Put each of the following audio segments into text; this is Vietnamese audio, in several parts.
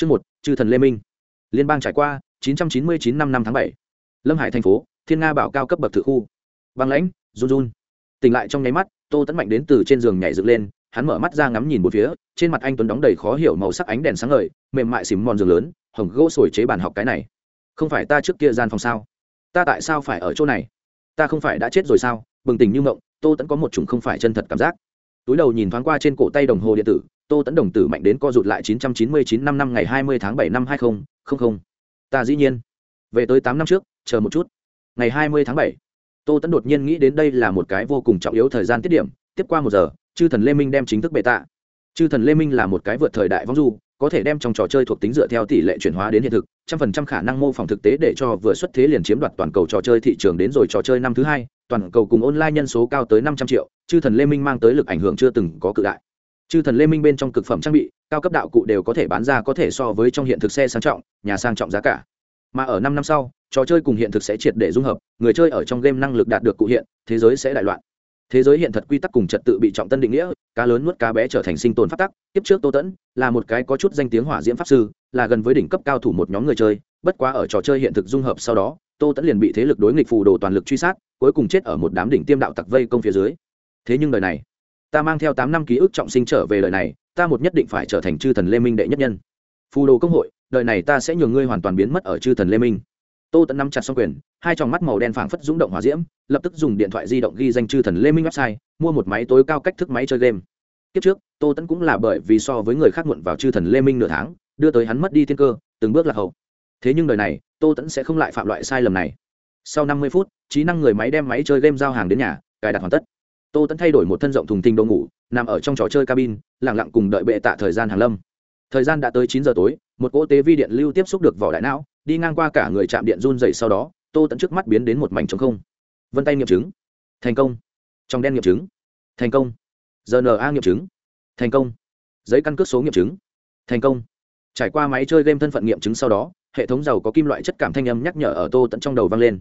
Chương một, Chư thần Lê Minh. Liên bang trải qua 999 năm năm tháng 7. Lâm Hải thành phố, Thiên Nga bảo cao cấp bậc thự khu. Băng lãnh, run run. Tỉnh lại trong nháy mắt, Tô Tấn Mạnh đến từ trên giường nhảy dựng lên, hắn mở mắt ra ngắm nhìn bốn phía, trên mặt anh tuấn đóng đầy khó hiểu màu sắc ánh đèn sáng ngời, mềm mại xỉm mòn giường lớn, hồng gỗ sồi chế bàn học cái này. Không phải ta trước kia gian phòng sao? Ta tại sao phải ở chỗ này? Ta không phải đã chết rồi sao? Bừng tỉnh như mộng, Tô Tấn có một chủng không phải chân thật cảm giác. Túi đầu nhìn thoáng qua trên cổ tay đồng hồ điện tử, tô tẫn đồng tử mạnh đến co rụt lại 999 năm năm ngày 20 tháng 7 năm 2000, ta dĩ nhiên. Về tới tám năm trước chờ một chút. Ngày 20 tháng 7, tô tẫn đột nhiên nghĩ đến đây là một cái vô cùng trọng yếu thời gian tiết điểm tiếp qua một giờ chư thần lê minh đem chính thức bệ tạ. Chư thần lê minh là một cái vượt thời đại vong du có thể đem trong trò chơi thuộc tính dựa theo tỷ lệ chuyển hóa đến hiện thực trăm phần trăm khả năng mô phỏng thực tế để cho vừa xuất thế liền chiếm đoạt toàn cầu trò chơi thị trường đến rồi trò chơi năm thứ hai toàn cầu cùng online nhân số cao tới năm trăm triệu chư thần lê minh mang tới lực ảnh hưởng chưa từng có cự đại chư thần lê minh bên trong cực phẩm trang bị, cao cấp đạo cụ đều có thể bán ra có thể so với trong hiện thực xe sang trọng, nhà sang trọng giá cả. Mà ở năm năm sau, trò chơi cùng hiện thực sẽ triệt để dung hợp, người chơi ở trong game năng lực đạt được cụ hiện, thế giới sẽ đại loạn. Thế giới hiện thật quy tắc cùng trật tự bị trọng tân định nghĩa, cá lớn nuốt cá bé trở thành sinh tồn phát tắc tiếp trước tô tẫn là một cái có chút danh tiếng hỏa diễm pháp sư, là gần với đỉnh cấp cao thủ một nhóm người chơi, bất quá ở trò chơi hiện thực dung hợp sau đó, tô tẫn liền bị thế lực đối nghịch phù đồ toàn lực truy sát, cuối cùng chết ở một đám đỉnh tiêm đạo tặc vây công phía dưới. Thế nhưng đời này ta mang theo tám năm ký ức trọng sinh trở về đời này, ta một nhất định phải trở thành chư thần lê minh đệ nhất nhân. Phù đồ công hội, đời này ta sẽ nhường ngươi hoàn toàn biến mất ở chư thần lê minh. Tô tẫn nắm chặt xong quyền, hai tròng mắt màu đen phảng phất rúng động hòa diễm, lập tức dùng điện thoại di động ghi danh chư thần lê minh website, mua một máy tối cao cách thức máy chơi game. Kiếp trước, tô tẫn cũng là bởi vì so với người khác muộn vào chư thần lê minh nửa tháng, đưa tới hắn mất đi thiên cơ, từng bước lạc hậu. Thế nhưng đời này, tô tẫn sẽ không lại phạm loại sai lầm này. Sau năm mươi phút, trí năng người máy đem máy chơi game giao hàng đến nhà, cài đặt hoàn tất tô tẫn thay đổi một thân rộng thùng tinh đồ ngủ, nằm ở trong trò chơi cabin lẳng lặng cùng đợi bệ tạ thời gian hàng lâm. Thời gian đã tới chín giờ tối, một cỗ tế vi điện lưu tiếp xúc được vỏ đại não, đi ngang qua cả người chạm điện run dậy sau đó, tô tẫn trước mắt biến đến một mảnh trống không. Vân tay nghiệm chứng. Thành công. Trong đen nghiệm chứng. Thành công. Rna nghiệm chứng. Thành công. Giấy căn cước số nghiệm chứng. Thành công. Trải qua máy chơi game thân phận nghiệm chứng sau đó, hệ thống giàu có kim loại chất cảm thanh âm nhắc nhở ở tô tận trong đầu vang lên.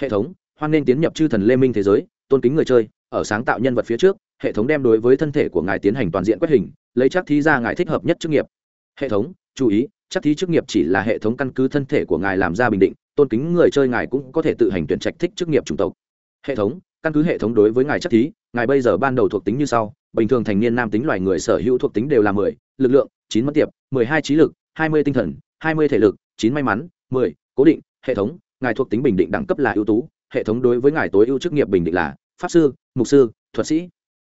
Hệ thống, hoan nên tiến nhập chư thần lê minh thế giới, tôn kính người chơi ở sáng tạo nhân vật phía trước, hệ thống đem đối với thân thể của ngài tiến hành toàn diện quét hình, lấy chắc thí ra ngài thích hợp nhất chức nghiệp. Hệ thống, chú ý, chắc thí chức nghiệp chỉ là hệ thống căn cứ thân thể của ngài làm ra bình định, tôn kính người chơi ngài cũng có thể tự hành tuyển trạch thích chức nghiệp chủng tộc. Hệ thống, căn cứ hệ thống đối với ngài chắc thí, ngài bây giờ ban đầu thuộc tính như sau, bình thường thành niên nam tính loài người sở hữu thuộc tính đều là mười, lực lượng, chín mất tiệp, mười hai trí lực, hai mươi tinh thần, hai mươi thể lực, chín may mắn, mười, cố định. Hệ thống, ngài thuộc tính bình định đẳng cấp là ưu tú, hệ thống đối với ngài tối ưu chức nghiệp bình định là pháp sư, mục sư, thuật sĩ.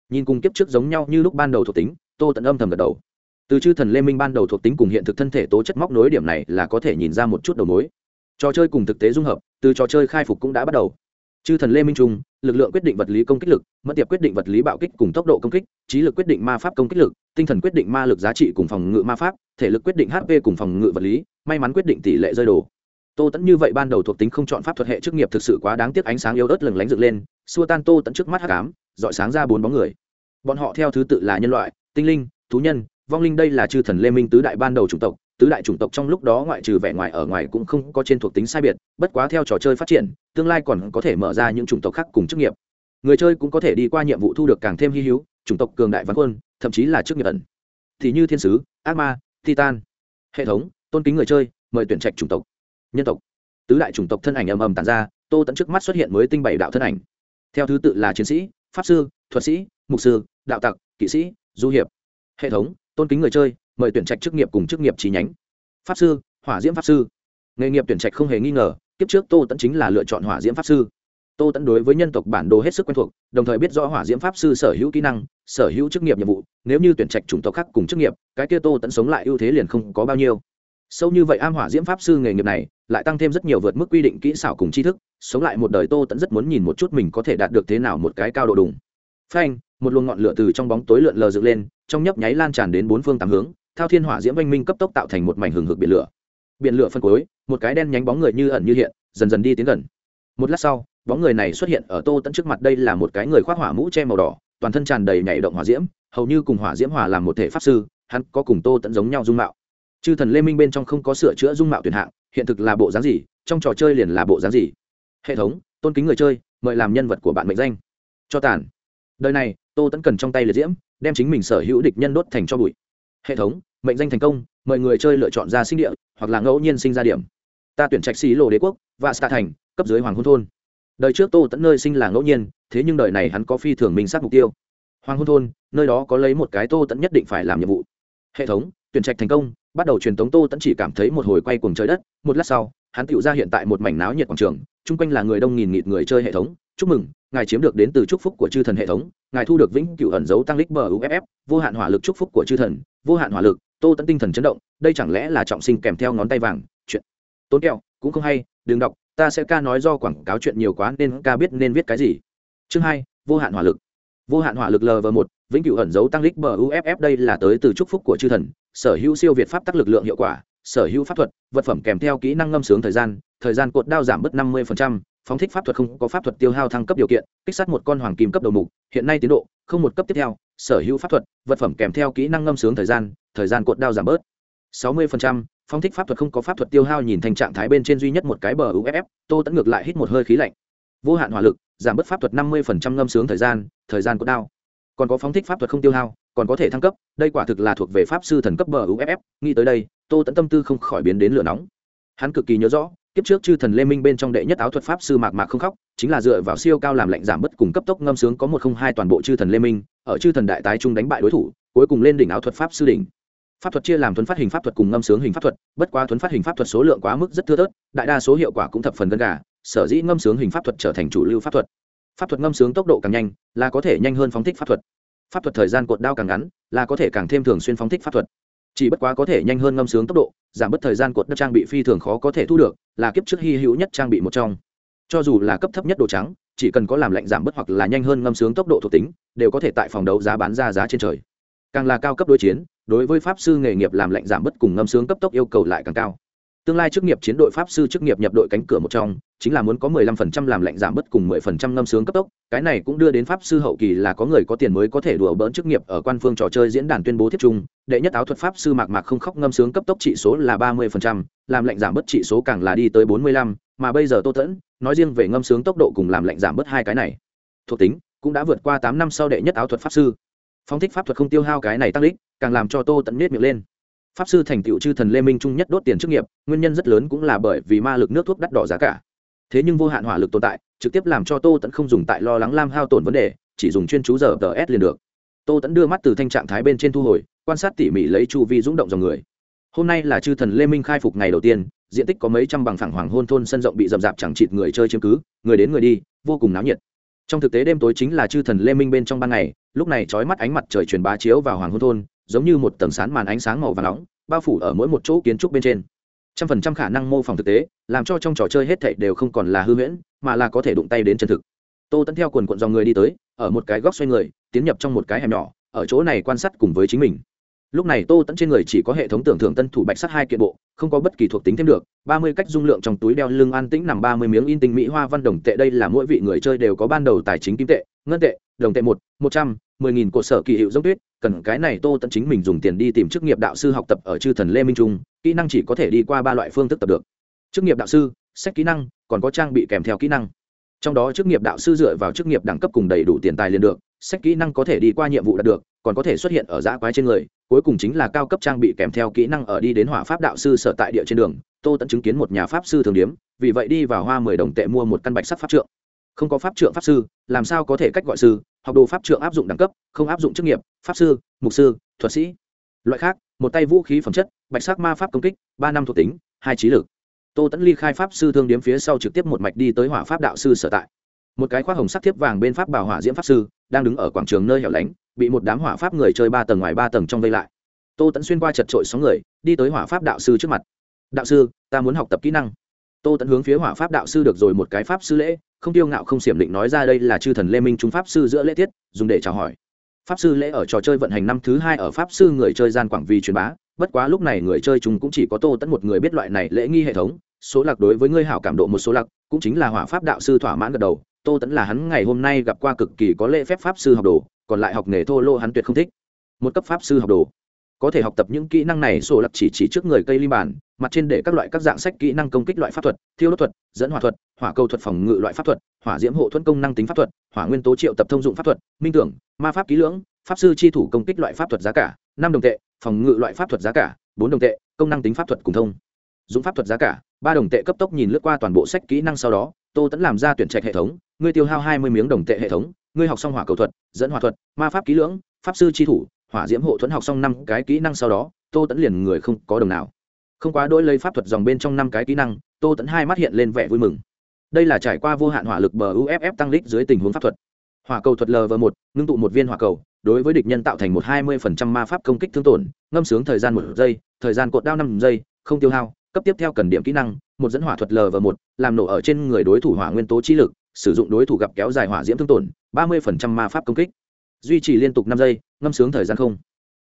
Nhìn cùng kiếp trước giống nhau như lúc ban đầu thuộc tính, tô tận âm thầm gật đầu. Từ chư thần lê minh ban đầu thuộc tính cùng hiện thực thân thể tố chất móc nối điểm này là có thể nhìn ra một chút đầu mối. Trò chơi cùng thực tế dung hợp, từ trò chơi khai phục cũng đã bắt đầu. Chư thần lê minh trung, lực lượng quyết định vật lý công kích lực mất tiệp quyết định vật lý bạo kích cùng tốc độ công kích, trí lực quyết định ma pháp công kích lực, tinh thần quyết định ma lực giá trị cùng phòng ngự ma pháp, thể lực quyết định hp cùng phòng ngự vật lý, may mắn quyết định tỷ lệ rơi đồ. Tô tẫn như vậy ban đầu thuộc tính không chọn pháp thuật hệ chức nghiệp thực sự quá đáng tiếc ánh sáng yếu ớt lừng lánh dựng lên xua tan tô tận trước mắt hắc ám, dọi sáng ra bốn bóng người. Bọn họ theo thứ tự là nhân loại, tinh linh, thú nhân, vong linh đây là chư thần lê minh tứ đại ban đầu chủng tộc, tứ đại chủng tộc trong lúc đó ngoại trừ vẻ ngoài ở ngoài cũng không có trên thuộc tính sai biệt, bất quá theo trò chơi phát triển, tương lai còn có thể mở ra những chủng tộc khác cùng chức nghiệp. Người chơi cũng có thể đi qua nhiệm vụ thu được càng thêm hy hữu, chủng tộc cường đại văn quân, thậm chí là chức nghiệp ẩn. Thì như thiên sứ, ác ma, titan. Hệ thống, tôn kính người chơi, mời tuyển trạch chủng tộc, nhân tộc. Tứ đại chủng tộc thân ảnh ầm ầm tàn ra, tô tận trước mắt xuất hiện mới tinh bảy đạo thân ảnh theo thứ tự là chiến sĩ, pháp sư, thuật sĩ, mục sư, đạo tặc, kỵ sĩ, du hiệp. Hệ thống, tôn kính người chơi, mời tuyển trạch chức nghiệp cùng chức nghiệp trí nhánh. Pháp sư, hỏa diễm pháp sư. Nghề nghiệp tuyển trạch không hề nghi ngờ, kiếp trước tô tẫn chính là lựa chọn hỏa diễm pháp sư. Tô tẫn đối với nhân tộc bản đồ hết sức quen thuộc, đồng thời biết rõ hỏa diễm pháp sư sở hữu kỹ năng, sở hữu chức nghiệp nhiệm vụ, nếu như tuyển trạch chủng tộc khác cùng chức nghiệp, cái kia tô tẫn sống lại ưu thế liền không có bao nhiêu sâu như vậy am hỏa diễm pháp sư nghề nghiệp này, lại tăng thêm rất nhiều vượt mức quy định kỹ xảo cùng tri thức, sống lại một đời tô tẫn rất muốn nhìn một chút mình có thể đạt được thế nào một cái cao độ đùng. Phanh, một luồng ngọn lửa từ trong bóng tối lượn lờ dựng lên, trong nhấp nháy lan tràn đến bốn phương tám hướng, thao thiên hỏa diễm oanh minh cấp tốc tạo thành một mảnh hừng hực biển lửa. Biển lửa phân cối một cái đen nhánh bóng người như ẩn như hiện, dần dần đi tiến gần. Một lát sau, bóng người này xuất hiện ở tô tẫn trước mặt đây là một cái người khoác hỏa mũ che màu đỏ, toàn thân tràn đầy nhảy động hỏa diễm, hầu như cùng hỏa diễm hòa làm một thể pháp sư, hắn có cùng tô tẫn giống nhau dung mạo chư thần lê minh bên trong không có sửa chữa dung mạo tuyển hạng, hiện thực là bộ dáng gì, trong trò chơi liền là bộ dáng gì? Hệ thống, tôn kính người chơi, mời làm nhân vật của bạn mệnh danh. Cho tàn. Đời này, tô tẫn cần trong tay liệt diễm, đem chính mình sở hữu địch nhân đốt thành cho bụi. Hệ thống, mệnh danh thành công, mời người chơi lựa chọn ra sinh địa, hoặc là ngẫu nhiên sinh ra điểm. Ta tuyển trạch xí lộ đế quốc, và sta thành, cấp dưới hoàng hôn thôn. Đời trước tô tẫn nơi sinh là ngẫu nhiên, thế nhưng đời này hắn có phi thường minh sát mục tiêu. Hoàng hôn thôn, nơi đó có lấy một cái tô tẫn nhất định phải làm nhiệm vụ. Hệ thống, tuyển trạch thành công bắt đầu truyền tống tô tẫn chỉ cảm thấy một hồi quay cuồng trời đất. Một lát sau, hắn tựu ra hiện tại một mảnh náo nhiệt quảng trường, chung quanh là người đông nghìn nghịt người chơi hệ thống. Chúc mừng, ngài chiếm được đến từ chúc phúc của chư thần hệ thống. Ngài thu được vĩnh cửu ẩn dấu tăng lích bờ uff vô hạn hỏa lực chúc phúc của chư thần. Vô hạn hỏa lực, tô tẫn tinh thần chấn động, đây chẳng lẽ là trọng sinh kèm theo ngón tay vàng? Chuyện. Tốn kẹo, cũng không hay, đừng đọc, ta sẽ ca nói do quảng cáo chuyện nhiều quá nên ca biết nên viết cái gì. Chương hai, vô hạn hỏa lực. Vô hạn hỏa lực lv một vĩnh cửu ẩn dấu tăng lích bờ uff đây là tới từ chúc phúc của chư thần, sở hữu siêu việt pháp tắc lực lượng hiệu quả, sở hữu pháp thuật, vật phẩm kèm theo kỹ năng ngâm sướng thời gian thời gian cột đao giảm bớt năm mươi phóng thích pháp thuật không có pháp thuật tiêu hao thăng cấp điều kiện, kích sát một con hoàng kim cấp đầu mục, hiện nay tiến độ, không một cấp tiếp theo, sở hữu pháp thuật, vật phẩm kèm theo kỹ năng ngâm sướng thời gian thời gian cột đao giảm bớt sáu mươi phóng thích pháp thuật không có pháp thuật tiêu hao nhìn thành trạng thái bên trên duy nhất một cái bờ uff tô tẫn ngược lại hít một hơi khí lạnh. Vô hạn hỏa lực, giảm bớt pháp thuật năm mươi ngâm sướng thời gian thời gian cột đao còn có phóng thích pháp thuật không tiêu hao, còn có thể thăng cấp, đây quả thực là thuộc về pháp sư thần cấp bờ uff nghĩ tới đây, tô tẫn tâm tư không khỏi biến đến lửa nóng. Hắn cực kỳ nhớ rõ, kiếp trước chư thần lê minh bên trong đệ nhất áo thuật pháp sư mạc mạc không khóc, chính là dựa vào siêu cao làm lệnh giảm bất cùng cấp tốc ngâm sướng có một không hai toàn bộ chư thần lê minh, ở chư thần đại tái trung đánh bại đối thủ, cuối cùng lên đỉnh áo thuật pháp sư đỉnh. Pháp thuật chia làm thuấn phát hình pháp thuật cùng ngâm sướng hình pháp thuật, bất quá thuấn phát hình pháp thuật số lượng quá mức rất thưa thớt, đại đa số hiệu quả cũng thập phần gần gà, sở dĩ ngâm sướng hình pháp thuật trở thành chủ lưu pháp thuật pháp thuật ngâm sướng tốc độ càng nhanh, là có thể nhanh hơn phóng thích pháp thuật. Pháp thuật thời gian cột đao càng ngắn, là có thể càng thêm thường xuyên phóng thích pháp thuật. Chỉ bất quá có thể nhanh hơn ngâm sướng tốc độ, giảm bớt thời gian cột đất trang bị phi thường khó có thể thu được, là kiếp trước hy hữu nhất trang bị một trong. Cho dù là cấp thấp nhất đồ trắng, chỉ cần có làm lạnh giảm bớt hoặc là nhanh hơn ngâm sướng tốc độ thuộc tính, đều có thể tại phòng đấu giá bán ra giá trên trời. Càng là cao cấp đối chiến, đối với pháp sư nghề nghiệp làm lạnh giảm bớt cùng ngâm sướng cấp tốc yêu cầu lại càng cao tương lai chức nghiệp chiến đội pháp sư chức nghiệp nhập đội cánh cửa một trong chính là muốn có 15% làm lạnh giảm bớt cùng 10% ngâm sướng cấp tốc. Cái này cũng đưa đến pháp sư hậu kỳ là có người có tiền mới có thể đùa bỡn chức nghiệp ở quan phương trò chơi diễn đàn tuyên bố thiết trung. Đệ nhất áo thuật pháp sư mạc mạc không khóc ngâm sướng cấp tốc trị số là 30%, làm lạnh giảm bớt trị số càng là đi tới 45, mà bây giờ tô tẫn nói riêng về ngâm sướng tốc độ cùng làm lạnh giảm bớt hai cái này. Thuộc tính cũng đã vượt qua 8 năm sau đệ nhất áo thuật pháp sư. Phong thích pháp thuật không tiêu hao cái này tăng lích càng làm cho tô tẫn nết miệng lên pháp sư thành tựu chư thần lê minh trung nhất đốt tiền chức nghiệp, nguyên nhân rất lớn cũng là bởi vì ma lực nước thuốc đắt đỏ giá cả. Thế nhưng vô hạn hỏa lực tồn tại, trực tiếp làm cho tô tẫn không dùng tại lo lắng lam hao tổn vấn đề, chỉ dùng chuyên chú giờ tờ s liền được. Tô tẫn đưa mắt từ thanh trạng thái bên trên thu hồi, quan sát tỉ mỉ lấy chu vi rúng động dòng người. Hôm nay là chư thần lê minh khai phục ngày đầu tiên, diện tích có mấy trăm bằng phẳng hoàng hôn thôn sân rộng bị rậm rạp chẳng chịt người chơi chiếm cứ, người đến người đi, vô cùng náo nhiệt. Trong thực tế đêm tối chính là chư thần lê minh bên trong ban ngày, lúc này trói mắt ánh mặt trời truyền bá chiếu vào hoàng hôn thôn giống như một tầng sán màn ánh sáng màu và nóng, bao phủ ở mỗi một chỗ kiến trúc bên trên. Trăm phần trăm khả năng mô phỏng thực tế, làm cho trong trò chơi hết thảy đều không còn là hư huyễn, mà là có thể đụng tay đến chân thực. Tô tẫn theo quần quận dòng người đi tới, ở một cái góc xoay người, tiến nhập trong một cái hẻm nhỏ, ở chỗ này quan sát cùng với chính mình. Lúc này tô tẫn trên người chỉ có hệ thống tưởng thưởng tân thủ bạch sắt hai kiện bộ, không có bất kỳ thuộc tính thêm được, ba mươi cách dung lượng trong túi đeo lưng an tĩnh nằm ba mươi miếng in tinh mỹ hoa văn đồng tệ, đây là mỗi vị người chơi đều có ban đầu tài chính kim tệ, ngân tệ, đồng tệ một một trăm mười nghìn cột sở kỳ hiệu giống tuyết, cần cái này tô tẫn chính mình dùng tiền đi tìm chức nghiệp đạo sư học tập ở chư thần lê minh trung, kỹ năng chỉ có thể đi qua ba loại phương thức tập được. Chức nghiệp đạo sư, sách kỹ năng, còn có trang bị kèm theo kỹ năng. Trong đó chức nghiệp đạo sư dựa vào chức nghiệp đẳng cấp cùng đầy đủ tiền tài liền được, sách kỹ năng có thể đi qua nhiệm vụ đạt được, còn có thể xuất hiện ở giã quái trên người, cuối cùng chính là cao cấp trang bị kèm theo kỹ năng ở đi đến hỏa pháp đạo sư sở tại địa trên đường. Tô tẫn chứng kiến một nhà pháp sư thường điếm, vì vậy đi vào hoa mười đồng tệ mua một căn bạch sắc pháp trượng không có pháp trượng pháp sư, làm sao có thể cách gọi sư, học đồ pháp trượng áp dụng đẳng cấp, không áp dụng chức nghiệp, pháp sư, mục sư, thuật sĩ. Loại khác, một tay vũ khí phẩm chất, bạch sắc ma pháp công kích, ba năm thuộc tính, hai trí lực. Tô tẫn ly khai pháp sư thương điếm phía sau trực tiếp một mạch đi tới hỏa pháp đạo sư sở tại. Một cái khoác hồng sắc thiếp vàng bên pháp bảo hỏa diễm pháp sư, đang đứng ở quảng trường nơi hẻo lánh, bị một đám hỏa pháp người chơi ba tầng ngoài ba tầng trong vây lại. Tô tẫn xuyên qua chật trội sóng người, đi tới hỏa pháp đạo sư trước mặt. Đạo sư, ta muốn học tập kỹ năng tô tẫn hướng phía hỏa pháp đạo sư được rồi một cái pháp sư lễ, không tiêu ngạo không xiểm định nói ra đây là chư thần lê minh trung pháp sư giữa lễ tiết, dùng để chào hỏi. Pháp sư lễ ở trò chơi vận hành năm thứ hai ở pháp sư người chơi gian quảng vì truyền bá, bất quá lúc này người chơi chúng cũng chỉ có tô tẫn một người biết loại này lễ nghi hệ thống, số lạc đối với ngươi hảo cảm độ một số lạc, cũng chính là hỏa pháp đạo sư thỏa mãn gật đầu, tô tẫn là hắn ngày hôm nay gặp qua cực kỳ có lễ phép pháp sư học đồ, còn lại học nghề thô lô hắn tuyệt không thích. Một cấp pháp sư học đồ có thể học tập những kỹ năng này, sổ lập chỉ chỉ trước người cây ly bản mặt trên để các loại các dạng sách kỹ năng công kích loại pháp thuật, thiêu đốt thuật, dẫn hỏa thuật, hỏa cầu thuật phòng ngự loại pháp thuật, hỏa diễm hộ thuẫn công năng tính pháp thuật, hỏa nguyên tố triệu tập thông dụng pháp thuật, minh tưởng, ma pháp kỹ lưỡng, pháp sư chi thủ công kích loại pháp thuật giá cả, năm đồng tệ, phòng ngự loại pháp thuật giá cả, bốn đồng tệ, công năng tính pháp thuật cùng thông. Dũng pháp thuật giá cả, ba đồng tệ cấp tốc nhìn lướt qua toàn bộ sách kỹ năng sau đó, tô tẫn làm ra tuyển trạch hệ thống, ngươi tiêu hao hai mươi miếng đồng tệ hệ thống, ngươi học xong hỏa cầu thuật, dẫn hỏa thuật, ma pháp kỹ lưỡng, pháp sư tri thủ hỏa diễm hộ thuẫn học xong năm cái kỹ năng sau đó, tô tẫn liền người không có đồng nào. Không quá đôi lấy pháp thuật dòng bên trong năm cái kỹ năng, tô tẫn hai mắt hiện lên vẻ vui mừng. Đây là trải qua vô hạn hỏa lực bờ uff tăng lít dưới tình huống pháp thuật. Hỏa cầu thuật lv một, ngưng tụ một viên hỏa cầu, đối với địch nhân tạo thành một hai mươi phần trăm ma pháp công kích thương tổn, ngâm sướng thời gian một giây, thời gian cột đao năm giây, không tiêu hao, cấp tiếp theo cần điểm kỹ năng, một dẫn hỏa thuật lv một, làm nổ ở trên người đối thủ hỏa nguyên tố trí lực, sử dụng đối thủ gặp kéo dài hỏa diễm thương tổn, ba mươi phần trăm ma pháp công kích duy trì liên tục năm giây, ngâm sướng thời gian không.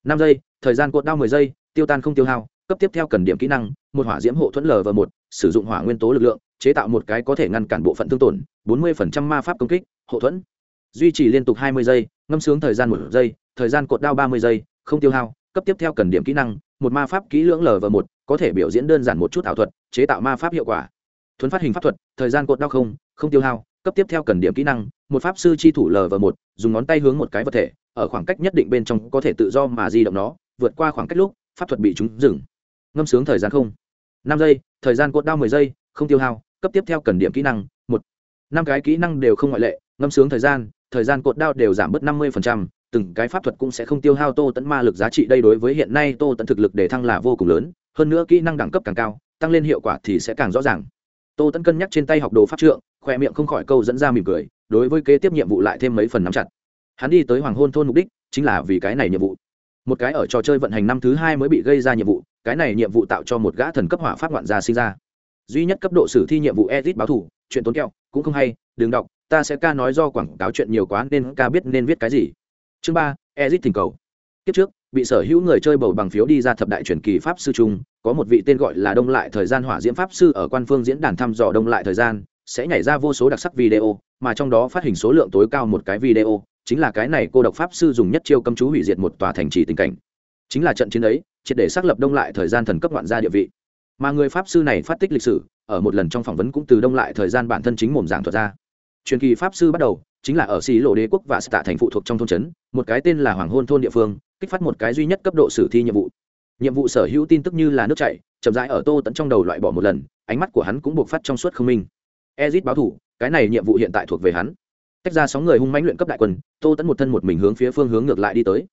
Năm giây, thời gian cột đau mười giây, tiêu tan không tiêu hao, cấp tiếp theo cần điểm kỹ năng, một hỏa diễm hộ thuẫn lv một, sử dụng hỏa nguyên tố lực lượng, chế tạo một cái có thể ngăn cản bộ phận thương tổn, bốn mươi ma pháp công kích, hộ thuẫn. Duy trì liên tục hai mươi giây, ngâm sướng thời gian một giây, thời gian cột đao ba mươi giây, không tiêu hao, cấp tiếp theo cần điểm kỹ năng, một ma pháp kỹ lưỡng lv một, có thể biểu diễn đơn giản một chút ảo thuật, chế tạo ma pháp hiệu quả. Thuấn phát hình pháp thuật, thời gian cột đao không không tiêu hao, cấp tiếp theo cần điểm kỹ năng một pháp sư chi thủ lv một, dùng ngón tay hướng một cái vật thể, ở khoảng cách nhất định bên trong có thể tự do mà di động nó, vượt qua khoảng cách lúc, pháp thuật bị chúng dừng. Ngâm sướng thời gian không. Năm giây, thời gian cột đao mười giây, không tiêu hao, cấp tiếp theo cần điểm kỹ năng, một. Năm cái kỹ năng đều không ngoại lệ, ngâm sướng thời gian thời gian cột đao đều giảm bớt năm mươi từng cái pháp thuật cũng sẽ không tiêu hao tô tẫn ma lực giá trị đây đối với hiện nay tô tẫn thực lực để thăng là vô cùng lớn, hơn nữa kỹ năng đẳng cấp càng cao, tăng lên hiệu quả thì sẽ càng rõ ràng. Tô tẫn cân nhắc trên tay học đồ pháp trượng, khoe miệng không khỏi câu dẫn ra mỉm cười đối với kế tiếp nhiệm vụ lại thêm mấy phần nắm chặt. Hắn đi tới hoàng hôn thôn mục đích chính là vì cái này nhiệm vụ. Một cái ở trò chơi vận hành năm thứ hai mới bị gây ra nhiệm vụ, cái này nhiệm vụ tạo cho một gã thần cấp hỏa phát ngoạn gia sinh ra. Duy nhất cấp độ sử thi nhiệm vụ edit báo thủ, chuyện tốn kẹo, cũng không hay, đừng đọc, ta sẽ ca nói do quảng cáo chuyện nhiều quá nên ca biết nên viết cái gì. Chương ba edit thỉnh cầu. Kiếp trước, bị sở hữu người chơi bầu bằng phiếu đi ra thập đại truyền kỳ pháp sư trung có một vị tên gọi là đông lại thời gian hỏa diễm pháp sư ở quan phương diễn đàn thăm dò đông lại thời gian, sẽ nhảy ra vô số đặc sắc video mà trong đó phát hình số lượng tối cao một cái video, chính là cái này cô độc pháp sư dùng nhất chiêu cấm chú hủy diệt một tòa thành trì tình cảnh. Chính là trận chiến ấy, triệt để xác lập đông lại thời gian thần cấp đoạn gia địa vị. Mà người pháp sư này phát tích lịch sử, ở một lần trong phỏng vấn cũng từ đông lại thời gian bản thân chính mồm giảng thuật ra. Truyền kỳ pháp sư bắt đầu, chính là ở xí lộ đế quốc và tạ thành phụ thuộc trong thôn trấn, một cái tên là hoàng hôn thôn địa phương, kích phát một cái duy nhất cấp độ sử thi nhiệm vụ. Nhiệm vụ sở hữu tin tức như là nước chảy, chậm rãi ở tô tẫn trong đầu loại bỏ một lần, ánh mắt của hắn cũng buộc phát trong suốt không minh. Ezit báo thủ cái này nhiệm vụ hiện tại thuộc về hắn. Tách ra sáu người hung mãnh luyện cấp đại quân, tô tẫn một thân một mình hướng phía phương hướng ngược lại đi tới.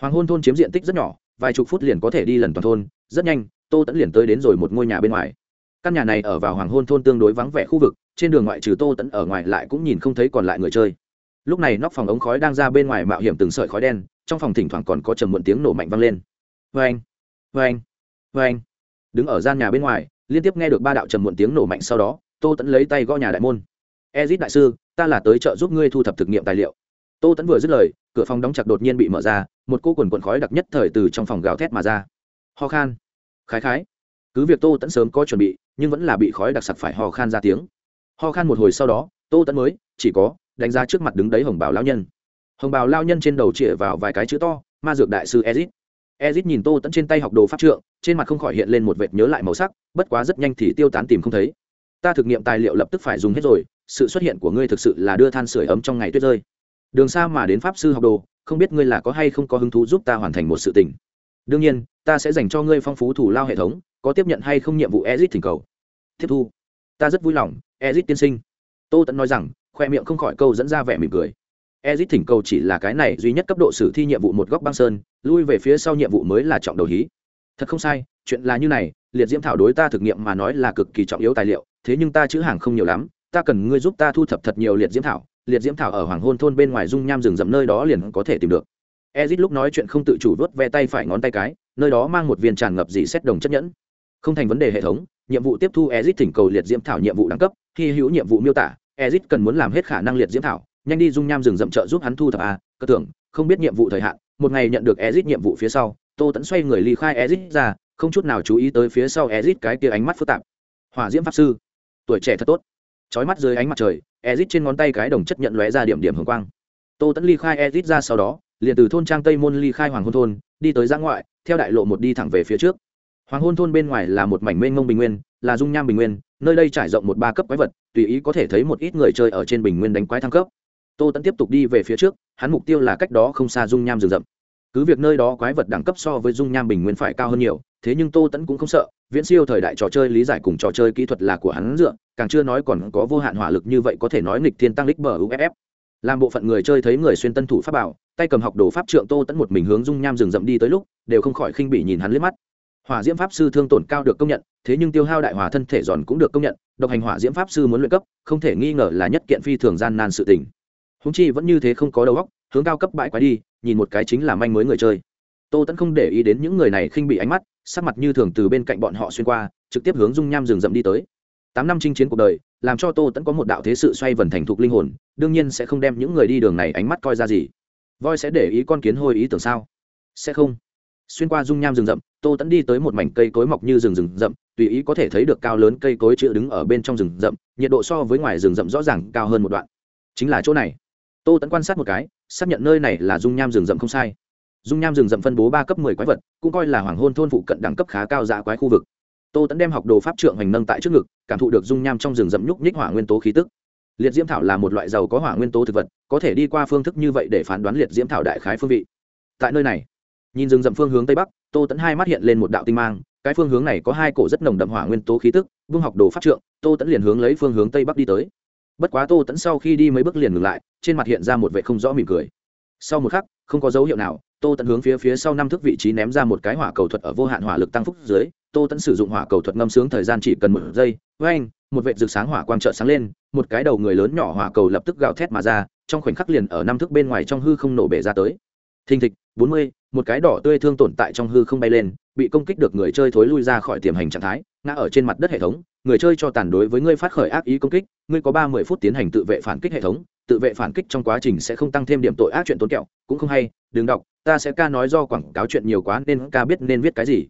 Hoàng hôn thôn chiếm diện tích rất nhỏ, vài chục phút liền có thể đi lần toàn thôn, rất nhanh, tô tẫn liền tới đến rồi một ngôi nhà bên ngoài. Căn nhà này ở vào hoàng hôn thôn tương đối vắng vẻ khu vực, trên đường ngoại trừ tô tẫn ở ngoài lại cũng nhìn không thấy còn lại người chơi. Lúc này nóc phòng ống khói đang ra bên ngoài mạo hiểm từng sợi khói đen, trong phòng thỉnh thoảng còn có trầm muộn tiếng nổ mạnh vang lên. Vê anh vê anh vê anh đứng ở gian nhà bên ngoài, liên tiếp nghe được ba đạo trầm muộn tiếng nổ mạnh sau đó, tô tẫn lấy tay gõ nhà đại môn ezit đại sư, ta là tới chợ giúp ngươi thu thập thực nghiệm tài liệu. Tô tẫn vừa dứt lời, cửa phòng đóng chặt đột nhiên bị mở ra, một cô quần quần khói đặc nhất thời từ trong phòng gào thét mà ra. Ho khan. Khái khái. Cứ việc tô tẫn sớm có chuẩn bị, nhưng vẫn là bị khói đặc sặc phải ho khan ra tiếng. Ho khan một hồi sau đó, tô tẫn mới, chỉ có, đánh ra trước mặt đứng đấy hồng bào lao nhân. Hồng bào lao nhân trên đầu chĩa vào vài cái chữ to, ma dược đại sư ezit. Ezit nhìn tô tẫn trên tay học đồ pháp trượng, trên mặt không khỏi hiện lên một vệt nhớ lại màu sắc, bất quá rất nhanh thì tiêu tán tìm không thấy. Ta thực nghiệm tài liệu lập tức phải dùng hết rồi sự xuất hiện của ngươi thực sự là đưa than sửa ấm trong ngày tuyết rơi. Đường xa mà đến pháp sư học đồ, không biết ngươi là có hay không có hứng thú giúp ta hoàn thành một sự tình. Đương nhiên, ta sẽ dành cho ngươi phong phú thủ lao hệ thống, có tiếp nhận hay không nhiệm vụ ezit thỉnh cầu. Tiếp thu. Ta rất vui lòng, ezit tiên sinh. Tô tẫn nói rằng, khoe miệng không khỏi câu dẫn ra vẻ mỉm cười. Ezit thỉnh cầu chỉ là cái này duy nhất cấp độ sử thi nhiệm vụ một góc băng sơn, lui về phía sau nhiệm vụ mới là trọng đầu hí. Thật không sai, chuyện là như này, liệt diễm thảo đối ta thực nghiệm mà nói là cực kỳ trọng yếu tài liệu, thế nhưng ta chữ hàng không nhiều lắm ta cần ngươi giúp ta thu thập thật nhiều liệt diễm thảo, liệt diễm thảo ở hoàng hôn thôn bên ngoài dung nham rừng rậm nơi đó liền có thể tìm được. Ezit lúc nói chuyện không tự chủ vớt ve tay phải ngón tay cái, nơi đó mang một viên tràn ngập dị xét đồng chất nhẫn. Không thành vấn đề hệ thống, nhiệm vụ tiếp thu ezit thỉnh cầu liệt diễm thảo nhiệm vụ đẳng cấp khi hữu nhiệm vụ miêu tả, ezit cần muốn làm hết khả năng liệt diễm thảo, nhanh đi dung nham rừng rậm trợ giúp hắn thu thập a cơ tưởng, không biết nhiệm vụ thời hạn, một ngày nhận được ezit nhiệm vụ phía sau, tô tẫn xoay người ly khai ezit ra, không chút nào chú ý tới phía sau ezit cái kia ánh mắt phức tạp. Hòa diễm pháp sư, tuổi trẻ thật tốt chói mắt dưới ánh mặt trời, ezit trên ngón tay cái đồng chất nhận lóe ra điểm điểm hồng quang. Tô tẫn ly khai ezit ra sau đó, liền từ thôn trang tây môn ly khai hoàng hôn thôn, đi tới giã ngoại, theo đại lộ một đi thẳng về phía trước. Hoàng hôn thôn bên ngoài là một mảnh mênh mông bình nguyên, là dung nham bình nguyên, nơi đây trải rộng một ba cấp quái vật, tùy ý có thể thấy một ít người chơi ở trên bình nguyên đánh quái thăng cấp. Tô tẫn tiếp tục đi về phía trước, hắn mục tiêu là cách đó không xa dung nham rừng rậm cứ việc nơi đó quái vật đẳng cấp so với dung nham bình nguyên phải cao hơn nhiều, thế nhưng tô tẫn cũng không sợ. Viễn siêu thời đại trò chơi lý giải cùng trò chơi kỹ thuật là của hắn dựa, càng chưa nói còn có vô hạn hỏa lực như vậy có thể nói nghịch thiên tăng lích bờ uff làm bộ phận người chơi thấy người xuyên tân thủ pháp bảo, tay cầm học đồ pháp trượng tô tẫn một mình hướng dung nham rừng rậm đi tới lúc, đều không khỏi khinh bỉ nhìn hắn liếc mắt. Hỏa diễm pháp sư thương tổn cao được công nhận, thế nhưng tiêu hao đại hòa thân thể giòn cũng được công nhận, độc hành hỏa diễm pháp sư muốn luyện cấp, không thể nghi ngờ là nhất kiện phi thường gian nan sự tình. Húng chi vẫn như thế không có đầu óc hướng cao cấp bãi quái đi, nhìn một cái chính là manh mới người chơi. Tô tẫn không để ý đến những người này khinh bị ánh mắt, sắc mặt như thường từ bên cạnh bọn họ xuyên qua, trực tiếp hướng dung nham rừng rậm đi tới. Tám năm chinh chiến cuộc đời, làm cho tô tẫn có một đạo thế sự xoay vần thành thục linh hồn, đương nhiên sẽ không đem những người đi đường này ánh mắt coi ra gì. Voi sẽ để ý con kiến hôi ý tưởng sao? Sẽ không. Xuyên qua dung nham rừng rậm, tô tẫn đi tới một mảnh cây cối mọc như rừng rừng rậm, tùy ý có thể thấy được cao lớn cây cối chữ đứng ở bên trong rừng rậm, nhiệt độ so với ngoài rừng rậm rõ ràng cao hơn một đoạn. Chính là chỗ này tô tẫn quan sát một cái, xác nhận nơi này là dung nham rừng rậm không sai. Dung nham rừng rậm phân bố ba cấp mười quái vật, cũng coi là hoàng hôn thôn phụ cận đẳng cấp khá cao dạ quái khu vực. Tô tẫn đem học đồ pháp trượng hành nâng tại trước ngực, cảm thụ được dung nham trong rừng rậm nhúc nhích hỏa nguyên tố khí tức. Liệt diễm thảo là một loại dầu có hỏa nguyên tố thực vật, có thể đi qua phương thức như vậy để phán đoán liệt diễm thảo đại khái phương vị. Tại nơi này, nhìn rừng rậm phương hướng tây bắc, tô tẫn hai mắt hiện lên một đạo tinh mang, cái phương hướng này có hai cổ rất nồng đậm hỏa nguyên tố khí tức, vương học đồ pháp trượng, tô tẫn liền hướng lấy phương hướng tây bắc đi tới bất quá tô tẫn sau khi đi mấy bước liền ngừng lại, trên mặt hiện ra một vệ không rõ mỉm cười. Sau một khắc, không có dấu hiệu nào, tô tẫn hướng phía phía sau năm thước vị trí ném ra một cái hỏa cầu thuật ở vô hạn hỏa lực tăng phúc dưới. Tô tẫn sử dụng hỏa cầu thuật ngâm sướng thời gian chỉ cần một giây. Với anh một vệ rực sáng hỏa quang trợ sáng lên, một cái đầu người lớn nhỏ hỏa cầu lập tức gào thét mà ra, trong khoảnh khắc liền ở năm thước bên ngoài trong hư không nổ bể ra tới. Thình thịch, bốn mươi, một cái đỏ tươi thương tồn tại trong hư không bay lên bị công kích được người chơi thối lui ra khỏi tiềm hành trạng thái, ngã ở trên mặt đất hệ thống, người chơi cho tàn đối với ngươi phát khởi ác ý công kích, ngươi có ba mươi phút tiến hành tự vệ phản kích hệ thống, tự vệ phản kích trong quá trình sẽ không tăng thêm điểm tội ác chuyện tốn kẹo, cũng không hay, đừng đọc, ta sẽ ca nói do quảng cáo chuyện nhiều quá nên ca biết nên viết cái gì.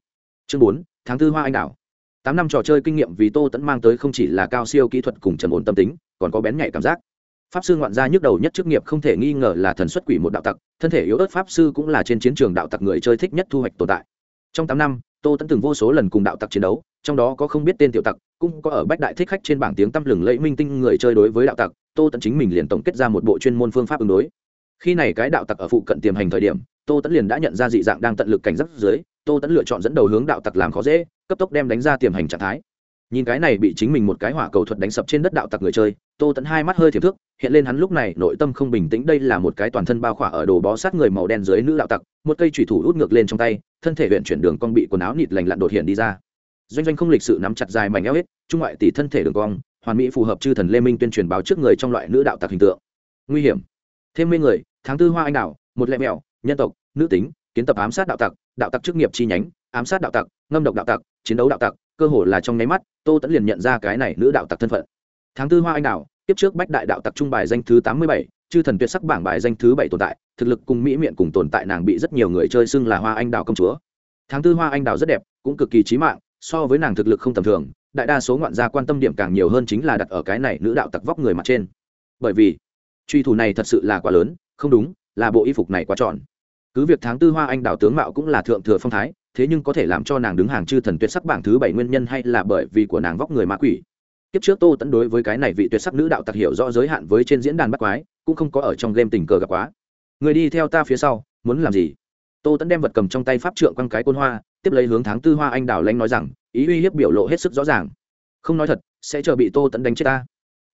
Chương bốn, tháng tư hoa anh đảo. Tám năm trò chơi kinh nghiệm vì tô tẫn mang tới không chỉ là cao siêu kỹ thuật cùng trầm ổn tâm tính, còn có bén nhạy cảm giác. Pháp sư ngoạn gia nhức đầu nhất chức nghiệp không thể nghi ngờ là thần xuất quỷ một đạo tặc, thân thể yếu ớt pháp sư cũng là trên chiến trường đạo tặc người chơi thích nhất thu hoạch tồn tại trong tám năm, tô tẫn từng vô số lần cùng đạo tặc chiến đấu, trong đó có không biết tên tiểu tặc, cũng có ở bách đại thích khách trên bảng tiếng tăm lừng lẫy minh tinh người chơi đối với đạo tặc, tô tẫn chính mình liền tổng kết ra một bộ chuyên môn phương pháp ứng đối. Khi này cái đạo tặc ở phụ cận tiềm hành thời điểm, tô tẫn liền đã nhận ra dị dạng đang tận lực cảnh giác dưới, tô tẫn lựa chọn dẫn đầu hướng đạo tặc làm khó dễ, cấp tốc đem đánh ra tiềm hành trạng thái nhìn cái này bị chính mình một cái hỏa cầu thuật đánh sập trên đất đạo tặc người chơi, tô tẫn hai mắt hơi thiệp thước, hiện lên hắn lúc này nội tâm không bình tĩnh đây là một cái toàn thân bao khỏa ở đồ bó sát người màu đen dưới nữ đạo tặc, một cây thủy thủ út ngược lên trong tay, thân thể huyện chuyển đường cong bị quần áo nịt lành lặn đột hiện đi ra. Doanh doanh không lịch sự nắm chặt dài mảnh eo hết, trung ngoại tỷ thân thể đường cong, hoàn mỹ phù hợp chư thần lê minh tuyên truyền báo trước người trong loại nữ đạo tặc hình tượng. Nguy hiểm. Thêm mê người, tháng tư hoa anh đào, một lẹ mẹo, nhân tộc, nữ tính, kiến tập ám sát đạo tặc đạo tặc chức nghiệp chi nhánh, ám sát đạo tặc, ngâm độc đạo tặc, chiến đấu đạo tặc cơ hồ là trong nháy mắt, tô tẫn liền nhận ra cái này nữ đạo tặc thân phận. Tháng tư hoa anh đào, tiếp trước bách đại đạo tặc trung bài danh thứ tám mươi bảy, chư thần tuyệt sắc bảng bài danh thứ bảy tồn tại, thực lực cùng mỹ miệng cùng tồn tại nàng bị rất nhiều người chơi xưng là hoa anh đào công chúa. Tháng tư hoa anh đào rất đẹp, cũng cực kỳ trí mạng, so với nàng thực lực không tầm thường, đại đa số ngoạn gia quan tâm điểm càng nhiều hơn chính là đặt ở cái này nữ đạo tặc vóc người mặt trên. Bởi vì, truy thủ này thật sự là quá lớn, không đúng, là bộ y phục này quá tròn. Cứ việc tháng tư hoa anh đào tướng mạo cũng là thượng thừa phong thái thế nhưng có thể làm cho nàng đứng hàng chư thần tuyệt sắc bảng thứ bảy nguyên nhân hay là bởi vì của nàng vóc người ma quỷ. Kiếp trước tô tẫn đối với cái này vị tuyệt sắc nữ đạo tặc hiểu rõ giới hạn với trên diễn đàn bắt quái, cũng không có ở trong game tình cờ gặp quá. Người đi theo ta phía sau, muốn làm gì? Tô tẫn đem vật cầm trong tay pháp trượng quăng cái côn hoa, tiếp lấy hướng tháng tư hoa anh đào lanh nói rằng, ý uy hiếp biểu lộ hết sức rõ ràng. Không nói thật, sẽ chờ bị tô tẫn đánh chết ta.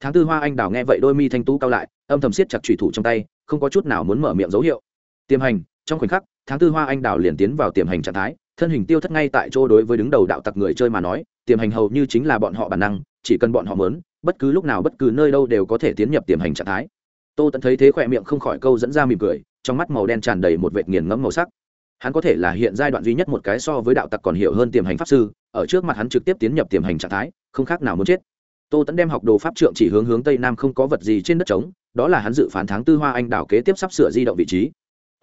Tháng tư hoa anh đào nghe vậy đôi mi thanh tú cao lại, âm thầm siết chặt thủy thủ trong tay, không có chút nào muốn mở miệng dấu hiệu. Tiềm hành, trong khoảnh khắc, tháng tư hoa anh đào liền tiến vào tiềm hành trạng thái thân hình tiêu thất ngay tại chỗ đối với đứng đầu đạo tặc người chơi mà nói, tiềm hành hầu như chính là bọn họ bản năng, chỉ cần bọn họ mớn bất cứ lúc nào bất cứ nơi đâu đều có thể tiến nhập tiềm hành trạng thái. Tô tẫn thấy thế khỏe miệng không khỏi câu dẫn ra mỉm cười, trong mắt màu đen tràn đầy một vệt nghiền ngẫm màu sắc. Hắn có thể là hiện giai đoạn duy nhất một cái so với đạo tặc còn hiểu hơn tiềm hành pháp sư, ở trước mặt hắn trực tiếp tiến nhập tiềm hành trạng thái, không khác nào muốn chết. Tô tẫn đem học đồ pháp trượng chỉ hướng hướng tây nam không có vật gì trên đất trống, đó là hắn dự phán tháng tư hoa anh đảo kế tiếp sắp sửa di động vị trí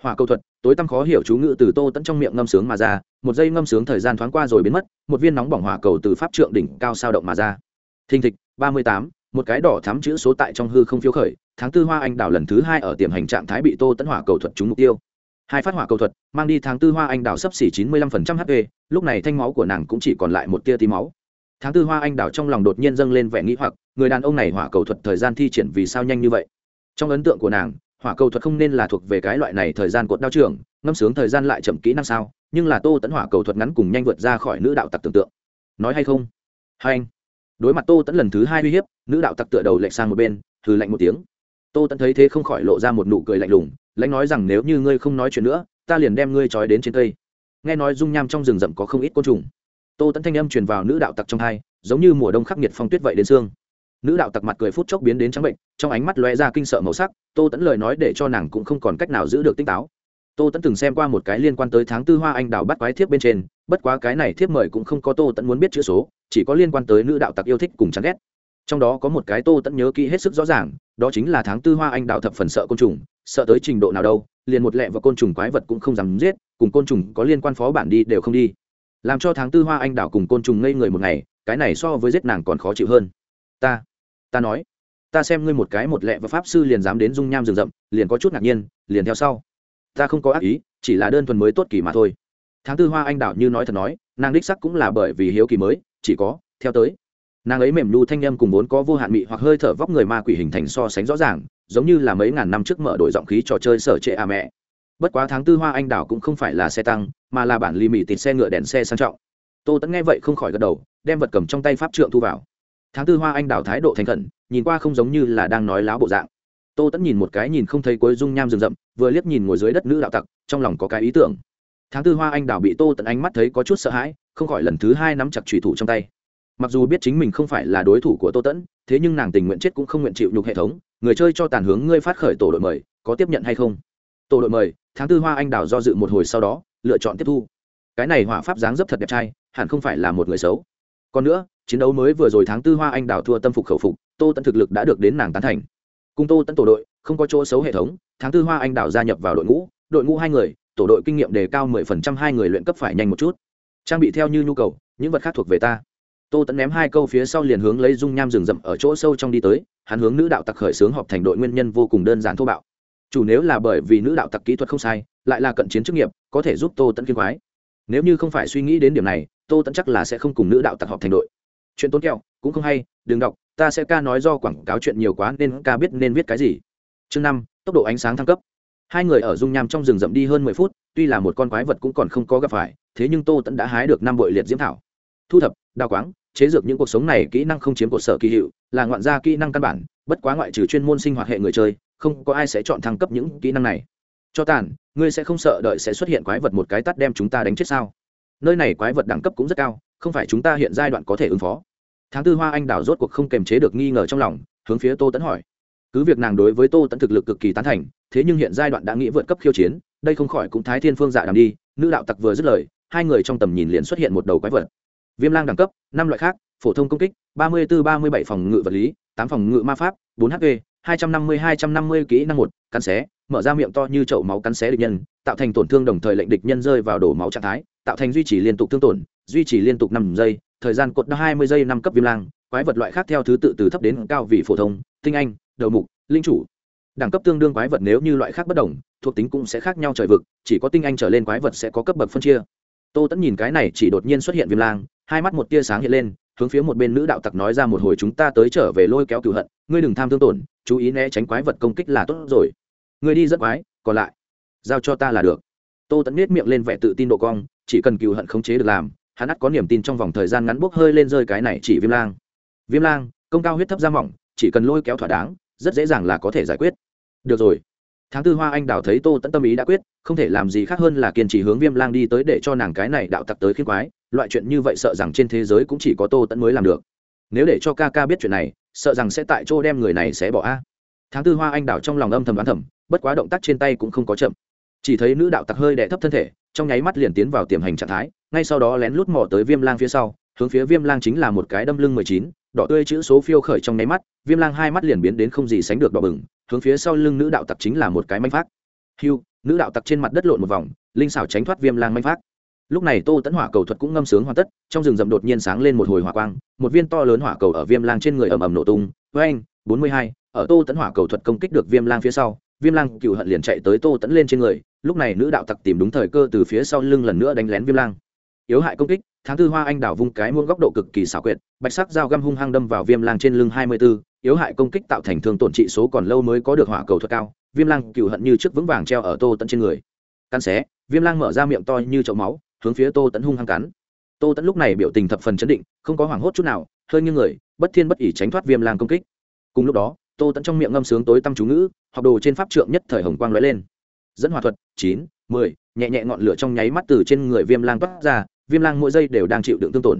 hỏa câu thuật, tối tăm khó hiểu chú ngữ từ tô tẫn trong miệng ngâm sướng mà ra, một giây ngâm sướng thời gian thoáng qua rồi biến mất, một viên nóng bỏng hỏa cầu từ pháp trượng đỉnh cao sao động mà ra. Thình thịch, ba mươi tám, một cái đỏ thắm chữ số tại trong hư không phiếu khởi, tháng tư hoa anh Đảo lần thứ hai ở tiềm hành trạng thái bị tô tẫn hỏa cầu thuật trúng mục tiêu. Hai phát hỏa cầu thuật, mang đi tháng tư hoa anh Đảo sấp xỉ chín mươi lăm phần trăm hp lúc này thanh máu của nàng cũng chỉ còn lại một tia tí máu. Tháng tư hoa anh Đảo trong lòng đột nhiên dâng lên vẻ nghĩ hoặc, người đàn ông này hỏa cầu thuật thời gian thi triển vì sao nhanh như vậy? Trong ấn tượng của nàng hỏa cầu thuật không nên là thuộc về cái loại này thời gian cột đao trường, ngâm sướng thời gian lại chậm kỹ năng sao, nhưng là tô tẫn hỏa cầu thuật ngắn cùng nhanh vượt ra khỏi nữ đạo tặc tưởng tượng. Nói hay không? Hai anh. Đối mặt tô tẫn lần thứ hai uy hiếp, nữ đạo tặc tựa đầu lệch sang một bên thử lạnh một tiếng. Tô tẫn thấy thế không khỏi lộ ra một nụ cười lạnh lùng, lãnh nói rằng nếu như ngươi không nói chuyện nữa, ta liền đem ngươi trói đến trên cây. Nghe nói dung nham trong rừng rậm có không ít côn trùng. Tô tẫn thanh âm truyền vào nữ đạo tặc trong hai, giống như mùa đông khắc nghiệt phong tuyết vậy đến xương. Nữ đạo tặc mặt cười phút chốc biến đến trắng bệnh trong ánh mắt lóe ra kinh sợ màu sắc, tô tẫn lời nói để cho nàng cũng không còn cách nào giữ được tinh táo. Tô tẫn từng xem qua một cái liên quan tới tháng tư hoa anh đào bắt quái thiếp bên trên, bất quá cái này thiếp mời cũng không có tô tẫn muốn biết chữ số, chỉ có liên quan tới nữ đạo tặc yêu thích cùng chán ghét. Trong đó có một cái tô tẫn nhớ kỹ hết sức rõ ràng, đó chính là tháng tư hoa anh đào thập phần sợ côn trùng, sợ tới trình độ nào đâu, liền một lẹ và côn trùng quái vật cũng không dám giết, cùng côn trùng có liên quan phó bản đi đều không đi. Làm cho tháng tư hoa anh đào cùng côn trùng ngây người một ngày, cái này so với giết nàng còn khó chịu hơn. Ta ta nói ta xem ngươi một cái một lẹ và pháp sư liền dám đến dung nham rừng rậm, liền có chút ngạc nhiên, liền theo sau. Ta không có ác ý, chỉ là đơn thuần mới tốt kỳ mà thôi. Tháng tư hoa anh đào như nói thật nói, nàng đích sắc cũng là bởi vì hiếu kỳ mới, chỉ có, theo tới. Nàng ấy mềm nhu thanh â m cùng vốn có vô hạn mị hoặc hơi thở vóc người ma quỷ hình thành so sánh rõ ràng, giống như là mấy ngàn năm trước mở đổi giọng khí trò chơi sở trệ à mẹ. Bất quá tháng tư hoa anh đào cũng không phải là xe tăng, mà là bản lì mị tịt xe ngựa đèn xe sang trọng. Tô tẫn nghe vậy không khỏi gật đầu, đem vật cầm trong tay pháp trượng thu vào tháng tư hoa anh đào thái độ thành khẩn, nhìn qua không giống như là đang nói láo bộ dạng. Tô tẫn nhìn một cái nhìn không thấy cuối dung nham rừng rậm, vừa liếc nhìn ngồi dưới đất nữ đạo tặc, trong lòng có cái ý tưởng. Tháng tư hoa anh đào bị tô tẫn ánh mắt thấy có chút sợ hãi, không khỏi lần thứ hai nắm chặt trùy thủ trong tay. Mặc dù biết chính mình không phải là đối thủ của tô tẫn thế nhưng nàng tình nguyện chết cũng không nguyện chịu nhục hệ thống, người chơi cho tàn hướng ngươi phát khởi tổ đội mời, có tiếp nhận hay không? Tổ đội mời tháng tư hoa anh đào do dự một hồi sau đó, lựa chọn tiếp thu. Cái này hỏa pháp dáng dấp thật đẹp trai, hẳn không phải là một người xấu. Còn nữa chiến đấu mới vừa rồi tháng tư hoa anh đào thua tâm phục khẩu phục, tô tẫn thực lực đã được đến nàng tán thành. Cùng tô tẫn tổ đội, không có chỗ xấu hệ thống, tháng tư hoa anh đào gia nhập vào đội ngũ đội ngũ hai người, tổ đội kinh nghiệm đề cao mười phần trăm, hai người luyện cấp phải nhanh một chút. Trang bị theo như nhu cầu, những vật khác thuộc về ta. Tô tẫn ném hai câu phía sau liền hướng lấy dung nham rừng rậm ở chỗ sâu trong đi tới, hắn hướng nữ đạo tặc khởi xướng họp thành đội nguyên nhân vô cùng đơn giản thô bạo. Chủ nếu là bởi vì nữ đạo tặc kỹ thuật không sai, lại là cận chiến chức nghiệp, có thể giúp tô tẫn kiên quái nếu như không phải suy nghĩ đến điểm này, tô tẫn chắc là sẽ không cùng nữ đạo tặc họp thành đội chuyện tốn kẹo, cũng không hay, đừng đọc, ta sẽ ca nói do quảng cáo chuyện nhiều quá nên ca biết nên viết cái gì. Chương năm, tốc độ ánh sáng thăng cấp. Hai người ở dung nham trong rừng rậm đi hơn mười phút, tuy là một con quái vật cũng còn không có gặp phải, thế nhưng tô tẫn đã hái được năm bội liệt diễm thảo. Thu thập, đào quáng, chế dược những cuộc sống này kỹ năng không chiếm cuộc sở kỳ hiệu, là ngoạn gia kỹ năng căn bản, bất quá ngoại trừ chuyên môn sinh hoạt hệ người chơi, không có ai sẽ chọn thăng cấp những kỹ năng này. Cho tàn, ngươi sẽ không sợ đợi sẽ xuất hiện quái vật một cái tắt đem chúng ta đánh chết sao? Nơi này quái vật đẳng cấp cũng rất cao, không phải chúng ta hiện giai đoạn có thể ứng phó tháng tư hoa anh đào rốt cuộc không kềm chế được nghi ngờ trong lòng, hướng phía tô tẫn hỏi. Cứ việc nàng đối với tô tẫn thực lực cực kỳ tán thành, thế nhưng hiện giai đoạn đã nghĩ vượt cấp khiêu chiến, đây không khỏi cũng thái thiên phương dạ đàm đi, nữ đạo tặc vừa dứt lời, hai người trong tầm nhìn liền xuất hiện một đầu quái vật. Viêm lang đẳng cấp, năm loại khác, phổ thông công kích, ba mươi bốn ba mươi bảy phòng ngự vật lý, tám phòng ngự ma pháp, bốn hp hai trăm năm mươi, hai trăm năm mươi kỹ năng một, cắn xé, mở ra miệng to như chậu máu cắn xé địch nhân, tạo thành tổn thương đồng thời lệnh địch nhân rơi vào đổ máu trạng thái, tạo thành duy trì liên tục thương tổn, duy trì liên tục năm giây thời gian cột hai mươi giây năm cấp viêm lang, quái vật loại khác theo thứ tự từ thấp đến cao vị phổ thông, tinh anh, đầu mục, linh chủ. Đẳng cấp tương đương quái vật nếu như loại khác bất đồng, thuộc tính cũng sẽ khác nhau trời vực, chỉ có tinh anh trở lên quái vật sẽ có cấp bậc phân chia. Tô tẫn nhìn cái này chỉ đột nhiên xuất hiện viêm lang, hai mắt một tia sáng hiện lên, hướng phía một bên nữ đạo tặc nói ra một hồi chúng ta tới trở về lôi kéo cửu hận, ngươi đừng tham thương tổn, chú ý né tránh quái vật công kích là tốt rồi. Ngươi đi rất quái, còn lại, giao cho ta là được. Tô tẫn nết miệng lên vẻ tự tin độ cong, chỉ cần cửu hận khống chế được làm hắn ắt có niềm tin trong vòng thời gian ngắn bốc hơi lên rơi cái này chỉ viêm lang. Viêm lang, công cao huyết thấp ra mỏng, chỉ cần lôi kéo thỏa đáng, rất dễ dàng là có thể giải quyết. Được rồi. Tháng tư hoa anh đào thấy tô tẫn tâm ý đã quyết, không thể làm gì khác hơn là kiên trì hướng viêm lang đi tới để cho nàng cái này đạo tặc tới khiến quái. Loại chuyện như vậy sợ rằng trên thế giới cũng chỉ có tô tẫn mới làm được. Nếu để cho ca ca biết chuyện này, sợ rằng sẽ tại chỗ đem người này sẽ bỏ a. Tháng tư hoa anh đào trong lòng âm thầm đoán thầm, bất quá động tác trên tay cũng không có chậm. Chỉ thấy nữ đạo tặc hơi đẻ thấp thân thể trong nháy mắt liền tiến vào tiềm hành trạng thái, ngay sau đó lén lút mò tới viêm lang phía sau, hướng phía viêm lang chính là một cái đâm lưng mười chín, đỏ tươi chữ số phiêu khởi trong nháy mắt, viêm lang hai mắt liền biến đến không gì sánh được đỏ bừng, hướng phía sau lưng nữ đạo tặc chính là một cái manh phát hiu nữ đạo tặc trên mặt đất lộn một vòng, linh xảo tránh thoát viêm lang manh phát lúc này tô tẫn hỏa cầu thuật cũng ngâm sướng hoàn tất, trong rừng rậm đột nhiên sáng lên một hồi hỏa quang, một viên to lớn hỏa cầu ở viêm lang trên người ầm ầm nổ tung với anh bốn mươi hai, ở tô tẫn hỏa cầu thuật công kích được viêm lang phía sau, viêm lang cựu hận liền chạy tới tô tẫn lên trên người lúc này nữ đạo tặc tìm đúng thời cơ từ phía sau lưng lần nữa đánh lén viêm lang. Yếu hại công kích tháng tư hoa anh đảo vung cái muôn góc độ cực kỳ xảo quyệt bạch sắc dao găm hung hăng đâm vào viêm lang trên lưng hai mươi 24, yếu hại công kích tạo thành thương tổn trị số còn lâu mới có được hỏa cầu thuật cao viêm lang cựu hận như trước vững vàng treo ở tô tận trên người. Cắn xé viêm lang mở ra miệng to như chậu máu hướng phía tô tẫn hung hăng cắn. Tô tẫn lúc này biểu tình thập phần chấn định không có hoảng hốt chút nào hơi như người bất thiên bất ỉ tránh thoát viêm lang công kích. Cùng lúc đó tô tẫn trong miệng ngâm sướng tối tăm chú ngữ học đồ trên pháp trượng nhất thời hồng quang lóe lên dẫn hòa thuật, chín, mười, nhẹ nhẹ ngọn lửa trong nháy mắt từ trên người viêm lang toát ra, viêm lang mỗi giây đều đang chịu đựng tương tổn.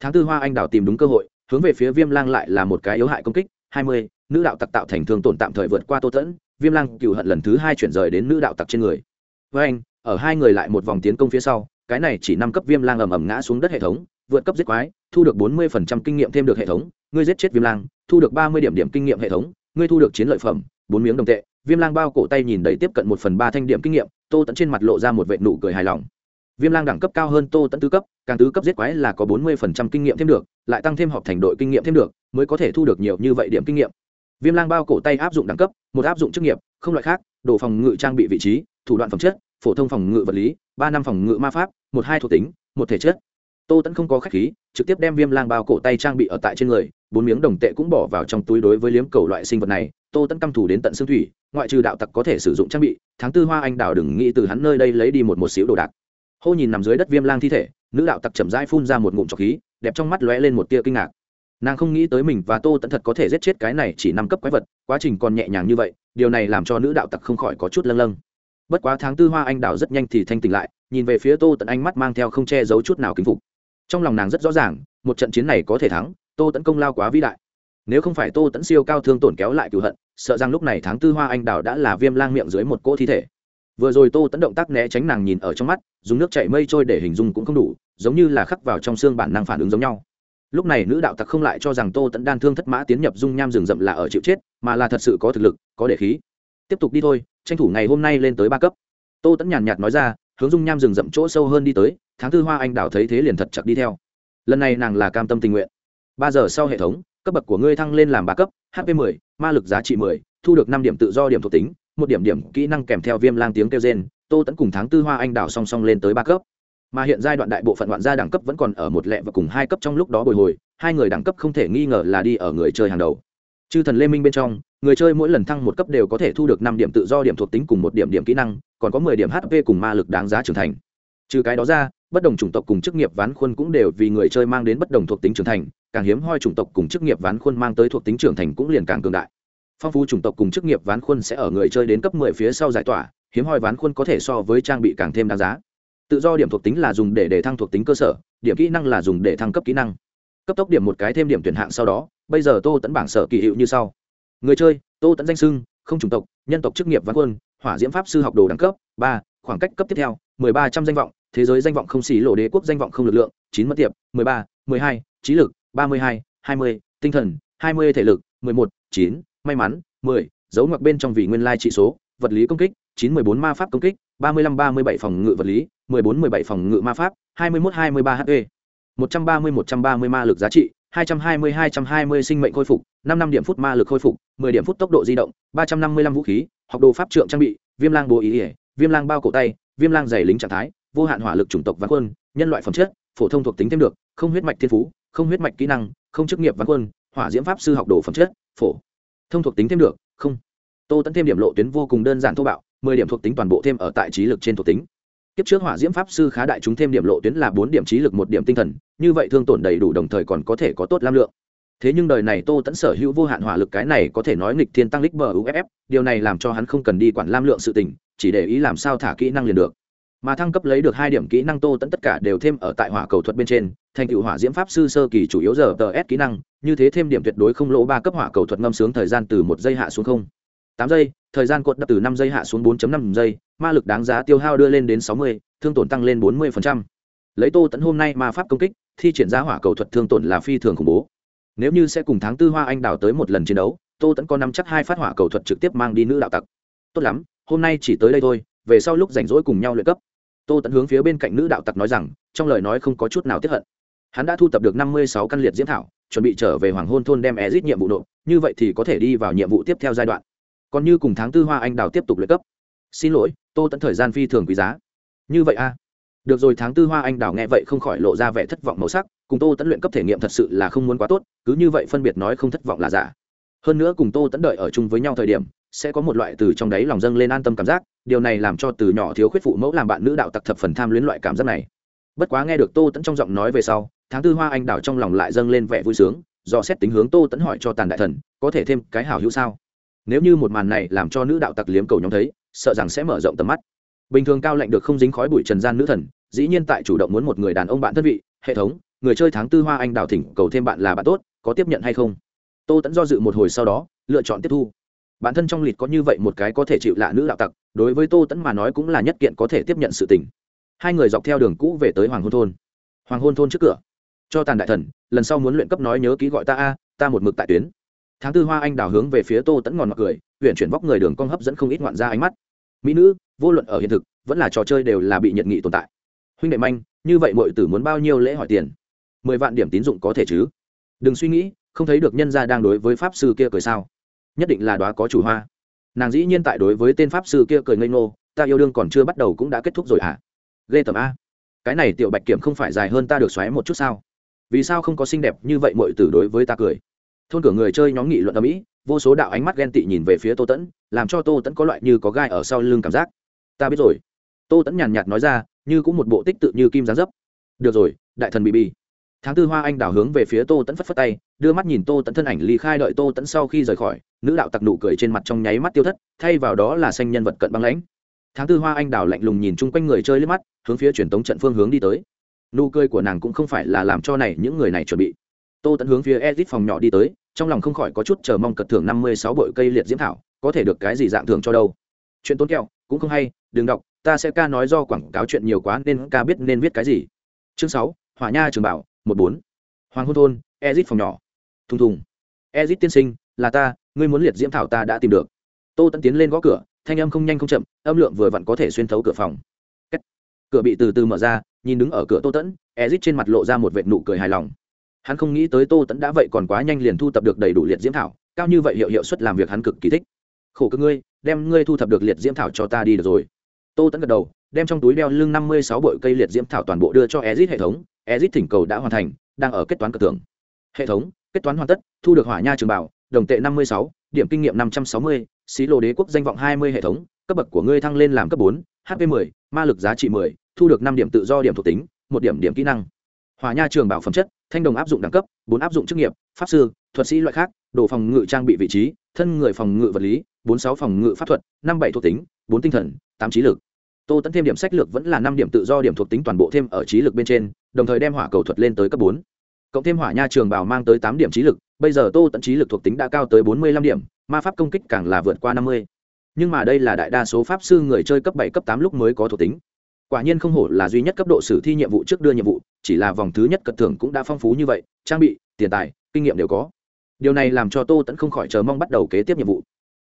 Tháng tư hoa anh đào tìm đúng cơ hội, hướng về phía viêm lang lại là một cái yếu hại công kích, hai mươi, nữ đạo tặc tạo thành thương tổn tạm thời vượt qua tô tẫn, viêm lang cựu hận lần thứ hai chuyển rời đến nữ đạo tặc trên người. Với anh, ở hai người lại một vòng tiến công phía sau, cái này chỉ năm cấp viêm lang ầm ầm ngã xuống đất hệ thống, vượt cấp giết quái, thu được bốn mươi phần trăm kinh nghiệm thêm được hệ thống, ngươi giết chết viêm lang, thu được ba mươi điểm điểm kinh nghiệm hệ thống, ngươi thu được chiến lợi phẩm, bốn miếng đồng tệ viêm lang bao cổ tay nhìn đầy tiếp cận một phần ba thanh điểm kinh nghiệm, tô tẫn trên mặt lộ ra một vệ nụ cười hài lòng. Viêm lang đẳng cấp cao hơn tô tẫn tứ cấp, càng tứ cấp giết quái là có bốn mươi phần trăm kinh nghiệm thêm được, lại tăng thêm họp thành đội kinh nghiệm thêm được, mới có thể thu được nhiều như vậy điểm kinh nghiệm. Viêm lang bao cổ tay áp dụng đẳng cấp, một áp dụng chức nghiệp, không loại khác, đồ phòng ngự trang bị vị trí, thủ đoạn phẩm chất, phổ thông phòng ngự vật lý, ba năm phòng ngự ma pháp, một hai thuộc tính, một thể chất tô tẫn không có khách khí trực tiếp đem viêm lang bao cổ tay trang bị ở tại trên người bốn miếng đồng tệ cũng bỏ vào trong túi đối với liếm cầu loại sinh vật này tô tẫn căm thủ đến tận xương thủy ngoại trừ đạo tặc có thể sử dụng trang bị tháng tư hoa anh đào đừng nghĩ từ hắn nơi đây lấy đi một một xíu đồ đạc. Hô nhìn nằm dưới đất viêm lang thi thể nữ đạo tặc chậm rãi phun ra một ngụm trọc khí đẹp trong mắt lóe lên một tia kinh ngạc. Nàng không nghĩ tới mình và tô tẫn thật có thể giết chết cái này chỉ năm cấp quái vật quá trình còn nhẹ nhàng như vậy điều này làm cho nữ đạo tặc không khỏi có chút lâng lâng. Bất quá tháng tư hoa anh đào rất nhanh thì thanh tỉnh lại nhìn về phía tô tận, ánh mắt mang theo không che giấu chút nào kính phục trong lòng nàng rất rõ ràng, một trận chiến này có thể thắng, tô tấn công lao quá vĩ đại. Nếu không phải tô tẫn siêu cao thương tổn kéo lại cựu hận, sợ rằng lúc này tháng tư hoa anh đào đã là viêm lang miệng dưới một cỗ thi thể. Vừa rồi tô tẫn động tác né tránh nàng nhìn ở trong mắt, dùng nước chảy mây trôi để hình dung cũng không đủ, giống như là khắc vào trong xương bản năng phản ứng giống nhau. Lúc này nữ đạo tặc không lại cho rằng tô tẫn đan thương thất mã tiến nhập dung nham rừng rậm là ở chịu chết, mà là thật sự có thực lực, có để khí. Tiếp tục đi thôi, tranh thủ ngày hôm nay lên tới ba cấp. Tô tẫn nhàn nhạt nói ra hướng dung nham rừng rậm chỗ sâu hơn đi tới tháng tư hoa anh đào thấy thế liền thật chặt đi theo. Lần này nàng là cam tâm tình nguyện. Ba giờ sau hệ thống cấp bậc của ngươi thăng lên làm ba cấp hp 10, ma lực giá trị 10, thu được năm điểm tự do điểm thuộc tính một điểm điểm kỹ năng kèm theo viêm lang tiếng kêu gen tô tẫn cùng tháng tư hoa anh đào song song lên tới ba cấp. Mà hiện giai đoạn đại bộ phận đoạn gia đẳng cấp vẫn còn ở một lẹ và cùng hai cấp trong lúc đó bồi hồi hai người đẳng cấp không thể nghi ngờ là đi ở người chơi hàng đầu chư thần lê minh bên trong, người chơi mỗi lần thăng một cấp đều có thể thu được năm điểm tự do điểm thuộc tính cùng một điểm điểm kỹ năng, còn có mười điểm hp cùng ma lực đáng giá trưởng thành. Trừ cái đó ra, bất đồng chủng tộc cùng chức nghiệp ván khuôn cũng đều vì người chơi mang đến bất đồng thuộc tính trưởng thành, càng hiếm hoi chủng tộc cùng chức nghiệp ván khuôn mang tới thuộc tính trưởng thành cũng liền càng cường đại. Phong phú chủng tộc cùng chức nghiệp ván khuôn sẽ ở người chơi đến cấp mười phía sau giải tỏa, hiếm hoi ván khuôn có thể so với trang bị càng thêm đáng giá. Tự do điểm thuộc tính là dùng để để thăng thuộc tính cơ sở, điểm kỹ năng là dùng để thăng cấp kỹ năng. Cấp tốc điểm một cái thêm điểm tuyển hạng sau đó bây giờ tô tẫn bảng sở kỳ hiệu như sau. Người chơi, tô tẫn danh sưng không chủng tộc, nhân tộc chức nghiệp văn quân, hỏa diễm pháp sư học đồ đẳng cấp, ba, khoảng cách cấp tiếp theo, mười ba trăm danh vọng, thế giới danh vọng không xỉ lộ đế quốc danh vọng không lực lượng, chín mất tiệp, mười ba, mười hai, trí lực, ba mươi hai hai mươi, tinh thần, hai mươi thể lực, mười một, chín, may mắn, mười, dấu ngoặc bên trong vị nguyên lai trị số, vật lý công kích, chín mười bốn ma pháp công kích, ba mươi lăm, ba mươi bảy phòng ngự vật lý, mười bốn, mười bảy phòng ngự ma pháp, hai mươi mốt, hai mươi ba hp e. một trăm ba mươi, một trăm ba mươi ma lực giá trị hai trăm hai mươi hai trăm hai mươi sinh mệnh khôi phục, năm năm điểm phút ma lực khôi phục, mười điểm phút tốc độ di động, ba trăm năm mươi lăm vũ khí, học đồ pháp trượng trang bị, viêm lang bố ý ý viêm lang bao cổ tay, viêm lang giày lính trạng thái, vô hạn hỏa lực chủng tộc văn quân, nhân loại phẩm chất, phổ thông thuộc tính thêm được, không huyết mạch thiên phú, không huyết mạch kỹ năng, không chức nghiệp văn quân, hỏa diễm pháp sư học đồ phẩm chất, phổ thông thuộc tính thêm được, không. Tô tấn thêm điểm lộ tuyến vô cùng đơn giản thô bạo, mười điểm thuộc tính toàn bộ thêm ở tại trí lực trên thuộc tính kiếp trước hỏa diễm pháp sư khá đại chúng thêm điểm lộ tuyến là bốn điểm trí lực một điểm tinh thần, như vậy thương tổn đầy đủ đồng thời còn có thể có tốt lam lượng. Thế nhưng đời này tô tẫn sở hữu vô hạn hỏa lực cái này có thể nói nghịch thiên tăng lích bờ uff điều này làm cho hắn không cần đi quản lam lượng sự tình, chỉ để ý làm sao thả kỹ năng liền được. Mà thăng cấp lấy được hai điểm kỹ năng tô tẫn tất cả đều thêm ở tại hỏa cầu thuật bên trên, thành cựu hỏa diễm pháp sư sơ kỳ chủ yếu giờ tờ s kỹ năng, như thế thêm điểm tuyệt đối không lỗ ba cấp hỏa cầu thuật ngâm sướng thời gian từ một giây hạ xuống không tám giây, thời gian cột đập từ năm giây hạ xuống 4 năm giây, ma lực đáng giá tiêu hao đưa lên đến sáu mươi, thương tổn tăng lên bốn mươi lấy tô tẫn hôm nay ma pháp công kích, thi triển ra hỏa cầu thuật thương tổn là phi thường khủng bố. Nếu như sẽ cùng tháng tư hoa anh đào tới một lần chiến đấu, tô tẫn có nắm chắc hai phát hỏa cầu thuật trực tiếp mang đi nữ đạo tặc. Tốt lắm, hôm nay chỉ tới đây thôi, về sau lúc rảnh rỗi cùng nhau luyện cấp. Tô tẫn hướng phía bên cạnh nữ đạo tặc nói rằng, trong lời nói không có chút nào tiếp hận. Hắn đã thu tập được năm mươi sáu căn liệt diễm thảo, chuẩn bị trở về hoàng hôn thôn đem ezit nhiệm vụ nộp, như vậy thì có thể đi vào nhiệm vụ tiếp theo giai đoạn còn như cùng tháng tư hoa anh đào tiếp tục luyện cấp. Xin lỗi, tô tẫn thời gian phi thường quý giá. Như vậy a à? được rồi, tháng tư hoa anh đào nghe vậy không khỏi lộ ra vẻ thất vọng màu sắc, cùng tô tẫn luyện cấp thể nghiệm thật sự là không muốn quá tốt, cứ như vậy phân biệt nói không thất vọng là giả. Hơn nữa cùng tô tẫn đợi ở chung với nhau thời điểm, sẽ có một loại từ trong đáy lòng dâng lên an tâm cảm giác, điều này làm cho từ nhỏ thiếu khuyết phụ mẫu làm bạn nữ đạo tặc thập phần tham luyến loại cảm giác này. Bất quá nghe được tô tẫn trong giọng nói về sau, tháng tư hoa anh đào trong lòng lại dâng lên vẻ vui sướng, do xét tính hướng tô tẫn hỏi cho tàn đại thần, có thể thêm cái hảo hữu sao? Nếu như một màn này làm cho nữ đạo tặc liếm cầu nhóm thấy, sợ rằng sẽ mở rộng tầm mắt. Bình thường cao lạnh được không dính khói bụi trần gian nữ thần, dĩ nhiên tại chủ động muốn một người đàn ông bạn thân vị, hệ thống, người chơi tháng tư hoa anh đào thỉnh cầu thêm bạn là bạn tốt, có tiếp nhận hay không? Tô tẫn do dự một hồi sau đó, lựa chọn tiếp thu. Bản thân trong lịt có như vậy một cái có thể chịu lạ nữ đạo tặc, đối với tô tẫn mà nói cũng là nhất kiện có thể tiếp nhận sự tình. Hai người dọc theo đường cũ về tới hoàng hôn thôn. Hoàng hôn thôn trước cửa. Cho tàn đại thần, lần sau muốn luyện cấp nói nhớ ký gọi ta a, ta một mực tại tuyến tháng tư hoa anh đào hướng về phía tô tẫn ngòn mặc cười huyện chuyển vóc người đường cong hấp dẫn không ít ngoạn ra ánh mắt. Mỹ nữ, vô luận ở hiện thực, vẫn là trò chơi đều là bị nhận nghị tồn tại. Huynh đệ manh, như vậy mọi tử muốn bao nhiêu lễ hỏi tiền? Mười vạn điểm tín dụng có thể chứ? Đừng suy nghĩ, không thấy được nhân gia đang đối với pháp sư kia cười sao? Nhất định là đoá có chủ hoa. Nàng dĩ nhiên tại đối với tên pháp sư kia cười ngây ngô, ta yêu đương còn chưa bắt đầu cũng đã kết thúc rồi hả? À? ghê tầm a. Cái này tiểu bạch kiểm không phải dài hơn ta được xoáy một chút sao? Vì sao không có xinh đẹp như vậy mọi tử đối với ta cười? Thôn cửa người chơi nhóm nghị luận ở mỹ vô số đạo ánh mắt ghen tị nhìn về phía tô tẫn, làm cho tô tẫn có loại như có gai ở sau lưng cảm giác. Ta biết rồi. Tô tẫn nhàn nhạt nói ra, như cũng một bộ tích tự như kim gián dấp. Được rồi, đại thần bị bi. Tháng tư hoa anh đào hướng về phía tô tẫn phất phất tay, đưa mắt nhìn tô tẫn thân ảnh ly khai đợi tô tẫn sau khi rời khỏi, nữ đạo tặc nụ cười trên mặt trong nháy mắt tiêu thất, thay vào đó là xanh nhân vật cận băng lãnh. Tháng tư hoa anh đào lạnh lùng nhìn chung quanh người chơi lên mắt, hướng phía truyền tống trận phương hướng đi tới. Nụ cười của nàng cũng không phải là làm cho này những người này chuẩn bị tô tẫn hướng phía edit phòng nhỏ đi tới, trong lòng không khỏi có chút chờ mong cật thưởng năm mươi sáu bội cây liệt diễm thảo, có thể được cái gì dạng thưởng cho đâu. Chuyện tốn kẹo, cũng không hay, đừng đọc, ta sẽ ca nói do quảng cáo chuyện nhiều quá nên ca biết nên viết cái gì. Chương sáu, hỏa nha trường bảo, một bốn. Hoàng hôn thôn ezit phòng nhỏ. Thùng thùng. Ezit tiên sinh, là ta, ngươi muốn liệt diễm thảo ta đã tìm được. Tô tẫn tiến lên gõ cửa, thanh âm không nhanh không chậm, âm lượng vừa vặn có thể xuyên thấu cửa phòng. Cách. cửa bị từ từ mở ra, nhìn đứng ở cửa tô tẫn ezit trên mặt lộ ra một vệt nụ cười hài lòng hắn không nghĩ tới tô tẫn đã vậy còn quá nhanh liền thu thập được đầy đủ liệt diễm thảo cao như vậy hiệu hiệu suất làm việc hắn cực kỳ thích. Khổ cơ ngươi đem ngươi thu thập được liệt diễm thảo cho ta đi được rồi. Tô tẫn gật đầu đem trong túi đeo lưng năm mươi sáu bội cây liệt diễm thảo toàn bộ đưa cho ezit hệ thống. Ezit thỉnh cầu đã hoàn thành đang ở kết toán cờ tưởng hệ thống kết toán hoàn tất thu được hỏa nha trường bảo đồng tệ năm mươi sáu điểm kinh nghiệm năm trăm sáu mươi xí lô đế quốc danh vọng hai mươi hệ thống cấp bậc của ngươi thăng lên làm cấp bốn hp 10, ma lực giá trị 10, thu được năm điểm tự do điểm thuộc tính một điểm điểm kỹ năng hỏa nha trường bảo phẩm chất, thanh đồng áp dụng đẳng cấp, bốn áp dụng chức nghiệp, pháp sư, thuật sĩ loại khác, đồ phòng ngự trang bị vị trí, thân người phòng ngự vật lý, bốn sáu phòng ngự pháp thuật, năm bảy thuộc tính, bốn tinh thần, tám trí lực. Tô tẫn thêm điểm sách lược vẫn là năm điểm tự do điểm thuộc tính toàn bộ thêm ở trí lực bên trên, đồng thời đem hỏa cầu thuật lên tới cấp bốn. Cộng thêm hỏa nha trường bảo mang tới tám điểm trí lực, bây giờ tô tẫn trí lực thuộc tính đã cao tới bốn mươi lăm điểm, ma pháp công kích càng là vượt qua năm mươi. Nhưng mà đây là đại đa số pháp sư người chơi cấp bảy, cấp tám lúc mới có thuộc tính quả nhiên không hổ là duy nhất cấp độ sử thi nhiệm vụ trước đưa nhiệm vụ, chỉ là vòng thứ nhất cật thưởng cũng đã phong phú như vậy, trang bị, tiền tài, kinh nghiệm đều có. Điều này làm cho tô tẫn không khỏi chờ mong bắt đầu kế tiếp nhiệm vụ.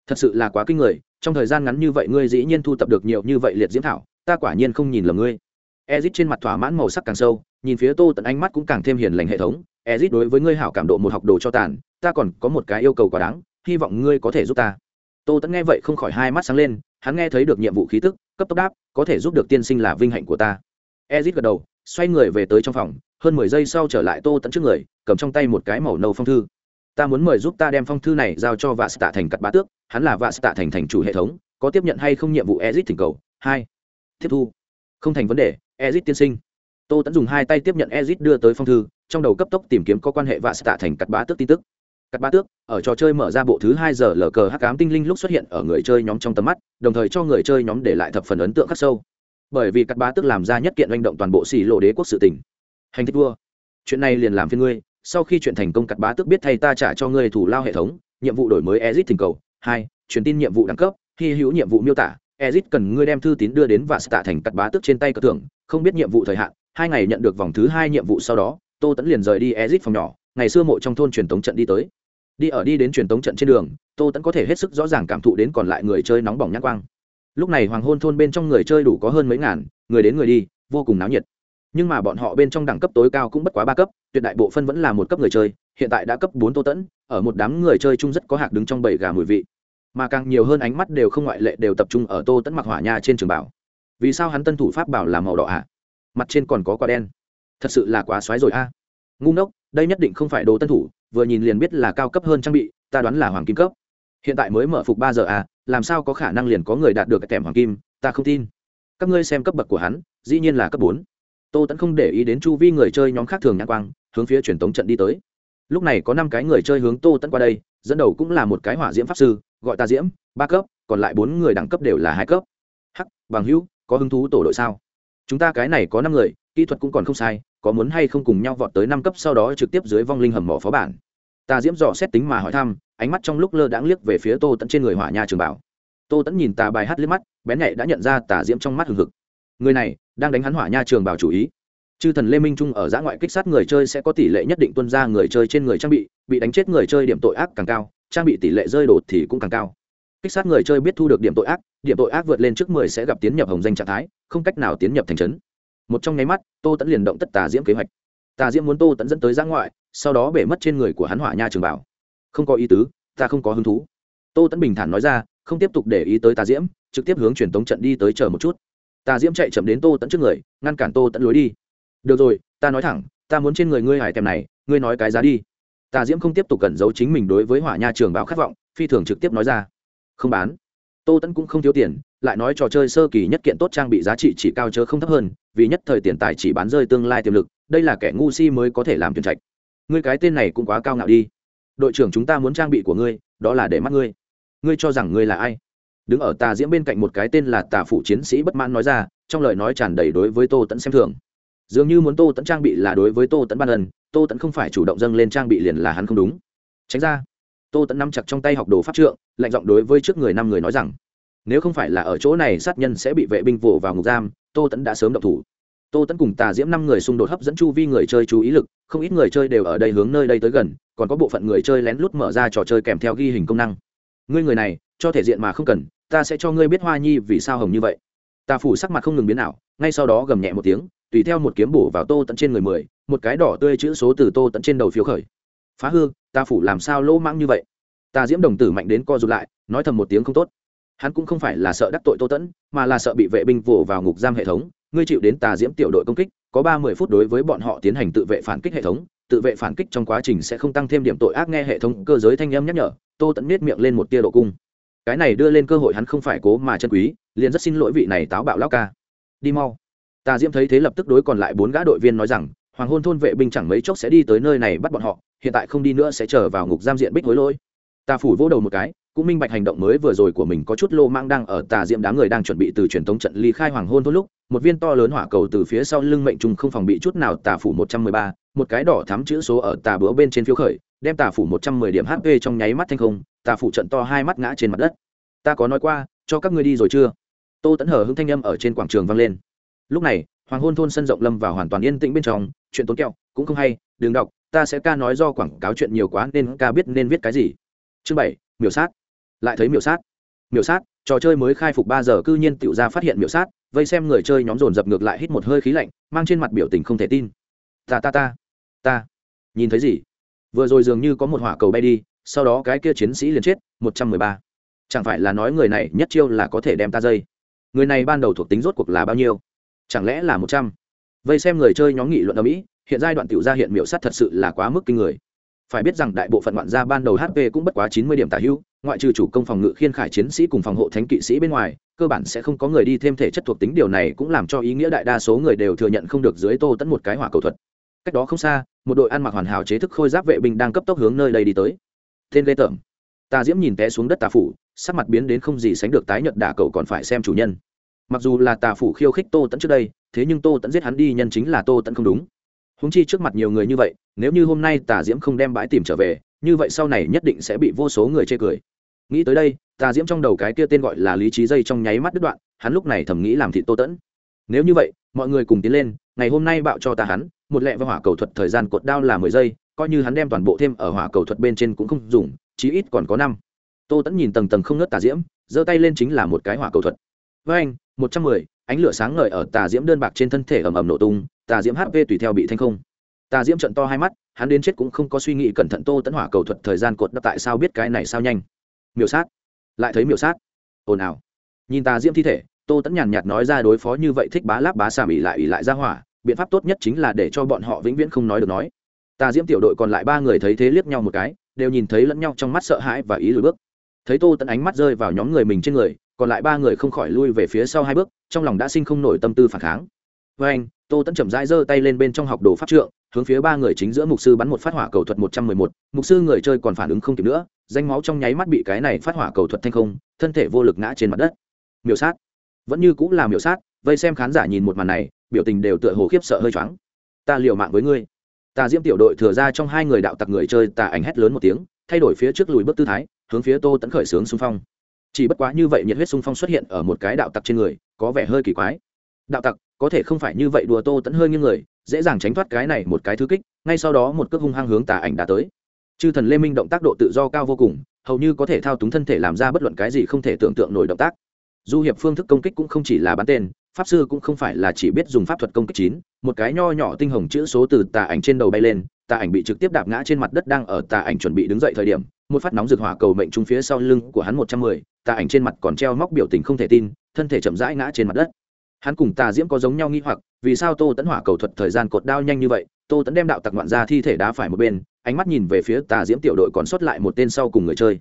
Thật sự là quá kinh người, trong thời gian ngắn như vậy ngươi dĩ nhiên thu tập được nhiều như vậy liệt diễm thảo, ta quả nhiên không nhìn lầm ngươi. Ezit trên mặt thỏa mãn màu sắc càng sâu, nhìn phía tô tận ánh mắt cũng càng thêm hiền lành hệ thống. Ezit đối với ngươi hảo cảm độ một học đồ cho tàn, ta còn có một cái yêu cầu quá đáng, hy vọng ngươi có thể giúp ta. Tô tẫn nghe vậy không khỏi hai mắt sáng lên hắn nghe thấy được nhiệm vụ khí tức, cấp tốc đáp, có thể giúp được tiên sinh là vinh hạnh của ta. Ezit gật đầu, xoay người về tới trong phòng, hơn mười giây sau trở lại tô tẫn trước người, cầm trong tay một cái màu nâu phong thư. Ta muốn mời giúp ta đem phong thư này giao cho vạ tạ thành cắt bá tước, hắn là vạ tạ thành thành chủ hệ thống, có tiếp nhận hay không nhiệm vụ ezit thỉnh cầu. Hai. Tiếp thu. Không thành vấn đề, ezit tiên sinh. Tô tẫn dùng hai tay tiếp nhận ezit đưa tới phong thư, trong đầu cấp tốc tìm kiếm có quan hệ vạ tạ thành cắt bá tước tin tức cắt bá tước, ở trò chơi mở ra bộ thứ hai giờ lờ cờ hắc cám tinh linh lúc xuất hiện ở người chơi nhóm trong tầm mắt, đồng thời cho người chơi nhóm để lại thập phần ấn tượng khắc sâu. Bởi vì cắt bá tước làm ra nhất kiện manh động toàn bộ xì lộ đế quốc sự tình. hành thích vua, chuyện này liền làm phiên ngươi, sau khi chuyện thành công cắt bá tước biết thay ta trả cho ngươi thủ lao hệ thống, nhiệm vụ đổi mới ezit thỉnh cầu. Hai, truyền tin nhiệm vụ đẳng cấp khi hữu nhiệm vụ miêu tả. Ezit cần ngươi đem thư tín đưa đến và tạ thành cắt bá tước trên tay cờ thưởng, không biết nhiệm vụ thời hạn, hai ngày nhận được vòng thứ hai nhiệm vụ sau đó, tô tẫn liền rời đi ezit phòng nhỏ, ngày xưa mộ trong thôn truyền tống trận đi tới đi ở đi đến truyền tống trận trên đường, tô tẫn có thể hết sức rõ ràng cảm thụ đến còn lại người chơi nóng bỏng nhãn quang. Lúc này hoàng hôn thôn bên trong người chơi đủ có hơn mấy ngàn, người đến người đi, vô cùng náo nhiệt. Nhưng mà bọn họ bên trong đẳng cấp tối cao cũng bất quá ba cấp, tuyệt đại bộ phân vẫn là một cấp người chơi, hiện tại đã cấp bốn tô tẫn ở một đám người chơi chung rất có hạc đứng trong bảy gà mùi vị. Mà càng nhiều hơn ánh mắt đều không ngoại lệ đều tập trung ở tô tẫn mặc hỏa nha trên trường bảo. Vì sao hắn tân thủ pháp bảo là màu đỏ ạ? À? mặt trên còn có quả đen. Thật sự là quá xoáy rồi a. À? ngu ngốc, đây nhất định không phải đồ tân thủ vừa nhìn liền biết là cao cấp hơn trang bị, ta đoán là hoàng kim cấp. Hiện tại mới mở phục ba giờ à làm sao có khả năng liền có người đạt được cái thèm hoàng kim, ta không tin. Các ngươi xem cấp bậc của hắn, dĩ nhiên là cấp bốn. Tô tẫn không để ý đến chu vi người chơi nhóm khác thường nhãn quang, hướng phía truyền tống trận đi tới. Lúc này có năm cái người chơi hướng tô tẫn qua đây, dẫn đầu cũng là một cái hỏa diễm pháp sư, gọi ta diễm, ba cấp, còn lại bốn người đẳng cấp đều là hai cấp. Hắc, bằng hữu, có hứng thú tổ đội sao? Chúng ta cái này có năm người kỹ thuật cũng còn không sai, có muốn hay không cùng nhau vọt tới năm cấp sau đó trực tiếp dưới vong linh hầm mỏ phó bản. Ta diễm dò xét tính mà hỏi thăm, ánh mắt trong lúc lơ đãng liếc về phía tô tẫn trên người hỏa nha trường bảo. Tô tẫn nhìn tà bài hát liếc mắt, bén nhạy đã nhận ra tà diễm trong mắt hừng hực. Người này, đang đánh hắn hỏa nha trường bảo chủ ý. Chư thần lê minh trung ở giã ngoại kích sát người chơi sẽ có tỷ lệ nhất định tuân ra người chơi trên người trang bị bị đánh chết người chơi điểm tội ác càng cao, trang bị tỷ lệ rơi đột thì cũng càng cao. Kích sát người chơi biết thu được điểm tội ác, điểm tội ác vượt lên trước mười sẽ gặp tiến nhập hồng danh trạng thái, không cách nào tiến nhập thành trấn một trong nháy mắt, tô tẫn liền động tất tà diễm kế hoạch. Tà diễm muốn tô tẫn dẫn tới giã ngoại, sau đó bể mất trên người của hắn hỏa nha trường bảo. Không có ý tứ, ta không có hứng thú. Tô tẫn bình thản nói ra, không tiếp tục để ý tới tà diễm, trực tiếp hướng truyền tống trận đi tới chờ một chút. Tà diễm chạy chậm đến tô tẫn trước người, ngăn cản tô tẫn lối đi. Được rồi, ta nói thẳng, ta muốn trên người ngươi hải thèm này, ngươi nói cái giá đi. Tà diễm không tiếp tục cẩn giấu chính mình đối với hỏa nha trường báo khát vọng, phi thường trực tiếp nói ra. Không bán tô tẫn cũng không thiếu tiền, lại nói trò chơi sơ kỳ nhất kiện tốt trang bị giá trị chỉ cao chớ không thấp hơn, vì nhất thời tiền tài chỉ bán rơi tương lai tiềm lực, đây là kẻ ngu si mới có thể làm tuyển trạch. Ngươi cái tên này cũng quá cao ngạo đi. Đội trưởng chúng ta muốn trang bị của ngươi, đó là để mắt ngươi. Ngươi cho rằng ngươi là ai? Đứng ở tà diễm bên cạnh một cái tên là tà phủ chiến sĩ bất mãn nói ra, trong lời nói tràn đầy đối với tô tẫn xem thường. Dường như muốn tô tẫn trang bị là đối với tô tẫn ban ân tô tẫn không phải chủ động dâng lên trang bị liền là hắn không đúng. Tránh ra tô tẫn nắm chặt trong tay học đồ pháp trượng, lạnh giọng đối với trước người năm người nói rằng, nếu không phải là ở chỗ này sát nhân sẽ bị vệ binh vồ vào ngục giam, tô tẫn đã sớm động thủ. Tô tẫn cùng tà diễm năm người xung đột hấp dẫn chu vi người chơi chú ý lực, không ít người chơi đều ở đây hướng nơi đây tới gần, còn có bộ phận người chơi lén lút mở ra trò chơi kèm theo ghi hình công năng. Ngươi người này, cho thể diện mà không cần, ta sẽ cho ngươi biết hoa nhi vì sao hồng như vậy. Tà phủ sắc mặt không ngừng biến ảo, ngay sau đó gầm nhẹ một tiếng, tùy theo một kiếm bổ vào tô tận trên người mười, một cái đỏ tươi chữ số từ tô tận trên đầu phiếu khởi phá hư, ta phủ làm sao lỗ mãng như vậy? Ta diễm đồng tử mạnh đến co rụt lại, nói thầm một tiếng không tốt. Hắn cũng không phải là sợ đắc tội tô tẫn mà là sợ bị vệ binh vồ vào ngục giam hệ thống. Ngươi chịu đến tà diễm tiểu đội công kích, có ba mươi phút đối với bọn họ tiến hành tự vệ phản kích hệ thống. Tự vệ phản kích trong quá trình sẽ không tăng thêm điểm tội ác nghe hệ thống. Cơ giới thanh âm nhắc nhở, tô tẫn nết miệng lên một tia độ cung. Cái này đưa lên cơ hội hắn không phải cố mà chân quý, liền rất xin lỗi vị này táo bạo lao ca. Đi mau. Tà diễm thấy thế lập tức đối còn lại bốn gã đội viên nói rằng hoàng hôn thôn vệ binh chẳng mấy chốc sẽ đi tới nơi này bắt bọn họ, hiện tại không đi nữa sẽ trở vào ngục giam diện bích hối lỗi. Tà phủ vỗ đầu một cái, cũng minh bạch hành động mới vừa rồi của mình có chút lô mang đang ở tà diệm đám người đang chuẩn bị từ truyền thống trận ly khai hoàng hôn thôn lúc, một viên to lớn hỏa cầu từ phía sau lưng mệnh trùng không phòng bị chút nào tà phủ một trăm mười ba, một cái đỏ thắm chữ số ở tà bữa bên trên phiếu khởi, đem tà phủ một trăm mười điểm hp trong nháy mắt thanh không, tà phủ trận to hai mắt ngã trên mặt đất. Ta có nói qua, cho các ngươi đi rồi chưa? Tô tẫn hở hưng thanh â m ở trên quảng trường vang lên. Lúc này, hoàng hôn thôn sân rộng lâm vào hoàn toàn yên tĩnh bên trong chuyện tốn kẹo, cũng không hay, đừng đọc, ta sẽ ca nói do quảng cáo chuyện nhiều quá nên ca biết nên viết cái gì. Chương bảy, miểu sát. Lại thấy miểu sát. Miểu sát, trò chơi mới khai phục ba giờ cư nhiên tiểu ra phát hiện miểu sát, vây xem người chơi nhóm dồn dập ngược lại hít một hơi khí lạnh, mang trên mặt biểu tình không thể tin. Ta ta ta ta. Nhìn thấy gì? Vừa rồi dường như có một hỏa cầu bay đi, sau đó cái kia chiến sĩ liền chết, một trăm mười ba. Chẳng phải là nói người này nhất chiêu là có thể đem ta dây? Người này ban đầu thuộc tính rốt cuộc là bao nhiêu? Chẳng lẽ là một trăm? Vây xem người chơi nhóm nghị luận ở mỹ, hiện giai đoạn tiểu gia hiện miểu sát thật sự là quá mức kinh người. Phải biết rằng đại bộ phận ngoạn gia ban đầu hp cũng bất quá chín mươi điểm tả hữu, ngoại trừ chủ công phòng ngự khiên khải chiến sĩ cùng phòng hộ thánh kỵ sĩ bên ngoài, cơ bản sẽ không có người đi thêm thể chất thuộc tính, điều này cũng làm cho ý nghĩa đại đa số người đều thừa nhận không được dưới tô tẫn một cái hỏa cầu thuật. Cách đó không xa, một đội ăn mặc hoàn hảo chế thức khôi giáp vệ binh đang cấp tốc hướng nơi đây đi tới. Tên lê tởm. Tà diễm nhìn té xuống đất tà phủ, sắc mặt biến đến không gì sánh được tái nhợt đả cậu còn phải xem chủ nhân mặc dù là tà phủ khiêu khích tô tẫn trước đây, thế nhưng tô tẫn giết hắn đi nhân chính là tô tẫn không đúng. Húng chi trước mặt nhiều người như vậy, nếu như hôm nay tà diễm không đem bãi tìm trở về, như vậy sau này nhất định sẽ bị vô số người chê cười. Nghĩ tới đây, tà diễm trong đầu cái kia tên gọi là lý trí dây trong nháy mắt đứt đoạn, hắn lúc này thầm nghĩ làm thị tô tẫn nếu như vậy, mọi người cùng tiến lên, ngày hôm nay bạo cho ta hắn, một lẹ và hỏa cầu thuật thời gian cột đao là mười giây, coi như hắn đem toàn bộ thêm ở hỏa cầu thuật bên trên cũng không dùng, chí ít còn có năm. Tô tẫn nhìn tầng tầng không ngớt tà diễm, giơ tay lên chính là một cái hỏa cầu thuật. Với anh một trăm mười, ánh lửa sáng ngời ở tà diễm đơn bạc trên thân thể ầm ầm nổ tung, tà diễm hp tùy theo bị thanh không. Tà diễm trận to hai mắt, hắn đến chết cũng không có suy nghĩ cẩn thận tô tẫn hỏa cầu thuật thời gian cột đắp tại sao biết cái này sao nhanh. Miểu sát. Lại thấy miểu sát. Ồn ào. Nhìn tà diễm thi thể, tô tẫn nhàn nhạt nói ra đối phó như vậy thích bá láp bá xàm ỉ lại ỉ lại ra hỏa, biện pháp tốt nhất chính là để cho bọn họ vĩnh viễn không nói được nói. Tà diễm tiểu đội còn lại ba người thấy thế liếc nhau một cái, đều nhìn thấy lẫn nhau trong mắt sợ hãi và ý lùi bước. Thấy tô tẫn ánh mắt rơi vào nhóm người mình trên người còn lại ba người không khỏi lui về phía sau hai bước, trong lòng đã sinh không nổi tâm tư phản kháng. Với anh, tô tẫn chậm rãi giơ tay lên bên trong học đồ pháp trượng, hướng phía ba người chính giữa mục sư bắn một phát hỏa cầu thuật một trăm mười một. Mục sư người chơi còn phản ứng không kịp nữa, danh máu trong nháy mắt bị cái này phát hỏa cầu thuật thanh không, thân thể vô lực ngã trên mặt đất. Miểu sát. Vẫn như cũng là miểu sát, vây xem khán giả nhìn một màn này, biểu tình đều tựa hồ khiếp sợ hơi choáng. Ta liều mạng với ngươi. Ta diễm tiểu đội thừa ra trong hai người đạo tặc người chơi tà ảnh hét lớn một tiếng, thay đổi phía trước lùi bước tư thái, hướng phía tô tẫn khởi sướng xung phong chỉ bất quá như vậy nhiệt huyết sung phong xuất hiện ở một cái đạo tặc trên người, có vẻ hơi kỳ quái. Đạo tặc, có thể không phải như vậy đùa tô tẫn hơi như người, dễ dàng tránh thoát cái này một cái thứ kích, ngay sau đó một cước hung hăng hướng tà ảnh đã tới. Chư thần lê minh động tác độ tự do cao vô cùng, hầu như có thể thao túng thân thể làm ra bất luận cái gì không thể tưởng tượng nổi động tác. Du hiệp phương thức công kích cũng không chỉ là bắn tên, pháp sư cũng không phải là chỉ biết dùng pháp thuật công kích chín, một cái nho nhỏ tinh hồng chữ số từ tà ảnh trên đầu bay lên, tà ảnh bị trực tiếp đạp ngã trên mặt đất đang ở tà ảnh chuẩn bị đứng dậy thời điểm, một phát nóng rực hỏa cầu mệnh trung phía sau lưng của hắn một trăm mười tà ảnh trên mặt còn treo móc biểu tình không thể tin, thân thể chậm rãi ngã trên mặt đất. Hắn cùng tà diễm có giống nhau nghi hoặc, vì sao tô tẫn hỏa cầu thuật thời gian cột đao nhanh như vậy? Tô tẫn đem đạo tặc ngoạn ra thi thể đá phải một bên, ánh mắt nhìn về phía tà diễm tiểu đội còn sót lại một tên sau cùng người chơi.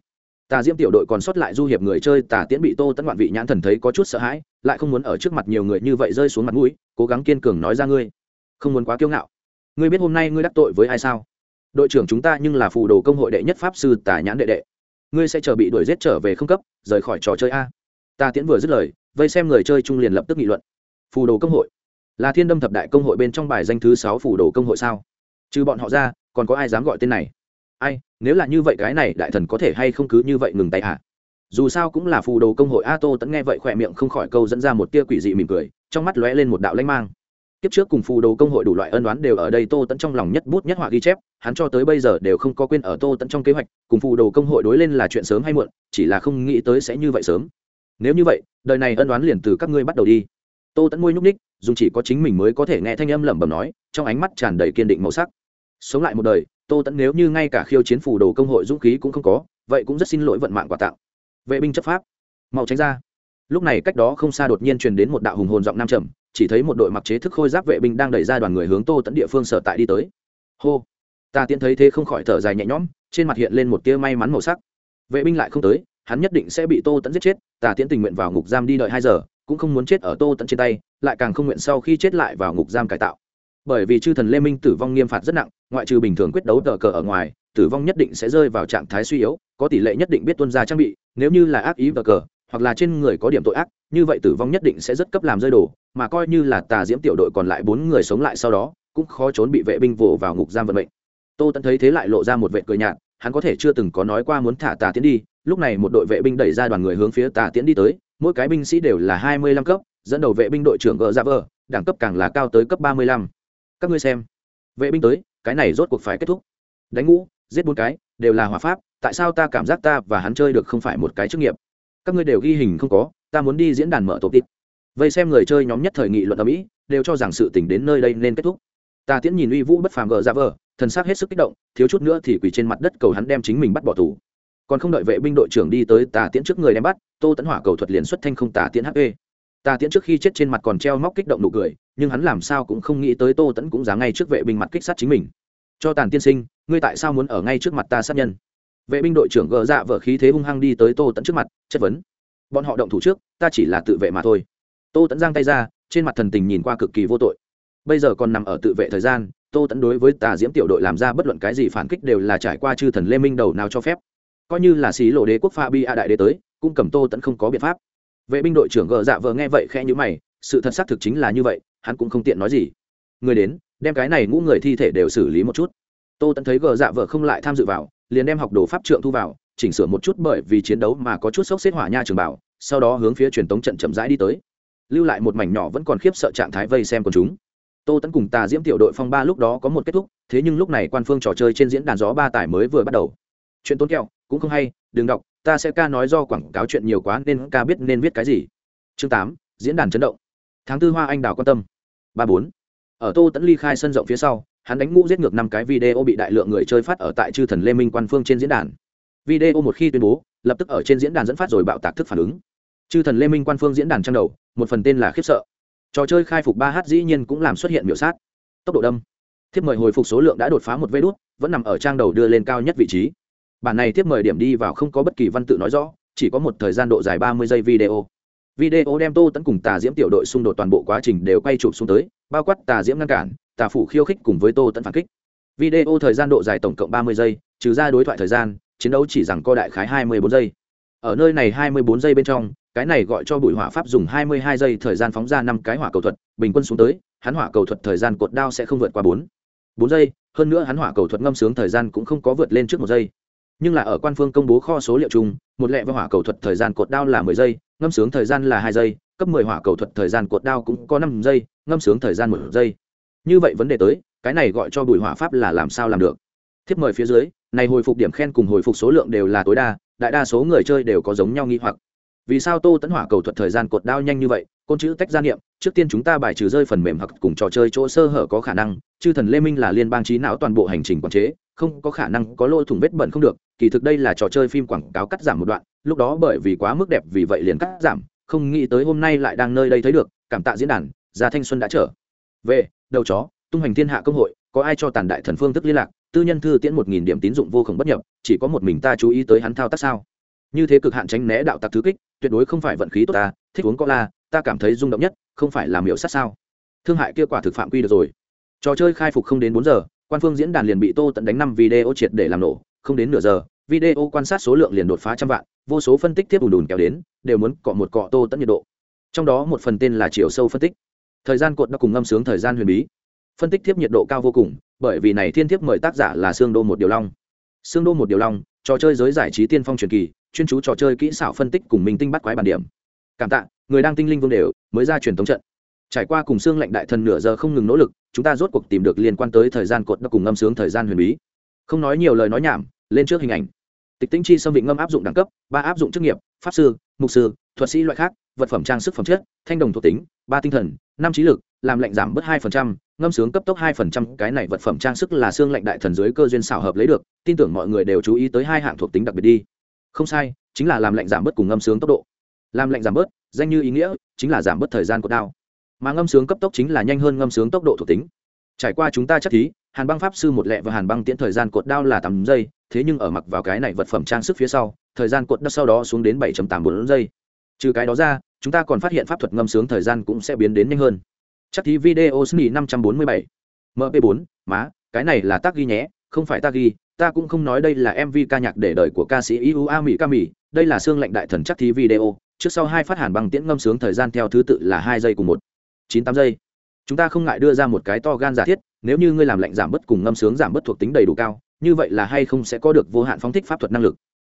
Tà diễm tiểu đội còn sót lại du hiệp người chơi, tà tiễn bị tô tẫn ngoạn vị nhãn thần thấy có chút sợ hãi, lại không muốn ở trước mặt nhiều người như vậy rơi xuống mặt mũi, cố gắng kiên cường nói ra ngươi, không muốn quá kiêu ngạo. Ngươi biết hôm nay ngươi đắc tội với ai sao? Đội trưởng chúng ta nhưng là phù đồ công hội đệ nhất pháp sư tà nhãn đệ đệ ngươi sẽ chờ bị đuổi giết trở về không cấp, rời khỏi trò chơi a. Ta tiễn vừa dứt lời, vây xem người chơi trung liền lập tức nghị luận. Phù đồ công hội. Là thiên đâm thập đại công hội bên trong bài danh thứ sáu phù đồ công hội sao? Trừ bọn họ ra, còn có ai dám gọi tên này? Ai, nếu là như vậy cái này đại thần có thể hay không cứ như vậy ngừng tay hả? Dù sao cũng là phù đồ công hội a tô tẫn nghe vậy khỏe miệng không khỏi câu dẫn ra một tia quỷ dị mỉm cười, trong mắt lóe lên một đạo lanh mang tiếp trước cùng phù đồ công hội đủ loại ân đoán đều ở đây tô tẫn trong lòng nhất bút nhất họa ghi chép, hắn cho tới bây giờ đều không có quên ở tô tẫn trong kế hoạch, cùng phù đồ công hội đối lên là chuyện sớm hay muộn, chỉ là không nghĩ tới sẽ như vậy sớm. Nếu như vậy, đời này ân đoán liền từ các ngươi bắt đầu đi. Tô tẫn môi nhúc ních dùng chỉ có chính mình mới có thể nghe thanh âm lẩm bẩm nói, trong ánh mắt tràn đầy kiên định màu sắc. Sống lại một đời, tô tẫn nếu như ngay cả khiêu chiến phù đồ công hội dũng khí cũng không có, vậy cũng rất xin lỗi vận mạng quà tặng vệ binh chấp pháp, mau tránh ra. Lúc này cách đó không xa đột nhiên truyền đến một đạo hùng hồn giọng nam trầm chỉ thấy một đội mặc chế thức khôi giáp vệ binh đang đẩy ra đoàn người hướng tô tẫn địa phương sở tại đi tới. Hô! Ta tiến thấy thế không khỏi thở dài nhẹ nhõm, trên mặt hiện lên một tia may mắn màu sắc. Vệ binh lại không tới, hắn nhất định sẽ bị tô tẫn giết chết tà tiến tình nguyện vào ngục giam đi đợi hai giờ, cũng không muốn chết ở tô tẫn trên tay, lại càng không nguyện sau khi chết lại vào ngục giam cải tạo. Bởi vì chư thần lê minh tử vong nghiêm phạt rất nặng, ngoại trừ bình thường quyết đấu tờ cờ ở ngoài, tử vong nhất định sẽ rơi vào trạng thái suy yếu, có tỷ lệ nhất định biết tuân ra trang bị, nếu như là ác ý tờ cờ, hoặc là trên người có điểm tội ác như vậy tử vong nhất định sẽ rất cấp làm rơi đổ, mà coi như là tà diễm tiểu đội còn lại bốn người sống lại sau đó cũng khó trốn bị vệ binh vồ vào ngục giam vận mệnh. Tô tẫn thấy thế lại lộ ra một vệ cười nhạt hắn có thể chưa từng có nói qua muốn thả tà tiến đi lúc này một đội vệ binh đẩy ra đoàn người hướng phía tà tiến đi tới mỗi cái binh sĩ đều là hai mươi lăm cấp dẫn đầu vệ binh đội trưởng gờ ra vờ đẳng cấp càng là cao tới cấp ba mươi lăm. Các ngươi xem vệ binh tới cái này rốt cuộc phải kết thúc. Đánh ngũ giết bốn cái đều là hỏa pháp tại sao ta cảm giác ta và hắn chơi được không phải một cái chức nghiệp? Các ngươi đều ghi hình không có ta muốn đi diễn đàn mở tổ tít vây xem người chơi nhóm nhất thời nghị luận ở mỹ, đều cho rằng sự tình đến nơi đây nên kết thúc. Ta tiễn nhìn uy vũ bất phàm gờ ra vờ, thần sắc hết sức kích động, thiếu chút nữa thì quỳ trên mặt đất cầu hắn đem chính mình bắt bỏ tù. Còn không đợi vệ binh đội trưởng đi tới tà tiễn trước người đem bắt, tô tẫn hỏa cầu thuật liền xuất thanh không tà tiễn hp tà tiễn trước khi chết trên mặt còn treo móc kích động nụ cười, nhưng hắn làm sao cũng không nghĩ tới tô tẫn cũng dám ngay trước vệ binh mặt kích sát chính mình. Cho tàn tiên sinh, ngươi tại sao muốn ở ngay trước mặt ta sát nhân? Vệ binh đội trưởng gờ dạ vợ khí thế hung hăng đi tới tô tẫn trước mặt, chất vấn bọn họ động thủ trước, ta chỉ là tự vệ mà thôi. Tô tẫn giang tay ra, trên mặt thần tình nhìn qua cực kỳ vô tội. Bây giờ còn nằm ở tự vệ thời gian, tô tẫn đối với tà diễm tiểu đội làm ra bất luận cái gì phản kích đều là trải qua chư thần lê minh đầu nào cho phép. Coi như là xí lộ đế quốc pha bi a đại đế tới, cũng cầm tô tẫn không có biện pháp. Vệ binh đội trưởng gờ dạ vờ nghe vậy khe nhữ mày, sự thật xác thực chính là như vậy, hắn cũng không tiện nói gì. Người đến, đem cái này ngũ người thi thể đều xử lý một chút. Tô tẫn thấy gờ dạ vờ không lại tham dự vào, liền đem học đồ pháp trượng thu vào chỉnh sửa một chút bởi vì chiến đấu mà có chút sốc xếp hỏa nha trường bảo, sau đó hướng phía truyền tống trận chậm rãi đi tới. Lưu lại một mảnh nhỏ vẫn còn khiếp sợ trạng thái vây xem của chúng. Tô tẫn cùng tà diễm tiểu đội phong ba lúc đó có một kết thúc, thế nhưng lúc này quan phương trò chơi trên diễn đàn gió ba tải mới vừa bắt đầu. Chuyện tốn kẹo, cũng không hay, đừng đọc, ta sẽ ca nói do quảng cáo chuyện nhiều quá nên ca biết nên viết cái gì. Chương tám, diễn đàn chấn động. Tháng tư hoa anh đào quan tâm. Ba bốn. Ở tô tẫn ly khai sân rộng phía sau, hắn đánh ngũ giết ngược năm cái video bị đại lượng người chơi phát ở tại chư thần lê minh quan phương trên diễn đàn video một khi tuyên bố, lập tức ở trên diễn đàn dẫn phát rồi bạo tạc thức phản ứng. Chư thần lê minh quan phương diễn đàn trang đầu, một phần tên là khiếp sợ. Trò chơi khai phục ba h dĩ nhiên cũng làm xuất hiện miểu sát. Tốc độ đâm. Thiếp mời hồi phục số lượng đã đột phá một vê đốt vẫn nằm ở trang đầu đưa lên cao nhất vị trí. Bản này thiếp mời điểm đi vào không có bất kỳ văn tự nói rõ, chỉ có một thời gian độ dài ba mươi giây video. Video đem tô Tấn cùng tà diễm tiểu đội xung đột toàn bộ quá trình đều quay chụp xuống tới, bao quát tà diễm ngăn cản, tà phủ khiêu khích cùng với tô Tấn phản kích. Video thời gian độ dài tổng cộng ba mươi giây, trừ ra đối thoại thời gian chiến đấu chỉ rằng co đại khái hai mươi bốn giây. Ở nơi này hai mươi bốn giây bên trong, cái này gọi cho bụi hỏa pháp dùng hai mươi hai giây thời gian phóng ra năm cái hỏa cầu thuật, bình quân xuống tới, hắn hỏa cầu thuật thời gian cột đao sẽ không vượt qua bốn. bốn giây, hơn nữa hắn hỏa cầu thuật ngâm sướng thời gian cũng không có vượt lên trước một giây. Nhưng là ở quan phương công bố kho số liệu chung, một lẹ và hỏa cầu thuật thời gian cột đao là mười giây, ngâm sướng thời gian là hai giây, cấp mười hỏa cầu thuật thời gian cột đao cũng có năm giây, ngâm sướng thời gian một giây. Như vậy vấn đề tới, cái này gọi cho bùi hỏa pháp là làm sao làm được? Thiếp mời phía dưới này hồi phục điểm khen cùng hồi phục số lượng đều là tối đa, đại đa số người chơi đều có giống nhau nghi hoặc. Vì sao tô tấn hỏa cầu thuật thời gian cột đao nhanh như vậy, côn chữ tách gia niệm, trước tiên chúng ta bài trừ rơi phần mềm hoặc cùng trò chơi chỗ sơ hở có khả năng, chư thần lê minh là liên bang trí não toàn bộ hành trình quản chế, không có khả năng có lỗ thủng vết bẩn không được, kỳ thực đây là trò chơi phim quảng cáo cắt giảm một đoạn, lúc đó bởi vì quá mức đẹp vì vậy liền cắt giảm, không nghĩ tới hôm nay lại đang nơi đây thấy được, cảm tạ diễn đàn, gia thanh xuân đã trở về, đầu chó, tung hành thiên hạ công hội, có ai cho tàn đại thần phương thức liên lạc? Tư nhân thư tiễn một nghìn điểm tín dụng vô khổng bất nhập, chỉ có một mình ta chú ý tới hắn thao tác sao? Như thế cực hạn tránh né đạo tặc thứ kích, tuyệt đối không phải vận khí tốt ta, thích uống có la ta cảm thấy rung động nhất, không phải làm miểu sát sao? Thương hại kia quả thực phạm quy được rồi. Trò chơi khai phục không đến bốn giờ, quan phương diễn đàn liền bị tô tận đánh năm video triệt để làm nổ, không đến nửa giờ, video quan sát số lượng liền đột phá trăm vạn, vô số phân tích tiếp ùn đùn kéo đến, đều muốn cọ một cọ tô tận nhiệt độ. Trong đó một phần tên là chiều sâu phân tích. Thời gian cột đã cùng ngâm sướng thời gian huyền bí. Phân tích tiếp nhiệt độ cao vô cùng bởi vì này thiên thiếp mời tác giả là xương đô một điều long. Xương đô một điều long, trò chơi giới giải trí tiên phong truyền kỳ, chuyên chú trò chơi kỹ xảo phân tích cùng minh tinh bắt quái bản điểm. Cảm tạ, người đang tinh linh vương đều, mới ra truyền thống trận. Trải qua cùng xương lệnh đại thần nửa giờ không ngừng nỗ lực, chúng ta rốt cuộc tìm được liên quan tới thời gian cột đã cùng ngâm sướng thời gian huyền bí. Không nói nhiều lời nói nhảm, lên trước hình ảnh. Tịch tinh chi xâm vị ngâm áp dụng đẳng cấp, ba áp dụng chức nghiệp, pháp sư, mục sư, thuật sĩ loại khác, vật phẩm trang sức phẩm chất, thanh đồng thuộc tính, ba tinh thần, năm trí lực, làm lệnh giảm bớt hai phần trăm ngâm sướng cấp tốc hai phần trăm, cái này vật phẩm trang sức là xương lệnh đại thần dưới cơ duyên xảo hợp lấy được, tin tưởng mọi người đều chú ý tới hai hạng thuộc tính đặc biệt đi. Không sai, chính là làm lệnh giảm bớt cùng ngâm sướng tốc độ. Làm lệnh giảm bớt, danh như ý nghĩa, chính là giảm bớt thời gian của đao. Mà ngâm sướng cấp tốc chính là nhanh hơn ngâm sướng tốc độ thuộc tính. Trải qua chúng ta chắc thí, hàn băng pháp sư một lẹ và hàn băng tiễn thời gian cột đao là tám giây, thế nhưng ở mặc vào cái này vật phẩm trang sức phía sau, thời gian cột đao sau đó xuống đến bảy tám bốn giây. Trừ cái đó ra, chúng ta còn phát hiện pháp thuật ngâm sướng thời gian cũng sẽ biến đến nhanh hơn chắc thí video sni năm trăm bốn mươi bảy. Mp 4 má, cái này là tác ghi nhé, không phải tác ghi, ta cũng không nói đây là mv ca nhạc để đời của ca sĩ iu a mỹ ca mỹ đây là xương lệnh đại thần chắc thí video, trước sau hai phát hàn bằng tiễn ngâm sướng thời gian theo thứ tự là hai giây cùng một. Chín tám giây. Chúng ta không ngại đưa ra một cái to gan giả thiết, nếu như ngươi làm lệnh giảm bớt cùng ngâm sướng giảm bớt thuộc tính đầy đủ cao, như vậy là hay không sẽ có được vô hạn phóng thích pháp thuật năng lực.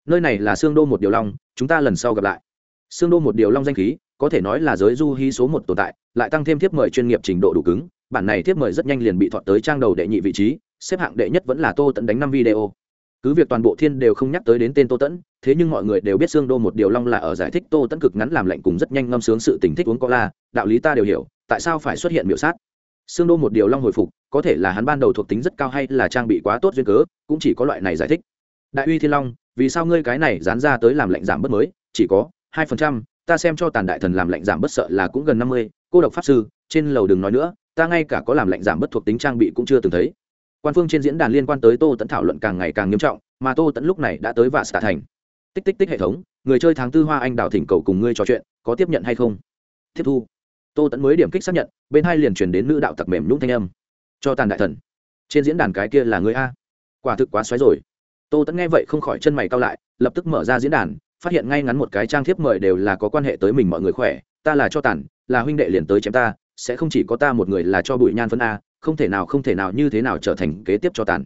Nơi này là xương đô một điều long, chúng ta lần sau gặp lại. Xương đô một điều long danh khí có thể nói là giới du hí số một tồn tại, lại tăng thêm thiếp mời chuyên nghiệp trình độ đủ cứng, bản này thiếp mời rất nhanh liền bị thọt tới trang đầu đệ nhị vị trí, xếp hạng đệ nhất vẫn là tô tẫn đánh năm video. Cứ việc toàn bộ thiên đều không nhắc tới đến tên tô tẫn thế nhưng mọi người đều biết xương đô một điều long là ở giải thích tô tẫn cực ngắn làm lệnh cùng rất nhanh ngâm sướng sự tình thích uống cola, đạo lý ta đều hiểu, tại sao phải xuất hiện miểu sát? Xương đô một điều long hồi phục, có thể là hắn ban đầu thuộc tính rất cao hay là trang bị quá tốt duyên cớ, cũng chỉ có loại này giải thích. Đại uy thiên long, vì sao ngươi cái này dán ra tới làm lệnh giảm bớt mới, chỉ có hai phần trăm ta xem cho tàn đại thần làm lệnh giảm bất sợ là cũng gần năm mươi, cô độc pháp sư, trên lầu đừng nói nữa, ta ngay cả có làm lệnh giảm bất thuộc tính trang bị cũng chưa từng thấy. Quan phương trên diễn đàn liên quan tới tô tẫn thảo luận càng ngày càng nghiêm trọng, mà tô tẫn lúc này đã tới vạ xả thành. Tích tích tích hệ thống, người chơi tháng tư hoa anh đào thỉnh cầu cùng ngươi trò chuyện, có tiếp nhận hay không? Tiếp thu. Tô tẫn mới điểm kích xác nhận, bên hai liền truyền đến nữ đạo tặc mềm nhũng thanh âm. Cho tàn đại thần. Trên diễn đàn cái kia là người a. Quả thực quá xoáy rồi. Tô tẫn nghe vậy không khỏi chân mày cao lại, lập tức mở ra diễn đàn phát hiện ngay ngắn một cái trang thiếp mời đều là có quan hệ tới mình mọi người khỏe, ta là cho tản là huynh đệ liền tới chém ta, sẽ không chỉ có ta một người là cho bụi nhan phân a, không thể nào, không thể nào như thế nào trở thành kế tiếp cho tản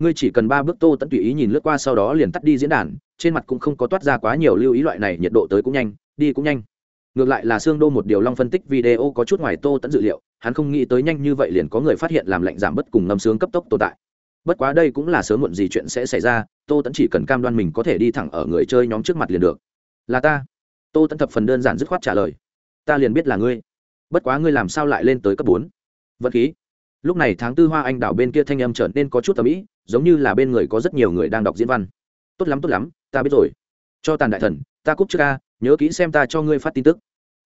ngươi chỉ cần ba bước tô tẫn tùy ý nhìn lướt qua sau đó liền tắt đi diễn đàn, trên mặt cũng không có toát ra quá nhiều lưu ý loại này, nhiệt độ tới cũng nhanh, đi cũng nhanh. Ngược lại là xương đô một điều long phân tích video có chút ngoài tô tẫn dự liệu, hắn không nghĩ tới nhanh như vậy liền có người phát hiện làm lạnh giảm bất cùng ngâm sướng cấp tốc tồn tại. Bất quá đây cũng là sớm muộn gì chuyện sẽ xảy ra tô tẫn chỉ cần cam đoan mình có thể đi thẳng ở người chơi nhóm trước mặt liền được. Là ta. Tô tẫn thập phần đơn giản dứt khoát trả lời. Ta liền biết là ngươi. Bất quá ngươi làm sao lại lên tới cấp bốn? Vật khí. Lúc này tháng tư hoa anh đảo bên kia thanh âm trở nên có chút tầm ĩ, giống như là bên người có rất nhiều người đang đọc diễn văn. Tốt lắm tốt lắm, ta biết rồi. Cho tàn đại thần, ta cúp trước ca nhớ kỹ xem ta cho ngươi phát tin tức.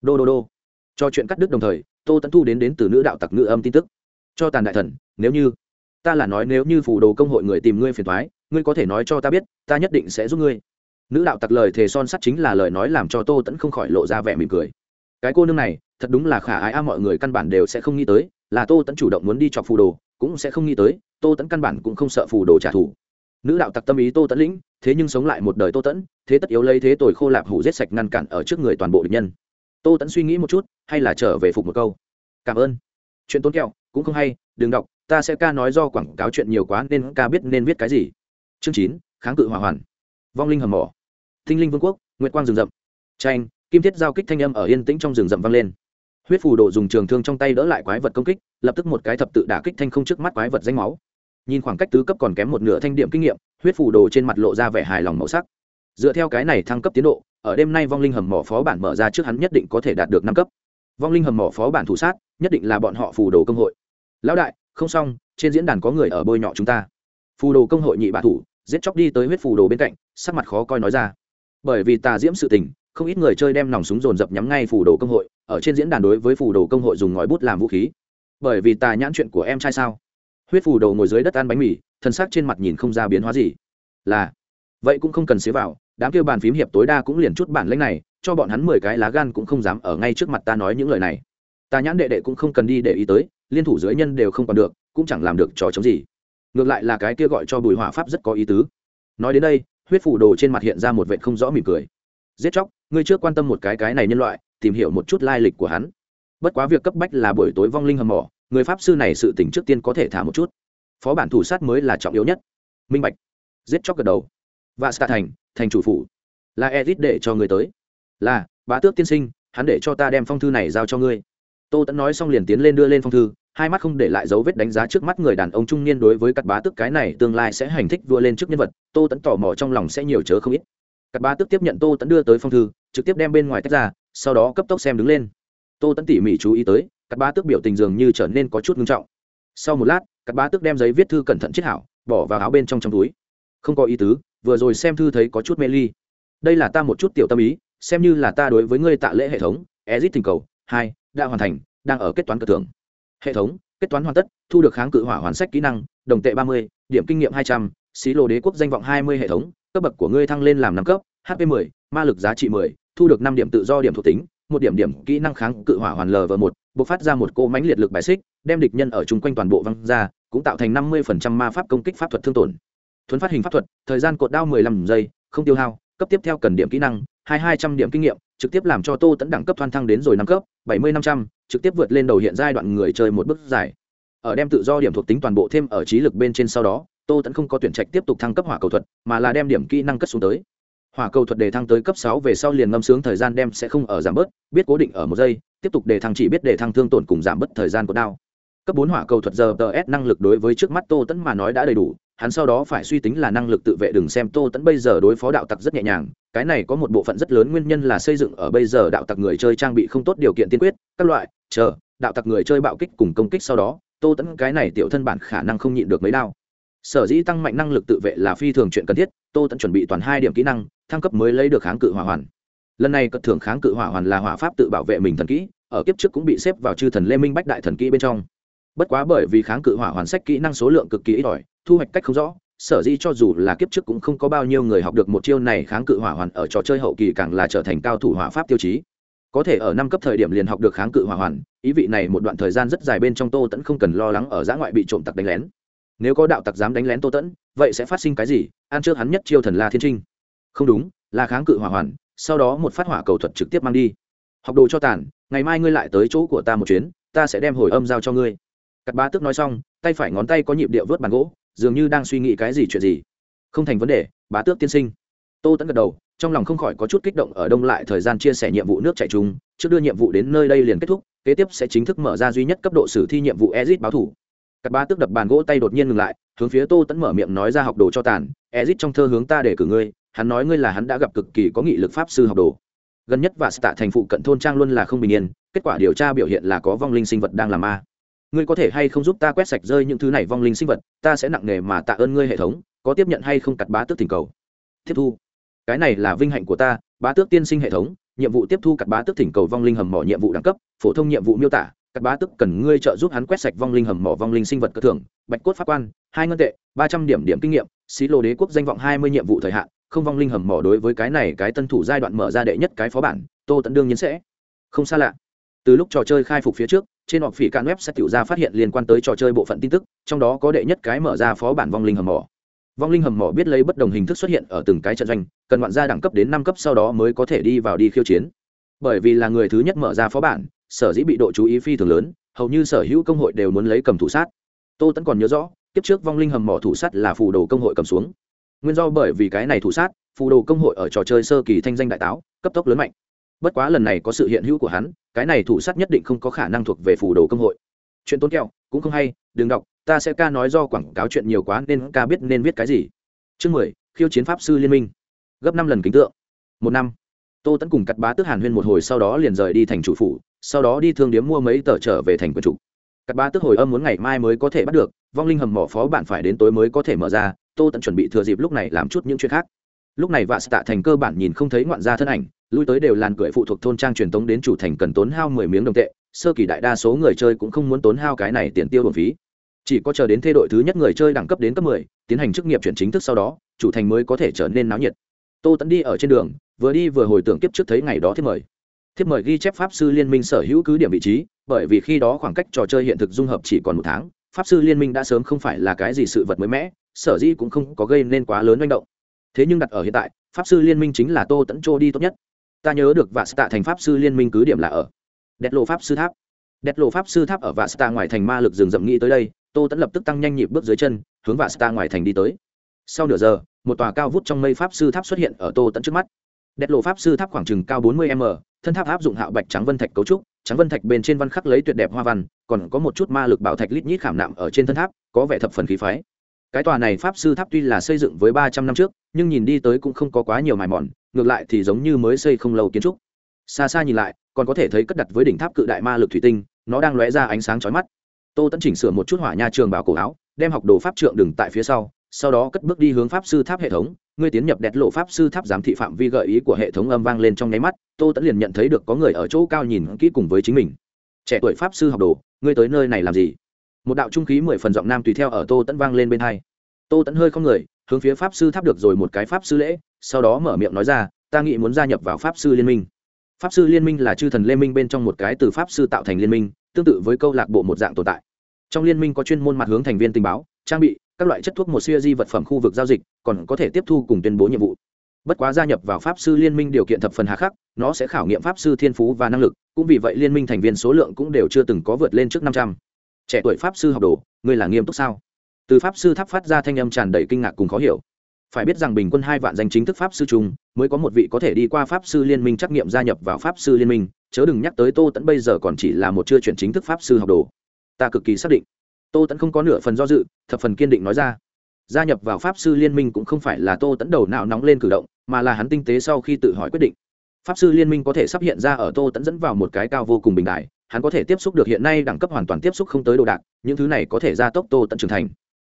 Đô đô đô. Cho chuyện cắt đứt đồng thời, tô tẫn thu đến đến từ nữ đạo tặc ngữ âm tin tức. Cho tàn đại thần, nếu như, ta là nói nếu như phủ đồ công hội người tìm ngươi phiền thoái ngươi có thể nói cho ta biết, ta nhất định sẽ giúp ngươi. Nữ đạo tặc lời thề son sắt chính là lời nói làm cho tô tẫn không khỏi lộ ra vẻ mỉm cười. Cái cô nương này, thật đúng là khả ái a, mọi người căn bản đều sẽ không nghĩ tới, là tô tẫn chủ động muốn đi chọc phù đồ, cũng sẽ không nghĩ tới, tô tẫn căn bản cũng không sợ phù đồ trả thù. Nữ đạo tặc tâm ý tô tẫn lĩnh, thế nhưng sống lại một đời tô tẫn thế tất yếu lấy thế tội khô lạp hủ giết sạch ngăn cản ở trước người toàn bộ địch nhân. Tô tẫn suy nghĩ một chút, hay là trở về phục một câu. Cảm ơn. Chuyện tốn kẹo, cũng không hay, đừng đọc, ta sẽ ca nói do quảng cáo chuyện nhiều quá nên ca biết nên viết cái gì chương chín, kháng cự hỏa hoàn. Vong linh hầm mỏ. Thinh linh vương quốc, nguyệt quang rừng rậm. Tranh kim thiết giao kích thanh âm ở yên tĩnh trong rừng rậm vang lên. Huyết phù đồ dùng trường thương trong tay đỡ lại quái vật công kích, lập tức một cái thập tự đả kích thanh không trước mắt quái vật danh máu. Nhìn khoảng cách tứ cấp còn kém một nửa thanh điểm kinh nghiệm, huyết phù đồ trên mặt lộ ra vẻ hài lòng màu sắc. Dựa theo cái này thăng cấp tiến độ, ở đêm nay vong linh hầm mỏ phó bản mở ra trước hắn nhất định có thể đạt được năm cấp. Vong linh hầm mỏ phó bản thủ sát, nhất định là bọn họ phù đồ công hội. Lão đại, không xong, trên diễn đàn có người ở bôi nhọ chúng ta. Phù đồ công hội nhị bạ thủ giết chóc đi tới huyết phù đồ bên cạnh, sắc mặt khó coi nói ra. Bởi vì tà diễm sự tình, không ít người chơi đem nòng súng dồn dập nhắm ngay phù đồ công hội, ở trên diễn đàn đối với phù đồ công hội dùng ngòi bút làm vũ khí. Bởi vì tà nhãn chuyện của em trai sao? Huyết phù đồ ngồi dưới đất ăn bánh mì, thân xác trên mặt nhìn không ra biến hóa gì. Là, vậy cũng không cần xế vào, đám kêu bàn phím hiệp tối đa cũng liền chút bản lãnh này, cho bọn hắn mười cái lá gan cũng không dám ở ngay trước mặt ta nói những lời này. Ta nhãn đệ đệ cũng không cần đi để ý tới, liên thủ dưới nhân đều không còn được, cũng chẳng làm được trò chống gì ngược lại là cái kia gọi cho bùi hỏa pháp rất có ý tứ. Nói đến đây, huyết phủ đồ trên mặt hiện ra một vệ không rõ mỉm cười. Giết chóc, ngươi trước quan tâm một cái cái này nhân loại, tìm hiểu một chút lai lịch của hắn. Bất quá việc cấp bách là buổi tối vong linh hầm mỏ, người pháp sư này sự tỉnh trước tiên có thể thả một chút. Phó bản thủ sát mới là trọng yếu nhất. Minh bạch. Giết chóc gật đầu. Và xạ thành thành chủ phủ. Là edit để cho người tới. Là, bá tước tiên sinh, hắn để cho ta đem phong thư này giao cho ngươi. Tô tẫn nói xong liền tiến lên đưa lên phong thư hai mắt không để lại dấu vết đánh giá trước mắt người đàn ông trung niên đối với cắt bá tước cái này tương lai sẽ hành thích vua lên trước nhân vật, tô tẫn tò mò trong lòng sẽ nhiều chớ không ít. Cắt bá tước tiếp nhận tô tẫn đưa tới phong thư, trực tiếp đem bên ngoài tách ra, sau đó cấp tốc xem đứng lên. Tô tẫn tỉ mỉ chú ý tới, cắt bá tước biểu tình dường như trở nên có chút ngưng trọng. Sau một lát, cắt bá tước đem giấy viết thư cẩn thận chiết hảo, bỏ vào áo bên trong trong túi. Không có ý tứ, vừa rồi xem thư thấy có chút mê ly. Đây là ta một chút tiểu tâm ý, xem như là ta đối với ngươi tạ lễ hệ thống ezit tình cầu, hai, đã hoàn thành, đang ở kết toán cờ thưởng hệ thống kết toán hoàn tất thu được kháng cự hỏa hoàn sách kỹ năng đồng tệ ba mươi điểm kinh nghiệm hai trăm xí lô đế quốc danh vọng hai mươi hệ thống cấp bậc của ngươi thăng lên làm năm cấp hp 10, ma lực giá trị 10, thu được năm điểm tự do điểm thuộc tính một điểm điểm kỹ năng kháng cự hỏa hoàn lv một bộc phát ra một cô mánh liệt lực bài xích đem địch nhân ở chung quanh toàn bộ văng ra cũng tạo thành năm mươi ma pháp công kích pháp thuật thương tổn. Thuấn phát hình pháp thuật thời gian cột đao 15 giây không tiêu hao cấp tiếp theo cần điểm kỹ năng hai hai trăm điểm kinh nghiệm trực tiếp làm cho tô tẫn đẳng cấp thoan thăng đến rồi năm cấp bảy mươi năm trăm trực tiếp vượt lên đầu hiện giai đoạn người chơi một bước dài. Ở đem tự do điểm thuộc tính toàn bộ thêm ở trí lực bên trên sau đó, tô tẫn không có tuyển trạch tiếp tục thăng cấp hỏa cầu thuật, mà là đem điểm kỹ năng cất xuống tới. Hỏa cầu thuật đề thăng tới cấp sáu về sau liền ngâm sướng thời gian đem sẽ không ở giảm bớt, biết cố định ở một giây, tiếp tục đề thăng chỉ biết đề thăng thương tổn cùng giảm bớt thời gian của đao. Cấp bốn hỏa cầu thuật giờ tờ s năng lực đối với trước mắt tô tẫn mà nói đã đầy đủ hắn sau đó phải suy tính là năng lực tự vệ đừng xem tô tẫn bây giờ đối phó đạo tặc rất nhẹ nhàng, cái này có một bộ phận rất lớn nguyên nhân là xây dựng ở bây giờ đạo tặc người chơi trang bị không tốt điều kiện tiên quyết, các loại, chờ, đạo tặc người chơi bạo kích cùng công kích sau đó, tô tẫn cái này tiểu thân bản khả năng không nhịn được mấy đao. Sở dĩ tăng mạnh năng lực tự vệ là phi thường chuyện cần thiết, tô tẫn chuẩn bị toàn hai điểm kỹ năng, thăng cấp mới lấy được kháng cự hỏa hoàn. Lần này cất thưởng kháng cự hỏa hoàn là hỏa pháp tự bảo vệ mình thần kỹ, ở kiếp trước cũng bị xếp vào chư thần lê minh bách đại thần kỹ bên trong bất quá bởi vì kháng cự hỏa hoàn sách kỹ năng số lượng cực kỳ ít ỏi, thu hoạch cách không rõ, sở dĩ cho dù là kiếp trước cũng không có bao nhiêu người học được một chiêu này kháng cự hỏa hoàn ở trò chơi hậu kỳ càng là trở thành cao thủ hỏa pháp tiêu chí. Có thể ở năm cấp thời điểm liền học được kháng cự hỏa hoàn, ý vị này một đoạn thời gian rất dài bên trong tô tẫn không cần lo lắng ở giã ngoại bị trộm tặc đánh lén. Nếu có đạo tặc dám đánh lén tô tẫn, vậy sẽ phát sinh cái gì? An trước hắn nhất chiêu thần la thiên trinh. Không đúng, là kháng cự hỏa hoàn, sau đó một phát hỏa cầu thuật trực tiếp mang đi. Học đồ cho tàn, ngày mai ngươi lại tới chỗ của ta một chuyến, ta sẽ đem hồi âm giao cho ngươi cắt ba tức nói xong, tay phải ngón tay có nhịp điệu vớt bàn gỗ, dường như đang suy nghĩ cái gì chuyện gì. Không thành vấn đề, bá tước tiên sinh. Tô tẫn gật đầu, trong lòng không khỏi có chút kích động ở đông lại thời gian chia sẻ nhiệm vụ nước chạy chung, trước đưa nhiệm vụ đến nơi đây liền kết thúc, kế tiếp sẽ chính thức mở ra duy nhất cấp độ sử thi nhiệm vụ ezit báo thủ. Cắt ba tước đập bàn gỗ tay đột nhiên ngừng lại, hướng phía tô tẫn mở miệng nói ra học đồ cho tàn, ezit trong thơ hướng ta để cử ngươi, hắn nói ngươi là hắn đã gặp cực kỳ có nghị lực pháp sư học đồ. Gần nhất và tạ thành phụ cận thôn trang luôn là không bình yên, kết quả điều tra biểu hiện là có vong linh sinh vật đang làm ma ngươi có thể hay không giúp ta quét sạch rơi những thứ này vong linh sinh vật, ta sẽ nặng nề mà tạ ơn ngươi hệ thống, có tiếp nhận hay không cặt bá tước thỉnh cầu. Tiếp thu. Cái này là vinh hạnh của ta, bá tước tiên sinh hệ thống, nhiệm vụ tiếp thu cặt bá tước thỉnh cầu vong linh hầm mỏ nhiệm vụ đẳng cấp, phổ thông nhiệm vụ miêu tả cặt bá tước cần ngươi trợ giúp hắn quét sạch vong linh hầm mỏ vong linh sinh vật cơ thưởng, bạch cốt pháp quan, hai ngân tệ, ba trăm điểm điểm kinh nghiệm, xí lô đế quốc danh vọng hai mươi nhiệm vụ thời hạn, không vong linh hầm mỏ đối với cái này cái tân thủ giai đoạn mở ra đệ nhất cái phó bản, tô tận đương nhiên sẽ. Không xa lạ. Từ lúc trò chơi khai phục phía trước trên họp phỉ can web sẽ tiểu ra phát hiện liên quan tới trò chơi bộ phận tin tức, trong đó có đệ nhất cái mở ra phó bản vong linh hầm mỏ. Vong linh hầm mỏ biết lấy bất đồng hình thức xuất hiện ở từng cái trận doanh, cần ngoạn ra đẳng cấp đến năm cấp sau đó mới có thể đi vào đi khiêu chiến. Bởi vì là người thứ nhất mở ra phó bản, sở dĩ bị độ chú ý phi thường lớn, hầu như sở hữu công hội đều muốn lấy cầm thủ sát. Tô tẫn còn nhớ rõ, kiếp trước vong linh hầm mỏ thủ sát là phù đồ công hội cầm xuống. Nguyên do bởi vì cái này thủ sát, phù đồ công hội ở trò chơi sơ kỳ thanh danh đại táo, cấp tốc lớn mạnh. Bất quá lần này có sự hiện hữu của hắn cái này thủ sát nhất định không có khả năng thuộc về phủ đồ công hội. Chuyện tốn kẹo, cũng không hay, đừng đọc, ta sẽ ca nói do quảng cáo chuyện nhiều quá nên ca biết nên viết cái gì. Chương mười, khiêu chiến pháp sư liên minh. Gấp năm lần kính tượng. Một năm. Tô tẫn cùng cắt bá tức hàn huyên một hồi sau đó liền rời đi thành chủ phủ, sau đó đi thương điếm mua mấy tờ trở về thành quân chủ. Cắt bá tức hồi âm muốn ngày mai mới có thể bắt được, vong linh hầm mỏ phó bạn phải đến tối mới có thể mở ra, tô tẫn chuẩn bị thừa dịp lúc này làm chút những chuyện khác. Lúc này vạ tạ thành cơ bản nhìn không thấy ngoạn gia thân ảnh lui tới đều làn cười phụ thuộc thôn trang truyền tống đến chủ thành cần tốn hao mười miếng đồng tệ, sơ kỳ đại đa số người chơi cũng không muốn tốn hao cái này tiền tiêu bổn phí. Chỉ có chờ đến thê đội thứ nhất người chơi đẳng cấp đến cấp mười, tiến hành chức nghiệp chuyển chính thức sau đó, chủ thành mới có thể trở nên náo nhiệt. Tô tẫn đi ở trên đường, vừa đi vừa hồi tưởng kiếp trước thấy ngày đó thiết mời. Thiếp mời ghi chép pháp sư liên minh sở hữu cứ điểm vị trí, bởi vì khi đó khoảng cách trò chơi hiện thực dung hợp chỉ còn một tháng, pháp sư liên minh đã sớm không phải là cái gì sự vật mới mẻ, sở dĩ cũng không có gây nên quá lớn manh động. Thế nhưng đặt ở hiện tại, pháp sư liên minh chính là tô tẫn trô đi tốt nhất ta nhớ được vạ tạ thành pháp sư liên minh cứ điểm là ở. Đét lộ pháp sư tháp. Đét lộ pháp sư tháp ở vạ tạ ngoài thành ma lực rừng rậm nghĩ tới đây, tô tẫn lập tức tăng nhanh nhịp bước dưới chân, hướng vạ tạ ngoài thành đi tới. Sau nửa giờ, một tòa cao vút trong mây pháp sư tháp xuất hiện ở tô tẫn trước mắt. Đét lộ pháp sư tháp khoảng chừng cao 40 m, thân tháp áp dụng hạo bạch trắng vân thạch cấu trúc, trắng vân thạch bên trên văn khắc lấy tuyệt đẹp hoa văn, còn có một chút ma lực bảo thạch lít nhít khảm nạm ở trên thân tháp, có vẻ thập phần khí phái. Cái tòa này pháp sư tháp tuy là xây dựng với ba trăm năm trước, nhưng nhìn đi tới cũng không có quá nhiều mài mòn ngược lại thì giống như mới xây không lâu kiến trúc. Xa xa nhìn lại, còn có thể thấy cất đặt với đỉnh tháp cự đại ma lực thủy tinh, nó đang lóe ra ánh sáng chói mắt. Tô tẫn chỉnh sửa một chút hỏa nha trường bảo cổ áo, đem học đồ pháp trượng đừng tại phía sau sau đó cất bước đi hướng pháp sư tháp hệ thống. Ngươi tiến nhập đẹp lộ pháp sư tháp giám thị phạm vi gợi ý của hệ thống âm vang lên trong nháy mắt, tô tẫn liền nhận thấy được có người ở chỗ cao nhìn kỹ cùng với chính mình. Trẻ tuổi pháp sư học đồ, ngươi tới nơi này làm gì? Một đạo trung khí mười phần giọng nam tùy theo ở tô tẫn vang lên bên hai. Tô tẫn hơi không người hướng phía pháp sư tháp được rồi một cái pháp sư lễ, sau đó mở miệng nói ra, ta nghĩ muốn gia nhập vào pháp sư liên minh. Pháp sư liên minh là chư thần liên minh bên trong một cái từ pháp sư tạo thành liên minh, tương tự với câu lạc bộ một dạng tồn tại. Trong liên minh có chuyên môn mặt hướng thành viên tình báo, trang bị, các loại chất thuốc một siêu di vật phẩm khu vực giao dịch, còn có thể tiếp thu cùng tuyên bố nhiệm vụ. Bất quá gia nhập vào pháp sư liên minh điều kiện thập phần hà khắc, nó sẽ khảo nghiệm pháp sư thiên phú và năng lực, cũng vì vậy liên minh thành viên số lượng cũng đều chưa từng có vượt lên trước năm trăm. Trẻ tuổi pháp sư học đồ, ngươi là nghiêm túc sao? Từ pháp sư tháp phát ra thanh âm tràn đầy kinh ngạc cùng khó hiểu. Phải biết rằng bình quân hai vạn danh chính thức pháp sư chung, mới có một vị có thể đi qua pháp sư liên minh trắc nghiệm gia nhập vào pháp sư liên minh, chớ đừng nhắc tới tô tẫn bây giờ còn chỉ là một chưa chuyển chính thức pháp sư học đồ. Ta cực kỳ xác định. Tô tẫn không có nửa phần do dự, thập phần kiên định nói ra. Gia nhập vào pháp sư liên minh cũng không phải là tô tẫn đầu nào nóng lên cử động, mà là hắn tinh tế sau khi tự hỏi quyết định. Pháp sư liên minh có thể sắp hiện ra ở tô tẫn dẫn vào một cái cao vô cùng bình đại, hắn có thể tiếp xúc được hiện nay đẳng cấp hoàn toàn tiếp xúc không tới đồ đạc, những thứ này có thể gia tốc tô tẫn trưởng thành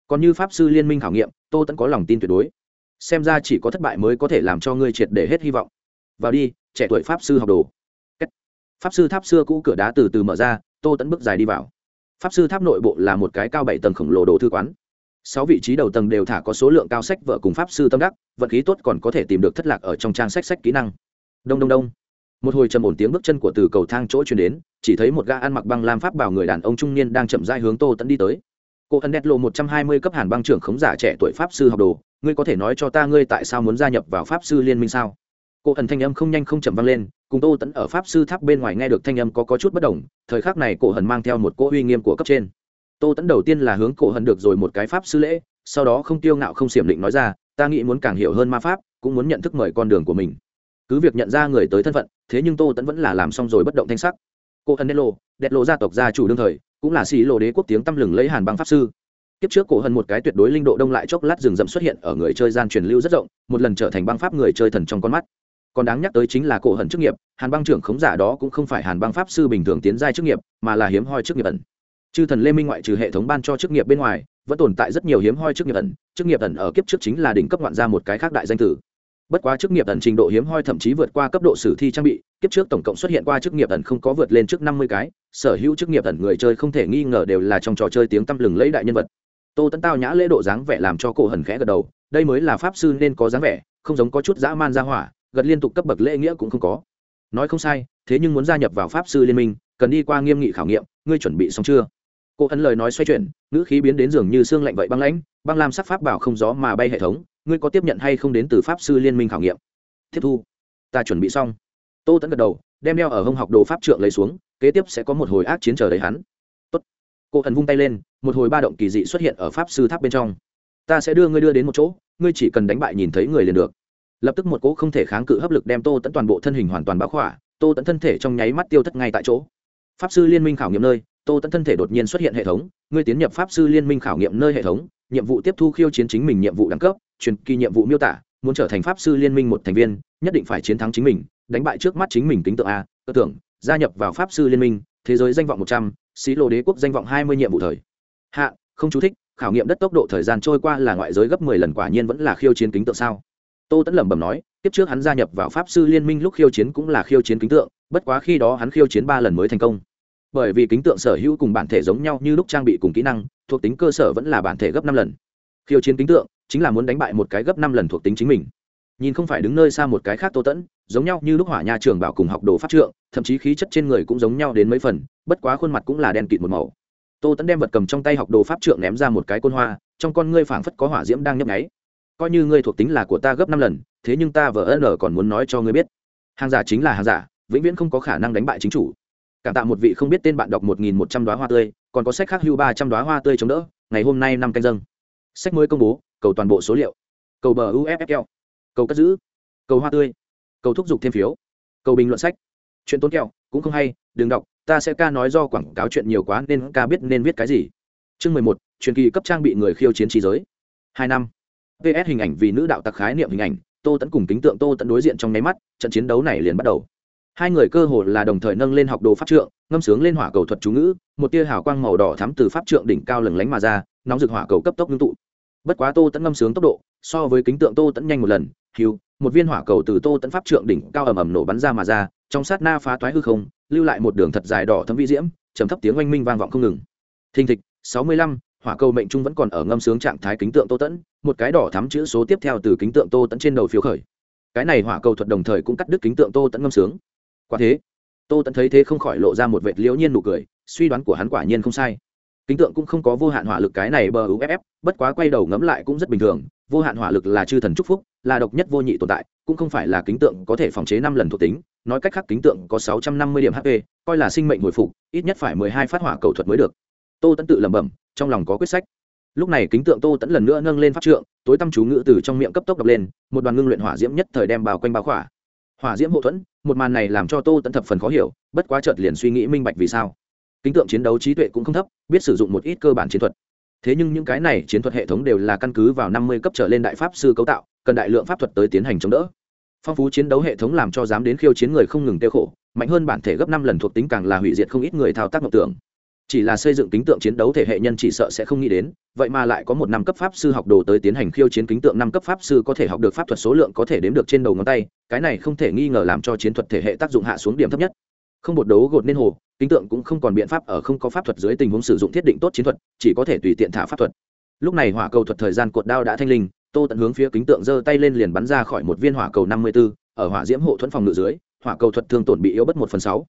còn như pháp sư liên minh khảo nghiệm, tô tẫn có lòng tin tuyệt đối. Xem ra chỉ có thất bại mới có thể làm cho ngươi triệt để hết hy vọng. Vào đi, trẻ tuổi pháp sư học đồ. Pháp sư tháp xưa cũ cửa đá từ từ mở ra, tô tẫn bước dài đi vào. Pháp sư tháp nội bộ là một cái cao bảy tầng khổng lồ đồ thư quán. Sáu vị trí đầu tầng đều thả có số lượng cao sách vợ cùng pháp sư tâm đắc, vận khí tốt còn có thể tìm được thất lạc ở trong trang sách sách kỹ năng. Đông đông đông. Một hồi trầm ổn tiếng bước chân của từ cầu thang chỗ chuyển đến, chỉ thấy một gã ăn mặc băng lam pháp bảo người đàn ông trung niên đang chậm dai hướng tô tẫn đi tới cô ấn đét lộ một trăm hai mươi cấp hàn băng trưởng khống giả trẻ tuổi pháp sư học đồ ngươi có thể nói cho ta ngươi tại sao muốn gia nhập vào pháp sư liên minh sao? Cô ẩn thanh âm không nhanh không chậm vang lên cùng tô tẫn ở pháp sư tháp bên ngoài nghe được thanh âm có, có chút bất đồng thời khắc này cổ hần mang theo một cỗ uy nghiêm của cấp trên. Tô tẫn đầu tiên là hướng cổ hần được rồi một cái pháp sư lễ sau đó không tiêu ngạo không xiểm định nói ra ta nghĩ muốn càng hiểu hơn ma pháp cũng muốn nhận thức mời con đường của mình. Cứ việc nhận ra người tới thân phận thế nhưng tô tẫn vẫn là làm xong rồi bất động thanh sắc cô ân đét lộ lộ gia tộc gia chủ đương thời, cũng là xì lộ đế quốc tiếng tăm lừng lấy hàn băng pháp sư. Kiếp trước cổ Hân một cái tuyệt đối linh độ đông lại chốc lát rừng rậm xuất hiện ở người chơi gian truyền lưu rất rộng, một lần trở thành băng pháp người chơi thần trong con mắt. Còn đáng nhắc tới chính là cổ Hân chức nghiệp, hàn băng trưởng khống giả đó cũng không phải hàn băng pháp sư bình thường tiến giai chức nghiệp, mà là hiếm hoi chức nghiệp ẩn. Chư thần lê minh ngoại trừ hệ thống ban cho chức nghiệp bên ngoài, vẫn tồn tại rất nhiều hiếm hoi chức nghiệp ẩn, chức nghiệp ẩn ở kiếp trước chính là đỉnh cấp ngoạn ra một cái khác đại danh tử bất quá chức nghiệp ẩn trình độ hiếm hoi thậm chí vượt qua cấp độ sử thi trang bị, kiếp trước tổng cộng xuất hiện qua chức nghiệp ẩn không có vượt lên trước năm mươi cái, sở hữu chức nghiệp ẩn người chơi không thể nghi ngờ đều là trong trò chơi tiếng tăm lừng lấy đại nhân vật. Tô tấn tao nhã lễ độ dáng vẻ làm cho cổ hần khẽ gật đầu, đây mới là pháp sư nên có dáng vẻ, không giống có chút dã man ra hỏa, gật liên tục cấp bậc lễ nghĩa cũng không có. Nói không sai, thế nhưng muốn gia nhập vào pháp sư liên minh, cần đi qua nghiêm nghị khảo nghiệm, ngươi chuẩn bị xong chưa? Cô ấn lời nói xoay chuyển, ngữ khí biến đến dường như xương lạnh vậy băng lãnh, băng lam sắc pháp bảo không gió mà bay hệ thống ngươi có tiếp nhận hay không đến từ pháp sư liên minh khảo nghiệm? Tiếp thu. Ta chuẩn bị xong. Tô tẫn gật đầu, đem đeo ở hông học đồ pháp trượng lấy xuống, kế tiếp sẽ có một hồi ác chiến chờ đấy hắn. Tốt. cô thần vung tay lên, một hồi ba động kỳ dị xuất hiện ở pháp sư tháp bên trong. Ta sẽ đưa ngươi đưa đến một chỗ, ngươi chỉ cần đánh bại nhìn thấy người liền được. Lập tức một cỗ không thể kháng cự hấp lực đem tô tẫn toàn bộ thân hình hoàn toàn báo khỏa, tô tẫn thân thể trong nháy mắt tiêu thất ngay tại chỗ. Pháp sư liên minh khảo nghiệm nơi, tô tẫn thân thể đột nhiên xuất hiện hệ thống, ngươi tiến nhập pháp sư liên minh khảo nghiệm nơi hệ thống, nhiệm vụ tiếp thu khiêu chiến chính mình nhiệm vụ đẳng cấp truyền kỳ nhiệm vụ miêu tả, muốn trở thành pháp sư liên minh một thành viên, nhất định phải chiến thắng chính mình, đánh bại trước mắt chính mình tính tượng a cơ tưởng, gia nhập vào pháp sư liên minh, thế giới danh vọng một trăm, xí lô đế quốc danh vọng hai mươi nhiệm vụ thời. Hạ, không chú thích, khảo nghiệm đất tốc độ thời gian trôi qua là ngoại giới gấp mười lần quả nhiên vẫn là khiêu chiến kính tượng sao? Tô tẫn lẩm bẩm nói tiếp trước hắn gia nhập vào pháp sư liên minh lúc khiêu chiến cũng là khiêu chiến kính tượng, bất quá khi đó hắn khiêu chiến ba lần mới thành công. Bởi vì kính tượng sở hữu cùng bản thể giống nhau như lúc trang bị cùng kỹ năng, thuộc tính cơ sở vẫn là bản thể gấp năm lần. Khiêu chiến kính tượng chính là muốn đánh bại một cái gấp năm lần thuộc tính chính mình. Nhìn không phải đứng nơi xa một cái khác tô tẫn, giống nhau như lúc hỏa nha trường bảo cùng học đồ pháp trượng, thậm chí khí chất trên người cũng giống nhau đến mấy phần, bất quá khuôn mặt cũng là đen kịt một màu. Tô tẫn đem vật cầm trong tay học đồ pháp trượng ném ra một cái côn hoa, trong con ngươi phảng phất có hỏa diễm đang nhấp nháy. Coi như ngươi thuộc tính là của ta gấp năm lần, thế nhưng ta vợ ân còn muốn nói cho ngươi biết. Hàng giả chính là hàng giả, vĩnh viễn không có khả năng đánh bại chính chủ. Cảm tạ một vị không biết tên bạn đọc một nghìn một trăm đoá hoa tươi, còn có sách khác hưu ba trăm đoá hoa tươi chống đỡ, ngày hôm nay năm canh dâng. Sách mới công bố cầu toàn bộ số liệu. Cầu bờ uffl cầu cất giữ, cầu hoa tươi, cầu thúc giục thêm phiếu, cầu bình luận sách. Chuyện tốn kẹo, cũng không hay, đừng đọc, ta sẽ ca nói do quảng cáo chuyện nhiều quá nên ca biết nên viết cái gì. Chương mười một, truyền kỳ cấp trang bị người khiêu chiến trí giới. Hai năm. Ps hình ảnh vì nữ đạo tặc khái niệm hình ảnh, tô tẫn cùng kính tượng tô tẫn đối diện trong nháy mắt, trận chiến đấu này liền bắt đầu. Hai người cơ hồ là đồng thời nâng lên học đồ pháp trượng, ngâm sướng lên hỏa cầu thuật chú ngữ, một tia hào quang màu đỏ thắm từ pháp trượng đỉnh cao lừng lánh mà ra, nóng rực hỏa cầu cấp tốc ngưng tụ bất quá tô tẫn ngâm sướng tốc độ, so với kính tượng tô tẫn nhanh một lần hiu một viên hỏa cầu từ tô tẫn pháp trượng đỉnh cao ầm ầm nổ bắn ra mà ra, trong sát na phá toái hư không, lưu lại một đường thật dài đỏ thấm vi diễm, trầm thấp tiếng oanh minh vang vọng không ngừng. Thình thịch, sáu mươi lăm, hỏa cầu mệnh trung vẫn còn ở ngâm sướng trạng thái kính tượng tô tẫn một cái đỏ thắm chữ số tiếp theo từ kính tượng tô tẫn trên đầu phiếu khởi. Cái này hỏa cầu thuật đồng thời cũng cắt đứt kính tượng tô tẫn ngâm sướng. Quả thế, tô tẫn thấy thế không khỏi lộ ra một vệt liễu nhiên nụ cười, suy đoán của hắn quả nhiên không sai kính tượng cũng không có vô hạn hỏa lực cái này bờ uff bất quá quay đầu ngẫm lại cũng rất bình thường, vô hạn hỏa lực là chư thần trúc phúc, là độc nhất vô nhị tồn tại, cũng không phải là kính tượng có thể phòng chế năm lần thuộc tính, nói cách khác kính tượng có sáu trăm năm mươi điểm hp coi là sinh mệnh hồi phục, ít nhất phải mười hai phát hỏa cầu thuật mới được. Tô tẫn tự lẩm bẩm, trong lòng có quyết sách. Lúc này kính tượng tô tẫn lần nữa nâng lên pháp trượng, tối tâm chú ngữ từ trong miệng cấp tốc đập lên, một đoàn ngưng luyện hỏa diễm nhất thời đem bao quanh bao khỏa. Hỏa diễm hậu thuẫn, một màn này làm cho tô tẫn thập phần khó hiểu, bất quá chợt liền suy nghĩ minh bạch vì sao kính tượng chiến đấu trí tuệ cũng không thấp, biết sử dụng một ít cơ bản chiến thuật. Thế nhưng những cái này chiến thuật hệ thống đều là căn cứ vào năm mươi cấp trở lên đại pháp sư cấu tạo, cần đại lượng pháp thuật tới tiến hành chống đỡ. Phong phú chiến đấu hệ thống làm cho dám đến khiêu chiến người không ngừng tiêu khổ, mạnh hơn bản thể gấp năm lần thuộc tính càng là hủy diệt không ít người thao tác mộng tưởng. Chỉ là xây dựng kính tượng chiến đấu thể hệ nhân chỉ sợ sẽ không nghĩ đến, vậy mà lại có một năm cấp pháp sư học đồ tới tiến hành khiêu chiến kính tượng năm cấp pháp sư có thể học được pháp thuật số lượng có thể đếm được trên đầu ngón tay, cái này không thể nghi ngờ làm cho chiến thuật thể hệ tác dụng hạ xuống điểm thấp nhất không bột đấu gột nên hồ, kính tượng cũng không còn biện pháp ở không có pháp thuật dưới tình huống sử dụng thiết định tốt chiến thuật, chỉ có thể tùy tiện thả pháp thuật. Lúc này hỏa cầu thuật thời gian cột đao đã thanh linh, tô tận hướng phía kính tượng giơ tay lên liền bắn ra khỏi một viên hỏa cầu năm mươi b ố ở hỏa diễm hộ thuẫn phòng ngự dưới, hỏa cầu thuật thương tổn bị yếu bất một phần sáu.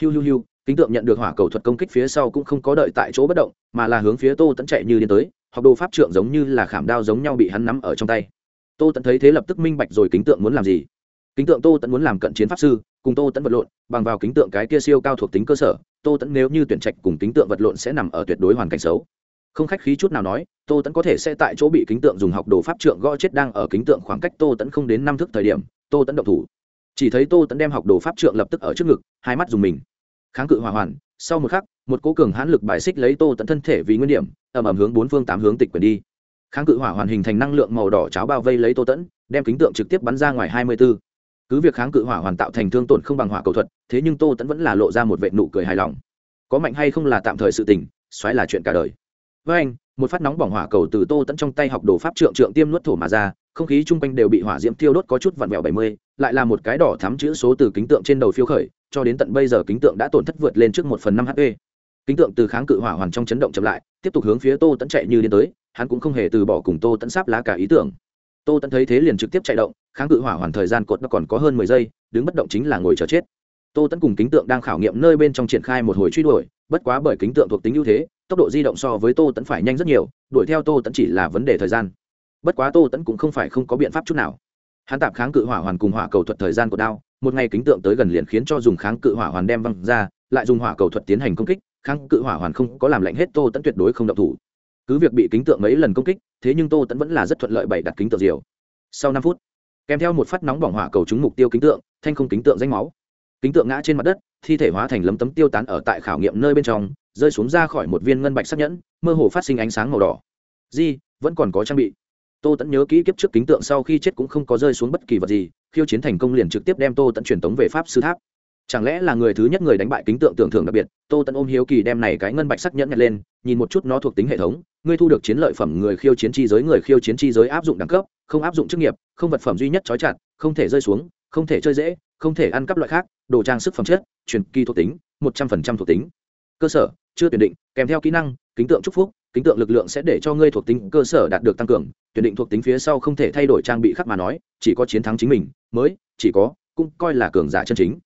Hiu hiu hiu, kính tượng nhận được hỏa cầu thuật công kích phía sau cũng không có đợi tại chỗ bất động, mà là hướng phía tô tận chạy như điên tới, học đồ pháp trượng giống như là khảm đao giống nhau bị hắn nắm ở trong tay. Tô tận thấy thế lập tức minh bạch rồi kính tượng muốn làm gì. Kính tượng tô tận muốn làm cận chiến pháp sư cùng tô tẫn vật lộn, bằng vào kính tượng cái kia siêu cao thuộc tính cơ sở, tô tẫn nếu như tuyển trạch cùng kính tượng vật lộn sẽ nằm ở tuyệt đối hoàn cảnh xấu. Không khách khí chút nào nói, tô tẫn có thể sẽ tại chỗ bị kính tượng dùng học đồ pháp trượng gõ chết đang ở kính tượng khoảng cách tô tẫn không đến năm thước thời điểm, tô tẫn động thủ. Chỉ thấy tô tẫn đem học đồ pháp trượng lập tức ở trước ngực, hai mắt dùng mình. Kháng cự hỏa hoàn, sau một khắc, một cố cường hãn lực bài xích lấy tô tẫn thân thể vì nguyên điểm ẩm ẩm hướng bốn phương tám hướng tịch quyền đi. Kháng cự hỏa hoàn hình thành năng lượng màu đỏ cháo bao vây lấy tô tẫn đem kính tượng trực tiếp bắn ra ngoài hai mươi b ố cứ việc kháng cự hỏa hoàn tạo thành thương tổn không bằng hỏa cầu thuật, thế nhưng tô tẫn vẫn là lộ ra một vệ nụ cười hài lòng. Có mạnh hay không là tạm thời sự tình, xoáy là chuyện cả đời. Với anh, một phát nóng bỏng hỏa cầu từ tô tẫn trong tay học đồ pháp trượng trượng tiêm nuốt thổ mà ra, không khí chung quanh đều bị hỏa diễm thiêu đốt có chút vặn vẹo bảy mươi, lại là một cái đỏ thắm chữ số từ kính tượng trên đầu phiêu khởi, cho đến tận bây giờ kính tượng đã tổn thất vượt lên trước một phần năm hp. Kính tượng từ kháng cự hỏa hoàn trong chấn động chậm lại, tiếp tục hướng phía tô tẫn chạy như đến tới, hắn cũng không hề từ bỏ cùng tô tẫn sáp lá cả ý tưởng. Tô tẫn thấy thế liền trực tiếp chạy động kháng cự hỏa hoàn thời gian cột nó còn có hơn mười giây, đứng bất động chính là ngồi chờ chết. Tô tẫn cùng kính tượng đang khảo nghiệm nơi bên trong triển khai một hồi truy đuổi, bất quá bởi kính tượng thuộc tính ưu thế, tốc độ di động so với tô tẫn phải nhanh rất nhiều, đuổi theo tô tẫn chỉ là vấn đề thời gian. Bất quá tô tẫn cũng không phải không có biện pháp chút nào. Hắn tạp kháng cự hỏa hoàn cùng hỏa cầu thuật thời gian của đao, một ngày kính tượng tới gần liền khiến cho dùng kháng cự hỏa hoàn đem văng ra, lại dùng hỏa cầu thuật tiến hành công kích, kháng cự hỏa hoàn không có làm lạnh hết tô tẫn tuyệt đối không động thủ. Cứ việc bị kính tượng mấy lần công kích, thế nhưng tô tẫn vẫn là rất thuận lợi bày đặt kính tượng diều. Sau năm phút kèm theo một phát nóng bỏng hỏa cầu trúng mục tiêu kính tượng, thanh không kính tượng danh máu. Kính tượng ngã trên mặt đất, thi thể hóa thành lấm tấm tiêu tán ở tại khảo nghiệm nơi bên trong, rơi xuống ra khỏi một viên ngân bạch sắc nhẫn, mơ hồ phát sinh ánh sáng màu đỏ. Di, vẫn còn có trang bị. Tô tẫn nhớ kỹ kiếp trước kính tượng sau khi chết cũng không có rơi xuống bất kỳ vật gì, khiêu chiến thành công liền trực tiếp đem tô tẫn truyền tống về pháp sư tháp. Chẳng lẽ là người thứ nhất người đánh bại kính tượng tưởng thưởng đặc biệt, tô tẫn ôm hiếu kỳ đem này cái ngân bạch sắc nhẫn nhặt lên, nhìn một chút nó thuộc tính hệ thống, ngươi thu được chiến lợi phẩm người khiêu chiến chi giới, người khiêu chiến chi giới áp dụng đẳng cấp không áp dụng chức nghiệp, không vật phẩm duy nhất trói chặt, không thể rơi xuống, không thể chơi dễ, không thể ăn cắp loại khác, đồ trang sức phẩm chất, truyền kỳ thuộc tính, một trăm phần trăm thuộc tính. Cơ sở, chưa tuyển định, kèm theo kỹ năng, kính tượng chúc phúc, kính tượng lực lượng sẽ để cho ngươi thuộc tính cơ sở đạt được tăng cường. Tuyển định thuộc tính phía sau không thể thay đổi trang bị khác mà nói, chỉ có chiến thắng chính mình, mới, chỉ có, cũng coi là cường giả chân chính.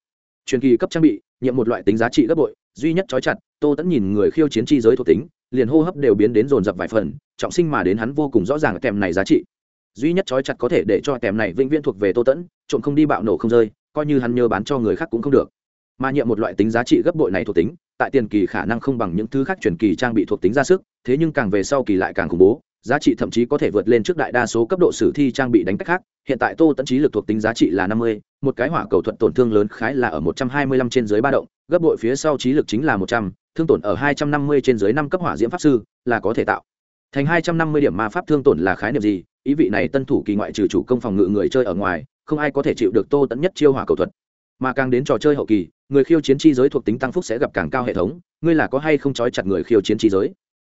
Truyền kỳ cấp trang bị, nhiệm một loại tính giá trị gấp bội, duy nhất trói chặt, tô tẫn nhìn người khiêu chiến chi giới thuộc tính, liền hô hấp đều biến đến dồn dập vài phần, trọng sinh mà đến hắn vô cùng rõ ràng kèm này giá trị duy nhất trói chặt có thể để cho tèm này vĩnh viễn thuộc về tô tẫn, trộm không đi bạo nổ không rơi, coi như hắn nhớ bán cho người khác cũng không được. Mà nhiệm một loại tính giá trị gấp bội này thuộc tính, tại tiền kỳ khả năng không bằng những thứ khác truyền kỳ trang bị thuộc tính ra sức, thế nhưng càng về sau kỳ lại càng khủng bố, giá trị thậm chí có thể vượt lên trước đại đa số cấp độ sử thi trang bị đánh cách khác. Hiện tại tô tẫn trí lực thuộc tính giá trị là năm mươi, một cái hỏa cầu thuật tổn thương lớn khái là ở một trăm hai mươi lăm trên dưới ba động, gấp bội phía sau trí lực chính là một trăm, thương tổn ở hai trăm năm mươi trên dưới năm cấp hỏa diễm pháp sư là có thể tạo. Thành hai trăm năm mươi điểm ma pháp thương tổn là khái niệm gì? Ý vị này tân thủ kỳ ngoại trừ chủ công phòng ngự người chơi ở ngoài, không ai có thể chịu được tô tẫn nhất chiêu hỏa cầu thuật. Mà càng đến trò chơi hậu kỳ, người khiêu chiến chi giới thuộc tính tăng phúc sẽ gặp càng cao hệ thống, ngươi là có hay không trói chặt người khiêu chiến chi giới?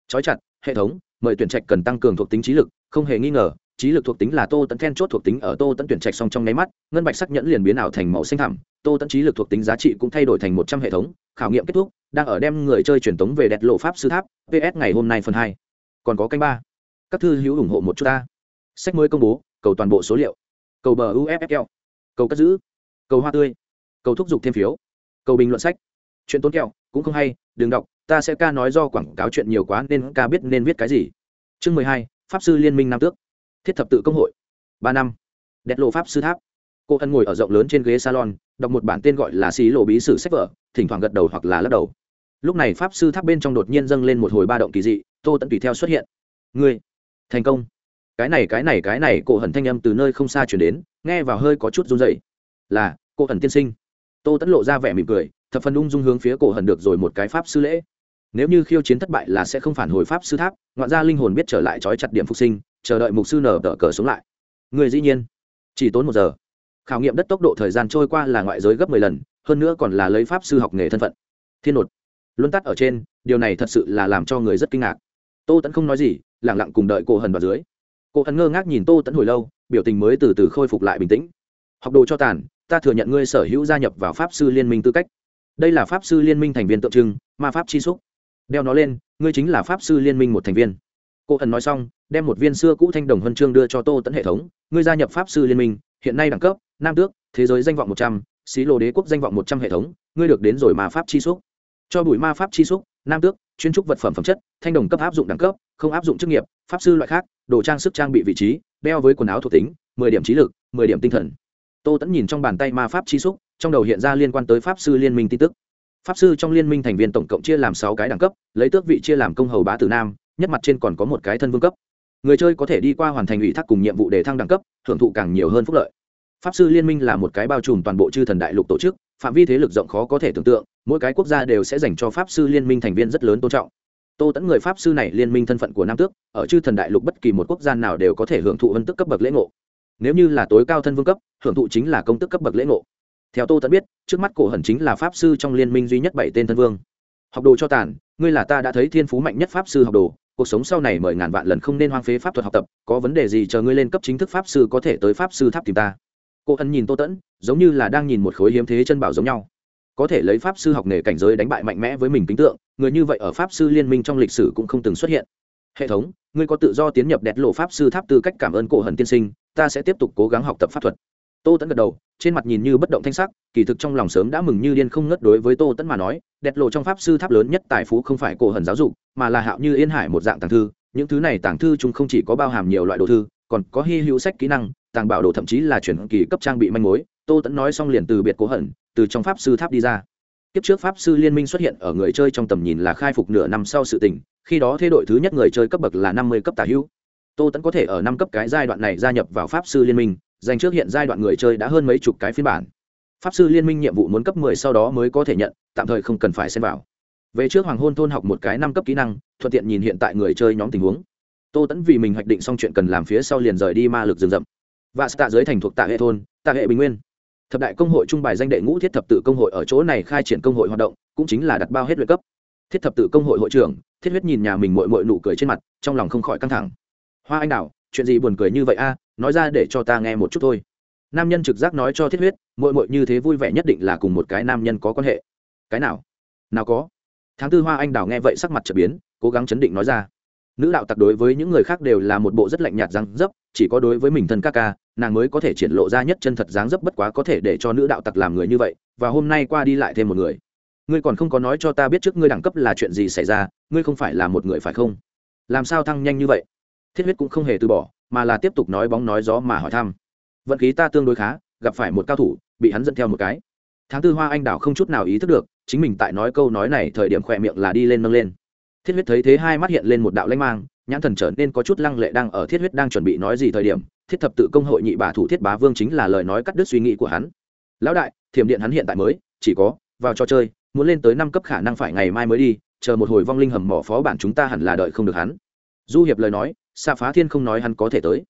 Trói chặt, hệ thống, mời tuyển trạch cần tăng cường thuộc tính trí lực, không hề nghi ngờ, trí lực thuộc tính là tô tẫn then chốt thuộc tính ở tô tẫn tuyển trạch xong trong nháy mắt, ngân bạch sắc nhẫn liền biến ảo thành màu xanh thẳm, tô tẫn trí lực thuộc tính giá trị cũng thay đổi thành một trăm hệ thống, khảo nghiệm kết thúc, đang ở đem người chơi truyền tống về đẹp lộ pháp sư tháp, ps ngày hôm nay phần hai. Còn có canh ba. Các thư hữu ủng hộ một chút ta sách mới công bố, cầu toàn bộ số liệu. Cầu bờ uffl cầu cất giữ, cầu hoa tươi, cầu thúc giục thêm phiếu, cầu bình luận sách. Chuyện tốn kẹo, cũng không hay, đừng đọc, ta sẽ ca nói do quảng cáo chuyện nhiều quá nên ca biết nên viết cái gì. Chương mười hai, pháp sư liên minh nam tước. Thiết thập tự công hội. Ba năm. Đẹp lộ pháp sư tháp. Cô ân ngồi ở rộng lớn trên ghế salon, đọc một bản tên gọi là xí lộ bí sử sách vở, thỉnh thoảng gật đầu hoặc là lắc đầu. Lúc này pháp sư tháp bên trong đột nhiên dâng lên một hồi ba động kỳ dị, tô tẫn tùy theo xuất hiện. Ngươi, thành công cái này cái này cái này, cổ hận thanh âm từ nơi không xa chuyển đến, nghe vào hơi có chút run dậy là cô hận tiên sinh. Tô tẫn lộ ra vẻ mỉm cười, thập phần ung dung hướng phía cổ hận được rồi một cái pháp sư lễ. Nếu như khiêu chiến thất bại là sẽ không phản hồi pháp sư tháp, ngoạn ra linh hồn biết trở lại trói chặt điểm phục sinh, chờ đợi mục sư nở tờ cờ sống lại. Người dĩ nhiên. Chỉ tốn một giờ. Khảo nghiệm đất tốc độ thời gian trôi qua là ngoại giới gấp mười lần, hơn nữa còn là lấy pháp sư học nghề thân phận. Thiên nột. Luân tắt ở trên, điều này thật sự là làm cho người rất kinh ngạc. Tô tẫn không nói gì lẳng lặng cùng đợi cổ hần vào dưới. Cô hần ngơ ngác nhìn tô tẫn hồi lâu, biểu tình mới từ từ khôi phục lại bình tĩnh. Học đồ cho tàn, ta thừa nhận ngươi sở hữu gia nhập vào pháp sư liên minh tư cách. Đây là pháp sư liên minh thành viên tượng trưng ma pháp chi xúc. Đeo nó lên, ngươi chính là pháp sư liên minh một thành viên. Cô ẩn nói xong, đem một viên xưa cũ thanh đồng huân chương đưa cho tô tẫn hệ thống. Ngươi gia nhập pháp sư liên minh, hiện nay đẳng cấp, nam tước, thế giới danh vọng một trăm, xí lô đế quốc danh vọng một trăm hệ thống, ngươi được đến rồi ma pháp chi xúc. Cho bụi ma pháp chi xúc, nam tước, chuyên trúc vật phẩm phẩm chất, thanh đồng cấp áp dụng đẳng cấp không áp dụng chức nghiệp, pháp sư loại khác, đồ trang sức trang bị vị trí, đeo với quần áo thuộc tính, mười điểm trí lực, mười điểm tinh thần. Tô tẫn nhìn trong bàn tay ma pháp chi xúc, trong đầu hiện ra liên quan tới pháp sư liên minh tin tức. Pháp sư trong liên minh thành viên tổng cộng chia làm sáu cái đẳng cấp, lấy tước vị chia làm công hầu bá tử nam, nhất mặt trên còn có một cái thân vương cấp. Người chơi có thể đi qua hoàn thành ủy thác cùng nhiệm vụ để thăng đẳng cấp, hưởng thụ càng nhiều hơn phúc lợi. Pháp sư liên minh là một cái bao trùm toàn bộ chư thần đại lục tổ chức, phạm vi thế lực rộng khó có thể tưởng tượng, mỗi cái quốc gia đều sẽ dành cho pháp sư liên minh thành viên rất lớn tôn trọng tô tẫn người pháp sư này liên minh thân phận của nam tước, ở chư thần đại lục bất kỳ một quốc gia nào đều có thể hưởng thụ vân tức cấp bậc lễ ngộ. Nếu như là tối cao thân vương cấp, hưởng thụ chính là công tức cấp bậc lễ ngộ. Theo tô tẫn biết, trước mắt cổ hẩn chính là pháp sư trong liên minh duy nhất bảy tên thân vương. Học đồ cho tàn, ngươi là ta đã thấy thiên phú mạnh nhất pháp sư học đồ, cuộc sống sau này mời ngàn vạn lần không nên hoang phế pháp thuật học tập, có vấn đề gì chờ ngươi lên cấp chính thức pháp sư có thể tới pháp sư tháp tìm ta. Cô ân nhìn tô tẫn giống như là đang nhìn một khối hiếm thế chân bảo giống nhau có thể lấy pháp sư học nghề cảnh giới đánh bại mạnh mẽ với mình tính tượng, người như vậy ở pháp sư liên minh trong lịch sử cũng không từng xuất hiện. Hệ thống, ngươi có tự do tiến nhập đẹp lộ pháp sư tháp tư cách cảm ơn cổ hần tiên sinh, ta sẽ tiếp tục cố gắng học tập pháp thuật. Tô tẫn gật đầu, trên mặt nhìn như bất động thanh sắc, kỳ thực trong lòng sớm đã mừng như điên không ngất đối với tô tẫn mà nói, đẹp lộ trong pháp sư tháp lớn nhất tài phú không phải cổ hần giáo dục, mà là hạo như yên hải một dạng tàng thư, những thứ này tàng thư chúng không chỉ có bao hàm nhiều loại đồ thư, còn có hy hữu sách kỹ năng, tàng bảo đồ thậm chí là chuyển kỳ cấp trang bị manh mối. Tô tẫn nói xong liền từ biệt cố hận từ trong pháp sư tháp đi ra. Kiếp trước pháp sư liên minh xuất hiện ở người chơi trong tầm nhìn là khai phục nửa năm sau sự tình, khi đó thế đội thứ nhất người chơi cấp bậc là năm mươi cấp tả hữu. Tô tẫn có thể ở năm cấp cái giai đoạn này gia nhập vào pháp sư liên minh dành trước hiện giai đoạn người chơi đã hơn mấy chục cái phiên bản. Pháp sư liên minh nhiệm vụ muốn cấp mười sau đó mới có thể nhận, tạm thời không cần phải xem vào. Về trước hoàng hôn thôn học một cái năm cấp kỹ năng, thuận tiện nhìn hiện tại người chơi nhóm tình huống. Tô tẫn vì mình hoạch định xong chuyện cần làm phía sau liền rời đi ma lực rừng rậm. Và tạ giới thành thuộc tạ hệ thôn, tạ hệ bình nguyên thập đại công hội trung bài danh đệ ngũ thiết thập tự công hội ở chỗ này khai triển công hội hoạt động, cũng chính là đặt bao hết luyện cấp. Thiết thập tự công hội hội trưởng, thiết huyết nhìn nhà mình mội mội nụ cười trên mặt, trong lòng không khỏi căng thẳng. Hoa anh đào, chuyện gì buồn cười như vậy a? Nói ra để cho ta nghe một chút thôi. Nam nhân trực giác nói cho thiết huyết mội mội như thế vui vẻ nhất định là cùng một cái nam nhân có quan hệ. Cái nào? Nào có? Tháng tư hoa anh đào nghe vậy sắc mặt trở biến, cố gắng chấn định nói ra nữ đạo tặc đối với những người khác đều là một bộ rất lạnh nhạt răng dấp, chỉ có đối với mình thân ca ca, nàng mới có thể triển lộ ra nhất chân thật dáng dấp bất quá có thể để cho nữ đạo tặc làm người như vậy, và hôm nay qua đi lại thêm một người. Ngươi còn không có nói cho ta biết trước ngươi đẳng cấp là chuyện gì xảy ra, ngươi không phải là một người phải không? Làm sao thăng nhanh như vậy? Thiết huyết cũng không hề từ bỏ, mà là tiếp tục nói bóng nói gió mà hỏi thăm. Vận khí ta tương đối khá, gặp phải một cao thủ, bị hắn dẫn theo một cái. Tháng tư hoa anh đào không chút nào ý thức được, chính mình tại nói câu nói này thời điểm khỏe miệng là đi lên nâng lên thiết huyết thấy thế hai mắt hiện lên một đạo lanh mang, nhãn thần trở nên có chút lăng lệ đang ở thiết huyết đang chuẩn bị nói gì thời điểm, thiết thập tự công hội nhị bà thủ thiết bá vương chính là lời nói cắt đứt suy nghĩ của hắn. Lão đại, thiểm điện hắn hiện tại mới, chỉ có, vào trò chơi, muốn lên tới năm cấp khả năng phải ngày mai mới đi, chờ một hồi vong linh hầm mỏ phó bản chúng ta hẳn là đợi không được hắn. Du hiệp lời nói xa phá thiên không nói hắn có thể tới.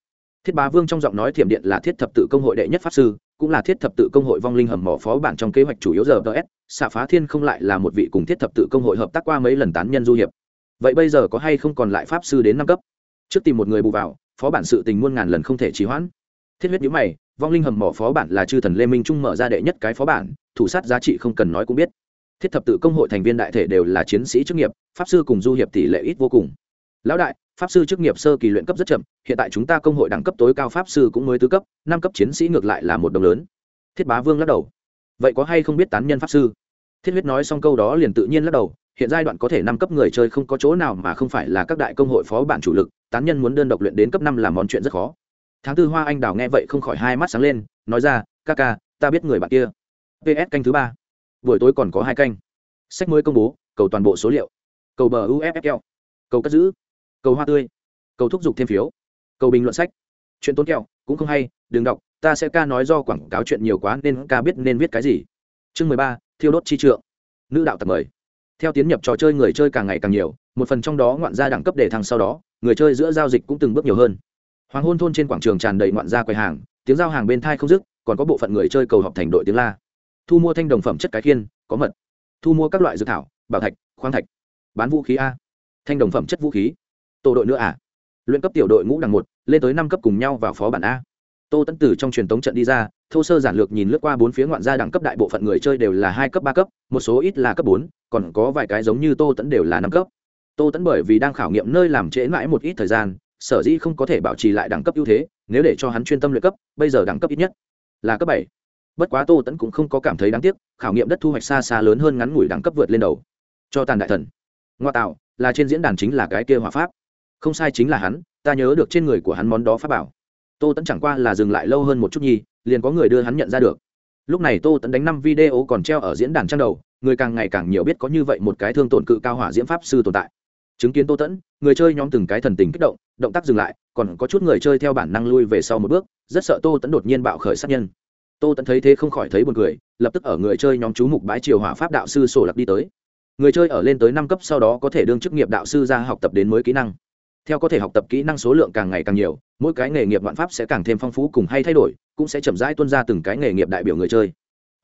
Thiết bá vương trong giọng nói thiểm điện là thiết thập tự công hội đệ nhất pháp sư, cũng là thiết thập tự công hội vong linh hầm mỏ phó bản trong kế hoạch chủ yếu giờ ts xạ phá thiên không lại là một vị cùng thiết thập tự công hội hợp tác qua mấy lần tán nhân du hiệp vậy bây giờ có hay không còn lại pháp sư đến năm cấp? Trước tìm một người bù vào, phó bản sự tình muôn ngàn lần không thể trì hoãn. Thiết huyết nhữ mày, vong linh hầm mỏ phó bản là chư thần lê minh trung mở ra đệ nhất cái phó bản, thủ sát giá trị không cần nói cũng biết. Thiết thập tự công hội thành viên đại thể đều là chiến sĩ chức nghiệp, pháp sư cùng du hiệp tỷ lệ ít vô cùng. Lão đại, pháp sư chức nghiệp sơ kỳ luyện cấp rất chậm, hiện tại chúng ta công hội đẳng cấp tối cao pháp sư cũng mới tứ cấp, năm cấp chiến sĩ ngược lại là một đồng lớn. Thiết bá vương lắc đầu. Vậy có hay không biết tán nhân pháp sư? Thiết huyết nói xong câu đó liền tự nhiên lắc đầu hiện giai đoạn có thể năm cấp người chơi không có chỗ nào mà không phải là các đại công hội phó bản chủ lực, tán nhân muốn đơn độc luyện đến cấp năm là món chuyện rất khó. Tháng tư hoa anh đào nghe vậy không khỏi hai mắt sáng lên, nói ra, ca ca, ta biết người bạn kia. Ps canh thứ ba. Buổi tối còn có hai canh. Sách mới công bố, cầu toàn bộ số liệu. Cầu bờ uffl cầu cất giữ. Cầu hoa tươi. Cầu thúc giục thêm phiếu. Cầu bình luận sách. Chuyện tốn kẹo, cũng không hay, đừng đọc, ta sẽ ca nói do quảng cáo chuyện nhiều quá nên ca biết nên viết cái gì. Chương mười ba, thiêu đốt chi trượng. Nữ đạo tập mời theo tiến nhập trò chơi người chơi càng ngày càng nhiều, một phần trong đó ngoạn gia đẳng cấp để thăng sau đó, người chơi giữa giao dịch cũng từng bước nhiều hơn. Hoàng hôn thôn trên quảng trường tràn đầy ngoạn gia quầy hàng, tiếng giao hàng bên thai không dứt, còn có bộ phận người chơi cầu học thành đội tiếng la. Thu mua thanh đồng phẩm chất cái khiên, có mật. Thu mua các loại dược thảo, bảo thạch, khoáng thạch. Bán vũ khí a. Thanh đồng phẩm chất vũ khí. Tổ đội nữa à luyện cấp tiểu đội ngũ đằng một, lên tới năm cấp cùng nhau vào phó bản a tô Tẫn tử trong truyền tống trận đi ra, thô sơ giản lược nhìn lướt qua bốn phía ngoạn gia đẳng cấp đại bộ phận người chơi đều là hai cấp, ba cấp, một số ít là cấp bốn, còn có vài cái giống như tô Tẫn đều là năm cấp. Tô Tẫn bởi vì đang khảo nghiệm nơi làm trễ mãi một ít thời gian, sở dĩ không có thể bảo trì lại đẳng cấp ưu thế, nếu để cho hắn chuyên tâm luyện cấp, bây giờ đẳng cấp ít nhất là cấp bảy. Bất quá tô Tẫn cũng không có cảm thấy đáng tiếc, khảo nghiệm đất thu hoạch xa xa lớn hơn ngắn ngủi đẳng cấp vượt lên đầu. Cho tàn đại thần. Ngoa tạo, là trên diễn đàn chính là cái kia hỏa pháp. Không sai chính là hắn, ta nhớ được trên người của hắn món đó pháp bảo tô tẫn chẳng qua là dừng lại lâu hơn một chút nhi liền có người đưa hắn nhận ra được. Lúc này tô tẫn đánh năm video còn treo ở diễn đàn trang đầu, người càng ngày càng nhiều biết có như vậy một cái thương tổn cự cao hỏa diễm pháp sư tồn tại. Chứng kiến tô tẫn người chơi nhóm từng cái thần tình kích động động tác dừng lại, còn có chút người chơi theo bản năng lui về sau một bước, rất sợ tô tẫn đột nhiên bạo khởi sát nhân. Tô tẫn thấy thế không khỏi thấy buồn cười, lập tức ở người chơi nhóm chú mục bãi triều hỏa pháp đạo sư sổ lập đi tới. Người chơi ở lên tới năm cấp sau đó có thể đương chức nghiệp đạo sư ra học tập đến mới kỹ năng theo có thể học tập kỹ năng số lượng càng ngày càng nhiều, mỗi cái nghề nghiệp vạn pháp sẽ càng thêm phong phú cùng hay thay đổi, cũng sẽ chậm rãi tuân ra từng cái nghề nghiệp đại biểu người chơi.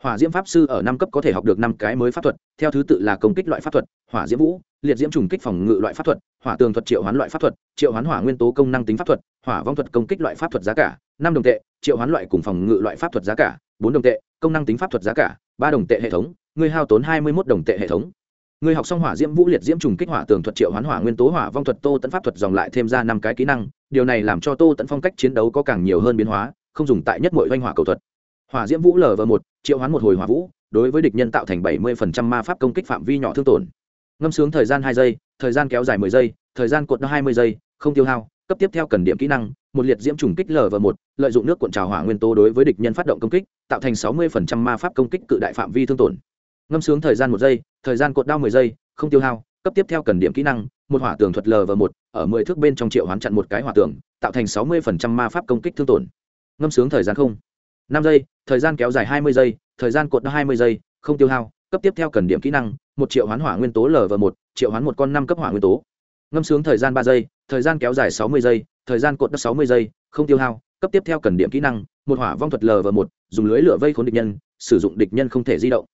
Hỏa diễm pháp sư ở năm cấp có thể học được năm cái mới pháp thuật, theo thứ tự là công kích loại pháp thuật, hỏa diễm vũ, liệt diễm trùng kích phòng ngự loại pháp thuật, hỏa tường thuật triệu hoán loại pháp thuật, triệu hoán hỏa nguyên tố công năng tính pháp thuật, hỏa vong thuật công kích loại pháp thuật giá cả, năm đồng tệ, triệu hoán loại cùng phòng ngự loại pháp thuật giá cả, bốn đồng tệ, công năng tính pháp thuật giá cả, ba đồng tệ hệ thống, người hao tốn hai mươi một đồng tệ hệ thống người học xong hỏa diễm vũ liệt diễm trùng kích hỏa tường thuật triệu hoán hỏa nguyên tố hỏa vong thuật tô tẫn pháp thuật dòng lại thêm ra năm cái kỹ năng, điều này làm cho tô tẫn phong cách chiến đấu có càng nhiều hơn biến hóa, không dùng tại nhất mọi doanh hỏa cầu thuật. Hỏa diễm vũ lv một, triệu hoán một hồi hỏa vũ, đối với địch nhân tạo thành bảy mươi ma pháp công kích phạm vi nhỏ thương tổn. Ngâm sướng thời gian hai giây, thời gian kéo dài mười giây, thời gian cột hai mươi giây, không tiêu hao, cấp tiếp theo cần điểm kỹ năng, một liệt diễm trùng kích lv một, lợi dụng nước cuộn trào hỏa nguyên tố đối với địch nhân phát động công kích, tạo thành sáu mươi ma pháp công kích cự đại phạm vi thương tổn ngâm sướng thời gian một giây, thời gian cột đao mười giây, không tiêu hao, cấp tiếp theo cần điểm kỹ năng, một hỏa tường thuật lv một, ở mười thước bên trong triệu hoán chặn một cái hỏa tường, tạo thành sáu mươi phần trăm ma pháp công kích thương tổn. Ngâm sướng thời gian không. Năm giây, thời gian kéo dài hai mươi giây, thời gian cột hai mươi giây, không tiêu hao, cấp tiếp theo cần điểm kỹ năng, một triệu hoán hỏa nguyên tố lv một, triệu hoán một con năm cấp hỏa nguyên tố. Ngâm sướng thời gian ba giây, thời gian kéo dài sáu mươi giây, thời gian cột sáu mươi giây, không tiêu hao, cấp tiếp theo cần điểm kỹ năng, một hỏa vong thuật lv một, dùng lưới lửa vây khốn địch nhân, sử dụng địch nhân không thể di động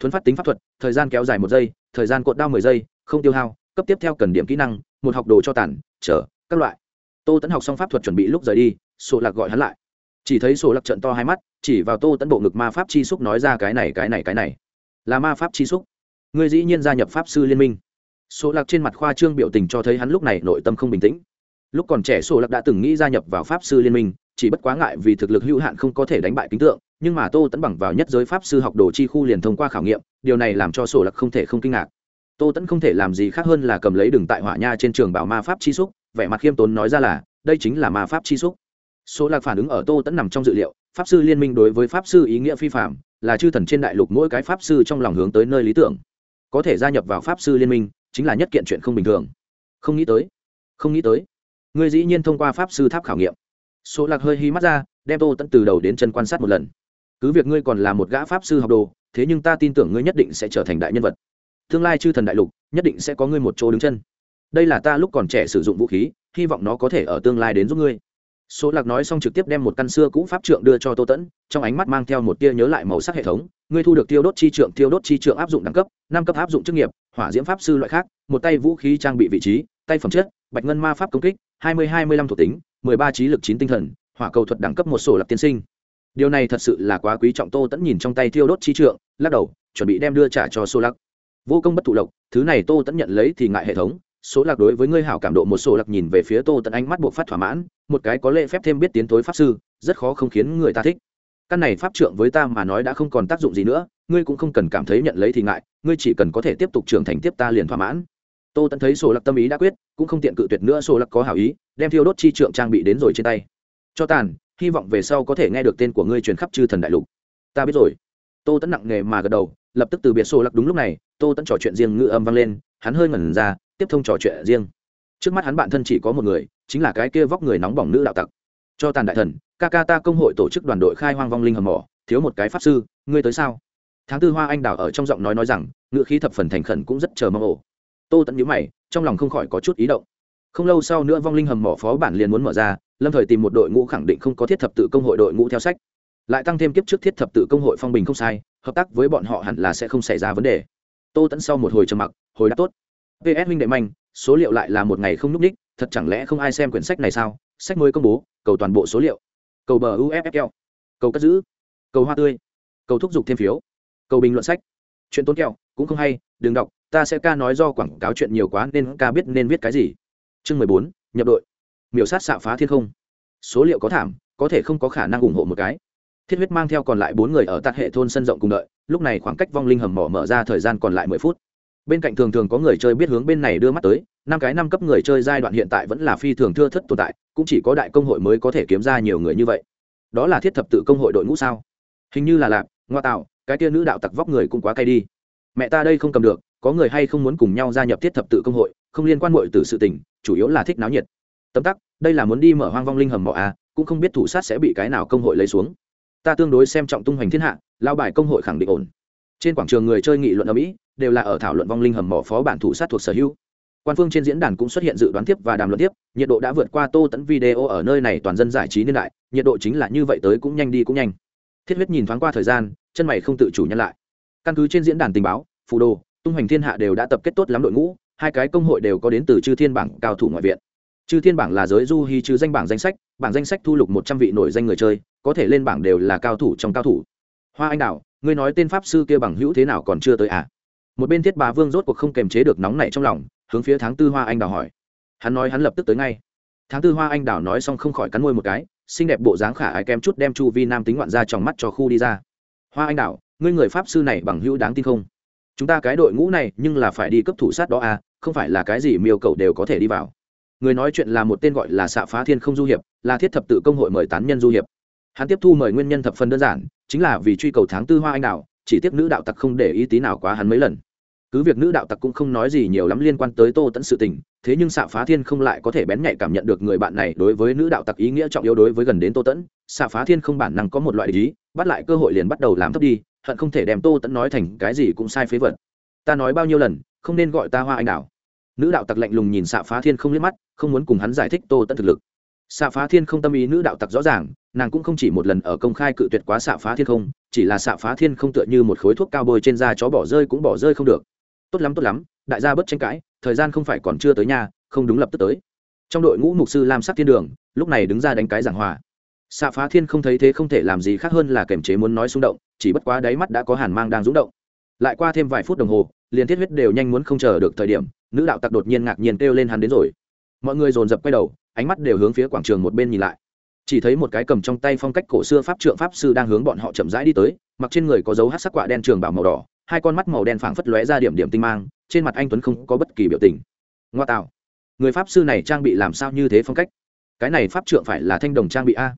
thuấn phát tính pháp thuật, thời gian kéo dài một giây, thời gian cột đao mười giây, không tiêu hao, cấp tiếp theo cần điểm kỹ năng, một học đồ cho tản trở các loại. Tô tẫn học xong pháp thuật chuẩn bị lúc rời đi, sổ lạc gọi hắn lại. Chỉ thấy sổ lạc trận to hai mắt, chỉ vào tô tẫn bộ ngực ma pháp chi xúc nói ra cái này cái này cái này. Là ma pháp chi xúc. Ngươi dĩ nhiên gia nhập pháp sư liên minh. Sổ lạc trên mặt khoa trương biểu tình cho thấy hắn lúc này nội tâm không bình tĩnh. Lúc còn trẻ, sổ lạc đã từng nghĩ gia nhập vào pháp sư liên minh, chỉ bất quá ngại vì thực lực hữu hạn không có thể đánh bại kính tượng nhưng mà tô tẫn bằng vào nhất giới pháp sư học đồ chi khu liền thông qua khảo nghiệm, điều này làm cho sổ lạc không thể không kinh ngạc. Tô tẫn không thể làm gì khác hơn là cầm lấy đường tại hỏa nha trên trường bảo ma pháp chi xúc, vẻ mặt khiêm tốn nói ra là, đây chính là ma pháp chi xúc. Số lạc phản ứng ở tô tẫn nằm trong dự liệu, pháp sư liên minh đối với pháp sư ý nghĩa phi phạm là chư thần trên đại lục mỗi cái pháp sư trong lòng hướng tới nơi lý tưởng. Có thể gia nhập vào pháp sư liên minh, chính là nhất kiện chuyện không bình thường. Không nghĩ tới, không nghĩ tới. Người dĩ nhiên thông qua pháp sư tháp khảo nghiệm. Số lạc hơi hi mắt ra, đem tô tẫn từ đầu đến chân quan sát một lần cứ việc ngươi còn là một gã pháp sư học đồ, thế nhưng ta tin tưởng ngươi nhất định sẽ trở thành đại nhân vật. Tương lai chư thần đại lục, nhất định sẽ có ngươi một chỗ đứng chân. Đây là ta lúc còn trẻ sử dụng vũ khí, hy vọng nó có thể ở tương lai đến giúp ngươi. Số lạc nói xong trực tiếp đem một căn xưa cũ pháp trượng đưa cho tô tẫn, trong ánh mắt mang theo một tia nhớ lại màu sắc hệ thống, ngươi thu được tiêu đốt chi trượng tiêu đốt chi trượng áp dụng đẳng cấp, năm cấp áp dụng chức nghiệp, hỏa diễm pháp sư loại khác, một tay vũ khí trang bị vị trí, tay phẩm chất, bạch ngân ma pháp công kích, hai mươi hai mươi lăm thuộc tính, mười ba trí lực chín tinh thần, hỏa cầu thuật đẳng cấp một sổ lạc tiên sinh điều này thật sự là quá quý trọng tô tẫn nhìn trong tay thiêu đốt chi trượng, lắc đầu, chuẩn bị đem đưa trả cho số lắc. Vô công bất thụ lộc, thứ này tô tẫn nhận lấy thì ngại hệ thống. Số lạc đối với ngươi hảo cảm độ một số lạc nhìn về phía tô tẫn ánh mắt buộc phát thỏa mãn, một cái có lệ phép thêm biết tiến tối pháp sư, rất khó không khiến người ta thích. Căn này pháp trượng với ta mà nói đã không còn tác dụng gì nữa, ngươi cũng không cần cảm thấy nhận lấy thì ngại, ngươi chỉ cần có thể tiếp tục trưởng thành tiếp ta liền thỏa mãn. Tô tẫn thấy sổ lạc tâm ý đã quyết, cũng không tiện cự tuyệt nữa sổ lạc có hảo ý, đem thiêu đốt chi trượng trang bị đến rồi trên tay. Cho tàn hy vọng về sau có thể nghe được tên của ngươi truyền khắp chư thần đại lục. Ta biết rồi. Tô tẫn nặng nề mà gật đầu, lập tức từ biệt sổ lặc đúng lúc này, tô tẫn trò chuyện riêng ngữ âm vang lên, hắn hơi ngẩn ra, tiếp thông trò chuyện riêng. Trước mắt hắn bạn thân chỉ có một người, chính là cái kia vóc người nóng bỏng nữ đạo tặc. Cho tàn đại thần, ca ca ta công hội tổ chức đoàn đội khai hoang vong linh hầm mỏ, thiếu một cái pháp sư, ngươi tới sao? Tháng tư hoa anh đào ở trong giọng nói nói rằng ngựa khí thập phần thành khẩn cũng rất chờ mong ổ. Tô tẫn nhíu mày, trong lòng không khỏi có chút ý động không lâu sau nữa vong linh hầm mỏ phó bản liền muốn mở ra, lâm thời tìm một đội ngũ khẳng định không có thiết thập tự công hội đội ngũ theo sách. Lại tăng thêm kiếp trước thiết thập tự công hội phong bình không sai, hợp tác với bọn họ hẳn là sẽ không xảy ra vấn đề. Tô tẫn sau một hồi trầm mặc, hồi đáp tốt. Ps huynh đệ manh, số liệu lại là một ngày không núp ních thật chẳng lẽ không ai xem quyển sách này sao? Sách mới công bố, cầu toàn bộ số liệu. Cầu bờ uffl cầu cất giữ. Cầu hoa tươi. Cầu thúc giục thêm phiếu. Cầu bình luận sách. Chuyện tốn kẹo, cũng không hay, đừng đọc, ta sẽ ca nói do quảng cáo chuyện nhiều quá nên ca biết nên viết cái gì chương mười bốn, nhập đội. Miểu sát xạ phá thiên không. Số liệu có thảm, có thể không có khả năng ủng hộ một cái. Thiết huyết mang theo còn lại bốn người ở tạc hệ thôn sân rộng cùng đợi, lúc này khoảng cách vong linh hầm mỏ mở ra thời gian còn lại mười phút. Bên cạnh thường thường có người chơi biết hướng bên này đưa mắt tới, năm cái năm cấp người chơi giai đoạn hiện tại vẫn là phi thường thưa thất tồn tại, cũng chỉ có đại công hội mới có thể kiếm ra nhiều người như vậy. Đó là thiết thập tự công hội đội ngũ sao? Hình như là lạc ngoa tạo, cái tia nữ đạo tặc vóc người cũng quá cay đi. Mẹ ta đây không cầm được có người hay không muốn cùng nhau gia nhập thiết thập tự công hội, không liên quan mọi từ sự tình, chủ yếu là thích náo nhiệt. Tấm tắc, đây là muốn đi mở hoang vong linh hầm mỏ à cũng không biết thủ sát sẽ bị cái nào công hội lấy xuống. Ta tương đối xem trọng tung hoành thiên hạ, lao bài công hội khẳng định ổn. Trên quảng trường người chơi nghị luận ở mỹ đều là ở thảo luận vong linh hầm mỏ phó bản thủ sát thuộc sở hữu. Quan phương trên diễn đàn cũng xuất hiện dự đoán tiếp và đàm luận tiếp, nhiệt độ đã vượt qua tô tẫn video ở nơi này toàn dân giải trí niên đại, nhiệt độ chính là như vậy tới cũng nhanh đi cũng nhanh. Thiết huyết nhìn thoáng qua thời gian, chân mày không tự chủ nhân lại. Căn cứ trên diễn đàn tình báo, phù đồ tung hoành thiên hạ đều đã tập kết tốt lắm đội ngũ, hai cái công hội đều có đến từ chư thiên bảng cao thủ ngoại viện. Chư thiên bảng là giới du hy chứ danh bảng danh sách, bảng danh sách thu lục một trăm vị nổi danh người chơi, có thể lên bảng đều là cao thủ trong cao thủ. Hoa anh đạo ngươi nói tên pháp sư kia bằng hữu thế nào còn chưa tới à? Một bên thiết bà vương rốt cuộc không kềm chế được nóng nảy trong lòng, hướng phía tháng tư hoa anh đào hỏi. Hắn nói hắn lập tức tới ngay. Tháng tư hoa anh đào nói xong không khỏi cắn môi một cái, xinh đẹp bộ dáng khả ái kém chút đem chu vi nam tính ngoạn ra trong mắt cho khu đi ra. Hoa anh đảo ngươi người pháp sư này bằng hữu đáng tin không? Chúng ta cái đội ngũ này nhưng là phải đi cấp thủ sát đó à không phải là cái gì miêu cầu đều có thể đi vào. Người nói chuyện là một tên gọi là xạ phá thiên không du hiệp, là thiết thập tự công hội mời tán nhân du hiệp. Hắn tiếp thu mời nguyên nhân thập phần đơn giản, chính là vì truy cầu tháng tư hoa anh đạo chỉ tiếc nữ đạo tặc không để ý tí nào quá hắn mấy lần. Cứ việc nữ đạo tặc cũng không nói gì nhiều lắm liên quan tới tô tẫn sự tình, thế nhưng xạ phá thiên không lại có thể bén nhạy cảm nhận được người bạn này đối với nữ đạo tặc ý nghĩa trọng yếu đối với gần đến tô tẫn xạ phá thiên không bản năng có một loại ý, bắt lại cơ hội liền bắt đầu làm thấp đi hận không thể đem tô tẫn nói thành cái gì cũng sai phế vật. Ta nói bao nhiêu lần, không nên gọi ta hoa anh đào nữ đạo tặc lạnh lùng nhìn xạ phá thiên không liếc mắt, không muốn cùng hắn giải thích tô tẫn thực lực. Xạ phá thiên không tâm ý nữ đạo tặc rõ ràng, nàng cũng không chỉ một lần ở công khai cự tuyệt quá xạ phá thiên không, chỉ là xạ phá thiên không tựa như một khối thuốc cao bôi trên da chó bỏ rơi cũng bỏ rơi không được. Tốt lắm tốt lắm, đại gia bất tranh cãi, thời gian không phải còn chưa tới nhà không đúng lập tức tới. Trong đội ngũ mục sư lam sắc thiên đường, lúc này đứng ra đánh cái giảng hòa. Xạ phá thiên không thấy thế không thể làm gì khác hơn là kềm chế muốn nói xung động chỉ bất quá đáy mắt đã có hàn mang đang rúng động. Lại qua thêm vài phút đồng hồ, liền thiết huyết đều nhanh muốn không chờ được thời điểm, nữ đạo tặc đột nhiên ngạc nhiên kêu lên hắn đến rồi. Mọi người dồn dập quay đầu, ánh mắt đều hướng phía quảng trường một bên nhìn lại. Chỉ thấy một cái cầm trong tay phong cách cổ xưa pháp trượng pháp sư đang hướng bọn họ chậm rãi đi tới, mặc trên người có dấu hát sắc quả đen trường bảo màu đỏ, hai con mắt màu đen phảng phất lóe ra điểm điểm tinh mang, trên mặt anh tuấn không có bất kỳ biểu tình. Ngoa tạo. Người pháp sư này trang bị làm sao như thế phong cách? Cái này pháp trượng phải là thanh đồng trang bị a.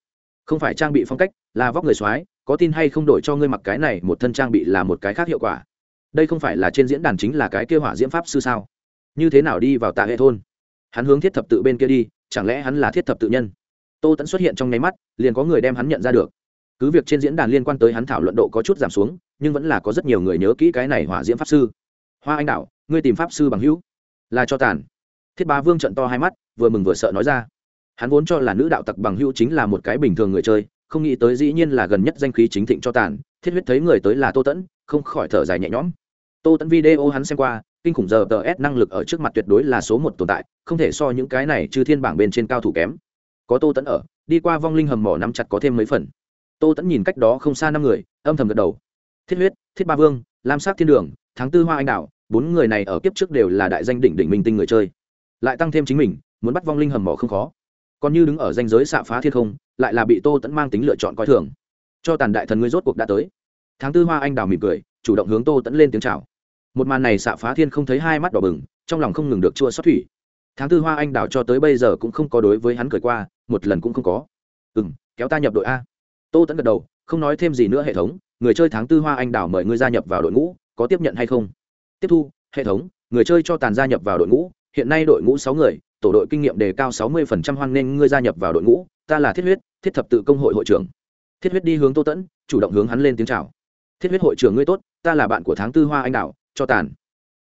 Không phải trang bị phong cách, là vóc người soái có tin hay không đổi cho ngươi mặc cái này, một thân trang bị là một cái khác hiệu quả. Đây không phải là trên diễn đàn chính là cái kêu hỏa diễm pháp sư sao? Như thế nào đi vào tạ hệ thôn? Hắn hướng thiết thập tự bên kia đi, chẳng lẽ hắn là thiết thập tự nhân? Tô tẫn xuất hiện trong nháy mắt, liền có người đem hắn nhận ra được. Cứ việc trên diễn đàn liên quan tới hắn thảo luận độ có chút giảm xuống, nhưng vẫn là có rất nhiều người nhớ kỹ cái này hỏa diễm pháp sư. Hoa anh đạo, ngươi tìm pháp sư bằng hữu. Là cho tàn. Thiết bá vương trận to hai mắt, vừa mừng vừa sợ nói ra. Hắn vốn cho là nữ đạo tặc bằng hữu chính là một cái bình thường người chơi không nghĩ tới dĩ nhiên là gần nhất danh khí chính thịnh cho tàn, thiết huyết thấy người tới là tô tẫn, không khỏi thở dài nhẹ nhõm. Tô tẫn video hắn xem qua, kinh khủng giờ tờ s năng lực ở trước mặt tuyệt đối là số một tồn tại, không thể so những cái này trừ thiên bảng bên trên cao thủ kém. Có tô tẫn ở, đi qua vong linh hầm mỏ nắm chặt có thêm mấy phần. Tô tẫn nhìn cách đó không xa năm người, âm thầm gật đầu. Thiết huyết, thiết ba vương, lam sắc thiên đường tháng tư hoa anh đạo bốn người này ở kiếp trước đều là đại danh đỉnh đỉnh minh tinh người chơi. Lại tăng thêm chính mình, muốn bắt vong linh hầm mỏ không khó. Còn như đứng ở danh giới xạ phá thiên không lại là bị tô tẫn mang tính lựa chọn coi thường. Cho tàn đại thần ngươi rốt cuộc đã tới. Tháng tư hoa anh đào mỉm cười, chủ động hướng tô tẫn lên tiếng chào. Một màn này xạ phá thiên không thấy hai mắt đỏ bừng, trong lòng không ngừng được chua xót thủy. Tháng tư hoa anh đào cho tới bây giờ cũng không có đối với hắn cười qua, một lần cũng không có. Ừ m kéo ta nhập đội a. Tô tẫn gật đầu, không nói thêm gì nữa hệ thống, người chơi tháng tư hoa anh đào mời ngươi gia nhập vào đội ngũ, có tiếp nhận hay không? Tiếp thu, hệ thống, người chơi cho tàn gia nhập vào đội ngũ, hiện nay đội ngũ sáu người tổ đội kinh nghiệm đề cao sáu mươi phần trăm hoan nghênh ngươi gia nhập vào đội ngũ ta là thiết huyết thiết thập tự công hội hội trưởng. Thiết huyết đi hướng tô tẫn chủ động hướng hắn lên tiếng chào. Thiết huyết hội trưởng ngươi tốt ta là bạn của tháng tư hoa anh Đạo, cho tàn.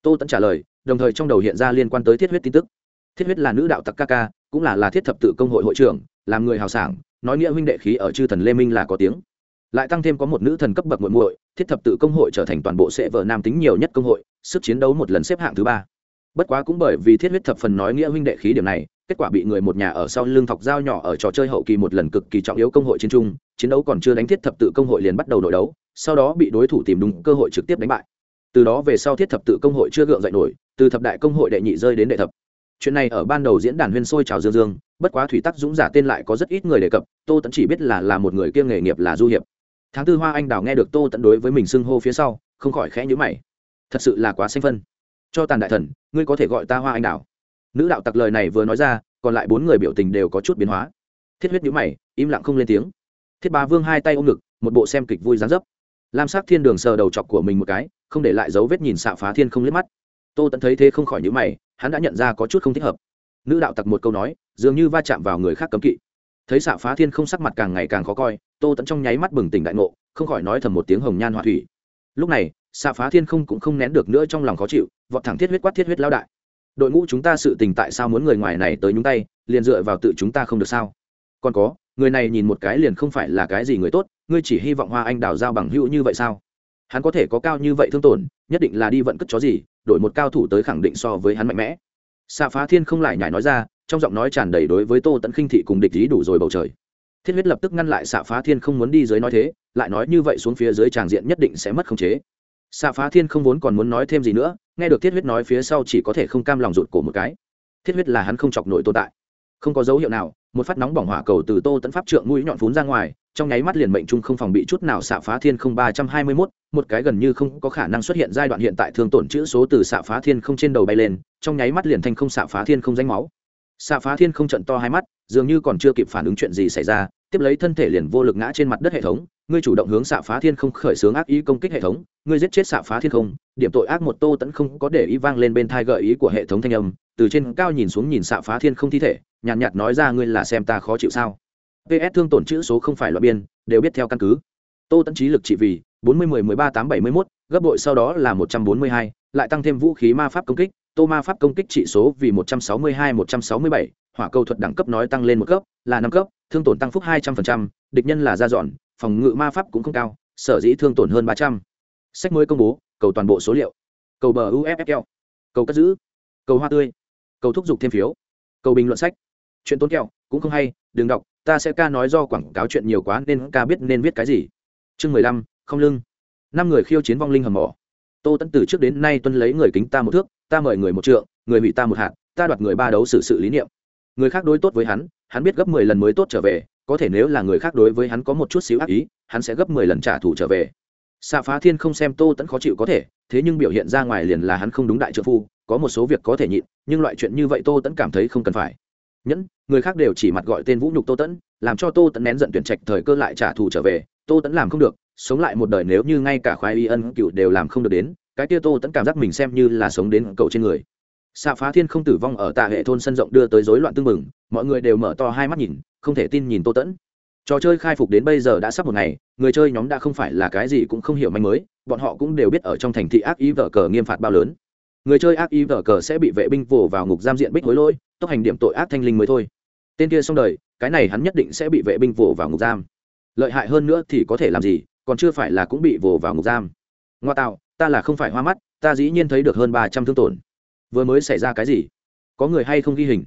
Tô tẫn trả lời đồng thời trong đầu hiện ra liên quan tới thiết huyết tin tức. Thiết huyết là nữ đạo tặc ca ca cũng là là thiết thập tự công hội hội trưởng làm người hào sảng nói nghĩa huynh đệ khí ở chư thần lê minh là có tiếng. Lại tăng thêm có một nữ thần cấp bậc muội muội thiết thập tự công hội trở thành toàn bộ sẽ vợ nam tính nhiều nhất công hội sức chiến đấu một lần xếp hạng thứ ba bất quá cũng bởi vì thiết huyết thập phần nói nghĩa huynh đệ khí điểm này, kết quả bị người một nhà ở sau lưng thọc dao nhỏ ở trò chơi hậu kỳ một lần cực kỳ trọng yếu công hội chiến trung, chiến đấu còn chưa đánh thiết thập tự công hội liền bắt đầu nội đấu, sau đó bị đối thủ tìm đúng cơ hội trực tiếp đánh bại. Từ đó về sau thiết thập tự công hội chưa gượng dậy nổi, từ thập đại công hội đệ nhị rơi đến đệ thập. Chuyện này ở ban đầu diễn đàn huyên sôi trào dương dương, bất quá thủy tắc dũng giả tên lại có rất ít người đề cập, tô tẫn chỉ biết là là một người kiêng nghề nghiệp là du hiệp. Tháng tư hoa anh đào nghe được tô tẫn đối với mình xưng hô phía sau, không khỏi khẽ nhữ mày. Thật sự là quá xanh phân cho tàn đại thần, ngươi có thể gọi ta hoa anh đào nữ đạo tặc lời này vừa nói ra, còn lại bốn người biểu tình đều có chút biến hóa. Thiết huyết nhữ mày, im lặng không lên tiếng. Thiết bá vương hai tay ôm ngực, một bộ xem kịch vui dán dấp. Lam sắc thiên đường sờ đầu chọc của mình một cái, không để lại dấu vết nhìn xạ phá thiên không liếc mắt. Tô tẫn thấy thế không khỏi nhữ mày, hắn đã nhận ra có chút không thích hợp. Nữ đạo tặc một câu nói, dường như va chạm vào người khác cấm kỵ. Thấy xạ phá thiên không sắc mặt càng ngày càng khó coi, tô tẫn trong nháy mắt bừng tỉnh đại ngộ, không khỏi nói thầm một tiếng hồng nhan họa thủy. Lúc này xạ phá thiên không cũng không nén được nữa trong lòng khó chịu, vọt thẳng thiết huyết quát thiết huyết lao đại. Đội ngũ chúng ta sự tình tại sao muốn người ngoài này tới nhúng tay, liền dựa vào tự chúng ta không được sao? Còn có, người này nhìn một cái liền không phải là cái gì người tốt, ngươi chỉ hy vọng hoa anh đào giao bằng hữu như vậy sao? Hắn có thể có cao như vậy thương tổn, nhất định là đi vận cất chó gì, đổi một cao thủ tới khẳng định so với hắn mạnh mẽ. Xạ phá thiên không lại nhải nói ra, trong giọng nói tràn đầy đối với tô tẫn khinh thị cùng địch ý đủ rồi bầu trời. Thiết huyết lập tức ngăn lại xạ phá thiên không muốn đi dưới nói thế, lại nói như vậy xuống phía dưới tràng diện nhất định sẽ mất khống chế xạ phá thiên không vốn còn muốn nói thêm gì nữa, nghe được thiết huyết nói phía sau chỉ có thể không cam lòng rụt cổ một cái. Thiết huyết là hắn không chọc nổi tồn tại. Không có dấu hiệu nào, một phát nóng bỏng hỏa cầu từ tô tẫn pháp trượng mũi nhọn phún ra ngoài, trong nháy mắt liền mệnh trung không phòng bị chút nào xạ phá thiên không ba trăm hai mươi mốt, một cái gần như không có khả năng xuất hiện giai đoạn hiện tại thương tổn chữ số từ xạ phá thiên không trên đầu bay lên, trong nháy mắt liền thành không xạ phá thiên không danh máu. Xạ phá thiên không trận to hai mắt, dường như còn chưa kịp phản ứng chuyện gì xảy ra, tiếp lấy thân thể liền vô lực ngã trên mặt đất hệ thống ngươi chủ động hướng xạ phá thiên không khởi xướng ác ý công kích hệ thống ngươi giết chết xạ phá thiên không điểm tội ác một tô tẫn không có để ý vang lên bên thai gợi ý của hệ thống thanh âm từ trên cao nhìn xuống nhìn xạ phá thiên không thi thể nhàn nhạt, nhạt nói ra ngươi là xem ta khó chịu sao. Ps thương tổn chữ số không phải loại biên đều biết theo căn cứ. Tô tẫn trí lực trị vì bốn mươi mười mười ba tám bảy mươi mốt gấp bội sau đó là một trăm bốn mươi hai lại tăng thêm vũ khí ma pháp công kích tô ma pháp công kích trị số vì một trăm sáu mươi hai một trăm sáu mươi bảy hỏa cầu thuật đẳng cấp nói tăng lên một cấp là năm cấp thương tổn tăng phúc hai trăm phần trăm, địch nhân là gia dọn phòng ngự ma pháp cũng không cao, sở dĩ thương tổn hơn ba trăm. Sách mới công bố, cầu toàn bộ số liệu. Cầu bờ uffl cầu cất giữ. Cầu hoa tươi. Cầu thúc giục thêm phiếu. Cầu bình luận sách. Chuyện tốn kẹo, cũng không hay, đừng đọc, ta sẽ ca nói do quảng cáo chuyện nhiều quá nên ca biết nên viết cái gì. Chương mười lăm, không lưng. Năm người khiêu chiến vong linh hầm mỏ. Tô tẫn từ trước đến nay tuân lấy người kính ta một thước, ta mời người một trượng, người bị ta một hạt, ta đoạt người ba đấu xử sự lý niệm. Người khác đối tốt với hắn hắn biết gấp mười lần mới tốt trở về có thể nếu là người khác đối với hắn có một chút xíu ác ý, hắn sẽ gấp mười lần trả thù trở về. Xạ phá thiên không xem tô tẫn khó chịu có thể, thế nhưng biểu hiện ra ngoài liền là hắn không đúng đại trợ phu, có một số việc có thể nhịn, nhưng loại chuyện như vậy tô tẫn cảm thấy không cần phải. Nhẫn, người khác đều chỉ mặt gọi tên vũ nhục tô tẫn, làm cho tô tẫn nén giận tuyển trạch thời cơ lại trả thù trở về, tô tẫn làm không được, sống lại một đời nếu như ngay cả khoái y ân cựu đều làm không được đến, cái kia tô tẫn cảm giác mình xem như là sống đến cầu trên người. Xạ phá thiên không tử vong ở tạ hệ thôn sân rộng đưa tới rối loạn tương mừng mọi người đều mở to hai mắt nhìn không thể tin nhìn tô tẫn. Trò chơi khai phục đến bây giờ đã sắp một ngày, người chơi nhóm đã không phải là cái gì cũng không hiểu manh mới, bọn họ cũng đều biết ở trong thành thị ác ý vở cờ nghiêm phạt bao lớn. Người chơi ác ý vở cờ sẽ bị vệ binh vồ vào ngục giam diện bích hối lỗi, tốc hành điểm tội ác thanh linh mới thôi. Tên kia xong đời, cái này hắn nhất định sẽ bị vệ binh vồ vào ngục giam. Lợi hại hơn nữa thì có thể làm gì, còn chưa phải là cũng bị vồ vào ngục giam. Ngoa tạo, ta là không phải hoa mắt, ta dĩ nhiên thấy được hơn ba trăm thương tổn. Vừa mới xảy ra cái gì? Có người hay không ghi hình?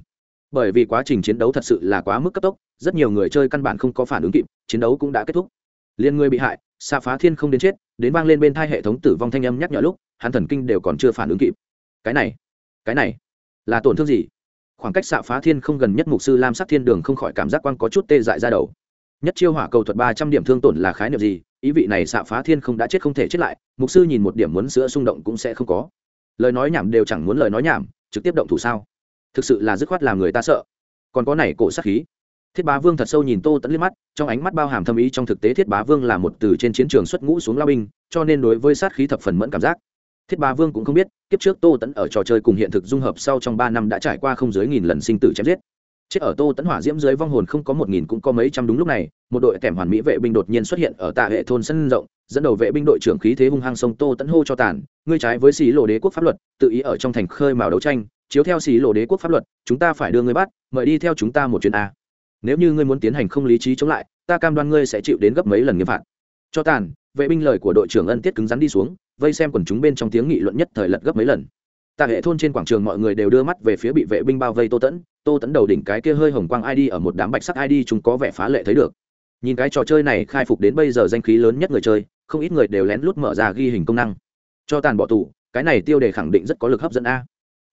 Bởi vì quá trình chiến đấu thật sự là quá mức cấp tốc, rất nhiều người chơi căn bản không có phản ứng kịp, chiến đấu cũng đã kết thúc. Liên người bị hại xa phá thiên không đến chết, đến vang lên bên thai hệ thống tử vong thanh âm nhắc nhở lúc, hắn thần kinh đều còn chưa phản ứng kịp. Cái này cái này, là tổn thương gì? Khoảng cách xạ phá thiên không gần nhất mục sư lam sắc thiên đường không khỏi cảm giác quan có chút tê dại ra đầu. Nhất chiêu hỏa cầu thuật ba trăm điểm thương tổn là khái niệm gì? Ý vị này xạ phá thiên không đã chết không thể chết lại, mục sư nhìn một điểm muốn sữa xung động cũng sẽ không có. Lời nói nhảm đều chẳng muốn lời nói nhảm, trực tiếp động thủ sao? Thực sự là dứt khoát làm người ta sợ. Còn có này cổ sát khí. Thiết bá vương thật sâu nhìn tô tẫn liếc mắt, trong ánh mắt bao hàm thâm ý, trong thực tế thiết bá vương là một từ trên chiến trường xuất ngũ xuống lao binh, cho nên đối với sát khí thập phần mẫn cảm giác. Thiết bá vương cũng không biết, kiếp trước tô tẫn ở trò chơi cùng hiện thực dung hợp sau trong ba năm đã trải qua không dưới nghìn lần sinh tử chém giết. Chết ở tô tẫn hỏa diễm dưới vong hồn không có một nghìn cũng có mấy trăm đúng lúc này, một đội kèm hoàn mỹ vệ binh đột nhiên xuất hiện ở tạ hệ thôn sân rộng, dẫn đầu vệ binh đội trưởng khí thế hung hăng sông tô tẫn hô cho tàn, ngươi trái với xí lộ đế quốc pháp luật, tự ý ở trong thành khơi mào đấu tranh chiếu theo xí lộ đế quốc pháp luật, chúng ta phải đưa ngươi bắt, mời đi theo chúng ta một chuyến a. Nếu như ngươi muốn tiến hành không lý trí chống lại, ta cam đoan ngươi sẽ chịu đến gấp mấy lần nghiêm phạt. Cho tàn, vệ binh lời của đội trưởng ân tiết cứng rắn đi xuống, vây xem quần chúng bên trong tiếng nghị luận nhất thời lật gấp mấy lần. Tại hệ thôn trên quảng trường mọi người đều đưa mắt về phía bị vệ binh bao vây tô tẫn tô tẫn đầu đỉnh cái kia hơi hồng quang id ở một đám bạch sắc id chúng có vẻ phá lệ thấy được. Nhìn cái trò chơi này khai phục đến bây giờ danh khí lớn nhất người chơi, không ít người đều lén lút mở ra ghi hình công năng. Cho tàn bỏ tù, cái này tiêu đề khẳng định rất có lực hấp dẫn a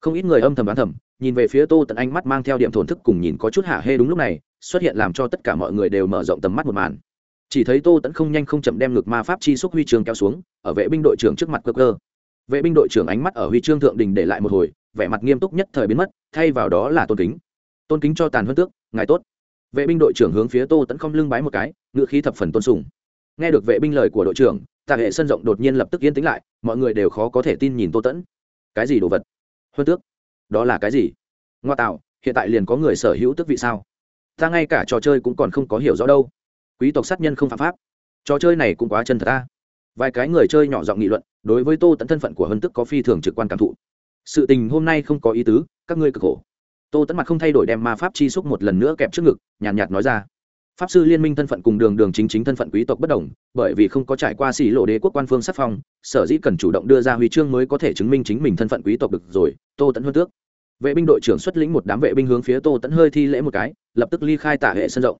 không ít người âm thầm đoán thầm, nhìn về phía tô tận ánh mắt mang theo điểm thổn thức cùng nhìn có chút hạ hê đúng lúc này, xuất hiện làm cho tất cả mọi người đều mở rộng tầm mắt một màn. Chỉ thấy tô tẫn không nhanh không chậm đem ngực ma pháp chi xúc huy trường kéo xuống, ở vệ binh đội trưởng trước mặt cơ cơ vệ binh đội trưởng ánh mắt ở huy chương thượng đình để lại một hồi, vẻ mặt nghiêm túc nhất thời biến mất, thay vào đó là tôn kính. Tôn kính cho tàn hơn tước, ngài tốt. Vệ binh đội trưởng hướng phía tô tẫn không lưng bái một cái, ngựa khí thập phần tôn sùng. Nghe được vệ binh lời của đội trưởng, tạ hệ sân rộng đột nhiên lập tức yên tĩnh lại, mọi người đều khó có thể tin nhìn tô tẫn cái gì đồ vật? Hơn tước? Đó là cái gì? Ngoa tạo hiện tại liền có người sở hữu tước vị sao? Ta ngay cả trò chơi cũng còn không có hiểu rõ đâu. Quý tộc sát nhân không phạm pháp. Trò chơi này cũng quá chân thật ta. Vài cái người chơi nhỏ giọng nghị luận đối với tô tẫn thân phận của hân tức có phi thường trực quan cảm thụ. Sự tình hôm nay không có ý tứ các ngươi cực khổ. Tô tẫn mặt không thay đổi đem ma pháp chi xúc một lần nữa kẹp trước ngực nhàn nhạt, nhạt nói ra pháp sư liên minh thân phận cùng đường đường chính chính thân phận quý tộc bất đồng, bởi vì không có trải qua xỉ lộ đế quốc quan phương sắc phong, sở dĩ cần chủ động đưa ra huy chương mới có thể chứng minh chính mình thân phận quý tộc được rồi, tô tẫn hơn tước. Vệ binh đội trưởng xuất lĩnh một đám vệ binh hướng phía tô tẫn hơi thi lễ một cái, lập tức ly khai tả hệ sân rộng.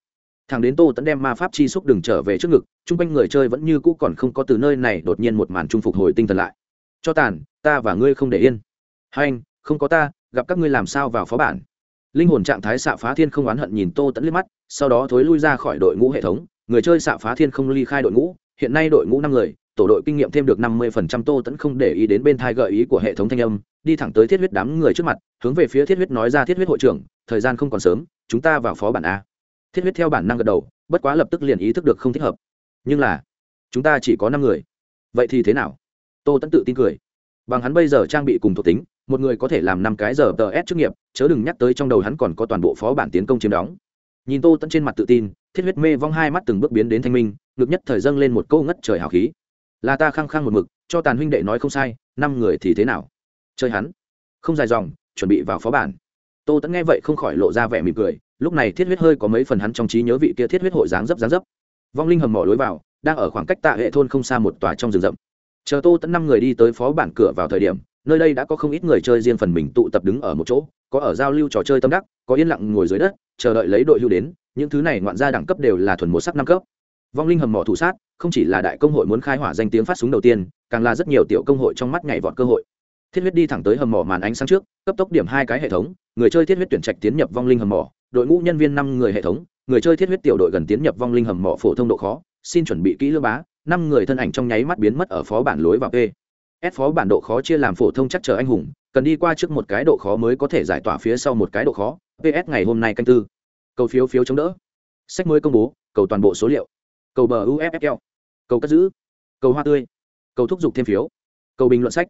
Thằng đến tô tẫn đem ma pháp chi xúc đừng trở về trước ngực, chung quanh người chơi vẫn như cũ còn không có từ nơi này đột nhiên một màn trung phục hồi tinh thần lại. Cho tàn, ta và ngươi không để yên. Hai anh không có ta, gặp các ngươi làm sao vào phó bản? Linh hồn trạng thái xạ phá thiên không oán hận nhìn tô tẫn liếc mắt, sau đó thối lui ra khỏi đội ngũ hệ thống. Người chơi xạ phá thiên không ly khai đội ngũ, hiện nay đội ngũ năm người, tổ đội kinh nghiệm thêm được năm mươi phần trăm tô tẫn không để ý đến bên thai gợi ý của hệ thống thanh âm, đi thẳng tới thiết huyết đám người trước mặt, hướng về phía thiết huyết nói ra, thiết huyết hội trưởng, thời gian không còn sớm, chúng ta vào phó bản a. Thiết huyết theo bản năng gật đầu, bất quá lập tức liền ý thức được không thích hợp. Nhưng là, chúng ta chỉ có năm người. Vậy thì thế nào? Tô tẫn tự tin cười. Bằng hắn bây giờ trang bị cùng thuộc tính một người có thể làm năm cái giờ tờ s chức nghiệp, chớ đừng nhắc tới trong đầu hắn còn có toàn bộ phó bản tiến công chiếm đóng. Nhìn tô tẫn trên mặt tự tin, thiết huyết mê vong hai mắt từng bước biến đến thanh minh, ngực nhất thời dâng lên một câu ngất trời hào khí. Là ta khăng khăng một mực, cho tàn huynh đệ nói không sai, năm người thì thế nào? Chơi hắn. Không dài dòng, chuẩn bị vào phó bản. Tô tẫn nghe vậy không khỏi lộ ra vẻ mỉm cười, lúc này thiết huyết hơi có mấy phần hắn trong trí nhớ vị kia thiết huyết hội dáng dấp dáng dấp. Vong linh hầm mỏ lối vào, đang ở khoảng cách tạ hệ thôn không xa một tòa trong rừng rậm. Chờ tô tẫn năm người đi tới phó bản cửa vào thời điểm nơi đây đã có không ít người chơi riêng phần mình tụ tập đứng ở một chỗ, có ở giao lưu trò chơi tâm đắc, có yên lặng ngồi dưới đất, chờ đợi lấy đội hưu đến, những thứ này ngoạn gia đẳng cấp đều là thuần một sắc năm cấp. Vong linh hầm mỏ thủ sát, không chỉ là đại công hội muốn khai hỏa danh tiếng phát súng đầu tiên, càng là rất nhiều tiểu công hội trong mắt nhảy vọt cơ hội. Thiết huyết đi thẳng tới hầm mỏ màn ánh sáng trước, cấp tốc điểm hai cái hệ thống, người chơi thiết huyết tuyển trạch tiến nhập vong linh hầm mỏ, đội ngũ nhân viên năm người hệ thống, người chơi thiết huyết tiểu đội gần tiến nhập vong linh hầm mỏ phổ thông độ khó, xin chuẩn bị kỹ lưỡng bá, năm người thân ảnh trong nháy mắt biến mất ở phó bản lối vào p ép phó bản độ khó chia làm phổ thông chắc chờ anh hùng, cần đi qua trước một cái độ khó mới có thể giải tỏa phía sau một cái độ khó. Ps ngày hôm nay canh tư. Cầu phiếu phiếu chống đỡ. Sách mới công bố, cầu toàn bộ số liệu. Cầu bờ uffl cầu cất giữ. Cầu hoa tươi. Cầu thúc giục thêm phiếu. Cầu bình luận sách.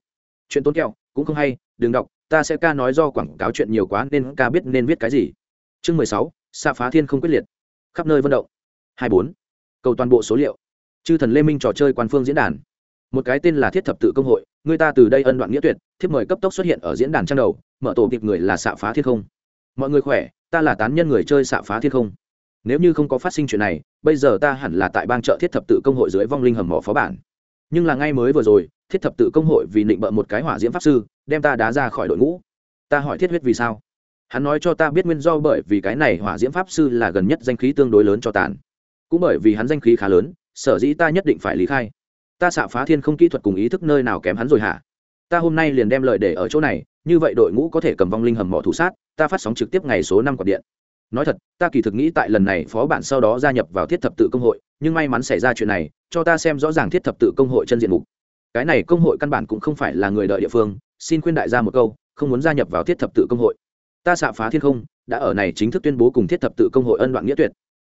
Chuyện tốn kẹo, cũng không hay, đừng đọc, ta sẽ ca nói do quảng cáo chuyện nhiều quá nên ca biết nên viết cái gì. Chương mười sáu xạ phá thiên không quyết liệt. Khắp nơi vận động. Hai bốn. Cầu toàn bộ số liệu. Chư thần lê minh trò chơi quan phương diễn đàn một cái tên là thiết thập tự công hội, người ta từ đây ân đoạn nghĩa tuyệt, thiếp mời cấp tốc xuất hiện ở diễn đàn trang đầu, mở tổ kịp người là xạ phá thiên không. Mọi người khỏe, ta là tán nhân người chơi xạ phá thiên không. Nếu như không có phát sinh chuyện này, bây giờ ta hẳn là tại bang chợ thiết thập tự công hội dưới vong linh hầm mỏ phó bản. Nhưng là ngay mới vừa rồi, thiết thập tự công hội vì định bợ một cái hỏa diễm pháp sư, đem ta đá ra khỏi đội ngũ. Ta hỏi thiết huyết vì sao? Hắn nói cho ta biết nguyên do bởi vì cái này hỏa diễm pháp sư là gần nhất danh khí tương đối lớn cho tàn. Cũng bởi vì hắn danh khí khá lớn, sở dĩ ta nhất định phải lý khai ta xạ phá thiên không kỹ thuật cùng ý thức nơi nào kém hắn rồi hả? Ta hôm nay liền đem lời để ở chỗ này, như vậy đội ngũ có thể cầm vong linh hầm mỏ thủ sát, ta phát sóng trực tiếp ngày số năm quạt điện. Nói thật, ta kỳ thực nghĩ tại lần này phó bản sau đó gia nhập vào thiết thập tự công hội, nhưng may mắn xảy ra chuyện này, cho ta xem rõ ràng thiết thập tự công hội chân diện mục. Cái này công hội căn bản cũng không phải là người đợi địa phương, xin khuyên đại gia một câu, không muốn gia nhập vào thiết thập tự công hội. Ta xạ phá thiên không, đã ở này chính thức tuyên bố cùng thiết thập tự công hội ân đoạn nghĩa tuyệt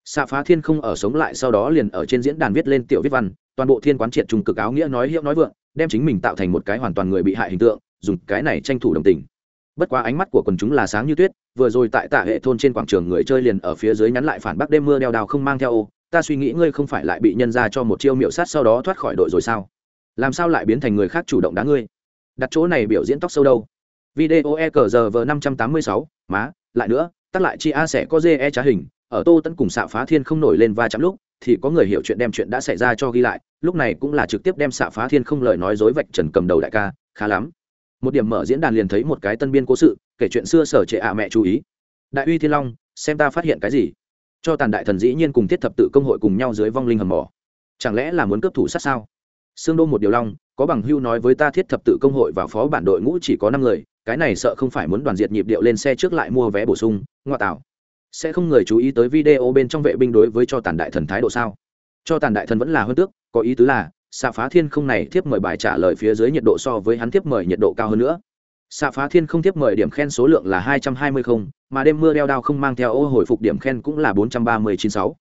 xạ phá thiên không ở sống lại sau đó liền ở trên diễn đàn viết lên tiểu viết văn, toàn bộ thiên quán triệt trùng cực áo nghĩa nói hiệu nói vượng, đem chính mình tạo thành một cái hoàn toàn người bị hại hình tượng, dùng cái này tranh thủ đồng tình. Bất quá ánh mắt của quần chúng là sáng như tuyết, vừa rồi tại tạ hệ thôn trên quảng trường người chơi liền ở phía dưới nhắn lại phản bác đêm mưa đeo đào không mang theo ô, ta suy nghĩ ngươi không phải lại bị nhân ra cho một chiêu miệu sát sau đó thoát khỏi đội rồi sao? Làm sao lại biến thành người khác chủ động đá ngươi? Đặt chỗ này biểu diễn tóc sâu đâu? Video e cờ giờ v năm trăm tám mươi sáu, má, lại nữa, tắt lại chi a sẽ có dê e trá hình ở tô tẫn cùng xạ phá thiên không nổi lên va chạm lúc, thì có người hiểu chuyện đem chuyện đã xảy ra cho ghi lại, lúc này cũng là trực tiếp đem xạ phá thiên không lời nói dối vạch trần cầm đầu đại ca, khá lắm. Một điểm mở diễn đàn liền thấy một cái tân biên cố sự, kể chuyện xưa sở trệ ạ mẹ chú ý. Đại uy thiên long, xem ta phát hiện cái gì? Cho tàn đại thần dĩ nhiên cùng thiết thập tự công hội cùng nhau dưới vong linh hầm mỏ. Chẳng lẽ là muốn cướp thủ sát sao? Xương đô một điều long, có bằng hưu nói với ta thiết thập tự công hội và phó bản đội ngũ chỉ có năm người, cái này sợ không phải muốn đoàn diệt nhịp điệu lên xe trước lại mua vé bổ sung, ngoại tạo sẽ không người chú ý tới video bên trong vệ binh đối với cho tàn đại thần thái độ sao? Cho tàn đại thần vẫn là hơn tước, có ý tứ là xạ phá thiên không này thiếp mời bài trả lời phía dưới nhiệt độ so với hắn thiếp mời nhiệt độ cao hơn nữa. Xạ phá thiên không thiếp mời điểm khen số lượng là hai trăm hai mươi không, mà đêm mưa đeo đao không mang theo ô hồi phục điểm khen cũng là bốn trăm ba mươi chín sáu.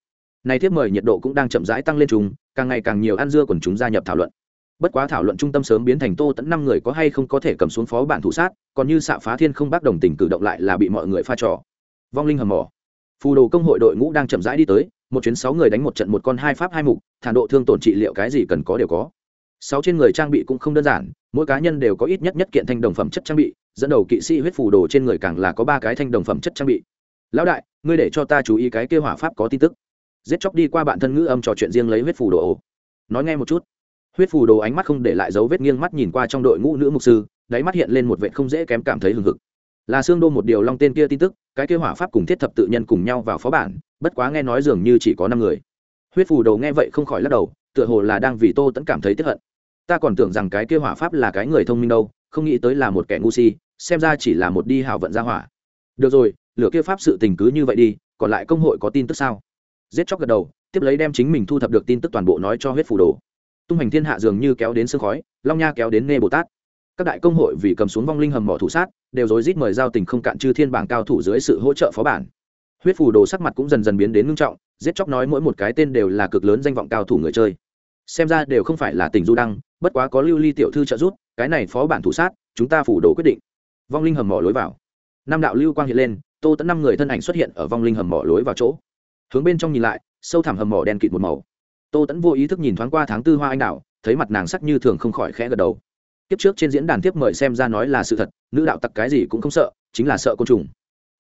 Này thiếp mời nhiệt độ cũng đang chậm rãi tăng lên chúng càng ngày càng nhiều ăn dưa quần chúng gia nhập thảo luận. Bất quá thảo luận trung tâm sớm biến thành tô tẫn năm người có hay không có thể cầm xuống phó bản thủ sát, còn như xạ phá thiên không bác đồng tình cử động lại là bị mọi người pha trò. Vong linh hầm mỏ phù đồ công hội đội ngũ đang chậm rãi đi tới, một chuyến sáu người đánh một trận một con hai pháp hai mục, thản độ thương tổn trị liệu cái gì cần có đều có. Sáu trên người trang bị cũng không đơn giản, mỗi cá nhân đều có ít nhất nhất kiện thanh đồng phẩm chất trang bị, dẫn đầu kỵ sĩ huyết phù đồ trên người càng là có ba cái thanh đồng phẩm chất trang bị. Lão đại, ngươi để cho ta chú ý cái kêu hỏa pháp có tin tức. Giết chóc đi qua bạn thân ngữ âm trò chuyện riêng lấy huyết phù đồ ổ nói nghe một chút. Huyết phù đồ ánh mắt không để lại dấu vết nghiêng mắt nhìn qua trong đội ngũ nữ mục sư, đáy mắt hiện lên một vệ không dễ kém cảm thấy hừng hực. Là xương đô một điều long tên kia tin tức cái kêu hỏa pháp cùng thiết thập tự nhân cùng nhau vào phó bản, bất quá nghe nói dường như chỉ có năm người. Huyết phù đầu nghe vậy không khỏi lắc đầu, tựa hồ là đang vì tô tẫn cảm thấy tiếp hận. Ta còn tưởng rằng cái kêu hỏa pháp là cái người thông minh đâu, không nghĩ tới là một kẻ ngu si, xem ra chỉ là một đi hào vận ra hỏa. Được rồi lửa kia pháp sự tình cứ như vậy đi, còn lại công hội có tin tức sao? Giết chóc gật đầu, tiếp lấy đem chính mình thu thập được tin tức toàn bộ nói cho huyết phù đồ. Tung hành thiên hạ dường như kéo đến sương khói, long nha kéo đến nê bồ tát các đại công hội vì cầm xuống vong linh hầm mỏ thủ sát, đều rối rít mời giao tình không cạn chư thiên bảng cao thủ dưới sự hỗ trợ phó bản. Huyết phù đồ sắc mặt cũng dần dần biến đến ngưng trọng, giết chóc nói mỗi một cái tên đều là cực lớn danh vọng cao thủ người chơi. Xem ra đều không phải là tỉnh du đăng, bất quá có lưu ly tiểu thư trợ giúp, cái này phó bản thủ sát, chúng ta phủ đồ quyết định. Vong linh hầm mỏ lối vào. Năm đạo lưu quang hiện lên, tô tẫn năm người thân ảnh xuất hiện ở vong linh hầm mỏ lối vào chỗ. Hướng bên trong nhìn lại, sâu thẳm hầm mỏ đen kịt một màu. Tô tẫn vô ý thức nhìn thoáng qua tháng tư hoa anh đào thấy mặt nàng sắc như thường không khỏi khẽ gật đầu kiếp trước trên diễn đàn tiếp mời xem ra nói là sự thật, nữ đạo tặc cái gì cũng không sợ, chính là sợ côn trùng.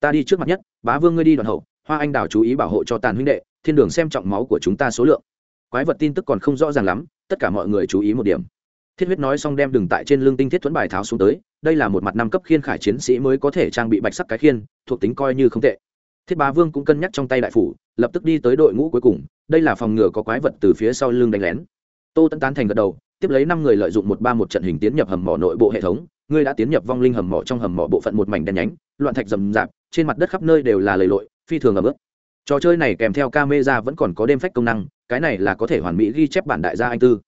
Ta đi trước mặt nhất, bá vương ngươi đi đoàn hậu, hoa anh đào chú ý bảo hộ cho tàn huynh đệ, thiên đường xem trọng máu của chúng ta số lượng. Quái vật tin tức còn không rõ ràng lắm, tất cả mọi người chú ý một điểm. Thiết huyết nói xong đem đừng tại trên lương tinh thiết thuẫn bài tháo xuống tới, đây là một mặt năm cấp khiên khải chiến sĩ mới có thể trang bị bạch sắc cái khiên, thuộc tính coi như không tệ. Thiết bá vương cũng cân nhắc trong tay đại phủ, lập tức đi tới đội ngũ cuối cùng, đây là phòng ngừa có quái vật từ phía sau lưng đánh lén. Tô tấn tán thành gật đầu tiếp lấy năm người lợi dụng một ba một trận hình tiến nhập hầm mỏ nội bộ hệ thống. Ngươi đã tiến nhập vong linh hầm mỏ trong hầm mỏ bộ phận một mảnh đen nhánh, loạn thạch rầm rạp, trên mặt đất khắp nơi đều là lầy lội, phi thường ấm ướt. Trò chơi này kèm theo camera vẫn còn có đêm phách công năng, cái này là có thể hoàn mỹ ghi chép bản đại gia anh tư.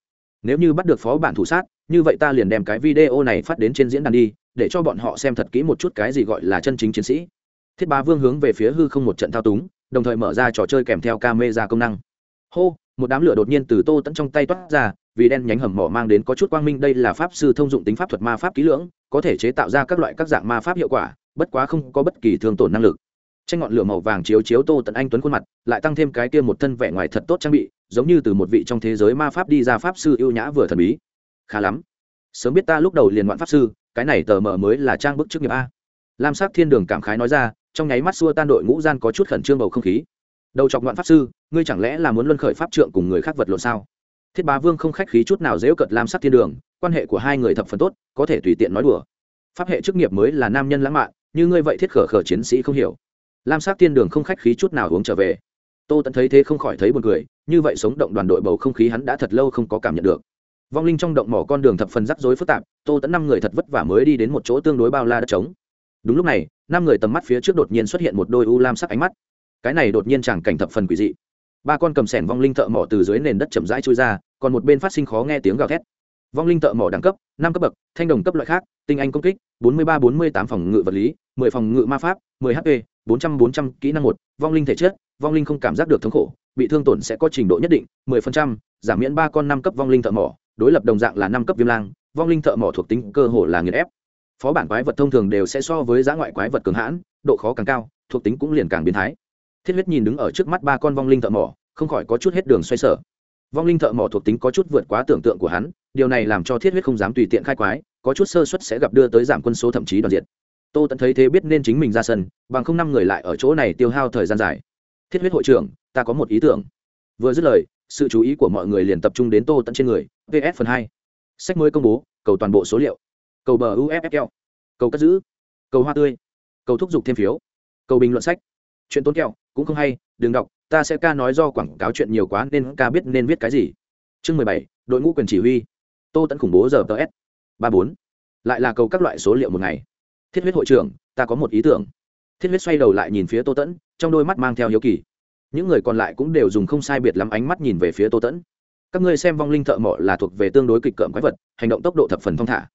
Nếu như bắt được phó bản thủ sát, như vậy ta liền đem cái video này phát đến trên diễn đàn đi, để cho bọn họ xem thật kỹ một chút cái gì gọi là chân chính chiến sĩ. Thiết ba vương hướng về phía hư không một trận thao túng, đồng thời mở ra trò chơi kèm theo camera công năng. Hô! Một đám lửa đột nhiên từ tô tẫn trong tay toát ra, vì đen nhánh hầm mỏ mang đến có chút quang minh, đây là pháp sư thông dụng tính pháp thuật ma pháp kỹ lưỡng, có thể chế tạo ra các loại các dạng ma pháp hiệu quả, bất quá không có bất kỳ thương tổn năng lực. Tranh ngọn lửa màu vàng chiếu chiếu tô tận anh tuấn khuôn mặt, lại tăng thêm cái kia một thân vẻ ngoài thật tốt trang bị, giống như từ một vị trong thế giới ma pháp đi ra pháp sư ưu nhã vừa thần bí. Khá lắm. Sớm biết ta lúc đầu liền ngoạn pháp sư, cái này tờ mở mới là trang bức trước nghiệp a. Lam sắc thiên đường cảm khái nói ra, trong nháy mắt xua tan đội ngũ gian có chút khẩn trương bầu không khí đầu chọc ngoạn pháp sư, ngươi chẳng lẽ là muốn luân khởi pháp trượng cùng người khác vật lộn sao? Thiết bá vương không khách khí chút nào dễu cợt lam sắc thiên đường, quan hệ của hai người thập phần tốt, có thể tùy tiện nói đùa. Pháp hệ chức nghiệp mới là nam nhân lãng mạn, như ngươi vậy thiết khở khở chiến sĩ không hiểu. Lam sắc thiên đường không khách khí chút nào uống trở về. Tô tẫn thấy thế không khỏi thấy buồn cười, như vậy sống động đoàn đội bầu không khí hắn đã thật lâu không có cảm nhận được. Vong linh trong động mỏ con đường thập phần rắc rối phức tạp, tô tẫn năm người thật vất vả mới đi đến một chỗ tương đối bao la đất trống. Đúng lúc này, năm người tầm mắt phía trước đột nhiên xuất hiện một đôi u lam sắc ánh mắt cái này đột nhiên chẳng cảnh thập phần quỷ dị. Ba con cầm sẻn vong linh thợ mỏ từ dưới nền đất chậm rãi trôi ra, còn một bên phát sinh khó nghe tiếng gào thét. Vong linh thợ mỏ đẳng cấp, năm cấp bậc, thanh đồng cấp loại khác, tinh anh công kích, bốn mươi ba bốn mươi tám phòng ngự vật lý, mười phòng ngự ma pháp, mười hp bốn trăm bốn trăm kỹ năng một, vong linh thể chất, vong linh không cảm giác được thống khổ, bị thương tổn sẽ có trình độ nhất định, mười phần trăm, giảm miễn ba con năm cấp vong linh thợ mỏ, đối lập đồng dạng là năm cấp viêm lang, vong linh thợ mỏ thuộc tính cơ hồ là nghiền ép. Phó bản quái vật thông thường đều sẽ so với giá ngoại quái vật cường hãn, độ khó càng cao, thuộc tính cũng liền càng biến thái thiết huyết nhìn đứng ở trước mắt ba con vong linh thợ mỏ, không khỏi có chút hết đường xoay sở. Vong linh thợ mỏ thuộc tính có chút vượt quá tưởng tượng của hắn, điều này làm cho thiết huyết không dám tùy tiện khai quái, có chút sơ suất sẽ gặp đưa tới giảm quân số thậm chí đoàn diện tô tẫn thấy thế biết nên chính mình ra sân, bằng không năm người lại ở chỗ này tiêu hao thời gian dài. Thiết huyết hội trưởng, ta có một ý tưởng. Vừa dứt lời, sự chú ý của mọi người liền tập trung đến tô tận trên người, ps phần hai. Sách mới công bố, cầu toàn bộ số liệu. Cầu bờ uffl cầu cất giữ. Cầu hoa tươi. Cầu thúc giục thêm phiếu. Cầu bình luận sách chuyện tốn kẹo, cũng không hay, đừng đọc, ta sẽ ca nói do quảng cáo chuyện nhiều quá nên ca biết nên viết cái gì. Chương mười bảy, đội ngũ quyền chỉ huy. Tô tẫn khủng bố giờ ts ba bốn. Lại là cầu các loại số liệu một ngày. Thiết huyết hội trưởng, ta có một ý tưởng. Thiết huyết xoay đầu lại nhìn phía tô tẫn trong đôi mắt mang theo hiếu kỳ. Những người còn lại cũng đều dùng không sai biệt lắm ánh mắt nhìn về phía tô tẫn các ngươi xem vong linh thợ mỏ là thuộc về tương đối kịch cợm quái vật, hành động tốc độ thập phần thong thả.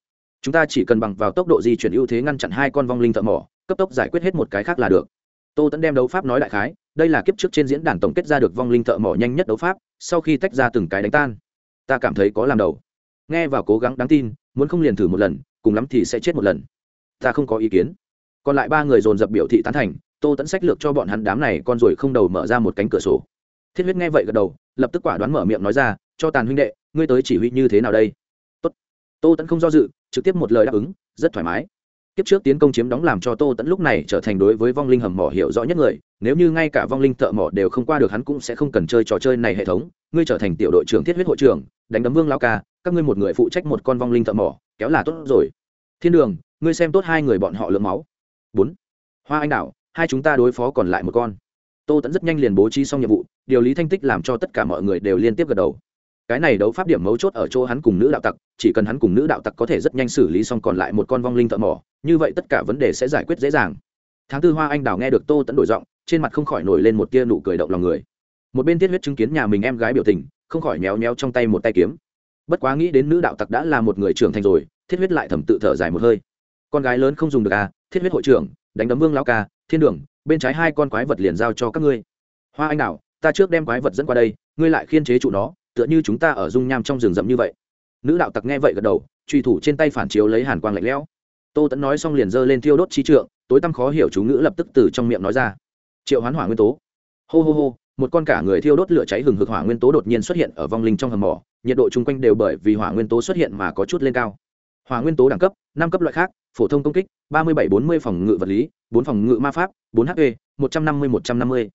Chúng ta chỉ cần bằng vào tốc độ di chuyển ưu thế ngăn chặn hai con vong linh thợ mỏ, cấp tốc giải quyết hết một cái khác là được tô tẫn đem đấu pháp nói đại khái, đây là kiếp trước trên diễn đàn tổng kết ra được vong linh thợ mỏ nhanh nhất đấu pháp, sau khi tách ra từng cái đánh tan. Ta cảm thấy có làm đầu. Nghe và cố gắng đáng tin, muốn không liền thử một lần, cùng lắm thì sẽ chết một lần. Ta không có ý kiến. Còn lại ba người dồn dập biểu thị tán thành, tô tẫn sách lược cho bọn hắn đám này con ruồi không đầu mở ra một cánh cửa sổ. Thiết huyết nghe vậy gật đầu, lập tức quả đoán mở miệng nói ra, cho tàn huynh đệ, ngươi tới chỉ huy như thế nào đây? Tốt. tô tẫn không do dự, trực tiếp một lời đáp ứng, rất thoải mái kiếp trước tiến công chiếm đóng làm cho tô Tấn lúc này trở thành đối với vong linh hầm mỏ hiểu rõ nhất người, nếu như ngay cả vong linh thợ mỏ đều không qua được hắn cũng sẽ không cần chơi trò chơi này hệ thống. Ngươi trở thành tiểu đội trưởng thiết huyết hội trưởng, đánh đấm vương lao ca, các ngươi một người phụ trách một con vong linh thợ mỏ, kéo là tốt rồi. Thiên đường, ngươi xem tốt hai người bọn họ lượng máu. Bốn. Hoa anh đảo, hai chúng ta đối phó còn lại một con. Tô Tấn rất nhanh liền bố trí xong nhiệm vụ, điều lý thanh tích làm cho tất cả mọi người đều liên tiếp gật đầu cái này đấu pháp điểm mấu chốt ở chỗ hắn cùng nữ đạo tặc, chỉ cần hắn cùng nữ đạo tặc có thể rất nhanh xử lý xong còn lại một con vong linh thợ mỏ, như vậy tất cả vấn đề sẽ giải quyết dễ dàng. Tháng tư hoa anh đào nghe được tô tẫn đổi giọng, trên mặt không khỏi nổi lên một tia nụ cười động lòng người. Một bên tiết huyết chứng kiến nhà mình em gái biểu tình, không khỏi méo méo trong tay một tay kiếm. Bất quá nghĩ đến nữ đạo tặc đã là một người trưởng thành rồi thiết huyết lại thầm tự thở dài một hơi. Con gái lớn không dùng được à thiết huyết hội trưởng, đánh đấm vương lão ca, thiên đường, bên trái hai con quái vật liền giao cho các ngươi. Hoa anh đào, ta trước đem quái vật dẫn qua đây, ngươi lại khiên chế trụ nó tựa như chúng ta ở dung nham trong rừng rậm như vậy. Nữ đạo tặc nghe vậy gật đầu, truy thủ trên tay phản chiếu lấy hàn quang lạnh lẽo. Tô tẫn nói xong liền giơ lên thiêu đốt chi trượng, tối tăm khó hiểu chú ngữ lập tức từ trong miệng nói ra. Triệu hoán hỏa nguyên tố. Hô hô hô, một con cả người thiêu đốt lửa cháy hừng hực hỏa nguyên tố đột nhiên xuất hiện ở vong linh trong hầm mỏ, nhiệt độ chung quanh đều bởi vì hỏa nguyên tố xuất hiện mà có chút lên cao. Hỏa nguyên tố đẳng cấp, năm cấp loại khác, phổ thông công kích, ba mươi bảy bốn mươi phòng ngự vật lý, bốn phòng ngự ma pháp, bốn hp một trăm năm mươi, một trăm năm mươi.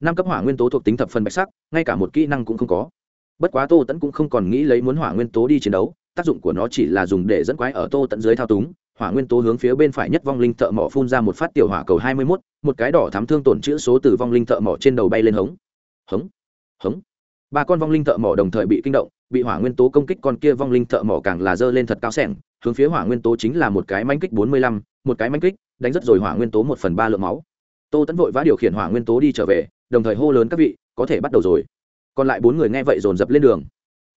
Năm cấp hỏa nguyên tố thuộc tính thập phần bạch sắc, ngay cả một kỹ năng cũng không có bất quá tô tẫn cũng không còn nghĩ lấy muốn hỏa nguyên tố đi chiến đấu, tác dụng của nó chỉ là dùng để dẫn quái ở tô tận dưới thao túng. Hỏa nguyên tố hướng phía bên phải nhất vong linh thợ mỏ phun ra một phát tiểu hỏa cầu hai mươi mốt, một cái đỏ thám thương tổn chữ số từ vong linh thợ mỏ trên đầu bay lên hống. Hống hống. Ba con vong linh thợ mỏ đồng thời bị kinh động, bị hỏa nguyên tố công kích, con kia vong linh thợ mỏ càng là dơ lên thật cao sẻng, hướng phía hỏa nguyên tố chính là một cái manh kích bốn mươi lăm, một cái manh kích, đánh rất rồi hỏa nguyên tố một phần ba lượng máu. Tô tẫn vội vã điều khiển hỏa nguyên tố đi trở về, đồng thời hô lớn các vị, có thể bắt đầu rồi còn lại bốn người nghe vậy dồn dập lên đường.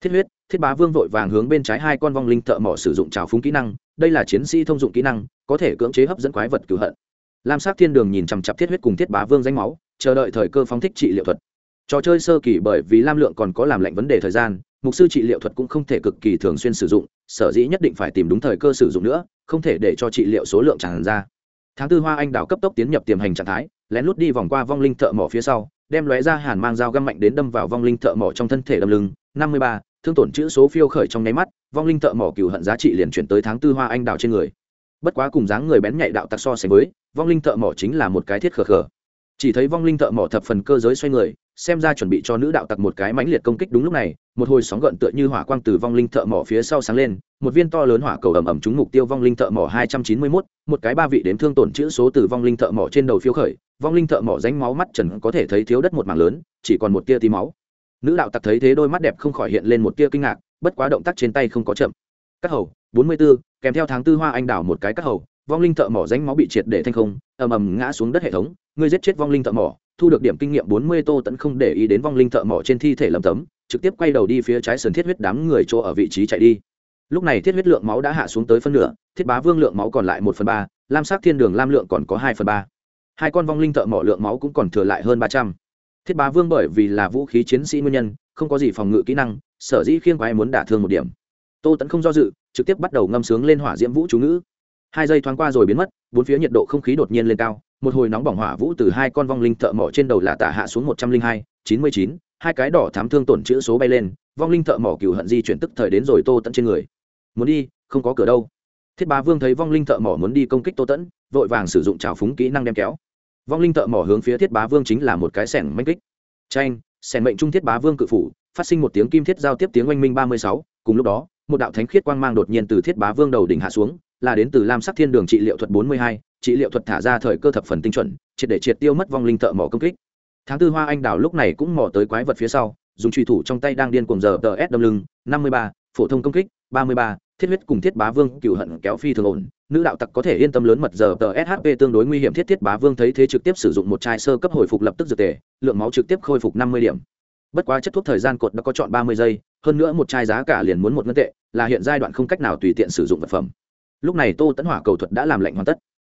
Thiết huyết, thiết bá vương vội vàng hướng bên trái hai con vong linh thợ mỏ sử dụng trào phúng kỹ năng, đây là chiến sĩ thông dụng kỹ năng, có thể cưỡng chế hấp dẫn quái vật cửu hận. Lam sát thiên đường nhìn chằm chặp thiết huyết cùng thiết bá vương danh máu, chờ đợi thời cơ phóng thích trị liệu thuật. Trò chơi sơ kỳ bởi vì lam lượng còn có làm lệnh vấn đề thời gian, mục sư trị liệu thuật cũng không thể cực kỳ thường xuyên sử dụng, sở dĩ nhất định phải tìm đúng thời cơ sử dụng nữa, không thể để cho trị liệu số lượng tràn ra. Tháng tư hoa anh đào cấp tốc tiến nhập tiềm hành trạng thái, lén lút đi vòng qua vong linh thợ mỏ phía sau đem lóe ra hàn mang dao găm mạnh đến đâm vào vong linh thợ mỏ trong thân thể đâm lưng. Năm mươi ba, thương tổn chữ số phiêu khởi trong nháy mắt, vong linh thợ mỏ cừu hận giá trị liền chuyển tới tháng tư hoa anh đào trên người. Bất quá cùng dáng người bén nhạy đạo tặc so sánh với, vong linh thợ mỏ chính là một cái thiết khờ khờ. Chỉ thấy vong linh thợ mỏ thập phần cơ giới xoay người xem ra chuẩn bị cho nữ đạo tặc một cái mãnh liệt công kích đúng lúc này một hồi sóng gợn tựa như hỏa quang từ vong linh thợ mỏ phía sau sáng lên một viên to lớn hỏa cầu ầm ầm trúng mục tiêu vong linh thợ mỏ hai trăm chín mươi mốt một cái ba vị đếm thương tổn chữ số từ vong linh thợ mỏ trên đầu phiếu khởi vong linh thợ mỏ ránh máu mắt trần có thể thấy thiếu đất một mảng lớn chỉ còn một tia tí máu. Nữ đạo tặc thấy thế đôi mắt đẹp không khỏi hiện lên một tia kinh ngạc bất quá động tác trên tay không có chậm. Các hầu bốn mươi 44, kèm theo tháng tư hoa anh đảo một cái các hầu vong linh thợ mỏ ránh máu bị triệt để thanh không ầm ầm ngã xuống đất hệ thống ngươi giết chết vong linh thợ mỏ thu được điểm kinh nghiệm bốn mươi tô tẫn không để ý đến vong linh thợ mỏ trên thi thể lầm tấm, trực tiếp quay đầu đi phía trái sườn thiết huyết đám người chỗ ở vị trí chạy đi. Lúc này thiết huyết lượng máu đã hạ xuống tới phân nửa, thiết bá vương lượng máu còn lại một phần ba, lam sắc thiên đường lam lượng còn có hai phần ba. Hai con vong linh thợ mỏ lượng máu cũng còn thừa lại hơn ba trăm. Thiết bá vương bởi vì là vũ khí chiến sĩ nguyên nhân, không có gì phòng ngự kỹ năng, sở dĩ khiêng quái muốn đả thương một điểm. Tô tẫn không do dự, trực tiếp bắt đầu ngâm sướng lên hỏa diễm vũ chú ngữ. Hai giây thoáng qua rồi biến mất, bốn phía nhiệt độ không khí đột nhiên lên cao một hồi nóng bỏng hỏa vũ từ hai con vong linh thợ mỏ trên đầu là tả hạ xuống một trăm linh hai, chín mươi chín, hai cái đỏ thám thương tổn chữ số bay lên, vong linh thợ mỏ cừu hận di chuyển tức thời đến rồi tô tẫn trên người. Muốn đi, không có cửa đâu. Thiết bá vương thấy vong linh thợ mỏ muốn đi công kích tô tẫn, vội vàng sử dụng trào phúng kỹ năng đem kéo. Vong linh thợ mỏ hướng phía thiết bá vương chính là một cái sẻng manh kích. Tranh sẻng mệnh trung thiết bá vương cự phủ, phát sinh một tiếng kim thiết giao tiếp tiếng oanh minh ba mươi sáu, cùng lúc đó, một đạo thánh khiết quang mang đột nhiên từ thiết bá vương đầu đỉnh hạ xuống là đến từ lam sắc thiên đường trị liệu thuật bốn mươi hai, trị liệu thuật thả ra thời cơ thập phần tinh chuẩn, triệt để triệt tiêu mất vong linh thợ mỏ công kích. Tháng tư hoa anh đào lúc này cũng mò tới quái vật phía sau, dùng truy thủ trong tay đang điên cuồng giờ tờ s đâm lưng, năm mươi ba, phổ thông công kích, ba mươi ba, thiết huyết cùng thiết bá vương cựu hận kéo phi thường ổn. Nữ đạo tặc có thể yên tâm lớn mật giờ tờ shp tương đối nguy hiểm, thiết thiết bá vương thấy thế trực tiếp sử dụng một chai sơ cấp hồi phục lập tức dược tề, lượng máu trực tiếp khôi phục năm mươi điểm. Bất quá chất thuốc thời gian cột đã có chọn ba mươi giây, hơn nữa một chai giá cả liền muốn một ngân tệ, là hiện giai đoạn không cách nào tùy tiện sử dụng vật phẩm lúc này tô tẫn hỏa cầu thuật đã làm lạnh hoàn tất.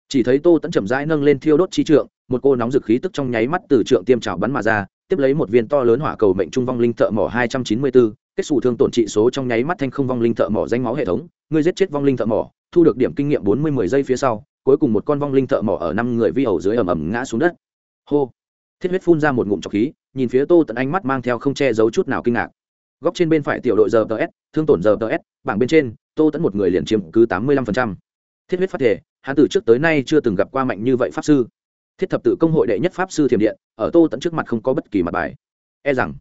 Chỉ thấy tô tẫn chậm rãi nâng lên thiêu đốt chi trượng, một cô nóng dực khí tức trong nháy mắt từ trượng tiêm trào bắn mà ra, tiếp lấy một viên to lớn hỏa cầu mệnh trung vong linh thợ mỏ hai trăm chín mươi bốn kết xù thương tổn trị số trong nháy mắt thanh không vong linh thợ mỏ danh máu hệ thống ngươi giết chết vong linh thợ mỏ, thu được điểm kinh nghiệm bốn mươi mười giây phía sau, cuối cùng một con vong linh thợ mỏ ở năm người vi ẩu dưới ầm ầm ngã xuống đất. Hô! Thiết huyết phun ra một ngụm trọc khí, nhìn phía tô tận ánh mắt mang theo không che giấu chút nào kinh ngạc góc trên bên phải tiểu đội giờ ts thương tổn giờ ts bảng bên trên, tô tẫn một người liền chiếm cứ tám mươi lăm phần trăm. Thiết huyết phát thể, hắn từ trước tới nay chưa từng gặp qua mạnh như vậy pháp sư. Thiết thập tự công hội đệ nhất pháp sư thiểm điện, ở tô tẫn trước mặt không có bất kỳ mặt bài. E rằng,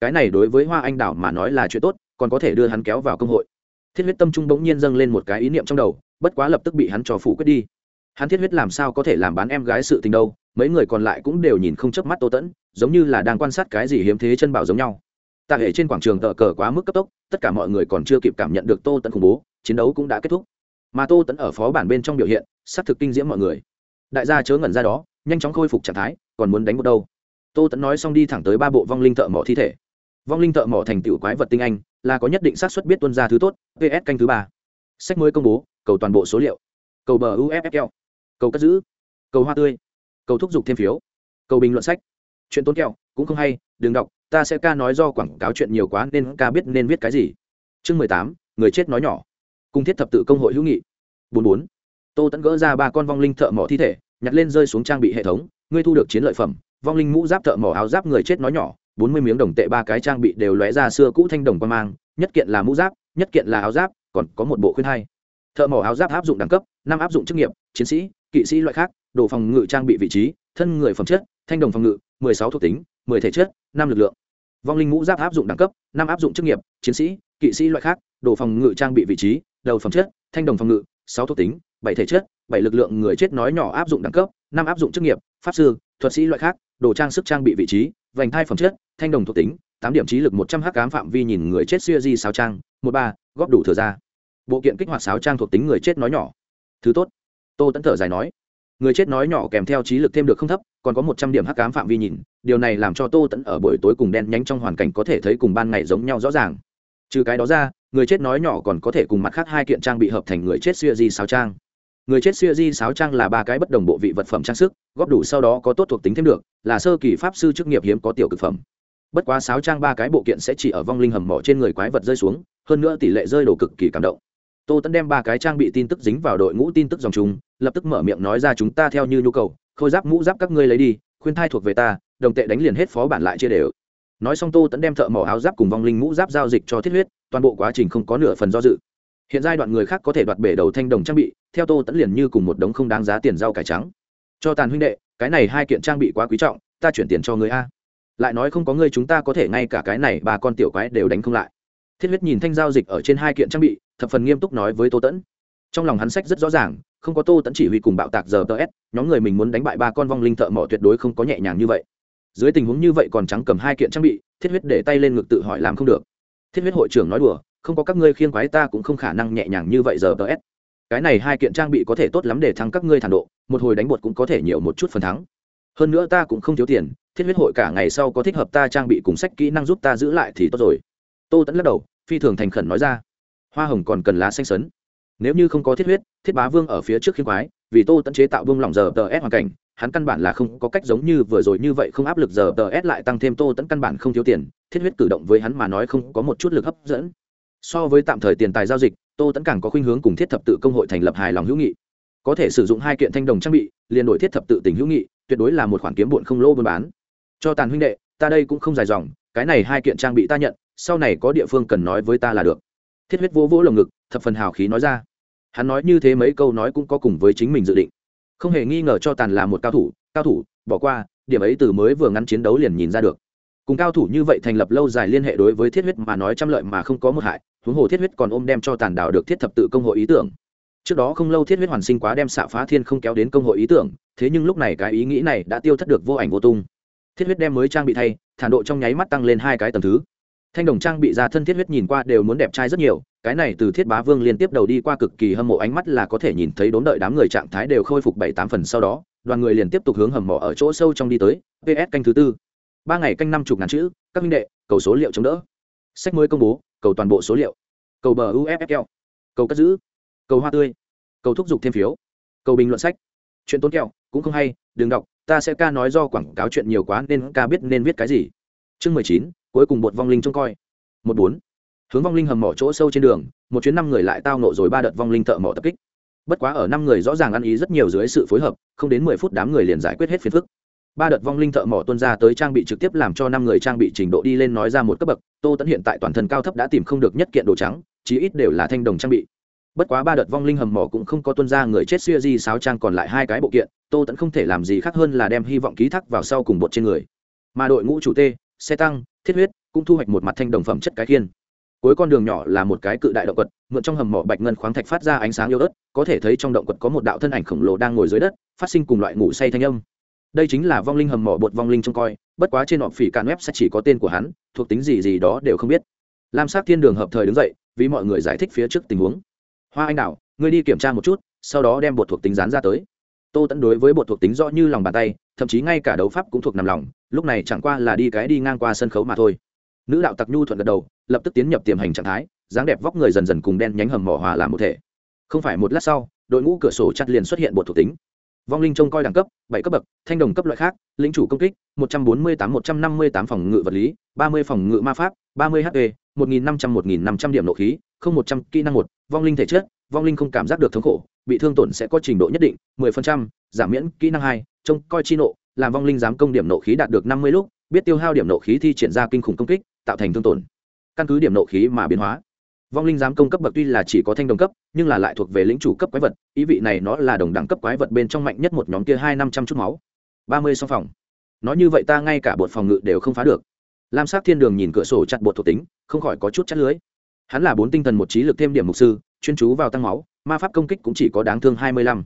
cái này đối với hoa anh đảo mà nói là chuyện tốt, còn có thể đưa hắn kéo vào công hội. Thiết huyết tâm trung bỗng nhiên dâng lên một cái ý niệm trong đầu, bất quá lập tức bị hắn trò phủ quyết đi. Hắn thiết huyết làm sao có thể làm bán em gái sự tình đâu, mấy người còn lại cũng đều nhìn không chớp mắt tô tẫn giống như là đang quan sát cái gì hiếm thế chân bảo giống nhau tạ hệ trên quảng trường tờ cờ quá mức cấp tốc, tất cả mọi người còn chưa kịp cảm nhận được tô tẫn khủng bố, chiến đấu cũng đã kết thúc. Mà tô tẫn ở phó bản bên trong biểu hiện s ắ c thực kinh diễm mọi người. Đại gia chớ ngẩn ra đó, nhanh chóng khôi phục trạng thái, còn muốn đánh một đâu. Tô tẫn nói xong đi thẳng tới ba bộ vong linh thợ mỏ thi thể. Vong linh thợ mỏ thành tựu quái vật tinh anh, là có nhất định xác suất biết tuân ra thứ tốt, ps canh thứ ba. Sách mới công bố, cầu toàn bộ số liệu. Cầu bờ uffl cầu cất giữ. Cầu hoa tươi. Cầu thúc giục thêm phiếu. Cầu bình luận sách. Chuyện tốn kẹo, cũng không hay, đừng đọc ta sẽ ca nói do quảng cáo chuyện nhiều quá nên ca biết nên viết cái gì. Chương mười tám, người chết nói nhỏ. Cung thiết thập tự công hội hữu nghị. Bốn bốn. Tô tẫn gỡ ra ba con vong linh thợ mỏ thi thể, nhặt lên rơi xuống trang bị hệ thống, ngươi thu được chiến lợi phẩm, vong linh mũ giáp thợ mỏ áo giáp người chết nói nhỏ, bốn mươi miếng đồng tệ ba cái trang bị đều lóe ra xưa cũ thanh đồng quan mang, nhất kiện là mũ giáp, nhất kiện là áo giáp, còn có một bộ khuyên hai thợ mỏ áo giáp áp dụng đẳng cấp, năm áp dụng chức nghiệp, chiến sĩ, kỵ sĩ loại khác, đồ phòng ngự trang bị vị trí, thân người phẩm chất, thanh đồng phòng ngự, mười sáu thuộc tính mười thể chất, năm lực lượng. Vong linh mũ giáp áp dụng đẳng cấp, năm áp dụng chức nghiệp, chiến sĩ, kỵ sĩ loại khác, đồ phòng ngự trang bị vị trí, đầu phẩm chất, thanh đồng phòng ngự, sáu thuộc tính, bảy thể chất, bảy lực lượng người chết nói nhỏ áp dụng đẳng cấp, năm áp dụng chức nghiệp, pháp sư, thuật sĩ loại khác, đồ trang sức trang bị vị trí, vành thai phẩm chất, thanh đồng thuộc tính, tám điểm trí lực một trăm h cám phạm vi nhìn người chết xuya di sáo trang, một ba, góp đủ thừa ra. Bộ kiện kích hoạt sáo trang thuộc tính người chết nói nhỏ. Thứ tốt. Tô tẫn thở dài nói người chết nói nhỏ kèm theo trí lực thêm được không thấp, còn có một trăm điểm hắc cám phạm vi nhìn, điều này làm cho tô tẫn ở buổi tối cùng đen nhánh trong hoàn cảnh có thể thấy cùng ban ngày giống nhau rõ ràng. Trừ cái đó ra, người chết nói nhỏ còn có thể cùng mặt khác hai kiện trang bị hợp thành người chết xuya di sáo trang. Người chết xuya di sáo trang là ba cái bất đồng bộ vị vật phẩm trang sức, góp đủ sau đó có tốt thuộc tính thêm được, là sơ kỳ pháp sư chức nghiệp hiếm có tiểu cực phẩm. Bất quá sáo trang ba cái bộ kiện sẽ chỉ ở vong linh hầm mỏ trên người quái vật rơi xuống, hơn nữa tỷ lệ rơi đổ cực kỳ cảm động tô tẫn đem ba cái trang bị tin tức dính vào đội ngũ tin tức dòng chúng, lập tức mở miệng nói ra chúng ta theo như nhu cầu, khôi giáp mũ giáp các ngươi lấy đi, khuyên thai thuộc về ta, đồng tệ đánh liền hết phó bản lại chia đều. Nói xong tô tẫn đem thợ mỏ áo giáp cùng vong linh mũ giáp giao dịch cho thiết huyết, toàn bộ quá trình không có nửa phần do dự. Hiện giai đoạn người khác có thể đoạt bể đầu thanh đồng trang bị, theo tô tẫn liền như cùng một đống không đáng giá tiền rau cải trắng. Cho tàn huynh đệ, cái này hai kiện trang bị quá quý trọng, ta chuyển tiền cho người a. Lại nói không có ngươi chúng ta có thể ngay cả cái này ba con tiểu quái đều đánh không lại thiết huyết nhìn thanh giao dịch ở trên hai kiện trang bị, thập phần nghiêm túc nói với tô tẫn. Trong lòng hắn sách rất rõ ràng, không có tô tẫn chỉ huy cùng bạo tạc giờ tờ s, nhóm người mình muốn đánh bại ba con vong linh thợ mỏ tuyệt đối không có nhẹ nhàng như vậy. Dưới tình huống như vậy còn trắng cầm hai kiện trang bị, thiết huyết để tay lên ngực tự hỏi làm không được. Thiết huyết hội trưởng nói đùa, không có các ngươi khiêng quái ta cũng không khả năng nhẹ nhàng như vậy giờ tờ s. Cái này hai kiện trang bị có thể tốt lắm để thắng các ngươi thản độ, một hồi đánh bột cũng có thể nhiều một chút phần thắng. Hơn nữa ta cũng không thiếu tiền, thiết huyết hội cả ngày sau có thích hợp ta trang bị cùng sách kỹ năng giúp ta giữ lại thì tốt rồi tô tẫn lắc đầu, phi thường thành khẩn nói ra. Hoa hồng còn cần lá xanh sấn. Nếu như không có thiết huyết, thiết bá vương ở phía trước khiên quái, vì tô tẫn chế tạo vương lỏng giờ tờ s hoàn cảnh, hắn căn bản là không có cách giống như vừa rồi như vậy không áp lực giờ tờ s lại tăng thêm tô tẫn căn bản không thiếu tiền, thiết huyết cử động với hắn mà nói không có một chút lực hấp dẫn. So với tạm thời tiền tài giao dịch, tô tẫn càng có khuynh hướng cùng thiết thập tự công hội thành lập hài lòng hữu nghị. Có thể sử dụng hai kiện thanh đồng trang bị, liền đổi thiết thập tự tình hữu nghị, tuyệt đối là một khoản kiếm bụn không lỗ buôn bán. Cho tàn huynh đệ, ta đây cũng không dài dòng, cái này hai kiện trang bị ta nhận sau này có địa phương cần nói với ta là được. Thiết huyết vỗ vỗ lồng ngực, thập phần hào khí nói ra. Hắn nói như thế mấy câu nói cũng có cùng với chính mình dự định. Không hề nghi ngờ cho tàn là một cao thủ cao thủ, bỏ qua, điểm ấy từ mới vừa ngắn chiến đấu liền nhìn ra được. Cùng cao thủ như vậy thành lập lâu dài liên hệ đối với thiết huyết mà nói trăm lợi mà không có một hại, huống hồ thiết huyết còn ôm đem cho tàn đảo được thiết thập tự công hội ý tưởng. Trước đó không lâu thiết huyết hoàn sinh quá đem xạ phá thiên không kéo đến công hội ý tưởng, thế nhưng lúc này cái ý nghĩ này đã tiêu thất được vô ảnh vô tung. Thiết huyết đem mới trang bị thay, thản độ trong nháy mắt tăng lên hai cái tầm thứ thanh đồng trang bị ra thân thiết huyết nhìn qua đều muốn đẹp trai rất nhiều, cái này từ thiết bá vương liên tiếp đầu đi qua cực kỳ hâm mộ ánh mắt là có thể nhìn thấy đốn đợi đám người trạng thái đều khôi phục bảy tám phần sau đó, đoàn người liền tiếp tục hướng hầm mỏ ở chỗ sâu trong đi tới, ps canh thứ tư. Ba ngày canh năm chục ngàn chữ, các minh đệ, cầu số liệu chống đỡ. Sách mới công bố, cầu toàn bộ số liệu. Cầu bờ uffl cầu cất giữ. Cầu hoa tươi. Cầu thúc giục thêm phiếu. Cầu bình luận sách. Chuyện tốn kẹo, cũng không hay, đừng đọc, ta sẽ ca nói do quảng cáo chuyện nhiều quá nên ca biết nên viết cái gì. Chương mười chín cuối cùng bột vong linh trông coi. Một bốn. Hướng vong linh hầm mỏ chỗ sâu trên đường, một chuyến năm người lại tao nộ rồi ba đợt vong linh thợ mỏ tập kích. Bất quá ở năm người rõ ràng ăn ý rất nhiều dưới sự phối hợp, không đến mười phút đám người liền giải quyết hết phiền phức. Ba đợt vong linh thợ mỏ tuân ra tới trang bị trực tiếp làm cho năm người trang bị trình độ đi lên nói ra một cấp bậc, tô tẫn hiện tại toàn thân cao thấp đã tìm không được nhất kiện đồ trắng, chí ít đều là thanh đồng trang bị. Bất quá ba đợt vong linh hầm mỏ cũng không có tuân ra người chết xuya di sáo trang còn lại hai cái bộ kiện, tô tẫn không thể làm gì khác hơn là đem hy vọng ký thác vào sau cùng bột trên người. Mà đội ngũ chủ t xe tăng thiết huyết, cũng thu hoạch một mặt thanh đồng phẩm chất cái khiên. Cuối con đường nhỏ là một cái cự đại động quật, mượn trong hầm mỏ bạch ngân khoáng thạch phát ra ánh sáng yếu ớt, có thể thấy trong động quật có một đạo thân ảnh khổng lồ đang ngồi dưới đất, phát sinh cùng loại ngủ say thanh âm. Đây chính là vong linh hầm mỏ bột vong linh trông coi, bất quá trên họ phỉ cạn web sẽ chỉ có tên của hắn, thuộc tính gì gì đó đều không biết. Lam sắc thiên đường hợp thời đứng dậy, vì mọi người giải thích phía trước tình huống. Hoa anh đạo ngươi đi kiểm tra một chút, sau đó đem bột thuộc tính dán ra tới. Tô tẫn đối với bột thuộc tính rõ như lòng bàn tay thậm chí ngay cả đấu pháp cũng thuộc nằm lòng, lúc này chẳng qua là đi cái đi ngang qua sân khấu mà thôi. Nữ đạo tặc nhu thuận gật đầu, lập tức tiến nhập tiềm hành trạng thái, dáng đẹp vóc người dần dần cùng đen nhánh hầm mỏ hòa làm một thể. Không phải một lát sau, đội ngũ cửa sổ chặt liền xuất hiện bộ thuộc tính. Vong linh trông coi đẳng cấp, bảy cấp bậc, thanh đồng cấp loại khác lính chủ công kích, một trăm bốn mươi tám, một trăm năm mươi tám phòng ngự vật lý, ba mươi phòng ngự ma pháp, ba mươi hp một nghìn năm trăm, một nghìn năm trăm điểm nộ khí, không một trăm kỹ năng một, vong linh thể chất, vong linh không cảm giác được thống khổ, bị thương tổn sẽ có trình độ nhất định, mười phần trăm, giảm miễn kỹ năng hai trông coi chi nộ, làm vong linh dám công điểm nộ khí đạt được năm mươi lúc, biết tiêu hao điểm nộ khí thi triển ra kinh khủng công kích, tạo thành thương tổn. Căn cứ điểm nộ khí mà biến hóa. Vong linh giám công cấp bậc tuy là chỉ có thanh đồng cấp, nhưng là lại thuộc về lĩnh chủ cấp quái vật, ý vị này nó là đồng đẳng cấp quái vật bên trong mạnh nhất một nhóm kia hai năm trăm chút máu. Ba mươi song phòng. Nói như vậy ta ngay cả bột phòng ngự đều không phá được. Lam sát thiên đường nhìn cửa sổ chặt bột thuộc tính, không khỏi có chút chắt lưới. Hắn là bốn tinh thần một trí lực thêm điểm mục sư, chuyên chú vào tăng máu, ma pháp công kích cũng chỉ có đáng thương hai mươi lăm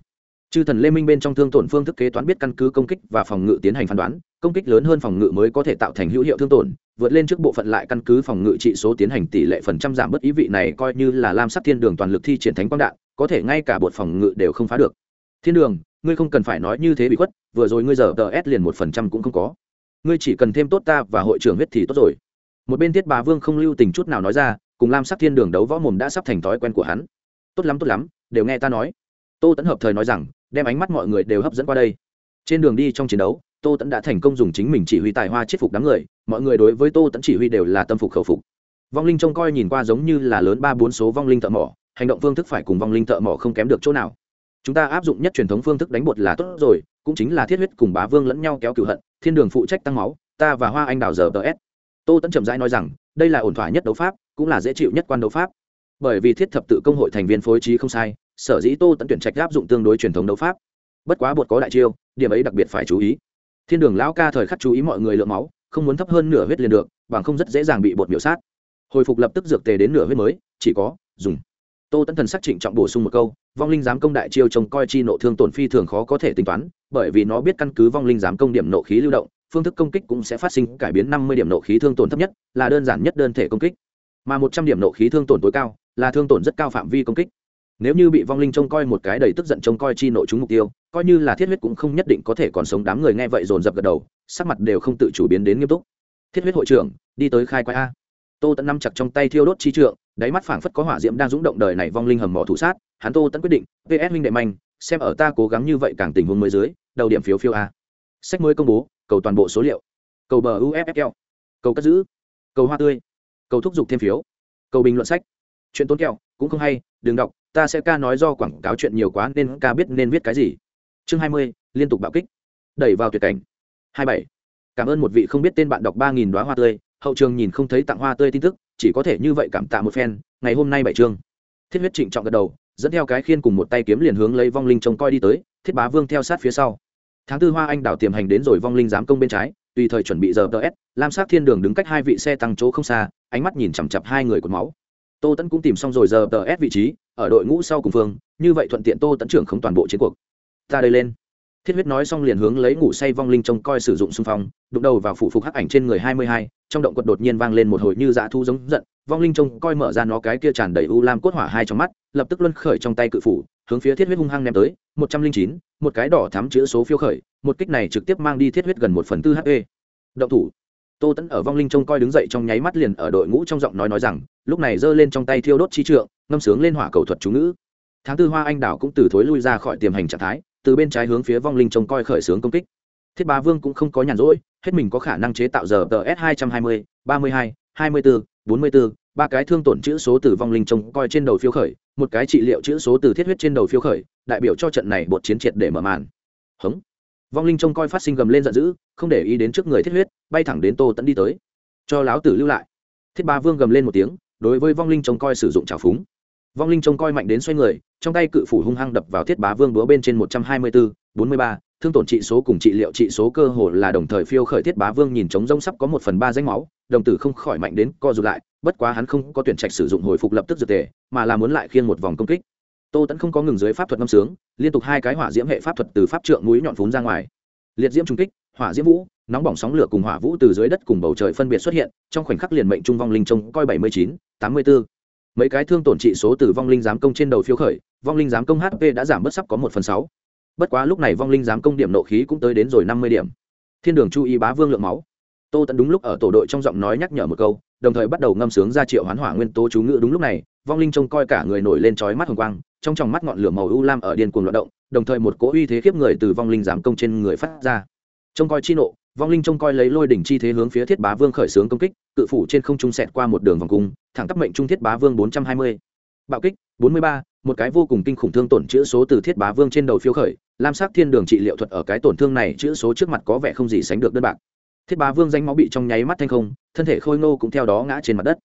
chư thần lê minh bên trong thương tổn phương thức kế toán biết căn cứ công kích và phòng ngự tiến hành phán đoán, công kích lớn hơn phòng ngự mới có thể tạo thành hữu hiệu thương tổn, vượt lên trước bộ phận lại căn cứ phòng ngự trị số tiến hành tỷ lệ phần trăm giảm bất ý vị này coi như là lam sắc thiên đường toàn lực thi triển thánh quang đạn, có thể ngay cả bột phòng ngự đều không phá được. Thiên đường, ngươi không cần phải nói như thế bị khuất, vừa rồi ngươi giờ tờ s liền một phần trăm cũng không có. Ngươi chỉ cần thêm tốt ta và hội trưởng huyết thì tốt rồi. Một bên thiết bà vương không lưu tình chút nào nói ra, cùng lam sắc thiên đường đấu võ mồm đã sắp thành thói quen của hắn. Tốt lắm tốt lắm, đều nghe ta nói. Tô tẫn hợp thời nói rằng đem ánh mắt mọi người đều hấp dẫn qua đây. Trên đường đi trong chiến đấu, tô tẫn đã thành công dùng chính mình chỉ huy tài hoa chết phục đám người, mọi người đối với tô tẫn chỉ huy đều là tâm phục khẩu phục. Vong linh trông coi nhìn qua giống như là lớn ba bốn số vong linh thợ mỏ, hành động phương thức phải cùng vong linh thợ mỏ không kém được chỗ nào. Chúng ta áp dụng nhất truyền thống phương thức đánh bột là tốt rồi, cũng chính là thiết huyết cùng bá vương lẫn nhau kéo cửu hận, thiên đường phụ trách tăng máu, ta và hoa anh đào giờ tờ s. Tô tẫn chậm rãi nói rằng, đây là ổn thỏa nhất đấu pháp, cũng là dễ chịu nhất quan đấu pháp. Bởi vì thiết thập tự công hội thành viên phối trí không sai sở dĩ tô tẫn tuyển trạch áp dụng tương đối truyền thống đấu pháp. Bất quá bột có đại chiêu, điểm ấy đặc biệt phải chú ý. Thiên đường lão ca thời khắc chú ý mọi người lượng máu, không muốn thấp hơn nửa huyết liền được, bằng không rất dễ dàng bị bột miểu sát. Hồi phục lập tức dược tề đến nửa huyết mới, chỉ có, dùng. Tô tẫn thần sắc trịnh trọng bổ sung một câu, vong linh giám công đại chiêu trông coi chi nộ thương tổn phi thường khó có thể tính toán, bởi vì nó biết căn cứ vong linh giám công điểm nộ khí lưu động, phương thức công kích cũng sẽ phát sinh cải biến năm mươi điểm nộ khí thương tổn thấp nhất, là đơn giản nhất đơn thể công kích. Mà một trăm điểm nộ khí thương tổn tối cao, là thương tổn rất cao phạm vi công kích nếu như bị vong linh trông coi một cái đầy tức giận trông coi chi nộ chúng mục tiêu, coi như là thiết huyết cũng không nhất định có thể còn sống. Đám người nghe vậy dồn dập gật đầu, sắc mặt đều không tự chủ biến đến nghiêm túc. Thiết huyết hội trưởng, đi tới khai quái a. Tô tẫn nắm chặt trong tay thiêu đốt chi trượng, đáy mắt phảng phất có hỏa diễm đang rúng động đời này vong linh hầm mỏ thủ sát. Hắn tô tẫn quyết định ps minh đệ manh, xem ở ta cố gắng như vậy càng tình huống mới dưới, đầu điểm phiếu phiếu a. Sách mới công bố, cầu toàn bộ số liệu. Cầu bờ uffl cầu cất giữ. Cầu hoa tươi. Cầu thúc giục thêm phiếu. Cầu bình luận sách. Chuyện tốn kẹo cũng không hay, đừng đọc, ta sẽ ca nói do quảng cáo chuyện nhiều quá nên ca biết nên viết cái gì. Chương hai mươi, liên tục bạo kích. Đẩy vào tuyệt cảnh. Hai bảy. Cảm ơn một vị không biết tên bạn đọc ba nghìn đoá hoa tươi, hậu trường nhìn không thấy tặng hoa tươi tin tức, chỉ có thể như vậy cảm tạ một phen, ngày hôm nay bảy chương. Thiết huyết trịnh trọng gật đầu, dẫn theo cái khiên cùng một tay kiếm liền hướng lấy vong linh trông coi đi tới, thiết bá vương theo sát phía sau. Tháng tư hoa anh đảo tiềm hành đến rồi vong linh giám công bên trái, tùy thời chuẩn bị giờ tờ s, lam sát thiên đường đứng cách hai vị xe tăng chỗ không xa, ánh mắt nhìn chằm chặp hai người cột máu tô tẫn cũng tìm xong rồi giờ tờ s vị trí, ở đội ngũ sau cùng phương, như vậy thuận tiện tô tẫn trưởng không toàn bộ chiến cuộc. Ta đây lên. Thiết huyết nói xong liền hướng lấy ngủ say vong linh trông coi sử dụng xung phong, đụng đầu vào phụ phục hắc ảnh trên người hai mươi hai, trong động quật đột nhiên vang lên một hồi như dã thu giống giận, vong linh trông coi mở ra nó cái kia tràn đầy u lam cốt hỏa hai trong mắt, lập tức luân khởi trong tay cự phủ, hướng phía thiết huyết hung hăng ném tới, một trăm linh chín, một cái đỏ thắm chữ số phiêu khởi, một kích này trực tiếp mang đi thiết huyết gần một phần tư hp động thủ tô tẫn ở vong linh trông coi đứng dậy trong nháy mắt liền ở đội ngũ trong giọng nói nói rằng, lúc này giơ lên trong tay thiêu đốt chi trượng, ngâm sướng lên hỏa cầu thuật chú ngữ. Tháng tư hoa anh đảo cũng từ thối lui ra khỏi tiềm hành trạng thái, từ bên trái hướng phía vong linh trông coi khởi xướng công kích. Thiết bá vương cũng không có nhàn rỗi, hết mình có khả năng chế tạo giờ tờ s hai trăm hai mươi ba mươi hai hai mươi bốn bốn mươi bốn ba cái thương tổn chữ số từ vong linh trông coi trên đầu phiếu khởi, một cái trị liệu chữ số từ thiết huyết trên đầu phiếu khởi, đại biểu cho trận này bột chiến triệt để mở màn. Hống vong linh trông coi phát sinh gầm lên giận dữ, không để ý đến trước người thiết huyết, bay thẳng đến tô tẫn đi tới. Cho láo tử lưu lại. Thiết ba vương gầm lên một tiếng, đối với vong linh trông coi sử dụng trào phúng. Vong linh trông coi mạnh đến xoay người, trong tay cự phủ hung hăng đập vào thiết bá vương búa bên trên một trăm hai mươi bốn bốn mươi ba, thương tổn trị số cùng trị liệu trị số cơ hồ là đồng thời phiêu khởi thiết bá vương nhìn trống rông sắp có một phần ba danh máu, đồng tử không khỏi mạnh đến co rụt lại, bất quá hắn không có tuyển trạch sử dụng hồi phục lập tức dược tề, mà là muốn lại khiêng một vòng công kích tô tẫn không có ngừng dưới pháp thuật ngâm sướng, liên tục hai cái hỏa diễm hệ pháp thuật từ pháp trượng núi nhọn phún ra ngoài. Liệt diễm trung kích, hỏa diễm vũ, nóng bỏng sóng lửa cùng hỏa vũ từ dưới đất cùng bầu trời phân biệt xuất hiện, trong khoảnh khắc liền mệnh trung vong linh trông coi bảy mươi chín, tám mươi bốn mấy cái thương tổn trị số từ vong linh giám công trên đầu phiếu khởi, vong linh giám công hp đã giảm bớt sắp có một phần sáu. Bất quá lúc này vong linh giám công điểm nộ khí cũng tới đến rồi năm mươi điểm. Thiên đường chú ý bá vương lượng máu. Tô tẫn đúng lúc ở tổ đội trong giọng nói nhắc nhở một câu đồng thời bắt đầu ngâm sướng ra triệu hoán hỏa nguyên tố chú ngữ. Đúng lúc này, vong linh trông coi cả người nổi lên trói mắt hồng quang, trong tròng mắt ngọn lửa màu u lam ở điên cuồng loạt động, đồng thời một cỗ uy thế khiếp người từ vong linh giảm công trên người phát ra. Trông coi chi nộ, vong linh trông coi lấy lôi đỉnh chi thế hướng phía thiết bá vương khởi xướng công kích, cự phủ trên không trung sẹt qua một đường vòng cung, thẳng tắp mệnh trung thiết bá vương bốn trăm hai mươi. Bạo kích, bốn mươi ba, một cái vô cùng kinh khủng thương tổn chữ số từ thiết bá vương trên đầu phiếu khởi, lam sắc thiên đường trị liệu thuật ở cái tổn thương này chữ số trước mặt có vẻ không gì sánh được đơn bạc thiết bá vương danh máu bị trong nháy mắt thanh không, thân thể khôi ngô cũng theo đó ngã trên mặt đất.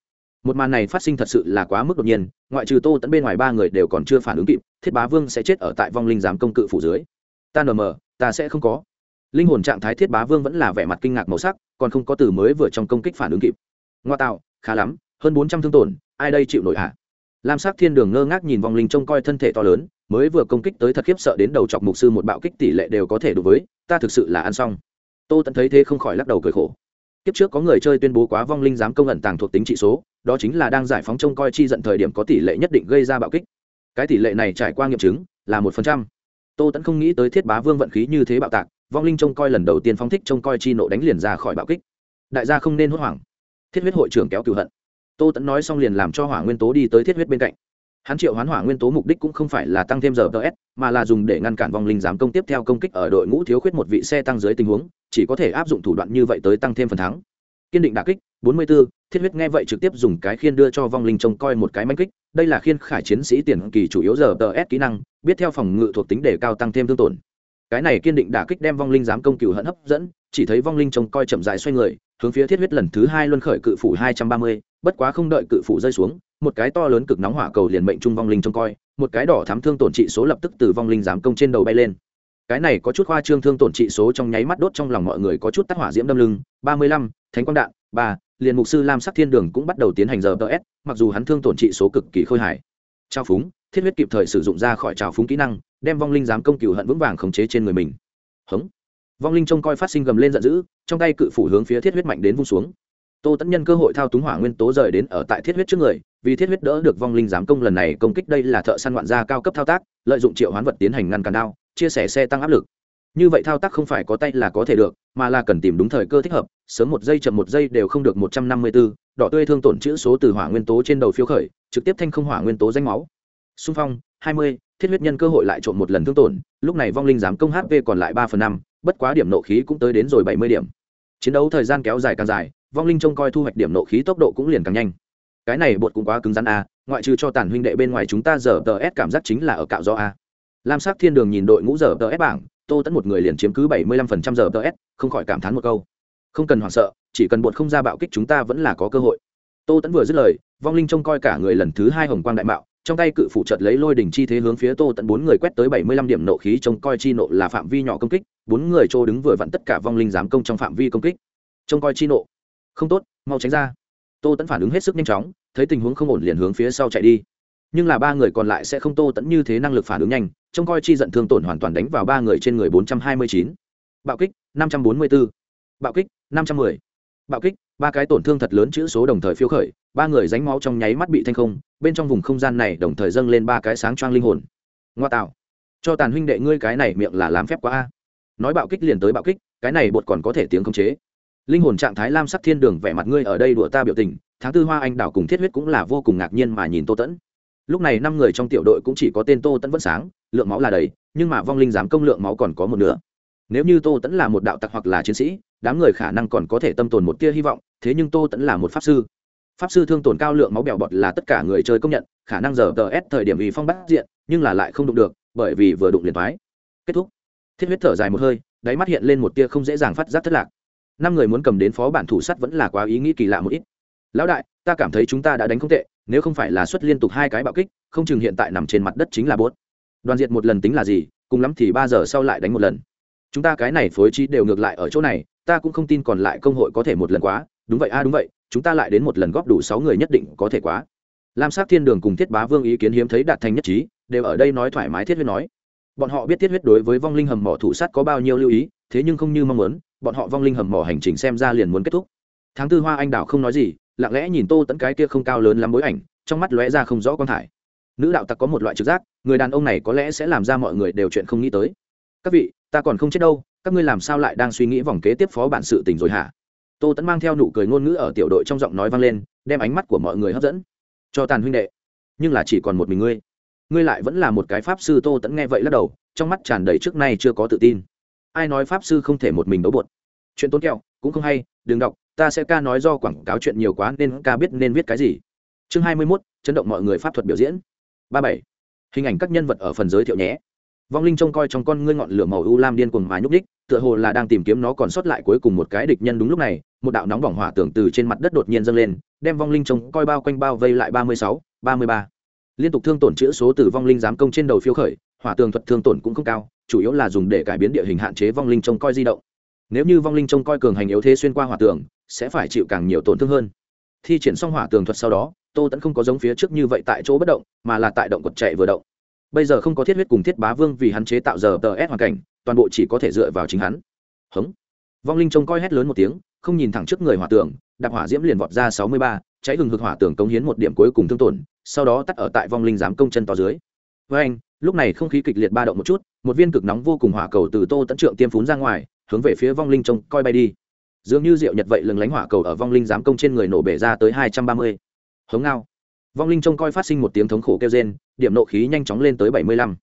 Một màn này phát sinh thật sự là quá mức đột nhiên, ngoại trừ tô tẫn bên ngoài ba người đều còn chưa phản ứng kịp, thiết bá vương sẽ chết ở tại vong linh giám công cự phủ dưới. Ta nờ mờ, ta sẽ không có. Linh hồn trạng thái thiết bá vương vẫn là vẻ mặt kinh ngạc màu sắc, còn không có từ mới vừa trong công kích phản ứng kịp. Ngoa tạo, khá lắm, hơn bốn trăm thương tổn, ai đây chịu nổi hạ lam sắc thiên đường ngơ ngác nhìn vong linh trông coi thân thể to lớn, mới vừa công kích tới thật khiếp sợ đến đầu chọc mục sư một bạo kích tỷ lệ đều có thể đối với, ta thực sự là ăn xong tô tẫn thấy thế không khỏi lắc đầu cười khổ. Kiếp trước có người chơi tuyên bố quá vong linh dám công ẩn tàng thuộc tính trị số, đó chính là đang giải phóng trông coi chi giận thời điểm có tỷ lệ nhất định gây ra bạo kích. Cái tỷ lệ này trải qua nghiệm chứng, là một phần trăm. Tô tẫn không nghĩ tới thiết bá vương vận khí như thế bạo tạc, vong linh trông coi lần đầu tiên phóng thích trông coi chi nộ đánh liền ra khỏi bạo kích. Đại gia không nên hốt hoảng. Thiết huyết hội trưởng kéo cựu hận. Tô tẫn nói xong liền làm cho hỏa nguyên tố đi tới thiết huyết bên cạnh. Hắn triệu hoán hỏa nguyên tố mục đích cũng không phải là tăng thêm giờ ts mà là dùng để ngăn cản vong linh giám công tiếp theo công kích ở đội ngũ thiếu khuyết một vị xe tăng dưới tình huống chỉ có thể áp dụng thủ đoạn như vậy tới tăng thêm phần thắng. Kiên định đà kích 44, thiết huyết nghe vậy trực tiếp dùng cái khiên đưa cho vong linh trông coi một cái manh kích. Đây là khiên khải chiến sĩ tiền kỳ chủ yếu giờ ts kỹ năng biết theo phòng ngự thuộc tính để cao tăng thêm thương tổn. Cái này kiên định đả kích đem vong linh dám công cựu hận hấp dẫn chỉ thấy vong linh trông coi chậm dài xoay người hướng phía thiết huyết lần thứ hai luân khởi cự phủ hai trăm ba mươi bất quá không đợi cự phủ rơi xuống một cái to lớn cực nóng hỏa cầu liền mệnh trung vong linh trông coi một cái đỏ thám thương tổn trị số lập tức từ vong linh dám công trên đầu bay lên cái này có chút khoa trương thương tổn trị số trong nháy mắt đốt trong lòng mọi người có chút tác hỏa diễm đâm lưng. Ba mươi lăm, thánh quang đạn. Ba, liền mục sư lam sắc thiên đường cũng bắt đầu tiến hành giờ ts mặc dù hắn thương tổn trị số cực kỳ khôi hài. Trao phúng, thiết huyết kịp thời sử dụng ra khỏi trào phúng kỹ năng, đem vong linh dám công cựu hận vững vàng khống chế trên người mình. Hống. Vong linh trông coi phát sinh gầm lên giận dữ, trong tay cự phủ hướng phía thiết huyết mạnh đến vung xuống. Tô tẫn nhân cơ hội thao túng hỏa nguyên tố rời đến ở tại thiết huyết trước người, vì thiết huyết đỡ được vong linh giám công lần này công kích đây là thợ săn ngoạn gia cao cấp thao tác, lợi dụng triệu hoán vật tiến hành ngăn cản đao chia sẻ xe tăng áp lực. Như vậy thao tác không phải có tay là có thể được, mà là cần tìm đúng thời cơ thích hợp, sớm một giây chậm một giây đều không được một trăm năm mươi bốn đỏ tươi thương tổn chữ số từ hỏa nguyên tố trên đầu phiếu khởi, trực tiếp thanh không hỏa nguyên tố danh máu. Xung phong, hai mươi, thiết huyết nhân cơ hội lại trộm một lần thương tổn, lúc này vong linh giám công hp còn lại ba phần năm, bất quá điểm nộ khí cũng tới đến rồi bảy mươi điểm. Chiến đấu thời gian kéo dài càng dài, vong linh trông coi thu hoạch điểm nộ khí tốc độ cũng liền càng nhanh. Cái này bột cũng quá cứng rắn a ngoại trừ cho tàn huynh đệ bên ngoài chúng ta giờ tờ s cảm giác chính là ở cạo do a à lam sắc thiên đường nhìn đội ngũ giờ tờ s bảng, tô tẫn một người liền chiếm cứ bảy mươi lăm phần trăm giờ tờ s, không khỏi cảm thán một câu. Không cần hoảng sợ, chỉ cần bột không ra bạo kích chúng ta vẫn là có cơ hội. Tô tẫn vừa dứt lời, vong linh trông coi cả người lần thứ hai hồng quang đại mạo, trong tay cự phủ chợt lấy lôi đỉnh chi thế hướng phía tô tận bốn người quét tới bảy mươi lăm điểm nộ khí trông coi chi nộ là phạm vi nhỏ công kích, bốn người trô đứng vừa vặn tất cả vong linh giám công trong phạm vi công kích. Trông coi chi nộ. Không tốt, mau tránh ra. Tô tẫn phản ứng hết sức nhanh chóng, thấy tình huống không ổn liền hướng phía sau chạy đi nhưng là ba người còn lại sẽ không tô tẫn như thế năng lực phản ứng nhanh, trông coi chi giận thương tổn hoàn toàn đánh vào ba người trên người bốn trăm hai mươi chín. Bạo kích, năm trăm bốn mươi bốn bạo kích, năm trăm mười. Bạo kích, ba cái tổn thương thật lớn chữ số đồng thời phiêu khởi, ba người ránh máu trong nháy mắt bị thanh không, bên trong vùng không gian này đồng thời dâng lên ba cái sáng choang linh hồn. Ngoa tạo. Cho tàn huynh đệ ngươi cái này miệng là làm phép quá a. Nói bạo kích liền tới bạo kích, cái này bột còn có thể tiếng khống chế. Linh hồn trạng thái lam sắc thiên đường, vẻ mặt ngươi ở đây đùa ta biểu tình, tháng tư hoa anh đảo cùng thiết huyết cũng là vô cùng ngạc nhiên mà nhìn tô tẫn lúc này năm người trong tiểu đội cũng chỉ có tên tô tẫn vẫn sáng, lượng máu là đầy, nhưng mà vong linh giám công lượng máu còn có một nửa. Nếu như tô tẫn là một đạo tặc hoặc là chiến sĩ, đám người khả năng còn có thể tâm tồn một tia hy vọng, thế nhưng tô tẫn là một pháp sư. Pháp sư thương tổn cao lượng máu bèo bọt là tất cả người chơi công nhận, khả năng giờ tờ s thời điểm ý phong bắt diện, nhưng là lại không đụng được, bởi vì vừa đụng liền thoái kết thúc. Thiết huyết thở dài một hơi, đáy mắt hiện lên một tia không dễ dàng phát giác thất lạc. Năm người muốn cầm đến phó bản thủ sắt vẫn là quá ý nghĩ kỳ lạ một ít. Lão đại, ta cảm thấy chúng ta đã đánh không tệ nếu không phải là xuất liên tục hai cái bạo kích, không chừng hiện tại nằm trên mặt đất chính là bốt đoàn diệt một lần tính là gì, cùng lắm thì ba giờ sau lại đánh một lần. Chúng ta cái này phối trí đều ngược lại ở chỗ này, ta cũng không tin còn lại công hội có thể một lần quá. Đúng vậy, a, đúng vậy, chúng ta lại đến một lần góp đủ sáu người nhất định có thể quá. Lam sát thiên đường cùng thiết bá vương ý kiến hiếm thấy đạt thành nhất trí, đều ở đây nói thoải mái thiết huyết nói. Bọn họ biết thiết huyết đối với vong linh hầm mỏ thủ sắt có bao nhiêu lưu ý, thế nhưng không như mong muốn, bọn họ vong linh hầm mỏ hành trình xem ra liền muốn kết thúc. Tháng tư hoa anh đào không nói gì lặng lẽ nhìn tô tẫn cái kia không cao lớn lắm bối ảnh, trong mắt lóe ra không rõ quan thải. Nữ đạo tặc có một loại trực giác, người đàn ông này có lẽ sẽ làm ra mọi người đều chuyện không nghĩ tới. Các vị, ta còn không chết đâu, các ngươi làm sao lại đang suy nghĩ vòng kế tiếp phó bản sự tình rồi hả? Tô tẫn mang theo nụ cười ngôn ngữ ở tiểu đội trong giọng nói vang lên, đem ánh mắt của mọi người hấp dẫn. Cho tàn huynh đệ, nhưng là chỉ còn một mình ngươi. Ngươi lại vẫn là một cái pháp sư, tô tẫn nghe vậy lắc đầu, trong mắt tràn đầy trước nay chưa có tự tin. Ai nói pháp sư không thể một mình đấu bột? Chuyện tốn kẹo, cũng không hay, đừng đọc ta sẽ ca nói do quảng cáo chuyện nhiều quá nên ca biết nên viết cái gì. Chương hai mươi mốt, chấn động mọi người pháp thuật biểu diễn. Ba bảy. Hình ảnh các nhân vật ở phần giới thiệu nhé. Vong linh trông coi trong con ngươi ngọn lửa màu u lam điên cuồng mà nhúc ních tựa hồ là đang tìm kiếm nó còn sót lại cuối cùng một cái địch nhân đúng lúc này, một đạo nóng bỏng hỏa tưởng từ trên mặt đất đột nhiên dâng lên, đem vong linh trông coi bao quanh bao vây lại ba mươi sáu, ba mươi ba. Liên tục thương tổn chữa số từ vong linh giám công trên đầu phiếu khởi, hỏa tường thuật thương tổn cũng không cao, chủ yếu là dùng để cải biến địa hình hạn chế vong linh trông coi di động. Nếu như vong linh trông coi cường hành yếu thế xuyên qua hỏa tường sẽ phải chịu càng nhiều tổn thương hơn. Thi triển xong hỏa tường thuật sau đó, tô tẫn không có giống phía trước như vậy tại chỗ bất động, mà là tại động quật chạy vừa động. Bây giờ không có thiết huyết cùng thiết bá vương vì hắn chế tạo giờ tờ ép hoàn cảnh, toàn bộ chỉ có thể dựa vào chính hắn. Hống. Vong linh trông coi hét lớn một tiếng, không nhìn thẳng trước người hỏa tường, đạp hỏa diễm liền vọt ra sáu mươi ba, cháy hừng hực hỏa tường cống hiến một điểm cuối cùng thương tổn, sau đó tắt ở tại vong linh giám công chân to dưới. Với anh, lúc này không khí kịch liệt ba động một chút, một viên cực nóng vô cùng hỏa cầu từ tô tẫn trượng tiêm phún ra ngoài, hướng về phía vong linh trông coi bay đi dường như rượu nhật vậy lừng lánh hỏa cầu ở vong linh giám công trên người nổ bể ra tới hai trăm ba mươi. Hống ngao. Vong linh trông coi phát sinh một tiếng thống khổ kêu rên, điểm nộ khí nhanh chóng lên tới bảy mươi lăm.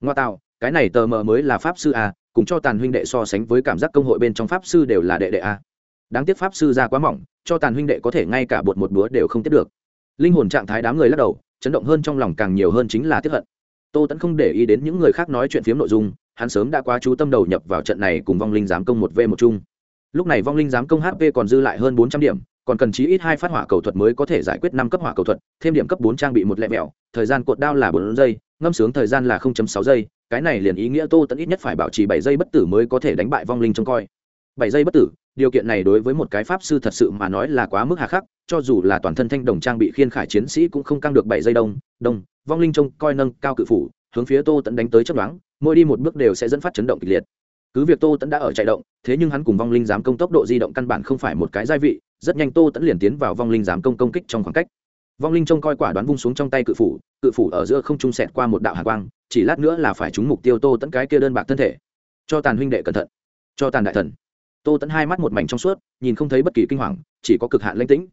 Ngoa tạo, cái này tờ mờ mới là pháp sư a, cùng cho tàn huynh đệ so sánh với cảm giác công hội bên trong pháp sư đều là đệ đệ a. Đáng tiếc pháp sư ra quá mỏng, cho tàn huynh đệ có thể ngay cả bột một búa đều không tiếp được. Linh hồn trạng thái đám người lắc đầu, chấn động hơn trong lòng càng nhiều hơn chính là tiếp hận. Tô tẫn không để ý đến những người khác nói chuyện phiếm nội dung, hắn sớm đã quá chú tâm đầu nhập vào trận này cùng vong linh giám công một v một chung lúc này vong linh giám công hp còn dư lại hơn bốn trăm điểm, còn cần chí ít hai phát hỏa cầu thuật mới có thể giải quyết năm cấp hỏa cầu thuật, thêm điểm cấp bốn trang bị một lẹ mẹo thời gian cột đao là bốn giây, ngâm sướng thời gian là sáu giây, cái này liền ý nghĩa tô tẫn ít nhất phải bảo trì bảy giây bất tử mới có thể đánh bại vong linh trông coi. Bảy giây bất tử, điều kiện này đối với một cái pháp sư thật sự mà nói là quá mức hà khắc, cho dù là toàn thân thanh đồng trang bị khiên khải chiến sĩ cũng không căng được bảy giây đông đông, vong linh trông coi nâng cao cự phủ, hướng phía tô tẫn đánh tới chấp đoán mỗi đi một bước đều sẽ dẫn phát chấn động kịch liệt cứ việc tô tẫn đã ở chạy động, thế nhưng hắn cùng vong linh giám công tốc độ di động căn bản không phải một cái gia vị, rất nhanh tô tẫn liền tiến vào vong linh giám công công kích trong khoảng cách. Vong linh trông coi quả đoán vung xuống trong tay cự phủ cự phủ ở giữa không trung sẹt qua một đạo hạ quang, chỉ lát nữa là phải trúng mục tiêu tô tẫn cái kia đơn bạc thân thể. Cho tàn huynh đệ cẩn thận. Cho tàn đại thần. Tô tẫn hai mắt một mảnh trong suốt, nhìn không thấy bất kỳ kinh hoàng, chỉ có cực hạn lãnh tĩnh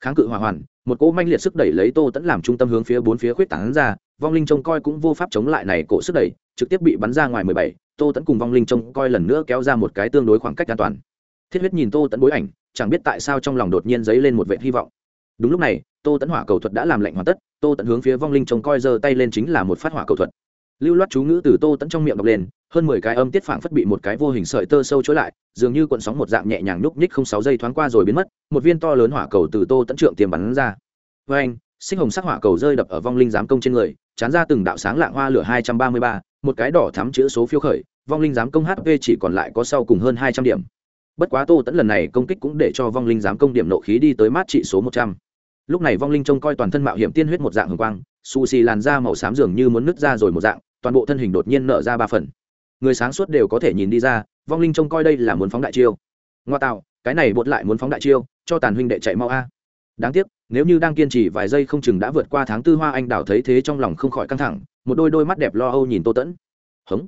kháng cự hỏa hoàn, một cỗ manh liệt sức đẩy lấy tô tẫn làm trung tâm hướng phía bốn phía khuyết tảng ra, vong linh trông coi cũng vô pháp chống lại này cỗ sức đẩy, trực tiếp bị bắn ra ngoài mười bảy, tô tẫn cùng vong linh trông coi lần nữa kéo ra một cái tương đối khoảng cách an toàn. Thiết huyết nhìn tô tẫn bối ảnh, chẳng biết tại sao trong lòng đột nhiên dấy lên một vệ hy vọng. Đúng lúc này, tô tẫn hỏa cầu thuật đã làm lệnh hoàn tất, tô tẫn hướng phía vong linh trông coi giơ tay lên chính là một phát hỏa cầu thuật. Lưu loát chú ngữ từ tô tẫn trong miệng đọc lên hơn mười cái âm tiết phảng phất bị một cái vô hình sợi tơ sâu chối lại, dường như cuộn sóng một dạng nhẹ nhàng núp nhích không sáu giây thoáng qua rồi biến mất, một viên to lớn hỏa cầu từ tô tẫn trượng tiềm bắn ra. Vê anh sinh hồng sắc hỏa cầu rơi đập ở vong linh giám công trên người, chán ra từng đạo sáng lạng hoa lửa hai trăm ba mươi ba, một cái đỏ thắm chữ số phiếu khởi, vong linh giám công hp chỉ còn lại có sau cùng hơn hai trăm điểm. Bất quá tô tẫn lần này công kích cũng để cho vong linh giám công điểm nộ khí đi tới mát trị số một trăm. Lúc này vong linh trông coi toàn thân mạo hiểm tiên huyết một dạng hồng quang, xù xì làn da màu xám dường như muốn nứt ra rồi một dạng, toàn bộ thân hình đột nhiên nở ra ba phần người sáng suốt đều có thể nhìn đi ra, vong linh trông coi đây là muốn phóng đại chiêu. Ngoa tạo, cái này bột lại muốn phóng đại chiêu, cho tàn huynh đệ chạy mau a. Đáng tiếc, nếu như đang kiên trì vài giây không chừng đã vượt qua tháng tư hoa anh đào thấy thế trong lòng không khỏi căng thẳng, một đôi đôi mắt đẹp lo âu nhìn tô tẫn. Hống.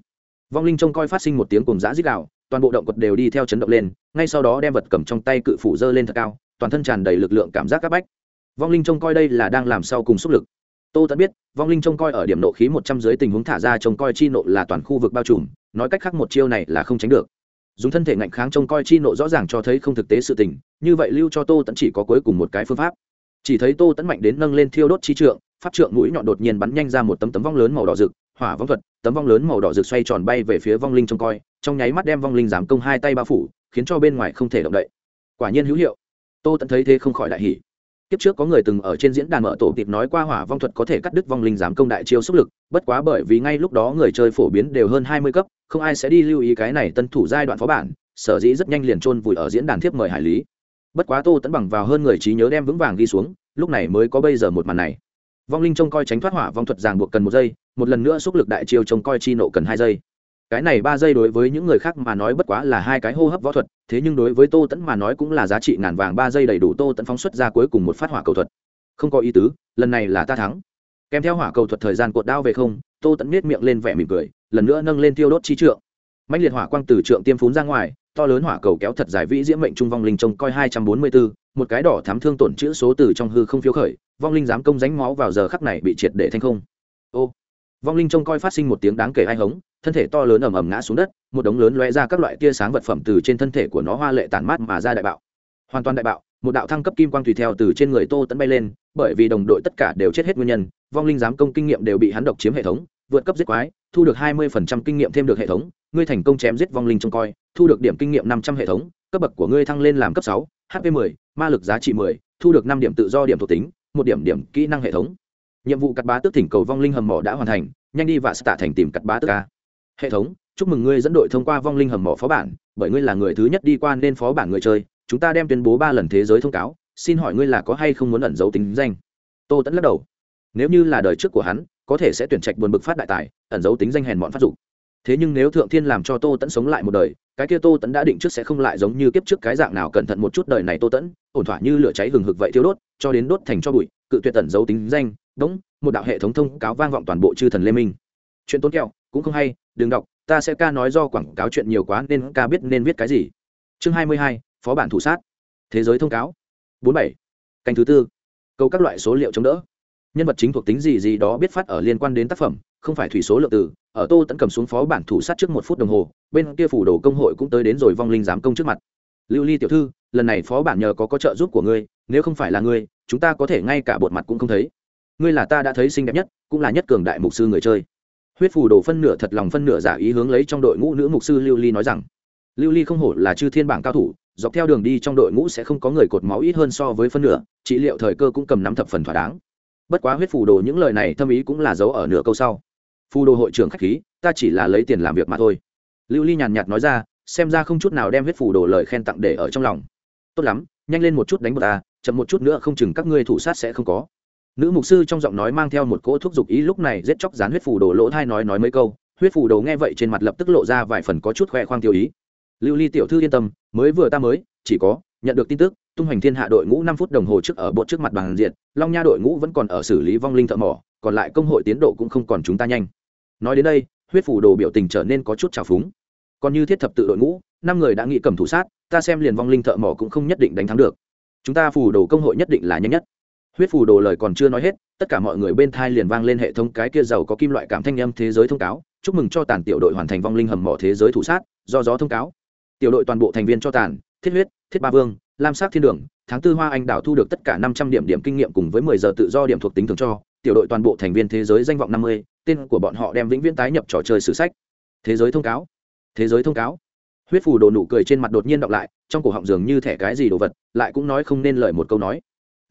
Vong linh trông coi phát sinh một tiếng cùng giã dít đạo toàn bộ động quật đều đi theo chấn động lên, ngay sau đó đem vật cầm trong tay cự phủ dơ lên thật cao, toàn thân tràn đầy lực lượng cảm giác áp bách. Vong linh trông coi đây là đang làm sau cùng sức lực. Tô tẫn biết, vong linh trông coi ở điểm nộ khí một trăm dưới tình huống thả ra trông coi chi nộ là toàn khu vực bao trùm nói cách khác một chiêu này là không tránh được. Dùng thân thể ngạnh kháng trông coi chi nộ rõ ràng cho thấy không thực tế sự tình, như vậy lưu cho tô tẫn chỉ có cuối cùng một cái phương pháp. Chỉ thấy tô tẫn mạnh đến nâng lên thiêu đốt chi trượng, pháp trượng mũi nhọn đột nhiên bắn nhanh ra một tấm tấm vong lớn màu đỏ rực, hỏa vong thuật, tấm vong lớn màu đỏ rực xoay tròn bay về phía vong linh trông coi, trong nháy mắt đem vong linh giảm công hai tay bao phủ, khiến cho bên ngoài không thể động đậy. Quả nhiên hữu hiệu. Tô tẫn thấy thế không khỏi đại hỉ kiếp trước có người từng ở trên diễn đàn mở tổ kịp nói qua hỏa vong thuật có thể cắt đứt vong linh giám công đại chiêu sức lực, bất quá bởi vì ngay lúc đó người chơi phổ biến đều hơn hai mươi cấp, không ai sẽ đi lưu ý cái này tân thủ giai đoạn phó bản, sở dĩ rất nhanh liền trôn vùi ở diễn đàn thiếp mời hải lý. Bất quá tô tẫn bằng vào hơn người trí nhớ đem vững vàng ghi xuống, lúc này mới có bây giờ một màn này. Vong linh trông coi tránh thoát hỏa vong thuật ràng buộc cần một giây, một lần nữa xúc lực đại chiêu trông coi chi nộ cần hai giây cái này ba giây đối với những người khác mà nói bất quá là hai cái hô hấp võ thuật, thế nhưng đối với tô tẫn mà nói cũng là giá trị ngàn vàng ba giây đầy đủ tô tẫn phóng xuất ra cuối cùng một phát hỏa cầu thuật. Không có ý tứ, lần này là ta thắng. Kèm theo hỏa cầu thuật thời gian cuộn đao về không, tô tẫn nết miệng lên vẻ mỉm cười, lần nữa nâng lên tiêu đốt chi trượng. Mạnh liệt hỏa quang từ trượng tiêm phún ra ngoài, to lớn hỏa cầu kéo thật dài vĩ diễm mệnh trung vong linh trông coi hai trăm bốn mươi bốn một cái đỏ thám thương tổn chữ số từ trong hư không phiếu khởi, vong linh dám công ránh máu vào giờ khắc này bị triệt để thanh không. Ô, vong linh trông coi phát sinh một tiếng đáng kể ai hống thân thể to lớn ầm ầm ngã xuống đất, một đống lớn lóe ra các loại tia sáng vật phẩm từ trên thân thể của nó hoa lệ tản mát mà ra đại bạo. Hoàn toàn đại bạo, một đạo thăng cấp kim quang tùy theo từ trên người tô tẫn bay lên, bởi vì đồng đội tất cả đều chết hết nguyên nhân, vong linh giám công kinh nghiệm đều bị hắn độc chiếm hệ thống, vượt cấp giết quái, thu được hai mươi phần trăm kinh nghiệm thêm được hệ thống, ngươi thành công chém giết vong linh trông coi, thu được điểm kinh nghiệm năm trăm hệ thống, cấp bậc của ngươi thăng lên làm cấp sáu hp mười, ma lực giá trị mười, thu được năm điểm tự do điểm thuộc tính, một điểm điểm kỹ năng hệ thống. Nhiệm vụ cắt bá tước thỉnh cầu vong linh hầm mỏ đã hoàn thành, nhanh đi và tạ thành tìm cắt bá tước ca hệ thống, chúc mừng ngươi dẫn đội thông qua vong linh hầm mỏ phó bản, bởi ngươi là người thứ nhất đi qua nên phó bản người chơi, chúng ta đem tuyên bố ba lần thế giới thông cáo, xin hỏi ngươi là có hay không muốn ẩn giấu tính danh? Tô tẫn lắc đầu. Nếu như là đời trước của hắn, có thể sẽ tuyển trạch buồn bực phát đại tài, ẩn giấu tính danh hèn bọn phát dục. Thế nhưng nếu thượng thiên làm cho tô tẫn sống lại một đời, cái kia tô tẫn đã định trước sẽ không lại giống như kiếp trước cái dạng nào cẩn thận một chút đời này tô tẫn ổn thỏa như lửa cháy hừng hực vậy thiếu đốt, cho đến đốt thành cho bụi, cự tuyệt tẩn giấu tính danh đống một đạo hệ thống thông cáo vang vọng toàn bộ chư thần lê minh. Chuyện tốn kẹo cũng không hay, đừng đọc, ta sẽ ca nói do quảng cáo chuyện nhiều quá nên ca biết nên viết cái gì. Chương hai mươi hai, phó bản thủ sát. Thế giới thông cáo. Bốn bảy. Canh thứ tư. Câu các loại số liệu chống đỡ. Nhân vật chính thuộc tính gì gì đó biết phát ở liên quan đến tác phẩm, không phải thủy số lượng từ, ở tô tẫn cầm xuống phó bản thủ sát trước một phút đồng hồ, bên kia phủ đồ công hội cũng tới đến rồi vong linh giám công trước mặt. Lưu ly tiểu thư, lần này phó bản nhờ có có trợ giúp của ngươi, nếu không phải là ngươi, chúng ta có thể ngay cả bột mặt cũng không thấy. Ngươi là ta đã thấy xinh đẹp nhất, cũng là nhất cường đại mục sư người chơi huyết phù đồ phân nửa thật lòng phân nửa giả ý hướng lấy trong đội ngũ nữ mục sư lưu ly nói rằng, lưu ly không hổ là chư thiên bảng cao thủ, dọc theo đường đi trong đội ngũ sẽ không có người cột máu ít hơn so với phân nửa, trị liệu thời cơ cũng cầm nắm thập phần thỏa đáng. Bất quá huyết phù đồ những lời này thâm ý cũng là giấu ở nửa câu sau. Phù đồ hội trưởng khách khí, ta chỉ là lấy tiền làm việc mà thôi. Lưu ly nhàn nhạt nói ra, xem ra không chút nào đem huyết phù đồ lời khen tặng để ở trong lòng. Tốt lắm, nhanh lên một chút đánh bật ta, chậm một chút nữa không chừng các ngươi thủ sát sẽ không có nữ mục sư trong giọng nói mang theo một cỗ thuốc dục ý lúc này giết chóc dán huyết phù đồ lỗ thai nói nói mấy câu, huyết phù đồ nghe vậy trên mặt lập tức lộ ra vài phần có chút khoe khoang tiêu ý. Lưu ly tiểu thư yên tâm, mới vừa ta mới, chỉ có, nhận được tin tức, tung hoành thiên hạ đội ngũ năm phút đồng hồ trước ở bộ trước mặt bằng diện, long nha đội ngũ vẫn còn ở xử lý vong linh thợ mỏ, còn lại công hội tiến độ cũng không còn chúng ta nhanh. Nói đến đây, huyết phủ đồ biểu tình trở nên có chút trào phúng. Còn như thiết thập tự đội ngũ, năm người đã nghĩ cầm thủ sát, ta xem liền vong linh thợ mỏ cũng không nhất định đánh thắng được. Chúng ta phủ đồ công hội nhất định là nhanh nhất huyết phù đồ lời còn chưa nói hết, tất cả mọi người bên thai liền vang lên hệ thống cái kia giàu có kim loại cảm thanh âm thế giới thông cáo. Chúc mừng cho tàn tiểu đội hoàn thành vong linh hầm mỏ thế giới thủ sát, do gió thông cáo. Tiểu đội toàn bộ thành viên cho tàn, thiết huyết, thiết ba vương, lam sắc thiên đường, tháng tư hoa anh đảo thu được tất cả năm trăm điểm điểm kinh nghiệm cùng với mười giờ tự do điểm thuộc tính thường cho. Tiểu đội toàn bộ thành viên thế giới danh vọng năm mươi, tên của bọn họ đem vĩnh viễn tái nhập trò chơi sử sách. Thế giới thông cáo, thế giới thông cáo. Huyết phù đồ nụ cười trên mặt đột nhiên đọc lại, trong cổ họng dường như thẻ cái gì đồ vật, lại cũng nói không nên lời một câu nói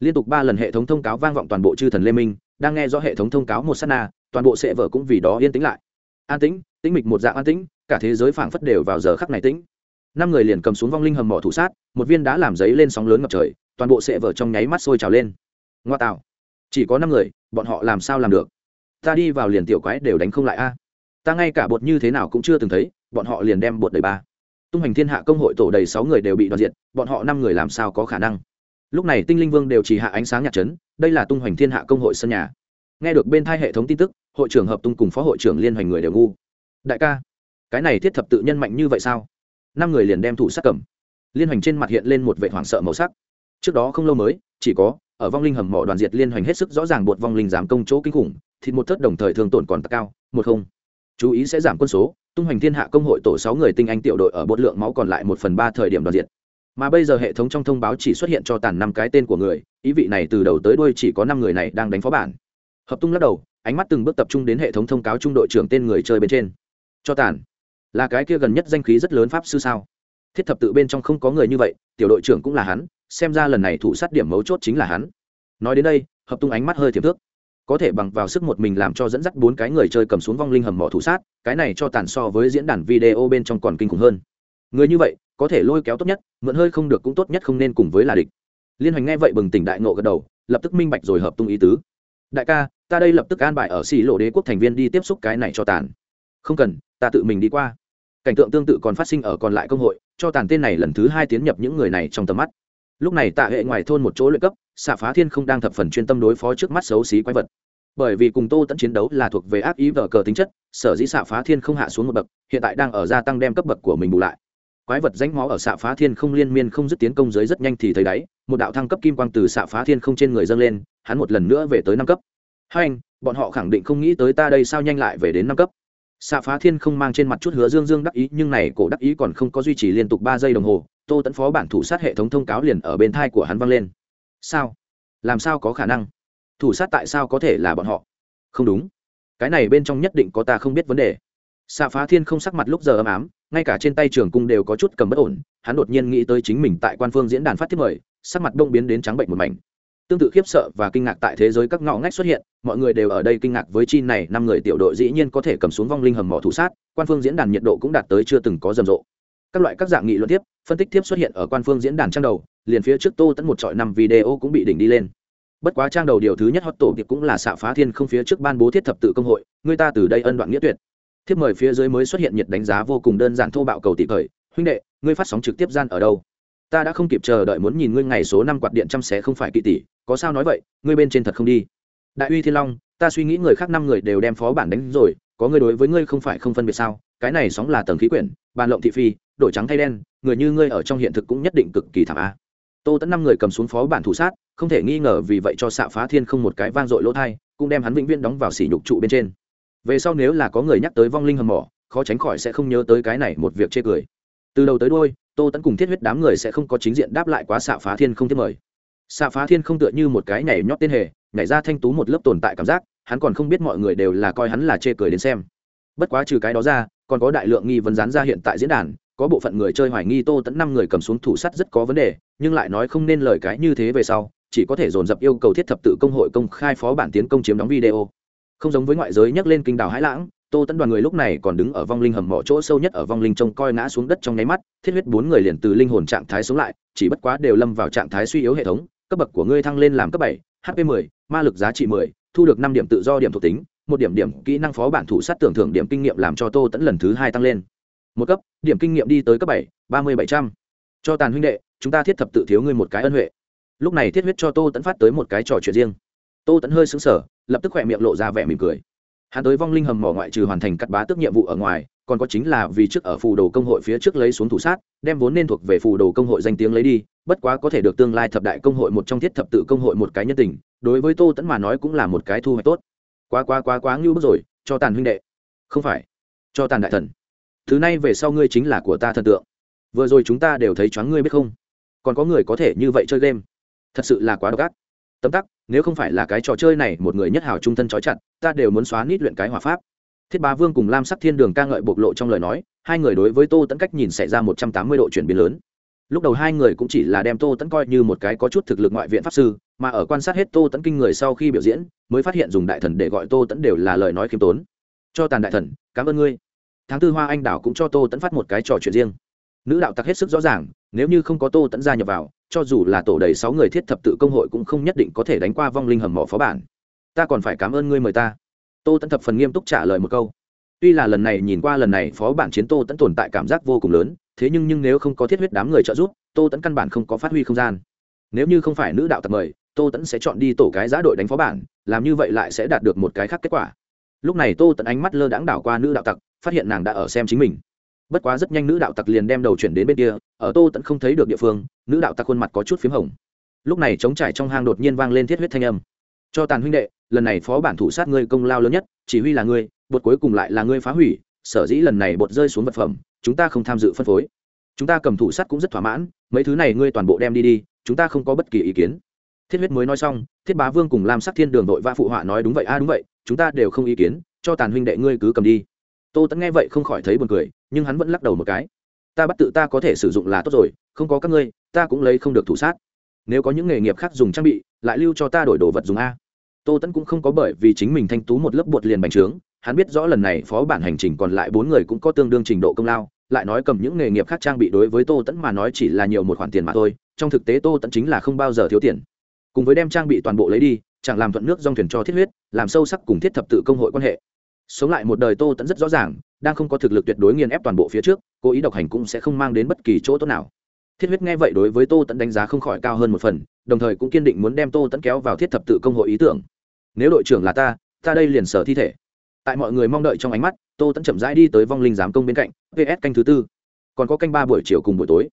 liên tục ba lần hệ thống thông cáo vang vọng toàn bộ chư thần lê minh, đang nghe rõ hệ thống thông cáo một s á t na, toàn bộ sệ vở cũng vì đó yên tĩnh lại. An tĩnh tĩnh mịch một dạng an tĩnh, cả thế giới phảng phất đều vào giờ khắc này tĩnh. Năm người liền cầm xuống vong linh hầm mỏ thủ sát, một viên đã làm giấy lên sóng lớn ngập trời, toàn bộ sệ vở trong nháy mắt sôi trào lên. Ngoa tạo. Chỉ có năm người, bọn họ làm sao làm được? Ta đi vào liền tiểu quái đều đánh không lại a. Ta ngay cả bột như thế nào cũng chưa từng thấy, bọn họ liền đem bột đầy ba. Tung hành thiên hạ công hội tổ đầy sáu người đều bị đoạt diện bọn họ năm người làm sao có khả năng? Lúc này tinh linh vương đều chỉ hạ ánh sáng nhạc trấn đây là tung hoành thiên hạ công hội sân nhà. Nghe được bên thai hệ thống tin tức, hội trưởng hợp tung cùng phó hội trưởng liên hoành người đều ngu. Đại ca, cái này thiết thập tự nhân mạnh như vậy sao? Năm người liền đem thủ sắc cầm. Liên hoành trên mặt hiện lên một vệ hoảng sợ màu sắc. Trước đó không lâu mới, chỉ có, ở vong linh hầm mỏ đoàn diệt liên hoành hết sức rõ ràng buộc vong linh giảm công chỗ kinh khủng, thịt một thất đồng thời thường tổn còn cao, một không. Chú ý sẽ giảm quân số, tung hoành thiên hạ công hội tổ sáu người tinh anh tiểu đội ở bột lượng máu còn lại một phần ba thời điểm đoàn diệt mà bây giờ hệ thống trong thông báo chỉ xuất hiện cho tàn năm cái tên của người, ý vị này từ đầu tới đuôi chỉ có năm người này đang đánh phó bản. Hợp tung lắc đầu, ánh mắt từng bước tập trung đến hệ thống thông cáo trung đội trưởng tên người chơi bên trên. Cho tàn. Là cái kia gần nhất danh khí rất lớn pháp sư sao? Thiết thập tự bên trong không có người như vậy, tiểu đội trưởng cũng là hắn, xem ra lần này thủ sát điểm mấu chốt chính là hắn. Nói đến đây, hợp tung ánh mắt hơi thiệp thước. Có thể bằng vào sức một mình làm cho dẫn dắt bốn cái người chơi cầm xuống vong linh hầm mỏ thủ sát, cái này cho tàn so với diễn đàn video bên trong còn kinh khủng hơn. Người như vậy có thể lôi kéo tốt nhất, mượn hơi không được cũng tốt nhất không nên cùng với là địch. Liên hoành nghe vậy bừng tỉnh đại ngộ gật đầu, lập tức minh bạch rồi hợp tung ý tứ. Đại ca, ta đây lập tức an bài ở xì lộ đế quốc thành viên đi tiếp xúc cái này cho tàn. Không cần, ta tự mình đi qua. Cảnh tượng tương tự còn phát sinh ở còn lại công hội, cho tàn tên này lần thứ hai tiến nhập những người này trong tầm mắt. Lúc này tạ hệ ngoài thôn một chỗ luyện cấp, xạ phá thiên không đang thập phần chuyên tâm đối phó trước mắt xấu xí quái vật. Bởi vì cùng tô tẫn chiến đấu là thuộc về ác ý vở cờ tính chất, sở dĩ xạ phá thiên không hạ xuống một bậc, hiện tại đang ở gia tăng đem cấp bậc của mình bù lại quái vật rãnh máu ở xạ phá thiên không liên miên không dứt tiến công dưới rất nhanh thì thấy đáy, một đạo thăng cấp kim quang từ xạ phá thiên không trên người dâng lên, hắn một lần nữa về tới năm cấp. Hai anh, bọn họ khẳng định không nghĩ tới ta đây sao nhanh lại về đến năm cấp. Xạ phá thiên không mang trên mặt chút hứa dương dương đắc ý, nhưng này cổ đắc ý còn không có duy trì liên tục ba giây đồng hồ, tô tẫn phó bản thủ sát hệ thống thông cáo liền ở bên thai của hắn vang lên. Sao? Làm sao có khả năng? Thủ sát tại sao có thể là bọn họ? Không đúng. Cái này bên trong nhất định có ta không biết vấn đề xạ phá thiên không sắc mặt lúc giờ ấm ám, ngay cả trên tay trường cung đều có chút cầm bất ổn, hắn đột nhiên nghĩ tới chính mình tại quan phương diễn đàn phát thiết mời, sắc mặt đông biến đến trắng bệnh một mảnh. Tương tự khiếp sợ và kinh ngạc tại thế giới các ngõ ngách xuất hiện, mọi người đều ở đây kinh ngạc với chi này, năm người tiểu đội dĩ nhiên có thể cầm xuống vong linh hầm mỏ thủ sát, quan phương diễn đàn nhiệt độ cũng đạt tới chưa từng có rầm rộ. Các loại các dạng nghị luận tiếp, phân tích tiếp xuất hiện ở quan phương diễn đàn trang đầu, liền phía trước tô tẫn một trọi năm video cũng bị đỉnh đi lên. Bất quá trang đầu điều thứ nhất hot tổ tiệp cũng là xạ phá thiên không phía trước ban bố thiết thập tự công hội, người ta từ đây ân đoạn nghĩa tuyệt thiếp mời phía dưới mới xuất hiện nhiệt đánh giá vô cùng đơn giản thô bạo cầu tỷ khởi huynh đệ, ngươi phát sóng trực tiếp gian ở đâu? Ta đã không kịp chờ đợi muốn nhìn ngươi ngày số năm quạt điện trăm xé không phải kỵ tỷ, có sao nói vậy, ngươi bên trên thật không đi. Đại uy thiên long, ta suy nghĩ người khác năm người đều đem phó bản đánh rồi, có ngươi đối với ngươi không phải không phân biệt sao? Cái này sóng là tầng khí quyển, bàn lộng thị phi, đổi trắng thay đen, người như ngươi ở trong hiện thực cũng nhất định cực kỳ thảm á. tô tẫn năm người cầm xuống phó bản thủ sát, không thể nghi ngờ vì vậy cho xạ phá thiên không một cái vang dội lỗ thai cũng đem hắn vĩnh viễn đóng vào sỉ nhục trụ bên trên về sau nếu là có người nhắc tới vong linh hầm mỏ, khó tránh khỏi sẽ không nhớ tới cái này một việc chê cười. Từ đầu tới đôi tô tẫn cùng thiết huyết đám người sẽ không có chính diện đáp lại quá xạ phá thiên không thiết mời. Xạ phá thiên không tựa như một cái nhảy nhót tên hề, nhảy ra thanh tú một lớp tồn tại cảm giác, hắn còn không biết mọi người đều là coi hắn là chê cười đến xem. Bất quá trừ cái đó ra, còn có đại lượng nghi vấn rán ra hiện tại diễn đàn, có bộ phận người chơi hoài nghi tô tẫn năm người cầm xuống thủ sắt rất có vấn đề, nhưng lại nói không nên lời cái như thế về sau, chỉ có thể dồn dập yêu cầu thiết thập tự công hội công khai phó bản tiến công chiếm đóng video không giống với ngoại giới nhắc lên kinh đảo hải lãng tô tẫn đoàn người lúc này còn đứng ở vong linh hầm mỏ chỗ sâu nhất ở vong linh trông coi ngã xuống đất trong nháy mắt thiết huyết bốn người liền từ linh hồn trạng thái sống lại chỉ bất quá đều lâm vào trạng thái suy yếu hệ thống cấp bậc của ngươi thăng lên làm cấp bảy hp 10, ma lực giá trị 10, thu được năm điểm tự do điểm thuộc tính một điểm điểm kỹ năng phó bản thủ sát tưởng thưởng điểm kinh nghiệm làm cho tô tẫn lần thứ hai tăng lên. Một cấp điểm kinh nghiệm đi tới cấp bảy ba mươi bảy trăm. Cho tàn huynh đệ chúng ta thiết thập tự thiếu ngươi một cái ân huệ. Lúc này thiết huyết cho tô tẫn phát tới một cái trò chuyện riêng tô tẫn hơi xứng sở lập tức khỏe miệng lộ ra vẻ mỉm cười. Hắn tới vong linh hầm mỏ ngoại trừ hoàn thành cắt bá tức nhiệm vụ ở ngoài, còn có chính là vì trước ở phù đồ công hội phía trước lấy xuống thủ sát, đem vốn nên thuộc về phù đồ công hội danh tiếng lấy đi, bất quá có thể được tương lai thập đại công hội một trong thiết thập tự công hội một cái nhân tình, đối với tô tẫn mà nói cũng là một cái thu hoạch tốt. Quá quá quá quá ngưu bức rồi, cho tàn huynh đệ. Không phải, cho tàn đại thần. Thứ này về sau ngươi chính là của ta thần tượng. Vừa rồi chúng ta đều thấy choáng ngươi biết không? Còn có người có thể như vậy chơi game. Thật sự là quá độc ác. Tấm tắc nếu không phải là cái trò chơi này một người nhất hào trung thân trói chặt, ta đều muốn xóa nít luyện cái hòa pháp. Thiết bá vương cùng lam sắc thiên đường ca ngợi bộc lộ trong lời nói, hai người đối với tô tẫn cách nhìn xảy ra một trăm tám mươi độ chuyển biến lớn. Lúc đầu hai người cũng chỉ là đem tô tẫn coi như một cái có chút thực lực ngoại viện pháp sư, mà ở quan sát hết tô tẫn kinh người sau khi biểu diễn, mới phát hiện dùng đại thần để gọi tô tẫn đều là lời nói khiêm tốn. Cho tàn đại thần, cảm ơn ngươi. Tháng tư hoa anh đảo cũng cho tô tẫn phát một cái trò chuyện riêng. Nữ đạo tặc hết sức rõ ràng, nếu như không có tô tẫn gia nhập vào cho dù là tổ đầy sáu người thiết thập tự công hội cũng không nhất định có thể đánh qua vong linh hầm mỏ phó bản. Ta còn phải cảm ơn ngươi mời ta. Tô tẫn thập phần nghiêm túc trả lời một câu. Tuy là lần này nhìn qua lần này phó bản chiến tô tẫn tồn tại cảm giác vô cùng lớn, thế nhưng nhưng nếu không có thiết huyết đám người trợ giúp, tô tẫn căn bản không có phát huy không gian. Nếu như không phải nữ đạo tập mời, tô tẫn sẽ chọn đi tổ cái giá đội đánh phó bản, làm như vậy lại sẽ đạt được một cái khác kết quả. Lúc này tô tẫn ánh mắt lơ đãng đảo qua nữ đạo tặc, phát hiện nàng đã ở xem chính mình bất quá rất nhanh nữ đạo tặc liền đem đầu chuyển đến bên kia, ở tô tẫn không thấy được địa phương, nữ đạo tặc khuôn mặt có chút p h í m hồng. Lúc này chống trải trong hang đột nhiên vang lên thiết huyết thanh âm. Cho tàn huynh đệ, lần này phó bản thủ sát ngươi công lao lớn nhất, chỉ huy là ngươi, bột cuối cùng lại là ngươi phá hủy, sở dĩ lần này bột rơi xuống vật phẩm, chúng ta không tham dự phân phối. Chúng ta cầm thủ sát cũng rất thỏa mãn, mấy thứ này ngươi toàn bộ đem đi đi, chúng ta không có bất kỳ ý kiến. Thiết huyết mới nói xong, thiết bá vương cùng lam sắc thiên đường đội va phụ họa nói, đúng vậy, a, đúng vậy, chúng ta đều không ý kiến, cho tàn huynh đệ ngươi cứ cầm đi tô tẫn nghe vậy không khỏi thấy buồn cười, nhưng hắn vẫn lắc đầu một cái. Ta bắt tự ta có thể sử dụng là tốt rồi, không có các ngươi, ta cũng lấy không được thủ sát. Nếu có những nghề nghiệp khác dùng trang bị, lại lưu cho ta đổi đồ vật dùng a. Tô tẫn cũng không có bởi vì chính mình thanh tú một lớp bột liền bành trướng, hắn biết rõ lần này phó bản hành trình còn lại bốn người cũng có tương đương trình độ công lao, lại nói cầm những nghề nghiệp khác trang bị đối với tô tẫn mà nói chỉ là nhiều một khoản tiền mà thôi, trong thực tế tô tẫn chính là không bao giờ thiếu tiền. Cùng với đem trang bị toàn bộ lấy đi, chẳng làm thuận nước dòng thuyền cho thiết huyết, làm sâu sắc cùng thiết thập tự công hội quan hệ sống lại một đời tô tẫn rất rõ ràng, đang không có thực lực tuyệt đối nghiền ép toàn bộ phía trước, cố ý độc hành cũng sẽ không mang đến bất kỳ chỗ tốt nào. Thiết huyết nghe vậy đối với tô tẫn đánh giá không khỏi cao hơn một phần, đồng thời cũng kiên định muốn đem tô tẫn kéo vào thiết thập tự công hội ý tưởng. Nếu đội trưởng là ta ta đây liền sở thi thể. Tại mọi người mong đợi trong ánh mắt, tô tẫn chậm rãi đi tới vong linh giám công bên cạnh, ps canh thứ tư. Còn có canh ba buổi chiều cùng buổi tối.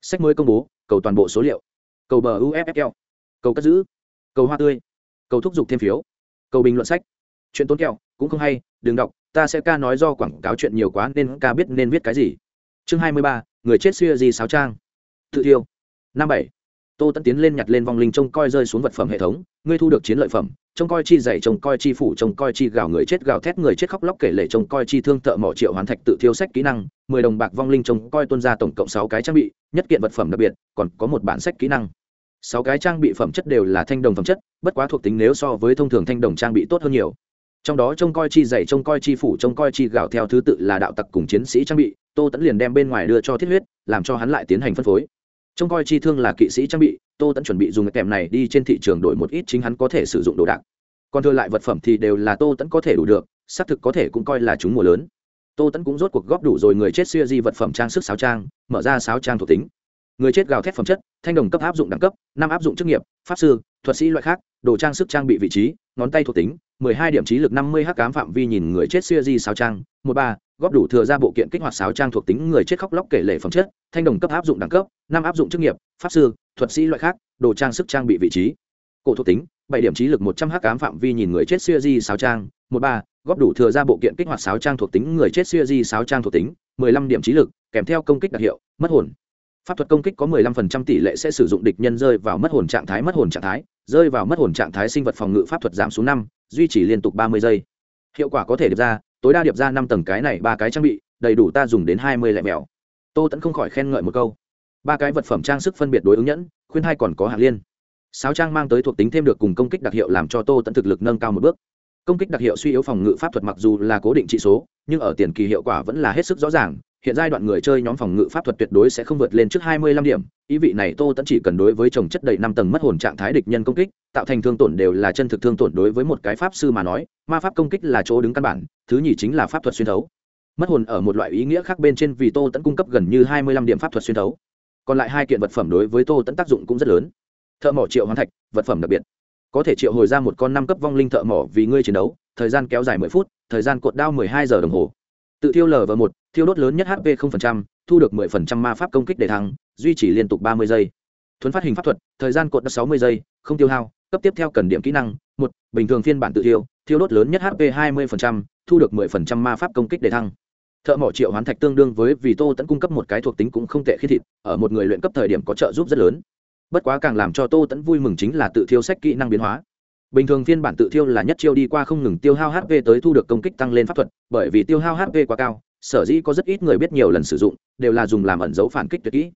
Sách mới công bố, cầu toàn bộ số liệu. Cầu bờ uffl cầu cất giữ. Cầu hoa tươi. Cầu thúc giục thêm phiếu. Cầu bình luận sách chuyện tốn kẹo, cũng không hay, đừng đọc, ta sẽ ca nói do quảng cáo chuyện nhiều quá nên ca biết nên viết cái gì. Chương hai mươi ba, người chết xuya gì sáo trang. Tự thiêu. Năm bảy, tô tẫn tiến lên nhặt lên vong linh trông coi rơi xuống vật phẩm hệ thống, ngươi thu được chiến lợi phẩm, trông coi chi dày, trông coi chi phủ, trông coi chi gào người chết gào thét, người chết khóc lóc kể lệ trông coi chi thương thợ mỏ triệu hoàn thạch tự thiêu sách kỹ năng, mười đồng bạc vong linh trông coi tuân ra tổng cộng sáu cái trang bị, nhất kiện vật phẩm đặc biệt, còn có một bản sách kỹ năng. Sáu cái trang bị phẩm chất đều là thanh đồng phẩm chất, bất quá thuộc tính nếu so với thông thường thanh đồng trang bị tốt hơn nhiều trong đó trông coi chi dày trông coi chi phủ, trông coi chi gạo theo thứ tự là đạo tặc cùng chiến sĩ trang bị, tô tẫn liền đem bên ngoài đưa cho thiết huyết, làm cho hắn lại tiến hành phân phối. Trông coi chi thương là kỵ sĩ trang bị, tô tẫn chuẩn bị dùng cái kèm này đi trên thị trường đổi một ít chính hắn có thể sử dụng đồ đạc. Còn thừa lại vật phẩm thì đều là tô tẫn có thể đủ được, xác thực có thể cũng coi là chúng mùa lớn. Tô tẫn cũng rốt cuộc góp đủ rồi người chết xuya di vật phẩm trang sức sáo trang, mở ra sáo trang thuộc tính. Người chết gào thét phẩm chất, thanh đồng cấp áp dụng đẳng cấp, năm áp dụng chức nghiệp, pháp sư, thuật sĩ loại khác, đồ trang sức trang bị vị trí ngón tay thuộc tính, mười hai điểm trí lực năm mươi h cám phạm vi nhìn người chết xuya di sáo trang, một ba, góp đủ thừa ra bộ kiện kích hoạt sáo trang thuộc tính người chết khóc lóc kể lệ phẩm chất, thanh đồng cấp áp dụng đẳng cấp, năm áp dụng chức nghiệp, pháp sư, thuật sĩ loại khác, đồ trang sức trang bị vị trí. Cổ thuộc tính, bảy điểm trí lực một trăm h cám phạm vi nhìn người chết xuya di sáo trang, một ba, góp đủ thừa ra bộ kiện kích hoạt sáo trang thuộc tính người chết xuya di sáo trang thuộc tính, mười lăm điểm trí lực, kèm theo công kích đặc hiệu, mất hồn. Pháp thuật công kích có 15% tỷ lệ sẽ sử dụng địch nhân rơi vào mất hồn trạng thái, mất hồn trạng thái rơi vào mất hồn trạng thái sinh vật phòng ngự pháp thuật giảm xuống năm, duy trì liên tục 30 giây. Hiệu quả có thể điệp ra, tối đa điệp ra năm tầng cái này ba cái trang bị, đầy đủ ta dùng đến 20 lẻ mèo. Tô tẫn không khỏi khen ngợi một câu. Ba cái vật phẩm trang sức phân biệt đối ứng nhẫn, khuyên hai còn có hạng liên. Sáu trang mang tới thuộc tính thêm được cùng công kích đặc hiệu làm cho tô tẫn thực lực nâng cao một bước. Công kích đặc hiệu suy yếu phòng ngự pháp thuật mặc dù là cố định trị số, nhưng ở tiền kỳ hiệu quả vẫn là hết sức rõ ràng. Hiện giai đoạn người chơi nhóm phòng ngự pháp thuật tuyệt đối sẽ không vượt lên trước hai mươi lăm điểm ý vị này tô tẫn chỉ cần đối với chồng chất đầy năm tầng mất hồn trạng thái địch nhân công kích tạo thành thương tổn đều là chân thực thương tổn đối với một cái pháp sư mà nói ma pháp công kích là chỗ đứng căn bản thứ nhì chính là pháp thuật xuyên thấu. Mất hồn ở một loại ý nghĩa khác bên trên vì tô tẫn cung cấp gần như hai mươi lăm điểm pháp thuật xuyên thấu. Còn lại hai kiện vật phẩm đối với tô tẫn tác dụng cũng rất lớn. Thợ mỏ triệu hoàn thạch vật phẩm đặc biệt. Có thể triệu hồi ra một con năm cấp vong linh thợ mỏ vì ngươi chiến đấu thời gian kéo dài mười phút thời gian cột đao mười hai giờ đồng hồ. Tự thiêu lv một thiêu đốt lớn nhất hp 0%, thu được 10% ma pháp công kích để thăng duy trì liên tục 30 giây. Thuấn phát hình pháp thuật thời gian cột đất 60 giây không tiêu hao cấp tiếp theo cần điểm kỹ năng một bình thường phiên bản tự thiêu thiêu đốt lớn nhất hp 20%, thu được 10% ma pháp công kích để thăng. Thợ mỏ triệu hoán thạch tương đương với vì tô tẫn cung cấp một cái thuộc tính cũng không tệ khi thịt ở một người luyện cấp thời điểm có trợ giúp rất lớn. Bất quá càng làm cho tô tẫn vui mừng chính là tự thiêu sách kỹ năng biến hóa. Bình thường phiên bản tự thiêu là nhất chiêu đi qua không ngừng tiêu hao hp tới thu được công kích tăng lên pháp thuật bởi vì tiêu hao hp quá cao sở dĩ có rất ít người biết nhiều lần sử dụng đều là dùng làm ẩn dấu phản kích tuyệt kỹ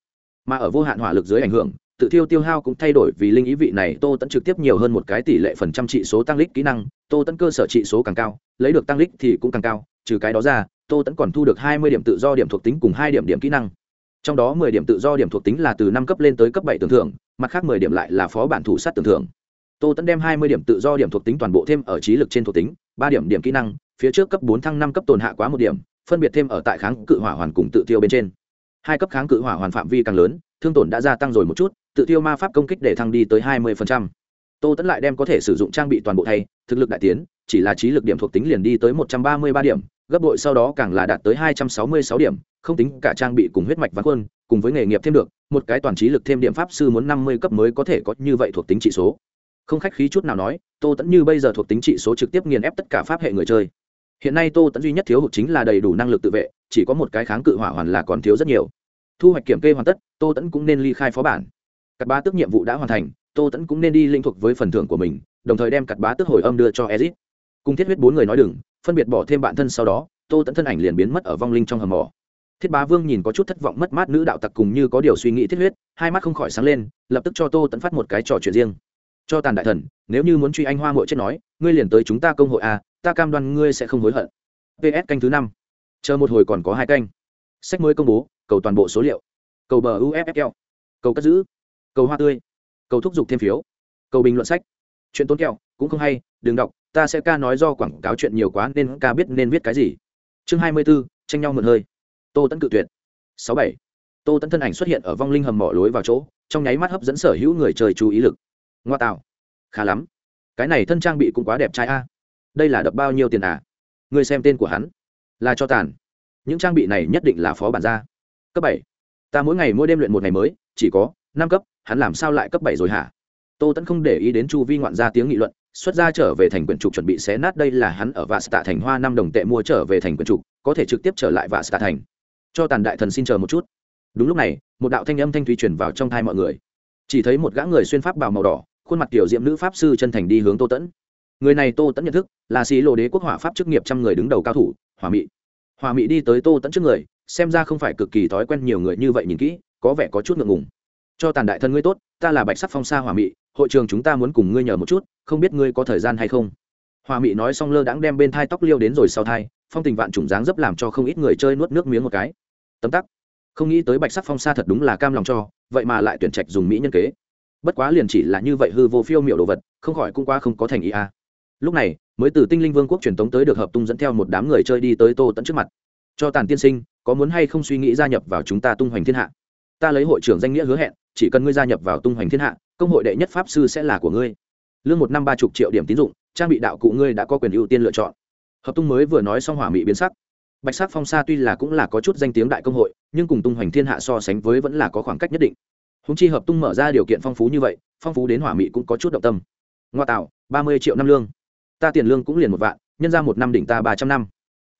mà ở vô hạn hỏa lực dưới ảnh hưởng, tự thiêu tiêu hao cũng thay đổi vì linh ý vị này, tô tẫn trực tiếp nhiều hơn một cái tỷ lệ phần trăm trị số tăng lích kỹ năng, tô tẫn cơ sở trị số càng cao, lấy được tăng lích thì cũng càng cao, trừ cái đó ra, tô tẫn còn thu được hai mươi điểm tự do điểm thuộc tính cùng hai điểm điểm kỹ năng. Trong đó mười điểm tự do điểm thuộc tính là từ năm cấp lên tới cấp bảy tưởng thưởng, mặt khác mười điểm lại là phó bản thủ sát tưởng thưởng. Tô tẫn đem hai mươi điểm tự do điểm thuộc tính toàn bộ thêm ở trí lực trên thuộc tính, ba điểm điểm kỹ năng, phía trước cấp bốn thăng năm cấp tồn hạ quá một điểm, phân biệt thêm ở tại kháng cự hỏa hoàn cùng tự tiêu bên trên hai cấp kháng cự hỏa hoàn phạm vi càng lớn, thương tổn đã gia tăng rồi một chút, tự tiêu ma pháp công kích để thăng đi tới hai mươi tô tẫn lại đem có thể sử dụng trang bị toàn bộ thay, thực lực đại tiến, chỉ là trí lực điểm thuộc tính liền đi tới một trăm ba mươi ba điểm, gấp bội sau đó càng là đạt tới hai trăm sáu mươi sáu điểm, không tính cả trang bị cùng huyết mạch ván quân, cùng với nghề nghiệp thêm được, một cái toàn trí lực thêm điểm pháp sư muốn năm mươi cấp mới có thể có như vậy thuộc tính trị số. Không khách khí chút nào nói, tô tẫn như bây giờ thuộc tính trị số trực tiếp nghiền ép tất cả pháp hệ người chơi hiện nay tô tẫn duy nhất thiếu hụt chính là đầy đủ năng lực tự vệ, chỉ có một cái kháng cự hỏa hoàn là còn thiếu rất nhiều. Thu hoạch kiểm kê hoàn tất, tô tẫn cũng nên ly khai phó bản. Cặp bá tước nhiệm vụ đã hoàn thành, tô tẫn cũng nên đi linh thuộc với phần thưởng của mình, đồng thời đem cặp bá tước hồi âm đưa cho ezit. Cùng thiết huyết bốn người nói đừng, phân biệt bỏ thêm bạn thân sau đó, tô tẫn thân ảnh liền biến mất ở vong linh trong hầm mỏ. Thiết bá vương nhìn có chút thất vọng mất mát nữ đạo tặc cùng như có điều suy nghĩ thiết huyết, hai mắt không khỏi sáng lên, lập tức cho tô tẫn phát một cái trò chuyện riêng. Cho tàn đại thần, nếu như muốn truy anh hoa mội chết nói, ngươi liền tới chúng ta công hội a ta cam đoan ngươi sẽ không hối hận. Ps canh thứ năm. Chờ một hồi còn có hai canh. Sách mới công bố, cầu toàn bộ số liệu. Cầu bờ uffl cầu cất giữ. Cầu hoa tươi. Cầu thúc giục thêm phiếu. Cầu bình luận sách. Chuyện tốn kẹo, cũng không hay, đừng đọc, ta sẽ ca nói do quảng cáo chuyện nhiều quá nên ca biết nên viết cái gì. Chương hai mươi b ố tranh nhau mượn hơi. Tô tẫn cự tuyệt. Sáu bảy. Tô tẫn thân ảnh xuất hiện ở vong linh hầm mỏ lối vào chỗ, trong nháy mắt hấp dẫn sở hữu người trời chú ý lực. Ngoa tạo. Khá lắm. Cái này thân trang bị cũng quá đẹp trai a đây là đập bao nhiêu tiền à? Ngươi xem tên của hắn. Là cho tàn. Những trang bị này nhất định là phó bản gia. Cấp bảy. Ta mỗi ngày mỗi đêm luyện một ngày mới, chỉ có năm cấp, hắn làm sao lại cấp bảy rồi hả? Tô tẫn không để ý đến chu vi ngoạn ra tiếng nghị luận, xuất ra trở về thành quyển trục chuẩn bị xé nát đây là hắn ở vạ tạ thành hoa năm đồng tệ mua trở về thành quyển trục, có thể trực tiếp trở lại vạ tạ thành. Cho tàn đại thần xin chờ một chút. Đúng lúc này, một đạo thanh âm thanh thúy truyền vào trong thai mọi người. Chỉ thấy một gã người xuyên pháp bào màu đỏ, khuôn mặt tiểu diệm nữ pháp sư chân thành đi hướng tô tẫn người này tô tẫn nhận thức, là xí lộ đế quốc hỏa pháp chức nghiệp trăm người đứng đầu cao thủ, hỏa mị. Hỏa mị đi tới tô tẫn trước người, xem ra không phải cực kỳ thói quen nhiều người như vậy nhìn kỹ, có vẻ có chút ngượng ngùng. Cho tàn đại thân ngươi tốt, ta là bạch sắc phong sa hỏa mị, hội trường chúng ta muốn cùng ngươi nhờ một chút, không biết ngươi có thời gian hay không? Hỏa mị nói xong lơ đãng đem bên thai tóc liêu đến rồi sau thai, phong tình vạn trùng dáng dấp làm cho không ít người chơi nuốt nước miếng một cái. Tấm tắc. Không nghĩ tới bạch sắc phong sa thật đúng là cam lòng cho, vậy mà lại tuyển trạch dùng mỹ nhân kế. Bất quá liền chỉ là như vậy hư vô phiêu miệu đồ vật, không khỏi cũng qua không có thành ý a. à lúc này, mới từ tinh linh vương quốc truyền tống tới được hợp tung dẫn theo một đám người chơi đi tới tô tận trước mặt. Cho tàn tiên sinh, có muốn hay không suy nghĩ gia nhập vào chúng ta tung hoành thiên hạ? Ta lấy hội trưởng danh nghĩa hứa hẹn, chỉ cần ngươi gia nhập vào tung hoành thiên hạ, công hội đệ nhất pháp sư sẽ là của ngươi. Lương một năm ba chục triệu điểm tín dụng, trang bị đạo cụ ngươi đã có quyền ưu tiên lựa chọn. Hợp tung mới vừa nói xong hỏa mỹ biến sắc. Bạch sắc phong sa tuy là cũng là có chút danh tiếng đại công hội, nhưng cùng tung hoành thiên hạ so sánh với vẫn là có khoảng cách nhất định. Húng chi hợp tung mở ra điều kiện phong phú như vậy, phong phú đến hỏa mỹ cũng có chút động tâm. Ngoa tạo, ba mươi triệu năm lương ta tiền lương cũng liền một vạn, nhân ra một năm đỉnh ta ba trăm năm.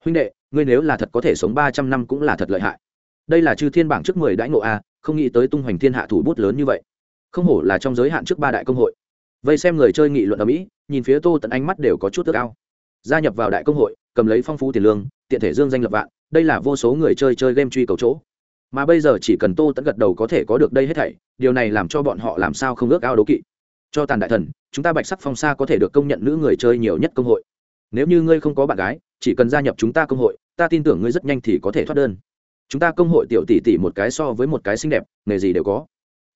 Huynh đệ, ngươi nếu là thật có thể sống ba trăm năm cũng là thật lợi hại. Đây là chư thiên bảng trước mười đãi ngộ a, không nghĩ tới tung hoành thiên hạ thủ bút lớn như vậy. Không hổ là trong giới hạn trước ba đại công hội. Vây xem người chơi nghị luận ở mỹ, nhìn phía tô tận ánh mắt đều có chút tức ao. Gia nhập vào đại công hội, cầm lấy phong phú tiền lương, tiện thể dương danh lập vạn, đây là vô số người chơi chơi game truy cầu chỗ. Mà bây giờ chỉ cần tô tẫn gật đầu có thể có được đây hết thảy, điều này làm cho bọn họ làm sao không ước ao đố kỵ cho tàn đại thần, chúng ta bạch sắc phong sa có thể được công nhận nữ người chơi nhiều nhất công hội. Nếu như ngươi không có bạn gái, chỉ cần gia nhập chúng ta công hội, ta tin tưởng ngươi rất nhanh thì có thể thoát đơn. Chúng ta công hội tiểu tỷ tỷ một cái so với một cái xinh đẹp, nghề gì đều có.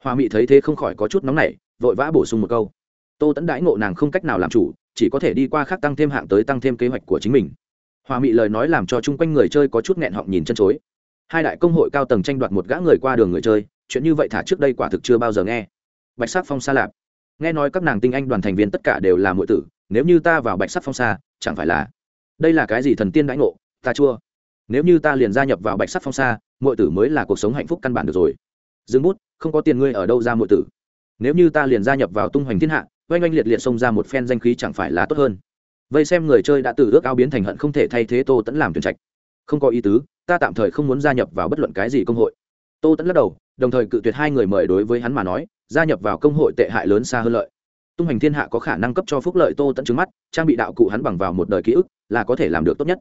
Hoa mị thấy thế không khỏi có chút nóng nảy, vội vã bổ sung một câu. Tô tẫn đãi ngộ nàng không cách nào làm chủ, chỉ có thể đi qua khác tăng thêm hạng tới tăng thêm kế hoạch của chính mình. Hoa mị lời nói làm cho chung quanh người chơi có chút nghẹn họng nhìn chân chối. Hai đại công hội cao tầng tranh đoạt một gã người qua đường người chơi, chuyện như vậy thả trước đây quả thực chưa bao giờ nghe. Bạch sắc phong sa lạp nghe nói các nàng tinh anh đoàn thành viên tất cả đều là muội tử, nếu như ta vào bạch sắc phong sa, chẳng phải là đây là cái gì thần tiên đãi ngộ, ta chua. Nếu như ta liền gia nhập vào bạch sắc phong sa, muội tử mới là cuộc sống hạnh phúc căn bản được rồi. Dừng bút, không có tiền ngươi ở đâu ra muội tử. Nếu như ta liền gia nhập vào tung hoành thiên hạ, oanh oanh liệt liệt xông ra một phen danh khí chẳng phải là tốt hơn. Vây xem người chơi đã từ ước ao biến thành hận không thể thay thế tô tẫn làm tuyển trạch. Không có ý tứ, ta tạm thời không muốn gia nhập vào bất luận cái gì công hội. Tô tẫn lắc đầu, đồng thời cự tuyệt hai người mời đối với hắn mà nói gia nhập vào công hội tệ hại lớn xa hơn lợi. Tung hành thiên hạ có khả năng cấp cho phúc lợi tô tận trứng mắt, trang bị đạo cụ hắn bằng vào một đời ký ức là có thể làm được tốt nhất.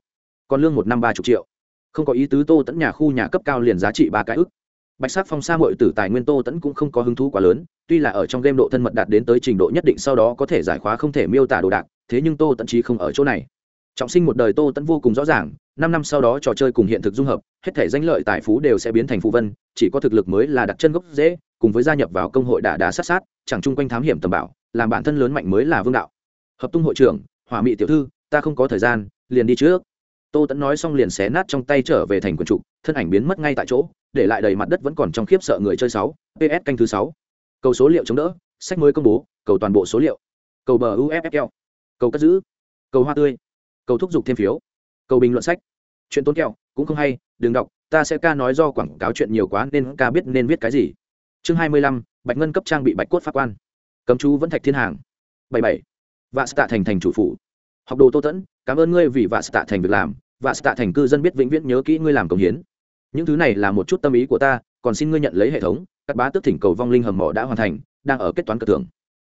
Còn lương một năm ba chục triệu. Không có ý tứ tô tẫn nhà khu nhà cấp cao liền giá trị ba cái ức. Bạch sắc phong sa mội tử tài nguyên tô tẫn cũng không có hứng thú quá lớn, tuy là ở trong game độ thân mật đạt đến tới trình độ nhất định sau đó có thể giải khóa không thể miêu tả đồ đạc, thế nhưng tô tẫn trí không ở chỗ này. Trọng sinh một đời tô tẫn vô cùng rõ ràng năm năm sau đó trò chơi cùng hiện thực dung hợp, hết thể danh lợi tài phú đều sẽ biến thành phù vân, chỉ có thực lực mới là đặt chân gốc dễ cùng với gia nhập vào công hội đả đá sát sát, chẳng chung quanh thám hiểm tầm bảo, làm bản thân lớn mạnh mới là vương đạo. Hợp tung hội trưởng, hỏa mị tiểu thư, ta không có thời gian, liền đi trước. Tô tẫn nói xong liền xé nát trong tay trở về thành quần trụ, thân ảnh biến mất ngay tại chỗ, để lại đầy mặt đất vẫn còn trong khiếp sợ người chơi sáu. Ps canh thứ sáu. Cầu số liệu chống đỡ, sách mới công bố, cầu toàn bộ số liệu. Cầu bờ uffl cầu cất giữ. Cầu hoa tươi. Cầu thúc giục thêm phiếu cầu bình luận sách. Chuyện tốn kẹo, cũng không hay, đừng đọc, ta sẽ ca nói do quảng cáo chuyện nhiều quá nên ca biết nên viết cái gì. Chương hai mươi lăm, bạch ngân cấp trang bị bạch cốt pháp quan. Cấm chú vẫn thạch thiên hàng. Bảy bảy. Vạ tạ thành thành chủ phủ. Học đồ tô tẫn, cảm ơn ngươi vì vạ tạ thành việc làm vạ tạ thành cư dân biết vĩnh viễn nhớ kỹ ngươi làm công hiến. Những thứ này là một chút tâm ý của ta, còn xin ngươi nhận lấy hệ thống các bá tước thỉnh cầu vong linh hầm mỏ đã hoàn thành, đang ở kết toán cờ tưởng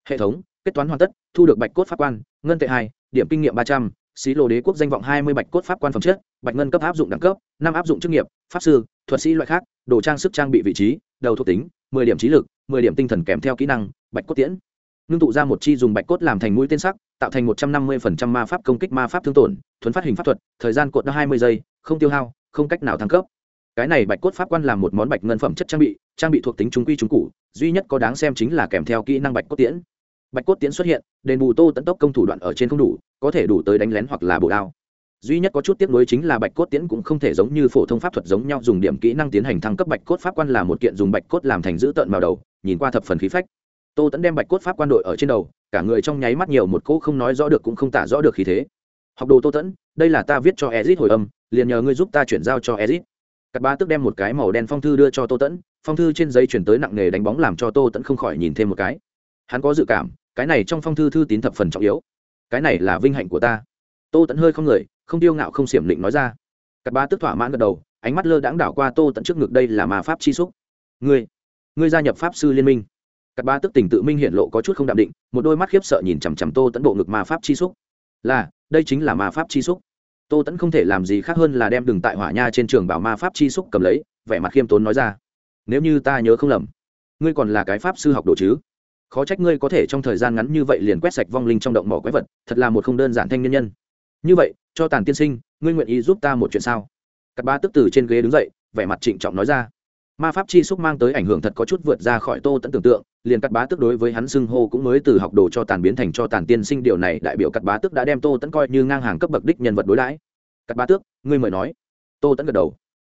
hệ thống, kết toán hoàn tất, thu được bạch cốt pháp quan, ngân tệ hai, điểm kinh nghiệm ba trăm xí lô đế quốc danh vọng hai mươi bạch cốt pháp quan phẩm chất, bạch ngân cấp áp dụng đẳng cấp, năm áp dụng chức nghiệp, pháp sư, thuật sĩ loại khác, đồ trang sức trang bị vị trí, đầu thuộc tính, mười điểm trí lực, mười điểm tinh thần kèm theo kỹ năng, bạch cốt tiễn. Ngưng tụ ra một chi dùng bạch cốt làm thành mũi tên sắc, tạo thành một trăm năm mươi ma pháp công kích ma pháp thương tổn, thuấn phát hình pháp thuật, thời gian cột hai mươi giây, không tiêu hao, không cách nào thăng cấp. Cái này bạch cốt pháp quan làm một món bạch ngân phẩm chất trang bị trang bị thuộc tính trung quy trung cụ, duy nhất có đáng xem chính là kèm theo kỹ năng bạch cốt tiễn bạch cốt tiễn xuất hiện, đền bù tô tận tốc công thủ đoạn ở trên không đủ, có thể đủ tới đánh lén hoặc là bổ đao. Duy nhất có chút tiếc nuối chính là bạch cốt tiễn cũng không thể giống như phổ thông pháp thuật giống nhau dùng điểm kỹ năng tiến hành thăng cấp bạch cốt pháp quan là một kiện dùng bạch cốt làm thành giữ tợn vào đầu, nhìn qua thập phần khí phách. Tô tẫn đem bạch cốt pháp quan đội ở trên đầu, cả người trong nháy mắt nhiều một cỗ không nói rõ được cũng không tả rõ được khí thế. Học đồ tô tẫn đây là ta viết cho ezit hồi âm, liền nhờ ngươi giúp ta chuyển giao cho ezit. Cặp ba tức đem một cái màu đen phong thư đưa cho tô tẫn phong thư trên giấy chuyển tới nặng nghề đánh bóng làm cho tô tẫn không khỏi nhìn thêm một cái hắn có dự cảm, cái này trong phong thư thư tín thập phần trọng yếu. Cái này là vinh hạnh của ta. Tô tẫn hơi không người, không tiêu ngạo không xiểm định nói ra. Cặp ba tức thỏa mãn gật đầu, ánh mắt lơ đãng đảo qua tô tận trước ngực, đây là ma pháp chi xúc. Ngươi ngươi gia nhập pháp sư liên minh. Cặp ba tức tỉnh tự minh hiện lộ có chút không đạm định, một đôi mắt khiếp sợ nhìn chằm chằm tô tẫn bộ ngực ma pháp chi xúc. Là, đây chính là ma pháp chi xúc. Tô tẫn không thể làm gì khác hơn là đem đừng tại hỏa nha trên trường bảo ma pháp chi xúc cầm lấy, vẻ mặt khiêm tốn nói ra. Nếu như ta nhớ không lầm, ngươi còn là cái pháp sư học đồ chứ? Khó trách ngươi có thể trong thời gian ngắn như vậy liền quét sạch vong linh trong động mỏ quái vật, thật là một không đơn giản thanh nhân nhân. Như vậy, cho tàn tiên sinh, ngươi nguyện ý giúp ta một chuyện sao? Cặp ba tức từ trên ghế đứng dậy, vẻ mặt trịnh trọng nói ra. Ma pháp chi xúc mang tới ảnh hưởng thật có chút vượt ra khỏi tô tẫn tưởng tượng, liền cắt bá tức đối với hắn xưng hô cũng mới từ học đồ cho tàn biến thành cho tàn tiên sinh điều này đại biểu cắt bá tức đã đem tô tẫn coi như ngang hàng cấp bậc đích nhân vật đối đãi. Cắt bá tước ngươi mời nói. Tô tẫn gật đầu.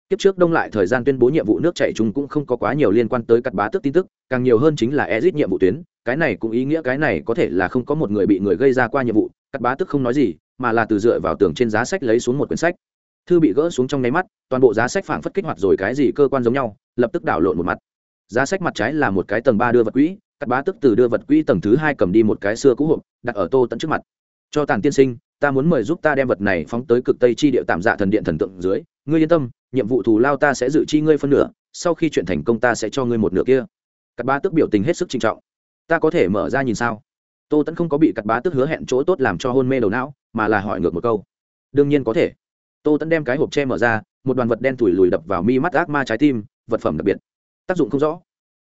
Kiếp trước đông lại thời gian tuyên bố nhiệm vụ nước chạy chúng cũng không có quá nhiều liên quan tới cắt bá tước tin tức càng nhiều hơn chính là exit nhiệm vụ tuyến, cái này cũng ý nghĩa cái này có thể là không có một người bị người gây ra qua nhiệm vụ, cắt bá tức không nói gì, mà là từ dựa vào tường trên giá sách lấy xuống một quyển sách. Thư bị gỡ xuống trong nháy mắt, toàn bộ giá sách phảng phất kích hoạt rồi cái gì cơ quan giống nhau, lập tức đảo lộn một mặt. Giá sách mặt trái là một cái tầng ba đưa vật quỹ, cắt bá tức từ đưa vật quỹ tầng thứ hai cầm đi một cái xưa cũ hộp, đặt ở tô tận trước mặt. Cho tàn tiên sinh, ta muốn mời giúp ta đem vật này phóng tới cực tây chi địa tạm dạ thần điện thần tượng dưới. Ngươi yên tâm, nhiệm vụ thù lao ta sẽ dự chi ngươi phân nửa, sau khi chuyện thành công ta sẽ cho ngươi một nửa kia cắt bá tức biểu tình hết sức trinh trọng. Ta có thể mở ra nhìn sao? Tô tẫn không có bị cắt bá tức hứa hẹn chỗ tốt làm cho hôn mê đầu não, mà là hỏi ngược một câu. Đương nhiên có thể. Tô tẫn đem cái hộp tre mở ra, một đoàn vật đen thủi lùi đập vào mi mắt ác ma trái tim, vật phẩm đặc biệt. Tác dụng không rõ.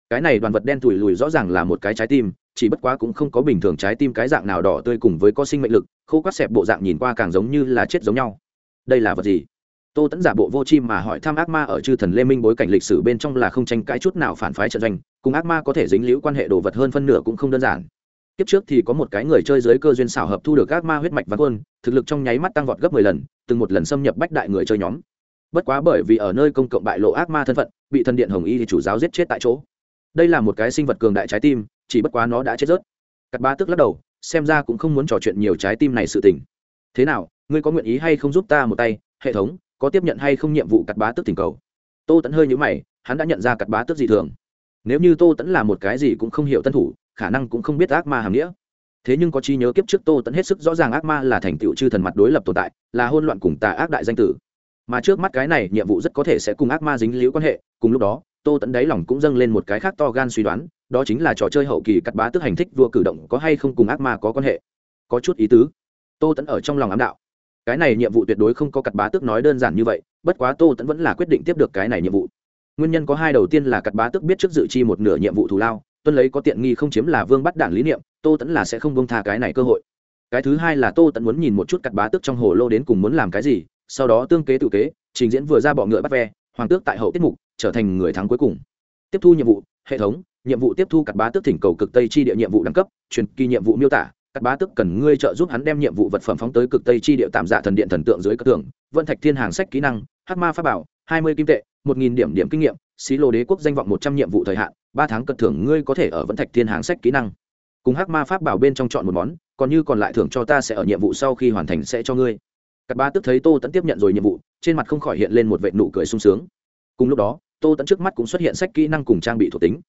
Cái này đoàn vật đen thủi lùi rõ ràng là một cái trái tim, chỉ bất quá cũng không có bình thường trái tim cái dạng nào đỏ tươi cùng với có sinh mệnh lực, khô quát xẹp bộ dạng nhìn qua càng giống như là chết giống nhau. Đây là vật gì? Tô tẫn giả bộ vô chim mà hỏi thăm ác ma ở chư thần lê minh bối cảnh lịch sử bên trong là không tranh cãi chút nào phản phái trận doanh, cùng ác ma có thể dính liễu quan hệ đồ vật hơn phân nửa cũng không đơn giản. Kiếp trước thì có một cái người chơi dưới cơ duyên xảo hợp thu được ác ma huyết mạch và quân, thực lực trong nháy mắt tăng vọt gấp mười lần, từng một lần xâm nhập bách đại người chơi nhóm. Bất quá bởi vì ở nơi công cộng bại lộ ác ma thân phận, bị thần điện hồng y thì chủ giáo giết chết tại chỗ. Đây là một cái sinh vật cường đại trái tim, chỉ bất quá nó đã chết rớt. Cặp ba tức lắc đầu, xem ra cũng không muốn trò chuyện nhiều trái tim này sự tình. Thế nào, ngươi có nguyện ý hay không giúp ta một tay, hệ thống? Có tiếp nhận hay không nhiệm vụ cắt bá tước tình cầu. Tô tẫn hơi nhữ mày, hắn đã nhận ra cắt bá tước gì thường. Nếu như tô tẫn là một cái gì cũng không hiểu tân thủ, khả năng cũng không biết ác ma hàm nghĩa. Thế nhưng có chi nhớ kiếp trước tô tẫn hết sức rõ ràng ác ma là thành tựu chư thần mặt đối lập tồn tại, là hôn loạn cùng tà ác đại danh tử. Mà trước mắt cái này, nhiệm vụ rất có thể sẽ cùng ác ma dính liễu quan hệ. Cùng lúc đó, tô tẫn đáy lòng cũng dâng lên một cái khác to gan suy đoán, đó chính là trò chơi hậu kỳ cắt bá tức hành thích vua cử động có hay không cùng ác ma có quan hệ. Có chút ý tứ. Tô tẫn ở trong lòng ám đạo cái này nhiệm vụ tuyệt đối không có cắt bá tức nói đơn giản như vậy, bất quá tô tẫn vẫn là quyết định tiếp được cái này nhiệm vụ. Nguyên nhân có hai đầu tiên là cắt bá tức biết trước dự chi một nửa nhiệm vụ thù lao, tuân lấy có tiện nghi không chiếm là vương bắt đảng lý niệm, tô tẫn là sẽ không bông tha cái này cơ hội. Cái thứ hai là tô tẫn muốn nhìn một chút cắt bá tức trong hồ lô đến cùng muốn làm cái gì, sau đó tương kế tự kế, trình diễn vừa ra bọ ngựa bắt ve, hoàng tước tại hậu tiết mục, trở thành người thắng cuối cùng. Tiếp thu nhiệm vụ, hệ thống, nhiệm vụ tiếp thu cắt bá tước thỉnh cầu cực tây chi địa nhiệm vụ đẳng cấp, truyền kỳ nhiệm vụ miêu tả các bá tước cần ngươi trợ giúp hắn đem nhiệm vụ vật phẩm phóng tới cực tây chi địa tạm dạ thần điện thần tượng dưới cơ tưởng vận thạch thiên hàng sách kỹ năng, hắc ma pháp bảo, hai mươi kim tệ, một nghìn điểm điểm kinh nghiệm, xí lô đế quốc danh vọng một trăm nhiệm vụ thời hạn, ba tháng cật thưởng ngươi có thể ở vận thạch thiên hàng sách kỹ năng. Cùng hắc ma pháp bảo bên trong chọn một món, còn như còn lại thưởng cho ta sẽ ở nhiệm vụ sau khi hoàn thành sẽ cho ngươi. Các bá tức thấy tô tẫn tiếp nhận rồi nhiệm vụ, trên mặt không khỏi hiện lên một vệ nụ cười sung sướng. Cùng lúc đó, tô tẫn trước mắt cũng xuất hiện sách kỹ năng cùng trang bị thuộc tính.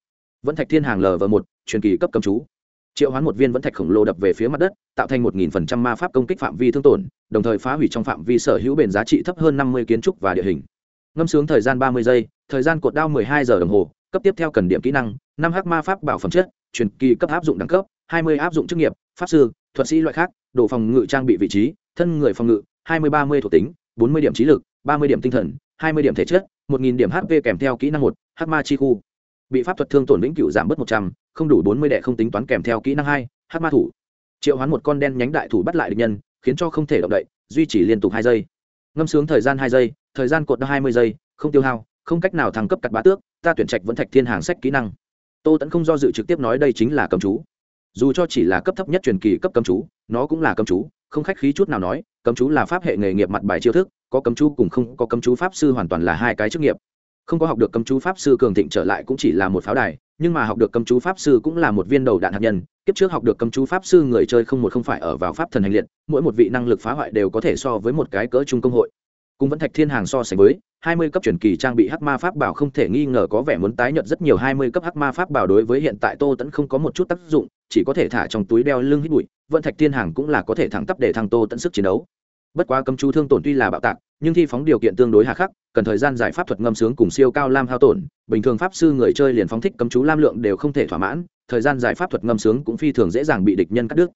Vẫn thạch thiên hàng lv một, truyền kỳ cấp cầm chú triệu hoán một viên vẫn thạch khổng lồ đập về phía mặt đất, tạo thành một nghìn phần trăm ma pháp công kích phạm vi thương tổn, đồng thời phá hủy trong phạm vi sở hữu bền giá trị thấp hơn năm mươi kiến trúc và địa hình. Ngâm sướng thời gian ba mươi giây, thời gian cột đao mười hai giờ đồng hồ, cấp tiếp theo cần điểm kỹ năng, năm h ma pháp bảo phẩm chất, truyền kỳ cấp áp dụng đẳng cấp, hai mươi áp dụng chức nghiệp, pháp sư, thuật sĩ loại khác, đồ phòng ngự trang bị vị trí, thân người phòng ngự, hai mươi ba mươi thuộc tính, bốn mươi điểm trí lực, ba mươi điểm tinh thần, hai mươi điểm thể chất, một nghìn điểm hp kèm theo kỹ năng một h ma chi khu. Bị pháp thuật thương tổn vĩnh cửu giảm bớt một trăm không đủ bốn mươi đệ không tính toán kèm theo kỹ năng hai hắc ma thủ. Triệu hoán một con đen nhánh đại thủ bắt lại địch nhân, khiến cho không thể động đậy, duy trì liên tục hai giây. Ngâm sướng thời gian hai giây, thời gian cột hai mươi giây, không tiêu hao, không cách nào thăng cấp cặt bá tước, ta tuyển trạch vẫn thạch thiên hàng sách kỹ năng. Tô tẫn không do dự trực tiếp nói đây chính là cầm chú. Dù cho chỉ là cấp thấp nhất truyền kỳ cấp cầm chú, nó cũng là cầm chú, không khách khí chút nào nói, cấm chú là pháp hệ nghề nghiệp mặt bài chiêu thức, có cấm chú cùng không có cấm chú pháp sư hoàn toàn là hai cái chức nghiệp không có học được cấm chú pháp sư cường thịnh trở lại cũng chỉ là một pháo đài, nhưng mà học được cấm chú pháp sư cũng là một viên đầu đạn hạt nhân. Kiếp trước học được cấm chú pháp sư người chơi không một không phải ở vào pháp thần hành liệt, mỗi một vị năng lực phá hoại đều có thể so với một cái cỡ trung công hội. Cũng vẫn thạch thiên hàng so sánh với, hai mươi cấp truyền kỳ trang bị hắc ma pháp bảo không thể nghi ngờ có vẻ muốn tái nhận rất nhiều. hai mươi cấp hắc ma pháp bảo đối với hiện tại tô tẫn không có một chút tác dụng, chỉ có thể thả trong túi đeo lưng hít bụi. Vận thạch thiên hàng cũng là có thể thẳng tắp để thằng tô tẫn sức chiến đấu bất quá cấm chú thương tổn tuy là bạo tạc, nhưng thi phóng điều kiện tương đối hà khắc, cần thời gian giải pháp thuật ngâm sướng cùng siêu cao lam hao tổn. Bình thường pháp sư người chơi liền phóng thích cấm chú lam lượng đều không thể thỏa mãn, thời gian giải pháp thuật ngâm sướng cũng phi thường dễ dàng bị địch nhân cắt đứt.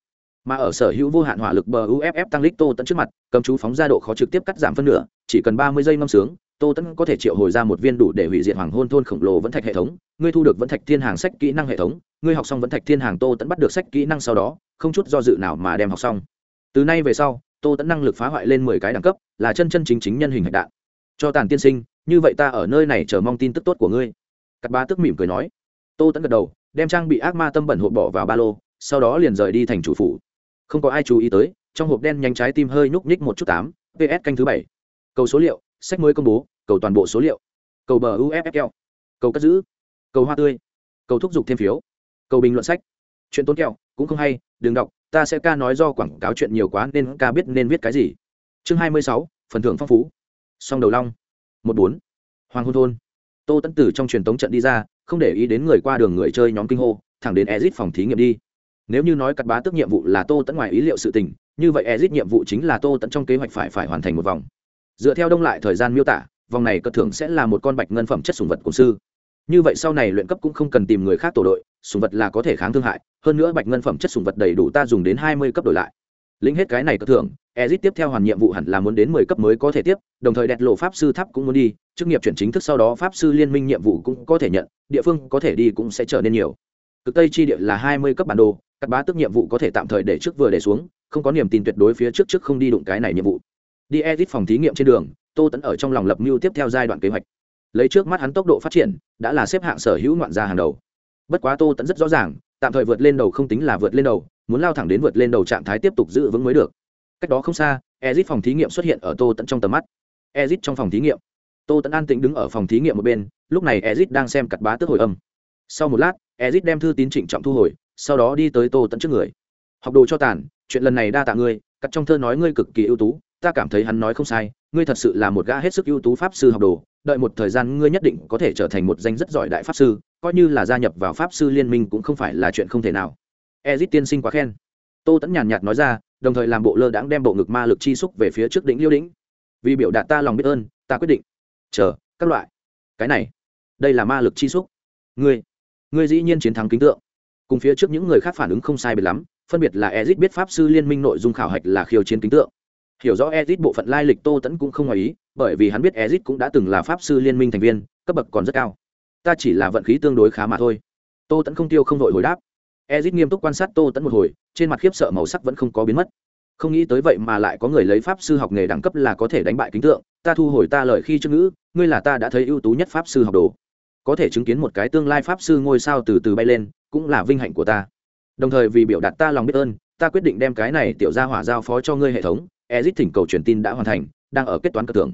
Mà ở sở hữu vô hạn hỏa lực bờ uff tăng lít tô tẫn trước mặt, cấm chú phóng ra độ khó trực tiếp cắt giảm phân nửa, chỉ cần ba mươi giây ngâm sướng, tô tẫn có thể triệu hồi ra một viên đủ để hủy diệt hoàng hôn thôn khổng lồ vẫn thạch hệ thống. Ngươi thu được vẫn thạch thiên hàng sách kỹ năng hệ thống, ngươi học xong vẫn thạch thiên hàng tô tẫn bắt được sách kỹ năng sau đó, không chút do dự nào mà đem học xong từ nay về sau, tô tẫn năng lực phá hoại lên mười cái đẳng cấp, là chân chân chính chính nhân hình hạch đạn. Cho tàn tiên sinh, như vậy ta ở nơi này chờ mong tin tức tốt của ngươi. Cắt ba tức mỉm cười nói. Tô tẫn gật đầu, đem trang bị ác ma tâm bẩn hộp bỏ vào ba lô, sau đó liền rời đi thành chủ phủ. Không có ai chú ý tới, trong hộp đen nhanh trái tim hơi nhúc nhích một chút tám, ps canh thứ bảy. Cầu số liệu, sách mới công bố, cầu toàn bộ số liệu. Cầu bờ uffl cầu cất giữ. Cầu hoa tươi. Cầu thúc giục thêm phiếu. Cầu bình luận sách. Chuyện tốn kẹo, cũng không hay, đừng đọc ta sẽ ca nói do quảng cáo chuyện nhiều quá nên ca biết nên viết cái gì. Chương hai mươi sáu, phần thưởng phong phú. Song đầu long. Một bốn. Hoàng hôn thôn. Tô tẫn tử trong truyền tống trận đi ra, không để ý đến người qua đường người chơi nhóm kinh hô, thẳng đến exit phòng thí nghiệm đi. Nếu như nói cắt bá tức nhiệm vụ là tô tẫn ngoài ý liệu sự tình, như vậy exit nhiệm vụ chính là tô tẫn trong kế hoạch phải phải hoàn thành một vòng. Dựa theo đông lại thời gian miêu tả, vòng này cất thưởng sẽ là một con bạch ngân phẩm chất sùng vật cổ sư. Như vậy sau này luyện cấp cũng không cần tìm người khác tổ đội sùng vật là có thể kháng thương hại, hơn nữa bạch ngân phẩm chất sùng vật đầy đủ ta dùng đến hai mươi cấp đổi lại. Lĩnh hết cái này có thưởng ezit tiếp theo hoàn nhiệm vụ hẳn là muốn đến mười cấp mới có thể tiếp, đồng thời đẹp lộ pháp sư tháp cũng muốn đi, chức nghiệp chuyển chính thức sau đó pháp sư liên minh nhiệm vụ cũng có thể nhận, địa phương có thể đi cũng sẽ trở nên nhiều. Cực tây chi địa là hai mươi cấp bản đồ các bá tức nhiệm vụ có thể tạm thời để trước vừa để xuống, không có niềm tin tuyệt đối phía trước trước không đi đụng cái này nhiệm vụ. Đi edit phòng thí nghiệm trên đường, tô tẫn ở trong lòng lập mưu tiếp theo giai đoạn kế hoạch. Lấy trước mắt hắn tốc độ phát triển, đã là xếp hạng sở hữu ngoạn gia hàng đầu bất quá tô tẫn rất rõ ràng, tạm thời vượt lên đầu không tính là vượt lên đầu, muốn lao thẳng đến vượt lên đầu trạng thái tiếp tục giữ vững mới được. Cách đó không xa ezit phòng thí nghiệm xuất hiện ở tô tẫn trong tầm mắt. Ezit trong phòng thí nghiệm. Tô tẫn an tĩnh đứng ở phòng thí nghiệm một bên, lúc này ezit đang xem cặt bá tức hồi âm. Sau một lát ezit đem thư tín trịnh trọng thu hồi, sau đó đi tới tô tẫn trước người. Học đồ cho tàn, chuyện lần này đa tạ ngươi cắt trong thơ nói ngươi cực kỳ ưu tú, ta cảm thấy hắn nói không sai, ngươi thật sự là một gã hết sức ưu tú pháp sư học đồ đợi một thời gian ngươi nhất định có thể trở thành một danh rất giỏi đại pháp sư, coi như là gia nhập vào pháp sư liên minh cũng không phải là chuyện không thể nào. Ezit tiên sinh quá khen. Tô tẫn nhàn nhạt nói ra, đồng thời làm bộ lơ đãng đem bộ ngực ma lực chi xúc về phía trước đỉnh liêu đỉnh. Vì biểu đạt ta lòng biết ơn, ta quyết định. Chờ, các loại. Cái này, đây là ma lực chi xúc. Ngươi ngươi dĩ nhiên chiến thắng kính tượng. Cùng phía trước những người khác phản ứng không sai biệt lắm, phân biệt là ezit biết pháp sư liên minh nội dung khảo hạch là khiêu chiến kính tượng hiểu rõ ezit bộ phận lai lịch tô tẫn cũng không ngoài ý, bởi vì hắn biết ezit cũng đã từng là pháp sư liên minh thành viên, cấp bậc còn rất cao. Ta chỉ là vận khí tương đối khá mà thôi. Tô tẫn không tiêu không đội hồi đáp. Ezit nghiêm túc quan sát tô tẫn một hồi, trên mặt khiếp sợ màu sắc vẫn không có biến mất. Không nghĩ tới vậy mà lại có người lấy pháp sư học nghề đẳng cấp là có thể đánh bại kính tượng, ta thu hồi ta lời khi trước ngữ, ngươi là ta đã thấy ưu tú nhất pháp sư học đồ. Có thể chứng kiến một cái tương lai pháp sư ngôi sao từ từ bay lên, cũng là vinh hạnh của ta. Đồng thời vì biểu đạt ta lòng biết ơn, ta quyết định đem cái này tiểu ra hỏa giao phó cho ngươi hệ thống ezit thỉnh cầu truyền tin đã hoàn thành, đang ở kết toán cơ tưởng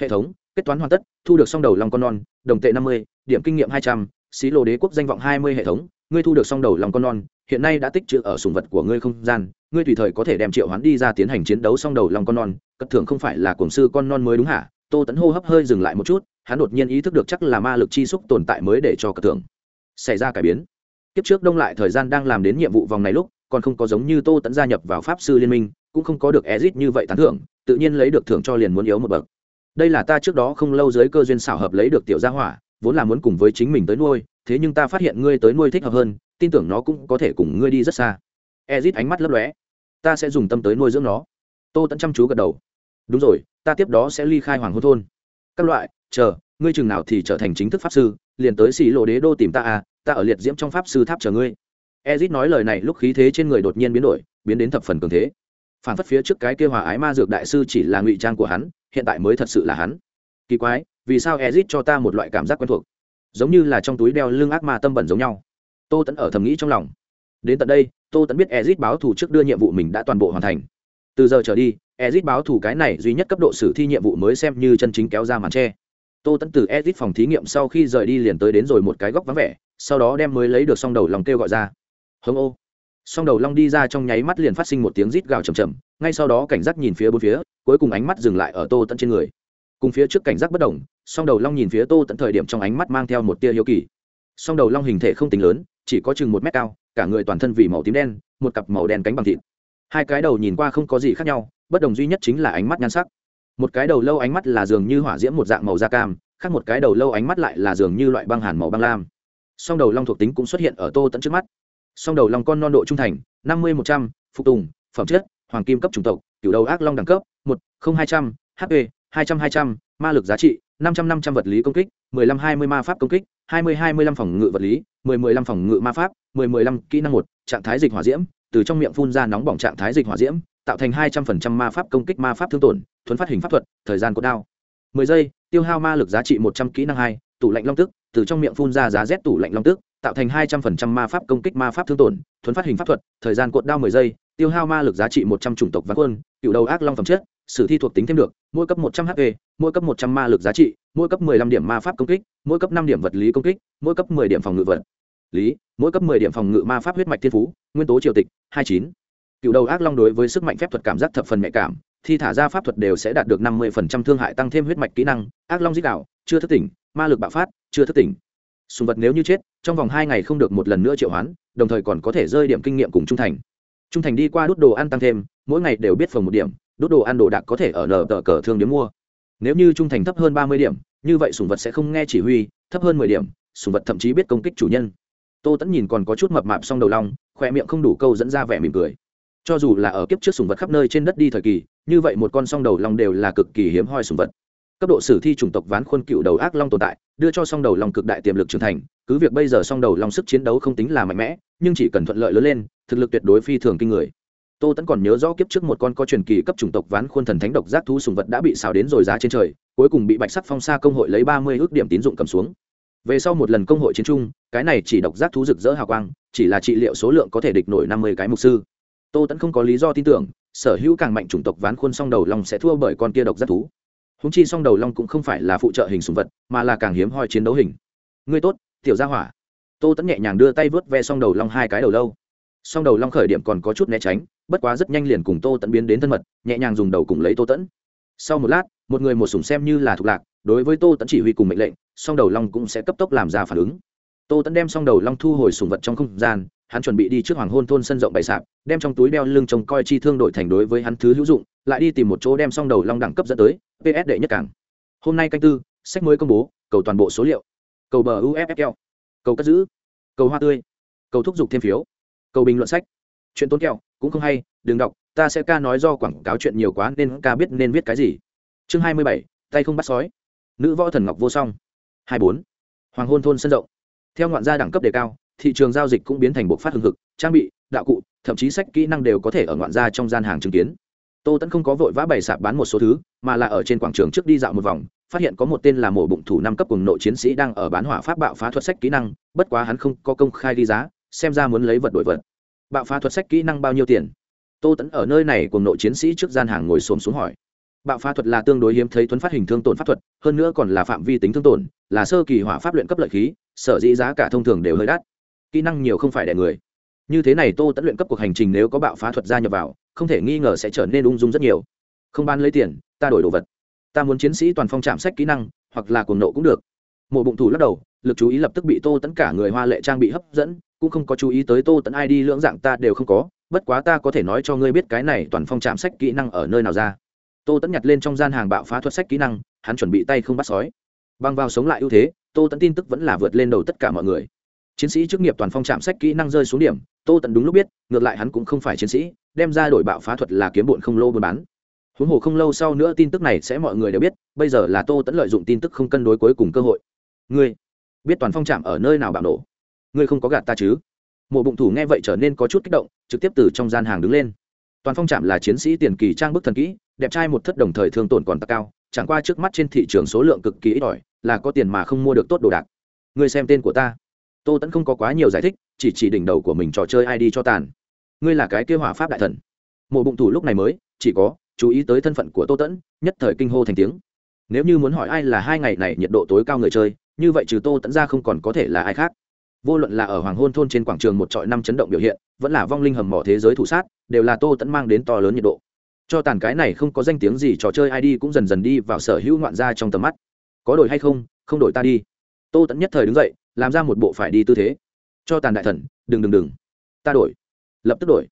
hệ thống, kết toán hoàn tất, thu được xong đầu lòng con non, đồng tệ năm mươi, điểm kinh nghiệm hai trăm, xí lô đế quốc danh vọng hai mươi hệ thống, ngươi thu được xong đầu lòng con non, hiện nay đã tích trữ ở sùng vật của ngươi không gian, ngươi tùy thời có thể đem triệu hoán đi ra tiến hành chiến đấu xong đầu lòng con non cất thưởng không phải là cuồng sư con non mới đúng hả? Tô tấn hô hấp hơi dừng lại một chút, hắn đột nhiên ý thức được chắc là ma lực chi xúc tồn tại mới để cho cất thưởng xảy ra cải biến. Kiếp trước đông lại thời gian đang làm đến nhiệm vụ vòng này lúc, còn không có giống như tô tấn gia nhập vào pháp sư liên minh cũng không có được ezit như vậy tán thưởng, tự nhiên lấy được thưởng cho liền muốn yếu một bậc. Đây là ta trước đó không lâu dưới cơ duyên xảo hợp lấy được tiểu gia hỏa, vốn là muốn cùng với chính mình tới nuôi, thế nhưng ta phát hiện ngươi tới nuôi thích hợp hơn, tin tưởng nó cũng có thể cùng ngươi đi rất xa. Ezit ánh mắt lấp lóe. Ta sẽ dùng tâm tới nuôi dưỡng nó. Tô tẫn chăm chú gật đầu. Đúng rồi, ta tiếp đó sẽ ly khai hoàng hôn thôn. Các loại, chờ, ngươi chừng nào thì trở thành chính thức pháp sư, liền tới xỉ lộ đế đô tìm ta à ta ở liệt diễm trong pháp sư tháp chờ ngươi. Ezit nói lời này lúc khí thế trên người đột nhiên biến đổi, biến đến thập phần cường thế phản phất phía trước cái kêu hòa ái ma dược đại sư chỉ là ngụy trang của hắn, hiện tại mới thật sự là hắn. Kỳ quái, vì sao ezit cho ta một loại cảm giác quen thuộc? Giống như là trong túi đeo lưng ác ma tâm bẩn giống nhau. Tô tẫn ở thầm nghĩ trong lòng. Đến tận đây, tô tẫn biết ezit báo thù trước đưa nhiệm vụ mình đã toàn bộ hoàn thành. Từ giờ trở đi, ezit báo thù cái này duy nhất cấp độ xử thi nhiệm vụ mới xem như chân chính kéo ra màn tre. Tô tẫn từ ezit phòng thí nghiệm sau khi rời đi liền tới đến rồi một cái góc vắng vẻ, sau đó đem mới lấy được song đầu lòng kêu gọi ra. Hông ô song đầu long đi ra trong nháy mắt liền phát sinh một tiếng rít gào chầm chầm ngay sau đó cảnh giác nhìn phía bốn phía, cuối cùng ánh mắt dừng lại ở tô tận trên người. Cùng phía trước cảnh giác bất đồng, song đầu long nhìn phía tô tận thời điểm trong ánh mắt mang theo một tia hiếu kỳ. Song đầu long hình thể không tính lớn, chỉ có chừng một mét cao, cả người toàn thân vì màu tím đen, một cặp màu đen cánh bằng thịt. Hai cái đầu nhìn qua không có gì khác nhau, bất đồng duy nhất chính là ánh mắt nhan sắc. Một cái đầu lâu ánh mắt là dường như hỏa diễm một dạng màu da cam, khác một cái đầu lâu ánh mắt lại là dường như loại băng hàn màu băng lam. Song đầu long thuộc tính cũng xuất hiện ở tô tận trước mắt song đầu long con non độ trung thành, năm mươi một trăm, phục tùng, phẩm chất, hoàng kim cấp chủng tộc, cửu đầu ác long đẳng cấp, một, không hai trăm hp hai trăm hai trăm, ma lực giá trị, năm trăm năm trăm vật lý công kích, mười lăm hai mươi ma pháp công kích, hai mươi hai mươi lăm phòng ngự vật lý, mười mười lăm phòng ngự ma pháp, mười mười lăm kỹ năng một, trạng thái dịch hỏa diễm, từ trong miệng phun ra nóng bỏng trạng thái dịch hỏa diễm, tạo thành hai trăm phần trăm ma pháp công kích ma pháp thương tổn, thuấn phát hình pháp thuật, thời gian cốt đao. mười giây, tiêu hao ma lực giá trị một trăm kỹ năng hai, tủ lạnh long tức, từ trong miệng phun ra giá rét tủ lạnh long tức tạo thành hai trăm phần trăm ma pháp công kích ma pháp thương tổn, thuấn phát hình pháp thuật, thời gian cuộn đao mười giây, tiêu hao ma lực giá trị một trăm chủng tộc ván quân, cựu đầu ác long phẩm chất, sử thi thuộc tính thêm được, mỗi cấp một trăm hp mỗi cấp một trăm ma lực giá trị, mỗi cấp mười lăm điểm ma pháp công kích, mỗi cấp năm điểm vật lý công kích, mỗi cấp mười điểm phòng ngự vật lý, mỗi cấp mười điểm phòng ngự ma pháp huyết mạch thiên phú, nguyên tố triều tịch, hai chín. Cựu đầu ác long đối với sức mạnh phép thuật cảm giác thập phần nhạy cảm, thi thả ra pháp thuật đều sẽ đạt được năm mươi phần trăm thương hại tăng thêm huyết mạch kỹ năng, ác long dích đạo, chưa thức tỉnh, ma lực bạo phát, chưa thức tỉnh sùng vật nếu như chết, trong vòng hai ngày không được một lần nữa triệu hoán, đồng thời còn có thể rơi điểm kinh nghiệm cùng trung thành. Trung thành đi qua đốt đồ ăn tăng thêm, mỗi ngày đều biết phần một điểm đốt đồ ăn đồ đạc có thể ở nở tờ cờ thương điếm mua. Nếu như trung thành thấp hơn ba mươi điểm, như vậy sùng vật sẽ không nghe chỉ huy, thấp hơn mười điểm, sùng vật thậm chí biết công kích chủ nhân. Tô tẫn nhìn còn có chút mập mạp song đầu long khoe miệng không đủ câu dẫn ra vẻ mỉm cười. Cho dù là ở kiếp trước sùng vật khắp nơi trên đất đi thời kỳ, như vậy một con song đầu long đều là cực kỳ hiếm hoi sùng vật cấp độ sử thi chủng tộc ván khuôn cựu đầu ác long tồn tại, đưa cho song đầu long cực đại tiềm lực trưởng thành, cứ việc bây giờ song đầu long sức chiến đấu không tính là mạnh mẽ, nhưng chỉ cần thuận lợi lớn lên, thực lực tuyệt đối phi thường kinh người. Tô tẫn còn nhớ rõ kiếp trước một con có truyền kỳ cấp chủng tộc ván khuôn thần thánh độc giác thú sùng vật đã bị xào đến rồi giá trên trời, cuối cùng bị bạch sắc phong sa công hội lấy ba mươi ước điểm tín dụng cầm xuống. Về sau một lần công hội chiến trung cái này chỉ độc giác thú rực rỡ hào quang, chỉ là trị liệu số lượng có thể địch nổi năm mươi cái mục sư. Tô tẫn không có lý do tin tưởng, sở hữu càng mạnh chủng tộc ván khuôn song đầu long sẽ thua bởi con kia độc giác thú húng chi song đầu long cũng không phải là phụ trợ hình sùng vật, mà là càng hiếm hoi chiến đấu hình. Ngươi tốt, tiểu gia hỏa. Tô tẫn nhẹ nhàng đưa tay vớt ve song đầu long hai cái đầu lâu. Song đầu long khởi điểm còn có chút né tránh, bất quá rất nhanh liền cùng tô tẫn biến đến thân mật, nhẹ nhàng dùng đầu cùng lấy tô tẫn sau một lát, một người một sùng xem như là thuộc lạc, đối với tô tẫn chỉ huy cùng mệnh lệnh, song đầu long cũng sẽ cấp tốc làm ra phản ứng. Tô tẫn đem song đầu long thu hồi sùng vật trong không gian hắn chuẩn bị đi trước hoàng hôn thôn sân rộng bày sạp, đem trong túi đeo lưng trông coi chi thương đổi thành đối với hắn thứ hữu dụng, lại đi tìm một chỗ đem xong đầu long đẳng cấp dẫn tới ps đệ nhất cảng. Hôm nay canh tư, sách mới công bố, cầu toàn bộ số liệu. Cầu bờ uffl cầu cất giữ. Cầu hoa tươi. Cầu thúc giục thêm phiếu. Cầu bình luận sách. Chuyện tốn kẹo, cũng không hay, đừng đọc, ta sẽ ca nói do quảng cáo chuyện nhiều quá nên ca biết nên viết cái gì. Chương hai mươi bảy, tay không bắt sói. Nữ võ thần ngọc vô song. Hai bốn. Hoàng hôn thôn sân rộng. Theo ngoạn gia đẳng cấp đề cao thị trường giao dịch cũng biến thành bộ phát hưng hực, trang bị, đạo cụ, thậm chí sách kỹ năng đều có thể ở ngoạn gia trong gian hàng chứng kiến. Tô tẫn không có vội vã bày sạp bán một số thứ, mà là ở trên quảng trường trước đi dạo một vòng, phát hiện có một tên là mổ bụng thủ năm cấp cùng nội chiến sĩ đang ở bán hỏa pháp bạo phá thuật sách kỹ năng, bất quá hắn không có công khai đi giá, xem ra muốn lấy vật đổi vật. Bạo phá thuật sách kỹ năng bao nhiêu tiền? Tô tẫn ở nơi này cùng nội chiến sĩ trước gian hàng ngồi xổm xuống hỏi. Bạo phá thuật là tương đối hiếm thấy thuấn phát hình thương tổn pháp thuật, hơn nữa còn là phạm vi tính thương tổn, là sơ kỳ hỏa pháp luyện cấp lợi khí, sở dĩ giá cả thông thường đều hơi đắt kỹ năng nhiều không phải đẻ người. Như thế này tô tẫn luyện cấp cuộc hành trình nếu có bạo phá thuật gia nhập vào, không thể nghi ngờ sẽ trở nên ung dung rất nhiều. Không ban lấy tiền, ta đổi đồ vật. Ta muốn chiến sĩ toàn phong chạm sách kỹ năng, hoặc là cuồng nộ cũng được. Mộ bụng thủ lắc đầu, lực chú ý lập tức bị tô tẫn cả người hoa lệ trang bị hấp dẫn, cũng không có chú ý tới tô tẫn ai đi lưỡng dạng ta đều không có, bất quá ta có thể nói cho ngươi biết cái này toàn phong chạm sách kỹ năng ở nơi nào ra. Tô tẫn nhặt lên trong gian hàng bạo phá thuật sách kỹ năng, hắn chuẩn bị tay không bắt sói. Băng vào sống lại ưu thế, tô tẫn tin tức vẫn là vượt lên đầu tất cả mọi người chiến sĩ chức nghiệp toàn phong chạm sách kỹ năng rơi xuống điểm, tô tận đúng lúc biết, ngược lại hắn cũng không phải chiến sĩ, đem ra đổi bạo phá thuật là kiếm bụn không lô buôn bán. Huống hồ không lâu sau nữa tin tức này sẽ mọi người đều biết, bây giờ là tô tẫn lợi dụng tin tức không cân đối cuối cùng cơ hội. Ngươi, biết toàn phong chạm ở nơi nào bạo nổ? Ngươi không có gạt ta chứ? Mộ bụng thủ nghe vậy trở nên có chút kích động, trực tiếp từ trong gian hàng đứng lên. Toàn phong trạm là chiến sĩ tiền kỳ trang bức thần kỹ, đẹp trai một thất đồng thời thương tổn còn tăng cao, chẳng qua trước mắt trên thị trường số lượng cực kỳ ít ỏi, là có tiền mà không mua được tốt đồ đạc. Ngươi xem tên của ta tô tẫn không có quá nhiều giải thích, chỉ chỉ đỉnh đầu của mình trò chơi ai đi cho tàn. Ngươi là cái kêu hỏa pháp đại thần. Mộ bụng thủ lúc này mới, chỉ có, chú ý tới thân phận của tô tẫn nhất thời kinh hô thành tiếng. Nếu như muốn hỏi ai là hai ngày này nhiệt độ tối cao người chơi, như vậy trừ tô tẫn ra không còn có thể là ai khác. Vô luận là ở hoàng hôn thôn trên quảng trường một trọi năm chấn động biểu hiện, vẫn là vong linh hầm mỏ thế giới thủ sát, đều là tô tẫn mang đến to lớn nhiệt độ. Cho tàn cái này không có danh tiếng gì, trò chơi id cũng dần dần đi vào sở hữu ngoạn gia trong tầm mắt. Có đổi hay không không đổi ta đi. Tô tẫn nhất thời đứng dậy làm ra một bộ phải đi tư thế. Cho tàn đại thần, đừng đừng đừng. Ta đổi. Lập tức đổi.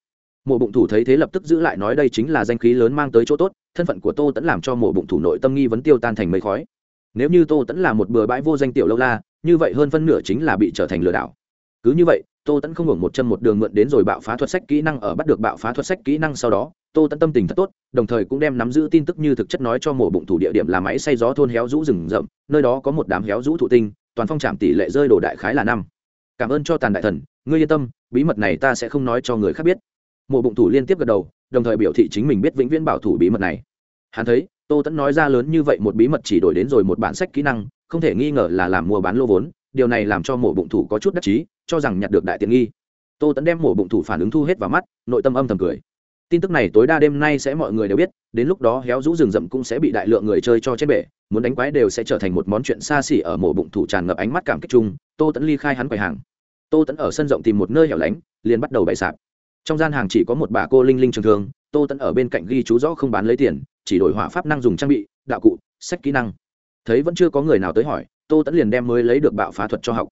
Mộ bụng thủ thấy thế lập tức giữ lại nói đây chính là danh khí lớn mang tới chỗ tốt, thân phận của tô tẫn làm cho mộ bụng thủ nội tâm nghi vấn tiêu tan thành mây khói. Nếu như tô tẫn là một bừa bãi vô danh tiểu lâu la, như vậy hơn phân nửa chính là bị trở thành lừa đảo. Cứ như vậy, tô tẫn không hưởng một chân một đường mượn đến rồi bạo phá thuật sách kỹ năng ở bắt được bạo phá thuật sách kỹ năng sau đó, tô tẫn tâm tình thật tốt, đồng thời cũng đem nắm giữ tin tức như thực chất nói cho mổ bụng thủ địa điểm là máy xay gió thôn héo rũ rừng rậm, nơi đó có một đám héo rũ thụ tinh toàn phong trạm tỷ lệ rơi đồ đại khái là năm. Cảm ơn cho tàn đại thần, ngươi yên tâm, bí mật này ta sẽ không nói cho người khác biết. Mộ bụng thủ liên tiếp gật đầu, đồng thời biểu thị chính mình biết vĩnh viễn bảo thủ bí mật này. Hắn thấy, tô tẫn nói ra lớn như vậy một bí mật chỉ đổi đến rồi một bản sách kỹ năng, không thể nghi ngờ là làm mua bán lô vốn, điều này làm cho mộ bụng thủ có chút đắc chí, cho rằng nhặt được đại tiện nghi. Tô tẫn đem mổ bụng thủ phản ứng thu hết vào mắt, nội tâm âm thầm cười tin tức này tối đa đêm nay sẽ mọi người đều biết, đến lúc đó héo rũ rừng rậm cũng sẽ bị đại lượng người chơi cho chết bể, muốn đánh quái đều sẽ trở thành một món chuyện xa xỉ ở mổ bụng thủ tràn ngập ánh mắt cảm kích chung, tô tẫn ly khai hắn quầy hàng. Tô tẫn ở sân rộng tìm một nơi hẻo lánh, liền bắt đầu bày sạp. Trong gian hàng chỉ có một bà cô linh linh trường thường, tô tẫn ở bên cạnh ghi chú rõ không bán lấy tiền, chỉ đổi hỏa pháp năng dùng trang bị, đạo cụ, sách kỹ năng. Thấy vẫn chưa có người nào tới hỏi, tô tẫn liền đem mới lấy được bạo phá thuật cho học.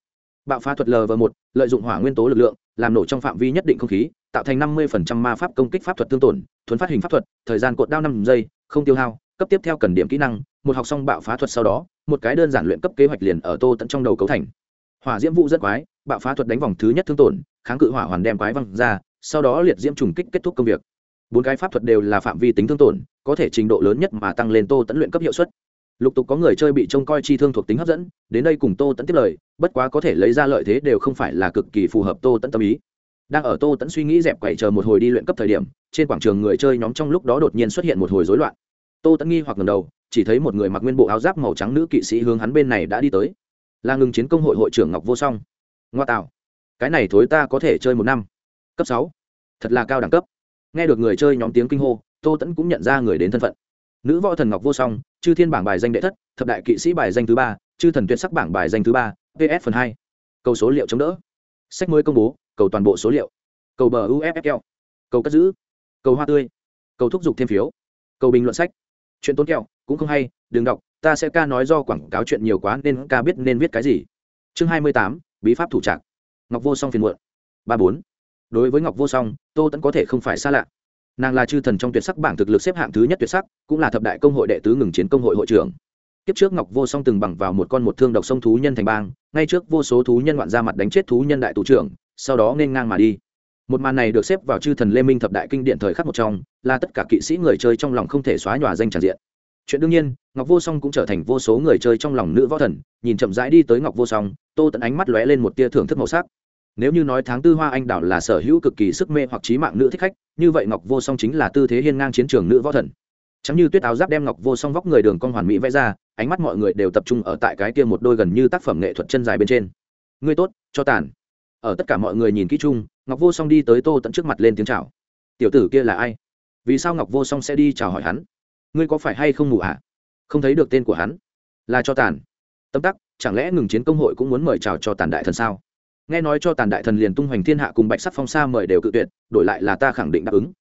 Bạo phá thuật lv một, lợi dụng hỏa nguyên tố lực lượng, làm nổ trong phạm vi nhất định không khí tạo thành năm mươi ma pháp công kích pháp thuật tương tổn, thuấn phát hình pháp thuật, thời gian cột đao năm giây, không tiêu hao, cấp tiếp theo cần điểm kỹ năng, một học xong bạo phá thuật sau đó, một cái đơn giản luyện cấp kế hoạch liền ở tô tận trong đầu cấu thành. Hỏa diễm vụ rất quái, bạo phá thuật đánh vòng thứ nhất thương tổn, kháng cự hỏa hoàn đem quái văng ra, sau đó liệt diễm trùng kích kết thúc công việc. Bốn cái pháp thuật đều là phạm vi tính thương tổn, có thể trình độ lớn nhất mà tăng lên tô tẫn luyện cấp hiệu suất. Lục tục có người chơi bị trông coi chi thương thuộc tính hấp dẫn, đến đây cùng tô tẫn tiếp lời, bất quá có thể lấy ra lợi thế đều không phải là cực kỳ phù hợp tô tẫn tâm ý đang ở tô tẫn suy nghĩ dẹp quẩy chờ một hồi đi luyện cấp thời điểm, trên quảng trường người chơi nhóm trong lúc đó đột nhiên xuất hiện một hồi rối loạn. Tô tẫn nghi hoặc ngầm đầu, chỉ thấy một người mặc nguyên bộ áo giáp màu trắng nữ kỵ sĩ hướng hắn bên này đã đi tới. Là ngừng chiến công hội hội trưởng ngọc vô song. Ngoa tạo. Cái này thối ta có thể chơi một năm. Cấp sáu. Thật là cao đẳng cấp. Nghe được người chơi nhóm tiếng kinh hô, tô tẫn cũng nhận ra người đến thân phận. Nữ võ thần ngọc vô song, chư thiên bảng bài danh đệ thất, thập đại kỵ sĩ bài danh thứ ba, chư thần tuyệt sắc bảng bài danh thứ ba, ps phần hai. Câu số liệu chống đỡ. Sách mới công bố cầu toàn bộ số liệu. Cầu bờ uffl cầu cất giữ, cầu hoa tươi, cầu thúc giục thêm phiếu, cầu bình luận sách. Chuyện tốn kẹo cũng không hay, đừng đọc, ta sẽ ca nói do quảng cáo chuyện nhiều quá nên ca biết nên viết cái gì. Chương hai mươi tám, bí pháp thủ trạc. Ngọc vô song phiền muộn. Ba bốn. Đối với ngọc vô song, tô tẫn có thể không phải xa lạ. Nàng là chư thần trong tuyệt sắc bảng thực lực xếp hạng thứ nhất tuyệt sắc, cũng là thập đại công hội đệ tứ ngừng chiến công hội hội trưởng. Kiếp trước ngọc vô song từng bằng vào một con một thương độc sông thú nhân thành bang, ngay trước vô số thú nhân ngoạn ra mặt đánh chết thú nhân đại tù trưởng sau đó nên ngang mà đi. Một màn này được xếp vào chư thần lê minh thập đại kinh điện thời khắc một trong, là tất cả kỵ sĩ người chơi trong lòng không thể xóa nhòa danh tràn diện. Chuyện đương nhiên, ngọc vô song cũng trở thành vô số người chơi trong lòng nữ võ thần, nhìn chậm rãi đi tới ngọc vô song, tô tận ánh mắt lóe lên một tia thưởng thức màu sắc. Nếu như nói tháng tư hoa anh đảo là sở hữu cực kỳ sức mê hoặc trí mạng nữ thích khách, như vậy ngọc vô song chính là tư thế hiên ngang chiến trường nữ võ thần. Chẳng như tuyết áo giáp đem ngọc vô song vóc người đường con hoàn mỹ vẽ ra, ánh mắt mọi người đều tập trung ở tại cái kia một đôi gần như tác phẩm nghệ thuật chân dài bên trên. Ngươi tốt, cho tàn ở tất cả mọi người nhìn kỹ chung, ngọc vô song đi tới tô tận trước mặt lên tiếng chào. Tiểu tử kia là ai? Vì sao ngọc vô song sẽ đi chào hỏi hắn? Ngươi có phải hay không ngủ ạ à? không thấy được tên của hắn? Là cho tàn. Tâm tắc, chẳng lẽ ngừng chiến công hội cũng muốn mời chào cho tàn đại thần sao? Nghe nói cho tàn đại thần liền tung hoành thiên hạ cùng bạch sắc phong sa mời đều cự tuyệt, đổi lại là ta khẳng định đáp ứng.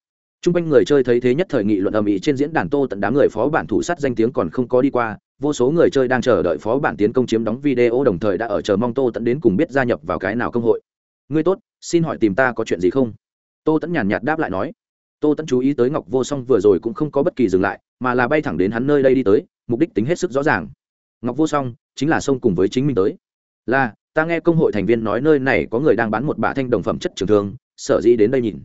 T r u n g quanh người chơi thấy thế nhất thời nghị luận ầm ĩ trên diễn đàn tô tận đám người phó bản thủ sát danh tiếng còn không có đi qua vô số người chơi đang chờ đợi phó bản tiến công chiếm đóng video đồng thời đã ở chờ mong tô tận đến cùng biết gia nhập vào cái nào công hội. Ngươi tốt, xin hỏi tìm ta có chuyện gì không? Tô tẫn nhàn nhạt đáp lại nói. Tô tẫn chú ý tới ngọc vô song vừa rồi cũng không có bất kỳ dừng lại, mà là bay thẳng đến hắn nơi đây đi tới, mục đích tính hết sức rõ ràng. Ngọc vô song, chính là sông cùng với chính mình tới. Là, ta nghe công hội thành viên nói nơi này có người đang bán một bả thanh đồng phẩm chất trường thương, sở dĩ đến đây nhìn.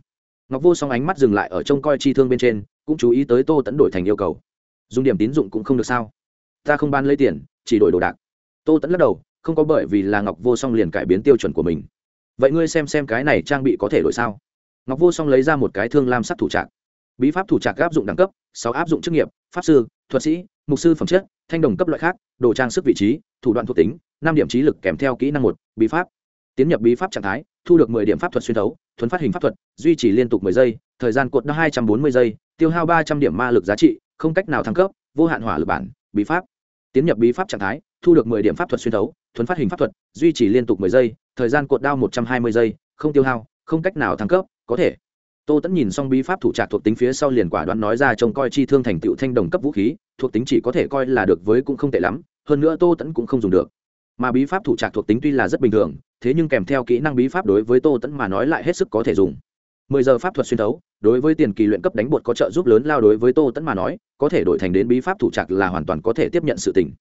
Ngọc vô song ánh mắt dừng lại ở trông coi chi thương bên trên, cũng chú ý tới tô tẫn đổi thành yêu cầu. Dùng điểm tín dụng cũng không được sao? Ta không ban lấy tiền, chỉ đổi đồ đạc. Tô tẫn lắc đầu, không có bởi vì là ngọc vô song liền cải biến tiêu chuẩn của mình. Vậy ngươi xem xem cái này trang bị có thể đổi sao? Ngọc vô song lấy ra một cái thương lam sắc thủ trạc. Bí pháp thủ trạc áp dụng đẳng cấp, sáu áp dụng chức nghiệp, pháp sư, thuật sĩ, mục sư phẩm chất, thanh đồng cấp loại khác, đồ trang sức vị trí, thủ đoạn thuộc tính, năm điểm trí lực kèm theo kỹ năng một, bí pháp. Tiến nhập bí pháp trạng thái, thu được mười điểm pháp thuật xuyên thấu thuấn phát hình pháp thuật, duy trì liên tục mười giây, thời gian cột hai trăm bốn mươi giây, tiêu hao ba trăm điểm ma lực giá trị, không cách nào thăng cấp, vô hạn hỏa lực bản, bí pháp tiến nhập bí pháp trạng thái, thu được mười điểm pháp thuật xuyên thấu, thuấn phát hình pháp thuật, duy trì liên tục mười giây, thời gian cột đao một trăm hai mươi giây, không tiêu hao, không cách nào thăng cấp, có thể. Tô tẫn nhìn xong bí pháp thủ trạc thuộc tính phía sau liền quả đoán nói ra trông coi chi thương thành tựu thanh đồng cấp vũ khí, thuộc tính chỉ có thể coi là được với cũng không tệ lắm, hơn nữa tô tẫn cũng không dùng được. Mà bí pháp thủ trạc thuộc tính tuy là rất bình thường, thế nhưng kèm theo kỹ năng bí pháp đối với tô tẫn mà nói lại hết sức có thể dùng. mười giờ pháp thuật xuyên thấu đối với tiền kỳ luyện cấp đánh bột có trợ giúp lớn lao đối với tô tẫn mà nói, có thể đổi thành đến bí pháp thủ trạc là hoàn toàn có thể tiếp nhận sự tình.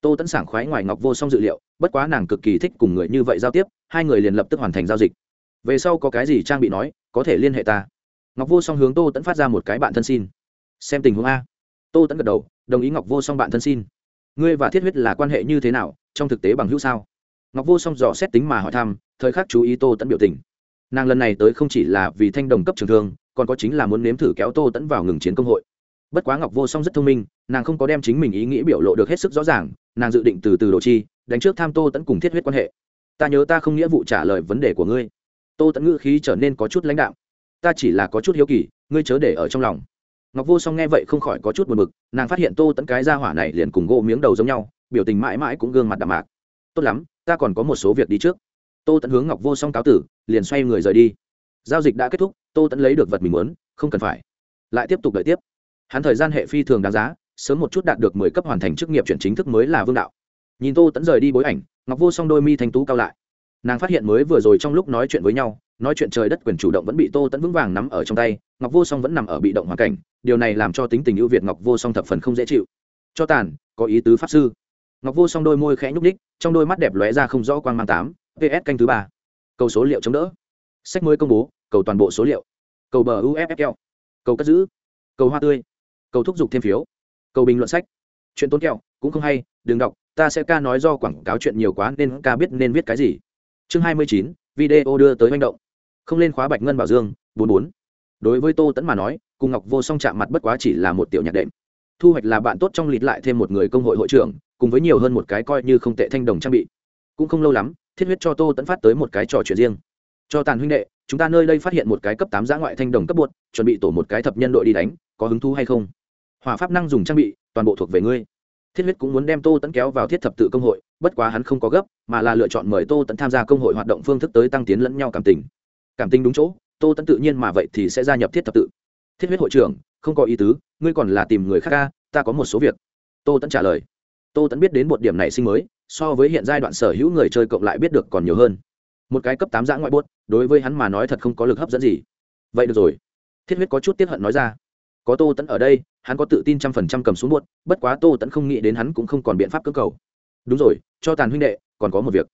Tô tẫn sảng khoái ngoài ngọc vô song dự liệu, bất quá nàng cực kỳ thích cùng người như vậy giao tiếp, hai người liền lập tức hoàn thành giao dịch. Về sau có cái gì trang bị nói, có thể liên hệ ta. Ngọc vô song hướng tô tẫn phát ra một cái bạn thân xin. Xem tình huống a. Tô tẫn gật đầu, đồng ý ngọc vô song bạn thân xin. Ngươi và thiết huyết là quan hệ như thế nào, trong thực tế bằng hữu sao? Ngọc vô song dò xét tính mà hỏi thăm, thời khắc chú ý tô tẫn biểu tình. Nàng lần này tới không chỉ là vì thanh đồng cấp trường thương còn có chính là muốn nếm thử kéo tô tẫn vào ngừng chiến công hội. Bất quá ngọc vô song rất thông minh, nàng không có đem chính mình ý nghĩ biểu lộ được hết sức rõ ràng, nàng dự định từ từ đồ chi, đánh trước tham tô tẫn cùng thiết huyết quan hệ. Ta nhớ ta không nghĩa vụ trả lời vấn đề của ngươi. Tô tẫn ngữ khí trở nên có chút lãnh đạo ta chỉ là có chút hiếu kỳ, ngươi chớ để ở trong lòng. Ngọc vô song nghe vậy không khỏi có chút buồn b ự c nàng phát hiện tô tẫn cái ra hỏa này liền cùng gỗ miếng đầu giống nhau, biểu tình mãi mãi cũng gương mặt đạm mạc. Tốt lắm, ta còn có một số việc đi trước. Tô tẫn hướng ngọc vô song cáo tử, liền xoay người rời đi giao dịch đã kết thúc, tô tẫn lấy được vật mình muốn, không cần phải. Lại tiếp tục đợi tiếp. Hắn thời gian hệ phi thường đáng giá, sớm một chút đạt được mười cấp hoàn thành chức nghiệp chuyển chính thức mới là vương đạo. Nhìn tô tẫn rời đi bối ảnh, ngọc vô song đôi mi thanh tú cao lại. Nàng phát hiện mới vừa rồi trong lúc nói chuyện với nhau, nói chuyện trời đất quyền chủ động vẫn bị tô tẫn vững vàng nắm ở trong tay, ngọc vô song vẫn nằm ở bị động hoàn cảnh, điều này làm cho tính tình ưu việt ngọc vô song thập phần không dễ chịu. Cho tàn, có ý tứ pháp sư. Ngọc vô song đôi môi khẽ nhúc ních trong đôi mắt đẹp lóe ra không rõ quan mang tám. Ps canh thứ ba. Cầu số liệu chống đỡ sách mới công bố, cầu toàn bộ số liệu. Cầu bờ uffl cầu cất giữ. Cầu hoa tươi. Cầu thúc giục thêm phiếu. Cầu bình luận sách. Chuyện tốn kẹo, cũng không hay, đừng đọc, ta sẽ ca nói do quảng cáo chuyện nhiều quá nên ca biết nên viết cái gì. Chương hai mươi chín, video đưa tới manh động. Không lên khóa bạch ngân bảo dương, bốn bốn. Đối với tô tẫn mà nói, cùng ngọc vô song chạm mặt bất quá chỉ là một tiểu nhạc đệm. Thu hoạch là bạn tốt trong lịt lại thêm một người công hội hội trưởng, cùng với nhiều hơn một cái coi như không tệ thanh đồng trang bị. Cũng không lâu lắm, thiết huyết cho tô tẫn phát tới một cái trò chuyện riêng cho tàn huynh đệ, chúng ta nơi đây phát hiện một cái cấp tám giã ngoại thanh đồng cấp bột chuẩn bị tổ một cái thập nhân đội đi đánh, có hứng thú hay không? Hỏa pháp năng dùng trang bị, toàn bộ thuộc về ngươi. Thiết huyết cũng muốn đem tô tẫn kéo vào thiết thập tự công hội, bất quá hắn không có gấp, mà là lựa chọn mời tô tẫn tham gia công hội hoạt động phương thức tới tăng tiến lẫn nhau cảm tình. Cảm tình đúng chỗ, tô tẫn tự nhiên mà vậy thì sẽ gia nhập thiết thập tự. Thiết huyết hội trưởng, không có ý tứ, ngươi còn là tìm người khác ca, ta có một số việc. Tô tẫn trả lời. Tô tẫn biết đến một điểm này sinh mới, so với hiện giai đoạn sở hữu người chơi cộng lại biết được còn nhiều hơn một cái cấp tám giã ngoại buốt, đối với hắn mà nói thật không có lực hấp dẫn gì. Vậy được rồi. Thiết huyết có chút tiếp hận nói ra. Có tô tẫn ở đây, hắn có tự tin trăm phần trăm cầm xuống buốt, bất quá tô tẫn không nghĩ đến hắn cũng không còn biện pháp cơ cầu. Đúng rồi, cho tàn huynh đệ, còn có một việc.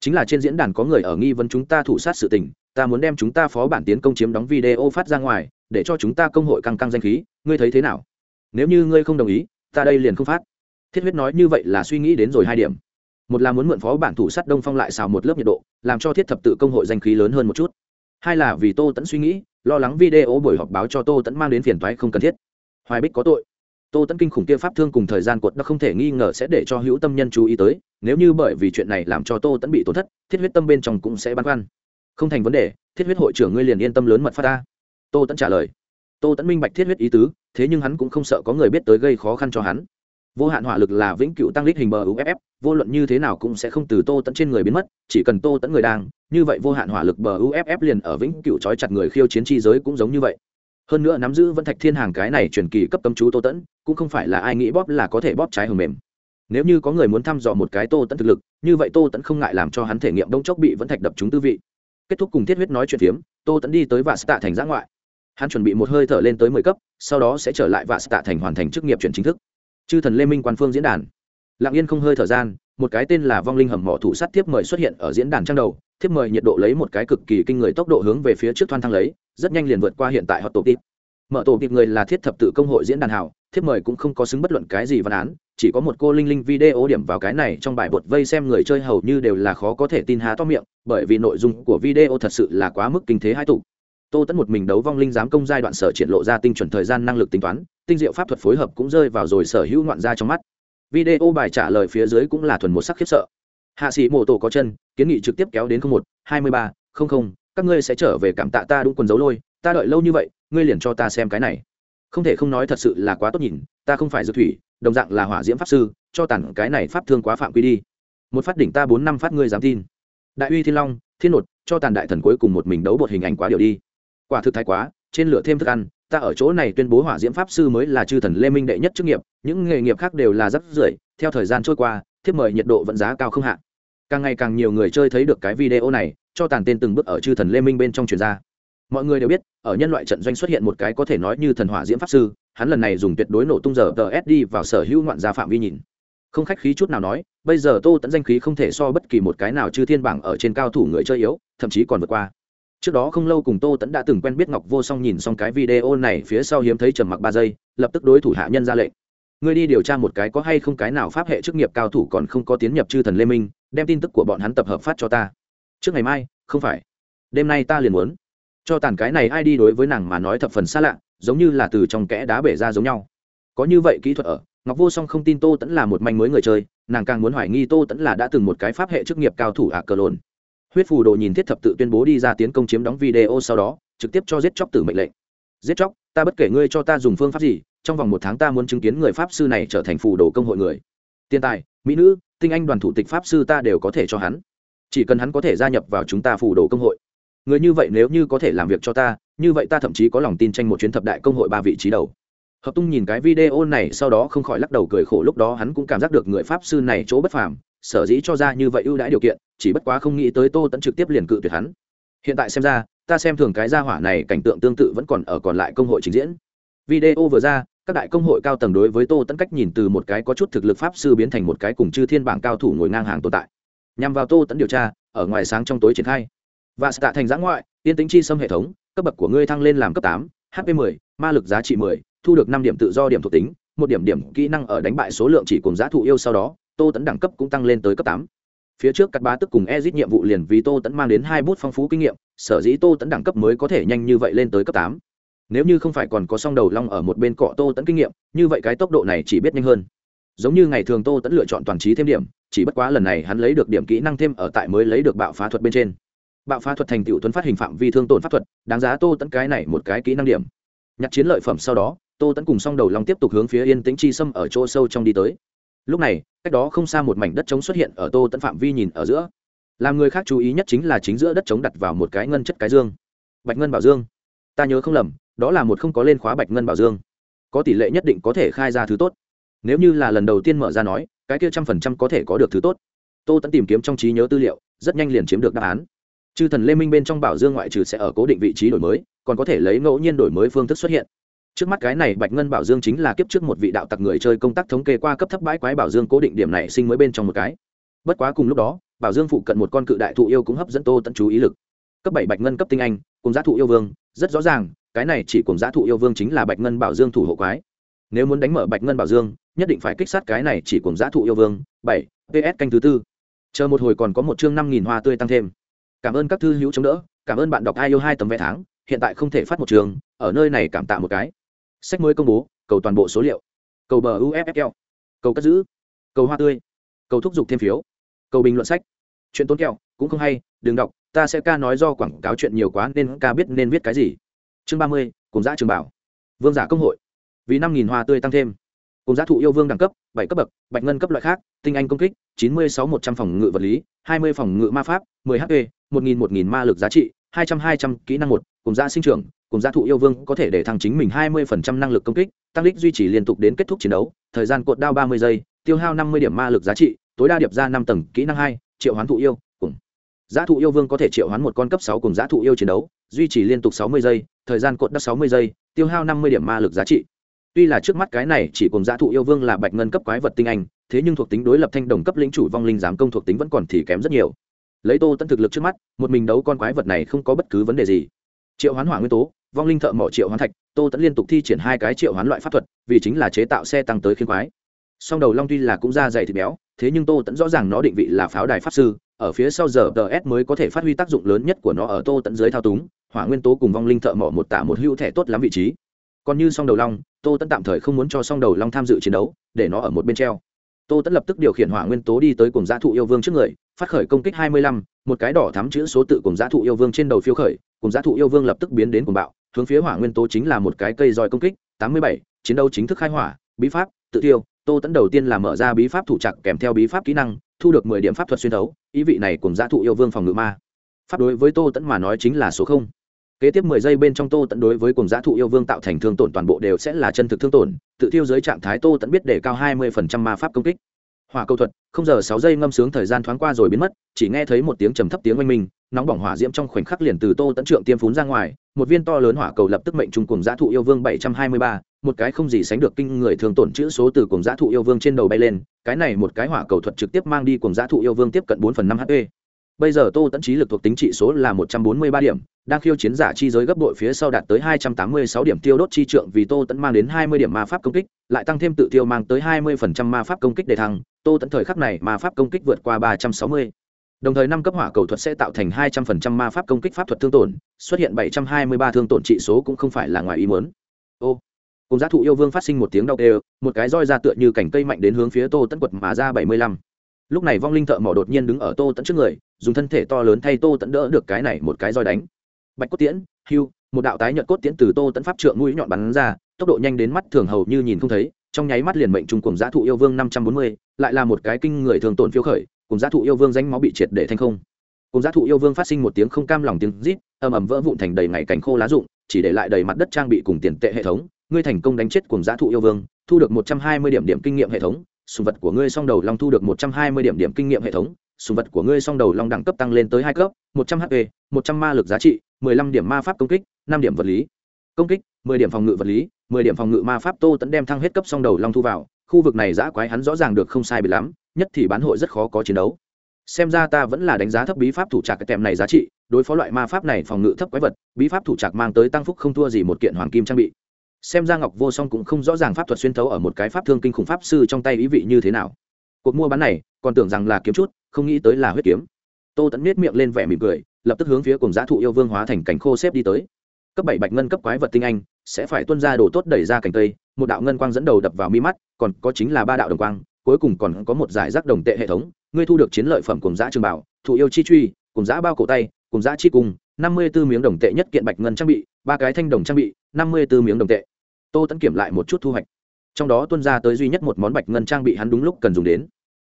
Chính là trên diễn đàn có người ở nghi vấn chúng ta thủ sát sự tình, ta muốn đem chúng ta phó bản tiến công chiếm đóng video phát ra ngoài, để cho chúng ta công hội căng căng danh khí, ngươi thấy thế nào? Nếu như ngươi không đồng ý, ta đây liền không phát. Thiết huyết nói như vậy là suy nghĩ đến rồi hai điểm. Một là muốn mượn phó bản thủ sát đông phong lại xào một lớp nhiệt độ làm cho thiết thập tự công hội danh khí lớn hơn một chút. Hai là vì tô tẫn suy nghĩ, lo lắng video buổi họp báo cho tô tẫn mang đến phiền toái không cần thiết. Hoài bích có tội. Tô tẫn kinh khủng kia pháp thương cùng thời gian cuột đã không thể nghi ngờ sẽ để cho hữu tâm nhân chú ý tới, nếu như bởi vì chuyện này làm cho tô tẫn bị tổn thất, thiết huyết tâm bên trong cũng sẽ băn khoăn. Không thành vấn đề, thiết huyết hội trưởng ngươi liền yên tâm lớn mật phát ta tô tẫn trả lời. Tô tẫn minh bạch thiết huyết ý tứ, thế nhưng hắn cũng không sợ có người biết tới gây khó khăn cho hắn vô hạn hỏa lực là vĩnh cựu tăng lít hình bờ uff vô luận như thế nào cũng sẽ không từ tô tẫn trên người biến mất, chỉ cần tô tẫn người đang, như vậy vô hạn hỏa lực bờ uff liền ở vĩnh cựu trói chặt người khiêu chiến chi giới cũng giống như vậy. Hơn nữa nắm giữ vẫn thạch thiên hàng cái này truyền kỳ cấp cấm chú tô tẫn, cũng không phải là ai nghĩ bóp là có thể bóp trái hầm mềm. Nếu như có người muốn thăm dò một cái tô tẫn thực lực, như vậy tô tẫn không ngại làm cho hắn thể nghiệm đông chốc bị vẫn thạch đập chúng tư vị. Kết thúc cùng thiết huyết nói chuyện phiếm, tô tẫn đi tới vạ tạ thành giã ngoại. Hắn chuẩn bị một hơi thở lên tới mười cấp, sau đó sẽ trở lại vạ tạ thành hoàn thành chức nghiệp chuyển chính thức chư thần lê minh quan phương diễn đàn. Lặng yên không hơi thời gian, một cái tên là vong linh hầm mỏ thủ sắt tiếp mời xuất hiện ở diễn đàn trang đầu. Tiếp mời nhiệt độ lấy một cái cực kỳ kinh người tốc độ hướng về phía trước thoan thăng lấy, rất nhanh liền vượt qua hiện tại họ tổ tiếp mở tổ tiếp người là thiết thập tự công hội diễn đàn hảo thiếp mời cũng không có xứng bất luận cái gì văn án, chỉ có một cô linh linh video điểm vào cái này trong bài bột vây xem người chơi hầu như đều là khó có thể tin há to miệng, bởi vì nội dung của video thật sự là quá mức kinh thế hai tụ tô tẫn một mình đấu vong linh giám công giai đoạn sở triển lộ ra tinh chuẩn thời gian năng lực tính toán, tinh diệu pháp thuật phối hợp cũng rơi vào rồi sở hữu ngoạn ra trong mắt. Video bài trả lời phía dưới cũng là thuần một sắc khiếp sợ. Hạ sĩ mộ tổ có chân, kiến nghị trực tiếp kéo đến một, hai mươi ba, không không, các ngươi sẽ trở về cảm tạ ta đúng quần dấu lôi, ta đợi lâu như vậy, ngươi liền cho ta xem cái này. Không thể không nói thật sự là quá tốt nhìn, ta không phải dược thủy, đồng dạng là hỏa diễm pháp sư, cho tản cái này pháp thương quá phạm quy đi. Một phát đỉnh ta bốn năm phát ngươi dám tin. Đại uy thiên long, thiên nột, cho tàn đại thần cuối cùng một mình đấu bột hình ảnh quá điều đi quả thực thái quá, trên lửa thêm thức ăn, ta ở chỗ này tuyên bố hỏa diễm pháp sư mới là chư thần lê minh đệ nhất chức nghiệp, những nghề nghiệp khác đều là rất rưởi, theo thời gian trôi qua, thiếp mời nhiệt độ vẫn giá cao không hạ. Càng ngày càng nhiều người chơi thấy được cái video này, cho tàn tên từng bước ở chư thần lê minh bên trong truyền ra. Mọi người đều biết, ở nhân loại trận doanh xuất hiện một cái có thể nói như thần hỏa diễm pháp sư, hắn lần này dùng tuyệt đối nổ tung giờ tờ đi vào sở hữu ngoạn gia phạm vi nhìn. Không khách khí chút nào nói, bây giờ tô tẫn danh khí không thể so bất kỳ một cái nào chư thiên bảng ở trên cao thủ người chơi yếu, thậm chí còn vượt qua trước đó không lâu cùng tô tẫn đã từng quen biết ngọc vô song nhìn xong cái video này, phía sau hiếm thấy trầm mặc ba giây, lập tức đối thủ hạ nhân ra lệnh. Ngươi đi điều tra một cái có hay không cái nào pháp hệ chức nghiệp cao thủ còn không có tiến nhập chư thần lê minh, đem tin tức của bọn hắn tập hợp phát cho ta. Trước ngày mai, không phải. Đêm nay ta liền muốn. Cho tàn cái này ai đi đối với nàng mà nói thập phần xa lạ, giống như là từ trong kẽ đá bể ra giống nhau. Có như vậy kỹ thuật ở, ngọc vô song không tin tô tẫn là một manh mới người chơi, nàng càng muốn hoài nghi tô tẫn là đã từng một cái pháp hệ chức nghiệp cao thủ ạ cờ lồn huyết phù đồ nhìn thiết thập tự tuyên bố đi ra tiến công chiếm đóng video sau đó, trực tiếp cho giết chóc tử mệnh lệnh. Giết chóc, ta bất kể ngươi cho ta dùng phương pháp gì, trong vòng một tháng ta muốn chứng kiến người pháp sư này trở thành phù đồ công hội người. Tiền tài, mỹ nữ, tinh anh đoàn thủ tịch pháp sư ta đều có thể cho hắn. Chỉ cần hắn có thể gia nhập vào chúng ta phù đồ công hội. Người như vậy nếu như có thể làm việc cho ta, như vậy ta thậm chí có lòng tin tranh một chuyến thập đại công hội ba vị trí đầu. Hợp tung nhìn cái video này sau đó không khỏi lắc đầu cười khổ, lúc đó hắn cũng cảm giác được người pháp sư này chỗ bất phàm sở dĩ cho ra như vậy ưu đãi điều kiện chỉ bất quá không nghĩ tới tô tẫn trực tiếp liền cự tuyệt hắn. Hiện tại xem ra ta xem thường cái gia hỏa này cảnh tượng tương tự vẫn còn ở còn lại công hội trình diễn. Video vừa ra các đại công hội cao tầng đối với tô tẫn cách nhìn từ một cái có chút thực lực pháp sư biến thành một cái cùng chư thiên bảng cao thủ ngồi ngang hàng tồn tại. Nhằm vào tô tẫn điều tra ở ngoài sáng trong tối triển khai. Và tạ thành giã ngoại tiên tính chi xâm hệ thống cấp bậc của ngươi thăng lên làm cấp tám hp 10, ma lực giá trị 10, thu được năm điểm tự do điểm thuộc tính một điểm điểm kỹ năng ở đánh bại số lượng chỉ cùng giá thụ yêu sau đó tô tẫn đẳng cấp cũng tăng lên tới cấp tám. Phía trước các bá tức cùng e nhiệm vụ liền vì tô tẫn mang đến hai bút phong phú kinh nghiệm, sở dĩ tô tẫn đẳng cấp mới có thể nhanh như vậy lên tới cấp tám. Nếu như không phải còn có song đầu long ở một bên cọ tô tẫn kinh nghiệm, như vậy cái tốc độ này chỉ biết nhanh hơn. Giống như ngày thường tô tẫn lựa chọn toàn trí thêm điểm, chỉ bất quá lần này hắn lấy được điểm kỹ năng thêm ở tại mới lấy được bạo phá thuật bên trên. Bạo phá thuật thành tựu tuấn phát hình phạm vi thương tổn pháp thuật, đáng giá tô tẫn cái này một cái kỹ năng điểm. Nhặt chiến lợi phẩm sau đó, tô tẫn cùng song đầu long tiếp tục hướng phía yên tĩnh chi xâm ở chỗ sâu trong đi tới lúc này, cách đó không xa một mảnh đất trống xuất hiện ở tô tẫn phạm vi nhìn ở giữa. Làm người khác chú ý nhất chính là chính giữa đất trống đặt vào một cái ngân chất cái dương. Bạch ngân bảo dương. Ta nhớ không lầm, đó là một không có lên khóa bạch ngân bảo dương. Có tỷ lệ nhất định có thể khai ra thứ tốt. Nếu như là lần đầu tiên mở ra nói, cái kia trăm phần trăm có thể có được thứ tốt. Tô tẫn tìm kiếm trong trí nhớ tư liệu, rất nhanh liền chiếm được đáp án. Chư thần lê minh bên trong bảo dương ngoại trừ sẽ ở cố định vị trí đổi mới, còn có thể lấy ngẫu nhiên đổi mới phương thức xuất hiện trước mắt cái này bạch ngân bảo dương chính là kiếp trước một vị đạo tặc người chơi công tác thống kê qua cấp thấp bãi quái bảo dương cố định điểm này sinh mới bên trong một cái. Bất quá cùng lúc đó, bảo dương phụ cận một con cự đại thụ yêu cũng hấp dẫn tô tận chú ý lực. Cấp bảy bạch ngân cấp tinh anh, cùng giá thụ yêu vương, rất rõ ràng, cái này chỉ cùng giá thụ yêu vương chính là bạch ngân bảo dương thủ hộ quái. Nếu muốn đánh mở bạch ngân bảo dương, nhất định phải kích sát cái này chỉ cùng giá thụ yêu vương, bảy ps canh thứ tư. Chờ một hồi còn có một chương năm nghìn hoa tươi tăng thêm. Cảm ơn các thư hữu chống đỡ, cảm ơn bạn đọc ai yêu hai tấm vé tháng, hiện tại không thể phát một trường, ở nơi này cảm tạ một cái sách mới công bố, cầu toàn bộ số liệu. Cầu bờ uffl cầu cất giữ. Cầu hoa tươi. Cầu thúc giục thêm phiếu. Cầu bình luận sách. Chuyện tốn kẹo, cũng không hay, đừng đọc, ta sẽ ca nói do quảng cáo chuyện nhiều quá nên ca biết nên viết cái gì. Chương ba mươi, cùng giã trường bảo. Vương giả công hội. Vì năm nghìn hoa tươi tăng thêm. Cùng giá thụ yêu vương đẳng cấp, bảy cấp bậc, bạch ngân cấp loại khác, tinh anh công kích, chín mươi sáu một trăm phòng ngự vật lý, hai mươi phòng ngự ma pháp, mười hp e, một nghìn một nghìn ma lực giá trị, hai trăm hai trăm kỹ năng một cùng gia sinh trưởng, cùng gia thụ yêu vương có thể để thăng chính mình hai mươi phần trăm năng lực công kích, tăng lích duy trì liên tục đến kết thúc chiến đấu, thời gian cột đao ba mươi giây, tiêu hao năm mươi điểm ma lực giá trị, tối đa điệp ra năm tầng, kỹ năng hai, triệu hoán thụ yêu, cùng. Giá thụ yêu vương có thể triệu hoán một con cấp sáu cùng giá thụ yêu chiến đấu, duy trì liên tục sáu mươi giây, thời gian cột đao sáu mươi giây, tiêu hao năm mươi điểm ma lực giá trị. Tuy là trước mắt cái này chỉ cùng giá thụ yêu vương là bạch ngân cấp quái vật tinh anh, thế nhưng thuộc tính đối lập thanh đồng cấp lĩnh chủ vong linh giám công thuộc tính vẫn còn thì kém rất nhiều. Lấy tô tẫn thực lực trước mắt, một mình đấu con quái vật này không có bất cứ vấn đề gì triệu hoán hỏa nguyên tố, vong linh thợ mỏ triệu hoán thạch, tô tẫn liên tục thi triển hai cái triệu hoán loại pháp thuật, vì chính là chế tạo xe tăng tới khiến quái. Song đầu long tuy là cũng da dày thịt béo, thế nhưng tô tẫn rõ ràng nó định vị là pháo đài pháp sư, ở phía sau giờ ts mới có thể phát huy tác dụng lớn nhất của nó ở tô tẫn dưới thao túng, hỏa nguyên tố cùng vong linh thợ mỏ một tả một hữu thẻ tốt lắm vị trí. Còn như song đầu long, tô tẫn tạm thời không muốn cho song đầu long tham dự chiến đấu, để nó ở một bên treo. Tô tẫn lập tức điều khiển hỏa nguyên tố đi tới cùng g thụ yêu vương trước người, phát khởi công kích hai mươi lăm, một cái đỏ thắm chữ số tự cùng g thụ yêu vương trên đầu phiêu khởi cùng giá thụ yêu vương lập tức biến đến cùng bạo, hướng phía hỏa nguyên tố chính là một cái cây roi công kích, tám mươi bảy, chiến đấu chính thức khai hỏa, bí pháp, tự tiêu, tô tẫn đầu tiên là mở ra bí pháp thủ trạc kèm theo bí pháp kỹ năng, thu được mười điểm pháp thuật xuyên thấu, ý vị này cùng giá thụ yêu vương phòng ngự ma. Pháp đối với tô tẫn mà nói chính là số không. Kế tiếp mười giây bên trong tô tẫn đối với cùng giá thụ yêu vương tạo thành thương tổn toàn bộ đều sẽ là chân thực thương tổn, tự thiêu dưới trạng thái tô tẫn biết để cao hai mươi phần trăm ma pháp công kích hỏa cầu thuật, không giờ sáu giây ngâm sướng thời gian thoáng qua rồi biến mất, chỉ nghe thấy một tiếng trầm thấp tiếng oanh minh, nóng bỏng hỏa diễm trong khoảnh khắc liền từ tô tẫn trượng tiêm phún ra ngoài, một viên to lớn hỏa cầu lập tức mệnh trùng cùng giã thụ yêu vương bảy trăm hai mươi ba, một cái không gì sánh được kinh người thường tổn chữ số từ cùng giã thụ yêu vương trên đầu bay lên, cái này một cái hỏa cầu thuật trực tiếp mang đi cùng giã thụ yêu vương tiếp cận bốn phần năm hp bây giờ tô tẫn trí lực thuộc tính trị số là một trăm bốn mươi ba điểm, đang khiêu chiến giả chi giới gấp đội phía sau đạt tới hai trăm tám mươi sáu điểm tiêu đốt chi trượng vì tô tẫn mang đến hai mươi điểm ma pháp công kích, lại tăng thêm tự tiêu mang tới hai mươi phần trăm ma pháp công kích để thăng, tô tẫn thời khắc này ma pháp công kích vượt qua ba trăm sáu mươi. Đồng thời năm cấp hỏa cầu thuật sẽ tạo thành hai trăm phần trăm ma pháp công kích pháp thuật thương tổn, xuất hiện bảy trăm hai mươi ba thương tổn trị số cũng không phải là ngoài ý muốn. Ô, cùng giá thụ yêu vương phát sinh một tiếng đau đều, một cái roi ra tựa như cành cây mạnh đến hướng phía tô tẫn quật mà ra bảy mươi lăm. Lúc này vong linh thợ mỏ đột nhiên đứng ở tô tẫn trước người dùng thân thể to lớn thay tô tẫn đỡ được cái này một cái roi đánh. Bạch cốt tiễn, hưu, một đạo tái nhợt cốt tiễn từ tô tẫn pháp trượng mũi nhọn bắn ra, tốc độ nhanh đến mắt thường hầu như nhìn không thấy, trong nháy mắt liền mệnh trung cùng giá thụ yêu vương năm trăm bốn mươi, lại là một cái kinh người thường tổn phiêu khởi cùng giá thụ yêu vương danh máu bị triệt để thành không. Cùng giá thụ yêu vương phát sinh một tiếng không cam lòng tiếng rít, ầm ầm vỡ vụn thành đầy ngày cảnh khô lá rụng, chỉ để lại đầy mặt đất trang bị cùng tiền tệ hệ thống. Ngươi thành công đánh chết cùng giá thụ yêu vương, thu được một trăm hai mươi điểm điểm kinh nghiệm hệ thống, sùng vật của ngươi song đầu long thu được một trăm hai mươi điểm điểm kinh nghiệm hệ thống sùng vật của ngươi song đầu long đẳng cấp tăng lên tới hai cấp, một trăm hp một trăm ma lực giá trị, mười lăm điểm ma pháp công kích, năm điểm vật lý. Công kích, mười điểm phòng ngự vật lý, mười điểm phòng ngự ma pháp tô tẫn đem thăng hết cấp song đầu long thu vào. Khu vực này giã quái hắn rõ ràng được không sai bị lắm, nhất thì bán hội rất khó có chiến đấu. Xem ra ta vẫn là đánh giá thấp bí pháp thủ trạc cái tèm này giá trị, đối phó loại ma pháp này phòng ngự thấp quái vật, bí pháp thủ trạc mang tới tăng phúc không thua gì một kiện hoàng kim trang bị. Xem ra ngọc vô song cũng không rõ ràng pháp thuật xuyên thấu ở một cái pháp thương kinh khủng pháp sư trong tay ý vị như thế nào cuộc mua bán này còn tưởng rằng là kiếm chút, không nghĩ tới là huyết kiếm. Tô tẫn nết miệng lên vẻ mỉm cười, lập tức hướng phía cùng giá thụ yêu vương hóa thành cảnh khô xếp đi tới. Cấp bảy bạch ngân cấp quái vật tinh anh, sẽ phải tuân ra đồ tốt đẩy ra cảnh tây một đạo ngân quang dẫn đầu đập vào mi mắt, còn có chính là ba đạo đồng quang, cuối cùng còn có một giải rác đồng tệ hệ thống, ngươi thu được chiến lợi phẩm cùng giã trường bảo, thụ yêu chi truy, cùng giã bao cổ tay, cùng giã chi cung, năm mươi b ố miếng đồng tệ nhất kiện bạch ngân trang bị, ba cái thanh đồng trang bị, năm mươi b ố miếng đồng tệ. Tô tẫn kiểm lại một chút thu hoạch. Trong đó tuân ra tới duy nhất một món bạch ngân trang bị hắn đúng lúc cần dùng đến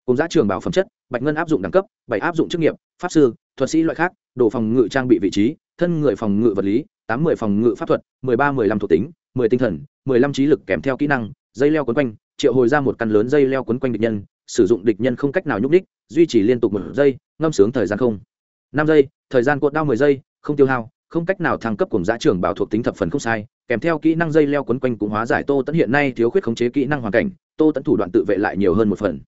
cùng giá trường bảo phẩm chất, bạch ngân áp dụng đẳng cấp, bảy áp dụng chức nghiệp, pháp sư, thuật sĩ loại khác, đồ phòng ngự trang bị vị trí, thân người phòng ngự vật lý, tám mươi phòng ngự pháp thuật, mười ba, mười lăm thuộc tính, mười tinh thần, mười lăm trí lực kèm theo kỹ năng, dây leo quấn quanh, triệu hồi ra một căn lớn dây leo quấn quanh địch nhân, sử dụng địch nhân không cách nào nhúc đích duy trì liên tục một giây, ngâm sướng thời gian không. năm giây, thời gian cuộn đau mười giây, không tiêu hao, không cách nào thăng cấp cùng giá trưởng bảo thuộc tính thập phần không sai, kèm theo kỹ năng dây leo quấn quanh cũng hóa giải tô tẫn hiện nay thiếu khuyết khống chế kỹ năng hoàn cảnh, tô tẫn thủ đoạn tự vệ lại nhiều hơn một phần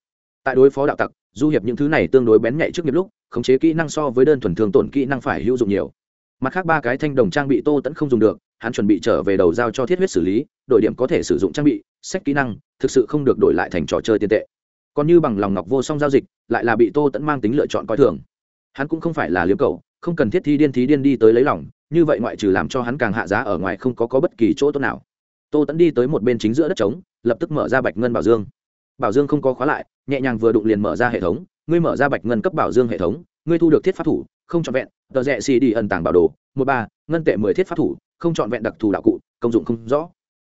tại đối phó đạo tặc du hiệp những thứ này tương đối bén nhạy trước nghiệp lúc khống chế kỹ năng so với đơn thuần thường tổn kỹ năng phải hữu dụng nhiều. Mặt khác ba cái thanh đồng trang bị tô tẫn không dùng được hắn chuẩn bị trở về đầu giao cho thiết huyết xử lý đội điểm có thể sử dụng trang bị sách kỹ năng thực sự không được đổi lại thành trò chơi tiền tệ. Còn như bằng lòng ngọc vô song giao dịch lại là bị tô tẫn mang tính lựa chọn coi thường. Hắn cũng không phải là liếm cầu không cần thiết thi điên thí điên đi tới lấy lòng như vậy ngoại trừ làm cho hắn càng hạ giá ở ngoài không có, có bất kỳ chỗ tốt nào. Tô tẫn đi tới một bên chính giữa đất trống lập tức mở ra bạch ngân bảo dương. Bảo dương không có khóa lại nhẹ nhàng vừa đụng liền mở ra hệ thống, ngươi mở ra bạch ngân cấp bảo dương hệ thống, ngươi thu được thiết pháp thủ, không trọn vẹn, tờ rẽ xì đi ẩn tàng bảo đồ, một ba, ngân tệ mười thiết pháp thủ, không trọn vẹn đặc thù đạo cụ, công dụng không rõ.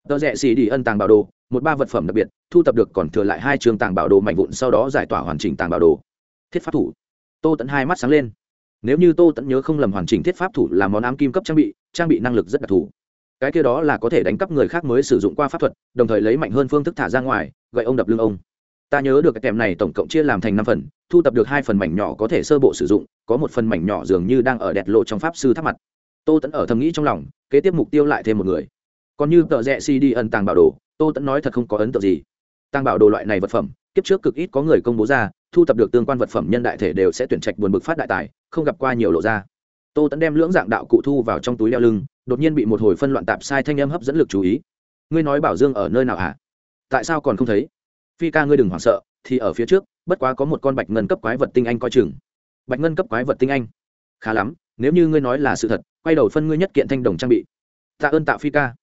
Tờ rẽ xì đi ân tàng bảo đồ, một ba vật phẩm đặc biệt, thu tập được còn thừa lại hai trường tàng bảo đồ mạnh vụn sau đó giải tỏa hoàn chỉnh tàng bảo đồ. Thiết pháp thủ. Tô tẫn hai mắt sáng lên. Nếu như tô tẫn nhớ không lầm hoàn chỉnh thiết pháp thủ là món ám kim cấp trang bị trang bị năng lực rất đặc thù. Cái kia đó là có thể đánh cắp người khác mới sử dụng qua pháp thuật, đồng thời lấy mạnh hơn phương thức thả ra ngoài, gậy ông đập lưng ông ta nhớ được cái kèm này tổng cộng chia làm thành năm phần, thu tập được hai phần mảnh nhỏ có thể sơ bộ sử dụng, có một phần mảnh nhỏ dường như đang ở đẹp lộ trong pháp sư tháp mặt. Tô tẫn ở thầm nghĩ trong lòng, kế tiếp mục tiêu lại thêm một người. Còn như tờ rẽ cd ẩn tàng bảo đồ, tô tẫn nói thật không có ấn tượng gì. Tàng bảo đồ loại này vật phẩm, kiếp trước cực ít có người công bố ra, thu tập được tương quan vật phẩm nhân đại thể đều sẽ tuyển trạch buồn bực phát đại tài, không gặp qua nhiều lộ ra. Tô tẫn đem lưỡng dạng đạo cụ thu vào trong túi đeo lưng, đột nhiên bị một hồi phân loạn tạp sai thanh âm hấp dẫn lực chú ý. Ngươi nói bảo dương ở nơi nào hả? Tại sao còn không thấy? Phi ca ngươi đừng hoảng sợ, thì ở phía trước, bất quá có một con bạch ngân cấp quái vật tinh anh coi chừng. Bạch ngân cấp quái vật tinh anh? Khá lắm, nếu như ngươi nói là sự thật, quay đầu phân ngươi nhất kiện thanh đồng trang bị. Tạ ơn tạ phi ca.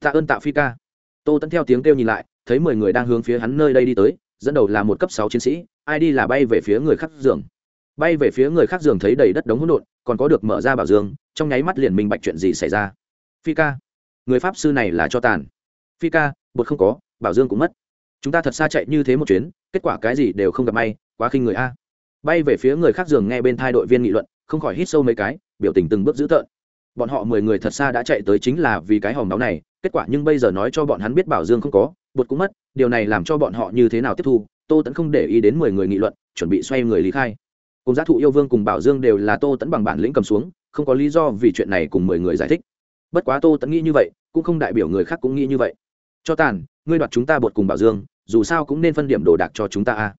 Tạ ơn tạ phi ca. Tô tẫn theo tiếng kêu nhìn lại, thấy mười người đang hướng phía hắn nơi đây đi tới, dẫn đầu là một cấp sáu chiến sĩ, ai đi là bay về phía người khác giường. Bay về phía người khác giường thấy đầy đất đống hỗn độn, còn có được mở ra bảo dương, trong nháy mắt liền minh bạch chuyện gì xảy ra. Phi ca, người pháp sư này là cho tàn. Phi ca, bột không có, bảo dương cũng mất chúng ta thật xa chạy như thế một chuyến, kết quả cái gì đều không gặp may, quá khinh người a. Bay về phía người khác giường nghe bên thai đội viên nghị luận, không khỏi hít sâu mấy cái, biểu tình từng bước dữ tợn. Bọn họ mười người thật xa đã chạy tới chính là vì cái hòm náo này, kết quả nhưng bây giờ nói cho bọn hắn biết bảo dương không có, bột cũng mất, điều này làm cho bọn họ như thế nào tiếp thu, tô tẫn không để ý đến mười người nghị luận, chuẩn bị xoay người lý khai. Cùng giá thụ yêu vương cùng bảo dương đều là tô tẫn bằng bản lĩnh cầm xuống, không có lý do vì chuyện này cùng mười người giải thích. Bất quá tô tẫn nghĩ như vậy, cũng không đại biểu người khác cũng nghĩ như vậy. Cho tàn ngươi đoạt chúng ta bột cùng bảo dương, dù sao cũng nên phân điểm đồ đạc cho chúng ta a.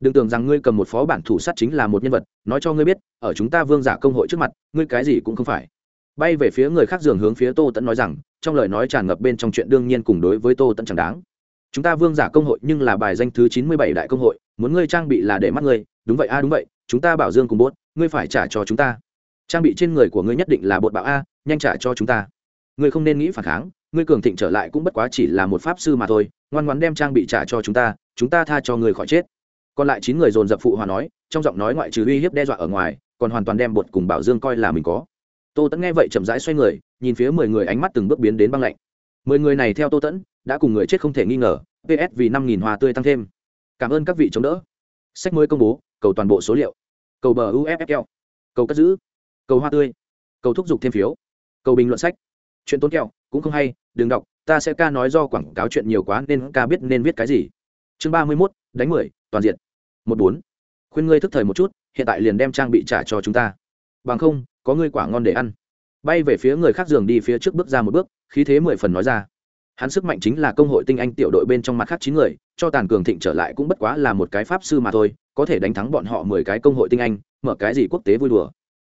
Đừng tưởng rằng ngươi cầm một phó bản thủ sát chính là một nhân vật, nói cho ngươi biết, ở chúng ta vương giả công hội trước mặt, ngươi cái gì cũng không phải. Bay về phía người khác giường hướng phía tô tẫn nói rằng, trong lời nói tràn ngập bên trong chuyện đương nhiên cùng đối với tô tẫn chẳng đáng. Chúng ta vương giả công hội nhưng là bài danh thứ chín mươi bảy đại công hội, muốn ngươi trang bị là để mắt ngươi, đúng vậy a, đúng vậy, chúng ta bảo dương cùng bốt ngươi phải trả cho chúng ta. Trang bị trên người của ngươi nhất định là bột bạo a, nhanh trả cho chúng ta. Ngươi không nên nghĩ phản kháng ngươi cường thịnh trở lại cũng bất quá chỉ là một pháp sư mà thôi, ngoan ngoan đem trang bị trả cho chúng ta chúng ta tha cho ngươi khỏi chết. Còn lại chín người dồn dập phụ hòa nói, trong giọng nói ngoại trừ uy hiếp đe dọa ở ngoài, còn hoàn toàn đem bột cùng bảo dương coi là mình có. Tô tẫn nghe vậy chậm rãi xoay người, nhìn phía mười người ánh mắt từng bước biến đến băng lạnh. Mười người này theo tô tẫn đã cùng người chết không thể nghi ngờ, ps vì năm nghìn hoa tươi tăng thêm. Cảm ơn các vị chống đỡ. Sách mới công bố, cầu toàn bộ số liệu. Cầu bờ uffl cầu cất giữ. Cầu hoa tươi. Cầu thúc giục thêm phiếu. Cầu bình luận sách. Chuyện tốn kẹo cũng không hay, đừng đọc, ta sẽ ca nói do quảng cáo chuyện nhiều quá nên ca biết nên viết cái gì. Chương ba mươi mốt, đánh mười, toàn diện. Một bốn. Khuyên ngươi thức thời một chút, hiện tại liền đem trang bị trả cho chúng ta. Bằng không, có ngươi quả ngon để ăn. Bay về phía người khác giường đi phía trước bước ra một bước, khí thế mười phần nói ra. Hắn sức mạnh chính là công hội tinh anh tiểu đội bên trong mặt khác chín người, cho tàn cường thịnh trở lại cũng bất quá là một cái pháp sư mà thôi, có thể đánh thắng bọn họ mười cái công hội tinh anh, mở cái gì quốc tế vui đùa.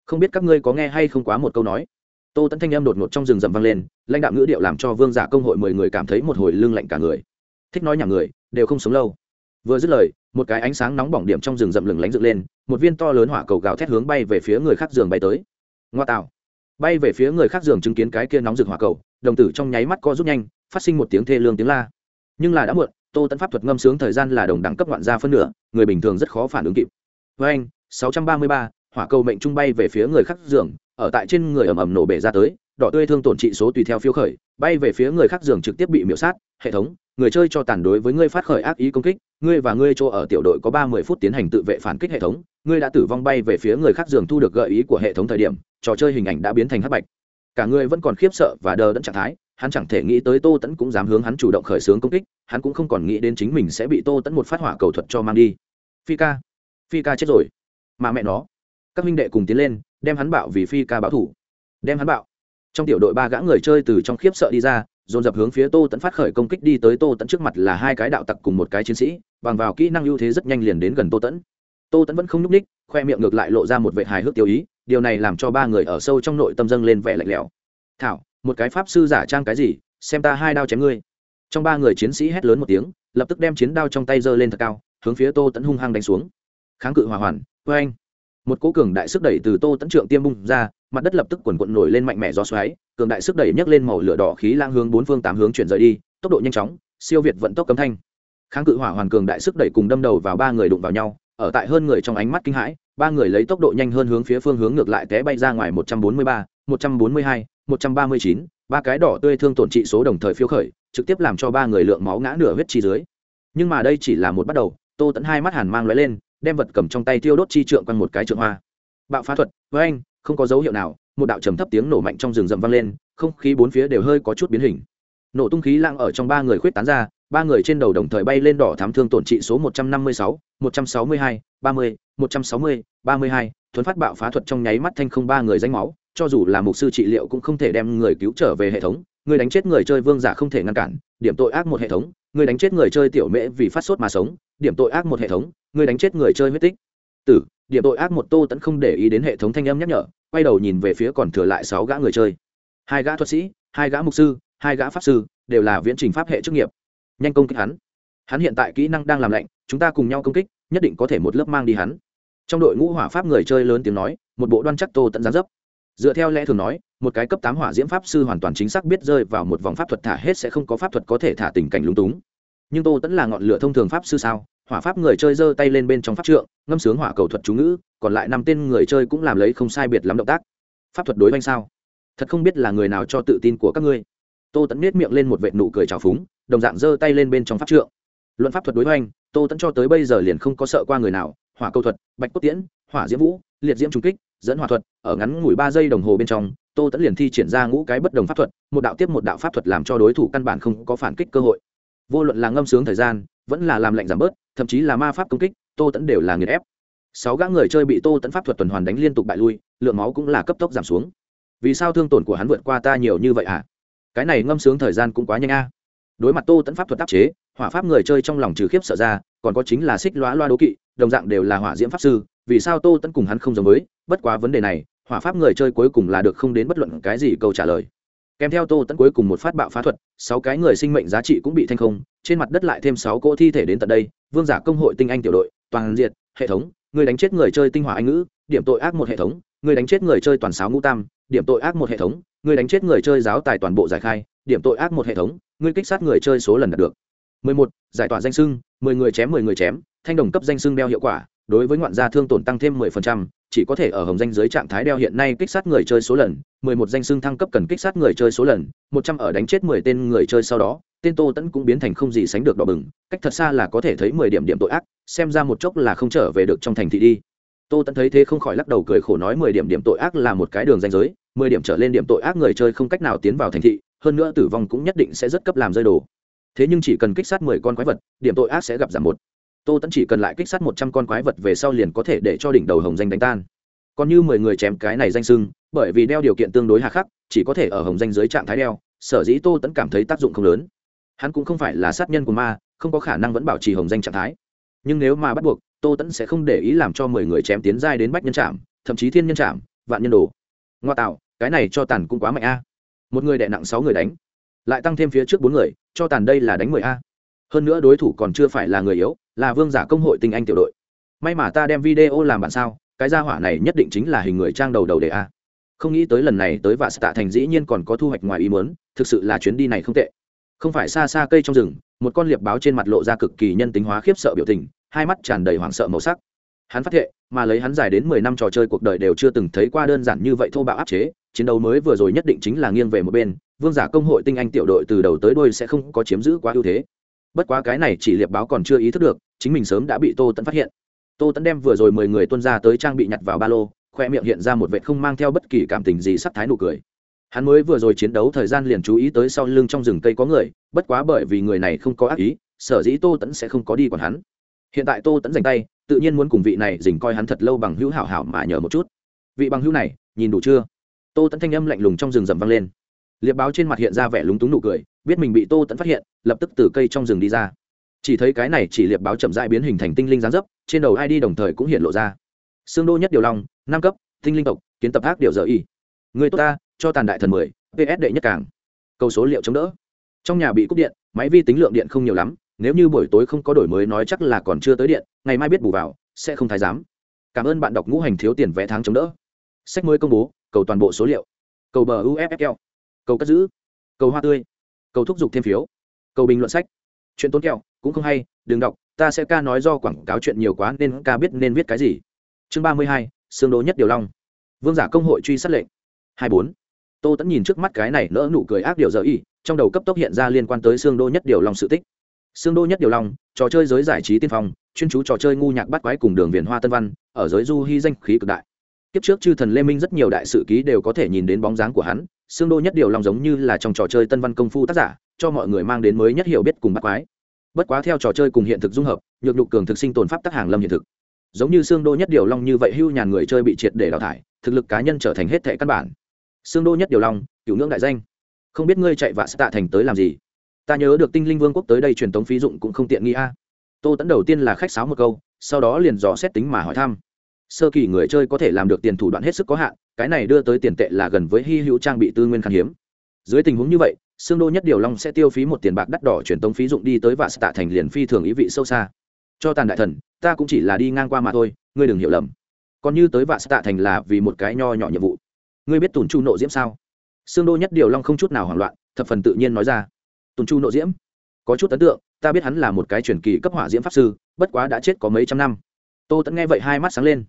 Không biết các ngươi có nghe hay không quá một câu nói tô tẫn thanh em đột ngột trong rừng rậm vang lên lãnh đạo ngữ điệu làm cho vương giả công hội mười người cảm thấy một hồi lưng lạnh cả người. Thích nói nhà người đều không sống lâu. Vừa dứt lời một cái ánh sáng nóng bỏng điểm trong rừng rậm lừng lánh dựng lên một viên to lớn hỏa cầu gào thét hướng bay về phía người khác giường bay tới. Ngoa tạo. Bay về phía người khác giường chứng kiến cái kia nóng rực hỏa cầu đồng tử trong nháy mắt co rút nhanh phát sinh một tiếng thê lương tiếng la. Nhưng là đã muộn tô tẫn pháp thuật ngâm sướng thời gian là đồng đẳng cấp ngoạn ra phân nửa người bình thường rất khó phản ứng kịp. Với anh 633, hỏa cầu mệnh trung bay về phía người khác giường ở tại trên người ầm ầm nổ bể ra tới, đỏ tươi thương tổn trị số tùy theo phiếu khởi, bay về phía người khác giường trực tiếp bị miễu sát, hệ thống, người chơi cho tàn đối với ngươi phát khởi ác ý công kích, ngươi và ngươi chỗ ở tiểu đội có ba mươi phút tiến hành tự vệ phản kích hệ thống, ngươi đã tử vong bay về phía người khác giường thu được gợi ý của hệ thống thời điểm, trò chơi hình ảnh đã biến thành hắc bạch. Cả ngươi vẫn còn khiếp sợ và đờ đẫn trạng thái, hắn chẳng thể nghĩ tới tô tẫn cũng dám hướng hắn chủ động khởi xướng công kích, hắn cũng không còn nghĩ đến chính mình sẽ bị tô tẫn một phát hỏa cầu thuật cho mang đi. Phi ca phi ca chết rồi. Mà mẹ nó. Các minh đệ cùng tiến lên đem hắn bạo vì phi ca báo thủ. Đem hắn bạo. Trong tiểu đội ba gã người chơi từ trong khiếp sợ đi ra, dồn dập hướng phía tô tẫn phát khởi công kích đi tới tô tẫn trước mặt là hai cái đạo tặc cùng một cái chiến sĩ, bằng vào kỹ năng ưu thế rất nhanh liền đến gần tô tẫn tô tẫn vẫn không nhúc ních khoe miệng ngược lại lộ ra một vệ hài hước tiêu ý, điều này làm cho ba người ở sâu trong nội tâm dâng lên vẻ lạnh lẽo. Thảo, một cái pháp sư giả trang cái gì, xem ta hai đao chém ngươi. Trong ba người chiến sĩ hét lớn một tiếng, lập tức đem chiến đao trong tay giơ lên thật cao, hướng phía tô tẫn hung hăng đánh xuống. Kháng cự hòa hoàn vê anh một cố cường đại sức đẩy từ tô tẫn trượng tiêm bung ra, mặt đất lập tức quần quận nổi lên mạnh mẽ gió xoáy, cường đại sức đẩy nhấc lên màu lửa đỏ khí lang hướng bốn phương tám hướng chuyển rời đi, tốc độ nhanh chóng, siêu việt vận tốc cấm thanh. Kháng cự hỏa hoàn cường đại sức đẩy cùng đâm đầu vào ba người đụng vào nhau, ở tại hơn người trong ánh mắt kinh hãi, ba người lấy tốc độ nhanh hơn hướng phía phương hướng ngược lại té bay ra ngoài một trăm bốn mươi ba, một trăm bốn mươi hai, một trăm ba mươi chín, ba cái đỏ tươi thương tổn trị số đồng thời phiếu khởi, trực tiếp làm cho ba người lượng máu ngã nửa huyết chi dưới. Nhưng mà đây chỉ là một bắt đầu, tô tẫn hai mắt hàn mang lóe lên đem vật cầm trong tay tiêu đốt chi trượng quanh một cái trượng hoa. Bạo phá thuật, với anh, không có dấu hiệu nào, một đạo trầm thấp tiếng nổ mạnh trong rừng rậm vang lên, không khí bốn phía đều hơi có chút biến hình. Nổ tung khí lặng ở trong ba người khuyết tán ra, ba người trên đầu đồng thời bay lên đỏ thám thương tổn trị số một trăm năm mươi sáu, một trăm sáu mươi hai, ba mươi, một trăm sáu mươi, ba mươi hai, thuấn phát bạo phá thuật trong nháy mắt thanh không ba người danh máu, cho dù là mục sư trị liệu cũng không thể đem người cứu trở về hệ thống, người đánh chết người chơi vương giả không thể ngăn cản, điểm tội ác một hệ thống, người đánh chết người chơi tiểu mễ vì phát sốt mà sống, điểm tội ác một hệ thống Ngươi đánh chết người chơi huyết tích. Tử, điểm tội ác một tô tẫn không để ý đến hệ thống thanh âm nhắc nhở, quay đầu nhìn về phía còn thừa lại sáu gã người chơi. Hai gã thuật sĩ, hai gã mục sư, hai gã pháp sư, đều là viễn trình pháp hệ chức nghiệp. Nhanh công kích hắn. Hắn hiện tại kỹ năng đang làm lạnh, chúng ta cùng nhau công kích, nhất định có thể một lớp mang đi hắn. Trong đội ngũ hỏa pháp người chơi lớn tiếng nói, một bộ đoan chắc tô tận gián dấp. Dựa theo lẽ thường nói, một cái cấp tám hỏa diễm pháp sư hoàn toàn chính xác biết rơi vào một vòng pháp thuật thả hết sẽ không có pháp thuật có thể thả tình cảnh lúng túng. Nhưng tô tẫn là ngọn lửa thông thường pháp sư sao? Hỏa pháp người chơi giơ tay lên bên trong pháp trượng, ngâm sướng hỏa cầu thuật chú ngữ, còn lại năm tên người chơi cũng làm lấy không sai biệt lắm động tác. Pháp thuật đối oanh sao? Thật không biết là người nào cho tự tin của các ngươi. Tô tẫn nết miệng lên một vệ nụ cười trào phúng, đồng dạng giơ tay lên bên trong pháp trượng. Luận pháp thuật đối hoành tô tẫn cho tới bây giờ liền không có sợ qua người nào, hỏa cầu thuật, bạch cốt tiễn, hỏa diễm vũ, liệt diễm trung kích, dẫn hỏa thuật, ở ngắn ngủi ba giây đồng hồ bên trong, tô tẫn liền thi triển ra ngũ cái bất đồng pháp thuật, một đạo tiếp một đạo pháp thuật làm cho đối thủ căn bản không có phản kích cơ hội. Vô luận là ngâm sướng thời gian vẫn là làm lạnh giảm bớt, thậm chí là ma pháp công kích, tô tẫn đều là nghiền ép. Sáu gã người chơi bị tô tẫn pháp thuật tuần hoàn đánh liên tục bại lui, lượng máu cũng là cấp tốc giảm xuống. Vì sao thương tổn của hắn vượt qua ta nhiều như vậy ạ à? cái này ngâm sướng thời gian cũng quá nhanh a. Đối mặt tô tẫn pháp thuật áp chế, hỏa pháp người chơi trong lòng trừ khiếp sợ ra, còn có chính là xích loa loa đố kỵ, đồng dạng đều là hỏa diễm pháp sư, vì sao tô tẫn cùng hắn không giống với? Bất quá vấn đề này, hỏa pháp người chơi cuối cùng là được không đến bất luận cái gì câu trả lời kèm theo tô tẫn cuối cùng một phát bạo phá thuật sáu cái người sinh mệnh giá trị cũng bị thanh không trên mặt đất lại thêm sáu cỗ thi thể đến tận đây vương giả công hội tinh anh tiểu đội toàn diệt hệ thống người đánh chết người chơi tinh hỏa anh ngữ điểm tội ác một hệ thống người đánh chết người chơi toàn sáo ngũ tam điểm tội ác một hệ thống người đánh chết người chơi giáo tài toàn bộ giải khai điểm tội ác một hệ thống người kích sát người chơi số lần đạt được 11. giải tỏa danh sưng 10 người chém 10 người chém thanh đồng cấp danh sưng đeo hiệu quả đối với ngoạn gia thương tổn tăng thêm 10%, chỉ có thể ở hồng danh giới trạng thái đeo hiện nay kích sát người chơi số lần 11 danh xưng thăng cấp cần kích sát người chơi số lần 100 ở đánh chết 10 tên người chơi sau đó, tên tô tẫn cũng biến thành không gì sánh được đỏ bừng, cách thật xa là có thể thấy 10 điểm điểm tội ác, xem ra một chốc là không trở về được trong thành thị đi. Tô tẫn thấy thế không khỏi lắc đầu cười khổ nói 10 điểm điểm tội ác là một cái đường danh giới 10 điểm trở lên điểm tội ác người chơi không cách nào tiến vào thành thị, hơn nữa tử vong cũng nhất định sẽ rất cấp làm rơi đồ. Thế nhưng chỉ cần kích sát 10 con quái vật, điểm tội ác sẽ gặp giảm một tô tẫn chỉ cần lại kích sát một trăm con quái vật về sau liền có thể để cho đỉnh đầu hồng danh đánh tan. Còn như mười người chém cái này danh sưng, bởi vì đeo điều kiện tương đối hà khắc, chỉ có thể ở hồng danh dưới trạng thái đeo, sở dĩ tô tẫn cảm thấy tác dụng không lớn. Hắn cũng không phải là sát nhân của ma, không có khả năng vẫn bảo trì hồng danh trạng thái. Nhưng nếu mà bắt buộc, tô tẫn sẽ không để ý làm cho mười người chém tiến giai đến bách nhân trạm thậm chí thiên nhân trạm vạn nhân đồ. Ngoa tạo, cái này cho tàn cũng quá mạnh a. Một người đè nặng sáu người đánh, lại tăng thêm phía trước bốn người, cho tàn đây là đánh mười a hơn nữa đối thủ còn chưa phải là người yếu, là vương giả công hội tinh anh tiểu đội. May mà ta đem video làm bạn sao, cái gia hỏa này nhất định chính là hình người trang đầu đầu đề a. Không nghĩ tới lần này tới vạ tạ thành dĩ nhiên còn có thu hoạch ngoài ý muốn, thực sự là chuyến đi này không tệ. Không phải xa xa cây trong rừng, một con liệp báo trên mặt lộ ra cực kỳ nhân tính hóa khiếp sợ biểu tình, hai mắt tràn đầy hoảng sợ màu sắc. Hắn phát hiện mà lấy hắn dài đến mười năm trò chơi cuộc đời đều chưa từng thấy qua đơn giản như vậy thô bạo áp chế, chiến đấu mới vừa rồi nhất định chính là nghiêng về một bên, vương giả công hội tinh anh tiểu đội từ đầu tới đôi sẽ không có chiếm giữ quá ưu thế bất quá cái này chỉ liệp báo còn chưa ý thức được, chính mình sớm đã bị tô tẫn phát hiện. Tô tẫn đem vừa rồi mười người tuân ra tới trang bị nhặt vào ba lô, khoe miệng hiện ra một vệ không mang theo bất kỳ cảm tình gì sắc thái nụ cười. Hắn mới vừa rồi chiến đấu thời gian liền chú ý tới sau lưng trong rừng cây có người, bất quá bởi vì người này không có ác ý, sở dĩ tô tẫn sẽ không có đi còn hắn. Hiện tại tô tẫn dành tay, tự nhiên muốn cùng vị này dình coi hắn thật lâu bằng hữu hảo hảo mà nhờ một chút. Vị bằng hữu này, nhìn đủ chưa? Tô tẫn thanh âm lạnh lùng trong rừng rầm vang lên liệp báo trên mặt hiện ra vẻ lúng túng nụ cười, biết mình bị tô tẫn phát hiện, lập tức từ cây trong rừng đi ra. Chỉ thấy cái này chỉ liệp báo chậm dại biến hình thành tinh linh gián dấp, trên đầu id đồng thời cũng hiện lộ ra. Xương đô nhất điều long, năm cấp, tinh linh tộc, kiến tập ác điều dở y. Người tốt ta, cho tàn đại thần mười ps đệ nhất cảng câu số liệu chống đỡ. Trong nhà bị cúp điện, máy vi tính lượng điện không nhiều lắm, nếu như buổi tối không có đổi mới nói chắc là còn chưa tới điện, ngày mai biết bù vào, sẽ không thái giám. Cảm ơn bạn đọc ngũ hành thiếu tiền vé tháng chống đỡ. Sách mới công bố, cầu toàn bộ số liệu. Cầu bờ uffl cầu cất giữ. Cầu hoa tươi. Cầu thúc giục thêm phiếu. Cầu bình luận sách. Chuyện tốn kẹo, cũng không hay, đừng đọc, ta sẽ ca nói do quảng cáo chuyện nhiều quá nên ca biết nên viết cái gì. Chương ba mươi hai xương đố nhất điều long. Vương giả công hội truy sát lệnh. hai bốn. Tô tẫn nhìn trước mắt cái này nỡ nụ cười ác điều dở y, trong đầu cấp tốc hiện ra liên quan tới xương đô nhất điều long sự tích. Xương đô nhất điều long, trò chơi giới giải trí tiên phong, chuyên chú trò chơi ngu nhạc bắt quái cùng đường viền hoa tân văn, ở giới du hy danh khí cực đại kiếp trước chư thần lê minh rất nhiều đại sự ký đều có thể nhìn đến bóng dáng của hắn, xương đô nhất điều long giống như là trong trò chơi tân văn công phu tác giả, cho mọi người mang đến mới nhất hiểu biết cùng bắt quái. Bất quá theo trò chơi cùng hiện thực dung hợp, nhược nhục cường thực sinh tồn pháp tác hàng lâm hiện thực. Giống như xương đô nhất điều long như vậy hưu nhàn người chơi bị triệt để đào thải, thực lực cá nhân trở thành hết thẻ căn bản. Xương đô nhất điều long cửu ngưỡng đại danh. Không biết ngươi chạy vạ tạ thành tới làm gì? Ta nhớ được tinh linh vương quốc tới đây truyền tống phí dụng cũng không tiện nghi a. Tô tẫn đầu tiên là khách sáo một câu, sau đó liền dò xét tính mà hỏi thăm sơ kỳ người chơi có thể làm được tiền thủ đoạn hết sức có hạn, cái này đưa tới tiền tệ là gần với hy hữu trang bị tư nguyên khan hiếm. Dưới tình huống như vậy, xương đô nhất điều long sẽ tiêu phí một tiền bạc đắt đỏ truyền tống phí dụng đi tới và tạ thành liền phi thường ý vị sâu xa. Cho tàn đại thần, ta cũng chỉ là đi ngang qua mà thôi, ngươi đừng hiểu lầm. Còn như tới và tạ thành là vì một cái nho nhỏ nhiệm vụ. Ngươi biết tùn chu nộ diễm sao? Xương đô nhất điều long không chút nào hoảng loạn, thập phần tự nhiên nói ra. Tùn chu nộ diễm? Có chút ấn tượng, ta biết hắn là một cái truyền kỳ cấp hỏa diễm pháp sư, bất quá đã chết có mấy trăm năm. Tô tẫn nghe vậy hai mắt sáng lên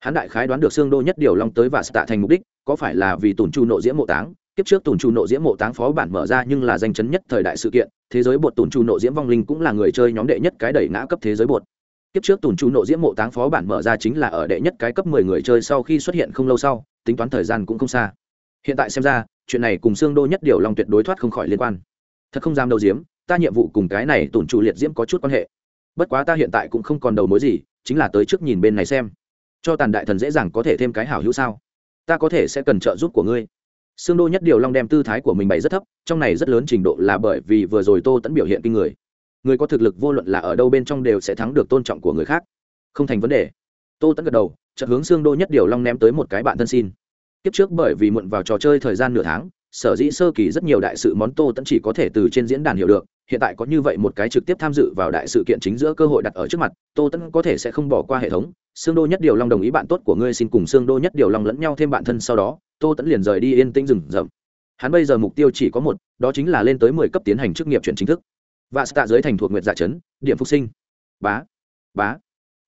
hắn đại khái đoán được xương đô nhất điều long tới và tạ thành mục đích, có phải là vì tùn chu nộ diễm mộ táng? Kiếp trước tùn chu nộ diễm mộ táng phó bản mở ra nhưng là danh chấn nhất thời đại sự kiện, thế giới bột tùn chu nộ diễm vong linh cũng là người chơi nhóm đệ nhất cái đẩy ngã cấp thế giới bột. Kiếp trước tùn chu nộ diễm mộ táng phó bản mở ra chính là ở đệ nhất cái cấp mười người chơi sau khi xuất hiện không lâu sau, tính toán thời gian cũng không xa. Hiện tại xem ra, chuyện này cùng xương đô nhất điều long tuyệt đối thoát không khỏi liên quan. Thật không dám đầu diếm ta nhiệm vụ cùng cái này tùn chu liệt diễm có chút quan hệ. Bất quá ta hiện tại cũng không còn đầu mối gì, chính là tới trước nhìn bên này xem cho tàn đại thần dễ dàng có thể thêm cái hảo hữu sao ta có thể sẽ cần trợ giúp của ngươi Sương Đô nhất điều long đem tư thái của mình bày rất thấp, trong này rất lớn trình độ là bởi vì vừa rồi Tô Tấn biểu hiện kinh người. Người có thực lực vô luận là ở đâu bên trong đều sẽ thắng được tôn trọng của người khác, không thành vấn đề. Tô Tấn gật đầu, chợt hướng Sương Đô nhất điều long ném tới một cái bạn thân xin. Kiếp trước bởi vì muộn vào trò chơi thời gian nửa tháng, sở dĩ sơ kỳ rất nhiều đại sự món Tô Tấn chỉ có thể từ trên diễn đàn hiểu được, hiện tại có như vậy một cái trực tiếp tham dự vào đại sự kiện chính giữa cơ hội đặt ở trước mặt, Tô Tấn có thể sẽ không bỏ qua hệ thống. Sương Đô nhất điều long đồng ý bạn tốt của ngươi xin cùng Sương Đô nhất điều long lẫn nhau thêm bạn thân sau đó, tô tẫn liền rời đi yên tĩnh rừng rậm. Hắn bây giờ mục tiêu chỉ có một đó chính là lên tới mười cấp tiến hành chức nghiệp chuyển chính thức. Và tạ dưới thành thuộc nguyệt dạ chấn điểm phục sinh. Bá bá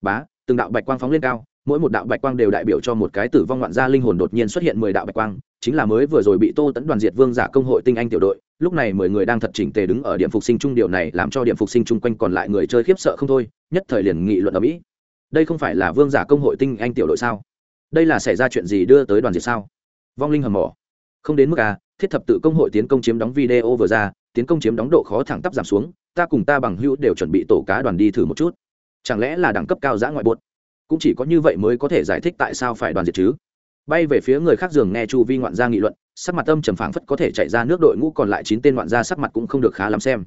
bá từng đạo bạch quang phóng lên cao mỗi một đạo bạch quang đều đại biểu cho một cái tử vong ngoạn gia linh hồn đột nhiên xuất hiện mười đạo bạch quang chính là mới vừa rồi bị tô tẫn đoàn diệt vương giả công hội tinh anh tiểu đội lúc này mười người đang thật chỉnh tề đứng ở điểm phục sinh trung điều này làm cho điểm phục sinh chung quanh còn lại người chơi khiếp sợ không thôi nhất thời liền nghị luận ở mỹ đây không phải là vương giả công hội tinh anh tiểu đội sao? Đây là xảy ra chuyện gì đưa tới đoàn diệt sao? Vong linh hầm mỏ. Không đến mức à thiết thập tự công hội tiến công chiếm đóng video vừa ra, tiến công chiếm đóng độ khó thẳng tắp giảm xuống, ta cùng ta bằng hữu đều chuẩn bị tổ cá đoàn đi thử một chút. Chẳng lẽ là đẳng cấp cao giã ngoại bột cũng chỉ có như vậy mới có thể giải thích tại sao phải đoàn diệt chứ? Bay về phía người khác giường nghe chu vi ngoạn gia nghị luận, sắc mặt âm trầm phảng phất có thể chạy ra nước đội ngũ còn lại chín tên ngoạn gia sắc mặt cũng không được khá lắm xem.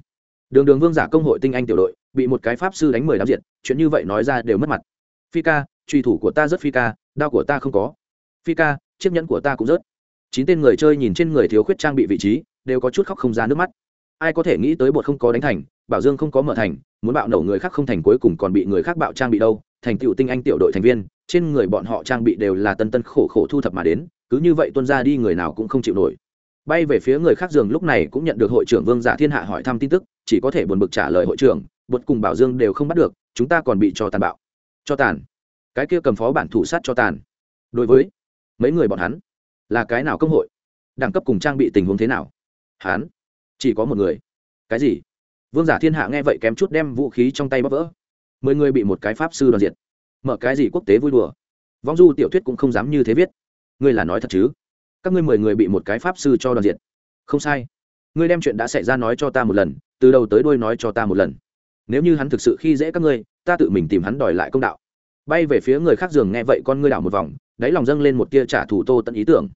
Đường đường vương giả công hội tinh anh tiểu đội, bị một cái pháp sư đánh mười đám diệt, chuyện như vậy nói ra đều mất mặt phi ca, truy thủ của ta rất phi ca, đao của ta không có. Phi ca, chiếc nhẫn của ta cũng rớt. Chín tên người chơi nhìn trên người thiếu khuyết trang bị vị trí, đều có chút khóc không ra nước mắt. Ai có thể nghĩ tới bột không có đánh thành, bảo dương không có mở thành, muốn bạo nổ người khác không thành cuối cùng còn bị người khác bạo trang bị đâu, thành tựu tinh anh tiểu đội thành viên, trên người bọn họ trang bị đều là tân tân khổ khổ thu thập mà đến, cứ như vậy tuân ra đi người nào cũng không chịu nổi. Bay về phía người khác giường lúc này cũng nhận được hội trưởng vương giả thiên hạ hỏi thăm tin tức, chỉ có thể buồn bực trả lời hội trưởng, bột cùng bảo dương đều không bắt được, chúng ta còn bị cho tàn bạo cho tàn. Cái kia cầm phó bản thủ sát cho tàn. Đối với mấy người bọn hắn, là cái nào công hội? Đẳng cấp cùng trang bị tình huống thế nào? Hắn chỉ có một người. Cái gì? Vương giả thiên hạ nghe vậy kém chút đem vũ khí trong tay bóp vỡ. Mười người bị một cái pháp sư đoàn diệt. Mở cái gì quốc tế vui đùa? Vong du tiểu thuyết cũng không dám như thế viết. Ngươi là nói thật chứ? Các ngươi mười người bị một cái pháp sư cho đoàn diệt. Không sai. Ngươi đem chuyện đã xảy ra nói cho ta một lần, từ đầu tới đuôi nói cho ta một lần. Nếu như hắn thực sự khi dễ các ngươi ta tự mình tìm hắn đòi lại công đạo. Bay về phía người khác giường nghe vậy con ngươi đảo một vòng, đáy lòng dâng lên một tia trả thù tô tận ý tưởng.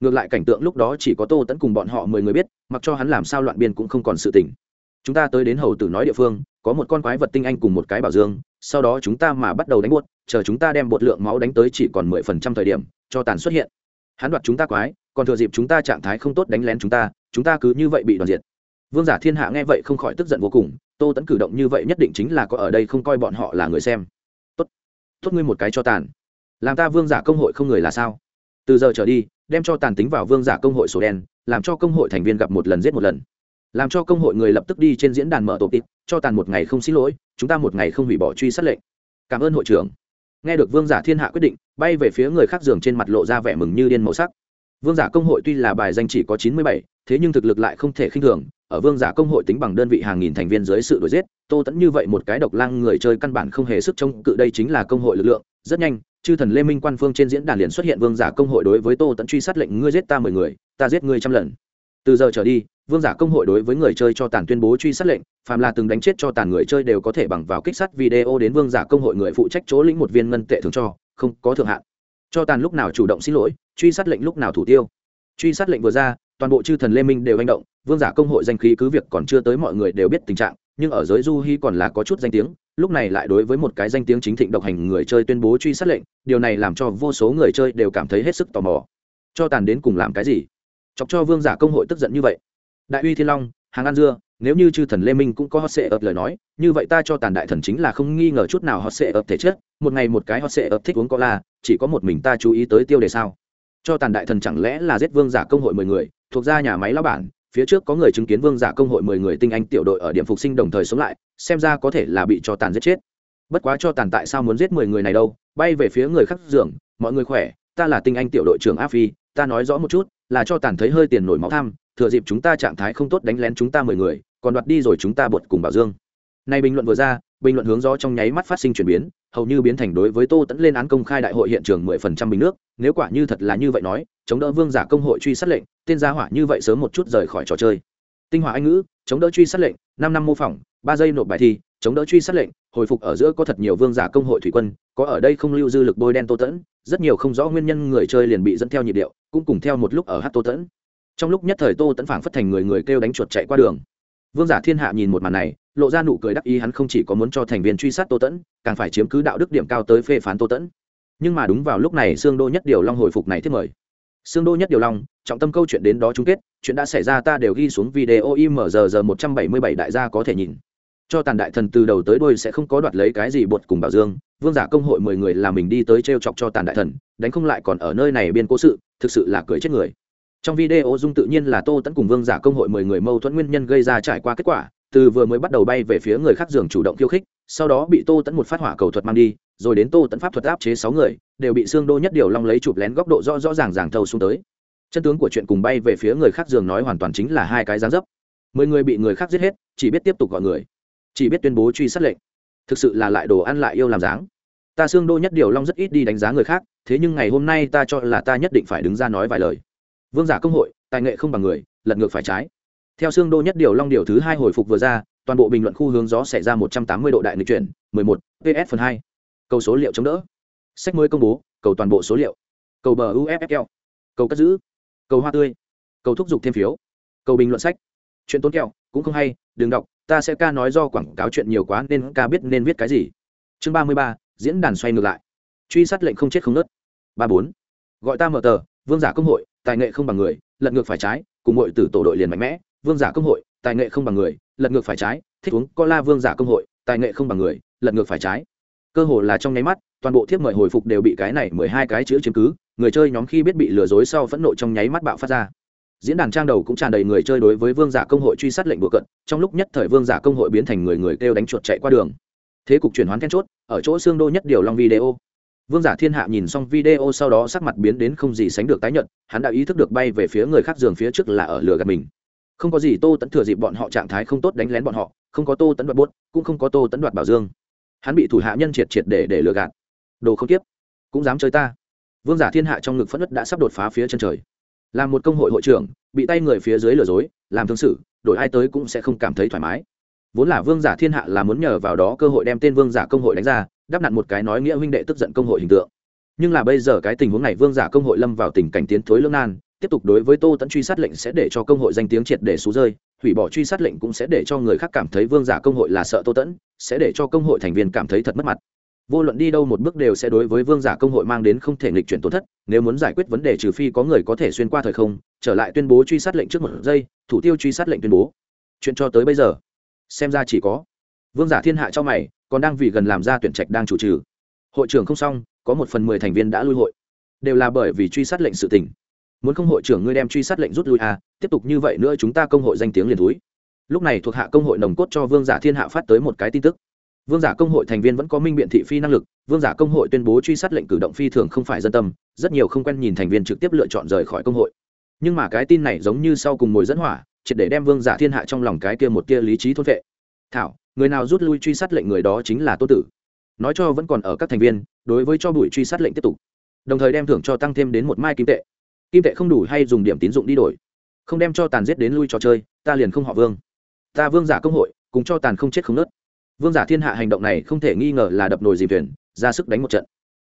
Ngược lại cảnh tượng lúc đó chỉ có tô tẫn cùng bọn họ mười người biết, mặc cho hắn làm sao loạn biên cũng không còn sự tỉnh chúng ta tới đến hầu tử nói địa phương, có một con quái vật tinh anh cùng một cái bảo dương, sau đó chúng ta mà bắt đầu đánh buốt, chờ chúng ta đem bột lượng máu đánh tới chỉ còn mười phần trăm thời điểm, cho tàn xuất hiện. Hắn đoạt chúng ta quái, còn thừa dịp chúng ta trạng thái không tốt đánh lén chúng ta chúng ta cứ như vậy bị đoàn diệt. Vương giả thiên hạ nghe vậy không khỏi tức giận vô cùng tô tẫn cử động như vậy nhất định chính là có ở đây không coi bọn họ là người xem. Tốt tốt ngươi một cái cho tàn. Làm ta vương giả công hội không người là sao? Từ giờ trở đi, đem cho tàn tính vào vương giả công hội sổ đen, làm cho công hội thành viên gặp một lần giết một lần. Làm cho công hội người lập tức đi trên diễn đàn mở tổ tịp, cho tàn một ngày không xin lỗi, chúng ta một ngày không hủy bỏ truy sát lệnh. Cảm ơn hội trưởng. Nghe được vương giả thiên hạ quyết định, bay về phía người khác giường trên mặt lộ ra vẻ mừng như điên màu sắc. Vương giả công hội tuy là bài danh chỉ có chín mươi bảy thế nhưng thực lực lại không thể khinh thường, ở vương giả công hội tính bằng đơn vị hàng nghìn thành viên dưới sự đổi giết, tô tẫn như vậy một cái độc lang người chơi căn bản không hề sức chống cự, đây chính là công hội lực lượng. Rất nhanh, chư thần lê minh quan phương trên diễn đàn liền xuất hiện vương giả công hội đối với tô tẫn truy sát lệnh, ngươi giết ta mười người, ta giết ngươi trăm lần. Từ giờ trở đi, vương giả công hội đối với người chơi cho tàn tuyên bố truy sát lệnh, phàm là từng đánh chết cho tàn người chơi đều có thể bằng vào kích sát video đến vương giả công hội người phụ trách chỗ lĩnh một viên ngân tệ thường cho, không có thượng hạn. Cho tàn lúc nào chủ động xin lỗi, truy sát lệnh lúc nào thủ tiêu. Truy sát lệnh vừa ra toàn bộ chư thần lê minh đều hành động, vương giả công hội danh khí cứ việc còn chưa tới mọi người đều biết tình trạng, nhưng ở giới du hy còn là có chút danh tiếng, lúc này lại đối với một cái danh tiếng chính thịnh độc hành người chơi tuyên bố truy sát lệnh, điều này làm cho vô số người chơi đều cảm thấy hết sức tò mò. Cho tàn đến cùng làm cái gì? Chọc cho vương giả công hội tức giận như vậy. Đại uy thiên long, hàng ăn dưa, nếu như chư thần lê minh cũng có hot sệ ập lời nói, như vậy ta cho tàn đại thần chính là không nghi ngờ chút nào hot sệ ập thể chất, một ngày một cái hot sệ ập thích uống có la chỉ có một mình ta chú ý tới tiêu đề sao? Cho tàn đại thần chẳng lẽ là giết vương giả công hội mười người thuộc ra nhà máy lao bản, phía trước có người chứng kiến vương giả công hội mười người tinh anh tiểu đội ở điểm phục sinh đồng thời sống lại, xem ra có thể là bị cho tàn giết chết. Bất quá cho tàn tại sao muốn giết mười người này đâu, bay về phía người khắc giường, mọi người khỏe, ta là tinh anh tiểu đội trưởng a phi, ta nói rõ một chút, là cho tàn thấy hơi tiền nổi máu tham, thừa dịp chúng ta trạng thái không tốt đánh lén chúng ta mười người, còn đoạt đi rồi chúng ta bột cùng bảo dương. Nay bình luận vừa ra bình luận hướng gió trong nháy mắt phát sinh chuyển biến, hầu như biến thành đối với tô tẫn lên án công khai đại hội hiện trường mười phần trăm bình nước, nếu quả như thật là như vậy nói, chống đỡ vương giả công hội truy sát lệnh, tên gia hỏa như vậy sớm một chút rời khỏi trò chơi. Tinh hỏa anh ngữ, chống đỡ truy sát lệnh, năm năm mô phỏng, ba giây nộp bài thi, chống đỡ truy sát lệnh, hồi phục ở giữa có thật nhiều vương giả công hội thủy quân, có ở đây không lưu dư lực bôi đen tô tẫn rất nhiều không rõ nguyên nhân người chơi liền bị dẫn theo nhịp điệu, cũng cùng theo một lúc ở hát tô tẫn trong lúc nhất thời tô tẫn phảng phất thành người người kêu đánh chuột chạy qua đường vương giả thiên hạ nhìn một màn này, lộ ra nụ cười đắc ý, hắn không chỉ có muốn cho thành viên truy sát tô tẫn, càng phải chiếm cứ đạo đức điểm cao tới phê phán tô tẫn. Nhưng mà đúng vào lúc này xương đô nhất điều long hồi phục này thiết mời. Xương đô nhất điều long, trọng tâm câu chuyện đến đó chung kết, chuyện đã xảy ra ta đều ghi xuống video imr giờ một trăm bảy mươi bảy đại gia có thể nhìn. Cho tàn đại thần từ đầu tới đôi sẽ không có đoạt lấy cái gì bột cùng bảo dương, vương giả công hội mười người là mình đi tới t r e o chọc cho tàn đại thần, đánh không lại còn ở nơi này biên cố sự, thực sự là cưới chết người trong video dung tự nhiên là tô tẫn cùng vương giả công hội mười người mâu thuẫn nguyên nhân gây ra trải qua kết quả, từ vừa mới bắt đầu bay về phía người khác giường chủ động khiêu khích, sau đó bị tô tẫn một phát hỏa cầu thuật mang đi, rồi đến tô tẫn pháp thuật áp chế sáu người, đều bị xương đô nhất điều long lấy chụp lén góc độ rõ rõ ràng ràng thâu xuống tới. Chân tướng của chuyện cùng bay về phía người khác giường nói hoàn toàn chính là hai cái gián dấp. Mười người bị người khác giết hết, chỉ biết tiếp tục gọi người, chỉ biết tuyên bố truy sát lệnh. Thực sự là lại đồ ăn lại yêu làm dáng. Ta xương đô nhất điều long rất ít đi đánh giá người khác, thế nhưng ngày hôm nay ta cho là ta nhất định phải đứng ra nói vài lời vương giả công hội, tài nghệ không bằng người, lật ngược phải trái. Theo xương đô nhất điều long điều thứ hai hồi phục vừa ra, toàn bộ bình luận khu hướng gió xảy ra một trăm tám mươi độ đại nghịch chuyển, mười một, ps phần hai. Cầu số liệu chống đỡ. Sách mới công bố, cầu toàn bộ số liệu. Cầu bờ uffl cầu cất giữ. Cầu hoa tươi. Cầu thúc giục thêm phiếu. Cầu bình luận sách. Chuyện tốn kẹo, cũng không hay, đừng đọc, ta sẽ ca nói do quảng cáo chuyện nhiều quá nên ca biết nên viết cái gì. Chương ba mươi ba, diễn đàn xoay ngược lại. Truy sát lệnh không chết không nớt. Ba bốn. Gọi ta mở tờ, vương giả công hội tài nghệ không bằng người, lật ngược phải trái, cùng hội tử tổ đội liền mạnh mẽ, vương giả công hội, tài nghệ không bằng người, lật ngược phải trái, thích uống co la vương giả công hội, tài nghệ không bằng người, lật ngược phải trái. Cơ hồ là trong nháy mắt, toàn bộ thiếp mời hồi phục đều bị cái này mười hai cái chữ chứng cứ, người chơi nhóm khi biết bị lừa dối sau phẫn nộ trong nháy mắt bạo phát ra. Diễn đàn trang đầu cũng tràn đầy người chơi đối với vương giả công hội truy sát lệnh bừa cận, trong lúc nhất thời vương giả công hội biến thành người người kêu đánh chuột chạy qua đường. Thế cục chuyển hoán then chốt, ở chỗ xương đô nhất điều long video vương giả thiên hạ nhìn xong video sau đó sắc mặt biến đến không gì sánh được tái nhận hắn đã ý thức được bay về phía người khác giường phía trước là ở lửa gạt mình. Không có gì tô tẫn thừa dịp bọn họ trạng thái không tốt đánh lén bọn họ, không có tô tẫn đoạt bốt cũng không có tô tẫn đoạt bảo dương. Hắn bị thủ hạ nhân triệt triệt để để lừa gạt. Đồ không tiếp, cũng dám chơi ta. Vương giả thiên hạ trong ngực phẫn nộ đã sắp đột phá phía chân trời. Làm một công hội hội trưởng, bị tay người phía dưới lừa dối, làm thương sự, đổi ai tới cũng sẽ không cảm thấy thoải mái. Vốn là vương giả thiên hạ là muốn nhờ vào đó cơ hội đem tên vương giả công hội đánh ra đáp nặn một cái nói nghĩa huynh đệ tức giận công hội hình tượng. Nhưng là bây giờ cái tình huống này vương giả công hội lâm vào tình cảnh tiến thối lương nan, tiếp tục đối với tô tẫn truy sát lệnh sẽ để cho công hội danh tiếng triệt để xú rơi, hủy bỏ truy sát lệnh cũng sẽ để cho người khác cảm thấy vương giả công hội là sợ tô tẫn sẽ để cho công hội thành viên cảm thấy thật mất mặt. Vô luận đi đâu một bước đều sẽ đối với vương giả công hội mang đến không thể nghịch chuyển tổn thất, nếu muốn giải quyết vấn đề trừ phi có người có thể xuyên qua thời không, trở lại tuyên bố truy sát lệnh trước một giây, thủ tiêu truy sát lệnh tuyên bố. Chuyện cho tới bây giờ, xem ra chỉ có vương giả thiên hạ cho mày, còn đang vì gần làm ra tuyển trạch đang chủ trừ. Hội trưởng không xong, có một phần mười thành viên đã lui hội. Đều là bởi vì truy sát lệnh sự tình. Muốn không hội trưởng ngươi đem truy sát lệnh rút lui à tiếp tục như vậy nữa chúng ta công hội danh tiếng liền túi lúc này thuộc hạ công hội nồng cốt cho vương giả thiên hạ phát tới một cái tin tức. Vương giả công hội thành viên vẫn có minh biện thị phi năng lực, vương giả công hội tuyên bố truy sát lệnh cử động phi thường không phải dân tâm, rất nhiều không quen nhìn thành viên trực tiếp lựa chọn rời khỏi công hội. Nhưng mà cái tin này giống như sau cùng mồi dẫn hỏa, triệt để đem vương giả thiên hạ trong lòng cái kia một tia lý trí thôn vệ thảo, người nào rút lui truy sát lệnh người đó chính là tô tử. Nói cho vẫn còn ở các thành viên, đối với cho bụi truy sát lệnh tiếp tục. Đồng thời đem thưởng cho tăng thêm đến một mai kim tệ. Kim tệ không đủ hay dùng điểm tín dụng đi đổi. Không đem cho tàn giết đến lui trò chơi, ta liền không họ vương. Ta vương giả công hội, cùng cho tàn không chết không nớt. Vương giả thiên hạ hành động này không thể nghi ngờ là đập nồi dìm thuyền, ra sức đánh một trận.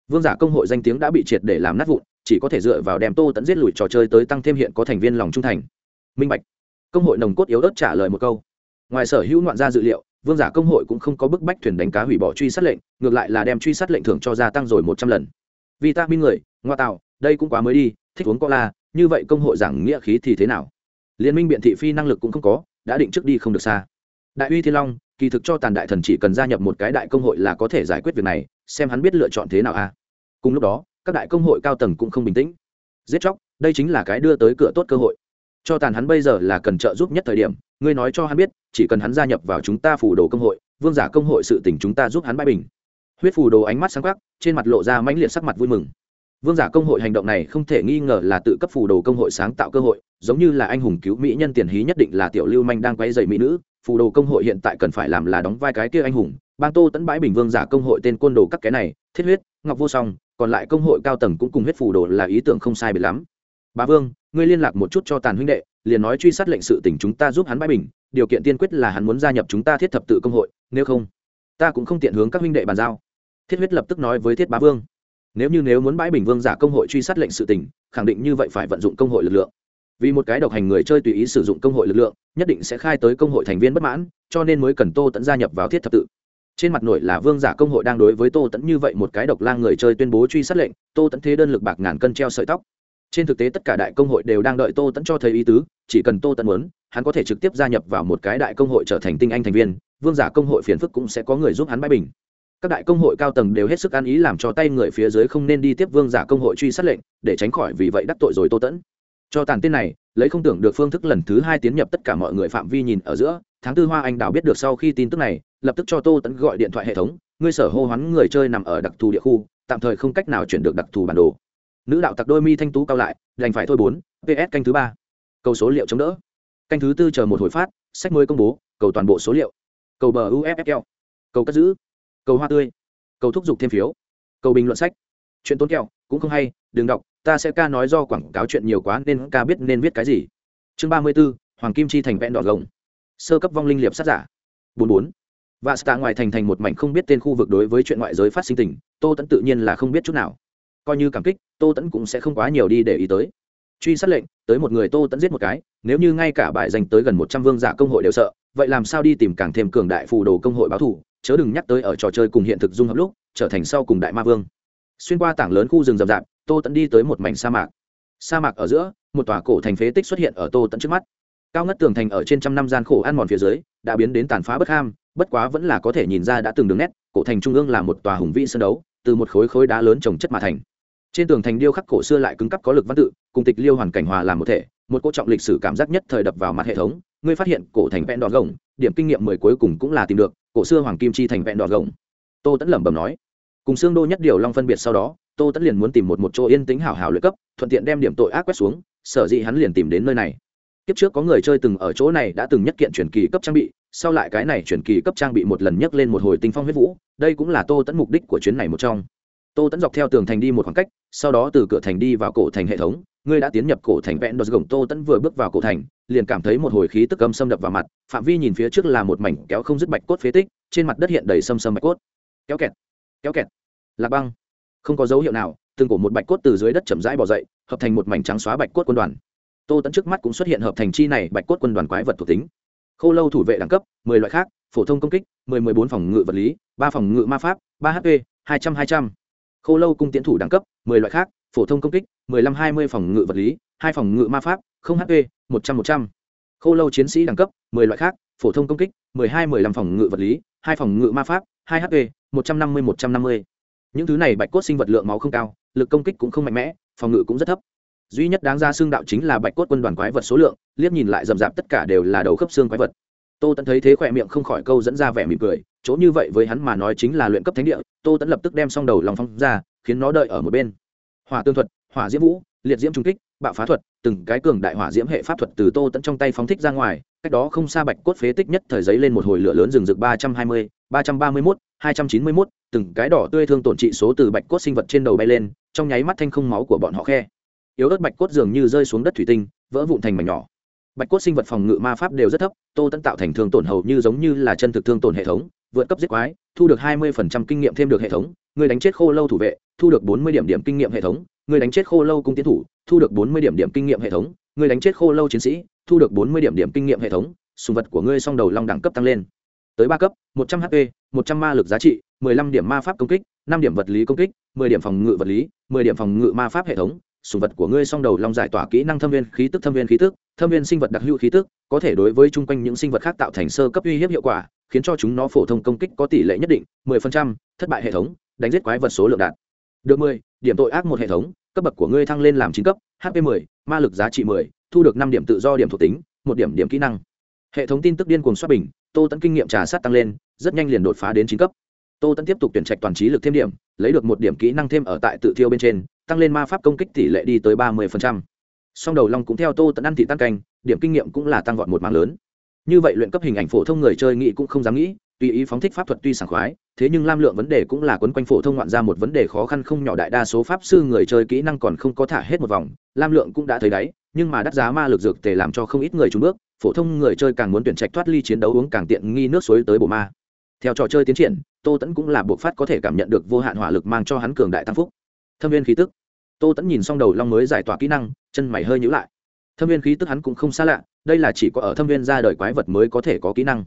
Vương giả công hội danh tiếng đã bị triệt để làm nát vụn, chỉ có thể dựa vào đem tô tẫn giết lùi trò chơi tới tăng thêm hiện có thành viên lòng trung thành. Minh bạch. Công hội nồng cốt yếu ớt trả lời một câu ngoài sở hữu ngoạn gia dự liệu, vương giả công hội cũng không có bức bách thuyền đánh cá hủy bỏ truy sát lệnh, ngược lại là đem truy sát lệnh thưởng cho gia tăng rồi một trăm lần. Vi ta minh người, ngoa tạo, đây cũng quá mới đi, thích uống cola, như vậy công hội giảng nghĩa khí thì thế nào? Liên minh biện thị phi năng lực cũng không có, đã định trước đi không được xa. Đại uy thiên long, kỳ thực cho tàn đại thần chỉ cần gia nhập một cái đại công hội là có thể giải quyết việc này, xem hắn biết lựa chọn thế nào a. À. cùng lúc đó, các đại công hội cao tầng cũng không bình tĩnh. Giết chóc, đây chính là cái đưa tới cửa tốt cơ hội cho tàn hắn bây giờ là cần trợ giúp nhất thời điểm, ngươi nói cho hắn biết, chỉ cần hắn gia nhập vào chúng ta phủ đồ công hội, vương giả công hội sự tỉnh chúng ta giúp hắn bãi bình. Huyết phủ đồ ánh mắt sáng khắc trên mặt lộ ra mãnh liệt sắc mặt vui mừng. Vương giả công hội hành động này không thể nghi ngờ là tự cấp phủ đồ công hội sáng tạo cơ hội, giống như là anh hùng cứu mỹ nhân tiền hí nhất định là tiểu lưu manh đang quay dày mỹ nữ. Phù đồ công hội hiện tại cần phải làm là đóng vai cái kia anh hùng, bang tô tấn bãi bình vương giả công hội tên côn đồ các cái này, thiết huyết, ngọc vô song, còn lại công hội cao tầng cũng cùng huyết phù đồ là ý tưởng không sai biệt lắm. Bà vương ngươi liên lạc một chút cho tàn huynh đệ, liền nói truy sát lệnh sự tỉnh chúng ta giúp hắn bãi bình, điều kiện tiên quyết là hắn muốn gia nhập chúng ta thiết thập tự công hội, nếu không, ta cũng không tiện hướng các huynh đệ bàn giao. Thiết huyết lập tức nói với thiết bá vương. Nếu như nếu muốn bãi bình vương giả công hội truy sát lệnh sự tỉnh khẳng định như vậy phải vận dụng công hội lực lượng. Vì một cái độc hành người chơi tùy ý sử dụng công hội lực lượng, nhất định sẽ khai tới công hội thành viên bất mãn, cho nên mới cần tô tẫn gia nhập vào thiết thập tự. Trên mặt nội là vương giả công hội đang đối với tô tẫn như vậy một cái độc lang người chơi tuyên bố truy sát lệnh, tô tẫn thế đơn lực bạc ngàn cân treo sợi tóc trên thực tế tất cả đại công hội đều đang đợi tô tẫn cho thấy ý tứ, chỉ cần tô tẫn muốn, hắn có thể trực tiếp gia nhập vào một cái đại công hội trở thành tinh anh thành viên, vương giả công hội phiền phức cũng sẽ có người giúp hắn bãi bình. Các đại công hội cao tầng đều hết sức ăn ý làm cho tay người phía dưới không nên đi tiếp vương giả công hội truy sát lệnh, để tránh khỏi vì vậy đắc tội rồi tô tẫn cho tàn tên này, lấy không tưởng được phương thức lần thứ hai tiến nhập tất cả mọi người phạm vi nhìn ở giữa, tháng tư hoa anh đào biết được sau khi tin tức này, lập tức cho tô tẫn gọi điện thoại hệ thống, ngươi sở hô hoán người chơi nằm ở đặc thù địa khu, tạm thời không cách nào chuyển được đặc thù bản đồ nữ đạo tặc đôi mi thanh tú cao lại, đành phải thôi bốn ps canh thứ ba. Cầu số liệu chống đỡ. Canh thứ tư chờ một hồi phát, sách mới công bố, cầu toàn bộ số liệu. Cầu bờ uffl cầu cất giữ. Cầu hoa tươi. Cầu thúc giục thêm phiếu. Cầu bình luận sách. Chuyện tốn kẹo, cũng không hay, đừng đọc, ta sẽ ca nói do quảng cáo chuyện nhiều quá nên ca biết nên viết cái gì. Chương ba mươi b ố hoàng kim chi thành vẹn đọt gồng. Sơ cấp vong linh liệp sát giả. Bốn bốn. Và sta ngoài thành thành một mảnh không biết tên khu vực đối với chuyện ngoại giới phát sinh tình, tô tẫn tự nhiên là không biết chút nào coi như cảm kích, tô tẫn cũng sẽ không quá nhiều đi để ý tới. Truy sát lệnh, tới một người tô tẫn giết một cái, nếu như ngay cả bài dành tới gần một trăm vương giả công hội đều sợ, vậy làm sao đi tìm càng thêm cường đại phù đồ công hội báo thù? chớ đừng nhắc tới ở trò chơi cùng hiện thực dung hợp lúc, trở thành sau cùng đại ma vương. Xuyên qua tảng lớn khu rừng rậm rạp, tô tẫn đi tới một mảnh sa mạc. Sa mạc ở giữa, một tòa cổ thành phế tích xuất hiện ở tô tẫn trước mắt. Cao ngất tường thành ở trên trăm năm gian khổ ăn mòn phía dưới, đã biến đến tàn phá bất ham, bất quá vẫn là có thể nhìn ra đã từng đường nét, cổ thành trung ương là một tòa hùng vĩ sân đấu, từ một khối khối đá lớn trồng chất mà thành trên tường thành điêu khắc cổ xưa lại cứng cắp có lực văn tự, cùng tịch liêu hoàn cảnh hòa làm một thể, một cỗ trọng lịch sử cảm giác nhất thời đập vào mặt hệ thống, ngươi phát hiện cổ thành vẹn đỏ gồng, điểm kinh nghiệm mười cuối cùng cũng là tìm được, cổ xưa hoàng kim chi thành vẹn đỏ gồng. Tô tẫn lẩm bẩm nói. Cùng xương đô nhất điều long phân biệt sau đó, tô tẫn liền muốn tìm một một chỗ yên tĩnh hảo hảo luyện cấp, thuận tiện đem điểm tội ác quét xuống, sở dĩ hắn liền tìm đến nơi này. Kiếp trước có người chơi từng ở chỗ này đã từng nhất kiện truyền kỳ cấp trang bị, sau lại cái này truyền kỳ cấp trang bị một lần nhấc lên một hồi tinh phong huyết vũ, đây cũng là tô tẫn mục đích của chuyến này một trong. Tô tẫn dọc theo tường thành đi một khoảng cách sau đó từ cửa thành đi vào cổ thành hệ thống, ngươi đã tiến nhập cổ thành vẹn đọt gồng tô tẫn vừa bước vào cổ thành, liền cảm thấy một hồi khí tức âm xâm đập vào mặt, phạm vi nhìn phía trước là một mảnh kéo không dứt bạch cốt phế tích, trên mặt đất hiện đầy xâm xâm bạch cốt. Kéo kẹt kéo kẹt. Lạc băng. Không có dấu hiệu nào, từng cổ một bạch cốt từ dưới đất chậm rãi bỏ dậy, hợp thành một mảnh trắng xóa bạch cốt quân đoàn. Tô tẫn trước mắt cũng xuất hiện hợp thành chi này bạch cốt quân đoàn quái vật thuộc tính. Khô lâu thủ vệ đẳng cấp, mười loại khác, phổ thông công kích, mười mười bốn phòng ngự vật lý, ba phòng ngự ma pháp, ba hp, hai trăm hai trăm khô lâu cung tiến thủ đẳng cấp, mười loại khác, phổ thông công kích, mười lăm, hai mươi phòng ngự vật lý, hai phòng ngự ma pháp, không hp một trăm một trăm. Khô lâu chiến sĩ đẳng cấp, mười loại khác, phổ thông công kích, mười hai, mười lăm phòng ngự vật lý, hai phòng ngự ma pháp, hai hp một trăm năm mươi, một trăm năm mươi. Những thứ này bạch cốt sinh vật lượng máu không cao, lực công kích cũng không mạnh mẽ, phòng ngự cũng rất thấp. Duy nhất đáng ra xương đạo chính là bạch cốt quân đoàn quái vật số lượng, liếc nhìn lại rầm rạp tất cả đều là đầu khớp xương quái vật. Tô tẫn thấy thế khỏe miệng không khỏi câu dẫn ra vẻ mỉm cười chỗ như vậy với hắn mà nói chính là luyện cấp thánh địa, tô tẫn lập tức đem xong đầu lòng phong ra, khiến nó đợi ở một bên. Hỏa tương thuật, hỏa diễm vũ, liệt diễm trung kích, bạo phá thuật, từng cái cường đại hỏa diễm hệ pháp thuật từ tô tẫn trong tay phóng thích ra ngoài, cách đó không xa bạch cốt phế tích nhất thời giấy lên một hồi lửa lớn rừng rực ba trăm hai mươi, ba trăm ba mươi mốt, hai trăm chín mươi mốt, từng cái đỏ tươi thương tổn trị số từ bạch cốt sinh vật trên đầu bay lên, trong nháy mắt thanh không máu của bọn họ khe. Yếu ớt bạch cốt dường như rơi xuống đất thủy tinh, vỡ vụn thành mảnh nhỏ. Bạch cốt sinh vật phòng ngự ma pháp đều rất thấp, tô tẫn tạo thành thương tổn hầu như giống như là chân thực thương tổn hệ thống vượt cấp giết quái, thu được hai mươi phần trăm kinh nghiệm thêm được hệ thống, người đánh chết khô lâu thủ vệ, thu được bốn mươi điểm điểm kinh nghiệm hệ thống, người đánh chết khô lâu cung tiến thủ, thu được bốn mươi điểm điểm kinh nghiệm hệ thống, người đánh chết khô lâu chiến sĩ, thu được bốn mươi điểm điểm kinh nghiệm hệ thống, sùng vật của ngươi song đầu long đẳng cấp tăng lên. Tới ba cấp, một trăm h một trăm ma lực giá trị, mười lăm điểm ma pháp công kích, năm điểm vật lý công kích, mười điểm phòng ngự vật lý, mười điểm phòng ngự ma pháp hệ thống sùng vật của ngươi song đầu long giải tỏa kỹ năng thâm viên khí tức, thâm viên khí tức, thâm viên sinh vật đặc hữu khí tức, có thể đối với chung quanh những sinh vật khác tạo thành sơ cấp uy hiếp hiệu quả, khiến cho chúng nó phổ thông công kích có tỷ lệ nhất định, mười phần trăm, thất bại hệ thống, đánh giết quái vật số lượng đạt. Được mười, điểm tội ác một hệ thống, cấp bậc của ngươi thăng lên làm chín cấp hp mười, ma lực giá trị mười, thu được năm điểm tự do điểm thuộc tính, một điểm điểm kỹ năng. Hệ thống tin tức điên cuồng xoát bình, tô tẫn kinh nghiệm trà sát tăng lên, rất nhanh liền đột phá đến chín cấp. Tô tẫn tiếp tục tuyển trạch toàn trí lực thêm điểm, lấy được một điểm kỹ năng thêm ở tại tự thiêu bên trên tăng lên ma pháp công kích tỷ lệ đi tới ba mươi song đầu long cũng theo tô tấn ăn thị tăng canh điểm kinh nghiệm cũng là tăng vọt một mạng lớn. Như vậy luyện cấp hình ảnh phổ thông người chơi nghĩ cũng không dám nghĩ, tùy ý phóng thích pháp thuật tuy sảng khoái, thế nhưng lam lượng vấn đề cũng là quấn quanh phổ thông ngoạn ra một vấn đề khó khăn không nhỏ đại đa số pháp sư người chơi kỹ năng còn không có thả hết một vòng, lam lượng cũng đã thấy đáy nhưng mà đắt giá ma lực dược tề làm cho không ít người trúng bước, phổ thông người chơi càng muốn tuyển trạch thoát ly chiến đấu uống càng tiện nghi nước suối tới bổ ma. Theo trò chơi tiến triển, tô tẫn cũng là buộc phát có thể cảm nhận được vô hạn hỏa lực mang cho hắn cường đại tăng phúc thâm viên khí tức. Tô tẫn nhìn xong đầu long mới giải tỏa kỹ năng, chân mày hơi nhữ lại. Thâm viên khí tức hắn cũng không xa lạ, đây là chỉ có ở thâm viên ra đời quái vật mới có thể có kỹ năng.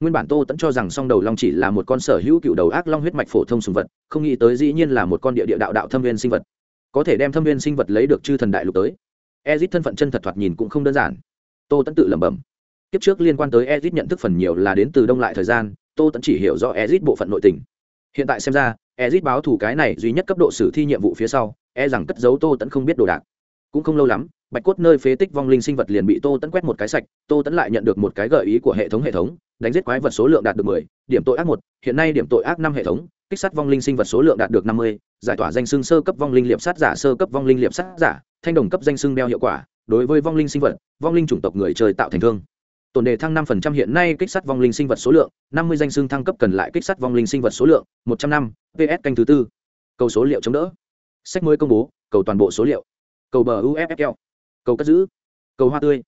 Nguyên bản tô tẫn cho rằng song đầu long chỉ là một con sở hữu cựu đầu ác long huyết mạch phổ thông sùng vật, không nghĩ tới dĩ nhiên là một con địa địa đạo đạo thâm viên sinh vật. Có thể đem thâm viên sinh vật lấy được chư thần đại lục tới. Ezit thân phận chân thật thoạt nhìn cũng không đơn giản. Tô tẫn tự lẩm bẩm. Kiếp trước liên quan tới ezit nhận thức phần nhiều là đến từ đông lại thời gian, tô tẫn chỉ hiểu rõ ezit bộ phận nội tình. Hiện tại xem ra ezit báo thủ cái này duy nhất cấp độ sử thi nhiệm vụ phía sau e rằng cất giấu tô tẫn không biết đồ đạc. Cũng không lâu lắm, bạch cốt nơi phế tích vong linh sinh vật liền bị tô tẫn quét một cái sạch, tô tẫn lại nhận được một cái gợi ý của hệ thống hệ thống, đánh giết quái vật số lượng đạt được mười, điểm tội ác một, hiện nay điểm tội ác năm hệ thống, kích sát vong linh sinh vật số lượng đạt được năm mươi, giải tỏa danh xưng sơ cấp vong linh liệp sát giả, sơ cấp vong linh liệp sát giả, thanh đồng cấp danh xưng đeo hiệu quả, đối với vong linh sinh vật, vong linh chủng tộc người chơi tạo thành thương tổn đề thăng năm phần trăm hiện nay kích sát vong linh sinh vật số lượng, năm mươi danh xương thăng cấp cần lại kích sát vong linh sinh vật số lượng, một trăm năm ps canh thứ tư. Cầu số liệu chống đỡ. Sách mới công bố, cầu toàn bộ số liệu. Cầu bờ uffl cầu cất giữ. Cầu hoa tươi.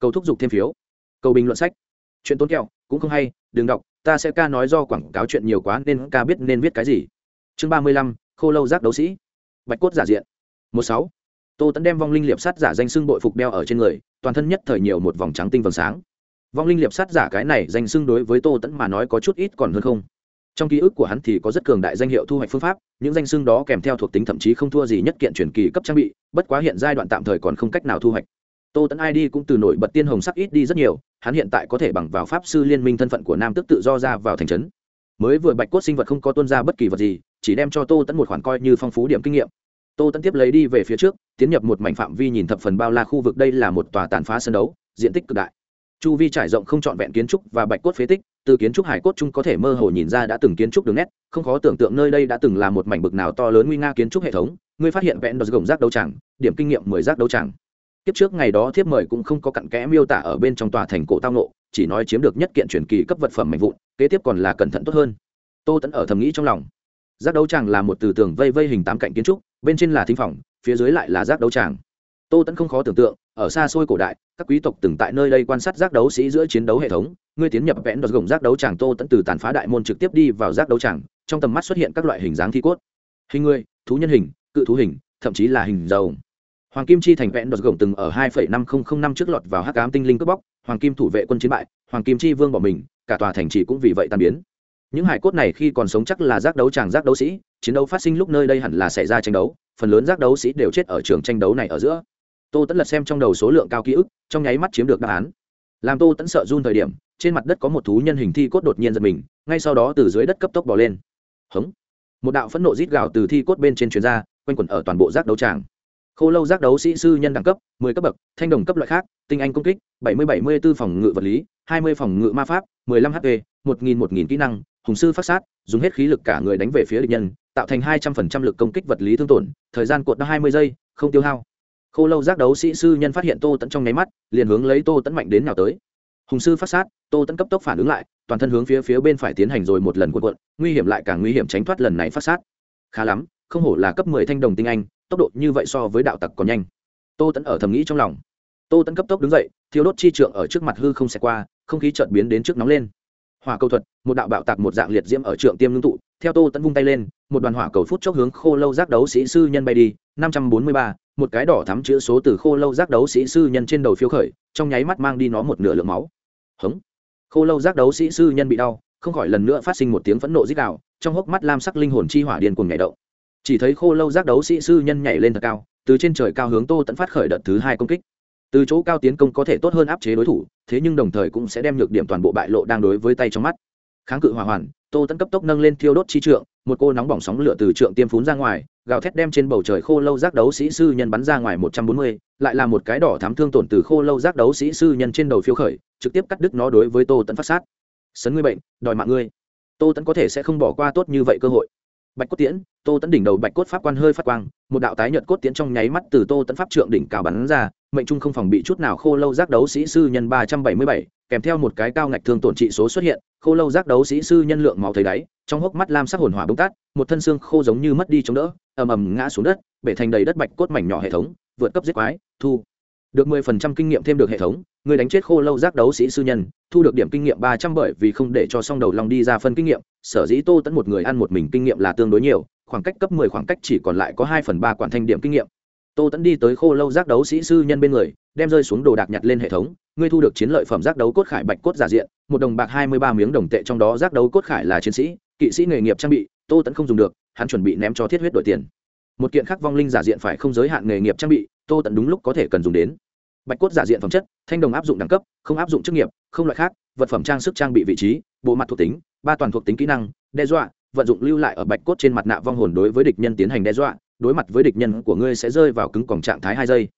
Cầu thúc giục thêm phiếu. Cầu bình luận sách. Chuyện tốn kẹo, cũng không hay, đừng đọc, ta sẽ ca nói do quảng cáo chuyện nhiều quá nên ca biết nên viết cái gì. Chương ba mươi lăm, khô lâu giác đấu sĩ. Bạch cốt giả diện. Một sáu. Tô tấn đem vong linh liệp sát giả danh xưng bội phục đeo ở trên người, toàn thân nhất thời nhiều một vòng trắng tinh vầng sáng vong linh liệp sát giả cái này danh xưng đối với tô tẫn mà nói có chút ít còn hơn không. Trong ký ức của hắn thì có rất cường đại danh hiệu thu hoạch phương pháp, những danh xưng đó kèm theo thuộc tính thậm chí không thua gì nhất kiện truyền kỳ cấp trang bị, bất quá hiện giai đoạn tạm thời còn không cách nào thu hoạch. Tô tẫn id cũng từ nổi bật tiên hồng sắc ít đi rất nhiều, hắn hiện tại có thể bằng vào pháp sư liên minh thân phận của nam tức tự do ra vào thành trấn. Mới vừa bạch cốt sinh vật không có tuân ra bất kỳ vật gì, chỉ đem cho tô tẫn một khoản coi như phong phú điểm kinh nghiệm. Tô tẫn tiếp lấy đi về phía trước, tiến nhập một mảnh phạm vi nhìn thập phần bao la khu vực, đây là một tòa tàn phá sân đấu, diện tích cực đại chu vi trải rộng không trọn vẹn kiến trúc và bạch cốt phế tích, từ kiến trúc hải cốt chung có thể mơ hồ nhìn ra đã từng kiến trúc đường nét, không khó tưởng tượng nơi đây đã từng là một mảnh bực nào to lớn nguy nga kiến trúc hệ thống, ngươi phát hiện vẹn đọt gồng rác đấu tràng điểm kinh nghiệm mười rác đấu tràng kiếp trước ngày đó thiếp mời cũng không có cặn kẽ miêu tả ở bên trong tòa thành cổ tao nộ chỉ nói chiếm được nhất kiện truyền kỳ cấp vật phẩm mạnh vụn, kế tiếp còn là cẩn thận tốt hơn. Tô tẫn ở thầm nghĩ trong lòng. Giác đấu tràng là một từ tường vây vây hình tám cạnh kiến trúc, bên trên là thính phòng, phía dưới lại là giác đấu tràng tô tẫn không khó tưởng tượng, ở xa xôi cổ đại, các quý tộc từng tại nơi đây quan sát giác đấu sĩ giữa chiến đấu hệ thống ngươi tiến nhập vẽn đọt gồng giác đấu tràng tô tẫn từ tàn phá đại môn trực tiếp đi vào giác đấu tràng trong tầm mắt xuất hiện các loại hình dáng thi cốt. Hình người, thú nhân hình, cự thú hình, thậm chí là hình dầu hoàng kim chi thành vẹn đọt gồng từng ở hai năm nghìn năm trước lọt vào hắc ám tinh linh cướp bóc, hoàng kim thủ vệ quân chiến bại, hoàng kim chi vương bỏ mình, cả tòa thành trì cũng vì vậy tan biến. Những hải cốt này khi còn sống chắc là giác đấu chàng, giác đấu sĩ, chiến đấu phát sinh lúc nơi đây hẳn là xảy ra tranh đấu, phần lớn giác đấu sĩ đều chết ở trường tranh đấu này ở giữa tô tẫn lật xem trong đầu số lượng cao ký ức, trong nháy mắt chiếm được đáp án. Làm tô tẫn sợ run thời điểm, trên mặt đất có một thú nhân hình thi cốt đột nhiên giật mình, ngay sau đó từ dưới đất cấp tốc bỏ lên. Hống! Một đạo phẫn nộ rít gào từ thi cốt bên trên chuyền ra, quanh quẩn ở toàn bộ giác đấu tràng. Khô lâu giác đấu sĩ sư nhân đẳng cấp, mười cấp bậc, thanh đồng cấp loại khác, tinh anh công kích, bảy mươi bảy mươi b ố phòng ngự vật lý, hai mươi phòng ngự ma pháp, mười lăm hp một nghìn một nghìn kỹ năng, hùng sư phát sát, dùng hết khí lực cả người đánh về phía địch nhân, tạo thành hai trăm phần trăm lực công kích vật lý thương tổn, thời gian cột hai mươi giây, không tiêu hao khô lâu giác đấu sĩ sư nhân phát hiện tô tẫn trong nháy mắt, liền hướng lấy tô tẫn mạnh đến nào tới. Hùng sư phát sát, tô tẫn cấp tốc phản ứng lại, toàn thân hướng phía phía bên phải tiến hành rồi một lần cuộn cuộn, nguy hiểm lại càng nguy hiểm tránh thoát lần này phát sát. Khá lắm, không hổ là cấp mười thanh đồng tinh anh, tốc độ như vậy so với đạo tặc còn nhanh. Tô tẫn ở thầm nghĩ trong lòng. Tô tẫn cấp tốc đứng dậy thiếu đốt chi trượng ở trước mặt hư không xẹt qua, không khí chợt biến đến trước nóng lên. Hỏa cầu thuật, một đạo bạo tạc một dạng liệt diễm ở trượng tiêm ngưng tụ, theo tô tẫn vung tay lên, một đoàn hỏa cầu phút chốc hướng khô lâu giác đấu sĩ sư nhân bay đi năm trăm bốn mươi ba, một cái đỏ thắm chữ số từ khô lâu giác đấu sĩ sư nhân trên đầu phiếu khởi, trong nháy mắt mang đi nó một nửa lượng máu. Hống. Khô lâu giác đấu sĩ sư nhân bị đau, không khỏi lần nữa phát sinh một tiếng phẫn nộ dích đạo trong hốc mắt lam sắc linh hồn chi hỏa điên cuồng nhảy động. Chỉ thấy khô lâu giác đấu sĩ sư nhân nhảy lên thật cao, từ trên trời cao hướng tô tẫn phát khởi đợt thứ hai công kích. Từ chỗ cao tiến công có thể tốt hơn áp chế đối thủ, thế nhưng đồng thời cũng sẽ đem nhược điểm toàn bộ bại lộ đang đối với tay trong mắt. Kháng cự hỏa hoàn, tô tẫn cấp tốc nâng lên thiêu đốt chi trượng, một cô nóng bỏng sóng lửa từ trượng tiêm phún ra ngoài gào thét đem trên bầu trời khô lâu giác đấu sĩ sư nhân bắn ra ngoài một trăm bốn mươi, lại là một cái đỏ thám thương tổn từ khô lâu giác đấu sĩ sư nhân trên đầu phiêu khởi, trực tiếp cắt đứt nó đối với tô tấn phát sát. Sấn ngươi bệnh, đòi mạng ngươi. Tô tấn có thể sẽ không bỏ qua tốt như vậy cơ hội. Bạch cốt tiễn, tô tấn đỉnh đầu bạch cốt pháp quan hơi phát quang, một đạo tái nhợt cốt tiễn trong nháy mắt từ tô tấn pháp trượng đỉnh cao bắn ra, mệnh trung không phòng bị chút nào khô lâu giác đấu sĩ sư nhân ba trăm bảy mươi bảy kèm theo một cái cao ngạch thương tổn trị số xuất hiện, khô lâu giác đấu sĩ sư nhân lượng máu thấy đáy, trong hốc mắt lam sắc hồn hỏa bốc tát một thân xương khô giống như mất đi chống đỡ, ầm ầm ngã xuống đất, bể thành đầy đất bạch cốt mảnh nhỏ hệ thống, vượt cấp giết quái, thu được mười phần trăm kinh nghiệm thêm được hệ thống, người đánh chết khô lâu giác đấu sĩ sư nhân, thu được điểm kinh nghiệm ba trăm bởi vì không để cho song đầu long đi ra phân kinh nghiệm, sở dĩ tô tẫn một người ăn một mình kinh nghiệm là tương đối nhiều, khoảng cách cấp mười khoảng cách chỉ còn lại có hai phần ba quản thanh điểm kinh nghiệm tô tẫn đi tới khô lâu giác đấu sĩ sư nhân bên người, đem rơi xuống đồ đạc nhặt lên hệ thống, ngươi thu được chiến lợi phẩm giác đấu cốt khải bạch cốt giả diện, một đồng bạc hai mươi ba miếng đồng tệ trong đó giác đấu cốt khải là chiến sĩ, kỵ sĩ nghề nghiệp trang bị, tô tẫn không dùng được, hắn chuẩn bị ném cho thiết huyết đổi tiền. Một kiện khác vong linh giả diện phải không giới hạn nghề nghiệp trang bị, tô tẫn đúng lúc có thể cần dùng đến. Bạch cốt giả diện phẩm chất, thanh đồng áp dụng đẳng cấp, không áp dụng chức nghiệp, không loại khác, vật phẩm trang sức trang bị vị trí, bộ mặt thuộc tính, ba toàn thuộc tính kỹ năng, đe dọa, vận dụng lưu lại ở bạch cốt trên mặt nạ vong hồn đối với địch nhân tiến hành đe dọa đối mặt với địch nhân của ngươi sẽ rơi vào cứng còng trạng thái hai giây.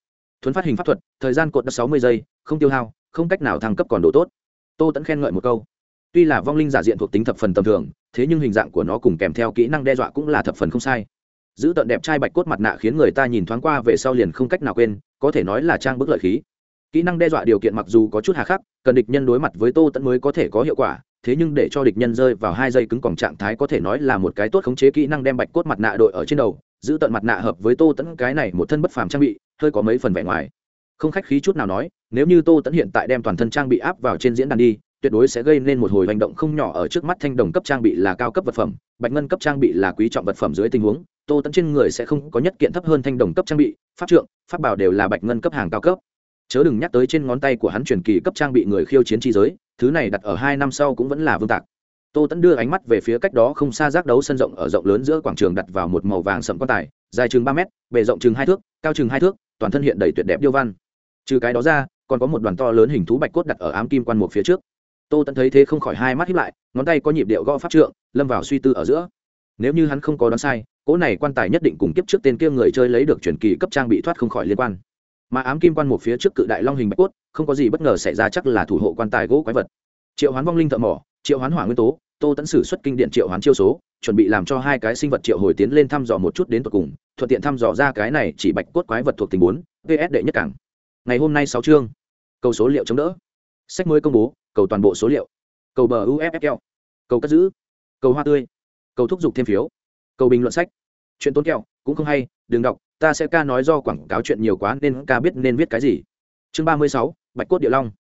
Thuấn phát hình pháp thuật, thời gian cột sáu mươi giây, không tiêu hao, không cách nào thăng cấp còn độ tốt. Tô tẫn khen ngợi một câu. Tuy là vong linh giả diện thuộc tính thập phần tầm thường, thế nhưng hình dạng của nó cùng kèm theo kỹ năng đe dọa cũng là thập phần không sai. Giữ tận đẹp trai bạch cốt mặt nạ khiến người ta nhìn thoáng qua về sau liền không cách nào quên, có thể nói là trang bức lợi khí. Kỹ năng đe dọa điều kiện mặc dù có chút hà khắc, cần địch nhân đối mặt với tô tẫn mới có thể có hiệu quả, thế nhưng để cho địch nhân rơi vào hai giây cứng còng trạng thái có thể nói là một cái tốt khống chế kỹ năng đem bạch cốt mặt nạ đội ở trên đầu giữ tận mặt nạ hợp với tô tẫn cái này một thân bất phàm trang bị, hơi có mấy phần vẻ ngoài. Không khách khí chút nào nói, nếu như tô tẫn hiện tại đem toàn thân trang bị áp vào trên diễn đàn đi, tuyệt đối sẽ gây nên một hồi hành động không nhỏ ở trước mắt thanh đồng cấp trang bị là cao cấp vật phẩm, bạch ngân cấp trang bị là quý trọng vật phẩm dưới tình huống, tô tẫn trên người sẽ không có nhất kiện thấp hơn thanh đồng cấp trang bị, pháp trượng, pháp bảo đều là bạch ngân cấp hàng cao cấp. Chớ đừng nhắc tới trên ngón tay của hắn truyền kỳ cấp trang bị người khiêu chiến chi giới, thứ này đặt ở hai năm sau cũng vẫn là vương tạc tô tẫn đưa ánh mắt về phía cách đó không xa giác đấu sân rộng ở rộng lớn giữa quảng trường đặt vào một màu vàng sậm quan tài, dài chừng ba mét, bề rộng chừng hai thước, cao chừng hai thước, toàn thân hiện đầy tuyệt đẹp điêu văn. Trừ cái đó ra, còn có một đoàn to lớn hình thú bạch cốt đặt ở ám kim quan một phía trước. Tô tẫn thấy thế không khỏi hai mắt hiếp lại, ngón tay có nhịp điệu gõ pháp trượng, lâm vào suy tư ở giữa. Nếu như hắn không có đoán sai, cỗ này quan tài nhất định cùng kiếp trước tên kia người chơi lấy được truyền kỳ cấp trang bị thoát không khỏi liên quan. Mà ám kim quan một phía trước cự đại long hình bạch cốt, không có gì bất ngờ xảy ra chắc là thủ hộ quan tài gỗ quái vật. Triệu hoán vong linh thợ mỏ, triệu hoán hỏa nguyên tố tô tẫn sử xuất kinh điện triệu hoán chiêu số, chuẩn bị làm cho hai cái sinh vật triệu hồi tiến lên thăm dò một chút đến tột cùng, thuận tiện thăm dò ra cái này chỉ bạch cốt quái vật thuộc tình bốn vs đệ nhất cảng. Ngày hôm nay sáu chương. Cầu số liệu chống đỡ. Sách mới công bố, cầu toàn bộ số liệu. Cầu bờ uffl cầu cất giữ. Cầu hoa tươi. Cầu thúc giục thêm phiếu. Cầu bình luận sách. Chuyện tốn kẹo, cũng không hay, đừng đọc, ta sẽ ca nói do quảng cáo chuyện nhiều quá nên ca biết nên viết cái gì. Chương ba mươi sáu, bạch cốt địa long.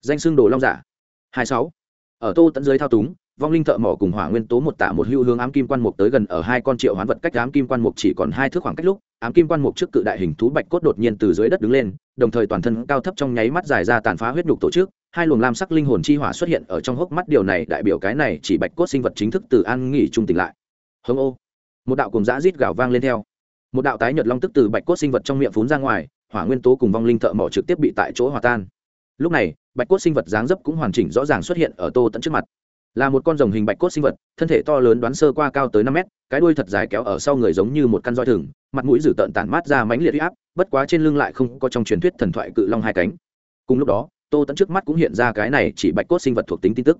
Danh xương đồ long giả. Hai sáu. Ở tô tận dưới thao túng vong linh thợ mỏ cùng hỏa nguyên tố một tạ một hưu hướng ám kim quan mục tới gần ở hai con triệu hoán vật cách ám kim quan mục chỉ còn hai thước khoảng cách lúc, ám kim quan mục trước cự đại hình thú bạch cốt đột nhiên từ dưới đất đứng lên, đồng thời toàn thân cao thấp trong nháy mắt dài ra tàn phá huyết nhục tổ chức, hai luồng lam sắc linh hồn chi hỏa xuất hiện ở trong hốc mắt điều này đại biểu cái này chỉ bạch cốt sinh vật chính thức từ an nghỉ trung tỉnh lại. Hông ô. Một đạo cùng dã rít gào vang lên theo. Một đạo tái nhật long tức từ bạch cốt sinh vật trong miệng phún ra ngoài, hỏa nguyên tố cùng vong linh thợ mỏ trực tiếp bị tại chỗ hòa tan. Lúc này, bạch cốt sinh vật dáng dấp cũng hoàn chỉnh rõ ràng xuất hiện ở tô tận trước mặt là một con rồng hình bạch cốt sinh vật, thân thể to lớn đoán sơ qua cao tới năm mét, cái đuôi thật dài kéo ở sau người giống như một căn roi thừng, mặt mũi dử tợn tản mát ra mánh liệt huy áp, bất quá trên lưng lại không có trong truyền thuyết thần thoại cự long hai cánh. Cùng lúc đó, tô tẫn trước mắt cũng hiện ra cái này chỉ bạch cốt sinh vật thuộc tính tin tức.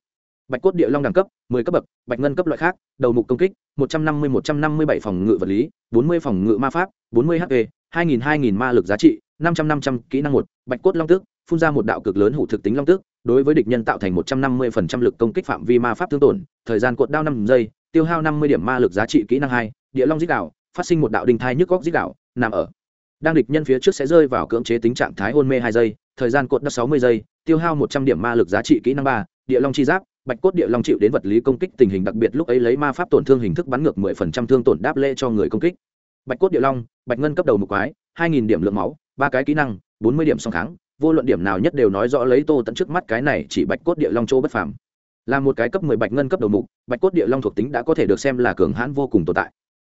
Bạch cốt địa long đẳng cấp 10 cấp bậc, bạch ngân cấp loại khác, đầu mục công kích 150-157 phòng ngự vật lý 40 phòng ngự ma pháp 40 hp 2000 2000 ma lực giá trị 500 500 kỹ năng một, bạch cốt long tước, phun ra một đạo cực lớn hủ thực tính long tước đối với địch nhân tạo thành 150% lực công kích phạm vi ma pháp thương tổn, thời gian cuộn đao năm giây, tiêu hao 50 điểm ma lực giá trị kỹ năng hai, địa long dích đạo phát sinh một đạo đình thai nhức góc dích đạo nằm ở. Đang địch nhân phía trước sẽ rơi vào cưỡng chế tính trạng thái hôn mê hai giây, thời gian cuộn đất sáu mươi giây, tiêu hao một trăm điểm ma lực giá trị kỹ năng ba, địa long chi giáp, bạch cốt địa long chịu đến vật lý công kích tình hình đặc biệt lúc ấy lấy ma pháp tổn thương hình thức bắn ngược mười phần trăm thương tổn đáp lễ cho người công kích. Bạch cốt địa long, bạch ngân cấp đầu một quái, hai nghìn điểm lượng máu, ba cái kỹ năng, bốn mươi điểm song kháng vô luận điểm nào nhất đều nói rõ lấy tô tận trước mắt cái này chỉ bạch cốt địa long châu bất phàm. Là một cái cấp mười bạch ngân cấp đầu mục, bạch cốt địa long thuộc tính đã có thể được xem là cường hãn vô cùng tồn tại.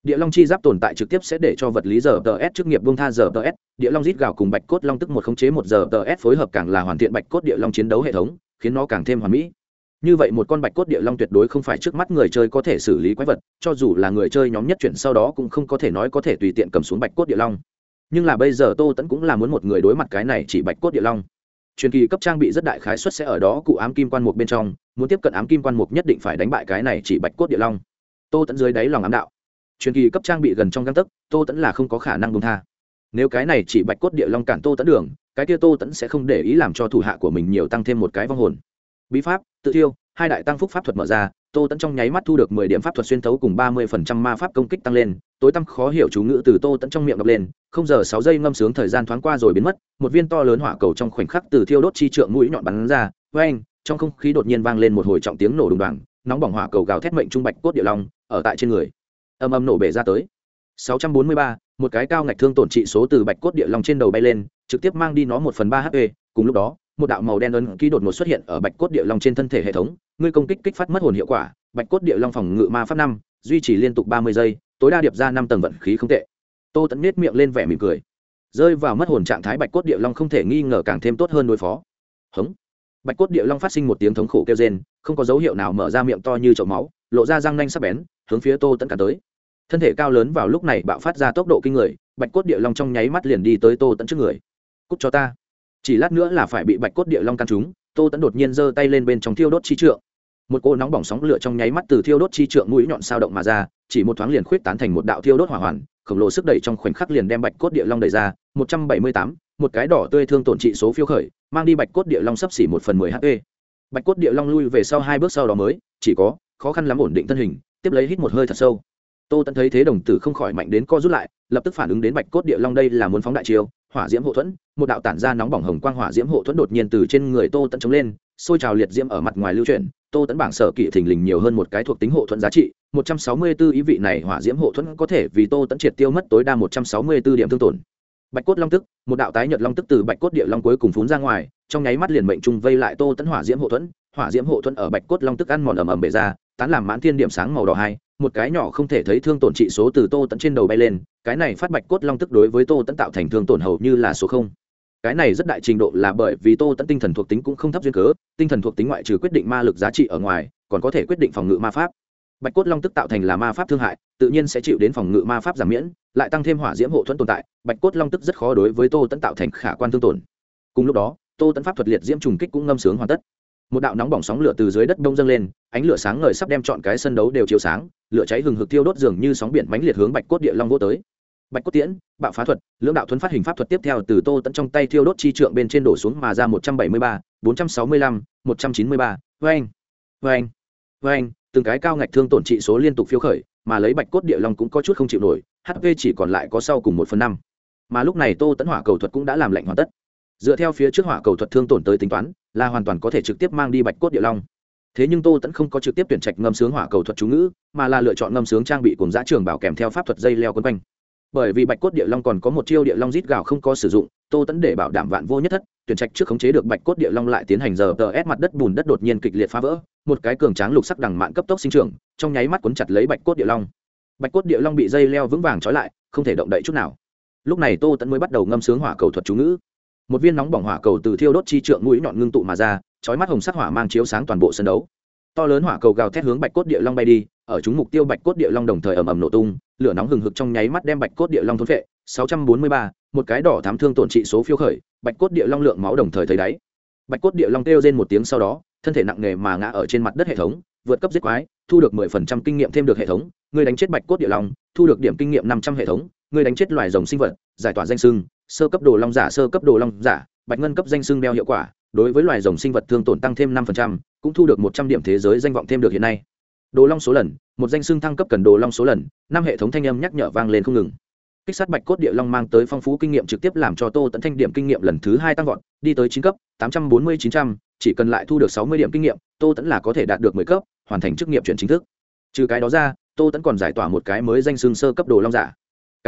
Địa long chi giáp tồn tại trực tiếp sẽ để cho vật lý giờ tờ s chức nghiệp bông tha giờ tờ s, địa long rít gạo cùng bạch cốt long tức một khống chế một giờ tờ s phối hợp càng là hoàn thiện bạch cốt địa long chiến đấu hệ thống, khiến nó càng thêm hoàn mỹ. Như vậy một con bạch cốt địa long tuyệt đối không phải trước mắt người chơi có thể xử lý quái vật, cho dù là người chơi nhóm nhất chuyển sau đó cũng không có thể nói có thể tùy tiện cầm xuống bạch cốt địa long nhưng là bây giờ tô tẫn cũng là muốn một người đối mặt cái này chỉ bạch cốt địa long. Truyền kỳ cấp trang bị rất đại khái xuất sẽ ở đó, cụ ám kim quan mục bên trong, muốn tiếp cận ám kim quan mục nhất định phải đánh bại cái này chỉ bạch cốt địa long. Tô tẫn dưới đáy lòng ám đạo. Truyền kỳ cấp trang bị gần trong găng tấc, tô tẫn là không có khả năng bông tha. Nếu cái này chỉ bạch cốt địa long cản tô tẫn đường, cái kia tô tẫn sẽ không để ý làm cho thủ hạ của mình nhiều tăng thêm một cái vong hồn. Bí pháp, tự thiêu, hai đại tăng phúc pháp thuật mở ra tô tẫn trong nháy mắt thu được mười điểm pháp thuật xuyên thấu cùng ba mươi phần trăm ma pháp công kích tăng lên tối tăm khó hiểu chú ngữ từ tô tẫn trong miệng đập lên không giờ sáu giây ngâm sướng thời gian thoáng qua rồi biến mất một viên to lớn hỏa cầu trong khoảnh khắc từ thiêu đốt chi trượng mũi nhọn bắn ra vê anh trong không khí đột nhiên vang lên một hồi trọng tiếng nổ đùng đoàng nóng bỏng hỏa cầu gào thét mệnh trung bạch cốt địa long ở tại trên người âm âm nổ bể ra tới. 643, một cái cao ngạch thương tổn trị số từ bạch cốt địa long trên đầu bay lên trực tiếp mang đi nó một phần ba hp cùng lúc đó một đạo màu đen ấn ký đột ngột xuất hiện ở bạch cốt địa long trên thân thể hệ thống. Ngươi công kích kích phát mất hồn hiệu quả, bạch cốt địa long phòng ngự ma pháp năm, duy trì liên tục ba mươi giây, tối đa điệp ra năm tầng vận khí không tệ. Tô tẫn nết miệng lên vẻ mỉm cười. Rơi vào mất hồn trạng thái bạch cốt địa long không thể nghi ngờ càng thêm tốt hơn đối phó. Hống. Bạch cốt địa long phát sinh một tiếng thống khổ kêu rên, không có dấu hiệu nào mở ra miệng to như chậu máu, lộ ra răng nanh sắc bén, hướng phía tô tẫn cả tới. Thân thể cao lớn vào lúc này bạo phát ra tốc độ kinh người, bạch cốt địa long trong nháy mắt liền đi tới tô tẫn trước người. Cúc cho ta chỉ lát nữa là phải bị bạch cốt địa long căn trúng, tô tẫn đột nhiên giơ tay lên bên trong thiêu đốt chi trượng. Một cô nóng bỏng sóng lửa trong nháy mắt từ thiêu đốt chi trượng mũi nhọn sao động mà ra, chỉ một thoáng liền khuyết tán thành một đạo thiêu đốt hỏa hoàn, khổng lồ sức đẩy trong khoảnh khắc liền đem bạch cốt địa long đẩy ra, một trăm bảy mươi tám, một cái đỏ tươi thương tổn trị số phiêu khởi, mang đi bạch cốt địa long sấp xỉ một phần mười hp. Bạch cốt địa long lui về sau hai bước sau đó mới, chỉ có, khó khăn lắm ổn định thân hình, tiếp lấy hít một hơi thật sâu. Tô tẫn thấy thế đồng tử không khỏi mạnh đến co rút lại, lập tức phản ứng đến bạch cốt địa long đây là muốn phóng đại chiêu hỏa diễm hộ thuẫn, một đạo tản ra nóng bỏng hồng quang hỏa diễm hộ thuẫn đột nhiên từ trên người tô tẫn chống lên xôi trào liệt diễm ở mặt ngoài lưu chuyển. Tô tẫn bảng sở kỵ thình lình nhiều hơn một cái thuộc tính hộ thuẫn giá trị, một trăm sáu mươi 164 ý vị này hỏa diễm hộ thuẫn có thể vì tô tẫn triệt tiêu mất tối đa một trăm sáu mươi 164 điểm thương tổn. Bạch cốt long tức, một đạo tái nhật long tức từ bạch cốt địa long cuối cùng phún ra ngoài, trong nháy mắt liền mệnh trung vây lại tô tẫn hỏa diễm hộ thuẫn. Hỏa diễm hộ thuẫn ở bạch cốt long tức ăn mòn ầm ầm bể ra, tán làm mãn thiên điểm sáng màu đỏ hai một cái nhỏ không thể thấy thương tổn trị số từ tô tẫn trên đầu bay lên, cái này phát bạch cốt long tức đối với tô tẫn tạo thành thương tổn hầu như là số không. Cái này rất đại trình độ là bởi vì tô tẫn tinh thần thuộc tính cũng không thấp duyên cớ, tinh thần thuộc tính ngoại trừ quyết định ma lực giá trị ở ngoài, còn có thể quyết định phòng ngự ma pháp. Bạch cốt long tức tạo thành là ma pháp thương hại, tự nhiên sẽ chịu đến phòng ngự ma pháp giảm miễn, lại tăng thêm hỏa diễm hộ thuẫn tồn tại, bạch cốt long tức rất khó đối với tô tẫn tạo thành khả quan thương tổn. Cùng lúc đó, tô tẫn pháp thuật liệt diễm trùng kích cũng ngâm sướng hoàn tất một đạo nóng bỏng sóng lửa từ dưới đất đông dâng lên, ánh lửa sáng ngời sắp đem chọn cái sân đấu đều chiếu sáng, lửa cháy hừng hực tiêu đốt dường như sóng biển mãnh liệt hướng bạch cốt địa long vô tới. Bạch cốt tiễn, bạo phá thuật, lưỡng đạo thuấn phát hình pháp thuật tiếp theo từ tô tẫn trong tay thiêu đốt chi trượng bên trên đổ xuống mà ra một trăm bảy mươi ba, bốn trăm sáu mươi lăm, một trăm chín mươi ba. Vain vain vain từng cái cao ngạch thương tổn trị số liên tục phiếu khởi, mà lấy bạch cốt địa long cũng có chút không chịu nổi hp chỉ còn lại có sau cùng một phần năm. Mà lúc này tô tẫn hỏa cầu thuật cũng đã làm lạnh hoàn tất. Dựa theo phía trước hỏa cầu thuật thương tổn tới tính toán là hoàn toàn có thể trực tiếp mang đi bạch cốt địa long. Thế nhưng tô tẫn không có trực tiếp tuyển trạch ngâm sướng hỏa cầu thuật chú ngữ, mà là lựa chọn ngâm sướng trang bị cùng giã trường bảo kèm theo pháp thuật dây leo quấn quanh. Bởi vì bạch cốt địa long còn có một chiêu địa long rít gạo không có sử dụng, tô tẫn để bảo đảm vạn vô nhất thất, tuyển trạch trước khống chế được bạch cốt địa long lại tiến hành giờ tờ ép mặt đất bùn đất đột nhiên kịch liệt phá vỡ, một cái cường tráng lục sắc đằng mạng cấp tốc sinh trưởng, trong nháy mắt cuốn chặt lấy bạch cốt địa long. Bạch cốt địa long bị dây leo vững vàng trói lại, không thể động đậy chút nào. Lúc này tô tẫn mới bắt đầu ngâm sướng hỏa cầu thuật chú ngữ một viên nóng bỏng hỏa cầu từ thiêu đốt chi trượng mũi nhọn ngưng tụ mà ra chói mắt hồng sắc hỏa mang chiếu sáng toàn bộ sân đấu. To lớn hỏa cầu gào thét hướng bạch cốt địa long bay đi ở chúng mục tiêu bạch cốt địa long đồng thời ầm ầm nổ tung lửa nóng hừng hực trong nháy mắt đem bạch cốt địa long thôn phệ. 643, một cái đỏ thám thương tổn trị số phiêu khởi bạch cốt địa long lượng máu đồng thời thấy đáy. Bạch cốt địa long kêu rên một tiếng sau đó thân thể nặng nề mà ngã ở trên mặt đất hệ thống vượt cấp giết quái thu được 10% kinh nghiệm thêm được hệ thống người đánh chết bạch cốt địa long thu được điểm kinh nghiệm 500 hệ thống người đánh chết loài rồng sinh vật giải tỏa danh sưng sơ cấp đồ long giả sơ cấp đồ long giả bạch ngân cấp danh sưng đeo hiệu quả đối với loài rồng sinh vật thương tổn tăng thêm 5%, cũng thu được 100 điểm thế giới danh vọng thêm được hiện nay. Đồ long số lần một danh xưng thăng cấp cần đồ long số lần năm hệ thống thanh âm nhắc nhở vang lên không ngừng. Kích sát bạch cốt địa long mang tới phong phú kinh nghiệm trực tiếp làm cho tô tận thanh điểm kinh nghiệm lần thứ hai tăng vọt đi tới chín cấp tám trăm bốn mươi chín trăm chỉ cần lại thu được sáu mươi điểm kinh nghiệm tô tẫn là có thể đạt được mười cấp hoàn thành chức nghiệp chuyển chính thức. Trừ cái đó ra tô tẫn còn giải tỏa một cái mới danh xưng sơ cấp đồ long giả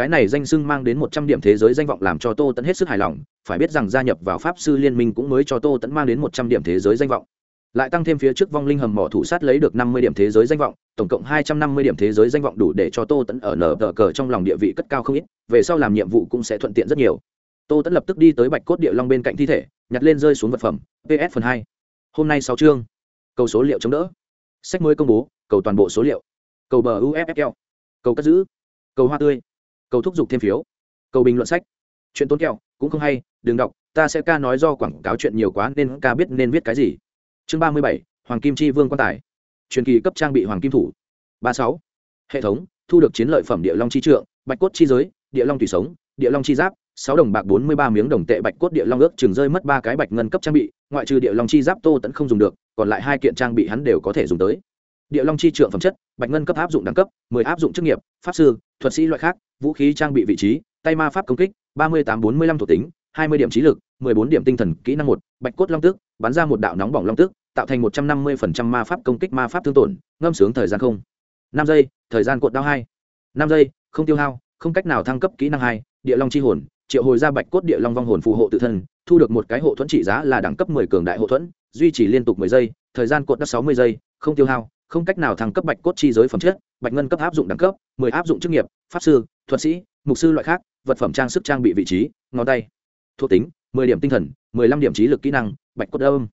cái này danh xưng mang đến một trăm điểm thế giới danh vọng làm cho tô tẫn hết sức hài lòng, phải biết rằng gia nhập vào pháp sư liên minh cũng mới cho tô tẫn mang đến một trăm điểm thế giới danh vọng. Lại tăng thêm phía trước vong linh hầm mỏ thủ sát lấy được năm mươi điểm thế giới danh vọng, tổng cộng hai trăm năm mươi điểm thế giới danh vọng đủ để cho tô tẫn ở nở tờ cờ trong lòng địa vị cất cao không ít, về sau làm nhiệm vụ cũng sẽ thuận tiện rất nhiều. Tô tẫn lập tức đi tới bạch cốt địa long bên cạnh thi thể, nhặt lên rơi xuống vật phẩm. Ps phần hai. Hôm nay sáu chương. Cầu số liệu chống đỡ. Sách mới công bố, cầu toàn bộ số liệu. Cầu bờ uffl cầu cất giữ. Cầu hoa tươi cầu thúc giục thêm phiếu, cầu bình luận sách. Chuyện tốn kẹo, cũng không hay, đừng đọc, ta sẽ ca nói do quảng cáo chuyện nhiều quá nên ca biết nên viết cái gì. Chương ba mươi bảy, hoàng kim chi vương quan tài. Truyền kỳ cấp trang bị hoàng kim thủ. ba sáu. Hệ thống, thu được chiến lợi phẩm địa long chi trượng, bạch cốt chi giới, địa long thủy sống, địa long chi giáp, sáu đồng bạc bốn mươi ba miếng đồng tệ bạch cốt địa long ước chừng rơi mất ba cái bạch ngân cấp trang bị, ngoại trừ địa long chi giáp tô tẫn không dùng được, còn lại hai kiện trang bị hắn đều có thể dùng tới địa long chi trượng phẩm chất bạch ngân cấp áp dụng đẳng cấp mười áp dụng chức nghiệp pháp sư thuật sĩ loại khác vũ khí trang bị vị trí tay ma pháp công kích ba mươi tám bốn mươi lăm thuộc tính hai mươi điểm trí lực mười bốn điểm tinh thần kỹ năng một bạch cốt long Tước bắn ra một đạo nóng bỏng long Tước, tạo thành một trăm năm mươi phần trăm ma pháp công kích ma pháp thương tổn ngâm sướng thời gian không. Năm giây thời gian cột đau hai. Năm giây không tiêu hao không cách nào thăng cấp kỹ năng hai địa long chi hồn triệu hồi ra bạch cốt địa long vong hồn phù hộ tự thân thu được một cái hộ thuẫn trị giá là đẳng cấp mười cường đại hộ thuẫn duy trì liên tục mười giây thời gian cột đất sáu mươi giây không tiêu hao không cách nào thăng cấp bạch cốt chi giới phẩm chất, bạch ngân cấp áp dụng đẳng cấp, mười áp dụng chức nghiệp, pháp sư, thuật sĩ, mục sư loại khác, vật phẩm trang sức trang bị vị trí, ngón tay, thuộc tính, mười điểm tinh thần, mười lăm điểm trí lực kỹ năng, bạch cốt âm.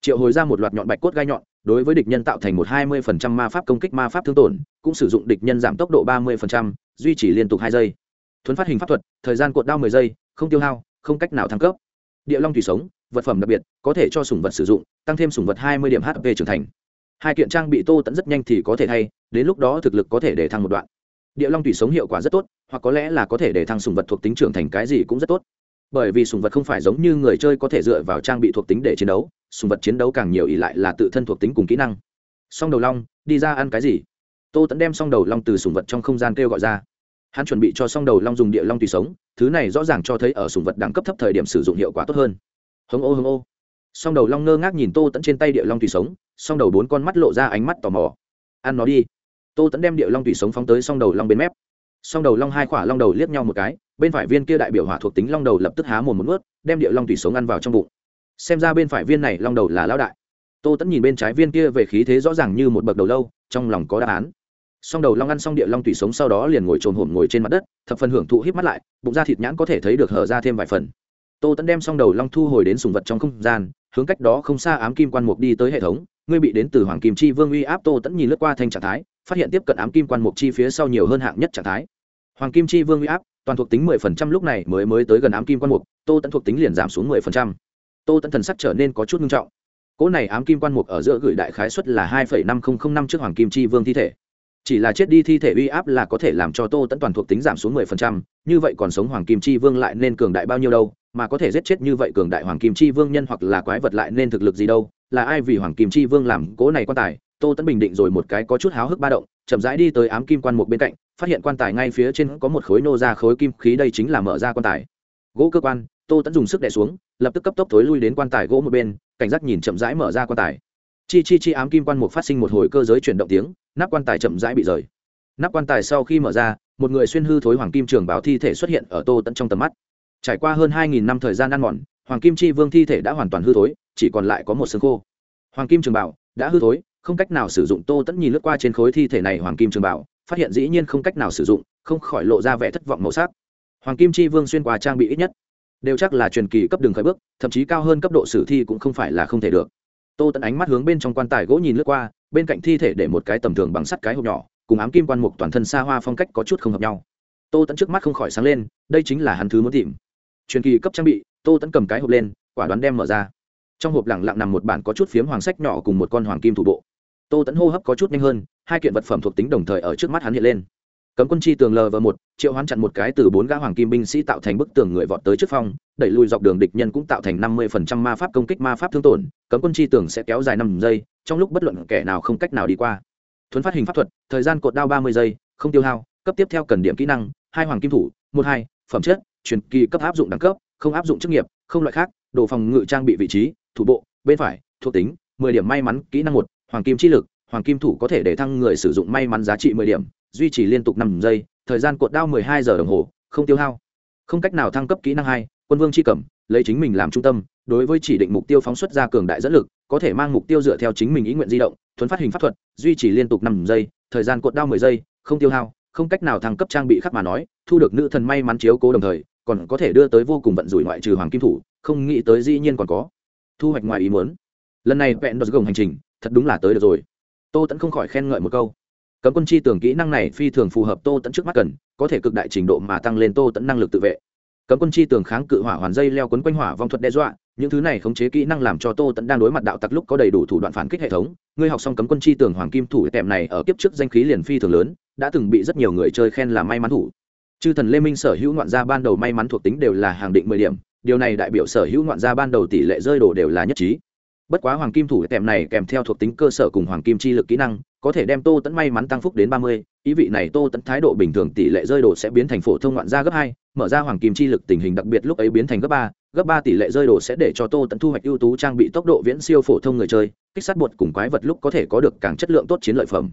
Triệu hồi ra một loạt nhọn bạch cốt gai nhọn, đối với địch nhân tạo thành một hai mươi phần trăm ma pháp công kích ma pháp thương tổn, cũng sử dụng địch nhân giảm tốc độ ba mươi phần trăm, duy trì liên tục hai giây. Thuấn phát hình pháp thuật, thời gian cuộn đao mười giây, không tiêu hao, không cách nào thăng cấp. Địa long thủy sống, vật phẩm đặc biệt, có thể cho sủng vật sử dụng, tăng thêm sủng vật hai mươi điểm hp trưởng thành hai kiện trang bị tô tẫn rất nhanh thì có thể thay, đến lúc đó thực lực có thể để thăng một đoạn. Địa long thủy sống hiệu quả rất tốt, hoặc có lẽ là có thể để thăng sùng vật thuộc tính trưởng thành cái gì cũng rất tốt. Bởi vì sùng vật không phải giống như người chơi có thể dựa vào trang bị thuộc tính để chiến đấu, sùng vật chiến đấu càng nhiều ỉ lại là tự thân thuộc tính cùng kỹ năng. Song đầu long, đi ra ăn cái gì? Tô tẫn đem song đầu long từ sùng vật trong không gian kêu gọi ra. Hắn chuẩn bị cho song đầu long dùng địa long tùy sống, thứ này rõ ràng cho thấy ở sùng vật đẳng cấp thấp thời điểm sử dụng hiệu quả tốt hơn. Hông ô hông ô song đầu long ngơ ngác nhìn tô tẫn trên tay địa long tùy sống, song đầu bốn con mắt lộ ra ánh mắt tò mò. Ăn nó đi. Tô tẫn đem địa long tùy sống phóng tới song đầu long bên mép. Song đầu long hai khỏa long đầu liếc nhau một cái, bên phải viên kia đại biểu hỏa thuộc tính long đầu lập tức há mồm một ướt đem địa long tùy sống ăn vào trong bụng. Xem ra bên phải viên này long đầu là lão đại. Tô tẫn nhìn bên trái viên kia về khí thế rõ ràng như một bậc đầu lâu, trong lòng có đáp án. Song đầu long ăn xong địa long tùy sống sau đó liền ngồi trồm hổm ngồi trên mặt đất, thập phần hưởng thụ híp mắt lại, bụng da thịt nhãn có thể thấy được hở ra thêm vài phần. Tô tẫn đem song đầu long thu hồi đến sùng vật trong không gian hướng cách đó không xa ám kim quan mục đi tới hệ thống, ngươi bị đến từ hoàng kim chi vương uy áp tô tẫn nhìn lướt qua thanh trạng thái, phát hiện tiếp cận ám kim quan mục chi phía sau nhiều hơn hạng nhất trạng thái. Hoàng kim chi vương uy áp, toàn thuộc tính mười phần trăm lúc này mới mới tới gần ám kim quan mục, tô tẫn thuộc tính liền giảm xuống mười phần trăm. Tô tẫn thần sắc trở nên có chút nghiêm trọng. Cỗ này ám kim quan mục ở giữa gửi đại khái suất là hai phẩy năm không năm trước hoàng kim chi vương thi thể. Chỉ là chết đi thi thể uy áp là có thể làm cho tô tẫn toàn thuộc tính giảm xuống mười phần trăm, như vậy còn sống hoàng kim chi vương lại nên cường đại bao nhiêu đâu? Mà có thể giết chết như vậy cường đại hoàng kim chi vương nhân hoặc là quái vật lại nên thực lực gì đâu, là ai vì hoàng kim chi vương làm cố này quan tài? Tô tẫn bình định rồi một cái có chút háo hức ba động, chậm rãi đi tới ám kim quan một bên cạnh, phát hiện quan tài ngay phía trên có một khối nô ra khối kim khí đây chính là mở ra quan tài. Gỗ cơ quan, tô tẫn dùng sức đẻ xuống, lập tức cấp tốc thối lui đến quan tài gỗ một bên, cảnh giác nhìn chậm rãi mở ra quan tài. Chi chi chi ám kim quan một phát sinh một hồi cơ giới chuyển động tiếng, nắp quan tài chậm rãi bị rời. Nắp quan tài sau khi mở ra, một người xuyên hư thối hoàng kim trường báo thi thể xuất hiện ở tô tẫn trong tầm mắt trải qua hơn hai nghìn năm thời gian ăn mòn, hoàng kim chi vương thi thể đã hoàn toàn hư thối, chỉ còn lại có một xương khô. Hoàng kim trường bảo đã hư thối, không cách nào sử dụng tô tẫn nhìn lướt qua trên khối thi thể này. Hoàng kim trường bảo phát hiện dĩ nhiên không cách nào sử dụng, không khỏi lộ ra vẻ thất vọng màu sắc. Hoàng kim chi vương xuyên qua trang bị ít nhất, đều chắc là truyền kỳ cấp đường khởi bước, thậm chí cao hơn cấp độ sử thi cũng không phải là không thể được. Tô tẫn ánh mắt hướng bên trong quan tài gỗ nhìn lướt qua, bên cạnh thi thể để một cái tầm thường bằng sắt cái hộp nhỏ, cùng ám kim quan mục toàn thân xa hoa phong cách có chút không hợp nhau. Tô tẫn trước mắt không khỏi sáng lên, đây chính là hắn thứ muốn tìm truyền kỳ cấp trang bị, tô tẫn cầm cái hộp lên, quả đoán đem mở ra. Trong hộp lẳng lặng nằm một bản có chút phiếm hoàng sách nhỏ cùng một con hoàng kim thủ bộ. Tô tẫn hô hấp có chút nhanh hơn, hai kiện vật phẩm thuộc tính đồng thời ở trước mắt hắn hiện lên. Cấm quân chi tường lv một, triệu hoán chặn một cái từ bốn gã hoàng kim binh sĩ tạo thành bức tường người vọt tới trước phong, đẩy lùi dọc đường địch nhân cũng tạo thành năm mươi phần trăm ma pháp công kích ma pháp thương tổn, cấm quân chi tường sẽ kéo dài năm giây, trong lúc bất luận kẻ nào không cách nào đi qua. Thuấn phát hình pháp thuật, thời gian cột đao ba mươi giây, không tiêu hao, cấp tiếp theo cần điểm kỹ năng, hai hoàng kim thủ, một hai, phẩm chất truyền kỳ cấp áp dụng đẳng cấp, không áp dụng chức nghiệp, không loại khác, đồ phòng ngự trang bị vị trí, thủ bộ, bên phải, thuộc tính, mười điểm may mắn, kỹ năng một, hoàng kim chi lực, hoàng kim thủ có thể để thăng người sử dụng may mắn giá trị mười điểm, duy trì liên tục năm giây, thời gian cột đao mười hai giờ đồng hồ, không tiêu hao. Không cách nào thăng cấp kỹ năng hai, quân vương c h i lấy chính mình làm trung tâm, đối với chỉ định mục tiêu phóng xuất ra cường đại dẫn lực, có thể mang mục tiêu dựa theo chính mình ý nguyện di động thuấn phát hình pháp thuật, duy trì liên tục năm giây, thời gian cột đao mười giây, không tiêu hao, không cách nào thăng cấp trang bị khác mà nói, thu được nữ thần may mắn chiếu cố đồng thời còn có thể đưa tới vô cùng vận rủi ngoại trừ hoàng kim thủ, không nghĩ tới dĩ nhiên còn có. Thu hoạch ngoài ý muốn. Lần này vẹn đột gồng hành trình, thật đúng là tới được rồi. Tô tẫn không khỏi khen ngợi một câu. Cấm quân chi tưởng kỹ năng này phi thường phù hợp tô tẫn trước mắt cần, có thể cực đại trình độ mà tăng lên tô tẫn năng lực tự vệ. Cấm quân chi tường kháng cự hỏa hoàn dây leo quấn quanh hỏa vong thuật đe dọa, những thứ này khống chế kỹ năng làm cho tô tẫn đang đối mặt đạo tặc lúc có đầy đủ thủ đoạn phản kích hệ thống. Ngươi học xong cấm quân chi tường hoàng kim thủ tèm này ở kiếp trước danh khí liền phi thường lớn, đã từng bị rất nhiều người chơi khen là may mắn thủ chư thần lê minh sở hữu ngoạn gia ban đầu may mắn thuộc tính đều là hàng định mười điểm, điều này đại biểu sở hữu ngoạn gia ban đầu tỷ lệ rơi đồ đều là nhất trí. Bất quá hoàng kim thủ tèm này kèm theo thuộc tính cơ sở cùng hoàng kim chi lực kỹ năng, có thể đem tô tẫn may mắn tăng phúc đến ba mươi, ý vị này tô tẫn thái độ bình thường tỷ lệ rơi đồ sẽ biến thành phổ thông ngoạn gia gấp hai, mở ra hoàng kim chi lực tình hình đặc biệt lúc ấy biến thành gấp ba gấp ba tỷ lệ rơi đồ sẽ để cho tô tẫn thu hoạch ưu tú trang bị tốc độ viễn siêu phổ thông người chơi, kích sát bột cùng quái vật lúc có thể có được càng chất lượng tốt chiến lợi phẩm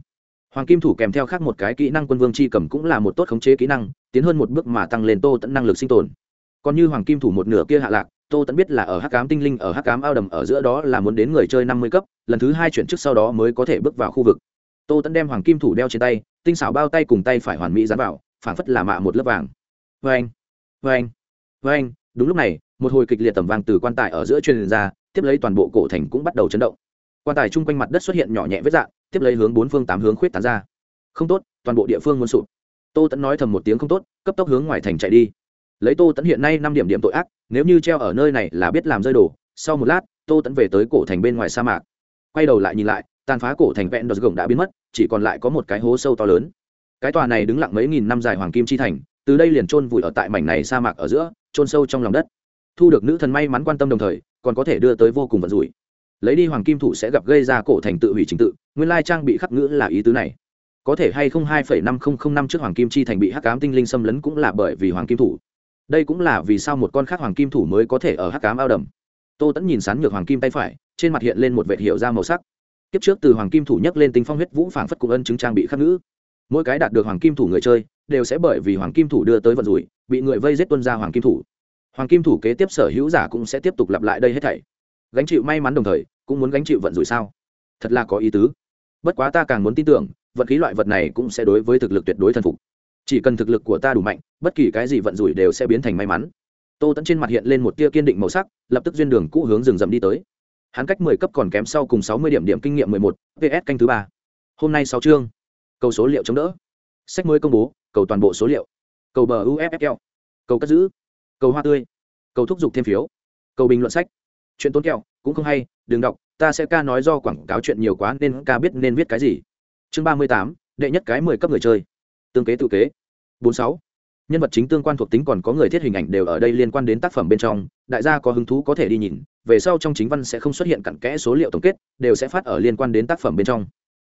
hoàng kim thủ kèm theo khác một cái kỹ năng quân vương chi cầm cũng là một tốt khống chế kỹ năng, tiến hơn một bước mà tăng lên tô tẫn năng lực sinh tồn. Còn như hoàng kim thủ một nửa kia hạ lạc, tô tẫn biết là ở hắc cám tinh linh, ở hắc cám ao đầm, ở giữa đó là muốn đến người chơi năm mươi cấp, lần thứ hai chuyển trước sau đó mới có thể bước vào khu vực. Tô tẫn đem hoàng kim thủ đeo trên tay, tinh xảo bao tay cùng tay phải hoàn mỹ dán vào, phảng phất là mạ một lớp vàng. Vê anh vê anh vê anh đúng lúc này, một hồi kịch liệt tầm vàng từ quan tài ở giữa truyền ra, tiếp lấy toàn bộ cổ thành cũng bắt đầu chấn động. Quan tài chung quanh mặt đất xuất hiện nhỏ nhẹ vết dạng tiếp lấy hướng bốn phương tám hướng khuyết tán ra. Không tốt, toàn bộ địa phương muốn sụp. Tô tẫn nói thầm một tiếng không tốt, cấp tốc hướng ngoài thành chạy đi. Lấy tô tẫn hiện nay năm điểm điểm tội ác, nếu như treo ở nơi này là biết làm rơi đổ. sau một lát, tô tẫn về tới cổ thành bên ngoài sa mạc. Quay đầu lại nhìn lại, tàn phá cổ thành vẹn đọt gồng đã biến mất, chỉ còn lại có một cái hố sâu to lớn. Cái tòa này đứng lặng mấy nghìn năm dài hoàng kim chi thành, từ đây liền chôn vùi ở tại mảnh này sa mạc ở giữa, chôn sâu trong lòng đất. Thu được nữ thần may mắn quan tâm đồng thời, còn có thể đưa tới vô cùng vận rủi lấy đi hoàng kim thủ sẽ gặp gây ra cổ thành tự hủy trình tự, nguyên lai trang bị khắc ngữ là ý tứ này. Có thể hay không hai phẩy năm không không năm trước hoàng kim chi thành bị hắc cám tinh linh xâm lấn cũng là bởi vì hoàng kim thủ. Đây cũng là vì sao một con khác hoàng kim thủ mới có thể ở hắc cám ao đầm. Tô tẫn nhìn sán nhược hoàng kim tay phải, trên mặt hiện lên một vệ hiệu da màu sắc. Kiếp trước từ hoàng kim thủ nhấc lên tinh phong huyết vũ phảng phất cùng ân chứng trang bị khắc ngữ. Mỗi cái đạt được hoàng kim thủ người chơi, đều sẽ bởi vì hoàng kim thủ đưa tới vận rủi, bị người vây giết tuân ra hoàng kim thủ. Hoàng kim thủ kế tiếp sở hữu giả cũng sẽ tiếp tục lặp lại đây hết thảy gánh chịu may mắn đồng thời, cũng muốn gánh chịu vận rủi sao? Thật là có ý tứ. Bất quá ta càng muốn tin tưởng, vận khí loại vật này cũng sẽ đối với thực lực tuyệt đối thần phục. Chỉ cần thực lực của ta đủ mạnh, bất kỳ cái gì vận rủi đều sẽ biến thành may mắn. Tô tẫn trên mặt hiện lên một tia kiên định màu sắc, lập tức duyên đường cũ hướng rừng rậm đi tới. Hắn cách mười cấp còn kém sau cùng sáu mươi điểm điểm kinh nghiệm mười một, ps canh thứ ba. Hôm nay sáu chương. Cầu số liệu chống đỡ. Sách mới công bố, cầu toàn bộ số liệu. Cầu bờ uffl cầu cất giữ. Cầu hoa tươi. Cầu thúc giục thêm phiếu. Cầu bình luận sách chuyện tốn kẹo, cũng không hay, đừng đọc, ta sẽ ca nói do quảng cáo chuyện nhiều quá nên ca biết nên viết cái gì. Chương ba mươi tám, đệ nhất cái mười cấp người chơi. Tương kế tự kế. Bốn sáu. Nhân vật chính tương quan thuộc tính còn có người thiết hình ảnh đều ở đây liên quan đến tác phẩm bên trong, đại gia có hứng thú có thể đi nhìn, về sau trong chính văn sẽ không xuất hiện cặn kẽ số liệu tổng kết, đều sẽ phát ở liên quan đến tác phẩm bên trong.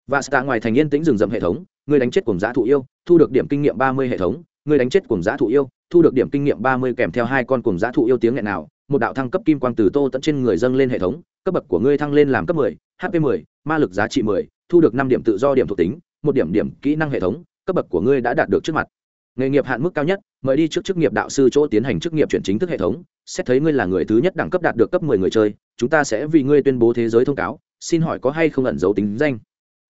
Và stạ ngoài thành yên tĩnh rừng rậm hệ thống, người đánh chết cùng giá thụ yêu, thu được điểm kinh nghiệm ba mươi hệ thống, người đánh chết cùng giá thụ yêu, thu được điểm kinh nghiệm ba mươi kèm theo hai con cùng giá thụ yêu tiếng nghẹn nào một đạo thăng cấp kim quang từ tô tận trên người dâng lên hệ thống cấp bậc của ngươi thăng lên làm cấp 10, hp 10, ma lực giá trị 10, thu được năm điểm tự do điểm thuộc tính một điểm điểm kỹ năng hệ thống cấp bậc của ngươi đã đạt được trước mặt. Nghề nghiệp hạn mức cao nhất mời đi trước chức nghiệp đạo sư chỗ tiến hành chức nghiệp chuyển chính thức hệ thống xét thấy ngươi là người thứ nhất đẳng cấp đạt được cấp 10 người chơi chúng ta sẽ vì ngươi tuyên bố thế giới thông cáo xin hỏi có hay không ẩn dấu tính danh?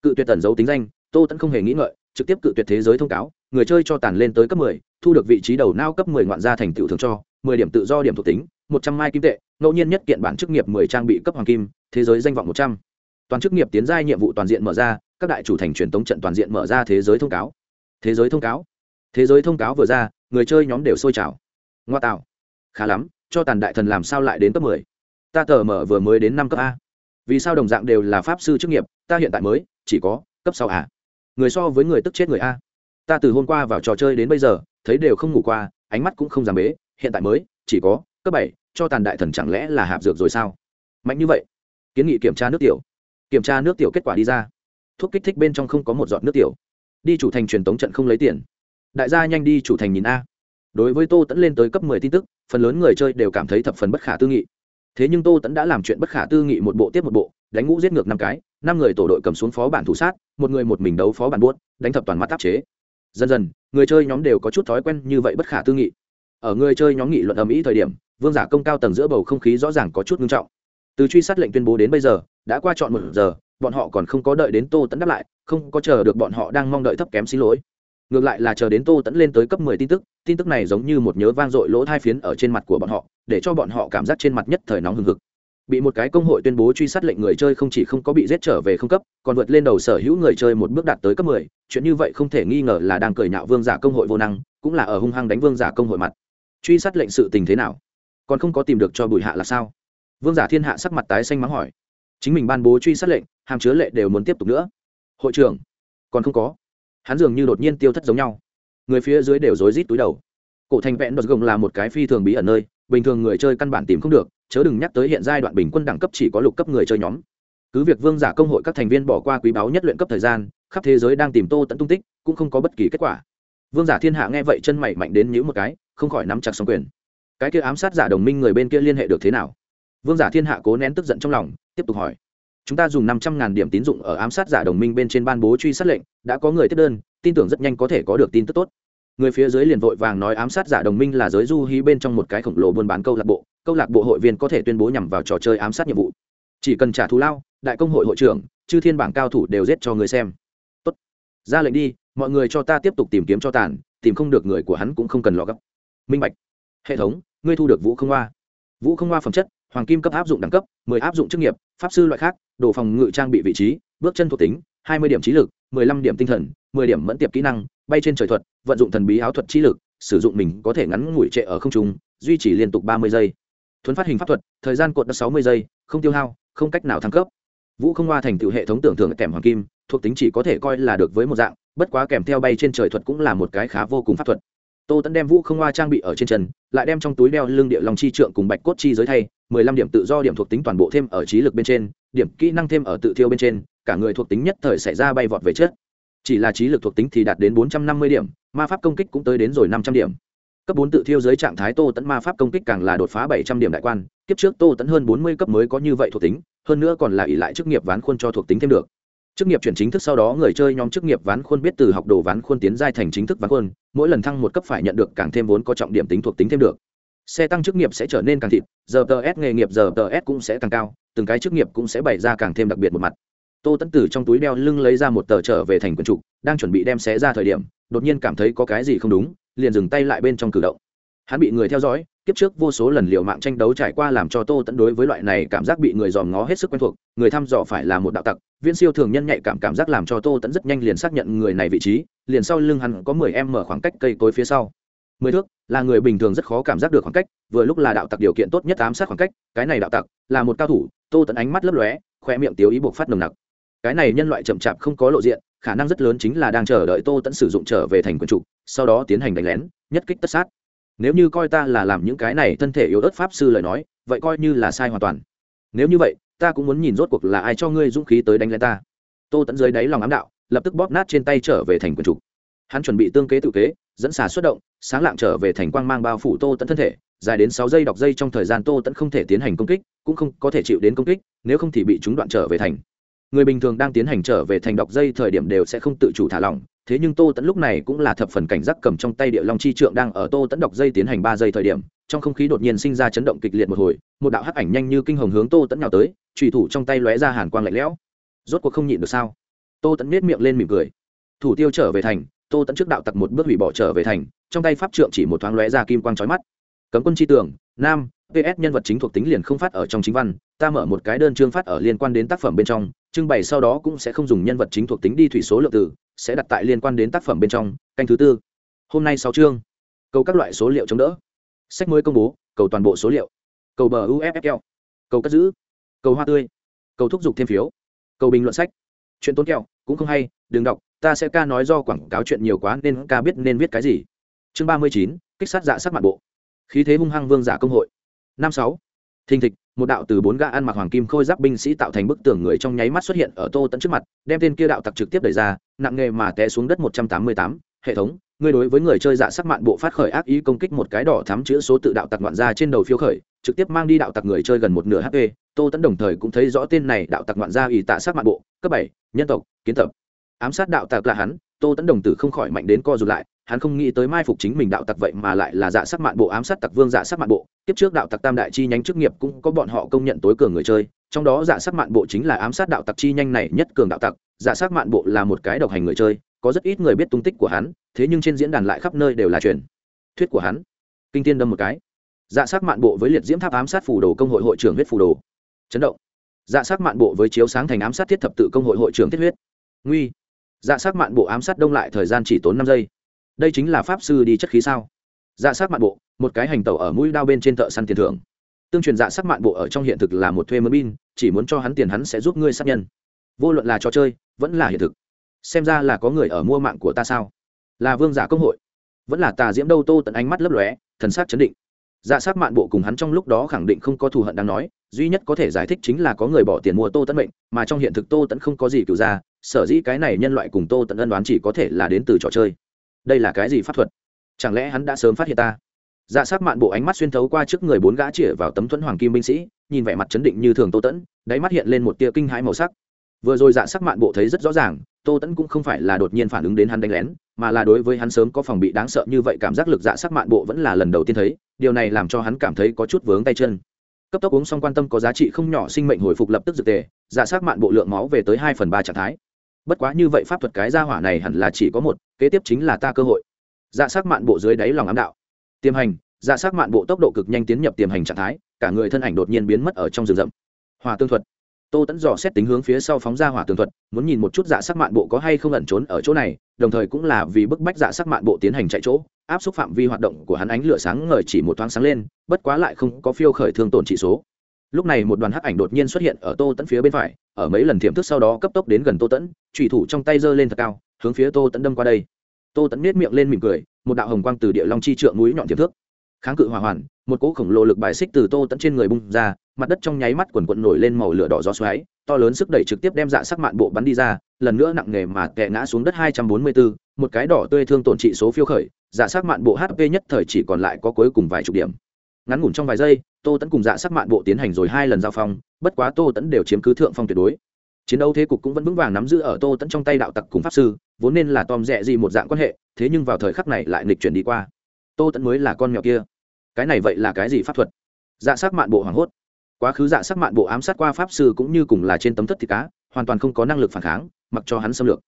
Cự tuyệt ẩn dấu tính danh tô tẫn không hề nghĩ ngợi trực tiếp cự tuyệt thế giới thông cáo người chơi cho tàn lên tới cấp 10, thu được vị trí đầu nao cấp 10 ngoạn gia thành tựu thường cho 10 điểm tự do điểm thuộc tính một trăm mai kim tệ, ngẫu nhiên nhất kiện bản chức nghiệp 10 trang bị cấp hoàng kim, thế giới danh vọng một trăm. Toàn chức nghiệp tiến giai nhiệm vụ toàn diện mở ra, các đại chủ thành truyền tống trận toàn diện mở ra thế giới thông cáo. Thế giới thông cáo. Thế giới thông cáo vừa ra, người chơi nhóm đều sôi trào. Ngoa tạo. Khá lắm, cho tàn đại thần làm sao lại đến cấp 10. ta tờ mở vừa mới đến năm cấp a. Vì sao đồng dạng đều là pháp sư chức nghiệp, ta hiện tại mới, chỉ có cấp sáu a. Người so với người tức chết người a. Ta từ hôm qua vào trò chơi đến bây giờ, thấy đều không ngủ qua, ánh mắt cũng không giảm bế, hiện tại mới, chỉ có cấp bảy, cho tàn đại thần chẳng lẽ là hạp dược rồi sao? Mạnh như vậy, kiến nghị kiểm tra nước tiểu. Kiểm tra nước tiểu kết quả đi ra. Thuốc kích thích bên trong không có một giọt nước tiểu. Đi chủ thành truyền tống trận không lấy tiền. Đại gia nhanh đi chủ thành nhìn a. Đối với tô tẫn lên tới cấp mười tin tức, phần lớn người chơi đều cảm thấy thập phần bất khả tư nghị. Thế nhưng tô tẫn đã làm chuyện bất khả tư nghị một bộ tiếp một bộ, đánh ngũ giết ngược năm cái, năm người tổ đội cầm xuống phó bản thủ sát, một người một mình đấu phó bản buốt, đánh thập toàn mắt áp chế. Dần dần, người chơi nhóm đều có chút thói quen như vậy bất khả tư nghị. Ở người chơi nhóm nghị luận ầm ĩ thời điểm vương giả công cao tầng giữa bầu không khí rõ ràng có chút ngưng trọng. Từ truy sát lệnh tuyên bố đến bây giờ, đã qua chọn một giờ, bọn họ còn không có đợi đến tô tẫn đáp lại, không có chờ được bọn họ đang mong đợi thấp kém xin lỗi. Ngược lại là chờ đến tô tẫn lên tới cấp mười tin tức tin tức này giống như một nhớ vang dội lỗ thai phiến ở trên mặt của bọn họ, để cho bọn họ cảm giác trên mặt nhất thời nóng hừng hực. Bị một cái công hội tuyên bố truy sát lệnh người chơi không chỉ không có bị giết trở về không cấp, còn vượt lên đầu sở hữu người chơi một bước đạt tới cấp mười, chuyện như vậy không thể nghi ngờ là đang cười nhạo vương giả công hội vô năng, cũng là ở hung hăng đánh vương giả công hội mặt. Truy sát lệnh sự tình thế nào? Còn không có tìm được cho bùi hạ là sao? Vương giả thiên hạ sắc mặt tái xanh mắng hỏi. Chính mình ban bố truy sát lệnh, hàm chứa lệ đều muốn tiếp tục nữa. Hội trưởng, còn không có. Hắn dường như đột nhiên tiêu thất giống nhau. Người phía dưới đều rối rít túi đầu. Cổ thành vẹn đột gồng là một cái phi thường bí ẩn nơi, bình thường người chơi căn bản tìm không được, chớ đừng nhắc tới hiện giai đoạn bình quân đẳng cấp chỉ có lục cấp người chơi nhóm. Cứ việc vương giả công hội các thành viên bỏ qua quý báu nhất luyện cấp thời gian, khắp thế giới đang tìm tô tận tung tích, cũng không có bất kỳ kết quả. Vương giả thiên hạ nghe vậy chân mày mạnh đến nhữ một cái, không khỏi nắm chặt xong quyền cái kia ám sát giả đồng minh người bên kia liên hệ được thế nào? Vương giả thiên hạ cố nén tức giận trong lòng, tiếp tục hỏi. Chúng ta dùng năm trăm ngàn điểm tín dụng ở ám sát giả đồng minh bên trên ban bố truy sát lệnh, đã có người tiếp đơn, tin tưởng rất nhanh có thể có được tin tức tốt. Người phía dưới liền vội vàng nói ám sát giả đồng minh là giới du hí bên trong một cái khổng lồ buôn bán câu lạc bộ, câu lạc bộ hội viên có thể tuyên bố nhằm vào trò chơi ám sát nhiệm vụ. Chỉ cần trả thù lao, đại công hội hội trưởng, chư thiên bảng cao thủ đều giết cho người xem. Tốt. Ra lệnh đi, mọi người cho ta tiếp tục tìm kiếm cho tàn, tìm không được người của hắn cũng không cần lo gấp. Minh bạch. Hệ thống ngươi thu được vũ không hoa. Vũ không hoa phẩm chất, hoàng kim cấp áp dụng đẳng cấp, mười áp dụng chức nghiệp, pháp sư loại khác, đồ phòng ngự trang bị vị trí, bước chân thuộc tính, hai mươi điểm trí lực, mười lăm điểm tinh thần, mười điểm mẫn tiệp kỹ năng, bay trên trời thuật, vận dụng thần bí áo thuật trí lực, sử dụng mình có thể ngắn ngủi trệ ở không trung, duy trì liên tục ba mươi giây. Thuấn phát hình pháp thuật, thời gian cột đất sáu mươi giây, không tiêu hao, không cách nào thăng cấp. Vũ không hoa thành tựu hệ thống tưởng tượng kèm hoàng kim, thuộc tính chỉ có thể coi là được với một dạng, bất quá kèm theo bay trên trời thuật cũng là một cái khá vô cùng pháp thuật tô tẫn đem vũ không hoa trang bị ở trên chân, lại đem trong túi đeo lưng địa lòng chi trượng cùng bạch cốt chi giới thay, mười lăm điểm tự do điểm thuộc tính toàn bộ thêm ở trí lực bên trên, điểm kỹ năng thêm ở tự thiêu bên trên, cả người thuộc tính nhất thời xảy ra bay vọt về chết chỉ là trí lực thuộc tính thì đạt đến bốn trăm năm mươi điểm, ma pháp công kích cũng tới đến rồi năm trăm điểm. Cấp bốn tự thiêu dưới trạng thái tô tẫn ma pháp công kích càng là đột phá bảy trăm điểm đại quan, kiếp trước tô tẫn hơn bốn mươi cấp mới có như vậy thuộc tính, hơn nữa còn là ỷ lại chức nghiệp ván khuôn cho thuộc tính thêm được chức nghiệp chuyển chính thức sau đó người chơi nhóm chức nghiệp ván khuôn biết từ học đồ ván khuôn tiến giai thành chính thức ván khuôn, mỗi lần thăng một cấp phải nhận được càng thêm vốn có trọng điểm tính thuộc tính thêm được. Xe tăng chức nghiệp sẽ trở nên càng thịt giờ tờ s nghề nghiệp giờ tờ s cũng sẽ càng cao, từng cái chức nghiệp cũng sẽ bày ra càng thêm đặc biệt một mặt. Tô tẫn tử trong túi đeo lưng lấy ra một tờ trở về thành quần trục, đang chuẩn bị đem xé ra thời điểm, đột nhiên cảm thấy có cái gì không đúng, liền dừng tay lại bên trong cử động. Hắn bị người theo dõi kiếp trước vô số lần liệu mạng tranh đấu trải qua làm cho tô tẫn đối với loại này cảm giác bị người dòm ngó hết sức quen thuộc, người thăm dò phải là một đạo tặc viên siêu thường nhân nhạy cảm cảm giác làm cho tô tẫn rất nhanh liền xác nhận người này vị trí, liền sau lưng hắn có mười em mở khoảng cách cây cối phía sau. Mười thước, là người bình thường rất khó cảm giác được khoảng cách, vừa lúc là đạo tặc điều kiện tốt nhất ám sát khoảng cách, cái này đạo tặc, là một cao thủ, tô tẫn ánh mắt lấp lóe, khoe miệng tiếu ý buộc phát nồng nặc. Cái này nhân loại chậm chạp không có lộ diện, khả năng rất lớn chính là đang chờ đợi tô tẫn sử dụng trở về thành quân trục sau đó tiến hành đánh lén, nhất kích tất sát nếu như coi ta là làm những cái này thân thể yếu ớt pháp sư lời nói, vậy coi như là sai hoàn toàn. Nếu như vậy, ta cũng muốn nhìn rốt cuộc là ai cho ngươi dũng khí tới đánh lên ta. Tô tẫn dưới đáy lòng ám đạo, lập tức bóp nát trên tay trở về thành quần trục hắn chuẩn bị tương kế tự kế, dẫn xà xuất động, sáng lạng trở về thành quang mang bao phủ tô tẫn thân thể, dài đến sáu giây đọc dây trong thời gian tô tẫn không thể tiến hành công kích, cũng không có thể chịu đến công kích, nếu không thì bị chúng đoạn trở về thành. Người bình thường đang tiến hành trở về thành đọc dây thời điểm đều sẽ không tự chủ thả lỏng thế nhưng tô tẫn lúc này cũng là thập phần cảnh giác cầm trong tay địa long chi trượng đang ở tô tẫn đọc dây tiến hành ba giây thời điểm, trong không khí đột nhiên sinh ra chấn động kịch liệt một hồi, một đạo hắc ảnh nhanh như kinh hồng hướng tô tẫn nào tới trùy thủ trong tay lóe ra hàn quang lạnh lẽo. Rốt cuộc không nhịn được sao? Tô tẫn nết miệng lên mỉm cười. Thủ tiêu trở về thành, tô tẫn trước đạo tặc một bước hủy bỏ trở về thành, trong tay pháp trượng chỉ một thoáng lóe ra kim quang trói mắt. Cấm quân chi tưởng nam ps nhân vật chính thuộc tính liền không phát ở trong chính văn, ta mở một cái đơn chương phát ở liên quan đến tác phẩm bên trong trưng bày sau đó cũng sẽ không dùng nhân vật chính thuộc tính đi thủy số lượng từ, sẽ đặt tại liên quan đến tác phẩm bên trong, canh thứ tư. Hôm nay sáu chương. Cầu các loại số liệu chống đỡ. Sách mới công bố, cầu toàn bộ số liệu. Cầu bờ uffl cầu cất giữ. Cầu hoa tươi. Cầu thúc giục thêm phiếu. Cầu bình luận sách. Chuyện tốn kẹo, cũng không hay, đừng đọc, ta sẽ ca nói do quảng cáo chuyện nhiều quá nên ca biết nên viết cái gì. Chương ba mươi chín, kích sát dạ sát mặt bộ. Khí thế hung hăng vương giả công hội. Năm sáu. Thình thịch một đạo từ bốn gã ăn mặc hoàng kim khôi giáp binh sĩ tạo thành bức tường người trong nháy mắt xuất hiện ở tô tẫn trước mặt, đem tên kia đạo tặc trực tiếp đẩy ra, nặng nghề mà té xuống đất một trăm tám mươi tám. Hệ thống người đối với người chơi dạ sắc mạn bộ phát khởi ác ý công kích một cái đỏ thắm chữ số tự đạo tặc ngoạn ra trên đầu phiếu khởi, trực tiếp mang đi đạo tặc người chơi gần một nửa hp tô tẫn đồng thời cũng thấy rõ tên này đạo tặc ngoạn ra ủy tạ sắc mạn bộ, cấp bảy, nhân tộc, kiến tập. Ám sát đạo tặc là hắn, tô tẫn đồng tử không khỏi mạnh đến co rụt lại hắn không nghĩ tới mai phục chính mình đạo tặc vậy mà lại là dạ sắc mạn bộ, ám sát tặc vương dạ sắc mạn bộ. Tiếp trước đạo tặc tam đại chi nhánh chức nghiệp cũng có bọn họ công nhận tối cường người chơi, trong đó dạ sắc mạn bộ chính là ám sát đạo tặc chi nhanh này nhất cường đạo tặc. Dạ sắc mạn bộ là một cái độc hành người chơi, có rất ít người biết tung tích của hắn, thế nhưng trên diễn đàn lại khắp nơi đều là truyền thuyết của hắn. Kinh tiên đâm một cái. Dạ sắc mạn bộ với liệt diễm tháp ám sát phù đồ công hội hội trưởng huyết phù đồ. Chấn động. Dạ sắc mạn bộ với chiếu sáng thành ám sát thiết thập tự công hội hội trưởng thiết huyết. Nguy. Dạ sắc mạn bộ ám sát đông lại thời gian chỉ tốn năm giây đây chính là pháp sư đi chất khí sao? Dạ sát mạn bộ, một cái hành tẩu ở mũi đao bên trên thợ săn tiền thưởng. Tương truyền dạ sát mạn bộ ở trong hiện thực là một thuê mướn bin, chỉ muốn cho hắn tiền hắn sẽ giúp ngươi sát nhân. Vô luận là trò chơi, vẫn là hiện thực. Xem ra là có người ở mua mạng của ta sao? Là vương giả công hội. Vẫn là tà diễm đâu tô tận ánh mắt lấp lóe, thần sắc chấn định. Dạ sát mạn bộ cùng hắn trong lúc đó khẳng định không có thù hận đang nói, duy nhất có thể giải thích chính là có người bỏ tiền mua tô tẫn mệnh, mà trong hiện thực tô tẫn không có gì cựu ra, sở dĩ cái này nhân loại cùng tô tẫn ân đoán chỉ có thể là đến từ trò chơi đây là cái gì pháp thuật? Chẳng lẽ hắn đã sớm phát hiện ta? Dạ sát mạn bộ ánh mắt xuyên thấu qua trước người bốn gã chĩa vào tấm thuẫn hoàng kim binh sĩ, nhìn vẻ mặt chấn định như thường tô tẫn, đáy mắt hiện lên một tia kinh hãi màu sắc. Vừa rồi dạ sắc mạn bộ thấy rất rõ ràng, tô tẫn cũng không phải là đột nhiên phản ứng đến hắn đánh lén, mà là đối với hắn sớm có phòng bị đáng sợ như vậy cảm giác lực dạ sắc mạn bộ vẫn là lần đầu tiên thấy, điều này làm cho hắn cảm thấy có chút vướng tay chân. Cấp tốc uống xong quan tâm có giá trị không nhỏ sinh mệnh hồi phục lập tức dược tề dạ sắc mạn bộ lượng máu về tới hai phần ba trạng thái bất quá như vậy pháp thuật cái gia hỏa này hẳn là chỉ có một, kế tiếp chính là ta cơ hội. Dạ sắc mạn bộ dưới đáy lòng ám đạo. Tiềm hành dạ sắc mạn bộ tốc độ cực nhanh tiến nhập tiềm hành trạng thái, cả người thân ảnh đột nhiên biến mất ở trong rừng rậm. Hòa tương thuật. Tô tẫn dò xét tính hướng phía sau phóng ra hỏa tường thuật, muốn nhìn một chút dạ sắc mạn bộ có hay không ẩn trốn ở chỗ này, đồng thời cũng là vì bức bách dạ sắc mạn bộ tiến hành chạy chỗ, áp xúc phạm vi hoạt động của hắn ánh lửa sáng ngời chỉ một thoáng sáng lên, bất quá lại không có phiêu khởi thương tổn trị số lúc này một đoàn hắc ảnh đột nhiên xuất hiện ở tô tẫn phía bên phải, ở mấy lần thiểm thức sau đó cấp tốc đến gần tô tẫn trùy thủ trong tay giơ lên thật cao, hướng phía tô tẫn đâm qua đây. Tô tẫn nết miệng lên mỉm cười, một đạo hồng quang từ địa long chi trượng núi nhọn thiểm thước kháng cự hỏa hoàn, một cỗ khổng lồ lực bài xích từ tô tẫn trên người bung ra, mặt đất trong nháy mắt quần quận nổi lên màu lửa đỏ gió xoáy, to lớn sức đẩy trực tiếp đem dạ sắc mạn bộ bắn đi ra, lần nữa nặng nề mà tệ ngã xuống đất hai trăm bốn mươi bốn một cái đỏ tươi thương tổn trị số phiêu khởi dạ sắc mạn bộ hp nhất thời chỉ còn lại có cuối cùng vài chục điểm. Ngắn ngủn trong vài giây tô tẫn cùng dạ sắc mạn bộ tiến hành rồi hai lần giao phong, bất quá tô tẫn đều chiếm cứ thượng phong tuyệt đối. Chiến đấu thế cục cũng vẫn vững vàng nắm giữ ở tô tẫn trong tay đạo tặc cùng pháp sư, vốn nên là tom rẽ gì một dạng quan hệ, thế nhưng vào thời khắc này lại nghịch chuyển đi qua. Tô tẫn mới là con mèo kia. Cái này vậy là cái gì pháp thuật? Dạ sắc mạn bộ hoảng hốt. Quá khứ dạ sắc mạn bộ ám sát qua pháp sư cũng như cùng là trên tấm thất thịt cá, hoàn toàn không có năng lực phản kháng, mặc cho hắn xâm lược.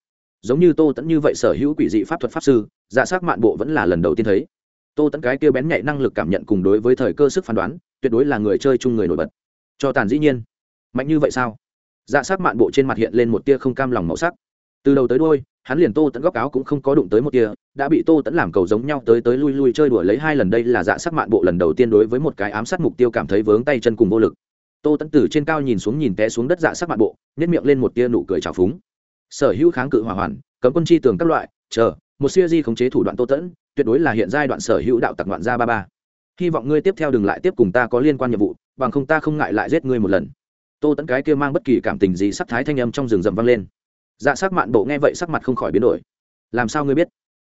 Giống như tô tẫn như vậy sở hữu quỷ dị pháp thuật pháp sư dạ sắc mạn bộ vẫn là lần đầu tiên thấy tô tẫn cái kia bén nhạy năng lực cảm nhận cùng đối với thời cơ sức phán đoán, tuyệt đối là người chơi chung người nổi bật. Cho tàn dĩ nhiên. Mạnh như vậy sao? Dạ sát mạn bộ trên mặt hiện lên một tia không cam lòng màu sắc. Từ đầu tới đôi hắn liền tô tẫn góc áo cũng không có đụng tới một tia, đã bị tô tẫn làm cầu giống nhau tới tới lui lui chơi đùa lấy hai lần đây là dạ sát mạn bộ lần đầu tiên đối với một cái ám sát mục tiêu cảm thấy vướng tay chân cùng vô lực. Tô tẫn từ trên cao nhìn xuống nhìn té xuống đất dạ sát mạn bộ nhét miệng lên một tia nụ cười trào phúng. Sở hữu kháng cự hỏa hoàn, cấm quân chi tường các loại, chờ một siêu di khống chế thủ đoạn tô tẫn, tuyệt đối là hiện giai đoạn sở hữu đạo tặc đoạn gia ba ba. Hy vọng ngươi tiếp theo đừng lại tiếp cùng ta có liên quan nhiệm vụ, bằng không ta không ngại lại giết ngươi một lần. Tô tẫn cái kia mang bất kỳ cảm tình gì sắc thái thanh âm trong rừng rậm vang lên. Dạ sắc mạn bộ nghe vậy sắc mặt không khỏi biến đổi. Làm sao ngươi biết?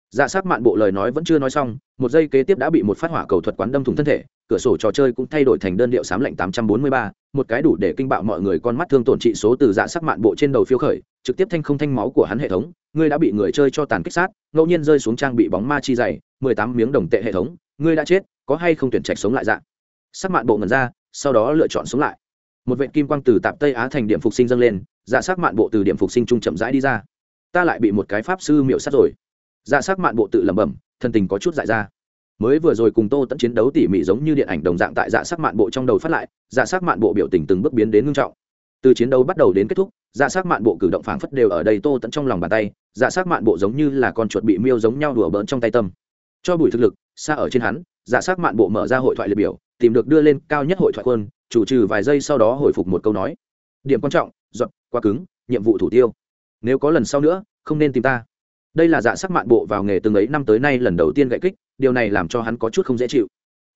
Dạ sắc mạn bộ lời nói vẫn chưa nói xong, một giây kế tiếp đã bị một phát hỏa cầu thuật quán đâm thủng thân thể cửa sổ trò chơi cũng thay đổi thành đơn điệu sám lệnh tám trăm bốn mươi ba, một cái đủ để kinh bạo mọi người con mắt thương tổn trị số từ dạ sắc mạn bộ trên đầu phiêu khởi, trực tiếp thanh không thanh máu của hắn hệ thống, ngươi đã bị người chơi cho tàn kích sát, ngẫu nhiên rơi xuống trang bị bóng ma chi dày, mười tám miếng đồng tệ hệ thống, ngươi đã chết, có hay không tuyển trạch sống lại dạ? Sắc mạn bộ ngần ra, sau đó lựa chọn sống lại. Một vệt kim quang từ tạp tây á thành điểm phục sinh dâng lên dạ sắc mạn bộ từ điểm phục sinh trung chậm rãi đi ra. Ta lại bị một cái pháp sư miệu sát rồi. Dạ sắc mạn bộ tự lẩm bẩm thân tình có chút dại ra mới vừa rồi cùng tô tẫn chiến đấu tỉ mỉ giống như điện ảnh đồng dạng tại dạ sắc mạn bộ trong đầu phát lại dạ sắc mạn bộ biểu tình từng bước biến đến ngưng trọng. Từ chiến đấu bắt đầu đến kết thúc dạ sắc mạn bộ cử động phảng phất đều ở đây tô tẫn trong lòng bàn tay dạ sắc mạn bộ giống như là con chuột bị miêu giống nhau đùa bỡn trong tay tâm. Cho bùi thực lực, xa ở trên hắn dạ sắc mạn bộ mở ra hội thoại liệt biểu, tìm được đưa lên cao nhất hội thoại quân chủ trừ vài giây sau đó hồi phục một câu nói. Điểm quan trọng, giọt, quá cứng, nhiệm vụ thủ tiêu. Nếu có lần sau nữa, không nên tìm ta. Đây là dạ sắc mạn bộ vào nghề từng ấy năm tới nay lần đầu tiên gậy kích điều này làm cho hắn có chút không dễ chịu.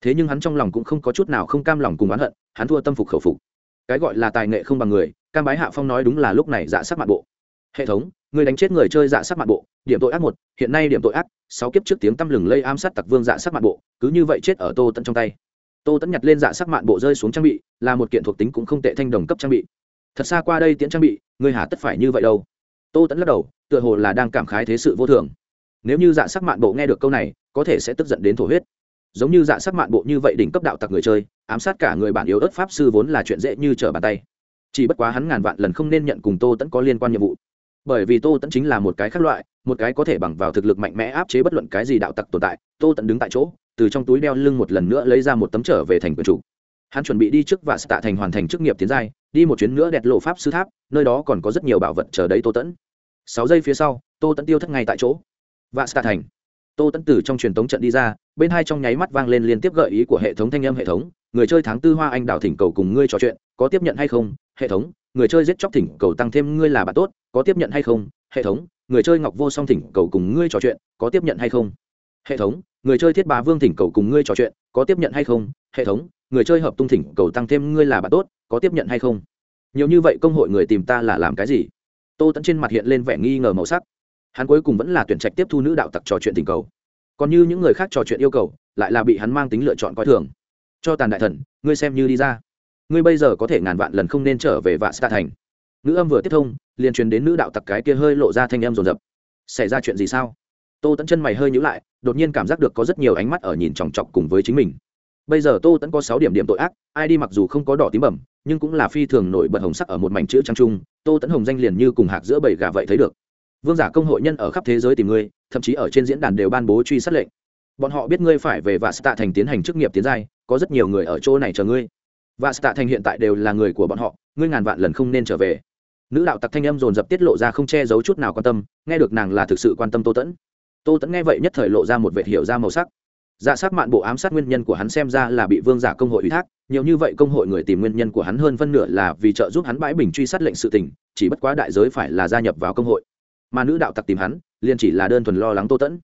Thế nhưng hắn trong lòng cũng không có chút nào không cam lòng cùng oán hận, hắn thua tâm phục khẩu phục. Cái gọi là tài nghệ không bằng người, cam bái hạ phong nói đúng là lúc này dạ sắc mạn bộ. Hệ thống, người đánh chết người chơi dạ sắc mạn bộ, điểm tội ác một, hiện nay điểm tội ác, sáu kiếp trước tiếng tăm lừng lây ám sát tặc vương dạ sắc mạn bộ, cứ như vậy chết ở tô tận trong tay. Tô tẫn nhặt lên dạ sắc mạn bộ rơi xuống trang bị, là một kiện thuộc tính cũng không tệ thanh đồng cấp trang bị. Thật xa qua đây tiễn trang bị, người hà tất phải như vậy đâu. Tô tẫn lắc đầu, tựa hồ là đang cảm khái thế sự vô thường nếu như dạ sắc mạn bộ nghe được câu này, có thể sẽ tức giận đến thổ huyết. Giống như dạ sắc mạn bộ như vậy đỉnh cấp đạo tặc người chơi, ám sát cả người bản yếu ớt pháp sư vốn là chuyện dễ như trở bàn tay. Chỉ bất quá hắn ngàn vạn lần không nên nhận cùng tô tẫn có liên quan nhiệm vụ. Bởi vì tô tẫn chính là một cái khác loại, một cái có thể bằng vào thực lực mạnh mẽ áp chế bất luận cái gì đạo tặc tồn tại, tô tẫn đứng tại chỗ, từ trong túi đeo lưng một lần nữa lấy ra một tấm trở về thành quyền chủ. Hắn chuẩn bị đi trước và tạ thành hoàn thành chức nghiệp tiến giai, đi một chuyến nữa đẹp lộ pháp sư tháp, nơi đó còn có rất nhiều bảo vật chờ đấy tô tẫn sáu giây phía sau, tô tẫn tiêu thất ngay tại chỗ và tạ thành. Tô tẫn Tử trong truyền thống trận đi ra, bên hai trong nháy mắt vang lên liên tiếp gợi ý của hệ thống thanh âm hệ thống, người chơi tháng tư hoa anh đào thỉnh cầu cùng ngươi trò chuyện, có tiếp nhận hay không? Hệ thống, người chơi giết chóc thỉnh cầu tăng thêm ngươi là bạn tốt, có tiếp nhận hay không? Hệ thống, người chơi ngọc vô song thỉnh cầu cùng ngươi trò chuyện, có tiếp nhận hay không? Hệ thống, người chơi thiết Bà vương thỉnh cầu cùng ngươi trò chuyện, có tiếp nhận hay không? Hệ thống, người chơi hợp tung thỉnh cầu tăng thêm ngươi là bạn tốt, có tiếp nhận hay không? Nhiều như vậy công hội người tìm ta là làm cái gì? Tô tẫn trên mặt hiện lên vẻ nghi ngờ màu sắc hắn cuối cùng vẫn là tuyển trạch tiếp thu nữ đạo tặc trò chuyện tình cầu. Còn như những người khác trò chuyện yêu cầu, lại là bị hắn mang tính lựa chọn coi thường. Cho tàn đại thần, ngươi xem như đi ra. Ngươi bây giờ có thể ngàn vạn lần không nên trở về vạ xa thành. Nữ âm vừa tiếp thông, liền truyền đến nữ đạo tặc cái kia hơi lộ ra thanh âm rồn rập xảy ra chuyện gì sao? Tô tẫn chân mày hơi nhữ lại, đột nhiên cảm giác được có rất nhiều ánh mắt ở nhìn chòng chọc cùng với chính mình. Bây giờ tô tẫn có sáu điểm điểm tội ác, ai đi mặc dù không có đỏ tím bẩm, nhưng cũng là phi thường nổi bật hồng sắc ở một mảnh chữ trang trung, tô tẫn hồng danh liền như cùng hạc giữa bảy gà vậy thấy được vương giả công hội nhân ở khắp thế giới tìm ngươi, thậm chí ở trên diễn đàn đều ban bố truy sát lệnh. Bọn họ biết ngươi phải về và tạ thành tiến hành chức nghiệp tiến giai, có rất nhiều người ở chỗ này chờ ngươi. Và tạ thành hiện tại đều là người của bọn họ, ngươi ngàn vạn lần không nên trở về. Nữ đạo tặc thanh âm dồn dập tiết lộ ra không che giấu chút nào quan tâm, nghe được nàng là thực sự quan tâm tô tẫn. Tô tẫn nghe vậy nhất thời lộ ra một vệ hiểu ra màu sắc. Dạ sát mạn bộ ám sát nguyên nhân của hắn xem ra là bị vương giả công hội ủy thác, nhiều như vậy công hội người tìm nguyên nhân của hắn hơn phân nửa là vì trợ giúp hắn bãi bình truy sát lệnh sự tình, chỉ bất quá đại giới phải là gia nhập vào công hội mà nữ đạo tặc tìm hắn, liền chỉ là đơn thuần lo lắng tô tẫn.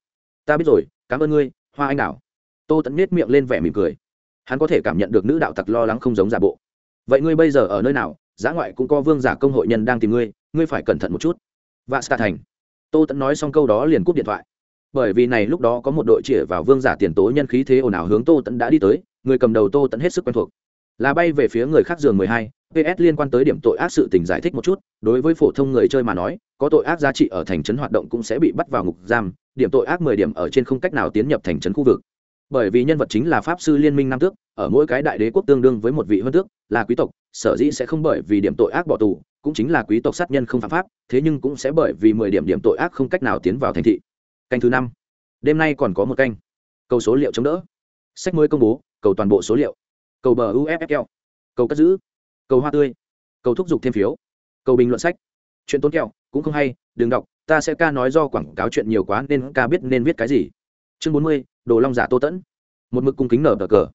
Ta biết rồi, cảm ơn ngươi, hoa anh đào. tô tẫn nết miệng lên vẻ mỉm cười. Hắn có thể cảm nhận được nữ đạo tặc lo lắng không giống giả bộ. Vậy ngươi bây giờ ở nơi nào? Giá ngoại cũng có vương giả công hội nhân đang tìm ngươi ngươi phải cẩn thận một chút. Và sta thành. Tô tẫn nói xong câu đó liền cúp điện thoại. Bởi vì này lúc đó có một đội chĩa vào vương giả tiền tố nhân khí thế ồn ào hướng tô tẫn đã đi tới, người cầm đầu tô tẫn hết sức quen thuộc. Là bay về phía người khác giường mười hai ps liên quan tới điểm tội ác sự tình giải thích một chút, đối với phổ thông người chơi mà nói, có tội ác giá trị ở thành trấn hoạt động cũng sẽ bị bắt vào ngục giam, điểm tội ác mười điểm ở trên không cách nào tiến nhập thành trấn khu vực. Bởi vì nhân vật chính là pháp sư liên minh nam tước, ở mỗi cái đại đế quốc tương đương với một vị hơn tước, là quý tộc, sở dĩ sẽ không bởi vì điểm tội ác bỏ tù, cũng chính là quý tộc sát nhân không phạm pháp, thế nhưng cũng sẽ bởi vì mười điểm điểm tội ác không cách nào tiến vào thành thị. Canh thứ năm. Đêm nay còn có một canh. Cầu số liệu chống đỡ. Sách mới công bố, cầu toàn bộ số liệu. Cầu bờ uffl cầu cất giữ cầu hoa tươi. Cầu thúc giục thêm phiếu. Cầu bình luận sách. Chuyện tốn kẹo, cũng không hay, đừng đọc, ta sẽ ca nói do quảng cáo chuyện nhiều quá nên ca biết nên viết cái gì. Chương bốn mươi, đồ long giả tô tẫn. Một mực cung kính nở cờ.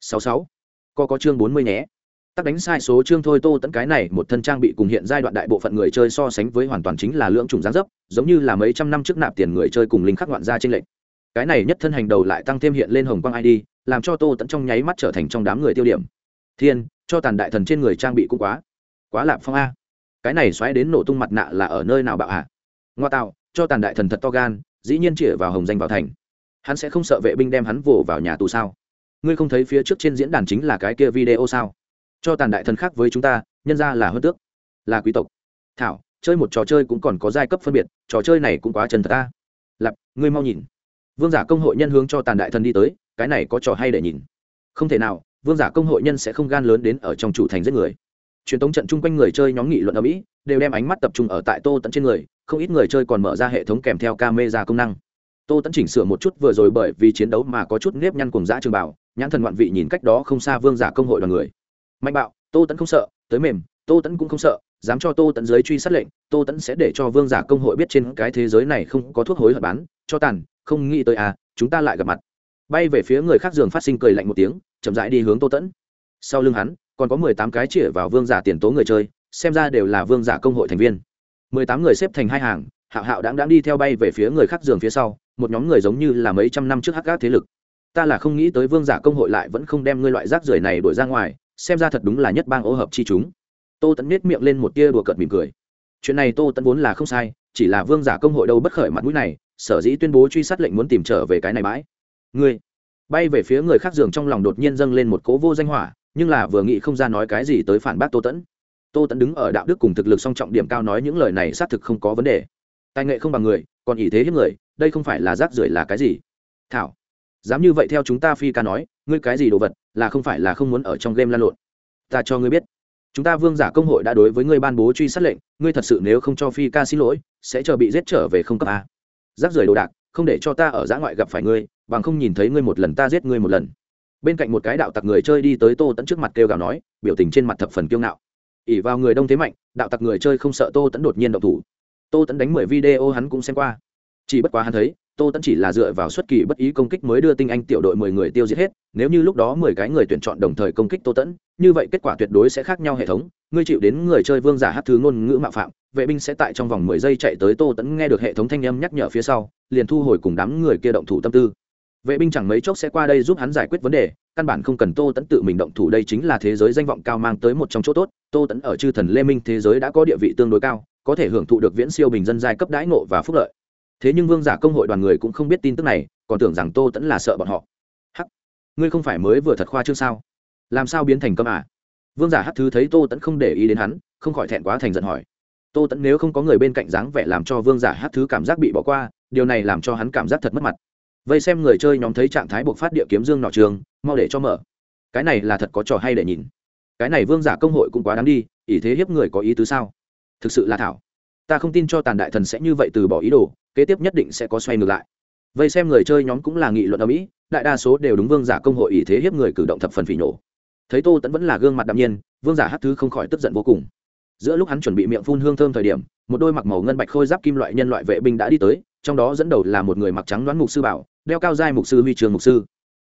Sáu sáu. Co có chương bốn mươi nhé. Tắc đánh sai số chương thôi tô tẫn cái này, một thân trang bị cùng hiện giai đoạn đại bộ phận người chơi so sánh với hoàn toàn chính là lưỡng trùng gián dấp, giống như là mấy trăm năm trước nạp tiền người chơi cùng linh khắc ngoạn ra trên lệnh cái này nhất thân hành đầu lại tăng thêm hiện lên hồng quang id làm cho tô tẫn trong nháy mắt trở thành trong đám người tiêu điểm thiên, cho tàn đại thần trên người trang bị cũng quá quá lạp phong a. Cái này xoáy đến nổ tung mặt nạ là ở nơi nào bạo hạ ngoa tạo, cho tàn đại thần thật to gan, dĩ nhiên chĩa vào hồng danh vào thành. Hắn sẽ không sợ vệ binh đem hắn vồ vào nhà tù sao? Ngươi không thấy phía trước trên diễn đàn chính là cái kia video sao? Cho tàn đại thần khác với chúng ta, nhân ra là hơn tước, là quý tộc. Thảo, chơi một trò chơi cũng còn có giai cấp phân biệt, trò chơi này cũng quá chân thật ta lặp ngươi mau nhìn. Vương giả công hội nhân hướng cho tàn đại thần đi tới, cái này có trò hay để nhìn. Không thể nào vương giả công hội nhân sẽ không gan lớn đến ở trong chủ thành giết người. Truyền thống trận chung quanh người chơi nhóm nghị luận ở mỹ đều đem ánh mắt tập trung ở tại tô tẫn trên người, không ít người chơi còn mở ra hệ thống kèm theo camera công năng. Tô tẫn chỉnh sửa một chút vừa rồi bởi vì chiến đấu mà có chút nếp nhăn cùng dã trường bảo, nhãn thần ngoạn vị nhìn cách đó không xa vương giả công hội đoàn người. Mạnh bạo, tô tẫn không sợ, tới mềm, tô tẫn cũng không sợ, dám cho tô tẫn giới truy sát lệnh, tô tẫn sẽ để cho vương giả công hội biết trên cái thế giới này không có thuốc hối hận bán, cho tàn, không nghĩ tới à chúng ta lại gặp mặt. Bay về phía người khác giường phát sinh cười lạnh một tiếng chậm rãi đi hướng tô tẫn. Sau lưng hắn, còn có mười tám cái chĩa vào vương giả tiền tố người chơi, xem ra đều là vương giả công hội thành viên. Mười tám người xếp thành hai hàng, hạo hạo đáng đáng đi theo bay về phía người khác giường phía sau, một nhóm người giống như là mấy trăm năm trước hắc gác thế lực. Ta là không nghĩ tới vương giả công hội lại vẫn không đem ngươi loại rác rưởi này đuổi ra ngoài, xem ra thật đúng là nhất bang ô hợp chi chúng. Tô tẫn nết miệng lên một tia đùa cợt mỉm cười. Chuyện này tô tẫn vốn là không sai, chỉ là vương giả công hội đâu bất khởi mặt mũi này, sở dĩ tuyên bố truy sát lệnh muốn tìm trở về cái này bãi. Ngươi bay về phía người khác giường trong lòng đột nhiên dâng lên một cố vô danh hỏa, nhưng là vừa nghĩ không ra nói cái gì tới phản bác tô tẫn tô tẫn đứng ở đạo đức cùng thực lực song trọng điểm cao nói những lời này xác thực không có vấn đề. Tài nghệ không bằng người, còn ý thế hiếp người, đây không phải là rác rưởi là cái gì? Thảo, dám như vậy theo chúng ta phi ca nói, ngươi cái gì đồ vật, là không phải là không muốn ở trong game lan lộn. Ta cho ngươi biết, chúng ta vương giả công hội đã đối với ngươi ban bố truy sát lệnh, ngươi thật sự nếu không cho phi ca xin lỗi, sẽ chờ bị giết trở về không cấp a. Rác rưởi đồ đạc, không để cho ta ở giã ngoại gặp phải ngươi bằng không nhìn thấy ngươi một lần ta giết ngươi một lần. Bên cạnh một cái đạo tặc người chơi đi tới tô tẫn trước mặt kêu gào nói, biểu tình trên mặt thập phần kiêu ngạo. Ỉ vào người đông thế mạnh, đạo tặc người chơi không sợ tô tẫn đột nhiên động thủ. Tô tẫn đánh mười video hắn cũng xem qua. Chỉ bất quá hắn thấy, tô tẫn chỉ là dựa vào xuất kỳ bất ý công kích mới đưa tinh anh tiểu đội mười người tiêu diệt hết, nếu như lúc đó mười cái người tuyển chọn đồng thời công kích tô tẫn như vậy kết quả tuyệt đối sẽ khác nhau hệ thống. Ngươi chịu đến người chơi vương giả hát thứ ngôn ngữ mạo phạm, vệ binh sẽ tại trong vòng mười giây chạy tới tô tẫn nghe được hệ thống thanh âm nhắc nhở phía sau, liền thu hồi cùng đám người kia động thủ tâm tư vệ binh chẳng mấy chốc sẽ qua đây giúp hắn giải quyết vấn đề, căn bản không cần tô tẫn tự mình động thủ, đây chính là thế giới danh vọng cao mang tới một trong chỗ tốt. Tô tẫn ở chư thần lê minh thế giới đã có địa vị tương đối cao, có thể hưởng thụ được viễn siêu bình dân giai cấp đãi ngộ và phúc lợi. Thế nhưng vương giả công hội đoàn người cũng không biết tin tức này, còn tưởng rằng tô tẫn là sợ bọn họ. Hắc, ngươi không phải mới vừa thật khoa chương sao? Làm sao biến thành cơm à? Vương giả hắc thứ thấy tô tẫn không để ý đến hắn, không khỏi thẹn quá thành giận hỏi. Tô tẫn nếu không có người bên cạnh dáng vẻ làm cho vương giả hắc thứ cảm giác bị bỏ qua, điều này làm cho hắn cảm giác thật mất mặt vây xem người chơi nhóm thấy trạng thái buộc phát địa kiếm dương nọ trường, mau để cho mở. Cái này là thật có trò hay để nhìn. Cái này vương giả công hội cũng quá đáng đi ý thế hiếp người có ý tứ sao? Thực sự là thảo. Ta không tin cho tàn đại thần sẽ như vậy từ bỏ ý đồ, kế tiếp nhất định sẽ có xoay ngược lại. Vây xem người chơi nhóm cũng là nghị luận ở mỹ, đại đa số đều đúng vương giả công hội ý thế hiếp người cử động thập phần phỉ nổ. Thấy tô tẫn vẫn là gương mặt đạm nhiên, vương giả hát thứ không khỏi tức giận vô cùng. Giữa lúc hắn chuẩn bị miệng phun hương thơm thời điểm, một đôi mặc màu ngân bạch khôi giáp kim loại nhân loại vệ binh đã đi tới, trong đó dẫn đầu là một người mặc trắng đoán mục sư bảo đeo cao giai mục sư huy trường mục sư.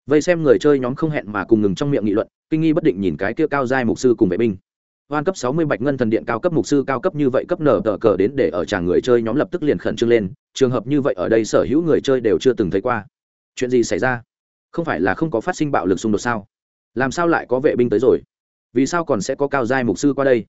Vây xem người chơi nhóm không hẹn mà cùng ngừng trong miệng nghị luận, kinh nghi bất định nhìn cái kia cao giai mục sư cùng vệ binh. Hoan cấp sáu mươi bạch ngân thần điện cao cấp mục sư cao cấp như vậy cấp nở tờ cờ đến để ở chàng người chơi nhóm lập tức liền khẩn trương lên, trường hợp như vậy ở đây sở hữu người chơi đều chưa từng thấy qua. Chuyện gì xảy ra? Không phải là không có phát sinh bạo lực xung đột sao? Làm sao lại có vệ binh tới rồi? Vì sao còn sẽ có cao giai mục sư qua đây?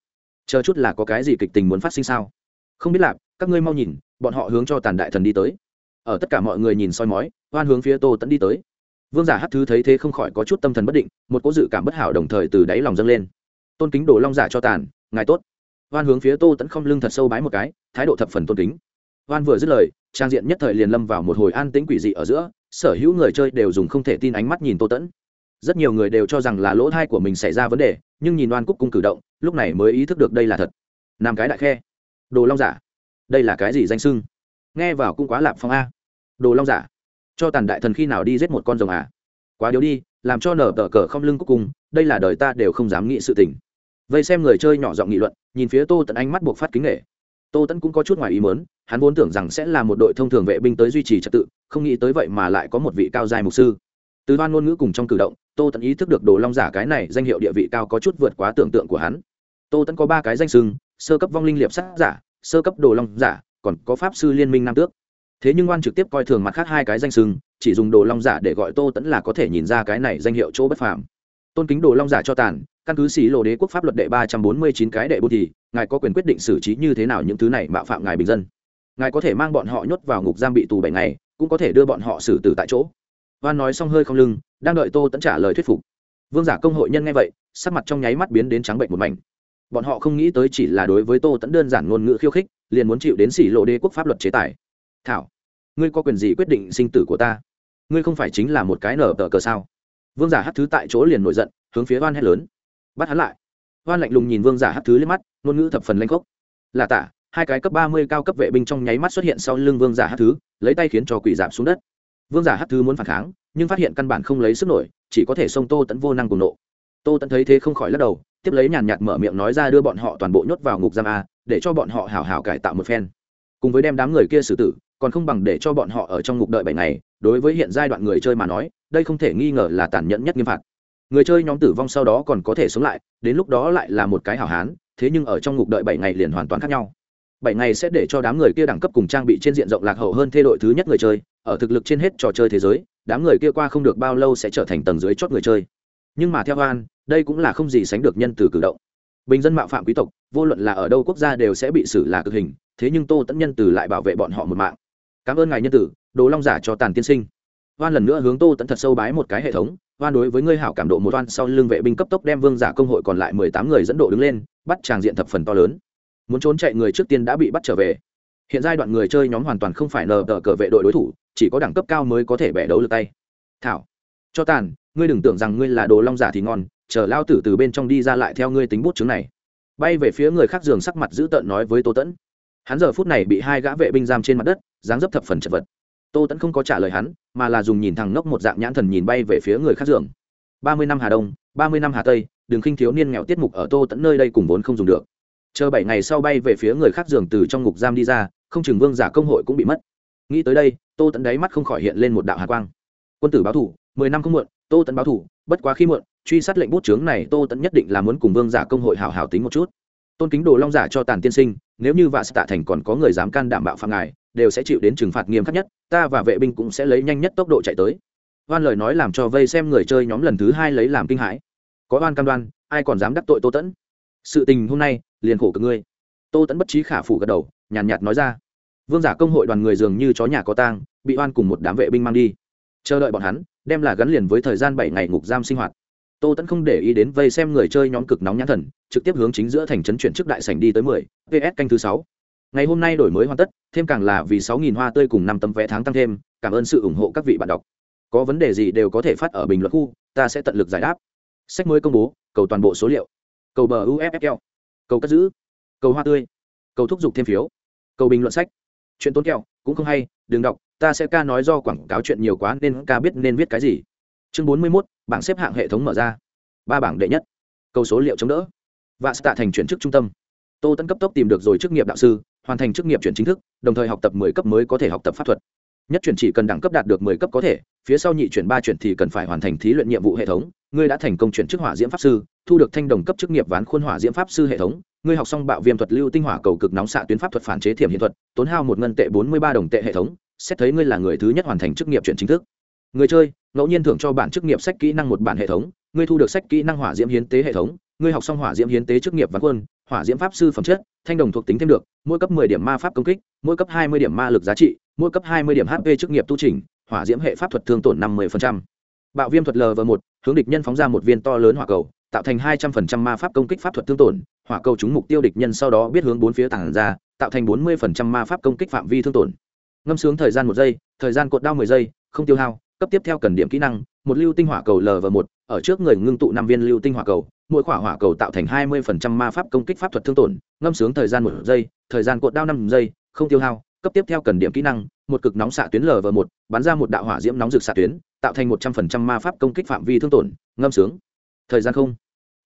Chờ chút là có cái gì kịch tình muốn phát sinh sao? Không biết lạp các ngươi mau nhìn, bọn họ hướng cho tàn đại thần đi tới ở tất cả mọi người nhìn soi mói, hoan hướng phía tô tẫn đi tới. Vương giả hát thứ thấy thế không khỏi có chút tâm thần bất định, một cố dự cảm bất hảo đồng thời từ đáy lòng dâng lên. Tôn kính đồ long giả cho tàn, ngài tốt. Hoan hướng phía tô tẫn không lưng thật sâu bái một cái, thái độ thập phần tôn kính. Hoan vừa dứt lời, trang diện nhất thời liền lâm vào một hồi an tĩnh quỷ dị ở giữa, sở hữu người chơi đều dùng không thể tin ánh mắt nhìn tô tẫn rất nhiều người đều cho rằng là lỗ thai của mình xảy ra vấn đề, nhưng nhìn oan cúc cung cử động, lúc này mới ý thức được đây là thật. Nam cái đại khe. Đồ long giả, đây là cái gì danh sưng nghe vào cũng quá lạp phong a. Đồ long giả, cho tàn đại thần khi nào đi giết một con rồng à? Quá điếu đi, làm cho nở tờ cờ không lưng cuối cung đây là đời ta đều không dám nghĩ sự tình. Vây xem người chơi nhỏ giọng nghị luận, nhìn phía tô tận ánh mắt buộc phát kính nghệ tô tẫn cũng có chút ngoài ý mớn hắn vốn tưởng rằng sẽ là một đội thông thường vệ binh tới duy trì trật tự, không nghĩ tới vậy mà lại có một vị cao dài mục sư. Từ đoan ngôn ngữ cùng trong cử động, tô tẫn ý thức được đồ long giả cái này danh hiệu địa vị cao có chút vượt quá tưởng tượng của hắn. Tô tẫn có ba cái danh sưng sơ cấp vong linh liệp sát giả, sơ cấp đồ long giả còn có pháp sư liên minh nam tước. Thế nhưng oan trực tiếp coi thường mặt khác hai cái danh sưng, chỉ dùng đồ long giả để gọi tô tẫn là có thể nhìn ra cái này danh hiệu chỗ bất phàm. Tôn kính đồ long giả cho tàn, căn cứ xí lộ đế quốc pháp luật đệ ba trăm bốn mươi chín cái đệ bút thì, ngài có quyền quyết định xử trí như thế nào những thứ này mạo phạm ngài bình dân. Ngài có thể mang bọn họ nhốt vào ngục giam bị tù bảy ngày, cũng có thể đưa bọn họ xử tử tại chỗ. Oan nói xong hơi không lưng, đang đợi tô tẫn trả lời thuyết phục. Vương giả công hội nhân nghe vậy, sắc mặt trong nháy mắt biến đến trắng bệnh một mảnh. Bọn họ không nghĩ tới chỉ là đối với tô tẫn đơn giản ngôn ngữ khiêu khích liền muốn chịu đến xỉ lộ đế quốc pháp luật chế tài. Thảo, ngươi có quyền gì quyết định sinh tử của ta? Ngươi không phải chính là một cái nở tờ cờ sao? Vương giả hát thứ tại chỗ liền nổi giận, hướng phía oan hét lớn. Bắt hắn lại. Oan lạnh lùng nhìn vương giả hát thứ lên mắt, ngôn ngữ thập phần lanh khốc. Là tả hai cái cấp ba mươi cao cấp vệ binh trong nháy mắt xuất hiện sau lưng vương giả hát thứ, lấy tay khiến cho quỷ giảm xuống đất. Vương giả hát thứ muốn phản kháng, nhưng phát hiện căn bản không lấy sức nổi, chỉ có thể xông tô tẫn vô năng cùng nộ. Tô tẫn thấy thế không khỏi lắc đầu, tiếp lấy nhàn nhạt mở miệng nói ra đưa bọn họ toàn bộ nhốt vào ngục giam a để cho bọn họ hào hào cải tạo một phen. Cùng với đem đám người kia xử tử, còn không bằng để cho bọn họ ở trong ngục đợi bảy ngày, đối với hiện giai đoạn người chơi mà nói, đây không thể nghi ngờ là tàn nhẫn nhất nghiêm phạt. Người chơi nhóm tử vong sau đó còn có thể sống lại, đến lúc đó lại là một cái hảo hán, thế nhưng ở trong ngục đợi bảy ngày liền hoàn toàn khác nhau. Bảy ngày sẽ để cho đám người kia đẳng cấp cùng trang bị trên diện rộng lạc hậu hơn thê đội thứ nhất người chơi, ở thực lực trên hết trò chơi thế giới, đám người kia qua không được bao lâu sẽ trở thành tầng dưới chót người chơi. Nhưng mà theo hoan, đây cũng là không gì sánh được nhân từ cử động bình dân mạo phạm quý tộc, vô luận là ở đâu quốc gia đều sẽ bị xử là cực hình, thế nhưng tô tẫn nhân từ lại bảo vệ bọn họ một mạng. Cảm ơn ngài nhân tử, đồ long giả cho tàn tiên sinh. Hoan lần nữa hướng tô tẫn thật sâu bái một cái hệ thống, hoan đối với ngươi hảo cảm độ một hoan sau lưng vệ binh cấp tốc đem vương giả công hội còn lại mười tám người dẫn độ đứng lên, bắt tràng diện thập phần to lớn. Muốn trốn chạy người trước tiên đã bị bắt trở về. Hiện giai đoạn người chơi nhóm hoàn toàn không phải nờ tờ cờ vệ đội đối thủ, chỉ có đẳng cấp cao mới có thể bẻ đấu lượt tay. Thảo, cho tàn, ngươi đừng tưởng rằng ngươi là đồ long giả thì ngon chờ lao tử từ bên trong đi ra lại theo ngươi tính bút chứng này. Bay về phía người khác giường sắc mặt dữ tợn nói với tô tẫn. Hắn giờ phút này bị hai gã vệ binh giam trên mặt đất, dáng dấp thập phần chật vật. Tô tẫn không có trả lời hắn, mà là dùng nhìn thằng ngốc một dạng nhãn thần nhìn bay về phía người khác giường. Ba mươi năm hà đông, ba mươi năm hà tây, đừng khinh thiếu niên nghèo tiết mục ở tô tẫn nơi đây cùng vốn không dùng được. Chờ bảy ngày sau bay về phía người khác giường từ trong ngục giam đi ra, không chừng vương giả công hội cũng bị mất. Nghĩ tới đây, tô tẫn đáy mắt không khỏi hiện lên một đạo hà quang. Quân tử báo thủ, mười năm không muộn, tô tẫn báo thủ, bất quá khi muộn truy sát lệnh bút chướng này tô tẫn nhất định là muốn cùng vương giả công hội hào hào tính một chút. Tôn kính đồ long giả cho tàn tiên sinh nếu như vạ tạ thành còn có người dám can đảm bạo phạm ngài đều sẽ chịu đến trừng phạt nghiêm khắc nhất ta và vệ binh cũng sẽ lấy nhanh nhất tốc độ chạy tới. Oan lời nói làm cho vây xem người chơi nhóm lần thứ hai lấy làm kinh hãi. Có oan cam đoan ai còn dám đắc tội tô tẫn sự tình hôm nay liền khổ cực ngươi. Tô tẫn bất trí khả phủ gật đầu nhàn nhạt, nhạt nói ra. Vương giả công hội đoàn người dường như chó nhà có tang bị oan cùng một đám vệ binh mang đi. Chờ đợi bọn hắn đem là gắn liền với thời gian bảy ngày ngục giam sinh hoạt tô tẫn không để ý đến vây xem người chơi nhóm cực nóng nhãn thần, trực tiếp hướng chính giữa thành trấn chuyển trước đại sảnh đi tới mười. Ps canh thứ sáu. Ngày hôm nay đổi mới hoàn tất, thêm càng là vì sáu nghìn hoa tươi cùng năm tấm vé tháng tăng thêm, cảm ơn sự ủng hộ các vị bạn đọc. Có vấn đề gì đều có thể phát ở bình luận khu, ta sẽ tận lực giải đáp. Sách mới công bố, cầu toàn bộ số liệu. Cầu bờ uffl cầu cất giữ. Cầu hoa tươi. Cầu thúc giục thêm phiếu. Cầu bình luận sách. Chuyện tốn kẹo, cũng không hay, đừng đọc, ta sẽ ca nói do quảng cáo chuyện nhiều quá nên ca biết nên viết cái gì. Chương bốn mươi mốt bảng xếp hạng hệ thống mở ra. Ba bảng đệ nhất. Câu số liệu chống đỡ. Và tạ thành chuyển chức trung tâm. Tô tấn cấp tốc tìm được rồi chức nghiệp đạo sư, hoàn thành chức nghiệp chuyển chính thức, đồng thời học tập mười cấp mới có thể học tập pháp thuật. Nhất chuyển chỉ cần đẳng cấp đạt được mười cấp có thể, phía sau nhị chuyển ba chuyển thì cần phải hoàn thành thí luyện nhiệm vụ hệ thống. Ngươi đã thành công chuyển chức hỏa diễm pháp sư, thu được thanh đồng cấp chức nghiệp ván khuôn hỏa diễm pháp sư hệ thống. Ngươi học xong bạo viêm thuật lưu tinh hỏa cầu cực nóng xạ tuyến pháp thuật phản chế thiểm hiện thuật, tốn hao một ngân tệ bốn mươi ba đồng tệ hệ thống. Xét thấy ngươi là người thứ nhất hoàn thành chức nghiệp chuyển chính thức người chơi, ngẫu nhiên thưởng cho bản chức nghiệp sách kỹ năng một bản hệ thống, ngươi thu được sách kỹ năng hỏa diễm hiến tế hệ thống, ngươi học xong hỏa diễm hiến tế chức nghiệp và quân, hỏa diễm pháp sư phẩm chất, thanh đồng thuộc tính thêm được, mỗi cấp 10 điểm ma pháp công kích, mỗi cấp 20 điểm ma lực giá trị, mỗi cấp 20 điểm hp chức nghiệp tu trình, hỏa diễm hệ pháp thuật thương tổn 50%. bạo viêm thuật lv một, hướng địch nhân phóng ra một viên to lớn hỏa cầu, tạo thành 200% ma pháp công kích pháp thuật thương tổn, hỏa cầu trúng mục tiêu địch nhân sau đó biết hướng bốn phía tản ra, tạo thành 40% ma pháp công kích phạm vi thương tổn ngâm sướng thời gian một giây, thời gian cột đao 10 giây, không tiêu hao cấp tiếp theo cần điểm kỹ năng, một lưu tinh hỏa cầu l và một, ở trước người ngưng tụ năm viên lưu tinh hỏa cầu, mỗi khỏa hỏa cầu tạo thành hai mươi phần trăm ma pháp công kích pháp thuật thương tổn, ngâm sướng thời gian một giây, thời gian cột đao năm giây, không tiêu hao, cấp tiếp theo cần điểm kỹ năng, một cực nóng xạ tuyến l và một, bắn ra một đạo hỏa diễm nóng rực xạ tuyến, tạo thành một trăm phần trăm ma pháp công kích phạm vi thương tổn, ngâm sướng. Thời gian không,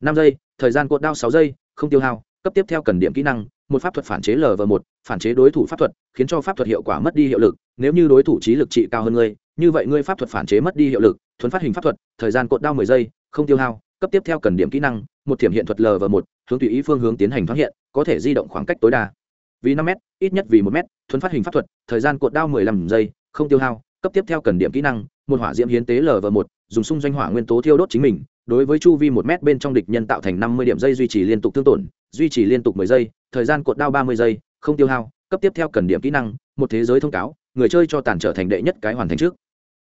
năm giây, thời gian cột đao sáu giây, không tiêu hao, cấp tiếp theo cần điểm kỹ năng, một pháp thuật phản chế l và một phản chế đối thủ pháp thuật, khiến cho pháp thuật hiệu quả mất đi hiệu lực. Nếu như đối thủ trí lực trị cao hơn ngươi, như vậy ngươi pháp thuật phản chế mất đi hiệu lực, thuấn phát hình pháp thuật, thời gian cột đao mười giây, không tiêu hao, cấp tiếp theo cần điểm kỹ năng, một thiểm hiện thuật lv một, hướng tùy ý phương hướng tiến hành thoát hiện, có thể di động khoảng cách tối đa. Vì năm m ít nhất vì một m thuấn phát hình pháp thuật, thời gian cột đao mười lăm giây, không tiêu hao, cấp tiếp theo cần điểm kỹ năng, một hỏa diễm hiến tế lv một, dùng xung doanh hỏa nguyên tố thiêu đốt chính mình, đối với chu vi một m bên trong địch nhân tạo thành năm mươi điểm dây duy trì liên tục thương tổn, duy trì liên tục mười giây, thời gian cột đao ba mươi giây không tiêu hao, cấp tiếp theo cần điểm kỹ năng, một thế giới thông cáo, người chơi cho tàn trở thành đệ nhất cái hoàn thành trước.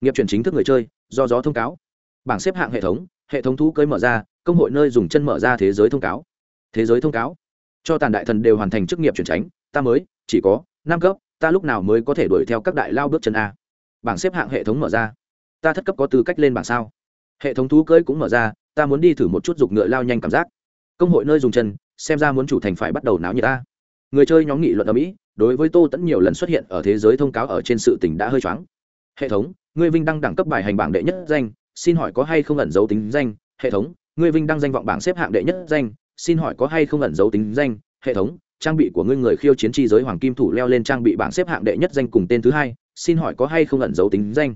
Nghiệp chuyển chính thức người chơi, do gió thông cáo. Bảng xếp hạng hệ thống hệ thống thú cưới mở ra, công hội nơi dùng chân mở ra thế giới thông cáo. Thế giới thông cáo. Cho tàn đại thần đều hoàn thành chức nghiệp chuyển tránh, ta mới, chỉ có năm cấp, ta lúc nào mới có thể đuổi theo các đại lao bước chân a. Bảng xếp hạng hệ thống mở ra. Ta thất cấp có tư cách lên bảng sao? Hệ thống thú cưới cũng mở ra, ta muốn đi thử một chút dục ngựa lao nhanh cảm giác. Công hội nơi dùng chân, xem ra muốn chủ thành phải bắt đầu náo như ta người chơi nhóm nghị luận ở mỹ, đối với tô tẫn nhiều lần xuất hiện ở thế giới thông cáo ở trên sự tỉnh đã hơi choáng. Hệ thống, ngươi vinh đăng đẳng cấp bài hành bảng đệ nhất danh, xin hỏi có hay không ẩn dấu tính danh? Hệ thống, ngươi vinh đăng danh vọng bảng xếp hạng đệ nhất danh, xin hỏi có hay không ẩn dấu tính danh? Hệ thống, trang bị của ngươi người khiêu chiến chi giới hoàng kim thủ leo lên trang bị bảng xếp hạng đệ nhất danh cùng tên thứ hai, xin hỏi có hay không ẩn dấu tính danh?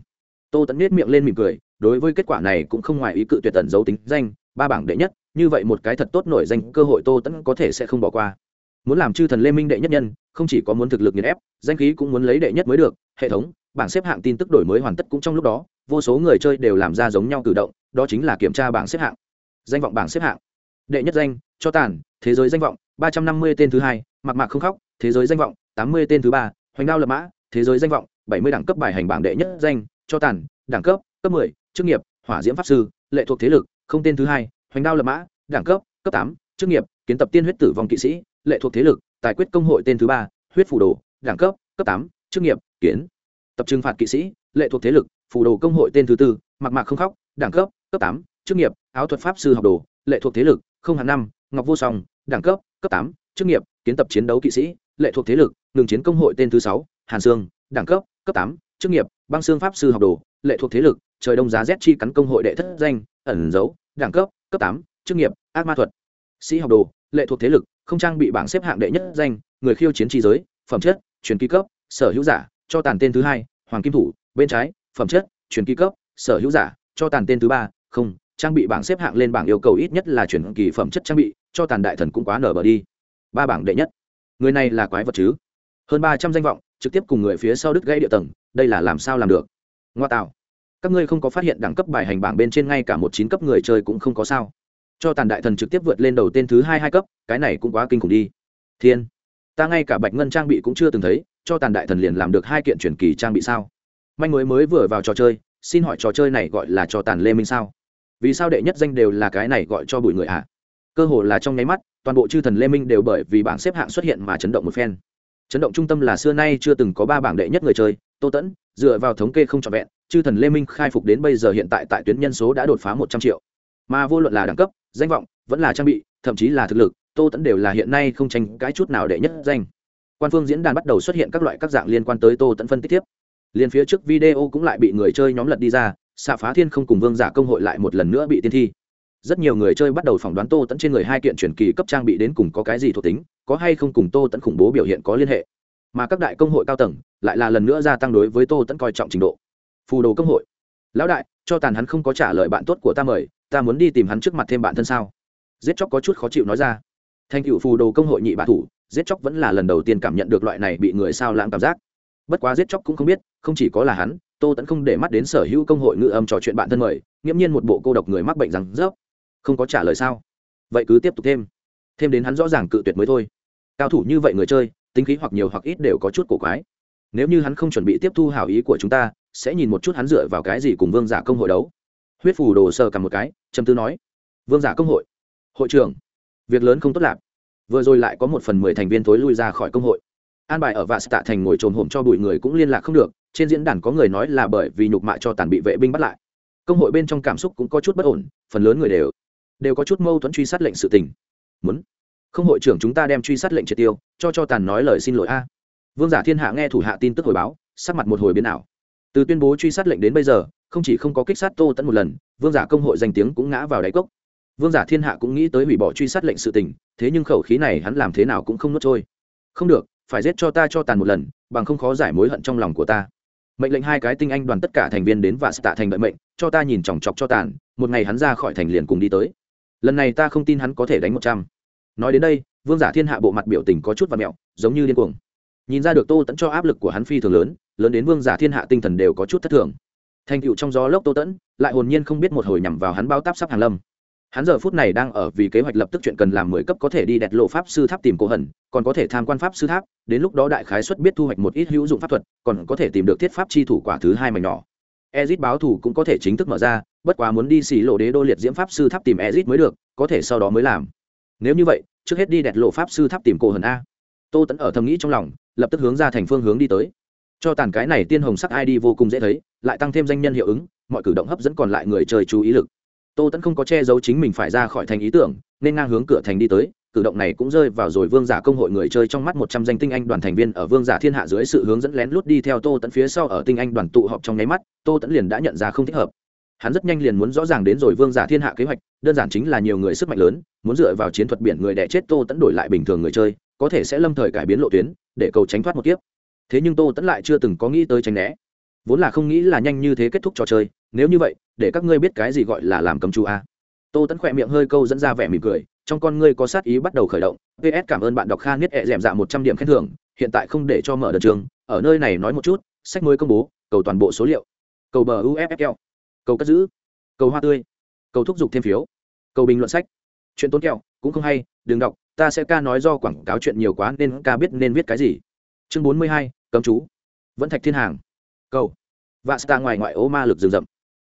Tô tẫn nết miệng lên mỉm cười, đối với kết quả này cũng không ngoài ý cự tuyệt ẩn dấu tính danh, ba bảng đệ nhất, như vậy một cái thật tốt nổi danh, cơ hội tô tẫn có thể sẽ không bỏ qua muốn làm chư thần lê minh đệ nhất nhân, không chỉ có muốn thực lực nghiền ép, danh khí cũng muốn lấy đệ nhất mới được, hệ thống, bảng xếp hạng tin tức đổi mới hoàn tất cũng trong lúc đó, vô số người chơi đều làm ra giống nhau cử động, đó chính là kiểm tra bảng xếp hạng. Danh vọng bảng xếp hạng. Đệ nhất danh, cho tàn, thế giới danh vọng, ba trăm năm mươi tên thứ hai, mặc mạc không khóc, thế giới danh vọng, tám mươi tên thứ ba, hoành đao lập mã, thế giới danh vọng, bảy mươi đẳng cấp bài hành bảng đệ nhất danh, cho tàn, đẳng cấp cấp mười, chức nghiệp, hỏa diễm pháp sư, lệ thuộc thế lực, không tên thứ hai, hoành đao lập mã, đẳng cấp cấp tám, chức nghiệp, kiến tập tiên huyết tử vong kỵ sĩ lệ thuộc thế lực, tài quyết công hội tên thứ ba, huyết phủ đồ, đẳng cấp cấp tám, chức nghiệp, kiến. Tập trừng phạt kỵ sĩ, lệ thuộc thế lực, phù đồ công hội tên thứ tư, mặc mạc không khóc, đẳng cấp cấp tám, chức nghiệp, áo thuật pháp sư học đồ, lệ thuộc thế lực, không hạng năm, ngọc vô song, đẳng cấp cấp tám, chức nghiệp, kiến tập chiến đấu kỵ sĩ, lệ thuộc thế lực, ngừng chiến công hội tên thứ sáu, hàn sương, đẳng cấp cấp tám, chức nghiệp, băng xương pháp sư học đồ, lệ thuộc thế lực, trời đông giá rét chi cắn công hội đệ thất danh, ẩn dấu, đẳng cấp cấp tám, chức nghiệp, ác ma thuật, sĩ học đồ lệ thuộc thế lực, không trang bị bảng xếp hạng đệ nhất danh, người khiêu chiến trí giới, phẩm chất, truyền ký cấp, sở hữu giả, cho tàn tên thứ hai, hoàng kim thủ, bên trái, phẩm chất, truyền kỳ cấp, sở hữu giả, cho tàn tên thứ ba, không, trang bị bảng xếp hạng lên bảng yêu cầu ít nhất là chuyển kỳ phẩm chất trang bị, cho tàn đại thần cũng quá nở bờ đi. Ba bảng đệ nhất. Người này là quái vật chứ? Hơn ba trăm danh vọng, trực tiếp cùng người phía sau đứt gãy địa tầng, đây là làm sao làm được? Ngoa tạo. Các ngươi không có phát hiện đẳng cấp bài hành bảng bên trên ngay cả một chín cấp người chơi cũng không có sao cho tàn đại thần trực tiếp vượt lên đầu tên thứ hai hai cấp, cái này cũng quá kinh khủng đi. Thiên, ta ngay cả bạch ngân trang bị cũng chưa từng thấy, cho tàn đại thần liền làm được hai kiện truyền kỳ trang bị sao? Manh mới mới vừa vào trò chơi, xin hỏi trò chơi này gọi là cho tàn lê minh sao? Vì sao đệ nhất danh đều là cái này gọi cho bụi người ạ à? cơ hồ là trong nháy mắt, toàn bộ chư thần lê minh đều bởi vì bảng xếp hạng xuất hiện mà chấn động một phen. Chấn động trung tâm là xưa nay chưa từng có ba bảng đệ nhất người chơi, tô tẫn, dựa vào thống kê không trọn vẹn, chư thần lê minh khai phục đến bây giờ hiện tại tại tuyến nhân số đã đột phá một trăm triệu. Mà vô luận là đẳng cấp danh vọng, vẫn là trang bị, thậm chí là thực lực, tô tẫn đều là hiện nay không tranh cãi chút nào đệ nhất danh. Quan phương diễn đàn bắt đầu xuất hiện các loại các dạng liên quan tới tô tẫn phân tích tiếp. Liền phía trước video cũng lại bị người chơi nhóm lật đi ra xạ phá thiên không cùng vương giả công hội lại một lần nữa bị tiên thi. Rất nhiều người chơi bắt đầu phỏng đoán tô tẫn trên người hai kiện truyền kỳ cấp trang bị đến cùng có cái gì thuộc tính, có hay không cùng tô tẫn khủng bố biểu hiện có liên hệ. Mà các đại công hội cao tầng lại là lần nữa gia tăng đối với tô tẫn coi trọng trình độ. Phù đồ công hội. Lão đại cho tàn hắn không có trả lời bạn tốt của ta mời, ta muốn đi tìm hắn trước mặt thêm bạn thân sao? Giết chóc có chút khó chịu nói ra. Thành cựu phù đồ công hội nhị bạ thủ, giết chóc vẫn là lần đầu tiên cảm nhận được loại này bị người sao lãng cảm giác. Bất quá giết chóc cũng không biết, không chỉ có là hắn, tô tẫn không để mắt đến sở hữu công hội ngự âm trò chuyện bạn thân mời, nghiễm nhiên một bộ cô độc người mắc bệnh rằng rớp không có trả lời sao? Vậy cứ tiếp tục thêm. Thêm đến hắn rõ ràng cự tuyệt mới thôi. Cao thủ như vậy người chơi, tính khí hoặc nhiều hoặc ít đều có chút cổ quái. Nếu như hắn không chuẩn bị tiếp thu hảo ý của chúng ta sẽ nhìn một chút hắn dựa vào cái gì cùng vương giả công hội đấu. Huyết phù đồ sơ cầm một cái, trầm tư nói, vương giả công hội hội trưởng, việc lớn không tốt lạp. Vừa rồi lại có một phần mười thành viên thối lui ra khỏi công hội. An bài ở vạ tạ thành ngồi trồm hổm cho bụi người cũng liên lạc không được, trên diễn đàn có người nói là bởi vì nhục mạ cho tàn bị vệ binh bắt lại. Công hội bên trong cảm xúc cũng có chút bất ổn, phần lớn người đều đều có chút mâu thuẫn truy sát lệnh sự tình. Muốn, không hội trưởng chúng ta đem truy sát lệnh triệt tiêu, cho cho tàn nói lời xin lỗi a. Vương giả thiên hạ nghe thủ hạ tin tức hồi báo, sắc mặt một hồi biến ảo từ tuyên bố truy sát lệnh đến bây giờ, không chỉ không có kích sát tô tẫn một lần, vương giả công hội danh tiếng cũng ngã vào đáy cốc. Vương giả thiên hạ cũng nghĩ tới hủy bỏ truy sát lệnh sự tình, thế nhưng khẩu khí này hắn làm thế nào cũng không nuốt trôi. Không được, phải giết cho ta cho tàn một lần, bằng không khó giải mối hận trong lòng của ta. Mệnh lệnh hai cái tinh anh đoàn tất cả thành viên đến và tạ thành đợi mệnh, cho ta nhìn chòng chọc cho tàn, một ngày hắn ra khỏi thành liền cùng đi tới. Lần này ta không tin hắn có thể đánh một trăm. Nói đến đây, vương giả thiên hạ bộ mặt biểu tình có chút và mẹo, giống như điên cuồng. Nhìn ra được tô tẫn cho áp lực của hắn phi thường lớn lớn đến vương giả thiên hạ tinh thần đều có chút thất thường. Thành tựu trong gió lốc tô tẫn, lại hồn nhiên không biết một hồi nhằm vào hắn bao táp sắp hàng lâm. Hắn giờ phút này đang ở vì kế hoạch lập tức chuyện cần làm mười cấp có thể đi đẹp lộ pháp sư tháp tìm cổ hẩn còn có thể tham quan pháp sư tháp, đến lúc đó đại khái xuất biết thu hoạch một ít hữu dụng pháp thuật, còn có thể tìm được thiết pháp chi thủ quả thứ hai mảnh nhỏ. Ezit báo thủ cũng có thể chính thức mở ra, bất quá muốn đi xỉ lộ đế đô liệt diễm pháp sư tháp tìm ezit mới được, có thể sau đó mới làm. Nếu như vậy, trước hết đi đẹp lộ pháp sư tháp tìm cổ hẩn a. Tô tẫn ở thầm nghĩ trong lòng, lập tức hướng ra thành phương hướng đi tới cho tàn cái này tiên hồng sắc id vô cùng dễ thấy, lại tăng thêm danh nhân hiệu ứng, mọi cử động hấp dẫn còn lại người chơi chú ý lực. Tô tẫn không có che giấu chính mình phải ra khỏi thành ý tưởng, nên ngang hướng cửa thành đi tới, cử động này cũng rơi vào rồi vương giả công hội người chơi trong mắt một trăm danh tinh anh đoàn thành viên ở vương giả thiên hạ dưới sự hướng dẫn lén lút đi theo tô tẫn phía sau ở tinh anh đoàn tụ họp trong nháy mắt, tô tẫn liền đã nhận ra không thích hợp. Hắn rất nhanh liền muốn rõ ràng đến rồi vương giả thiên hạ kế hoạch, đơn giản chính là nhiều người sức mạnh lớn, muốn dựa vào chiến thuật biển người đẻ chết tô tẫn đổi lại bình thường người chơi, có thể sẽ lâm thời cải biến lộ tuyến, để cầu tránh thoát một kiếp thế nhưng tô tẫn lại chưa từng có nghĩ tới tránh né. Vốn là không nghĩ là nhanh như thế kết thúc trò chơi, nếu như vậy, để các ngươi biết cái gì gọi là làm cầm chú a. Tô tẫn khỏe miệng hơi câu dẫn ra vẻ mỉm cười, trong con ngươi có sát ý bắt đầu khởi động. Ps cảm ơn bạn đọc kha nhất ẹ d dạ một trăm điểm khen thưởng, hiện tại không để cho mở đợt trường, ở nơi này nói một chút, sách mới công bố, cầu toàn bộ số liệu. Cầu bờ uffl cầu cất giữ, cầu hoa tươi, cầu thúc giục thêm phiếu, cầu bình luận sách. Chuyện tốn kẹo, cũng không hay, đừng đọc, ta sẽ ca nói do quảng cáo chuyện nhiều quá nên ca biết nên viết cái gì. Chương bốn mươi hai cấm chú, vẫn thạch thiên hàng, cầu, và sta ngoài ngoại ô ma lực rừng rậm.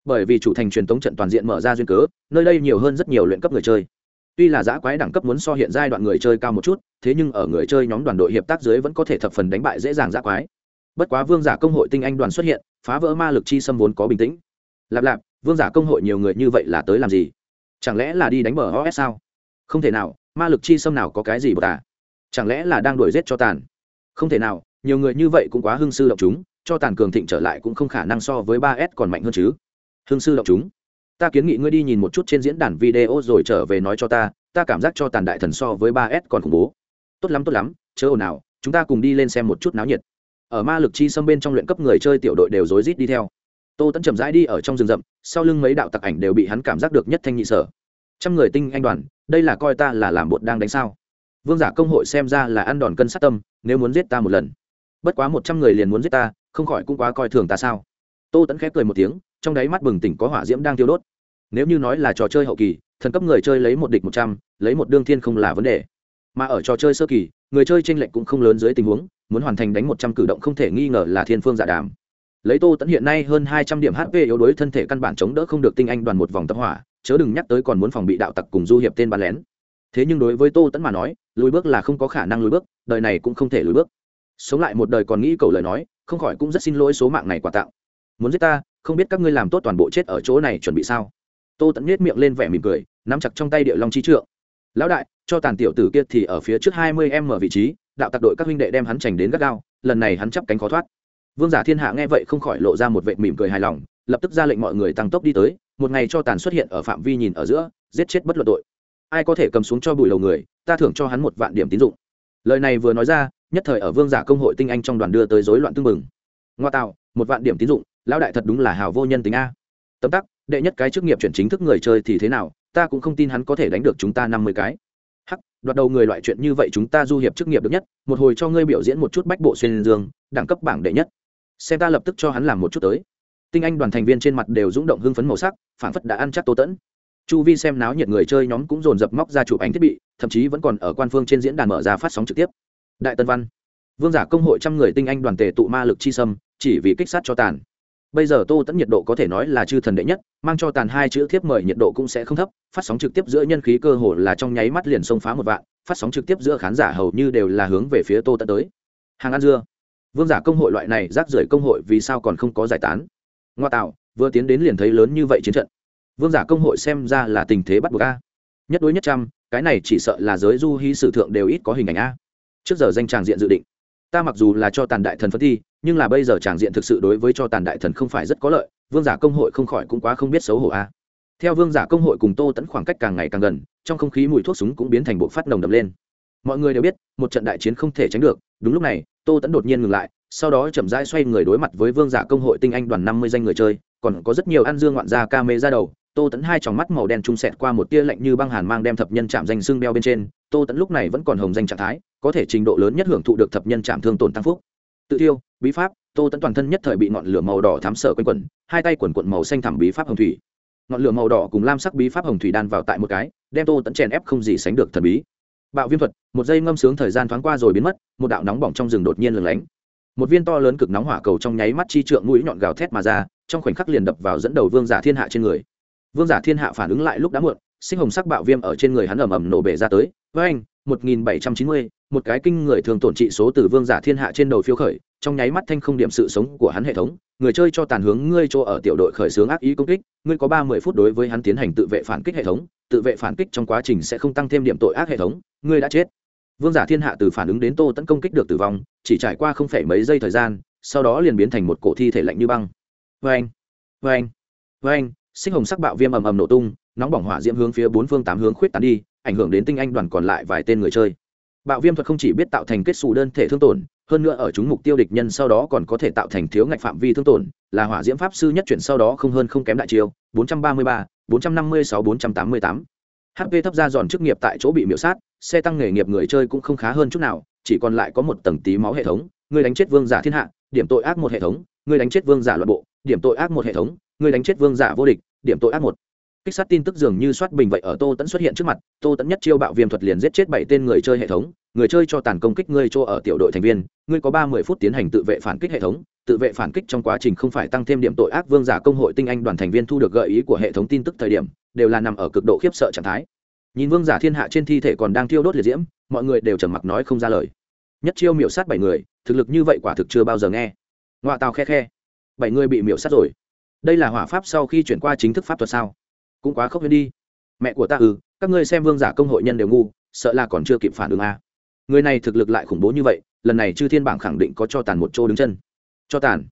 Bởi vì chủ thành truyền thống trận toàn diện mở ra duyên cớ, nơi đây nhiều hơn rất nhiều luyện cấp người chơi. Tuy là giã quái đẳng cấp muốn so hiện giai đoạn người chơi cao một chút, thế nhưng ở người chơi nhóm đoàn đội hiệp tác dưới vẫn có thể thập phần đánh bại dễ dàng giã quái. Bất quá vương giả công hội tinh anh đoàn xuất hiện, phá vỡ ma lực chi xâm vốn có bình tĩnh. Lạp lạp, vương giả công hội nhiều người như vậy là tới làm gì? Chẳng lẽ là đi đánh bờ os sao? Không thể nào, ma lực chi xâm nào có cái gì bờ tả à? chẳng lẽ là đang đuổi g cho tàn? Không thể nào nhiều người như vậy cũng quá hưng sư động chúng, cho tàn cường thịnh trở lại cũng không khả năng so với ba s còn mạnh hơn chứ. Hưng sư động chúng. Ta kiến nghị ngươi đi nhìn một chút trên diễn đàn video rồi trở về nói cho ta ta cảm giác cho tàn đại thần so với ba s còn khủng bố. Tốt lắm tốt lắm, chớ ồn nào chúng ta cùng đi lên xem một chút náo nhiệt. Ở ma lực chi xâm bên trong luyện cấp người chơi tiểu đội đều rối rít đi theo. Tô tẫn chậm rãi đi ở trong rừng rậm, sau lưng mấy đạo tặc ảnh đều bị hắn cảm giác được nhất thanh nhị sở. Trăm người tinh anh đoàn, đây là coi ta là làm bột đang đánh sao? Vương giả công hội xem ra là ăn đòn cân sát tâm, nếu muốn giết ta một lần bất quá một trăm người liền muốn giết ta, không khỏi cũng quá coi thường ta sao? Tô tẫn khép cười một tiếng, trong đáy mắt bừng tỉnh có hỏa diễm đang tiêu đốt. Nếu như nói là trò chơi hậu kỳ, thần cấp người chơi lấy một địch một trăm, lấy một đương thiên không là vấn đề. Mà ở trò chơi sơ kỳ, người chơi tranh lệch cũng không lớn dưới tình huống, muốn hoàn thành đánh một trăm cử động không thể nghi ngờ là thiên phương giả dạ đàm. Lấy tô tẫn hiện nay hơn hai trăm điểm hp yếu đuối thân thể căn bản chống đỡ không được tinh anh đoàn một vòng tập hỏa, chớ đừng nhắc tới còn muốn phòng bị đạo tặc cùng du hiệp tên bắn lén. Thế nhưng đối với tô tẫn mà nói, lùi bước là không có khả năng lùi bước, đời này cũng không thể lùi bước sống lại một đời còn nghĩ cầu lời nói, không khỏi cũng rất xin lỗi số mạng này quà tặng muốn giết ta, không biết các ngươi làm tốt toàn bộ chết ở chỗ này chuẩn bị sao? Tô tẫn nhét miệng lên vẻ mỉm cười, nắm chặt trong tay địa long chi trượng. Lão đại, cho tàn tiểu tử kia thì ở phía trước hai mươi em mở vị trí, đạo tặc đội các huynh đệ đem hắn chành đến gắt gao, lần này hắn chắp cánh khó thoát. Vương giả thiên hạ nghe vậy không khỏi lộ ra một vệ mỉm cười hài lòng, lập tức ra lệnh mọi người tăng tốc đi tới, một ngày cho tàn xuất hiện ở phạm vi nhìn ở giữa, giết chết bất luận tội. Ai có thể cầm xuống cho bùi đầu người, ta thưởng cho hắn một vạn điểm tín dụng. Lời này vừa nói ra nhất thời ở vương giả công hội tinh anh trong đoàn đưa tới rối loạn tương mừng ngoa tạo, một vạn điểm tín dụng, lão đại thật đúng là hào vô nhân tính a. Tấm tắc, đệ nhất cái chức nghiệp chuyển chính thức người chơi thì thế nào, ta cũng không tin hắn có thể đánh được chúng ta năm mươi cái. Hắc, đoạt đầu người loại chuyện như vậy chúng ta du hiệp chức nghiệp được nhất, một hồi cho ngươi biểu diễn một chút bách bộ xuyên dương, đẳng cấp bảng đệ nhất. Xem ta lập tức cho hắn làm một chút tới. Tinh anh đoàn thành viên trên mặt đều rung động hưng phấn màu sắc phản phất đã ăn chắc tô tẫn. Chu vi xem náo nhiệt người chơi nhóm cũng dồn dập móc ra chụp ảnh thiết bị, thậm chí vẫn còn ở quan phương trên diễn đàn mở ra phát sóng trực tiếp đại tân văn. Vương giả công hội trăm người tinh anh đoàn tề tụ ma lực chi sâm, chỉ vì kích sát cho tàn. Bây giờ tô tẫn nhiệt độ có thể nói là chư thần đệ nhất, mang cho tàn hai chữ thiếp mời nhiệt độ cũng sẽ không thấp, phát sóng trực tiếp giữa nhân khí cơ hồ là trong nháy mắt liền xông phá một vạn, phát sóng trực tiếp giữa khán giả hầu như đều là hướng về phía tô tẫn tới. Hàng ăn dưa. Vương giả công hội loại này rác rưởi công hội vì sao còn không có giải tán? Ngoa tạo, vừa tiến đến liền thấy lớn như vậy chiến trận. Vương giả công hội xem ra là tình thế bắt buộc a. Nhất đối nhất trăm, cái này chỉ sợ là giới du hí sử thượng đều ít có hình ảnh a trước giờ danh tràng diện dự định. Ta mặc dù là cho tàn đại thần phân thi, nhưng là bây giờ tràng diện thực sự đối với cho tàn đại thần không phải rất có lợi, vương giả công hội không khỏi cũng quá không biết xấu hổ a. Theo vương giả công hội cùng tô tẫn khoảng cách càng ngày càng gần, trong không khí mùi thuốc súng cũng biến thành bộ phát nồng đập lên. Mọi người đều biết, một trận đại chiến không thể tránh được, đúng lúc này, tô tẫn đột nhiên ngừng lại, sau đó chậm rãi xoay người đối mặt với vương giả công hội tinh anh đoàn năm mươi danh người chơi, còn có rất nhiều ăn dương ngoạn gia ca mê ra đầu, tô tẫn hai tròng mắt màu đen trung sẹt qua một tia lạnh như băng hàn mang đem thập nhân chạm danh xương đeo bên trên tô tẫn lúc này vẫn còn hồng danh trạng thái, có thể trình độ lớn nhất hưởng thụ được thập nhân chạm thương tổn tăng phúc. Tự tiêu bí pháp, tô tẫn toàn thân nhất thời bị ngọn lửa màu đỏ thám sở quanh quẩn, hai tay quần quận màu xanh thẳm bí pháp hồng thủy. Ngọn lửa màu đỏ cùng lam sắc bí pháp hồng thủy đan vào tại một cái, đem tô tẫn chèn ép không gì sánh được thần bí. Bạo viêm thuật, một giây ngâm sướng thời gian thoáng qua rồi biến mất, một đạo nóng bỏng trong rừng đột nhiên lừng lánh. Một viên to lớn cực nóng hỏa cầu trong nháy mắt chi trượng mũi nhọn gào thét mà ra, trong khoảnh khắc liền đập vào dẫn đầu vương giả thiên hạ trên người. Vương giả thiên hạ phản ứng lại lúc đã muộn, sinh hồng sắc bạo viêm ở trên người hắn ầm ầm nổ bể ra tới với anh, một nghìn bảy trăm chín mươi, một cái kinh người thường tổn trị số từ vương giả thiên hạ trên đầu phiếu khởi, trong nháy mắt thanh không điểm sự sống của hắn hệ thống, người chơi cho tàn hướng ngươi chỗ ở tiểu đội khởi xướng ác ý công kích, ngươi có ba mươi phút đối với hắn tiến hành tự vệ phản kích hệ thống, tự vệ phản kích trong quá trình sẽ không tăng thêm điểm tội ác hệ thống, ngươi đã chết. Vương giả thiên hạ từ phản ứng đến tô tấn công kích được tử vong, chỉ trải qua không phải mấy giây thời gian, sau đó liền biến thành một cổ thi thể lạnh như băng. Vê anh vê anh vê anh, xích hồng sắc bạo viêm ầm ầm nổ tung, nóng bỏng hỏa diễm hướng phía bốn phương tám hướng khuyết tán đi ảnh hưởng đến tinh anh đoàn còn lại vài tên người chơi bạo viêm thuật không chỉ biết tạo thành kết xù đơn thể thương tổn hơn nữa ở chúng mục tiêu địch nhân sau đó còn có thể tạo thành thiếu ngạch phạm vi thương tổn là hỏa diễm pháp sư nhất chuyển sau đó không hơn không kém đại chiêu 433, 456, 488. hp thấp ra giòn chức nghiệp tại chỗ bị miễu sát xe tăng nghề nghiệp người chơi cũng không khá hơn chút nào chỉ còn lại có một tầng tí máu hệ thống người đánh chết vương giả thiên hạ điểm tội ác một hệ thống người đánh chết vương giả loạn bộ điểm tội ác một hệ thống người đánh chết vương giả vô địch điểm tội ác một kích sát tin tức dường như soát bình vậy ở tô tẫn xuất hiện trước mặt, tô tẫn nhất chiêu bạo viêm thuật liền giết chết bảy tên người chơi hệ thống. Người chơi cho tàn công kích ngươi cho ở tiểu đội thành viên, ngươi có ba mươi phút tiến hành tự vệ phản kích hệ thống. Tự vệ phản kích trong quá trình không phải tăng thêm điểm tội ác vương giả công hội tinh anh đoàn thành viên thu được gợi ý của hệ thống tin tức thời điểm, đều là nằm ở cực độ khiếp sợ trạng thái. Nhìn vương giả thiên hạ trên thi thể còn đang thiêu đốt liệt diễm, mọi người đều trầm mặc nói không ra lời. Nhất chiêu miểu sát bảy người, thực lực như vậy quả thực chưa bao giờ nghe. Ngoại tàu khe khe. Bảy người bị miểu sát rồi. Đây là hỏa pháp sau khi chuyển qua chính thức pháp thuật sao? Cũng quá khốc huyễn đi. Mẹ của ta ừ các ngươi xem vương giả công hội nhân đều ngu, sợ là còn chưa kịp phản ứng a người này thực lực lại khủng bố như vậy, lần này chư thiên bảng khẳng định có cho tàn một chỗ đứng chân. Cho tàn.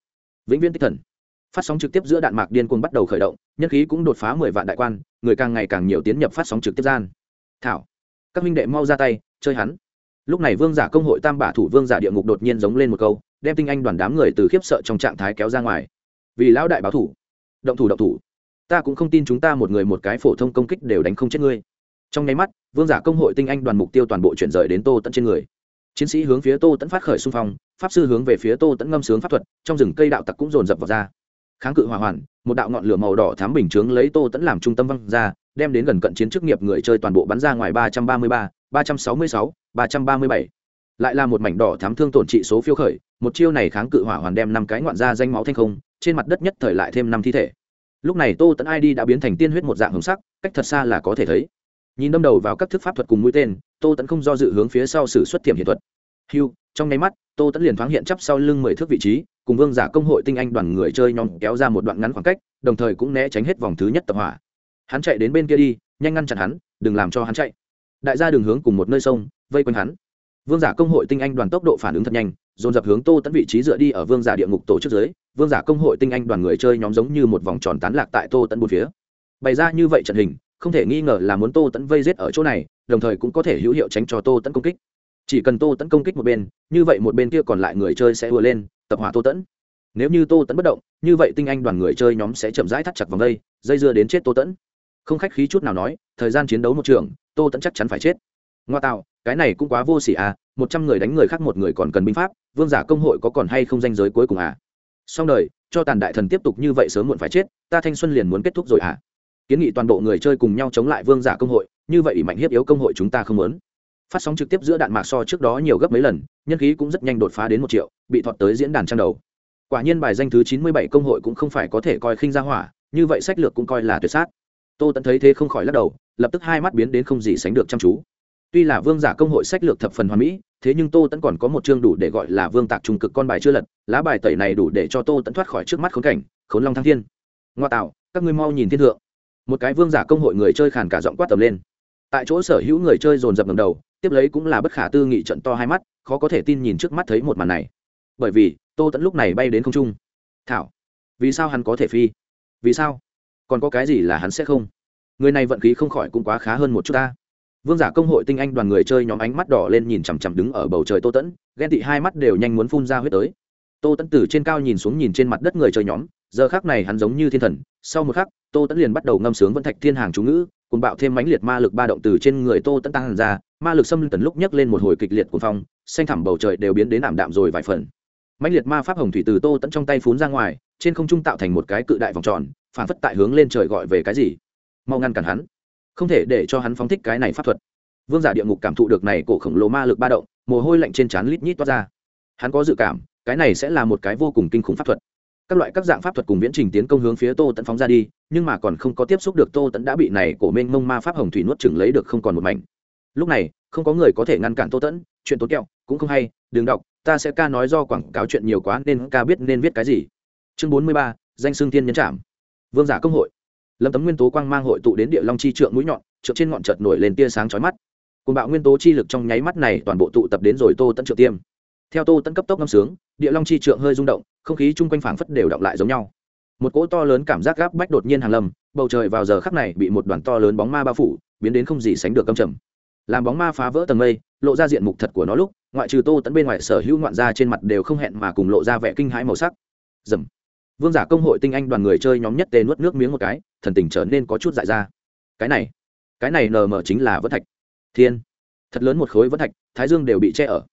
Vĩnh viễn tích thần. Phát sóng trực tiếp giữa đạn mạc điên cuồng bắt đầu khởi động, nhân khí cũng đột phá mười vạn đại quan, người càng ngày càng nhiều tiến nhập phát sóng trực tiếp gian. Thảo. Các minh đệ mau ra tay, chơi hắn. Lúc này vương giả công hội tam bả thủ vương giả địa ngục đột nhiên giống lên một câu, đem tinh anh đoàn đám người từ khiếp sợ trong trạng thái kéo ra ngoài. Vì lão đại báo thủ. Động thủ động thủ ta cũng không tin chúng ta một người một cái phổ thông công kích đều đánh không chết ngươi. Trong nháy mắt, vương giả công hội tinh anh đoàn mục tiêu toàn bộ chuyển rời đến tô tận trên người. Chiến sĩ hướng phía tô tẫn phát khởi xung phong, pháp sư hướng về phía tô tẫn ngâm sướng pháp thuật, trong rừng cây đạo tặc cũng dồn dập vào ra. Kháng cự hỏa hoàn một đạo ngọn lửa màu đỏ thám bình chướng lấy tô tẫn làm trung tâm văng ra, đem đến gần cận chiến chức nghiệp người chơi toàn bộ bắn ra ngoài ba trăm ba mươi ba ba trăm sáu mươi sáu, ba trăm ba mươi bảy. Lại là một mảnh đỏ thám thương tổn trị số phiêu khởi, một chiêu này kháng cự hỏa hoàn đem năm cái ngoạn ra danh máu thanh không, trên mặt đất nhất thời lại thêm năm thi thể lúc này tô tẫn đi đã biến thành tiên huyết một dạng hồng sắc, cách thật xa là có thể thấy. Nhìn đâm đầu vào các thức pháp thuật cùng mũi tên, tô tẫn không do dự hướng phía sau sử xuất tiềm hiện thuật. Hiu trong nháy mắt, tô tẫn liền thoáng hiện chắp sau lưng mười thước vị trí, cùng vương giả công hội tinh anh đoàn người chơi nhóm kéo ra một đoạn ngắn khoảng cách, đồng thời cũng né tránh hết vòng thứ nhất tập hỏa. Hắn chạy đến bên kia đi, nhanh ngăn chặn hắn, đừng làm cho hắn chạy. Đại gia đường hướng cùng một nơi sông, vây quanh hắn. Vương giả công hội tinh anh đoàn tốc độ phản ứng thật nhanh, dồn dập hướng tô tẫn vị trí dựa đi ở vương giả địa ngục tổ chức giới vương giả công hội tinh anh đoàn người chơi nhóm giống như một vòng tròn tán lạc tại tô tẫn bốn phía. Bày ra như vậy trận hình, không thể nghi ngờ là muốn tô tẫn vây rết ở chỗ này, đồng thời cũng có thể hữu hiệu tránh cho tô tẫn công kích. Chỉ cần tô tẫn công kích một bên, như vậy một bên kia còn lại người chơi sẽ vừa lên, tập hỏa tô tẫn nếu như tô tẫn bất động, như vậy tinh anh đoàn người chơi nhóm sẽ chậm rãi thắt chặt vòng dây dây dưa đến chết tô tẫn không khách khí chút nào nói, thời gian chiến đấu một trường, tô tẫn chắc chắn phải chết. Ngoa tạo, cái này cũng quá vô s ỉ à một trăm người đánh người khác một người còn cần binh pháp, vương giả công hội có còn hay không danh giới cuối cùng à? Xong đời, cho tàn đại thần tiếp tục như vậy sớm muộn phải chết, ta thanh xuân liền muốn kết thúc rồi à? Kiến nghị toàn bộ người chơi cùng nhau chống lại vương giả công hội, như vậy mạnh hiếp yếu công hội chúng ta không muốn. Phát sóng trực tiếp giữa đạn mạc so trước đó nhiều gấp mấy lần, nhân khí cũng rất nhanh đột phá đến một triệu, bị thọt tới diễn đàn trang đầu. Quả nhiên bài danh thứ chín mươi bảy công hội cũng không phải có thể coi khinh ra hỏa, như vậy sách lược cũng coi là tuyệt sát. Tô tẫn thấy thế không khỏi lắc đầu, lập tức hai mắt biến đến không gì sánh được chăm chú tuy là vương giả công hội sách lược thập phần hoàn mỹ, thế nhưng tô tẫn còn có một chương đủ để gọi là vương tạc trung cực con bài chưa lật, lá bài tẩy này đủ để cho tô tẫn thoát khỏi trước mắt khốn cảnh, khốn long thăng thiên. Ngoa tạo, các ngươi mau nhìn thiên thượng. Một cái vương giả công hội người chơi khàn cả giọng quát tầm lên. Tại chỗ sở hữu người chơi dồn dập ngầm đầu, tiếp lấy cũng là bất khả tư nghị trận to hai mắt, khó có thể tin nhìn trước mắt thấy một màn này. Bởi vì, tô tẫn lúc này bay đến không trung. Thảo, vì sao hắn có thể phi? Vì sao? Còn có cái gì là hắn sẽ không? Người này vận khí không khỏi cũng quá khá hơn một chút ta vương giả công hội tinh anh đoàn người chơi nhóm ánh mắt đỏ lên nhìn chằm chằm đứng ở bầu trời tô tẫn ghen tị hai mắt đều nhanh muốn phun ra huyết tới. Tô tẫn từ trên cao nhìn xuống nhìn trên mặt đất người chơi nhóm, giờ khác này hắn giống như thiên thần. Sau một khắc, tô tẫn liền bắt đầu ngâm sướng vân thạch thiên hàng chú ngữ cùng bạo thêm mãnh liệt ma lực ba động từ trên người tô tẫn tăng ra, ma lực xâm tần lúc nhấc lên một hồi kịch liệt của phong, xanh thẳm bầu trời đều biến đến ảm đạm rồi vài phần. Mãnh liệt ma pháp hồng thủy từ tô tẫn trong tay phún ra ngoài, trên không trung tạo thành một cái cự đại vòng tròn, phản phất tại hướng lên trời gọi về cái gì. Mau ngăn cản hắn không thể để cho hắn phóng thích cái này pháp thuật. Vương giả địa ngục cảm thụ được này cổ khổng lồ ma lực ba động, mồ hôi lạnh trên trán lít nhít toát ra. Hắn có dự cảm, cái này sẽ là một cái vô cùng kinh khủng pháp thuật. Các loại các dạng pháp thuật cùng viễn trình tiến công hướng phía tô tẫn phóng ra đi, nhưng mà còn không có tiếp xúc được tô tẫn đã bị này cổ mênh mông ma pháp hồng thủy nuốt chừng lấy được không còn một mảnh. Lúc này, không có người có thể ngăn cản tô tẫn chuyện tốn kẹo cũng không hay, đừng đọc, ta sẽ ca nói do quảng cáo chuyện nhiều quá nên ca biết nên viết cái gì. Chương bốn mươi ba, danh xương tiên nhân trạm vương giả công hội lâm tấm nguyên tố quang mang hội tụ đến địa long chi trượng mũi nhọn, trượng trên ngọn chợt nổi lên tia sáng chói mắt. Cùng bạo nguyên tố chi lực trong nháy mắt này toàn bộ tụ tập đến rồi tô tận trượng tiêm. Theo tô tận cấp tốc ngâm sướng, địa long chi trượng hơi rung động, không khí chung quanh phảng phất đều động lại giống nhau. Một cỗ to lớn cảm giác gáp bách đột nhiên hàng lầm bầu trời vào giờ khắc này bị một đoàn to lớn bóng ma bao phủ, biến đến không gì sánh được câm trầm. Làm bóng ma phá vỡ tầng mây, lộ ra diện mục thật của nó lúc, ngoại trừ tô tẫn bên ngoài sở hữu ngoạn ra trên mặt đều không hẹn mà cùng lộ ra vẻ kinh hãi màu sắc. Dầm vương giả công hội tinh anh đoàn người chơi nhóm nhất tê nuốt nước miếng một cái thần tình trở nên có chút dại ra. Cái này cái này nờ mờ chính là vân thạch. Thiên, thật lớn một khối vân thạch, thái dương đều bị che ở.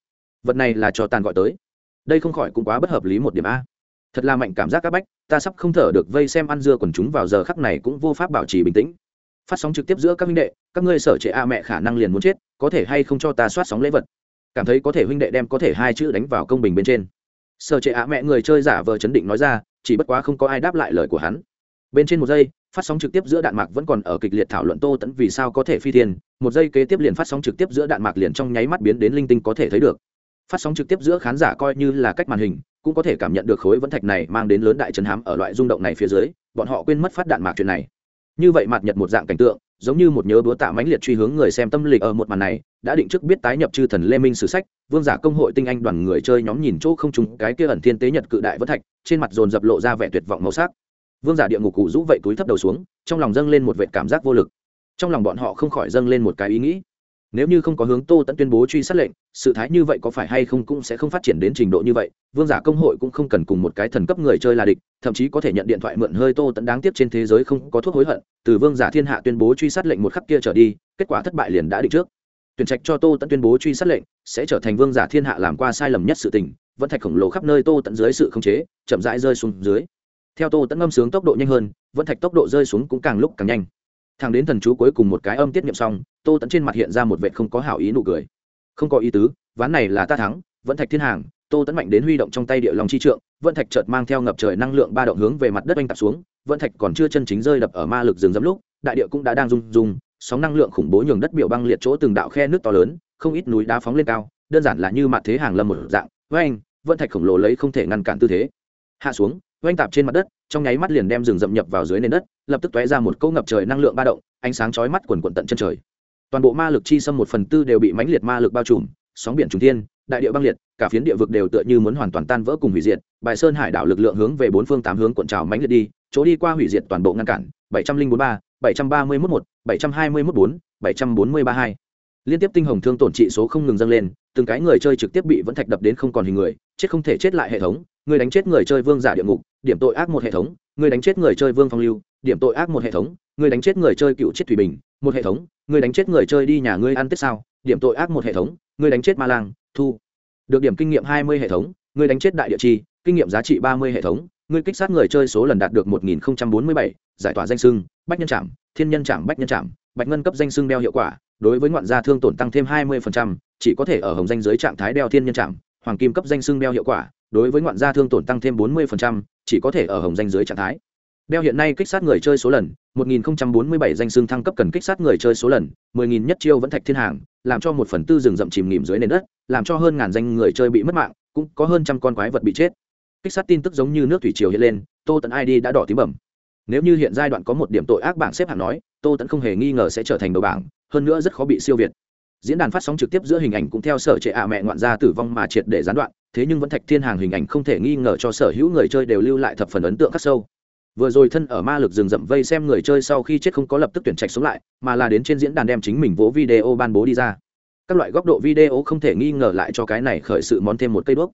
Vật này là cho tàn gọi tới. Đây không khỏi cũng quá bất hợp lý một điểm a. Thật là mạnh cảm giác c áp bách, ta sắp không thở được vây xem ăn dưa quần chúng vào giờ khắc này cũng vô pháp bảo trì bình tĩnh. Phát sóng trực tiếp giữa các huynh đệ, các ngươi sở trệ a mẹ khả năng liền muốn chết, có thể hay không cho ta soát sóng lễ vật? Cảm thấy có thể huynh đệ đem có thể hai chữ đánh vào công bình bên trên. Sở trệ a mẹ người chơi giả vờ chấn định nói ra, chỉ bất quá không có ai đáp lại lời của hắn bên trên một giây, phát sóng trực tiếp giữa đạn mạc vẫn còn ở kịch liệt thảo luận tô tẫn vì sao có thể phi thiên. Một giây kế tiếp liền phát sóng trực tiếp giữa đạn mạc liền trong nháy mắt biến đến linh tinh có thể thấy được. Phát sóng trực tiếp giữa khán giả coi như là cách màn hình, cũng có thể cảm nhận được khối vẫn thạch này mang đến lớn đại trấn hám ở loại rung động này phía dưới, bọn họ quên mất phát đạn mạc chuyện này. Như vậy mặt nhật một dạng cảnh tượng, giống như một nhớ búa tạ mãnh liệt truy hướng người xem tâm lịch ở một màn này, đã định trước biết tái nhập chư thần lê minh sử sách, vương giả công hội tinh anh đoàn người chơi nhóm nhìn chỗ không trùng cái kia ẩn thiên tế nhật cự đại vẫn thạch, trên mặt dồn dập lộ ra vẻ tuyệt vọng màu sắc vương giả địa ngục cụ rũ vậy túi thấp đầu xuống, trong lòng dâng lên một vệ cảm giác vô lực. Trong lòng bọn họ không khỏi dâng lên một cái ý nghĩ. Nếu như không có hướng tô tẫn tuyên bố truy sát lệnh, sự thái như vậy có phải hay không cũng sẽ không phát triển đến trình độ như vậy. Vương giả công hội cũng không cần cùng một cái thần cấp người chơi là địch, thậm chí có thể nhận điện thoại mượn hơi tô tẫn đáng tiếc trên thế giới không có thuốc hối hận, từ vương giả thiên hạ tuyên bố truy sát lệnh một khắc kia trở đi, kết quả thất bại liền đã định trước. Tuyển trạch cho tô tẫn tuyên bố truy sát lệnh, sẽ trở thành vương giả thiên hạ làm qua sai lầm nhất sự tình, vẫn thạch khổng lồ khắp nơi tô tẫn dưới sự khống chế, chậm rãi rơi xuống dưới theo tô tẫn ngâm sướng tốc độ nhanh hơn, vẫn thạch tốc độ rơi xuống cũng càng lúc càng nhanh. Thằng đến thần chú cuối cùng một cái âm tiết nghiệm xong, tô tẫn trên mặt hiện ra một vệ không có hảo ý nụ cười. Không có ý tứ, ván này là ta thắng, vẫn thạch thiên hàng, tô tẫn mạnh đến huy động trong tay địa lòng chi trượng, vẫn thạch chợt mang theo ngập trời năng lượng ba động hướng về mặt đất oanh tạp xuống, vẫn thạch còn chưa chân chính rơi đập ở ma lực rừng dẫm lúc, đại địa cũng đã đang rung rung, sóng năng lượng khủng bố nhường đất biểu băng liệt chỗ từng đạo khe nước to lớn, không ít núi đá phóng lên cao, đơn giản là như mặt thế hàng lâm một dạng với anh vẫn thạch khổng lồ lấy không thể ngăn cản tư thế. Hạ xuống oanh tạp trên mặt đất, trong nháy mắt liền đem rừng rậm nhập vào dưới nền đất, lập tức tóe ra một câu ngập trời năng lượng ba động, ánh sáng chói mắt quần quần tận chân trời. Toàn bộ ma lực chi xâm một phần tư đều bị mãnh liệt ma lực bao trùm, sóng biển trùng thiên, đại địa băng liệt, cả phiến địa vực đều tựa như muốn hoàn toàn tan vỡ cùng hủy diệt, bài sơn hải đảo lực lượng hướng về bốn phương tám hướng cuộn trào mãnh liệt đi, chỗ đi qua hủy diệt toàn bộ ngăn cản, bảy trăm linh bốn ba, bảy trăm ba mươi mốt một, bảy trăm hai mươi mốt bốn, bảy trăm bốn mươi ba hai liên tiếp tinh hồng thương tổn trị số không ngừng dâng lên, từng cái người chơi trực tiếp bị vẫn thạch đập đến không còn hình người, chết không thể chết lại hệ thống, người đánh chết người chơi vương giả địa ngục, điểm tội ác một hệ thống, người đánh chết người chơi vương phong lưu, điểm tội ác một hệ thống, người đánh chết người chơi cựu chết thủy bình, một hệ thống, người đánh chết người chơi đi nhà ngươi ăn tết sao, điểm tội ác một hệ thống, người đánh chết ma lang, thu. Được điểm kinh nghiệm hai mươi hệ thống, người đánh chết đại địa chi, kinh nghiệm giá trị ba mươi hệ thống, người kích sát người chơi số lần đạt được một nghìn bốn mươi bảy, giải tỏa danh sưng, bách nhân trạm thiên nhân trạm bách nhân trạm bạch ngân cấp danh sưng đeo hiệu quả đối với ngoạn gia thương tổn tăng thêm hai mươi chỉ có thể ở hồng danh giới trạng thái đeo thiên nhân trạng, hoàng kim cấp danh xưng đeo hiệu quả đối với ngoạn gia thương tổn tăng thêm bốn mươi chỉ có thể ở hồng danh giới trạng thái. Đeo hiện nay kích sát người chơi số lần 1047 danh xưng thăng cấp cần kích sát người chơi số lần 10.000 nhất chiêu vẫn thạch thiên hàng làm cho một phần tư rừng rậm chìm ngìm dưới nền đất làm cho hơn ngàn danh người chơi bị mất mạng cũng có hơn trăm con quái vật bị chết. Kích sát tin tức giống như nước thủy triều hiện lên tô Tấn id đã đỏ tím bẩm. Nếu như hiện giai đoạn có một điểm tội ác bảng xếp hạng nói tô tấn không hề nghi ngờ sẽ trở thành đầu bảng hơn nữa rất khó bị siêu việt. Diễn đàn phát sóng trực tiếp giữa hình ảnh cũng theo sở trệ ạ mẹ ngoạn gia tử vong mà triệt để gián đoạn, thế nhưng vẫn thạch thiên hàng hình ảnh không thể nghi ngờ cho sở hữu người chơi đều lưu lại thập phần ấn tượng khắc sâu. Vừa rồi thân ở ma lực rừng rậm vây xem người chơi sau khi chết không có lập tức tuyển trạch sống lại, mà là đến trên diễn đàn đem chính mình vỗ video ban bố đi ra. Các loại góc độ video không thể nghi ngờ lại cho cái này khởi sự món thêm một cây đuốc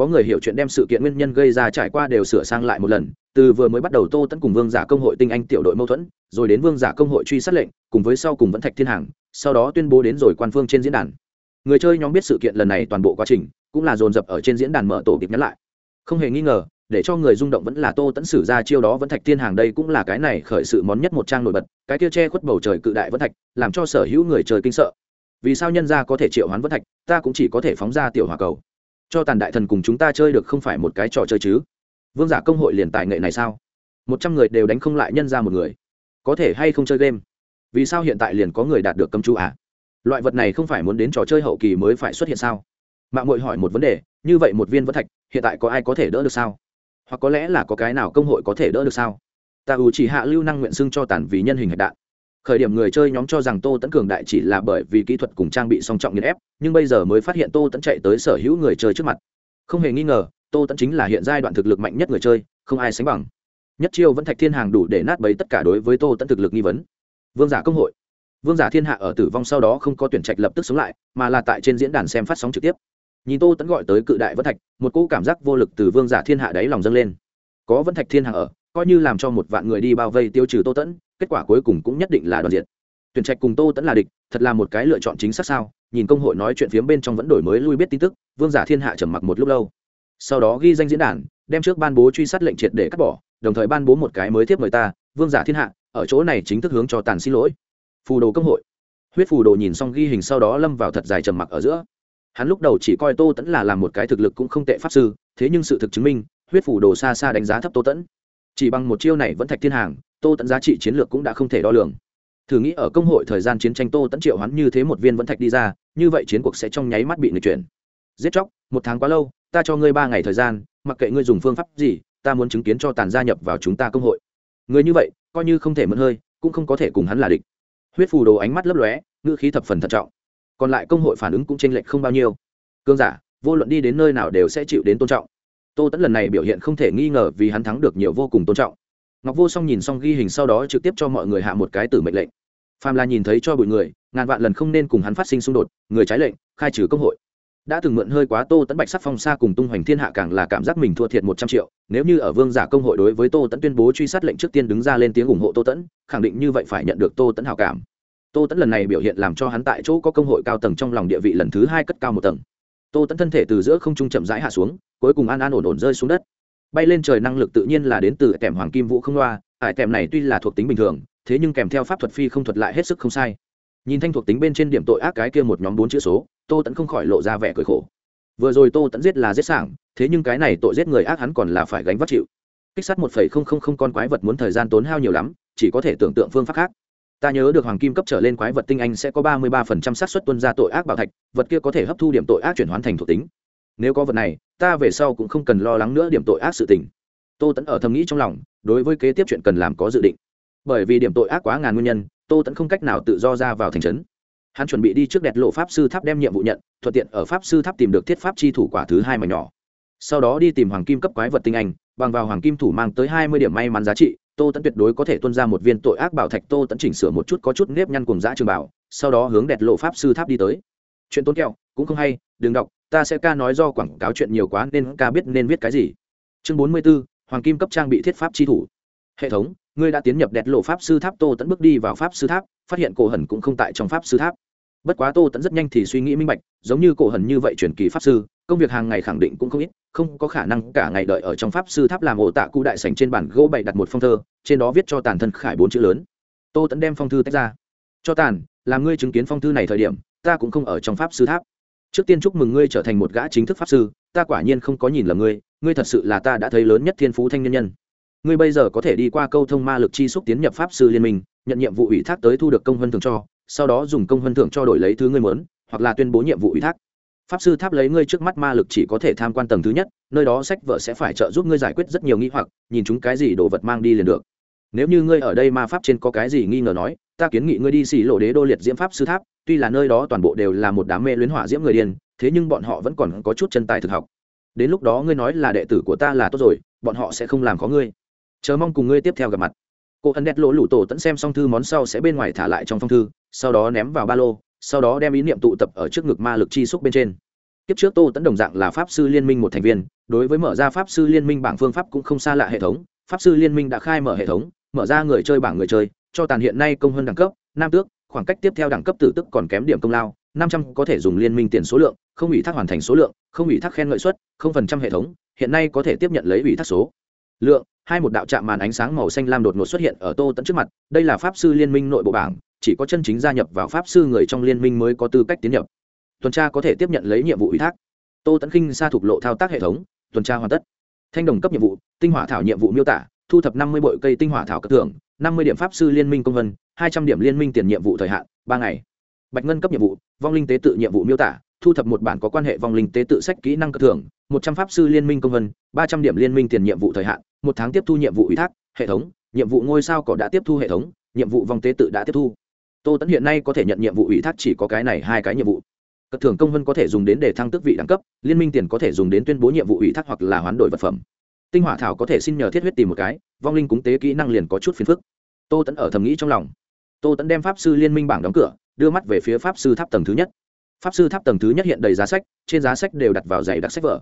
có người hiểu chuyện đem sự kiện nguyên nhân gây ra trải qua đều sửa sang lại một lần, từ vừa mới bắt đầu tô tấn cùng vương giả công hội tinh anh tiểu đội mâu thuẫn, rồi đến vương giả công hội truy sát lệnh, cùng với sau cùng vẫn thạch thiên hàng, sau đó tuyên bố đến rồi quan phương trên diễn đàn. Người chơi nhóm biết sự kiện lần này toàn bộ quá trình, cũng là dồn dập ở trên diễn đàn mở tổ kịp nhắn lại. Không hề nghi ngờ, để cho người rung động vẫn là tô tẫn sử ra chiêu đó vẫn thạch thiên hàng đây cũng là cái này khởi sự món nhất một trang nổi bật, cái kia che khuất bầu trời cự đại vẫn thạch, làm cho sở hữu người chơi kinh sợ. Vì sao nhân gia có thể triệu hoán vẫn thạch, ta cũng chỉ có thể phóng ra tiểu hòa cầu cho tàn đại thần cùng chúng ta chơi được không phải một cái trò chơi chứ? Vương giả công hội liền tài nghệ này sao? Một trăm người đều đánh không lại nhân ra một người. Có thể hay không chơi game? Vì sao hiện tại liền có người đạt được cấm chú à? Loại vật này không phải muốn đến trò chơi hậu kỳ mới phải xuất hiện sao? Mạng mội hỏi một vấn đề, như vậy một viên vẫn thạch, hiện tại có ai có thể đỡ được sao? Hoặc có lẽ là có cái nào công hội có thể đỡ được sao? Ta ủ chỉ hạ lưu năng nguyện xưng cho tàn vì nhân hình hạch đạn khởi điểm người chơi nhóm cho rằng tô tấn cường đại chỉ là bởi vì kỹ thuật cùng trang bị song trọng nghiền ép, nhưng bây giờ mới phát hiện tô tấn chạy tới sở hữu người chơi trước mặt. Không hề nghi ngờ, tô tấn chính là hiện giai đoạn thực lực mạnh nhất người chơi, không ai sánh bằng. Nhất chiêu vẫn thạch thiên hàng đủ để nát bấy tất cả đối với tô tấn thực lực nghi vấn. Vương giả công hội. Vương giả thiên hạ ở tử vong sau đó không có tuyển trạch lập tức sống lại, mà là tại trên diễn đàn xem phát sóng trực tiếp. Nhìn tô tấn gọi tới cự đại vẫn thạch, một cỗ cảm giác vô lực từ vương giả thiên hạ đáy lòng dâng lên. Có vẫn thạch thiên hạ ở, coi như làm cho một vạn người đi bao vây tiêu trừ tô tấn kết quả cuối cùng cũng nhất định là đoàn diện tuyển trạch cùng tô tấn là địch, thật là một cái lựa chọn chính xác sao? Nhìn công hội nói chuyện phiếm bên trong vẫn đổi mới lui biết tin tức, vương giả thiên hạ trầm mặc một lúc lâu. Sau đó ghi danh diễn đàn, đem trước ban bố truy sát lệnh triệt để cắt bỏ, đồng thời ban bố một cái mới tiếp người ta, vương giả thiên hạ, ở chỗ này chính thức hướng cho tàn xin lỗi. Phù đồ công hội. Huyết phù đồ nhìn xong ghi hình sau đó lâm vào thật dài trầm mặc ở giữa. Hắn lúc đầu chỉ coi tô tẫn là làm một cái thực lực cũng không tệ pháp sư, thế nhưng sự thực chứng minh, huyết phù đồ xa xa đánh giá thấp tô tẫn chỉ bằng một chiêu này vẫn thạch thiên hàng tô tẫn giá trị chiến lược cũng đã không thể đo lường. Thử nghĩ ở công hội thời gian chiến tranh tô tẫn triệu hắn như thế một viên vẫn thạch đi ra, như vậy chiến cuộc sẽ trong nháy mắt bị người chuyển. Giết chóc, một tháng quá lâu, ta cho ngươi ba ngày thời gian, mặc kệ ngươi dùng phương pháp gì, ta muốn chứng kiến cho tàn gia nhập vào chúng ta công hội. Người như vậy, coi như không thể mượn hơi, cũng không có thể cùng hắn là địch. Huyết phù đồ ánh mắt lấp lóe, ngữ khí thập phần thận trọng. Còn lại công hội phản ứng cũng chênh lệch không bao nhiêu. Cương giả, vô luận đi đến nơi nào đều sẽ chịu đến tôn trọng. Tô tẫn lần này biểu hiện không thể nghi ngờ vì hắn thắng được nhiều vô cùng tôn trọng ngọc vô song nhìn xong ghi hình sau đó trực tiếp cho mọi người hạ một cái tử mệnh lệnh. Phàm là nhìn thấy cho bụi người, ngàn vạn lần không nên cùng hắn phát sinh xung đột, người trái lệnh, khai trừ công hội. Đã từng mượn hơi quá tô tẫn bạch sắc phong xa cùng tung hoành thiên hạ càng là cảm giác mình thua thiệt một trăm triệu, nếu như ở vương giả công hội đối với tô tẫn tuyên bố truy sát lệnh trước tiên đứng ra lên tiếng ủng hộ tô tẫn khẳng định như vậy phải nhận được tô tẫn hào cảm. Tô tẫn lần này biểu hiện làm cho hắn tại chỗ có công hội cao tầng trong lòng địa vị lần thứ hai cất cao một tầng. Tô tẫn thân thể từ giữa không trung chậm rãi hạ xuống, cuối cùng an an ổn ổn rơi xuống đất bay lên trời năng lực tự nhiên là đến từ kèm hoàng kim vũ không loa, ải kèm này tuy là thuộc tính bình thường, thế nhưng kèm theo pháp thuật phi không thuật lại hết sức không sai. Nhìn thanh thuộc tính bên trên điểm tội ác cái kia một nhóm bốn chữ số, tô tẫn không khỏi lộ ra vẻ cười khổ. Vừa rồi tô tẫn giết là giết sảng, thế nhưng cái này tội giết người ác hắn còn là phải gánh vác chịu. Kích sát một phẩy không không không con quái vật muốn thời gian tốn hao nhiều lắm, chỉ có thể tưởng tượng phương pháp khác. Ta nhớ được hoàng kim cấp trở lên quái vật tinh anh sẽ có ba mươi ba phần trăm xác suất tuân ra tội ác bảo thạch, vật kia có thể hấp thu điểm tội ác chuyển hóa thành thuộc tính nếu có vật này, ta về sau cũng không cần lo lắng nữa điểm tội ác sự tình. Tô tẫn ở thầm nghĩ trong lòng, đối với kế tiếp chuyện cần làm có dự định. Bởi vì điểm tội ác quá ngàn nguyên nhân, tô tẫn không cách nào tự do ra vào thành trấn. Hắn chuẩn bị đi trước đẹp lộ pháp sư tháp đem nhiệm vụ nhận, thuận tiện ở pháp sư tháp tìm được thiết pháp chi thủ quả thứ hai mà nhỏ. Sau đó đi tìm hoàng kim cấp quái vật tinh anh, bằng vào hoàng kim thủ mang tới hai mươi điểm may mắn giá trị, tô tẫn tuyệt đối có thể tuân ra một viên tội ác bảo thạch. Tô tẫn chỉnh sửa một chút, có chút nếp nhăn cùng dã trường bảo, sau đó hướng đẹp lộ pháp sư tháp đi tới chuyện tốn kẹo, cũng không hay, đừng đọc, ta sẽ ca nói do quảng cáo chuyện nhiều quá nên ca biết nên viết cái gì. Chương bốn mươi b ố hoàng kim cấp trang bị thiết pháp chi thủ. Hệ thống, ngươi đã tiến nhập đẹp lộ pháp sư tháp, tô tẫn bước đi vào pháp sư tháp, phát hiện cổ hần cũng không tại trong pháp sư tháp. Bất quá tô tẫn rất nhanh thì suy nghĩ minh bạch, giống như cổ hần như vậy truyền kỳ pháp sư, công việc hàng ngày khẳng định cũng không ít, không có khả năng cả ngày đợi ở trong pháp sư tháp làm ổ tạ cụ đại sành trên bản gỗ bày đặt một phong thơ, trên đó viết cho tàn thân khải bốn chữ lớn. Tô tẫn đem phong thư tách ra. Cho tàn, làm ngươi chứng kiến phong thư này thời điểm ta cũng không ở trong pháp sư tháp. Trước tiên chúc mừng ngươi trở thành một gã chính thức pháp sư, ta quả nhiên không có nhìn lầm ngươi ngươi thật sự là ta đã thấy lớn nhất thiên phú thanh nhân nhân. Ngươi bây giờ có thể đi qua câu thông ma lực chi xúc tiến nhập pháp sư liên minh, nhận nhiệm vụ ủy thác tới thu được công huân thưởng cho, sau đó dùng công huân thưởng cho đổi lấy thứ ngươi muốn, hoặc là tuyên bố nhiệm vụ ủy thác. Pháp sư tháp lấy ngươi trước mắt ma lực chỉ có thể tham quan tầng thứ nhất, nơi đó sách vợ sẽ phải trợ giúp ngươi giải quyết rất nhiều nghi hoặc, nhìn chúng cái gì đồ vật mang đi liền được nếu như ngươi ở đây ma pháp trên có cái gì nghi ngờ nói, ta kiến nghị ngươi đi xỉ lộ đế đô liệt diễm pháp sư tháp, tuy là nơi đó toàn bộ đều là một đám mê luyến hỏa diễm người điên, thế nhưng bọn họ vẫn còn có chút chân tài thực học. Đến lúc đó ngươi nói là đệ tử của ta là tốt rồi, bọn họ sẽ không làm khó ngươi. Chờ mong cùng ngươi tiếp theo gặp mặt. Cô ấn đét lỗ lủ tổ tẫn xem xong thư món sau sẽ bên ngoài thả lại trong phong thư, sau đó ném vào ba lô, sau đó đem ý niệm tụ tập ở trước ngực ma lực chi xúc bên trên. Kiếp trước tô tẫn đồng dạng là pháp sư liên minh một thành viên, đối với mở ra pháp sư liên minh bảng phương pháp cũng không xa lạ hệ thống, pháp sư liên minh đã khai mở hệ thống mở ra người chơi bảng người chơi, cho tàn hiện nay công hơn đẳng cấp, nam tước, khoảng cách tiếp theo đẳng cấp tử tức còn kém điểm công lao, năm trăm có thể dùng liên minh tiền số lượng, không ủy thác hoàn thành số lượng, không ủy thác khen ngợi suất, không phần trăm hệ thống, hiện nay có thể tiếp nhận lấy ủy thác số. Lượng, hai một đạo trạm màn ánh sáng màu xanh lam đột ngột xuất hiện ở tô tẫn trước mặt, đây là pháp sư liên minh nội bộ bảng, chỉ có chân chính gia nhập vào pháp sư người trong liên minh mới có tư cách tiến nhập. Tuần tra có thể tiếp nhận lấy nhiệm vụ ủy thác. Tô tẫn khinh xa thục lộ thao tác hệ thống, tuần tra hoàn tất. Thanh đồng cấp nhiệm vụ, tinh hỏa thảo nhiệm vụ miêu tả thu thập năm mươi bội cây tinh hỏa thảo cấp thưởng, năm mươi điểm pháp sư liên minh công vân, hai trăm điểm liên minh tiền nhiệm vụ thời hạn, ba ngày. Bạch ngân cấp nhiệm vụ, vong linh tế tự nhiệm vụ miêu tả, thu thập một bản có quan hệ vong linh tế tự sách kỹ năng cấp thưởng, một trăm pháp sư liên minh công vân, ba trăm điểm liên minh tiền nhiệm vụ thời hạn, một tháng tiếp thu nhiệm vụ ủy thác, hệ thống, nhiệm vụ ngôi sao cỏ đã tiếp thu hệ thống, nhiệm vụ vong tế tự đã tiếp thu. Tô tẫn hiện nay có thể nhận nhiệm vụ ủy thác chỉ có cái này hai cái nhiệm vụ. Cất thưởng công vân có thể dùng đến để thăng tước vị đẳng cấp, liên minh tiền có thể dùng đến tuyên bố nhiệm vụ ủy thác hoặc là hoán đổi vật phẩm tinh hỏa thảo có thể xin nhờ thiết huyết tìm một cái, vong linh cúng tế kỹ năng liền có chút phiền phức. Tô tẫn ở thầm nghĩ trong lòng. Tô tẫn đem pháp sư liên minh bảng đóng cửa, đưa mắt về phía pháp sư tháp tầng thứ nhất. Pháp sư tháp tầng thứ nhất hiện đầy giá sách, trên giá sách đều đặt vào giày đặc sách vở.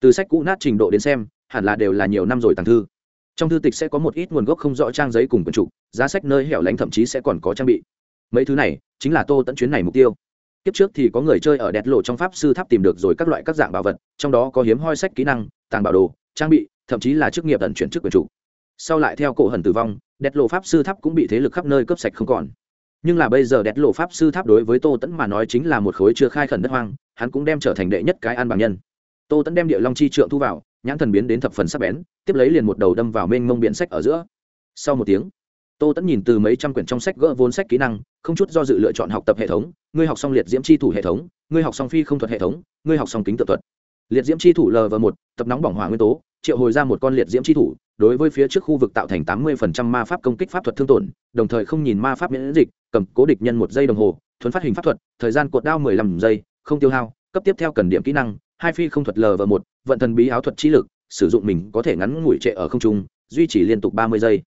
Từ sách cũ nát trình độ đến xem, hẳn là đều là nhiều năm rồi tàng thư. Trong thư tịch sẽ có một ít nguồn gốc không rõ trang giấy cùng quần trục, giá sách nơi hẻo lánh thậm chí sẽ còn có trang bị. Mấy thứ này, chính là tô tẫn chuyến này mục tiêu. Kiếp trước thì có người chơi ở đẹp lộ trong pháp sư tháp tìm được rồi các loại các dạng bảo vật, trong đó có hiếm hoi sách kỹ năng, tàng bảo đồ, trang bị thậm chí là chức nghiệp ẩn chuyển chức quyền chủ. Sau lại theo cổ hần tử vong đẹp lộ pháp sư tháp cũng bị thế lực khắp nơi cướp sạch không còn. Nhưng là bây giờ đẹp lộ pháp sư tháp đối với tô tẫn mà nói chính là một khối chưa khai khẩn đất hoang, hắn cũng đem trở thành đệ nhất cái an bằng nhân. Tô tẫn đem địa long chi trượng thu vào, nhãn thần biến đến thập phần sắc bén, tiếp lấy liền một đầu đâm vào mênh mông biện sách ở giữa. Sau một tiếng, tô tẫn nhìn từ mấy trăm quyển trong sách gỡ vốn sách kỹ năng, không chút do dự lựa chọn học tập hệ thống, ngươi học xong liệt diễm chi thủ hệ thống, ngươi học xong phi không thuật hệ thống, ngươi học xong kính tự thuật. Liệt diễm chi thủ lv một, tập nóng bỏng hỏa nguyên tố triệu hồi ra một con liệt diễm chi thủ, đối với phía trước khu vực tạo thành tám mươi ma pháp công kích pháp thuật thương tổn, đồng thời không nhìn ma pháp miễn dịch, cầm cố địch nhân một giây đồng hồ, thuấn phát hình pháp thuật, thời gian cột đao mười lăm giây, không tiêu hao, cấp tiếp theo cần điểm kỹ năng, hai phi không thuật lv một, vận thần bí áo thuật trí lực, sử dụng mình có thể ngắn ngủi trệ ở không trung, duy trì liên tục ba mươi giây.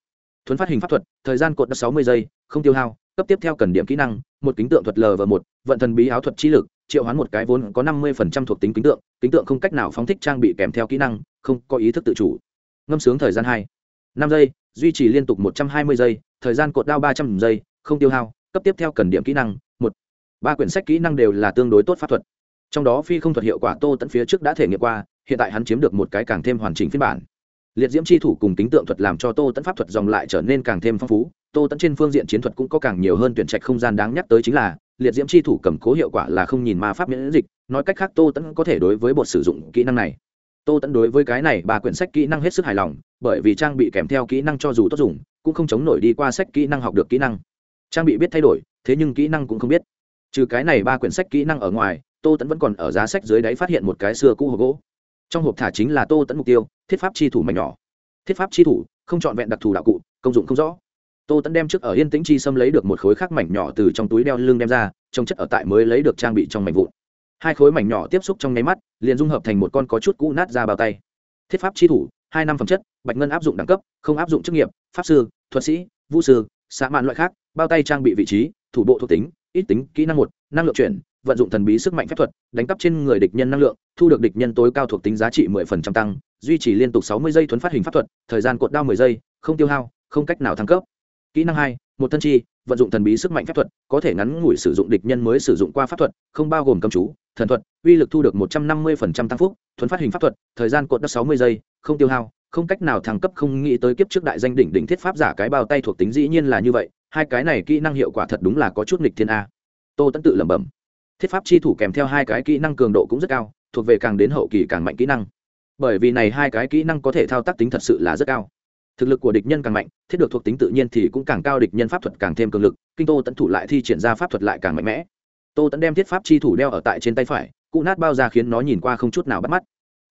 Thuấn phát hình pháp thuật, thời gian cột đất sáu mươi giây, không tiêu hao, cấp tiếp theo cần điểm kỹ năng, một kính tượng thuật l và một, vận thần bí áo thuật trí lực triệu hoán một cái vốn có năm mươi phần trăm thuộc tính kính tượng kính tượng không cách nào phóng thích trang bị kèm theo kỹ năng, không có ý thức tự chủ. Ngâm sướng thời gian hai, năm giây, duy trì liên tục một trăm hai mươi giây, thời gian cột đao ba trăm giây, không tiêu hao, cấp tiếp theo cần điểm kỹ năng, một. Ba quyển sách kỹ năng đều là tương đối tốt pháp thuật. Trong đó phi không thuật hiệu quả tô tận phía trước đã thể nghiệm qua, hiện tại hắn chiếm được một cái càng thêm hoàn chỉnh phiên bản. Liệt diễm c h i thủ cùng tính tượng thuật làm cho tô tẫn pháp thuật dòng lại trở nên càng thêm phong phú, tô tẫn trên phương diện chiến thuật cũng có càng nhiều hơn tuyển trạch không gian đáng nhắc tới chính là liệt diễm c h i thủ cầm cố hiệu quả là không nhìn ma pháp miễn dịch, nói cách khác tô tẫn có thể đối với bột sử dụng kỹ năng này. Tô tẫn đối với cái này ba quyển sách kỹ năng hết sức hài lòng, bởi vì trang bị kèm theo kỹ năng cho dù tốt dùng, cũng không chống nổi đi qua sách kỹ năng học được kỹ năng. Trang bị biết thay đổi, thế nhưng kỹ năng cũng không biết. Trừ cái này ba quyển sách kỹ năng ở ngoài, tô tẫn vẫn còn ở giá sách dưới đáy phát hiện một cái xưa cũ hộp gỗ. Trong hộp thả chính là tô tẫn mục tiêu, thiết pháp chi thủ mạnh nhỏ. Thiết pháp chi thủ, không c h ọ n vẹn đặc thù đạo cụ, công dụng không rõ tô tẫn đem trước ở yên tĩnh chi xâm lấy được một khối khác mảnh nhỏ từ trong túi đeo lưng đem ra, trong chất ở tại mới lấy được trang bị trong mảnh vụn. Hai khối mảnh nhỏ tiếp xúc trong nháy mắt, liền dung hợp thành một con có chút cũ nát ra bao tay. Thiết pháp chi thủ, hai năm phẩm chất, bạch ngân áp dụng đẳng cấp, không áp dụng chức nghiệp, pháp sư, thuật sĩ, vũ sư xã mạn loại khác, bao tay trang bị vị trí, thủ bộ thuộc tính, ít tính, kỹ năng một, năng lượng chuyển, vận dụng thần bí sức mạnh phép thuật, đánh cắp trên người địch nhân năng lượng, thu được địch nhân tối cao thuộc tính giá trị 10% tăng, duy trì liên tục 60 giây thuấn phát hình pháp thuật, thời gian cột đao 10 giây, không tiêu hao, không cách nào thăng cấp kỹ năng hai, một thân chi, vận dụng thần bí sức mạnh phép thuật, có thể ngắn ngủi sử dụng địch nhân mới sử dụng qua pháp thuật, không bao gồm cầm chú, thần thuật, uy lực thu được 150% tăng phúc, thuấn phát hình pháp thuật, thời gian cột đất sáu mươi giây, không tiêu hao, không cách nào thăng cấp, không nghĩ tới kiếp trước đại danh đỉnh đỉnh thiết pháp giả cái bao tay thuộc tính dĩ nhiên là như vậy, hai cái này kỹ năng hiệu quả thật đúng là có chút nghịch thiên a. Tô tẫn tự lẩm bẩm. Thiết pháp chi thủ kèm theo hai cái kỹ năng cường độ cũng rất cao, thuộc về càng đến hậu kỳ càng mạnh kỹ năng. Bởi vì này hai cái kỹ năng có thể thao tác tính thật sự là rất cao thực lực của địch nhân càng mạnh, thiết được thuộc tính tự nhiên thì cũng càng cao, địch nhân pháp thuật càng thêm cường lực, kinh tô tẫn thủ lại thi triển ra pháp thuật lại càng mạnh mẽ. Tô tẫn đem thiết pháp chi thủ đeo ở tại trên tay phải, cụ nát bao ra khiến nó nhìn qua không chút nào bắt mắt.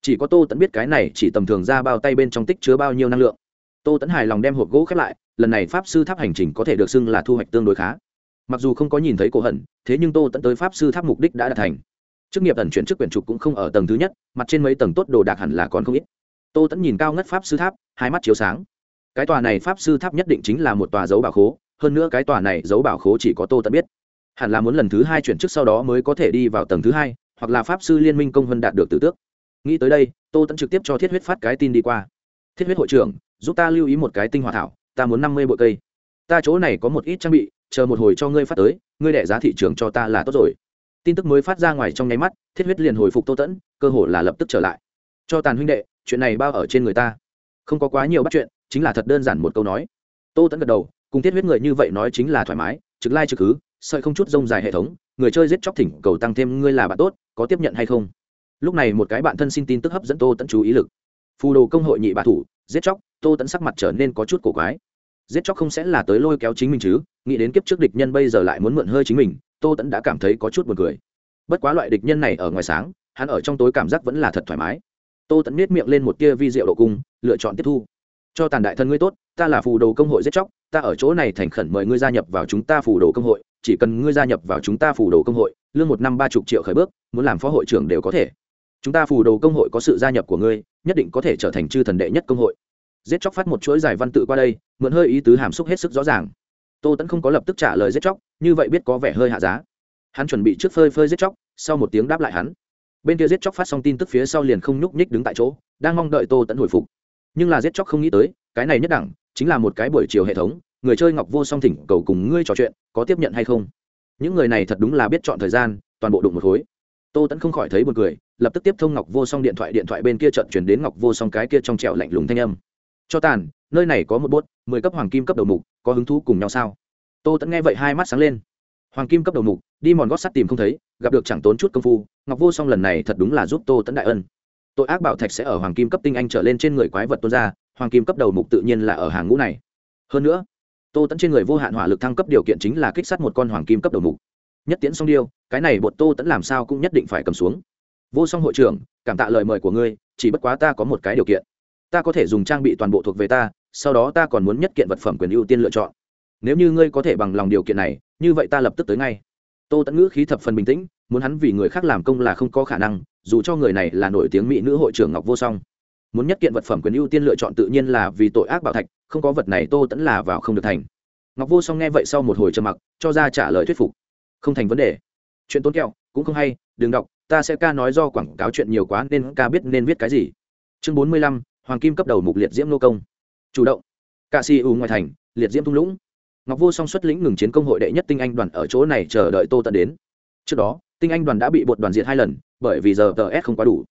Chỉ có tô tẫn biết cái này chỉ tầm thường ra bao tay bên trong tích chứa bao nhiêu năng lượng. Tô tẫn hài lòng đem hộp gỗ khép lại, lần này pháp sư tháp hành trình có thể được xưng là thu hoạch tương đối khá. Mặc dù không có nhìn thấy cổ hận, thế nhưng tô tẫn tới pháp sư tháp mục đích đã đạt thành. Chức nghiệp ẩn chuyển chức quyển trục cũng không ở tầng thứ nhất, mặt trên mấy tầng tốt đồ đạc hẳn là còn không ít. Tô tẫn nhìn cao ngất pháp sư tháp, hai mắt chiếu sáng cái tòa này pháp sư tháp nhất định chính là một tòa dấu bảo khố, hơn nữa cái tòa này dấu bảo khố chỉ có tô tận biết. Hẳn là muốn lần thứ hai chuyển chức sau đó mới có thể đi vào tầng thứ hai, hoặc là pháp sư liên minh công vân đạt được tử tước. Nghĩ tới đây, tô tẫn trực tiếp cho thiết huyết phát cái tin đi qua. Thiết huyết hội trưởng, giúp ta lưu ý một cái tinh hoa thảo, ta muốn năm mươi bộ cây. Ta chỗ này có một ít trang bị, chờ một hồi cho ngươi phát tới, ngươi đẻ giá thị trường cho ta là tốt rồi. Tin tức mới phát ra ngoài trong nháy mắt, thiết huyết liền hồi phục tô tẫn cơ hội là lập tức trở lại. Cho tàn huynh đệ, chuyện này bao ở trên người ta. Không có quá nhiều bắt chuyện chính là thật đơn giản một câu nói. Tô tẫn gật đầu cùng thiết huyết người như vậy nói chính là thoải mái trực lai trực cứ, sợi không chút rông dài hệ thống người chơi giết chóc thỉnh cầu tăng thêm ngươi là bạn tốt có tiếp nhận hay không? Lúc này một cái bạn thân xin tin tức hấp dẫn tô tẫn chú ý lực. Phù đồ công hội nhị bà thủ giết chóc tô tẫn sắc mặt trở nên có chút cổ quái. Giết chóc không sẽ là tới lôi kéo chính mình chứ nghĩ đến kiếp trước địch nhân bây giờ lại muốn mượn hơi chính mình tô tẫn đã cảm thấy có chút b u ồ n cười. Bất quá loại địch nhân này ở ngoài sáng hắn ở trong tối cảm giác vẫn là thật thoải mái. Tô tẫn nết miệng lên một tia vi rượu độ cung lựa chọn tiếp thu cho tàn đại thân ngươi tốt, ta là phù đồ công hội giết chóc, ta ở chỗ này thành khẩn mời ngươi gia nhập vào chúng ta phù đồ công hội, chỉ cần ngươi gia nhập vào chúng ta phù đồ công hội, lương một năm ba chục triệu khởi bước, muốn làm phó hội trưởng đều có thể. Chúng ta phù đồ công hội có sự gia nhập của ngươi, nhất định có thể trở thành chư thần đệ nhất công hội. Giết chóc phát một chuỗi giải văn tự qua đây, mượn hơi ý tứ hàm xúc hết sức rõ ràng. Tô tẫn không có lập tức trả lời giết chóc, như vậy biết có vẻ hơi hạ giá. Hắn chuẩn bị trước phơi phơi giết chóc, sau một tiếng đáp lại hắn. Bên kia giết chóc phát xong tin tức phía sau liền không nhúc nhích đứng tại chỗ, đang mong đợi tô tẫn hồi phục nhưng là giết chóc không nghĩ tới, cái này nhất đẳng, chính là một cái buổi chiều hệ thống, người chơi ngọc vô song thỉnh cầu cùng ngươi trò chuyện, có tiếp nhận hay không? Những người này thật đúng là biết chọn thời gian, toàn bộ đụng một khối. Tô tẫn không khỏi thấy buồn cười, lập tức tiếp thông ngọc vô song điện thoại điện thoại bên kia trận chuyển đến ngọc vô song cái kia trong trẹo lạnh lùng thanh âm. Cho tàn, nơi này có một bốt, mười cấp hoàng kim cấp đầu mục, có hứng thú cùng nhau sao? Tô tẫn nghe vậy hai mắt sáng lên. Hoàng kim cấp đầu mục, đi mòn gót sắt tìm không thấy, gặp được chẳng tốn chút công phu, ngọc vô song lần này thật đúng là giúp tô tẫn đại ân tội ác bảo thạch sẽ ở hoàng kim cấp tinh anh trở lên trên người quái vật tuôn ra, hoàng kim cấp đầu mục tự nhiên là ở hàng ngũ này. Hơn nữa, tô tẫn trên người vô hạn hỏa lực thăng cấp điều kiện chính là kích sát một con hoàng kim cấp đầu mục. Nhất tiễn song điêu, cái này bột tô tẫn làm sao cũng nhất định phải cầm xuống. Vô song hội trưởng, cảm tạ lời mời của ngươi, chỉ bất quá ta có một cái điều kiện. Ta có thể dùng trang bị toàn bộ thuộc về ta, sau đó ta còn muốn nhất kiện vật phẩm quyền ưu tiên lựa chọn. Nếu như ngươi có thể bằng lòng điều kiện này, như vậy ta lập tức tới ngay. Tô tẫn ngữ khí thập phần bình tĩnh, muốn hắn vì người khác làm công là không có khả năng dù cho người này là nổi tiếng mỹ nữ hội trưởng ngọc vô song, muốn nhất kiện vật phẩm quyền ưu tiên lựa chọn tự nhiên là vì tội ác bảo thạch, không có vật này tô tẫn là vào không được thành. Ngọc vô song nghe vậy sau một hồi trầm mặc, cho ra trả lời thuyết phục. Không thành vấn đề. Chuyện tốn kẹo, cũng không hay, đừng đọc, ta sẽ ca nói do quảng cáo chuyện nhiều quá nên ca biết nên viết cái gì. Chương bốn mươi lăm, hoàng kim cấp đầu mục liệt diễm nô công. Chủ động. Cạ si u ngoài thành, liệt diễm thung lũng. Ngọc vô song xuất lĩnh ngừng chiến công hội đệ nhất tinh anh đoàn ở chỗ này chờ đợi tô tận đến. Trước đó, tinh anh đoàn đã bị bột đoàn diệt hai lần bởi vì giờ tờ s không quá đủ.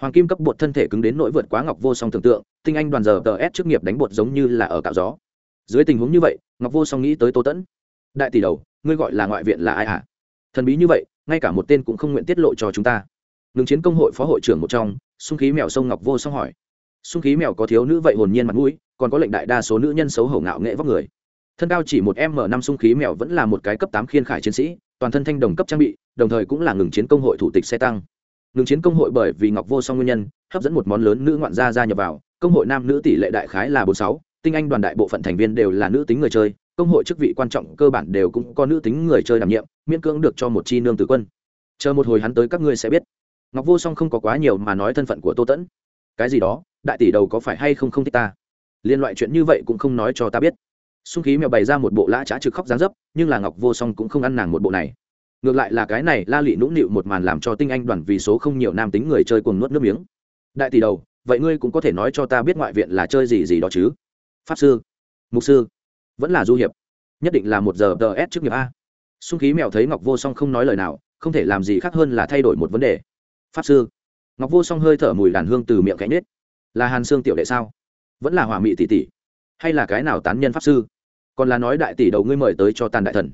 Hoàng kim cấp bột thân thể cứng đến nỗi vượt quá ngọc vô song tưởng tượng, tinh anh đoàn giờ tờ s trước nghiệp đánh bột giống như là ở cạo gió. Dưới tình huống như vậy, ngọc vô song nghĩ tới tô tẫn. Đại tỷ đầu, ngươi gọi là ngoại viện là ai hả? Thần bí như vậy, ngay cả một tên cũng không nguyện tiết lộ cho chúng ta. Ngừng chiến công hội phó hội trưởng một trong xung khí mèo sông ngọc vô song hỏi. Xung khí mèo có thiếu nữ vậy hồn nhiên mặt mũi, còn có lệnh đại đa số nữ nhân xấu hổ ngạo nghệ vóc người thân cao chỉ một m năm xung khí mèo vẫn là một cái cấp tám khiên khải chiến sĩ, toàn thân thanh đồng cấp trang bị, đồng thời cũng là ngừng chiến công hội thủ tịch xe tăng. Ngừng chiến công hội bởi vì ngọc vô song nguyên nhân, hấp dẫn một món lớn nữ ngoạn gia gia nhập vào, công hội nam nữ tỷ lệ đại khái là bốn sáu, tinh anh đoàn đại bộ phận thành viên đều là nữ tính người chơi, công hội chức vị quan trọng cơ bản đều cũng có nữ tính người chơi đảm nhiệm, miễn cưỡng được cho một chi nương tử quân. Chờ một hồi hắn tới các ngươi sẽ biết. Ngọc vô song không có quá nhiều mà nói thân phận của tô tẫn. Cái gì đó, đại tỷ đầu có phải hay không không thích ta? Liên loại chuyện như vậy cũng không nói cho ta biết xung khí mèo bày ra một bộ lã trá trực khóc dáng dấp, nhưng là ngọc vô song cũng không ăn nàng một bộ này. Ngược lại là cái này la lị nũng nịu một màn làm cho tinh anh đoàn vì số không nhiều nam tính người chơi cuồng nuốt nước miếng. Đại tỷ đầu, vậy ngươi cũng có thể nói cho ta biết ngoại viện là chơi gì gì đó chứ? Pháp sư, mục sư, vẫn là du hiệp. Nhất định là một giờ tờ s trước nghiệp a. Xung khí mèo thấy ngọc vô song không nói lời nào, không thể làm gì khác hơn là thay đổi một vấn đề. Pháp sư, ngọc vô song hơi thở mùi đàn hương từ miệng cánh nết là hàn xương tiểu đệ sao? Vẫn là hỏa mị tỷ tỷ. Hay là cái nào tán nhân pháp sư? Còn là nói đại tỷ đầu ngươi mời tới cho tàn đại thần.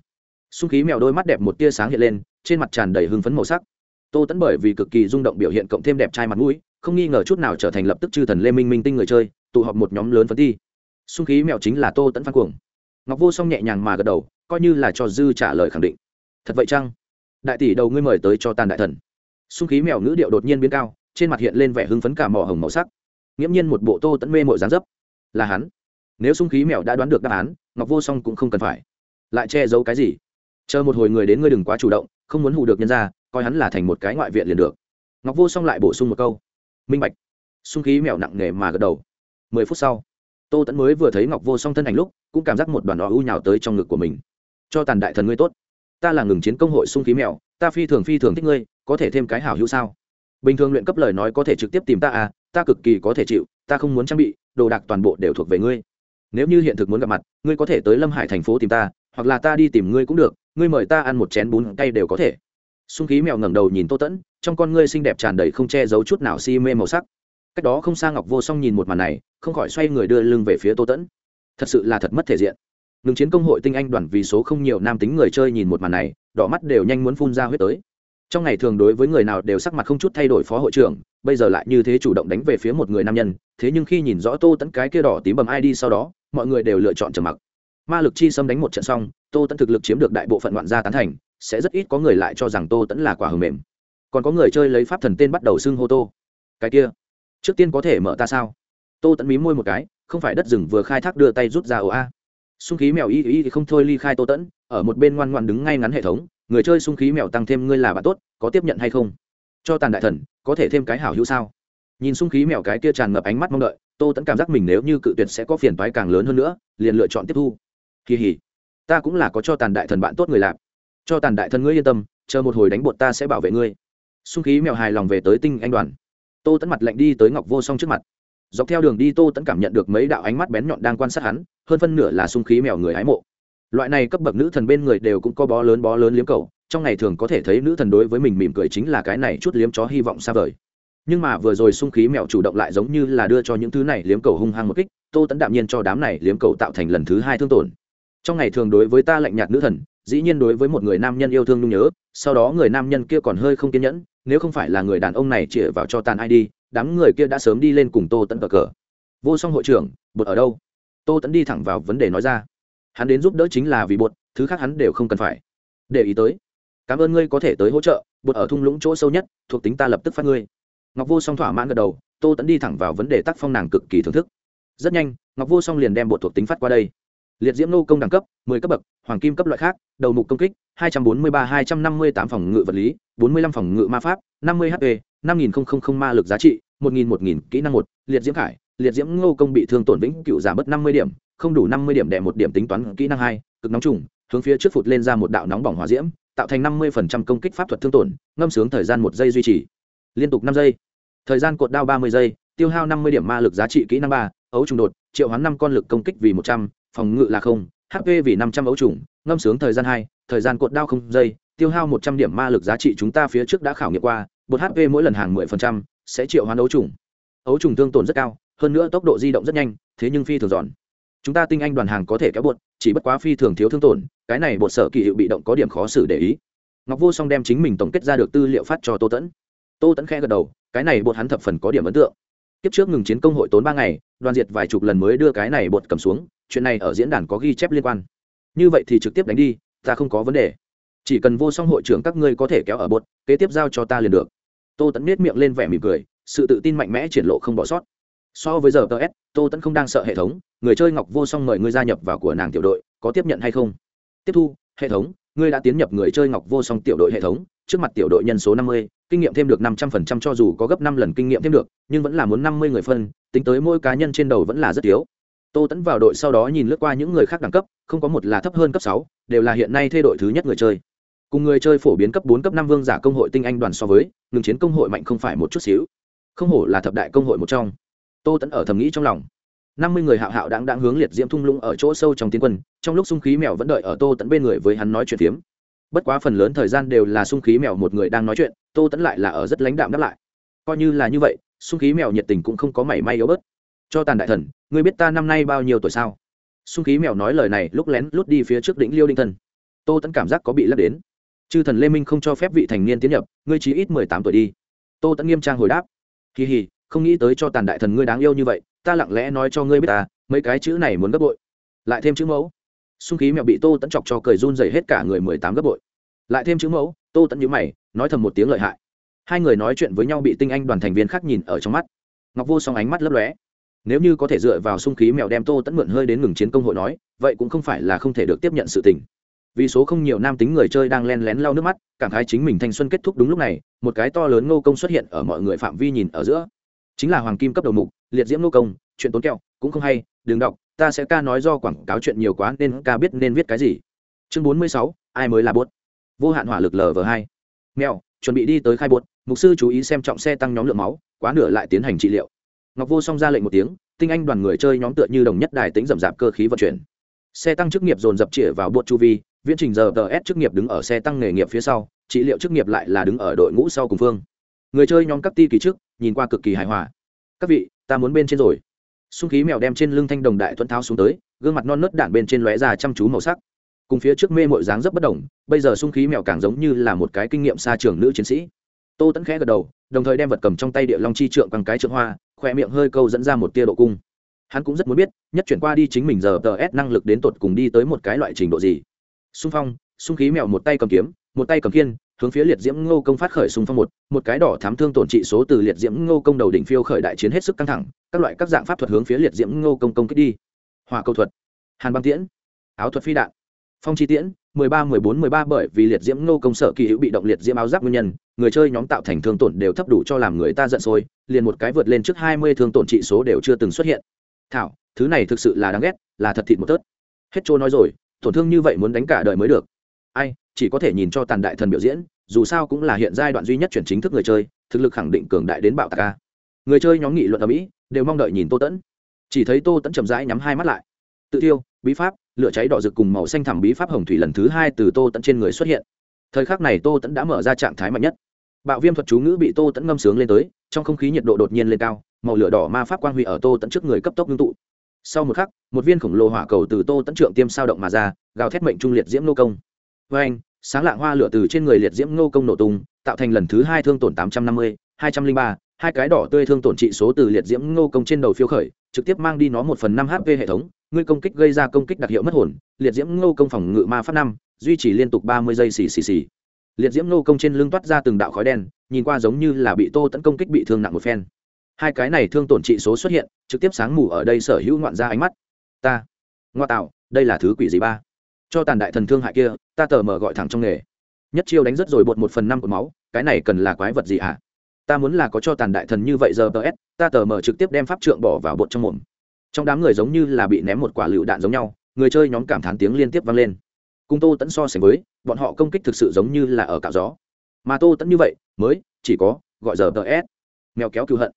Xung khí mèo đôi mắt đẹp một tia sáng hiện lên, trên mặt tràn đầy hưng phấn màu sắc. Tô tẫn bởi vì cực kỳ rung động biểu hiện cộng thêm đẹp trai mặt mũi, không nghi ngờ chút nào trở thành lập tức chư thần lê minh minh tinh người chơi, tụ họp một nhóm lớn phấn thi. Xung khí mèo chính là tô tẫn phan cuồng. Ngọc vô song nhẹ nhàng mà gật đầu, coi như là cho dư trả lời khẳng định. Thật vậy chăng? Đại tỷ đầu ngươi mời tới cho tàn đại thần. Xung khí mèo ngữ điệu đột nhiên biến cao, trên mặt hiện lên vẻ hưng phấn cả mỏ hồng màu sắc. Nghiễm nhiên một bộ tô tẫn mê mội dáng dấp. Là hắn nếu xung khí mèo đã đoán được đáp án, ngọc vô song cũng không cần phải. Lại che giấu cái gì? Chờ một hồi người đến ngươi đừng quá chủ động, không muốn hù được nhân ra coi hắn là thành một cái ngoại viện liền được. Ngọc vô song lại bổ sung một câu. Minh bạch. Xung khí mèo nặng nề mà gật đầu. Mười phút sau, tô tẫn mới vừa thấy ngọc vô song thân ảnh lúc, cũng cảm giác một đoàn đỏ u nhào tới trong ngực của mình. Cho tàn đại thần ngươi tốt. Ta là ngừng chiến công hội xung khí mèo, ta phi thường phi thường thích ngươi, có thể thêm cái hảo hữu sao? Bình thường luyện cấp lời nói có thể trực tiếp tìm ta à ta cực kỳ có thể chịu, ta không muốn trang bị, đồ đạc toàn bộ đều thuộc về ngươi nếu như hiện thực muốn gặp mặt, ngươi có thể tới lâm hải thành phố tìm ta, hoặc là ta đi tìm ngươi cũng được, ngươi mời ta ăn một chén bún cay đều có thể. Xung khí mèo ngẩng đầu nhìn tô tẫn, trong con ngươi xinh đẹp tràn đầy không che giấu chút nào si mê màu sắc. Cách đó không xa ngọc vô song nhìn một màn này, không khỏi xoay người đưa lưng về phía tô tẫn. Thật sự là thật mất thể diện. Ngừng chiến công hội tinh anh đoàn vì số không nhiều nam tính người chơi nhìn một màn này, đỏ mắt đều nhanh muốn phun ra huyết tới. Trong ngày thường đối với người nào đều sắc mặt không chút thay đổi phó hội trưởng, bây giờ lại như thế chủ động đánh về phía một người nam nhân, thế nhưng khi nhìn rõ tô tẫn cái kia đỏ tím bầm id sau đó mọi người đều lựa chọn trầm mặc. Ma lực chi xâm đánh một trận xong, tô tẫn thực lực chiếm được đại bộ phận ngoạn gia tán thành, sẽ rất ít có người lại cho rằng tô tẫn là quả hầm mềm. Còn có người chơi lấy pháp thần tên bắt đầu xưng hô tô. Cái kia, trước tiên có thể mở ta sao? Tô tẫn mí môi một cái, không phải đất rừng vừa khai thác đưa tay rút ra ồ a. Xung khí mèo y y thì không thôi ly khai tô tẫn ở một bên ngoan ngoan đứng ngay ngắn hệ thống, người chơi xung khí mèo tăng thêm ngươi là bạn tốt, có tiếp nhận hay không? Cho tàn đại thần, có thể thêm cái hảo hữu sao? Nhìn xung khí mèo cái kia tràn ngập ánh mắt mong đợi, tô tẫn cảm giác mình nếu như cự tuyệt sẽ có phiền toái càng lớn hơn nữa, liền lựa chọn tiếp thu. Kỳ hỉ, ta cũng là có cho tàn đại thần bạn tốt người làm cho tàn đại thần ngươi yên tâm, chờ một hồi đánh bột ta sẽ bảo vệ ngươi. Xung khí mèo hài lòng về tới tinh anh đoàn. Tô tẫn mặt lạnh đi tới ngọc vô song trước mặt. Dọc theo đường đi, tô tẫn cảm nhận được mấy đạo ánh mắt bén nhọn đang quan sát hắn, hơn phân nửa là xung khí mèo người hái mộ. Loại này cấp bậc nữ thần bên người đều cũng có bó lớn bó lớn liếm cầu, trong ngày thường có thể thấy nữ thần đối với mình mỉm cười chính là cái này chút liếm chó hy vọng xa vời nhưng mà vừa rồi xung khí mèo chủ động lại giống như là đưa cho những thứ này liếm cầu hung hăng một kích, tô tẫn đạm nhiên cho đám này liếm cầu tạo thành lần thứ hai thương tổn. Trong ngày thường đối với ta lạnh nhạt nữ thần, dĩ nhiên đối với một người nam nhân yêu thương nhung nhớ, sau đó người nam nhân kia còn hơi không kiên nhẫn, nếu không phải là người đàn ông này chĩa vào cho tàn ai đi, đám người kia đã sớm đi lên cùng tô tẫn cờ cờ. Vô song hội trưởng, bột ở đâu? Tô tẫn đi thẳng vào vấn đề nói ra. Hắn đến giúp đỡ chính là vì bột, thứ khác hắn đều không cần phải. Để ý tới. Cảm ơn ngươi có thể tới hỗ trợ, bột ở thung lũng chỗ sâu nhất, thuộc tính ta lập tức phát ngươi ngọc vô song thỏa mãn gật đầu, tô tẫn đi thẳng vào vấn đề tác phong nàng cực kỳ thưởng thức. Rất nhanh, ngọc vô song liền đem bộ thuộc tính phát qua đây. Liệt diễm nô công đẳng cấp 10 cấp bậc, hoàng kim cấp loại khác, đầu mục công kích 243-258 phòng ngự vật lý 45 phòng ngự ma pháp 50 hp 5000 ma lực giá trị 1000 1000 kỹ năng một, liệt diễm khải, liệt diễm ngô công bị thương tổn vĩnh cựu giảm mất 50 điểm, không đủ 50 điểm đẻ một điểm tính toán kỹ năng hai, cực nóng trùng, hướng phía trước phụt lên ra một đạo nóng bỏng hỏa diễm, tạo thành năm mươi công kích pháp thuật thương tổn, ngâm sướng thời gian một giây duy trì. Liên tục năm giây thời gian cột đao ba mươi giây, tiêu hao năm mươi điểm ma lực giá trị kỹ năng ba, ấu trùng đột, triệu hoán năm con lực công kích vì một trăm, phòng ngự là không hp vì năm trăm ấu trùng, ngâm sướng thời gian hai, thời gian cột đao không giây, tiêu hao một trăm điểm ma lực giá trị chúng ta phía trước đã khảo nghiệm qua, bột hp mỗi lần hàng mười phần trăm, sẽ triệu hoán ấu trùng. Ấu trùng thương tổn rất cao, hơn nữa tốc độ di động rất nhanh, thế nhưng phi thường giòn. Chúng ta tinh anh đoàn hàng có thể kéo bột, chỉ bất quá phi thường thiếu thương tổn, cái này bột sở kỳ hiệu bị động có điểm khó xử để ý. Ngọc vô song đem chính mình tổng kết ra được tư liệu phát cho tô tẫn. Tô tẫn khẽ gật đầu cái này bột hắn thập phần có điểm ấn tượng. Tiếp trước ngừng chiến công hội tốn ba ngày, đoàn diệt vài chục lần mới đưa cái này bột cầm xuống, chuyện này ở diễn đàn có ghi chép liên quan. Như vậy thì trực tiếp đánh đi, ta không có vấn đề. Chỉ cần vô song hội trưởng các ngươi có thể kéo ở bột, kế tiếp giao cho ta liền được. Tô tẫn nết miệng lên vẻ mỉm cười, sự tự tin mạnh mẽ triển lộ không bỏ sót. So với giờ ts tô tẫn không đang sợ hệ thống, người chơi ngọc vô song mời ngươi gia nhập vào của nàng tiểu đội, có tiếp nhận hay không? Tiếp thu, hệ thống, ngươi đã tiến nhập người chơi ngọc vô song tiểu đội hệ thống trước mặt tiểu đội nhân số năm mươi, kinh nghiệm thêm được năm trăm phần trăm cho dù có gấp năm lần kinh nghiệm thêm được, nhưng vẫn là muốn năm mươi người phân, tính tới mỗi cá nhân trên đầu vẫn là rất thiếu. Tô tẫn vào đội sau đó nhìn lướt qua những người khác đẳng cấp, không có một là thấp hơn cấp sáu, đều là hiện nay thay đội thứ nhất người chơi. Cùng người chơi phổ biến cấp bốn, cấp năm vương giả công hội tinh anh đoàn so với, ngừng chiến công hội mạnh không phải một chút xíu. Không hổ là thập đại công hội một trong. Tô tẫn ở thầm nghĩ trong lòng. năm mươi người hạo hạo đáng đáng hướng liệt diễm thung lũng ở chỗ sâu trong tiến quân, trong lúc xung khí mèo vẫn đợi ở tô tẫn bên người với hắn nói chuyện phiếm bất quá phần lớn thời gian đều là sung khí mèo một người đang nói chuyện, tô tẫn lại là ở rất lãnh đạm đáp lại. Coi như là như vậy, sung khí mèo nhiệt tình cũng không có mảy may yếu bớt. Cho tàn đại thần, ngươi biết ta năm nay bao nhiêu tuổi sao? Sung khí mèo nói lời này, lúc lén lút đi phía trước đỉnh liêu đinh thân. Tô tẫn cảm giác có bị lấp đến. Chư thần lê minh không cho phép vị thành niên tiến nhập, ngươi chỉ ít mười tám tuổi đi. Tô tẫn nghiêm trang hồi đáp. Kỳ hì, không nghĩ tới cho tàn đại thần ngươi đáng yêu như vậy, ta lặng lẽ nói cho ngươi biết ta, mấy cái chữ này muốn gấp bội. Lại thêm chữ mẫu xung khí mèo bị tô tẫn chọc cho cười run dày hết cả người mười tám gấp bội. Lại thêm chữ mẫu, tô tẫn nhữ mày, nói thầm một tiếng lợi hại. Hai người nói chuyện với nhau bị tinh anh đoàn thành viên khác nhìn ở trong mắt. Ngọc vô song ánh mắt lấp lóe. Nếu như có thể dựa vào xung khí mèo đem tô tẫn mượn hơi đến ngừng chiến công hội nói, vậy cũng không phải là không thể được tiếp nhận sự tình. Vì số không nhiều nam tính người chơi đang len lén lau nước mắt, cảm khái chính mình thanh xuân kết thúc đúng lúc này, một cái to lớn ngô công xuất hiện ở mọi người phạm vi nhìn ở giữa. Chính là hoàng kim cấp đầu mục, liệt diễm ngô công, chuyện tốn kẹo, cũng không hay, đừng đọc ta sẽ ca nói do quảng cáo chuyện nhiều quá nên ca biết nên viết cái gì. Chương bốn mươi sáu, ai mới là bốt? Vô hạn hỏa lực lv hai. Mèo, chuẩn bị đi tới khai bốt. Mục sư chú ý xem trọng xe tăng nhóm lượng máu, quá nửa lại tiến hành trị liệu. Ngọc vô song ra lệnh một tiếng, tinh anh đoàn người chơi nhóm tựa như đồng nhất đài tính rậm rạp cơ khí vận chuyển. Xe tăng chức nghiệp dồn dập chĩa vào bột chu vi, viễn trình giờ ts chức nghiệp đứng ở xe tăng nghề nghiệp phía sau, trị liệu chức nghiệp lại là đứng ở đội ngũ sau cùng phương. Người chơi nhóm các ti kỳ trước, nhìn qua cực kỳ hài hòa. Các vị, ta muốn bên trên rồi xung khí mèo đem trên lưng thanh đồng đại thuẫn tháo xuống tới, gương mặt non nớt đạn bên trên lóe ra chăm chú màu sắc. Cùng phía trước mê mội dáng rất bất đồng, bây giờ xung khí mèo càng giống như là một cái kinh nghiệm xa trường nữ chiến sĩ. Tô tẫn khẽ gật đầu, đồng thời đem vật cầm trong tay địa long chi trượng bằng cái trượng hoa, khỏe miệng hơi câu dẫn ra một tia độ cung. Hắn cũng rất muốn biết, nhất chuyển qua đi chính mình giờ tờ s năng lực đến tột cùng đi tới một cái loại trình độ gì. Xung phong xung khí mèo một tay cầm kiếm một tay cầm khiên, hướng phía liệt diễm ngô công phát khởi xung phong một một cái đỏ thám thương tổn trị số từ liệt diễm ngô công đầu đỉnh phiêu khởi đại chiến hết sức căng thẳng, các loại các dạng pháp thuật hướng phía liệt diễm ngô công công kích đi. Hòa câu thuật, hàn băng tiễn, áo thuật phi đạn, phong chi tiễn, mười ba, mười bốn, mười ba bởi vì liệt diễm ngô công sở kỳ hữu bị động liệt diễm áo giáp nguyên nhân, người chơi nhóm tạo thành thương tổn đều thấp đủ cho làm người ta giận sôi, liền một cái vượt lên trước hai mươi thương tổn trị số đều chưa từng xuất hiện. Thảo, thứ này thực sự là đáng ghét, là thật thịt một tớt. Hết trôi nói rồi, tổn thương như vậy muốn đánh cả đời mới được. Ai chỉ có thể nhìn cho tàn đại thần biểu diễn, dù sao cũng là hiện giai đoạn duy nhất chuyển chính thức người chơi, thực lực khẳng định cường đại đến bạo tạc ca người chơi nhóm nghị luận ở mỹ đều mong đợi nhìn tô tẫn. Chỉ thấy tô tẫn chậm rãi nhắm hai mắt lại. Tự tiêu bí pháp, lửa cháy đỏ rực cùng màu xanh thẳm bí pháp hồng thủy lần thứ hai từ tô tẫn trên người xuất hiện. Thời khắc này tô tẫn đã mở ra trạng thái mạnh nhất. Bạo viêm thuật chú ngữ bị tô tẫn ngâm sướng lên tới, trong không khí nhiệt độ đột nhiên lên cao, màu lửa đỏ ma pháp quang huy ở tô tẫn trước người cấp tốc ngưng tụ. Sau một khắc, một viên khổng lồ hỏa cầu từ tô tẫn trượng tiêm sao động mà ra, gào thét mệnh trung liệt diễm nô công. Vê anh sáng lạng hoa lửa từ trên người liệt diễm Ngô công nổ tung, tạo thành lần thứ hai thương tổn tám trăm năm mươi, hai trăm linh ba, hai cái đỏ tươi thương tổn trị số từ liệt diễm Ngô công trên đầu phiêu khởi, trực tiếp mang đi nó một phần năm hp hệ thống, ngươi công kích gây ra công kích đặc hiệu mất hồn, liệt diễm Ngô công phòng ngự ma phát năm, duy trì liên tục ba mươi giây xì xì xì. Liệt diễm Ngô công trên lưng toát ra từng đạo khói đen, nhìn qua giống như là bị tô tẫn công kích bị thương nặng một phen. Hai cái này thương tổn trị số xuất hiện, trực tiếp sáng mù ở đây sở hữu ngoạn ra ánh mắt. Ta, ngoa tạo, đây là thứ quỷ gì ba? Cho tàn đại thần thương hại kia, ta tờ mờ gọi thẳng trong nghề. Nhất chiêu đánh rất rồi bột một phần năm của máu, cái này cần là quái vật gì hả ta muốn là có cho tàn đại thần như vậy giờ tờ s, ta tờ mờ trực tiếp đem pháp trượng bỏ vào bột trong mồm. Trong đám người giống như là bị ném một quả lựu đạn giống nhau, người chơi nhóm cảm thán tiếng liên tiếp vang lên. Cùng tô tẫn so sánh với, bọn họ công kích thực sự giống như là ở cạo gió. Mà tô tẫn như vậy, mới, chỉ có, gọi giờ tờ s. Mèo kéo cứu hận.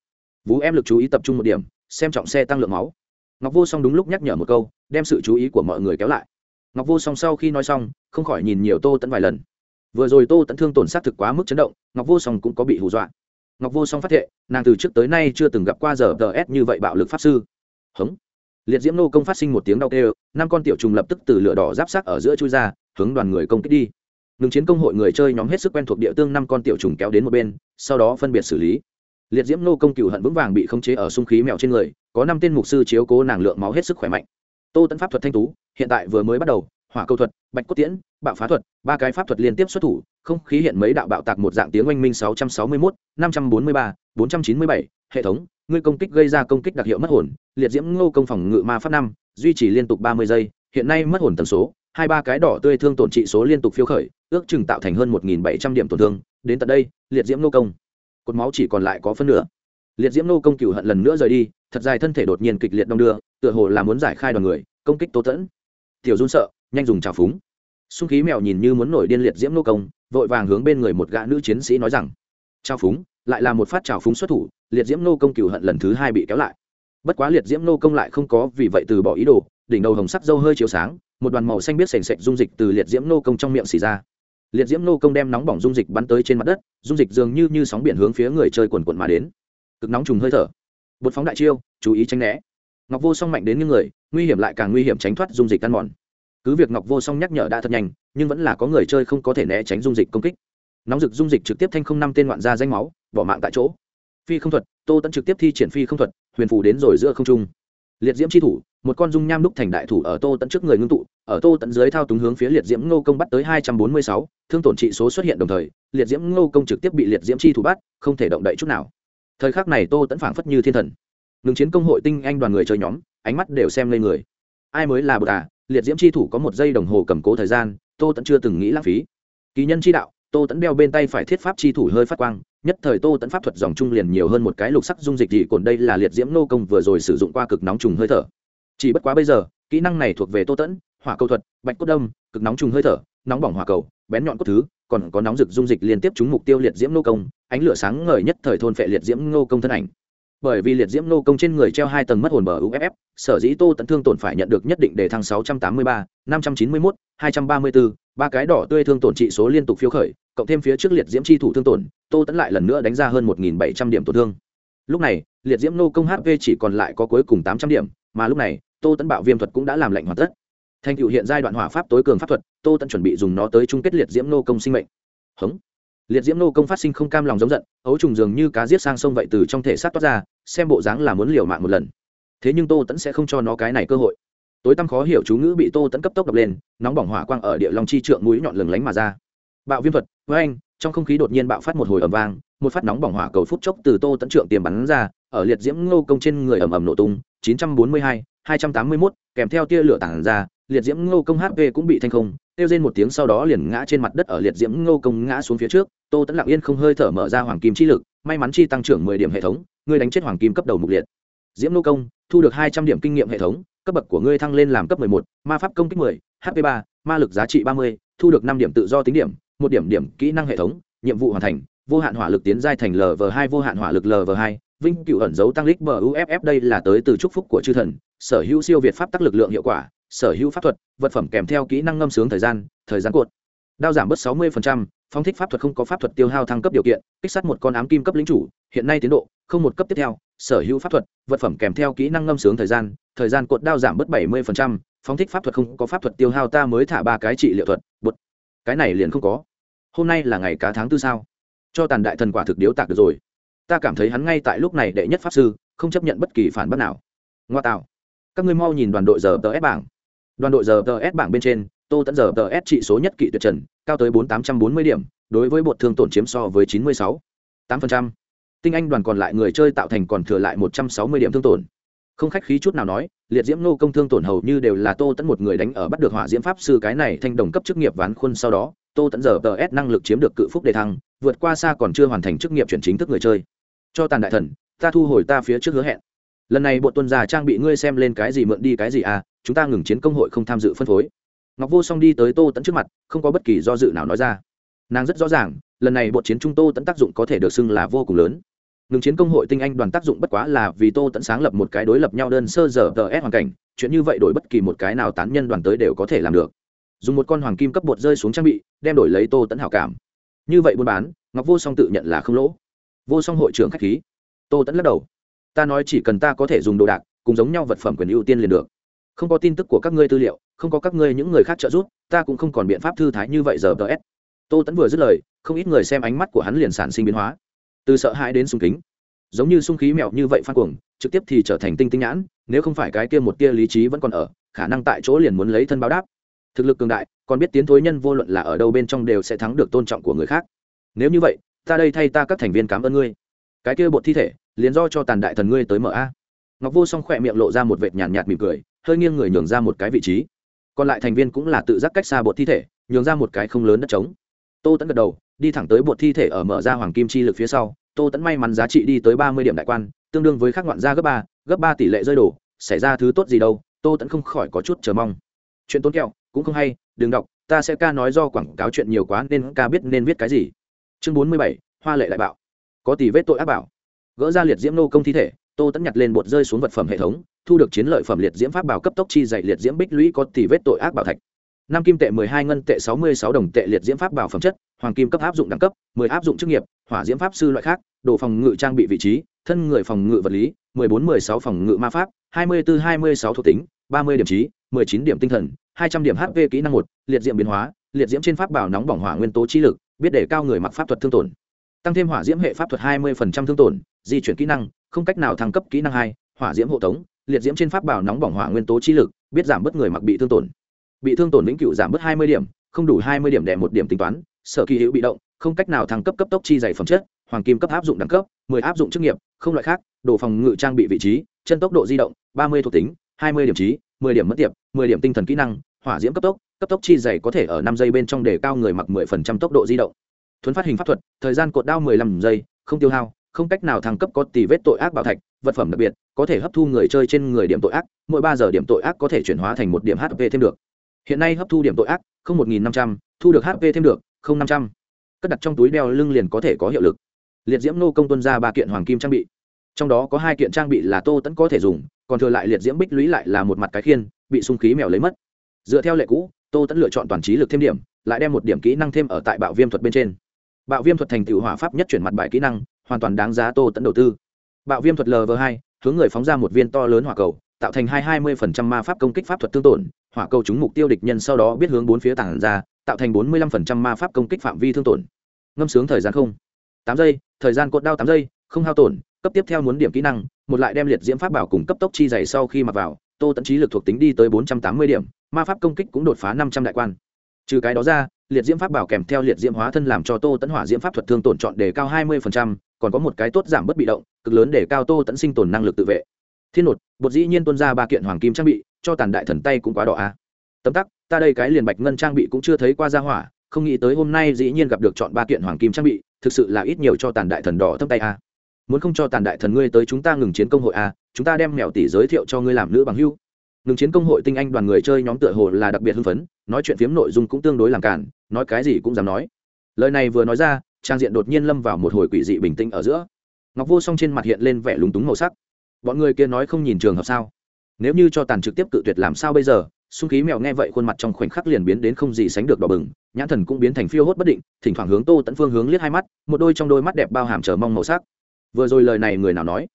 Vú em lực chú ý tập trung một điểm, xem trọng xe tăng lượng máu. Ngọc vô song đúng lúc nhắc nhở một câu, đem sự chú ý của mọi người kéo lại ngọc vô song sau khi nói xong, không khỏi nhìn nhiều tô tẫn vài lần. Vừa rồi tô tẫn thương tổn sát thực quá mức chấn động, ngọc vô song cũng có bị hù dọa. Ngọc vô song phát hiện nàng từ trước tới nay chưa từng gặp qua giờ ts như vậy bạo lực pháp sư. Hống. Liệt diễm nô công phát sinh một tiếng đau kêu, năm con tiểu trùng lập tức từ lửa đỏ giáp sắc ở giữa chui ra, hướng đoàn người công kích đi. Ngừng chiến công hội người chơi nhóm hết sức quen thuộc địa tương năm con tiểu trùng kéo đến một bên, sau đó phân biệt xử lý. Liệt diễm nô công cựu hận vững vàng bị khống chế ở sung khí mèo trên người, có năm tên mục sư chiếu cố nàng lượng máu hết sức khỏe mạnh tô tẫn pháp thuật thanh tú, hiện tại vừa mới bắt đầu, hỏa câu thuật, bạch cốt tiễn, bạo phá thuật, ba cái pháp thuật liên tiếp xuất thủ, không khí hiện mấy đạo bạo tạc một dạng tiếng oanh minh sáu trăm sáu mươi mốt, năm trăm bốn mươi ba, bốn trăm chín mươi bảy, hệ thống, ngươi công kích gây ra công kích đặc hiệu mất hồn, liệt diễm ngô công phòng ngự ma pháp năm, duy trì liên tục ba mươi giây, hiện nay mất hồn tần số, hai ba cái đỏ tươi thương tổn trị số liên tục phiêu khởi, ước chừng tạo thành hơn một nghìn bảy trăm điểm tổn thương, đến tận đây, liệt diễm ngô công. Cột máu chỉ còn lại có phân nửa. Liệt diễm ngô công cựu hận lần nữa rời đi, thật dài thân thể đột nhiên kịch liệt đong đưa tựa hồ là muốn giải khai đoàn người, công kích tố tẫn. Tiểu run sợ, nhanh dùng trào phúng. Xung khí mèo nhìn như muốn nổi điên liệt diễm nô công, vội vàng hướng bên người một gã nữ chiến sĩ nói rằng, trào phúng, lại là một phát trào phúng xuất thủ, liệt diễm nô công cựu hận lần thứ hai bị kéo lại. Bất quá liệt diễm nô công lại không có vì vậy từ bỏ ý đồ, đỉnh đầu hồng sắc dâu hơi chiếu sáng, một đoàn màu xanh biết sành sạch dung dịch từ liệt diễm nô công trong miệng xì ra. Liệt diễm nô công đem nóng bỏng dung dịch bắn tới trên mặt đất, dung dịch dường như như sóng biển hướng phía người chơi quần quận mà đến. Cực nóng trùng hơi thở. Bột phóng đại chiêu, chú ý tránh né ngọc vô song mạnh đến những người, nguy hiểm lại càng nguy hiểm tránh thoát dung dịch ăn mòn. Cứ việc ngọc vô song nhắc nhở đã thật nhanh, nhưng vẫn là có người chơi không có thể né tránh dung dịch công kích. Nóng rực dung dịch trực tiếp thanh không năm tên ngoạn gia danh máu, bỏ mạng tại chỗ. Phi không thuật, tô tẫn trực tiếp thi triển phi không thuật, huyền phù đến rồi giữa không trung. Liệt diễm c h i thủ, một con dung nham đúc thành đại thủ ở tô tẫn trước người ngưng tụ, ở tô tẫn dưới thao túng hướng phía liệt diễm ngô công bắt tới hai trăm bốn mươi sáu, thương tổn trị số xuất hiện đồng thời, liệt diễm ngô công trực tiếp bị liệt diễm chi thủ bắt, không thể động đậy chút nào. Thời khắc này tô tẫn phảng phất như thiên thần ngừng chiến công hội tinh anh đoàn người chơi nhóm, ánh mắt đều xem lên người. Ai mới là bậc à? Liệt diễm chi thủ có một giây đồng hồ cầm cố thời gian, tô tẫn chưa từng nghĩ lãng phí. Kỳ nhân chi đạo, tô tẫn đeo bên tay phải thiết pháp chi thủ hơi phát quang, nhất thời tô tẫn pháp thuật dòng trung liền nhiều hơn một cái lục sắc dung dịch dị cồn đây là liệt diễm nô công vừa rồi sử dụng qua cực nóng trùng hơi thở. Chỉ bất quá bây giờ, kỹ năng này thuộc về tô tẫn hỏa cầu thuật, bạch cốt đông cực nóng trùng hơi thở, nóng bỏng hỏa cầu, bén nhọn cốt thứ, còn có nóng rực dung dịch liên tiếp trúng mục tiêu liệt diễm nô công, ánh lửa sáng ngời nhất thời thôn phệ liệt diễm nô công thân ảnh bởi vì liệt diễm nô công trên người treo hai tầng mất hồn bờ uff sở dĩ tô tận thương tổn phải nhận được nhất định để thăng 683, 591, 234, ba cái đỏ tươi thương tổn trị số liên tục phiếu khởi cộng thêm phía trước liệt diễm chi thủ thương tổn tô tẫn lại lần nữa đánh ra hơn 1.700 điểm tổn thương. Lúc này liệt diễm nô công hp chỉ còn lại có cuối cùng 800 điểm mà lúc này tô tẫn bạo viêm thuật cũng đã làm lệnh hoàn tất. Thành cựu hiện giai đoạn hỏa pháp tối cường pháp thuật tô tẫn chuẩn bị dùng nó tới chung kết liệt diễm nô công sinh mệnh. Hống. Liệt diễm nô công phát sinh không cam lòng giống giận ấu trùng dường như cá giết sang sông vậy từ trong thể sát toát ra xem bộ dáng là muốn liều mạng một lần. Thế nhưng tô tẫn sẽ không cho nó cái này cơ hội. Tối tăm khó hiểu chú ngữ bị tô tẫn cấp tốc đập lên nóng bỏng hỏa quang ở địa long chi trượng mũi nhọn lừng lánh mà ra. Bạo viêm thuật với anh trong không khí đột nhiên bạo phát một hồi ầm vang một phát nóng bỏng hỏa cầu phút chốc từ tô tẫn trượng tiềm bắn ra ở liệt diễm ngô công trên người ầm ầm nổ tung 942, 281, kèm theo tia lửa tản ra liệt diễm ngô công hp cũng bị thanh không tiêu rên một tiếng sau đó liền ngã trên mặt đất ở liệt diễm ngô công ngã xuống phía trước tô tẫn lặng yên không hơi thở mở ra hoàng kim chi lực may mắn chi tăng trưởng mười điểm hệ thống, ngươi đánh chết hoàng kim cấp đầu mục liệt. Diễm nô công, thu được hai trăm điểm kinh nghiệm hệ thống, cấp bậc của ngươi thăng lên làm cấp mười một, ma pháp công kích mười hp ba, ma lực giá trị ba mươi, thu được năm điểm tự do tính điểm, một điểm điểm kỹ năng hệ thống, nhiệm vụ hoàn thành, vô hạn hỏa lực tiến giai thành lv hai, vô hạn hỏa lực lv hai, vinh cựu ẩn dấu tăng lích buff uff đây là tới từ chúc phúc của chư thần, sở hữu siêu việt pháp tắc lực lượng hiệu quả, sở hữu pháp thuật, vật phẩm kèm theo kỹ năng ngâm sướng thời gian thời gian cuột đao giảm bớt sáu mươi phong thích pháp thuật không có pháp thuật tiêu hao thăng cấp điều kiện, kích sát một con ám kim cấp lính chủ, hiện nay tiến độ, không một cấp tiếp theo, sở hữu pháp thuật, vật phẩm kèm theo kỹ năng ngâm sướng thời gian thời gian cột đao giảm bớt bảy mươi phong thích pháp thuật không có pháp thuật tiêu hao ta mới thả ba cái trị liệu thuật bột cái này liền không có. Hôm nay là ngày cá tháng tư sao? Cho tàn đại thần quả thực điếu tạc được rồi. Ta cảm thấy hắn ngay tại lúc này đệ nhất pháp sư, không chấp nhận bất kỳ phản bác nào. Ngoa tạo. Các ngươi mau nhìn đoàn đội giờ tờ ép bảng. Đoàn đội giờ tờ s bảng bên trên tô tẫn giờ tờ s trị số nhất kỵ tuyệt trần, cao tới bốn tám trăm bốn mươi điểm, đối với bột thương tổn chiếm so với chín mươi sáu. tám phần trăm. Tinh anh đoàn còn lại người chơi tạo thành còn thừa lại một trăm sáu mươi điểm thương tổn. Không khách khí chút nào nói, liệt diễm nô công thương tổn hầu như đều là tô tẫn một người đánh ở bắt được hỏa diễm pháp sư cái này thanh đồng cấp chức nghiệp ván khuôn sau đó, tô tẫn giờ tờ s năng lực chiếm được cự phúc đề thăng, vượt qua xa còn chưa hoàn thành chức nghiệp chuyển chính thức người chơi. Cho tàn đại thần, ta thu hồi ta phía trước hứa hẹn. Lần này bộ tuân già trang bị ngươi xem lên cái gì mượn đi cái gì à chúng ta ngừng chiến công hội không tham dự phân phối ngọc vô song đi tới tô tẫn trước mặt, không có bất kỳ do dự nào nói ra. Nàng rất rõ ràng, lần này bộ chiến trung tô tẫn tác dụng có thể được xưng là vô cùng lớn. Ngừng chiến công hội tinh anh đoàn tác dụng bất quá là vì tô tẫn sáng lập một cái đối lập nhau đơn sơ giờ tờ s hoàn cảnh, chuyện như vậy đổi bất kỳ một cái nào tán nhân đoàn tới đều có thể làm được. Dùng một con hoàng kim cấp bột rơi xuống trang bị, đem đổi lấy tô tẫn hảo cảm. Như vậy buôn bán, ngọc vô song tự nhận là không lỗ. Vô song hội trưởng k h á c h khí. Tô tẫn lắc đầu. Ta nói chỉ cần ta có thể dùng đồ đạc, cùng giống nhau vật phẩm quyền ưu tiên liền được không có tin tức của các ngươi tư liệu, không có các ngươi những người khác trợ giúp, ta cũng không còn biện pháp thư thái như vậy giờ ts tô tẫn vừa dứt lời, không ít người xem ánh mắt của hắn liền sản sinh biến hóa. Từ sợ hãi đến sung kính. Giống như sung khí mèo như vậy phan cuồng, trực tiếp thì trở thành tinh tinh nhãn, nếu không phải cái kia một tia lý trí vẫn còn ở, khả năng tại chỗ liền muốn lấy thân báo đáp. Thực lực cường đại, còn biết tiến thối nhân vô luận là ở đâu bên trong đều sẽ thắng được tôn trọng của người khác. Nếu như vậy, ta đây thay ta các thành viên cảm ơn ngươi. Cái kia bột thi thể, liền do cho tàn đại thần ngươi tới mở a. Ngọc vô song khỏe miệng lộ ra một vệt nhàn nhạt mỉm cười hơi nghiêng người nhường ra một cái vị trí. Còn lại thành viên cũng là tự giác cách xa bột thi thể, nhường ra một cái không lớn đất trống. Tô tẫn gật đầu, đi thẳng tới bột thi thể ở mở ra hoàng kim chi lực phía sau. Tô tẫn may mắn giá trị đi tới ba mươi điểm đại quan, tương đương với khắc ngoạn gia gấp ba gấp ba tỷ lệ rơi đổ, xảy ra thứ tốt gì đâu, tô tẫn không khỏi có chút chờ mong. Chuyện tốn kẹo, cũng không hay, đừng đọc, ta sẽ ca nói do quảng cáo chuyện nhiều quá nên ca biết nên viết cái gì. Chương bốn mươi bảy, hoa lệ đại bạo. Có tỷ vết tội ác bảo. Gỡ ra liệt diễm nô công thi thể, tô tẫn nhặt lên bột rơi xuống vật phẩm hệ thống thu được chiến lợi phẩm liệt diễm pháp bảo cấp tốc chi dạy liệt diễm bích lũy có tỷ vết tội ác bảo thạch. Năm kim tệ mười hai ngân tệ sáu mươi sáu đồng tệ liệt diễm pháp bảo phẩm chất, hoàng kim cấp áp dụng đẳng cấp, mười áp dụng chức nghiệp, hỏa diễm pháp sư loại khác, đồ phòng ngự trang bị vị trí, thân người phòng ngự vật lý, mười bốn, mười sáu phòng ngự ma pháp, hai mươi bốn hai mươi sáu thuộc tính, ba mươi điểm trí, mười chín điểm tinh thần, hai trăm điểm hp kỹ năng một, liệt diễm biến hóa, liệt diễm trên pháp bảo nóng bỏng hỏa nguyên tố trí lực, biết để cao người mặc pháp thuật thương tổn. Tăng thêm hỏa diễm hệ pháp thuật hai mươi thương tổn, di chuyển kỹ năng, không cách nào thăng cấp kỹ năng hai, hỏa diễm hộ tống liệt diễm trên pháp bảo nóng bỏng hỏa nguyên tố chi lực, biết giảm bớt người mặc bị thương tổn. Bị thương tổn vĩnh cửu giảm bớt hai mươi điểm, không đủ hai mươi điểm đẻ một điểm tính toán, sở kỳ hữu bị động, không cách nào thăng cấp cấp tốc chi dày phẩm chất, hoàng kim cấp áp dụng đẳng cấp, mười áp dụng chức nghiệp, không loại khác, đồ phòng ngự trang bị vị trí, chân tốc độ di động, ba mươi thuộc tính, hai mươi điểm trí, mười điểm mất tiệp, mười điểm tinh thần kỹ năng, hỏa diễm cấp tốc cấp tốc chi dày có thể ở năm giây bên trong để cao người mặc mười phần trăm tốc độ di động. Thuấn phát hình pháp thuật, thời gian cột đao mười lăm giây, không tiêu hao, không cách nào thăng cấp có tỷ vết tội ác bảo thạch vật phẩm đặc biệt, có thể hấp thu người chơi trên người điểm tội ác, mỗi ba giờ điểm tội ác có thể chuyển hóa thành một điểm hp thêm được. Hiện nay hấp thu điểm tội ác, không một nghìn năm trăm, thu được hp thêm được, không năm trăm. Cất đặt trong túi đeo lưng liền có thể có hiệu lực. Liệt diễm nô công tuân ra ba kiện hoàng kim trang bị. Trong đó có hai kiện trang bị là tô tẫn có thể dùng, còn thừa lại liệt diễm bích lũy lại là một mặt cái khiên, bị sung khí mèo lấy mất. Dựa theo lệ cũ, tô tẫn lựa chọn toàn trí lực thêm điểm, lại đem một điểm kỹ năng thêm ở tại bạo viêm thuật bên trên. Bạo viêm thuật thành tựu hỏa pháp nhất chuyển mặt bài kỹ năng, hoàn toàn đáng giá tô tẫn đầu tư bạo viêm thuật lv hai, hướng người phóng ra một viên to lớn hỏa cầu, tạo thành hai hai mươi phần trăm ma pháp công kích pháp thuật tương tổn. Hỏa cầu trúng mục tiêu địch nhân sau đó biết hướng bốn phía tảng ra, tạo thành bốn mươi lăm phần trăm ma pháp công kích phạm vi thương tổn. Ngâm sướng thời gian không. Tám giây, thời gian cột đao tám giây, không hao tổn, cấp tiếp theo muốn điểm kỹ năng, một lại đem liệt diễm pháp bảo cùng cấp tốc chi dày sau khi mặc vào, tô tẫn trí lực thuộc tính đi tới bốn trăm tám mươi điểm, ma pháp công kích cũng đột phá năm trăm đại quan. Trừ cái đó ra, liệt diễm pháp bảo kèm theo liệt diễm hóa thân làm cho tô tẫn hỏa diễm pháp thuật thương tổn chọn đề cao hai mươi còn có một cái tốt giảm bất bị động cực lớn để cao tô tẫn sinh tồn năng lực tự vệ thiên nột bột dĩ nhiên tuân ra ba kiện hoàng kim trang bị cho tàn đại thần tay cũng quá đỏ a à. tấm tắc ta đây cái liền bạch ngân trang bị cũng chưa thấy qua ra hỏa không nghĩ tới hôm nay dĩ nhiên gặp được chọn ba kiện hoàng kim trang bị thực sự là ít nhiều cho tàn đại thần đỏ thâm tay a à. muốn không cho tàn đại thần ngươi tới chúng ta ngừng chiến công hội a à, chúng ta đem mèo tỷ giới thiệu cho ngươi làm nữ bằng hưu ngừng chiến công hội tinh anh đoàn người chơi nhóm tựa hồ là đặc biệt hưng phấn nói chuyện phiếm nội dung cũng tương đối làm cản nói cái gì cũng dám nói lời này vừa nói ra trang diện đột nhiên lâm vào một hồi quỷ dị bình tĩnh ở giữa. Ngọc vô song trên mặt hiện lên vẻ lúng túng màu sắc. Bọn người kia nói không nhìn trường hợp sao? Nếu như cho tàn trực tiếp cự tuyệt làm sao bây giờ? Xung khí mèo nghe vậy khuôn mặt trong khoảnh khắc liền biến đến không gì sánh được đỏ bừng, nhãn thần cũng biến thành phiêu hốt bất định, thỉnh thoảng hướng tô tận phương hướng liếc hai mắt, một đôi trong đôi mắt đẹp bao hàm chờ mong màu sắc. Vừa rồi lời này người nào nói?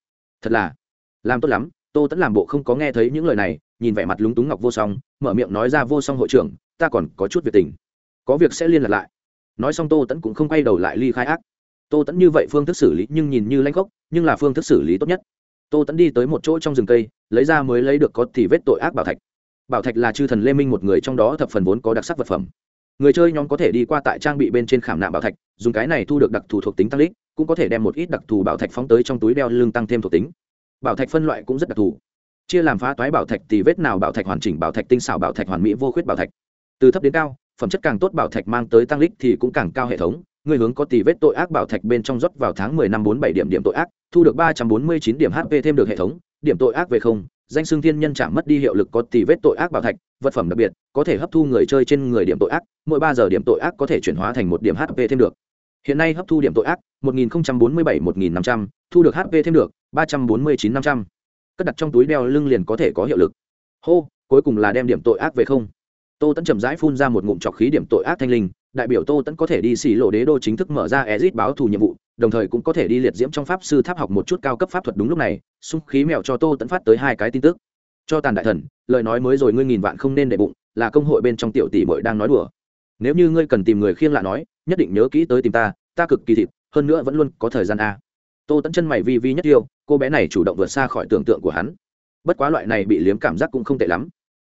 Thật là, làm tốt lắm, tô tẫn làm bộ không có nghe thấy những lời này, nhìn vẻ mặt lúng túng ngọc vô song, mở miệng nói ra, vô song hội trưởng, ta còn có chút việc tình. Có việc sẽ liên lạc lại nói xong tô tẫn cũng không quay đầu lại ly khai ác. Tô tẫn như vậy phương thức xử lý nhưng nhìn như lanh gốc nhưng là phương thức xử lý tốt nhất. Tô tẫn đi tới một chỗ trong rừng cây, lấy ra mới lấy được có thì vết tội ác bảo thạch. Bảo thạch là chư thần lê minh một người trong đó thập phần vốn có đặc sắc vật phẩm. Người chơi nhóm có thể đi qua tại trang bị bên trên khảm nạm bảo thạch, dùng cái này thu được đặc thù thuộc tính tăng lít cũng có thể đem một ít đặc thù bảo thạch phóng tới trong túi đeo lưng tăng thêm thuộc tính. Bảo thạch phân loại cũng rất đặc thù. Chia làm phá toái bảo thạch thì vết nào bảo thạch hoàn chỉnh bảo thạch, tinh xảo bảo thạch hoàn mỹ vô khuyết bảo thạch. Từ thấp đến cao phẩm chất càng tốt bảo thạch mang tới tăng lích thì cũng càng cao hệ thống. Người hướng có tỷ vết tội ác bảo thạch bên trong rót vào tháng mười năm bốn bảy điểm điểm tội ác thu được ba trăm bốn mươi chín điểm hp thêm được hệ thống. Điểm tội ác về không danh xương thiên nhân chạm mất đi hiệu lực có tỷ vết tội ác bảo thạch vật phẩm đặc biệt có thể hấp thu người chơi trên người điểm tội ác mỗi ba giờ điểm tội ác có thể chuyển hóa thành một điểm hp thêm được. Hiện nay hấp thu điểm tội ác 1047 1500, thu được hp thêm được 349 500. cất đặt trong túi đeo lưng liền có thể có hiệu lực. Hô cuối cùng là đem điểm tội ác về không tô tẫn chậm rãi phun ra một ngụm trọc khí điểm tội ác thanh linh, đại biểu tô tẫn có thể đi xỉ lộ đế đô chính thức mở ra exit báo thù nhiệm vụ, đồng thời cũng có thể đi liệt diễm trong pháp sư tháp học một chút cao cấp pháp thuật đúng lúc này, xung khí mèo cho tô tẫn phát tới hai cái tin tức. Cho tàn đại thần, lời nói mới rồi ngươi nghìn vạn không nên để bụng, là công hội bên trong tiểu tỷ bội đang nói đùa. Nếu như ngươi cần tìm người khiêng lạ nói, nhất định nhớ kỹ tới tìm ta ta cực kỳ thịt, hơn nữa vẫn luôn có thời gian a. Tô tẫn chân mày vi vi nhất yêu, cô bé này chủ động vượt xa khỏi tưởng tượng của hắn. Bất quá loại này bị liếm cảm giác cũng không tệ lắm.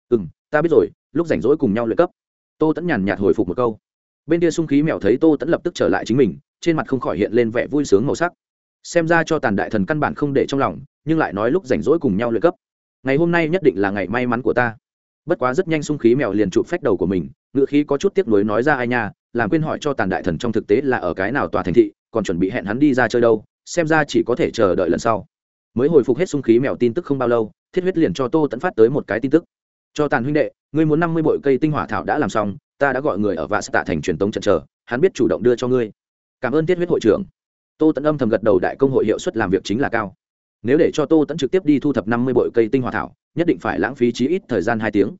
Ừ m ta biết rồi lúc rảnh rỗi cùng nhau luyện cấp. Tô tẫn nhàn nhạt hồi phục một câu. Bên kia sung khí mèo thấy tô tẫn lập tức trở lại chính mình, trên mặt không khỏi hiện lên vẻ vui sướng màu sắc. Xem ra cho tàn đại thần căn bản không để trong lòng, nhưng lại nói lúc rảnh rỗi cùng nhau luyện cấp. Ngày hôm nay nhất định là ngày may mắn của ta. Bất quá rất nhanh sung khí mèo liền chụp phách đầu của mình ngự khí có chút tiếc nuối nói ra ai nha, làm quên hỏi cho tàn đại thần trong thực tế là ở cái nào tòa thành thị, còn chuẩn bị hẹn hắn đi ra chơi đâu, xem ra chỉ có thể chờ đợi lần sau. Mới hồi phục hết sung khí mèo tin tức không bao lâu, thiết huyết liền cho tô tẫn phát tới một cái tin tức cho tàn huynh đệ, ngươi muốn năm mươi bội cây tinh hỏa thảo đã làm xong, ta đã gọi người ở vạ tạ thành truyền tống trận chờ, hắn biết chủ động đưa cho ngươi. Cảm ơn tiết huyết hội trưởng. Tô tẫn âm thầm gật đầu đại công hội hiệu suất làm việc chính là cao. Nếu để cho tô tẫn trực tiếp đi thu thập năm mươi bội cây tinh hỏa thảo, nhất định phải lãng phí chí ít thời gian hai tiếng.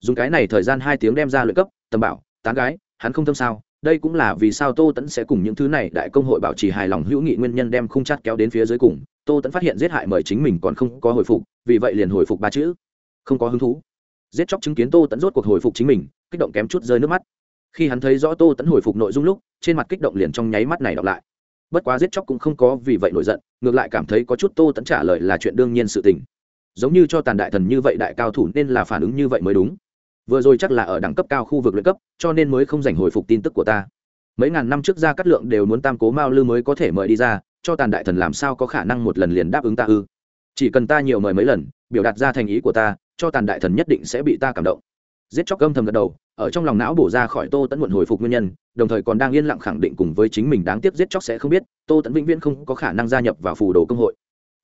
Dùng cái này thời gian hai tiếng đem ra luyện cấp, tầm bảo, tán gái, hắn không thâm sao? Đây cũng là vì sao tô tẫn sẽ cùng những thứ này đại công hội bảo trì hài lòng hữu nghị nguyên nhân đem khung chát kéo đến phía dưới cùng. Tô tẫn phát hiện giết hại mời chính mình còn không có hồi phục, vì vậy liền hồi phục ba chữ. Không có hứng thú giết chóc chứng kiến tô tẫn rốt cuộc hồi phục chính mình, kích động kém chút rơi nước mắt. Khi hắn thấy rõ tô tẫn hồi phục nội dung lúc, trên mặt kích động liền trong nháy mắt này đọc lại. Bất quá giết chóc cũng không có vì vậy nổi giận, ngược lại cảm thấy có chút tô tẫn trả lời là chuyện đương nhiên sự tình. Giống như cho tàn đại thần như vậy đại cao thủ nên là phản ứng như vậy mới đúng. Vừa rồi chắc là ở đẳng cấp cao khu vực luyện cấp, cho nên mới không dành hồi phục tin tức của ta. Mấy ngàn năm trước ra cắt lượng đều muốn tam cố mao lư mới có thể mời đi ra, cho tàn đại thần làm sao có khả năng một lần liền đáp ứng ta ư? Chỉ cần ta nhiều mời mấy lần, biểu đạt ra thành ý của ta cho tàn đại thần nhất định sẽ bị ta cảm động. Giết chóc âm thầm gật đầu, ở trong lòng não bổ ra khỏi tô tẫn muộn hồi phục nguyên nhân, đồng thời còn đang yên lặng khẳng định cùng với chính mình đáng tiếc giết chóc sẽ không biết, tô tẫn vĩnh viễn không có khả năng gia nhập vào phù đồ công hội.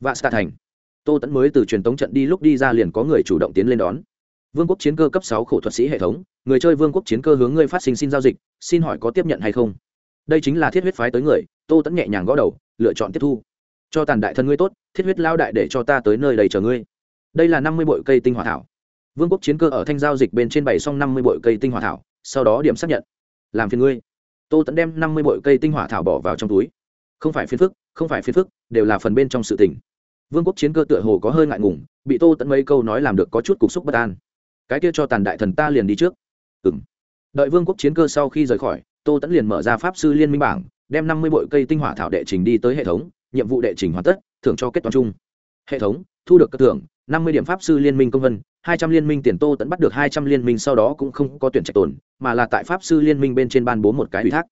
Và xa thành. Tô tẫn mới từ truyền tống trận đi lúc đi ra liền có người chủ động tiến lên đón. Vương quốc chiến cơ cấp sáu khổ thuật sĩ hệ thống, người chơi vương quốc chiến cơ hướng ngươi phát sinh xin giao dịch, xin hỏi có tiếp nhận hay không? Đây chính là thiết huyết phái tới người, tô tẫn nhẹ nhàng gõ đầu, lựa chọn tiếp thu. Cho tàn đại thân ngươi tốt, thiết huyết lao đại để cho ta tới nơi đầy chờ ngươi đây là năm mươi bội cây tinh hỏa thảo. Vương quốc chiến cơ ở thanh giao dịch bên trên bảy xong năm mươi bội cây tinh hỏa thảo, sau đó điểm xác nhận. Làm phiền ngươi. Tô tẫn đem năm mươi bội cây tinh hỏa thảo bỏ vào trong túi. Không phải phiền phức, không phải phiền phức, đều là phần bên trong sự tình. Vương quốc chiến cơ tựa hồ có hơi ngại ngùng, bị tô tẫn mấy câu nói làm được có chút cục xúc bất an. Cái kia cho tàn đại thần ta liền đi trước. Ừ m đợi vương quốc chiến cơ sau khi rời khỏi, tô tẫn liền mở ra pháp sư liên minh bảng, đem năm mươi bội cây tinh hỏa thảo đệ trình đi tới hệ thống, nhiệm vụ đệ trình hoàn tất, thưởng cho kết toán chung. Hệ thống, thu được cơ thưởng năm mươi điểm pháp sư liên minh công vân, hai trăm liên minh tiền tô tẫn bắt được hai trăm liên minh sau đó cũng không có tuyển trạch tồn, mà là tại pháp sư liên minh bên trên ban bố một cái ủy thác.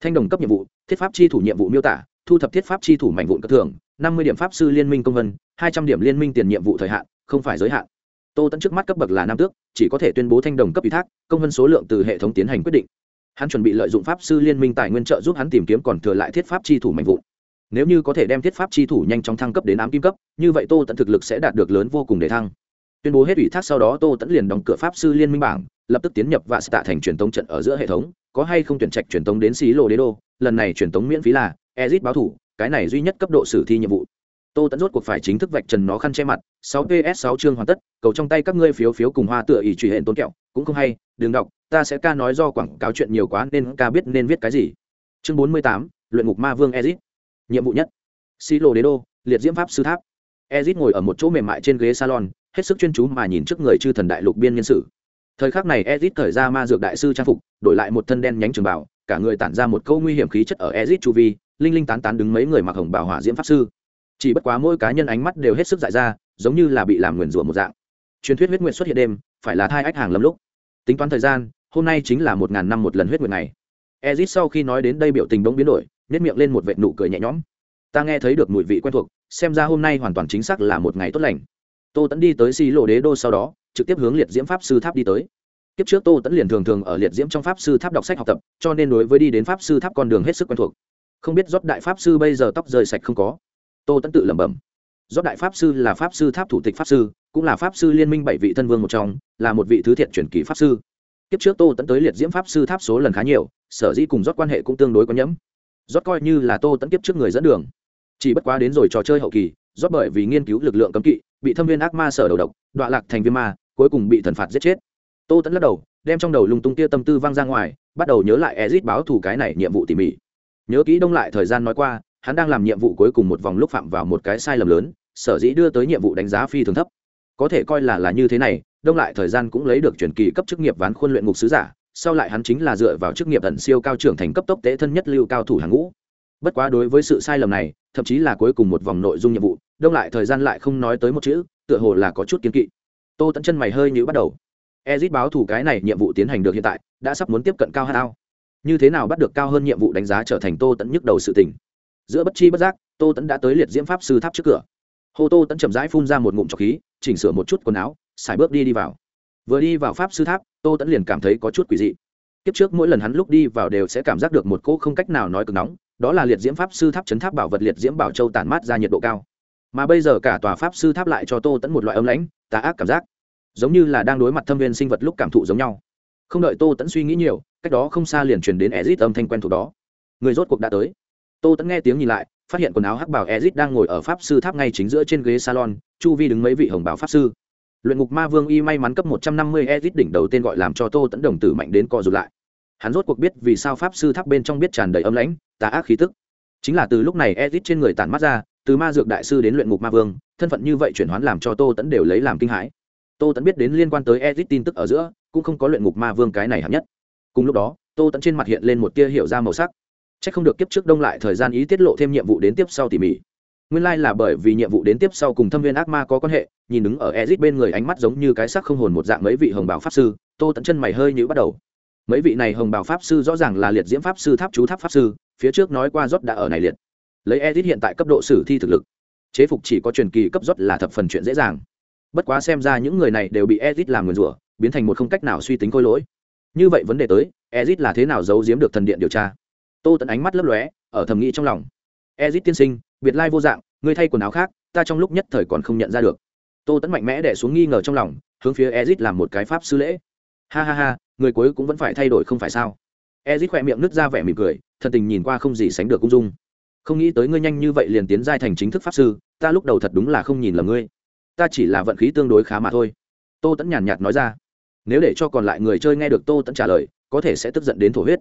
Thanh đồng cấp nhiệm vụ, thiết pháp chi thủ nhiệm vụ miêu tả, thu thập thiết pháp chi thủ mảnh vụn cơ thưởng năm mươi điểm pháp sư liên minh công vân, hai trăm điểm liên minh tiền nhiệm vụ thời hạn, không phải giới hạn. Tô tẫn trước mắt cấp bậc là nam tước, chỉ có thể tuyên bố thanh đồng cấp ủy thác, công vân số lượng từ hệ thống tiến hành quyết định. Hắn chuẩn bị lợi dụng pháp sư liên minh tài nguyên trợ giúp hắn tìm kiếm còn thừa lại thiết pháp chi thủ mạnh vụn nếu như có thể đem thiết pháp chi thủ nhanh chóng thăng cấp đến ám kim cấp như vậy tô tẫn thực lực sẽ đạt được lớn vô cùng để thăng. Tuyên bố hết ủy thác sau đó tô tẫn liền đóng cửa pháp sư liên minh bảng lập tức tiến nhập và tạ thành truyền tống trận ở giữa hệ thống có hay không tuyển trạch truyền tống đến xí lô đế đô lần này truyền tống miễn phí là ezit báo thủ cái này duy nhất cấp độ sử thi nhiệm vụ. Tô tẫn rốt cuộc phải chính thức vạch trần nó khăn che mặt 6 ps 6 chương hoàn tất cầu trong tay các ngươi phiếu phiếu cùng hoa tựa ỷ truy hẹn tốn kẹo cũng không hay đừng đọc ta sẽ ca nói do quảng cáo chuyện nhiều quá nên ca biết nên viết cái gì. Chương 48, luyện ngục ma vương ezit nhiệm vụ nhất. Xí lô đế đô, liệt diễm pháp sư tháp. Ezit ngồi ở một chỗ mềm mại trên ghế salon, hết sức chuyên chú mà nhìn trước người chư thần đại lục biên nhân sự. Thời khắc này ezit thời ra ma dược đại sư trang phục, đổi lại một thân đen nhánh trường bảo cả người tản ra một câu nguy hiểm khí chất ở ezit chu vi, linh linh tán tán đứng mấy người mặc hồng bảo hỏa diễm pháp sư. Chỉ bất quá mỗi cá nhân ánh mắt đều hết sức dại ra, giống như là bị làm nguyền rủa một dạng. Truyền thuyết huyết nguyện xuất hiện đêm, phải là thai ách hàng lâm lúc. Tính toán thời gian, hôm nay chính là một ngàn năm một lần huyết nguyện này ezit sau khi nói đến đây biểu tình bỗng biến đổi nếp miệng lên một vệt nụ cười nhẹ nhõm. Ta nghe thấy được mùi vị quen thuộc, xem ra hôm nay hoàn toàn chính xác là một ngày tốt lành. Tô tẫn đi tới xi lộ đế đô sau đó, trực tiếp hướng liệt diễm pháp sư tháp đi tới. Kiếp trước tô tẫn liền thường thường ở liệt diễm trong pháp sư tháp đọc sách học tập, cho nên đối với đi đến pháp sư tháp con đường hết sức quen thuộc. Không biết rót đại pháp sư bây giờ tóc rơi sạch không có. Tô tẫn tự lẩm bẩm. Do đại pháp sư là pháp sư tháp thủ tịch pháp sư, cũng là pháp sư liên minh bảy vị thân vương một trong, là một vị thứ thiện truyền kỳ pháp sư. Kiếp trước tô tẫn tới liệt diễm pháp sư tháp số lần khá nhiều, sở dĩ cùng rót quan hệ cũng tương đối có nhẫm rót coi như là tô tẫn kiếp trước người dẫn đường. Chỉ bất quá đến rồi trò chơi hậu kỳ, rót bởi vì nghiên cứu lực lượng cấm kỵ, bị thâm viên ác ma sở đầu độc, đọa lạc thành viên ma, cuối cùng bị thần phạt giết chết. Tô tẫn lắc đầu, đem trong đầu lung tung tia tâm tư văng ra ngoài, bắt đầu nhớ lại ezit báo thù cái này nhiệm vụ tỉ mỉ. Nhớ kỹ đông lại thời gian nói qua, hắn đang làm nhiệm vụ cuối cùng một vòng lúc phạm vào một cái sai lầm lớn, sở dĩ đưa tới nhiệm vụ đánh giá phi thường thấp. Có thể coi là là như thế này, đông lại thời gian cũng lấy được truyền kỳ cấp chức nghiệp ván khuôn luyện ngục sứ giả sau lại hắn chính là dựa vào chức nghiệp ẩn siêu cao trưởng thành cấp tốc tế thân nhất lưu cao thủ hàng ngũ. Bất quá đối với sự sai lầm này, thậm chí là cuối cùng một vòng nội dung nhiệm vụ, đông lại thời gian lại không nói tới một chữ, tựa hồ là có chút kiến kỵ. Tô tẫn chân mày hơi nhữ bắt đầu. Ezit báo thủ cái này nhiệm vụ tiến hành được hiện tại, đã sắp muốn tiếp cận cao hao. Như thế nào bắt được cao hơn nhiệm vụ đánh giá trở thành tô tẫn nhức đầu sự tình. Giữa bất chi bất giác, tô tẫn đã tới liệt diễm pháp sư tháp trước cửa. Hô tô tẫn chậm rãi phun ra một ngụm trọc khí, chỉnh sửa một chút quần áo, xài bước đi đi vào vừa đi vào pháp sư tháp, tô tẫn liền cảm thấy có chút quỷ dị. Kiếp trước mỗi lần hắn lúc đi vào đều sẽ cảm giác được một cỗ không cách nào nói cực nóng, đó là liệt diễm pháp sư tháp chấn tháp bảo vật liệt diễm bảo châu tản mát ra nhiệt độ cao. Mà bây giờ cả tòa pháp sư tháp lại cho tô tẫn một loại âm lãnh, tà ác cảm giác. Giống như là đang đối mặt thâm viên sinh vật lúc cảm thụ giống nhau. Không đợi tô tẫn suy nghĩ nhiều, cách đó không xa liền truyền đến ezit âm thanh quen thuộc đó. Người rốt cuộc đã tới. Tô tẫn nghe tiếng nhìn lại, phát hiện quần áo hắc bảo ezit đang ngồi ở pháp sư tháp ngay chính giữa trên ghế salon, chu vi đứng mấy vị hồng bảo pháp sư luyện ngục ma vương y may mắn cấp một trăm năm mươi ezit đỉnh đầu tên gọi làm cho tô tẫn đồng tử mạnh đến co rụt lại. Hắn rốt cuộc biết vì sao pháp sư tháp bên trong biết tràn đầy âm lãnh, tà ác khí tức. Chính là từ lúc này ezit trên người tản mắt ra, từ ma dược đại sư đến luyện ngục ma vương, thân phận như vậy chuyển hoán làm cho tô tẫn đều lấy làm kinh hãi. Tô tẫn biết đến liên quan tới ezit tin tức ở giữa, cũng không có luyện ngục ma vương cái này hạng nhất. Cùng lúc đó, tô tẫn trên mặt hiện lên một tia hiểu ra màu sắc. C h ắ c không được kiếp trước đông lại thời gian ý tiết lộ thêm nhiệm vụ đến tiếp sau tỉ mỉ nguyên lai là bởi vì nhiệm vụ đến tiếp sau cùng thâm viên ác ma có quan hệ, nhìn đứng ở ezit bên người ánh mắt giống như cái sắc không hồn một dạng mấy vị hồng bảo pháp sư, tô tận chân mày hơi nhíu bắt đầu. Mấy vị này hồng bảo pháp sư rõ ràng là liệt diễm pháp sư, tháp chú tháp pháp sư, phía trước nói qua rót đã ở này liệt. Lấy ezit hiện tại cấp độ sử thi thực lực, chế phục chỉ có truyền kỳ cấp rót là thập phần chuyện dễ dàng. Bất quá xem ra những người này đều bị ezit làm nguyền rủa, biến thành một không cách nào suy tính khôi lỗi. Như vậy vấn đề tới ezit là thế nào giấu giếm được thần điện điều tra? Tô tận ánh mắt lấp lóe, ở thầm nghĩ trong lòng. Ezit tiên sinh biệt lai vô dạng, ngươi thay quần áo khác, ta trong lúc nhất thời còn không nhận ra được. Tô tẫn mạnh mẽ đẻ xuống nghi ngờ trong lòng, hướng phía ezit làm một cái pháp sư lễ. Ha ha ha, người cuối cũng vẫn phải thay đổi không phải sao? Ezit khỏe miệng nứt ra vẻ mỉm cười, thật tình nhìn qua không gì sánh được cung dung. Không nghĩ tới ngươi nhanh như vậy liền tiến giai thành chính thức pháp sư, ta lúc đầu thật đúng là không nhìn lầm ngươi. Ta chỉ là vận khí tương đối khá mà thôi. Tô tẫn nhàn nhạt nói ra. Nếu để cho còn lại người chơi nghe được tô tẫn trả lời, có thể sẽ tức giận đến thổ huyết.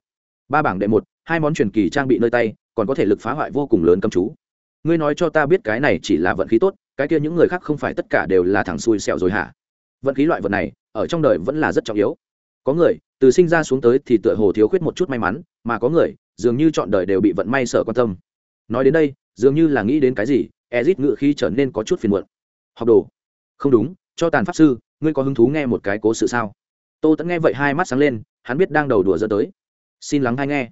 Ba bảng đệ một, hai món truyền kỳ trang bị nơi tay, còn có thể lực phá hoại vô cùng lớn cầm chú ngươi nói cho ta biết cái này chỉ là vận khí tốt, cái kia những người khác không phải tất cả đều là thằng xui xẹo rồi hả? Vận khí loại vật này, ở trong đời vẫn là rất trọng yếu. Có người, từ sinh ra xuống tới thì tựa hồ thiếu khuyết một chút may mắn, mà có người, dường như chọn đời đều bị vận may sở quan tâm. Nói đến đây, dường như là nghĩ đến cái gì, ezit ngự khi trở nên có chút phiền muộn. Học đồ. Không đúng, cho tàn pháp sư, ngươi có hứng thú nghe một cái cố sự sao? Tô tẫn nghe vậy hai mắt sáng lên, hắn biết đang đầu đùa dẫn tới. Xin lắng hay nghe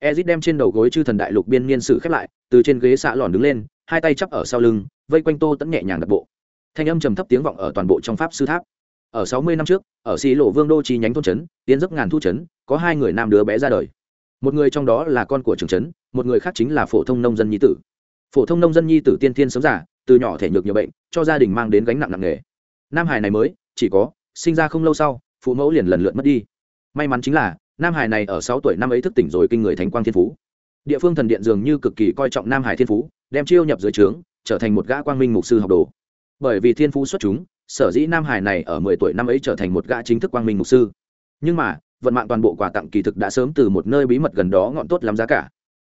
ezit đem trên đầu gối chư thần đại lục biên niên sử khép lại, từ trên ghế xạ lòn đứng lên, hai tay chắp ở sau lưng, vây quanh tô tẫn nhẹ nhàng đặt bộ. Thanh âm trầm thấp tiếng vọng ở toàn bộ trong pháp sư tháp. Ở sáu mươi năm trước, ở xí lộ vương đô chi nhánh thôn trấn tiến giấc ngàn thu trấn, có hai người nam đứa bé ra đời. Một người trong đó là con của trường trấn, một người khác chính là phổ thông nông dân nhi tử. Phổ thông nông dân nhi tử tiên thiên sống giả từ nhỏ thể nhược nhiều bệnh, cho gia đình mang đến gánh nặng nặng nề. Nam hải này mới, chỉ có, sinh ra không lâu sau, phụ mẫu liền lần lượt mất đi. May mắn chính là nam hải này ở sáu tuổi năm ấy thức tỉnh rồi kinh người thánh quang thiên phú. Địa phương thần điện dường như cực kỳ coi trọng nam hải thiên phú, đem chiêu nhập dưới trướng, trở thành một gã quang minh mục sư học đồ. Bởi vì thiên phú xuất chúng, sở dĩ nam hải này ở mười tuổi năm ấy trở thành một gã chính thức quang minh mục sư. Nhưng mà, vận mạng toàn bộ quà tặng kỳ thực đã sớm từ một nơi bí mật gần đó ngọn tốt lắm giá cả.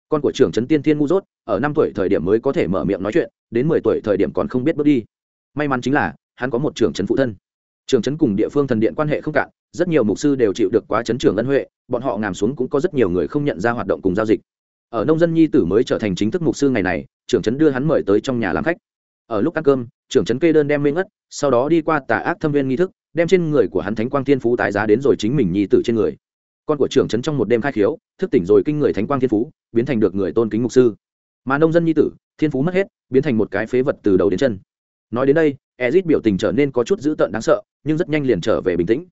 Con của trưởng trấn tiên thiên ngu dốt, ở năm tuổi thời điểm mới có thể mở miệng nói chuyện, đến mười tuổi thời điểm còn không biết bước đi. May mắn chính là, hắn có một trưởng trấn phụ thân trưởng trấn cùng địa phương thần điện quan hệ không cạn, rất nhiều mục sư đều chịu được quá chấn trường ân huệ, bọn họ ngàm xuống cũng có rất nhiều người không nhận ra hoạt động cùng giao dịch. Ở nông dân nhi tử mới trở thành chính thức mục sư ngày này trưởng trấn đưa hắn mời tới trong nhà làm khách. Ở lúc ăn cơm trưởng trấn kê đơn đem mê ngất, sau đó đi qua tà ác thâm viên nghi thức, đem trên người của hắn thánh quang thiên phú tái giá đến rồi chính mình nhi tử trên người. Con của trưởng trấn trong một đêm khai khiếu, thức tỉnh rồi kinh người thánh quang thiên phú, biến thành được người tôn kính mục sư. Mà nông dân nhi tử, thiên phú mất hết, biến thành một cái phế vật từ đầu đến chân. Nói đến đây ezit biểu tình trở nên có chút dữ tợn đáng sợ, nhưng rất nhanh liền trở về bình tĩnh.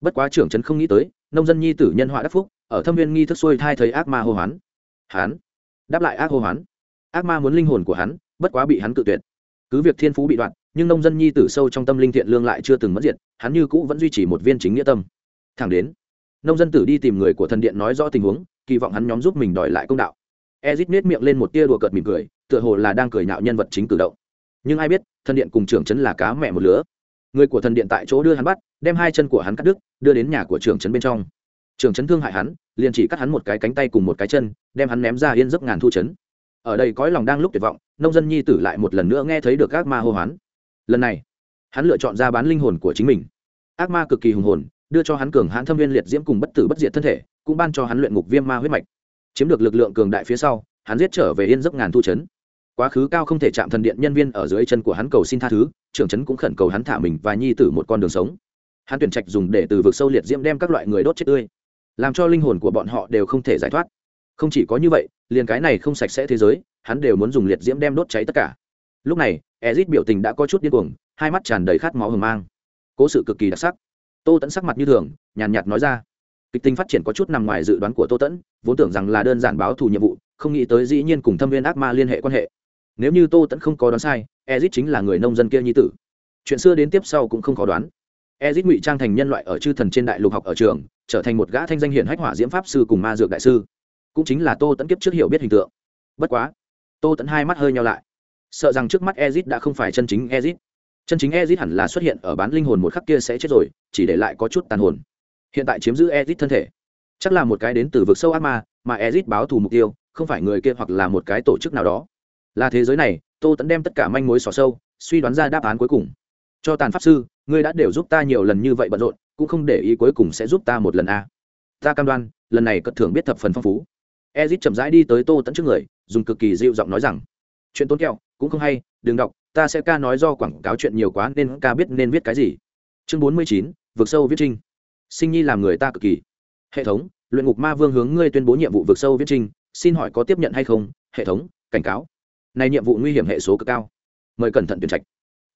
Bất quá trưởng trấn không nghĩ tới, nông dân nhi tử nhân họa đắc phúc, ở thâm viên nghi thức xuôi thai thấy ác ma hô hoán. Hắn đáp lại ác hô hoán. Ác ma muốn linh hồn của hắn, bất quá bị hắn cự tuyệt. Cứ việc thiên phú bị đoạn, nhưng nông dân nhi tử sâu trong tâm linh thiện lương lại chưa từng mất diệt, hắn như cũ vẫn duy trì một viên chính nghĩa tâm. Thẳng đến, nông dân tử đi tìm người của thần điện nói rõ tình huống, kỳ vọng hắn nhóm giúp mình đòi lại công đạo. Ezit nết miệng lên một tia đùa cợt mỉm cười, tựa hồ là đang cười nhạo nhân vật chính cử động nhưng ai biết, thần điện cùng trưởng trấn là cá mẹ một lứa. Người của thần điện tại chỗ đưa hắn bắt, đem hai chân của hắn cắt đứt, đưa đến nhà của trưởng trấn bên trong. Trưởng trấn thương hại hắn, liền chỉ cắt hắn một cái cánh tay cùng một cái chân, đem hắn ném ra yên giấc ngàn thu trấn. Ở đây cõi lòng đang lúc tuyệt vọng, nông dân nhi tử lại một lần nữa nghe thấy được ác ma hô hoán. Lần này, hắn lựa chọn ra bán linh hồn của chính mình. Ác ma cực kỳ hùng hồn, đưa cho hắn cường hãn thâm viên liệt diễm cùng bất tử bất diệt thân thể, cũng ban cho hắn luyện ngục viêm ma huyết mạch. Chiếm được lực lượng cường đại phía sau, hắn giết trở về yên giấc ngàn thu chấn quá khứ cao không thể chạm thần điện nhân viên ở dưới chân của hắn cầu xin tha thứ, trưởng trấn cũng khẩn cầu hắn thả mình và nhi tử một con đường sống. Hắn tuyển trạch dùng để từ vực sâu liệt diễm đem các loại người đốt chết tươi, làm cho linh hồn của bọn họ đều không thể giải thoát. Không chỉ có như vậy, liền cái này không sạch sẽ thế giới, hắn đều muốn dùng liệt diễm đem đốt cháy tất cả. Lúc này, ezit biểu tình đã có chút điên cuồng, hai mắt tràn đầy khát máu hừng mang. Cố sự cực kỳ đặc sắc. Tô tẫn sắc mặt như thường, nhàn nhạt nói ra. Kịch tính phát triển có chút nằm ngoài dự đoán của tô tẫn, vốn tưởng rằng là đơn giản báo thù nhiệm vụ, không nghĩ tới dĩ nhiên cùng thâm viên ác ma liên hệ quan hệ nếu như tô tẫn không có đoán sai ezit chính là người nông dân kia nhi tử. Chuyện xưa đến tiếp sau cũng không khó đoán. Ezit ngụy trang thành nhân loại ở chư thần trên đại lục học ở trường, trở thành một gã thanh danh hiển hách hỏa diễm pháp sư cùng ma dược đại sư. Cũng chính là tô tẫn kiếp trước hiểu biết hình tượng. Bất quá, tô tẫn hai mắt hơi nhau lại. Sợ rằng trước mắt ezit đã không phải chân chính ezit chân chính ezit hẳn là xuất hiện ở bán linh hồn một khắc kia sẽ chết rồi, chỉ để lại có chút tàn hồn. Hiện tại chiếm giữ ezit thân thể. Chắc là một cái đến từ vực sâu ác ma, mà ezit báo thù mục tiêu, không phải người kia hoặc là một cái tổ chức nào đó là thế giới này, tô tẫn đem tất cả manh mối xỏ sâu, suy đoán ra đáp án cuối cùng. Cho tàn pháp sư, ngươi đã đều giúp ta nhiều lần như vậy bận rộn, cũng không để ý cuối cùng sẽ giúp ta một lần a à. ta cam đoan, lần này cất thưởng biết thập phần phong phú. Ezit chậm rãi đi tới tô tẫn trước người, dùng cực kỳ dịu giọng nói rằng, chuyện tốn kẹo, cũng không hay, đừng đọc, ta sẽ ca nói do quảng cáo chuyện nhiều quá nên ca biết nên viết cái gì. Chương bốn mươi chín vượt sâu viết trinh. Sinh nhi làm người ta cực kỳ. Hệ thống, luyện ngục ma vương hướng ngươi tuyên bố nhiệm vụ vượt sâu viết trinh, xin hỏi có tiếp nhận hay không? Hệ thống, cảnh cáo này nhiệm vụ nguy hiểm hệ số cực cao. Mời cẩn thận tuyển trạch.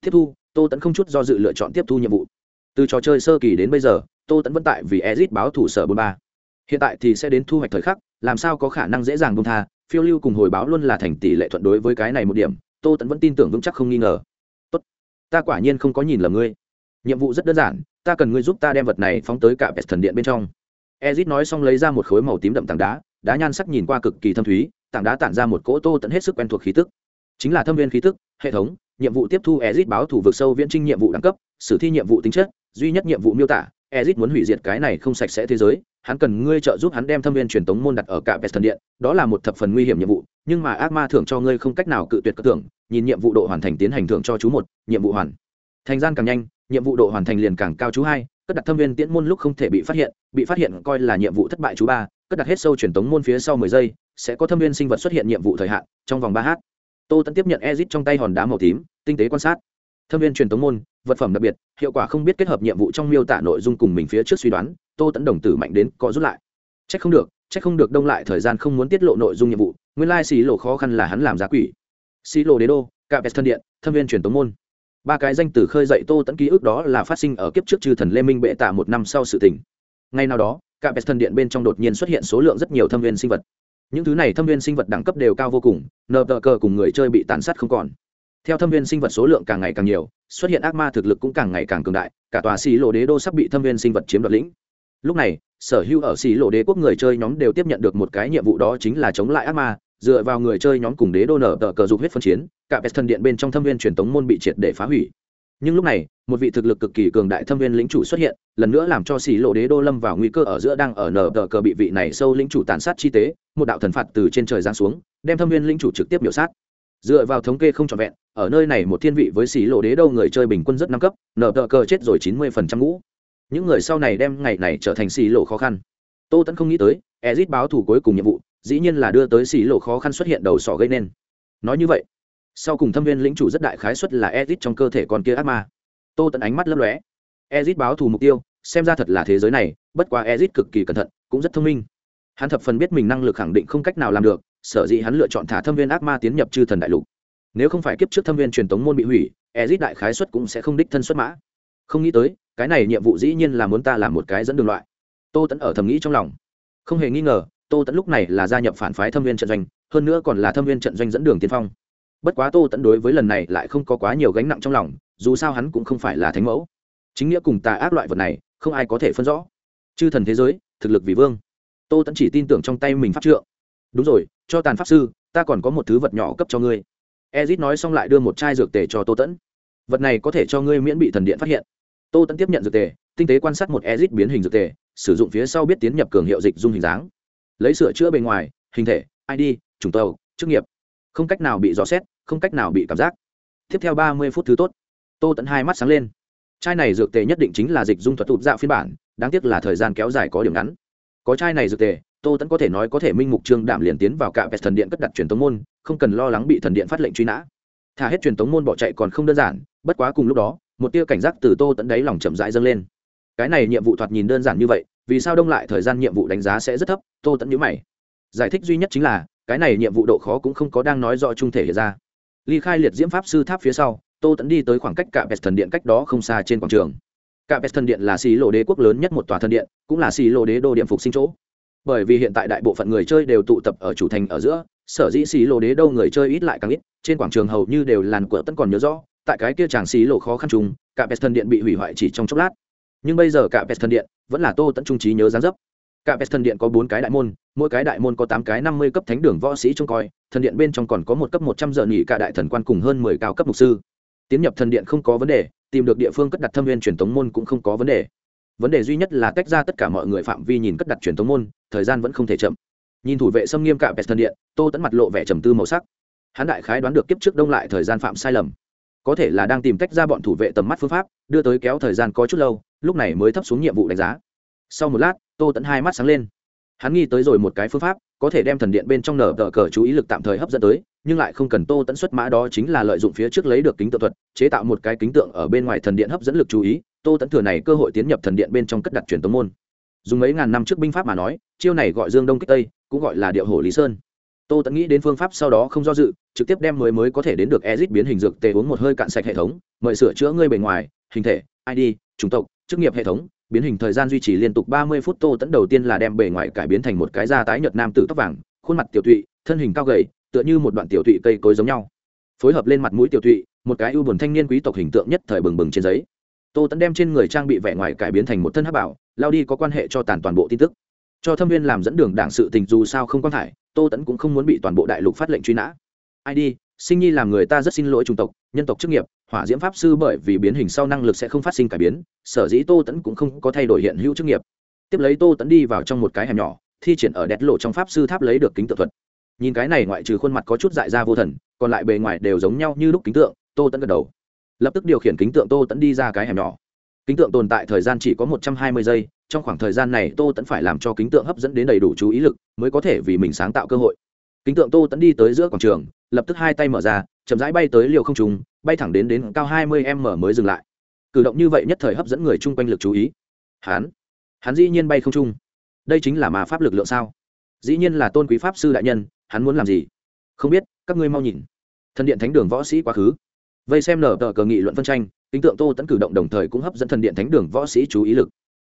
Tiếp thu, tô tẫn không chút do dự lựa chọn tiếp thu nhiệm vụ. Từ trò chơi sơ kỳ đến bây giờ, tô tẫn vẫn tại vì ezit báo thủ sở bốn ba. Hiện tại thì sẽ đến thu hoạch thời khắc, làm sao có khả năng dễ dàng bông tha, phiêu lưu cùng hồi báo luôn là thành tỷ lệ thuận đối với cái này một điểm, tô tẫn vẫn tin tưởng vững chắc không nghi ngờ. Tốt, ta quả nhiên không có nhìn lầm ngươi. Nhiệm vụ rất đơn giản, ta cần ngươi giúp ta đem vật này phóng tới cả vẹt thần điện bên trong. Ezit nói xong lấy ra một khối màu tím đậm tảng đá đá nhan sắc nhìn qua cực kỳ thâm thúy tảng đá tản ra một cỗ tô tận hết sức quen thuộc khí tức. Chính là thâm viên khí tức, hệ thống, nhiệm vụ tiếp thu ezit báo thủ vực sâu viễn trinh nhiệm vụ đẳng cấp, sử thi nhiệm vụ tính chất, duy nhất nhiệm vụ miêu tả, ezit muốn hủy diệt cái này không sạch sẽ thế giới, hắn cần ngươi trợ giúp hắn đem thâm viên truyền tống môn đặt ở cả vest thần điện, đó là một thập phần nguy hiểm nhiệm vụ, nhưng mà ác ma thưởng cho ngươi không cách nào cự tuyệt cơ tưởng, nhìn nhiệm vụ độ hoàn thành tiến hành thưởng cho chú một, nhiệm vụ hoàn. Thành gian càng nhanh, nhiệm vụ độ hoàn thành liền càng cao chú hai cất đặt thâm viên tiễn môn lúc không thể bị phát hiện, bị phát hiện coi là nhiệm vụ thất bại chú ba, cất đặt hết sâu truyền tống môn phía sau mười giây, sẽ có thâm viên sinh vật xuất hiện nhiệm vụ thời hạn, trong vòng ba h tô tẫn tiếp nhận exit trong tay hòn đá màu tím, tinh tế quan sát. Thâm viên truyền tống môn, vật phẩm đặc biệt, hiệu quả không biết kết hợp nhiệm vụ trong miêu tả nội dung cùng mình phía trước suy đoán, tô tẫn đồng tử mạnh đến có rút lại. C h ắ c không được c h ắ c không được đông lại thời gian không muốn tiết lộ nội dung nhiệm vụ, nguyên lai xì lộ khó khăn là hắn làm giá quỷ. Xì lộ đế đô cạ pest thân điện, thâm viên truyền tống môn ba cái danh từ khơi dậy tô tẫn ký ức đó là phát sinh ở kiếp trước chư thần lê minh bệ tạ một năm sau sự tình. Ngay nào đó, cả pest thần điện bên trong đột nhiên xuất hiện số lượng rất nhiều thâm viên sinh vật. Những thứ này thâm viên sinh vật đẳng cấp đều cao vô cùng nợ tờ cờ cùng người chơi bị tàn sát không còn. Theo thâm viên sinh vật số lượng càng ngày càng nhiều, xuất hiện ác ma thực lực cũng càng ngày càng cường đại, cả tòa xì lộ đế đô sắp bị thâm viên sinh vật chiếm đoạt lĩnh. Lúc này, sở hữu ở xì lộ đế quốc người chơi nhóm đều tiếp nhận được một cái nhiệm vụ đó chính là chống lại ác ma dựa vào người chơi nhóm cùng đế đô nở tờ cờ dục huyết phân chiến, cả pest thần điện bên trong thâm viên truyền tống môn bị triệt để phá hủy. Nhưng lúc này, một vị thực lực cực kỳ cường đại thâm viên lĩnh chủ xuất hiện, lần nữa làm cho xì lộ đế đô lâm vào nguy cơ ở giữa đang ở nở tờ cờ bị vị này sâu lĩnh chủ tàn sát chi tế, một đạo thần phạt từ trên trời giáng xuống, đem thâm viên lĩnh chủ trực tiếp biểu sát. Dựa vào thống kê không trọn vẹn, ở nơi này một thiên vị với xì lộ đế đô người chơi bình quân rất năm cấp, nở tờ cờ chết rồi chín mươi phần trăm ngũ. Những người sau này đem ngày này trở thành xì lộ khó khăn. Tô tẫn không nghĩ tới, ezit báo thủ cuối cùng nhiệm vụ dĩ nhiên là đưa tới xì lộ khó khăn xuất hiện đầu sỏ gây nên. Nói như vậy, sau cùng thâm viên lĩnh chủ rất đại khái xuất là ezit trong cơ thể con kia ác ma. Tô tận ánh mắt lấp lóe. Ezit báo thù mục tiêu, xem ra thật là thế giới này, bất quá ezit cực kỳ cẩn thận, cũng rất thông minh. Hắn thập phần biết mình năng lực khẳng định không cách nào làm được, sở dĩ hắn lựa chọn thả thâm viên ác ma tiến nhập chư thần đại lục. Nếu không phải kiếp trước thâm viên truyền tống môn bị hủy, ezit đại khái xuất cũng sẽ không đích thân xuất mã. Không nghĩ tới, cái này nhiệm vụ dĩ nhiên là muốn ta làm một cái dẫn đường loại. Tô tẫn ở thầm nghĩ trong lòng. Không hề nghi ngờ tô tẫn lúc này là gia nhập phản phái thâm viên trận doanh, hơn nữa còn là thâm viên trận doanh dẫn đường tiên phong. Bất quá tô tẫn đối với lần này lại không có quá nhiều gánh nặng trong lòng, dù sao hắn cũng không phải là thánh mẫu. Chính nghĩa cùng tà ác loại vật này, không ai có thể phân rõ. Chư thần thế giới, thực lực vì vương. Tô tẫn chỉ tin tưởng trong tay mình pháp trượng. Đúng rồi, cho tàn pháp sư, ta còn có một thứ vật nhỏ cấp cho ngươi. Ezit nói xong lại đưa một chai dược tề cho tô tẫn vật này có thể cho ngươi miễn bị thần điện phát hiện. Tô tẫn tiếp nhận dược tề, tinh tế quan sát một ezit biến hình dược tề, sử dụng phía sau biết tiến nhập cường hiệu dịch dung hình dáng lấy sửa chữa bề ngoài, hình thể id chủng tàu chức nghiệp. Không cách nào bị dò xét, không cách nào bị cảm giác. Tiếp theo ba mươi phút thứ tốt, tô tẫn hai mắt sáng lên. Chai này dược tề nhất định chính là dịch dung thuật tụt dạo phiên bản, đáng tiếc là thời gian kéo dài có điểm ngắn. Có chai này dược tề, tô tẫn có thể nói có thể minh mục trương đảm liền tiến vào cả vẹt thần điện cất đặt truyền tống môn, không cần lo lắng bị thần điện phát lệnh truy nã. Thả hết truyền tống môn bỏ chạy còn không đơn giản, bất quá cùng lúc đó, một tia cảnh giác từ tô tẫn đáy lòng chậm rãi dâng lên. Cái này nhiệm vụ thoạt nhìn đơn giản như vậy vì sao đông lại thời gian nhiệm vụ đánh giá sẽ rất thấp, tô tẫn nhữ mày. Giải thích duy nhất chính là, cái này nhiệm vụ độ khó cũng không có đang nói rõ trung thể hiện ra. Ly khai liệt diễm pháp sư tháp phía sau, tô tẫn đi tới khoảng cách cả pest thần điện cách đó không xa trên quảng trường. Cả pest thần điện là xì lộ đế quốc lớn nhất một tòa thần điện, cũng là xì lộ đế đô điểm phục sinh chỗ. Bởi vì hiện tại đại bộ phận người chơi đều tụ tập ở chủ thành ở giữa, sở dĩ xì lộ đế đâu người chơi ít lại càng ít, trên quảng trường hầu như đều làn của tẫn còn nhớ rõ, tại cái kia chàng xì lộ khó khăn chung cả pest thần điện bị hủy hoại chỉ trong chốc lát nhưng bây giờ cả pet thần điện vẫn là tô tẫn trung trí nhớ gián dấp. Cả pet thần điện có bốn cái đại môn, mỗi cái đại môn có tám cái năm mươi cấp thánh đường võ sĩ trông coi, thần điện bên trong còn có một cấp một trăm giờ nghỉ cả đại thần quan cùng hơn mười cao cấp mục sư. Tiến nhập thần điện không có vấn đề, tìm được địa phương cất đặt thâm viên truyền thống môn cũng không có vấn đề. Vấn đề duy nhất là tách ra tất cả mọi người phạm vi nhìn cất đặt truyền thống môn, thời gian vẫn không thể chậm. Nhìn thủ vệ xâm nghiêm cả pet thần điện, tô tẫn mặt lộ vẻ trầm tư màu sắc. Hắn đại khái đoán được kiếp trước đông lại thời gian phạm sai lầm. Có thể là đang tìm cách ra bọn thủ vệ tầm mắt phương pháp, đưa tới kéo thời gian có chút lâu lúc này mới thấp xuống nhiệm vụ đánh giá. Sau một lát, tô tẫn hai mắt sáng lên. Hắn nghi tới rồi một cái phương pháp, có thể đem thần điện bên trong nở tờ cờ chú ý lực tạm thời hấp dẫn tới, nhưng lại không cần tô tẫn xuất mã đó chính là lợi dụng phía trước lấy được kính tượng thuật, chế tạo một cái kính tượng ở bên ngoài thần điện hấp dẫn lực chú ý, tô tẫn thừa này cơ hội tiến nhập thần điện bên trong cất đặt truyền tống môn. Dùng mấy ngàn năm trước binh pháp mà nói, chiêu này gọi dương đông kích tây, cũng gọi là điệu hổ lý sơn. Tô tẫn nghĩ đến phương pháp sau đó không do dự, trực tiếp đem mới mới có thể đến được ezit biến hình dược tề uống một hơi cạn sạch hệ thống, mời sửa chữa ngươi bề ngoài, hình thể id chủng tộc chức nghiệp hệ thống, biến hình thời gian duy trì liên tục ba mươi phút, tô tẫn đầu tiên là đem bề ngoài cải biến thành một cái da tái nhợt nam tử tóc vàng, khuôn mặt tiểu thụy thân hình cao gầy, tựa như một đoạn tiểu thụy cây cối giống nhau. Phối hợp lên mặt mũi tiểu thụy một cái ưu buồn thanh niên quý tộc hình tượng nhất thời bừng bừng trên giấy. Tô tẫn đem trên người trang bị vẻ ngoài cải biến thành một thân hắc bảo, lao đi có quan hệ cho tàn toàn bộ tin tức. Cho thâm viên làm dẫn đường đảng sự tình dù sao không quan thải, tô tẫn cũng không muốn bị toàn bộ đại lục phát lệnh truy nã. Id sinh nhi làm người ta rất xin lỗi chủng tộc, nhân tộc chức nghiệp hỏa diễm pháp sư bởi vì biến hình sau năng lực sẽ không phát sinh cải biến, sở dĩ tô tẫn cũng không có thay đổi hiện hữu chức nghiệp. Tiếp lấy tô tẫn đi vào trong một cái hẻm nhỏ, thi triển ở đét lộ trong pháp sư tháp lấy được kính tự thuật. Nhìn cái này ngoại trừ khuôn mặt có chút dại ra vô thần, còn lại bề ngoài đều giống nhau như lúc kính tượng, tô tẫn gật đầu. Lập tức điều khiển kính tượng tô tẫn đi ra cái hẻm nhỏ. Kính tượng tồn tại thời gian chỉ có một trăm hai mươi giây, trong khoảng thời gian này tô tẫn phải làm cho kính tượng hấp dẫn đến đầy đủ chú ý lực, mới có thể vì mình sáng tạo cơ hội. Kính tượng tô tẫn đi tới giữa quảng trường, lập tức hai tay mở ra, chậm rãi bay tới liều không trùng bay thẳng đến đến cao hai mươi m mới dừng lại. Cử động như vậy nhất thời hấp dẫn người chung quanh lực chú ý. Hắn hắn dĩ nhiên bay không chung đây chính là mà pháp lực lượng sao? Dĩ nhiên là tôn quý pháp sư đại nhân, hắn muốn làm gì? Không biết, các ngươi mau nhìn. Thần điện thánh đường võ sĩ quá khứ. Vây xem nở tờ cờ nghị luận phân tranh tính tượng tô tẫn cử động đồng thời cũng hấp dẫn thần điện thánh đường võ sĩ chú ý lực.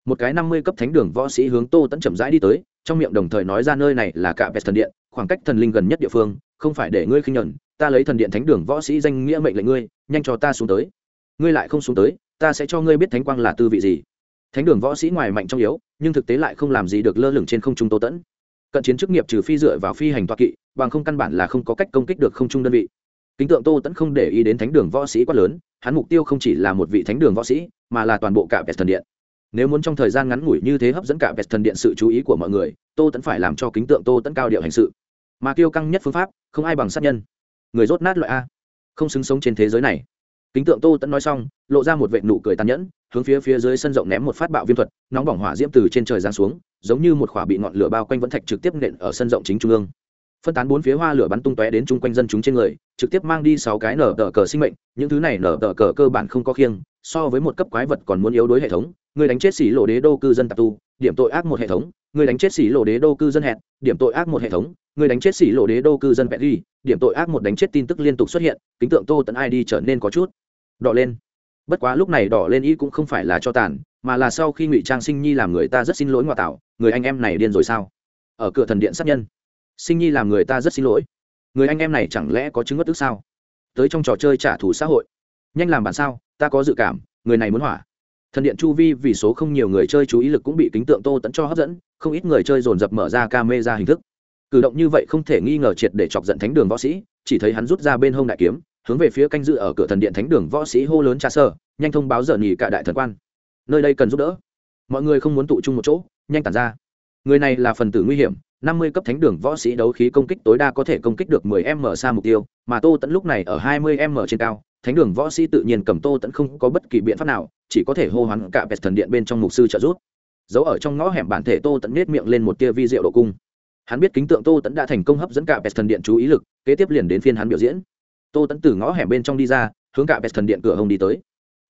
Một cái năm mươi cấp thánh đường võ sĩ hướng tô tẫn chậm rãi đi tới, trong miệng đồng thời nói ra nơi này là cả vẹt thần điện, khoảng cách thần linh gần nhất địa phương, không phải để ngươi khinh nhẫn ta lấy thần điện thánh đường võ sĩ danh nghĩa mệnh lệnh ngươi, nhanh cho ta xuống tới. Ngươi lại không xuống tới, ta sẽ cho ngươi biết thánh quang là tư vị gì. Thánh đường võ sĩ ngoài mạnh trong yếu, nhưng thực tế lại không làm gì được lơ lửng trên không trung tô tẫn. Cận chiến chức nghiệp trừ phi dựa vào phi hành toa kỵ, bằng không căn bản là không có cách công kích được không trung đơn vị. Kính tượng tô tẫn không để ý đến thánh đường võ sĩ quá lớn, hắn mục tiêu không chỉ là một vị thánh đường võ sĩ, mà là toàn bộ cả vẹt thần điện. Nếu muốn trong thời gian ngắn ngủi như thế hấp dẫn cả vẹt thần điện sự chú ý của mọi người, tô tẫn phải làm cho kính tượng tô tẫn cao điệu hành sự. Mà kiêu căng nhất phương pháp, không ai bằng sát nhân người rốt nát loại a. Không xứng sống trên thế giới này. Kính tượng tô tẫn nói xong, lộ ra một vệ nụ cười tàn nhẫn, hướng phía phía dưới sân rộng ném một phát bạo viêm thuật, nóng bỏng hỏa diễm từ trên trời giáng xuống, giống như một khỏa bị ngọn lửa bao quanh vẫn thạch trực tiếp nện ở sân rộng chính trung ương. Phân tán bốn phía hoa lửa bắn tung tóe đến chung quanh dân chúng trên người, trực tiếp mang đi sáu cái nở tờ cờ sinh mệnh, những thứ này nở tờ cờ cơ bản không có khiêng, so với một cấp quái vật còn muốn yếu đối hệ thống người đánh chết xỉ lộ đế đô cư dân tạp tu, điểm tội ác một hệ thống. Người đánh chết xỉ lộ đế đô cư dân hẹn, điểm tội ác một hệ thống. Người đánh chết xỉ lộ đế đô cư dân pet ghi điểm tội ác một đánh chết tin tức liên tục xuất hiện. Kính tượng tô tận id trở nên có chút đỏ lên. Bất quá lúc này đỏ lên y cũng không phải là cho tàn, mà là sau khi ngụy trang sinh nhi làm người ta rất xin lỗi ngoại tạo, người anh em này điên rồi sao? Ở cửa thần điện sát nhân. Sinh nhi làm người ta rất xin lỗi. Người anh em này chẳng lẽ có chứng mất tức sao? Tới trong trò chơi trả thù xã hội. Nhanh làm bản sao, ta có dự cảm, người này muốn hỏa thần điện chu vi vì số không nhiều người chơi chú ý lực cũng bị kính tượng tô tẫn cho hấp dẫn, không ít người chơi dồn dập mở ra ca mê ra hình thức. Cử động như vậy không thể nghi ngờ triệt để chọc giận thánh đường võ sĩ, chỉ thấy hắn rút ra bên hông đại kiếm, hướng về phía canh dự ở cửa thần điện thánh đường võ sĩ hô lớn trà sơ, nhanh thông báo giờ nghỉ cả đại thần quan. Nơi đây cần giúp đỡ. Mọi người không muốn tụ chung một chỗ, nhanh tản ra. Người này là phần tử nguy hiểm, năm mươi cấp thánh đường võ sĩ đấu khí công kích tối đa có thể công kích được 10 m xa mục tiêu, mà tô tẫn lúc này ở 20 m trên cao thánh đường võ sĩ tự nhiên cầm tô tẫn không có bất kỳ biện pháp nào, chỉ có thể hô hoán cả bẹt thần điện bên trong mục sư trợ giúp. Giấu ở trong ngõ hẻm bản thể tô tẫn nết miệng lên một tia vi diệu độ cung. Hắn biết kính tượng tô tẫn đã thành công hấp dẫn cả bẹt thần điện chú ý lực, kế tiếp liền đến phiên hắn biểu diễn. Tô tẫn từ ngõ hẻm bên trong đi ra, hướng cả bẹt thần điện cửa hông đi tới.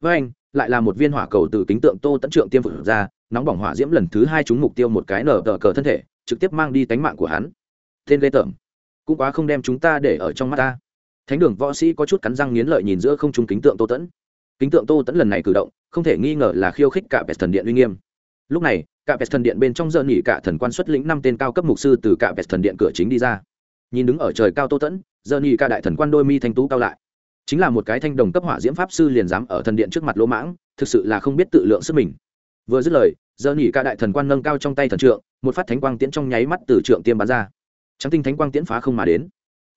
Với anh, lại là một viên hỏa cầu từ kính tượng tô tẫn trượng tiêm vực ra, nóng bỏng hỏa diễm lần thứ hai trúng mục tiêu một cái nở tờ cờ thân thể, trực tiếp mang đi tánh mạng của hắn. Tên ghê tởm, cũng quá không đem chúng ta để ở trong mắt ta thánh đường võ sĩ có chút cắn răng nghiến lợi nhìn giữa không trung kính tượng tô tẫn. Kính tượng tô tẫn lần này cử động, không thể nghi ngờ là khiêu khích cả pest thần điện uy nghiêm. Lúc này, cả pest thần điện bên trong giờ nghỉ cả thần quan xuất lĩnh năm tên cao cấp mục sư từ cả pest thần điện cửa chính đi ra. Nhìn đứng ở trời cao tô tẫn, giờ nghỉ cả đại thần quan đôi mi thanh tú cao lại. Chính là một cái thanh đồng cấp hỏa diễm pháp sư liền dám ở thần điện trước mặt lỗ mãng, thực sự là không biết tự lượng sức mình. Vừa dứt lời, giờ nghỉ cả đại thần quan nâng cao trong tay thần trượng, một phát thánh quang tiễn trong nháy mắt từ trượng tiêm bắn ra. Trắng tinh thánh quang tiễn phá không mà đến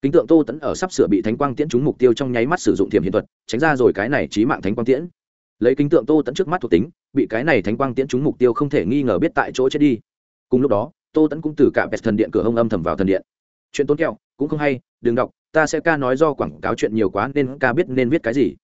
kính tượng tô tẫn ở sắp sửa bị thánh quang tiễn trúng mục tiêu trong nháy mắt sử dụng thiểm hiện thuật, tránh ra rồi cái này trí mạng thánh quang tiễn. Lấy kính tượng tô tẫn trước mắt thuộc tính, bị cái này thánh quang tiễn trúng mục tiêu không thể nghi ngờ biết tại chỗ chết đi. Cùng lúc đó, tô tẫn cũng từ cả bẹt thần điện cửa hông âm thầm vào thần điện. Chuyện tốn kẹo, cũng không hay, đừng đọc, ta sẽ ca nói do quảng cáo chuyện nhiều quá nên ca biết nên viết cái gì.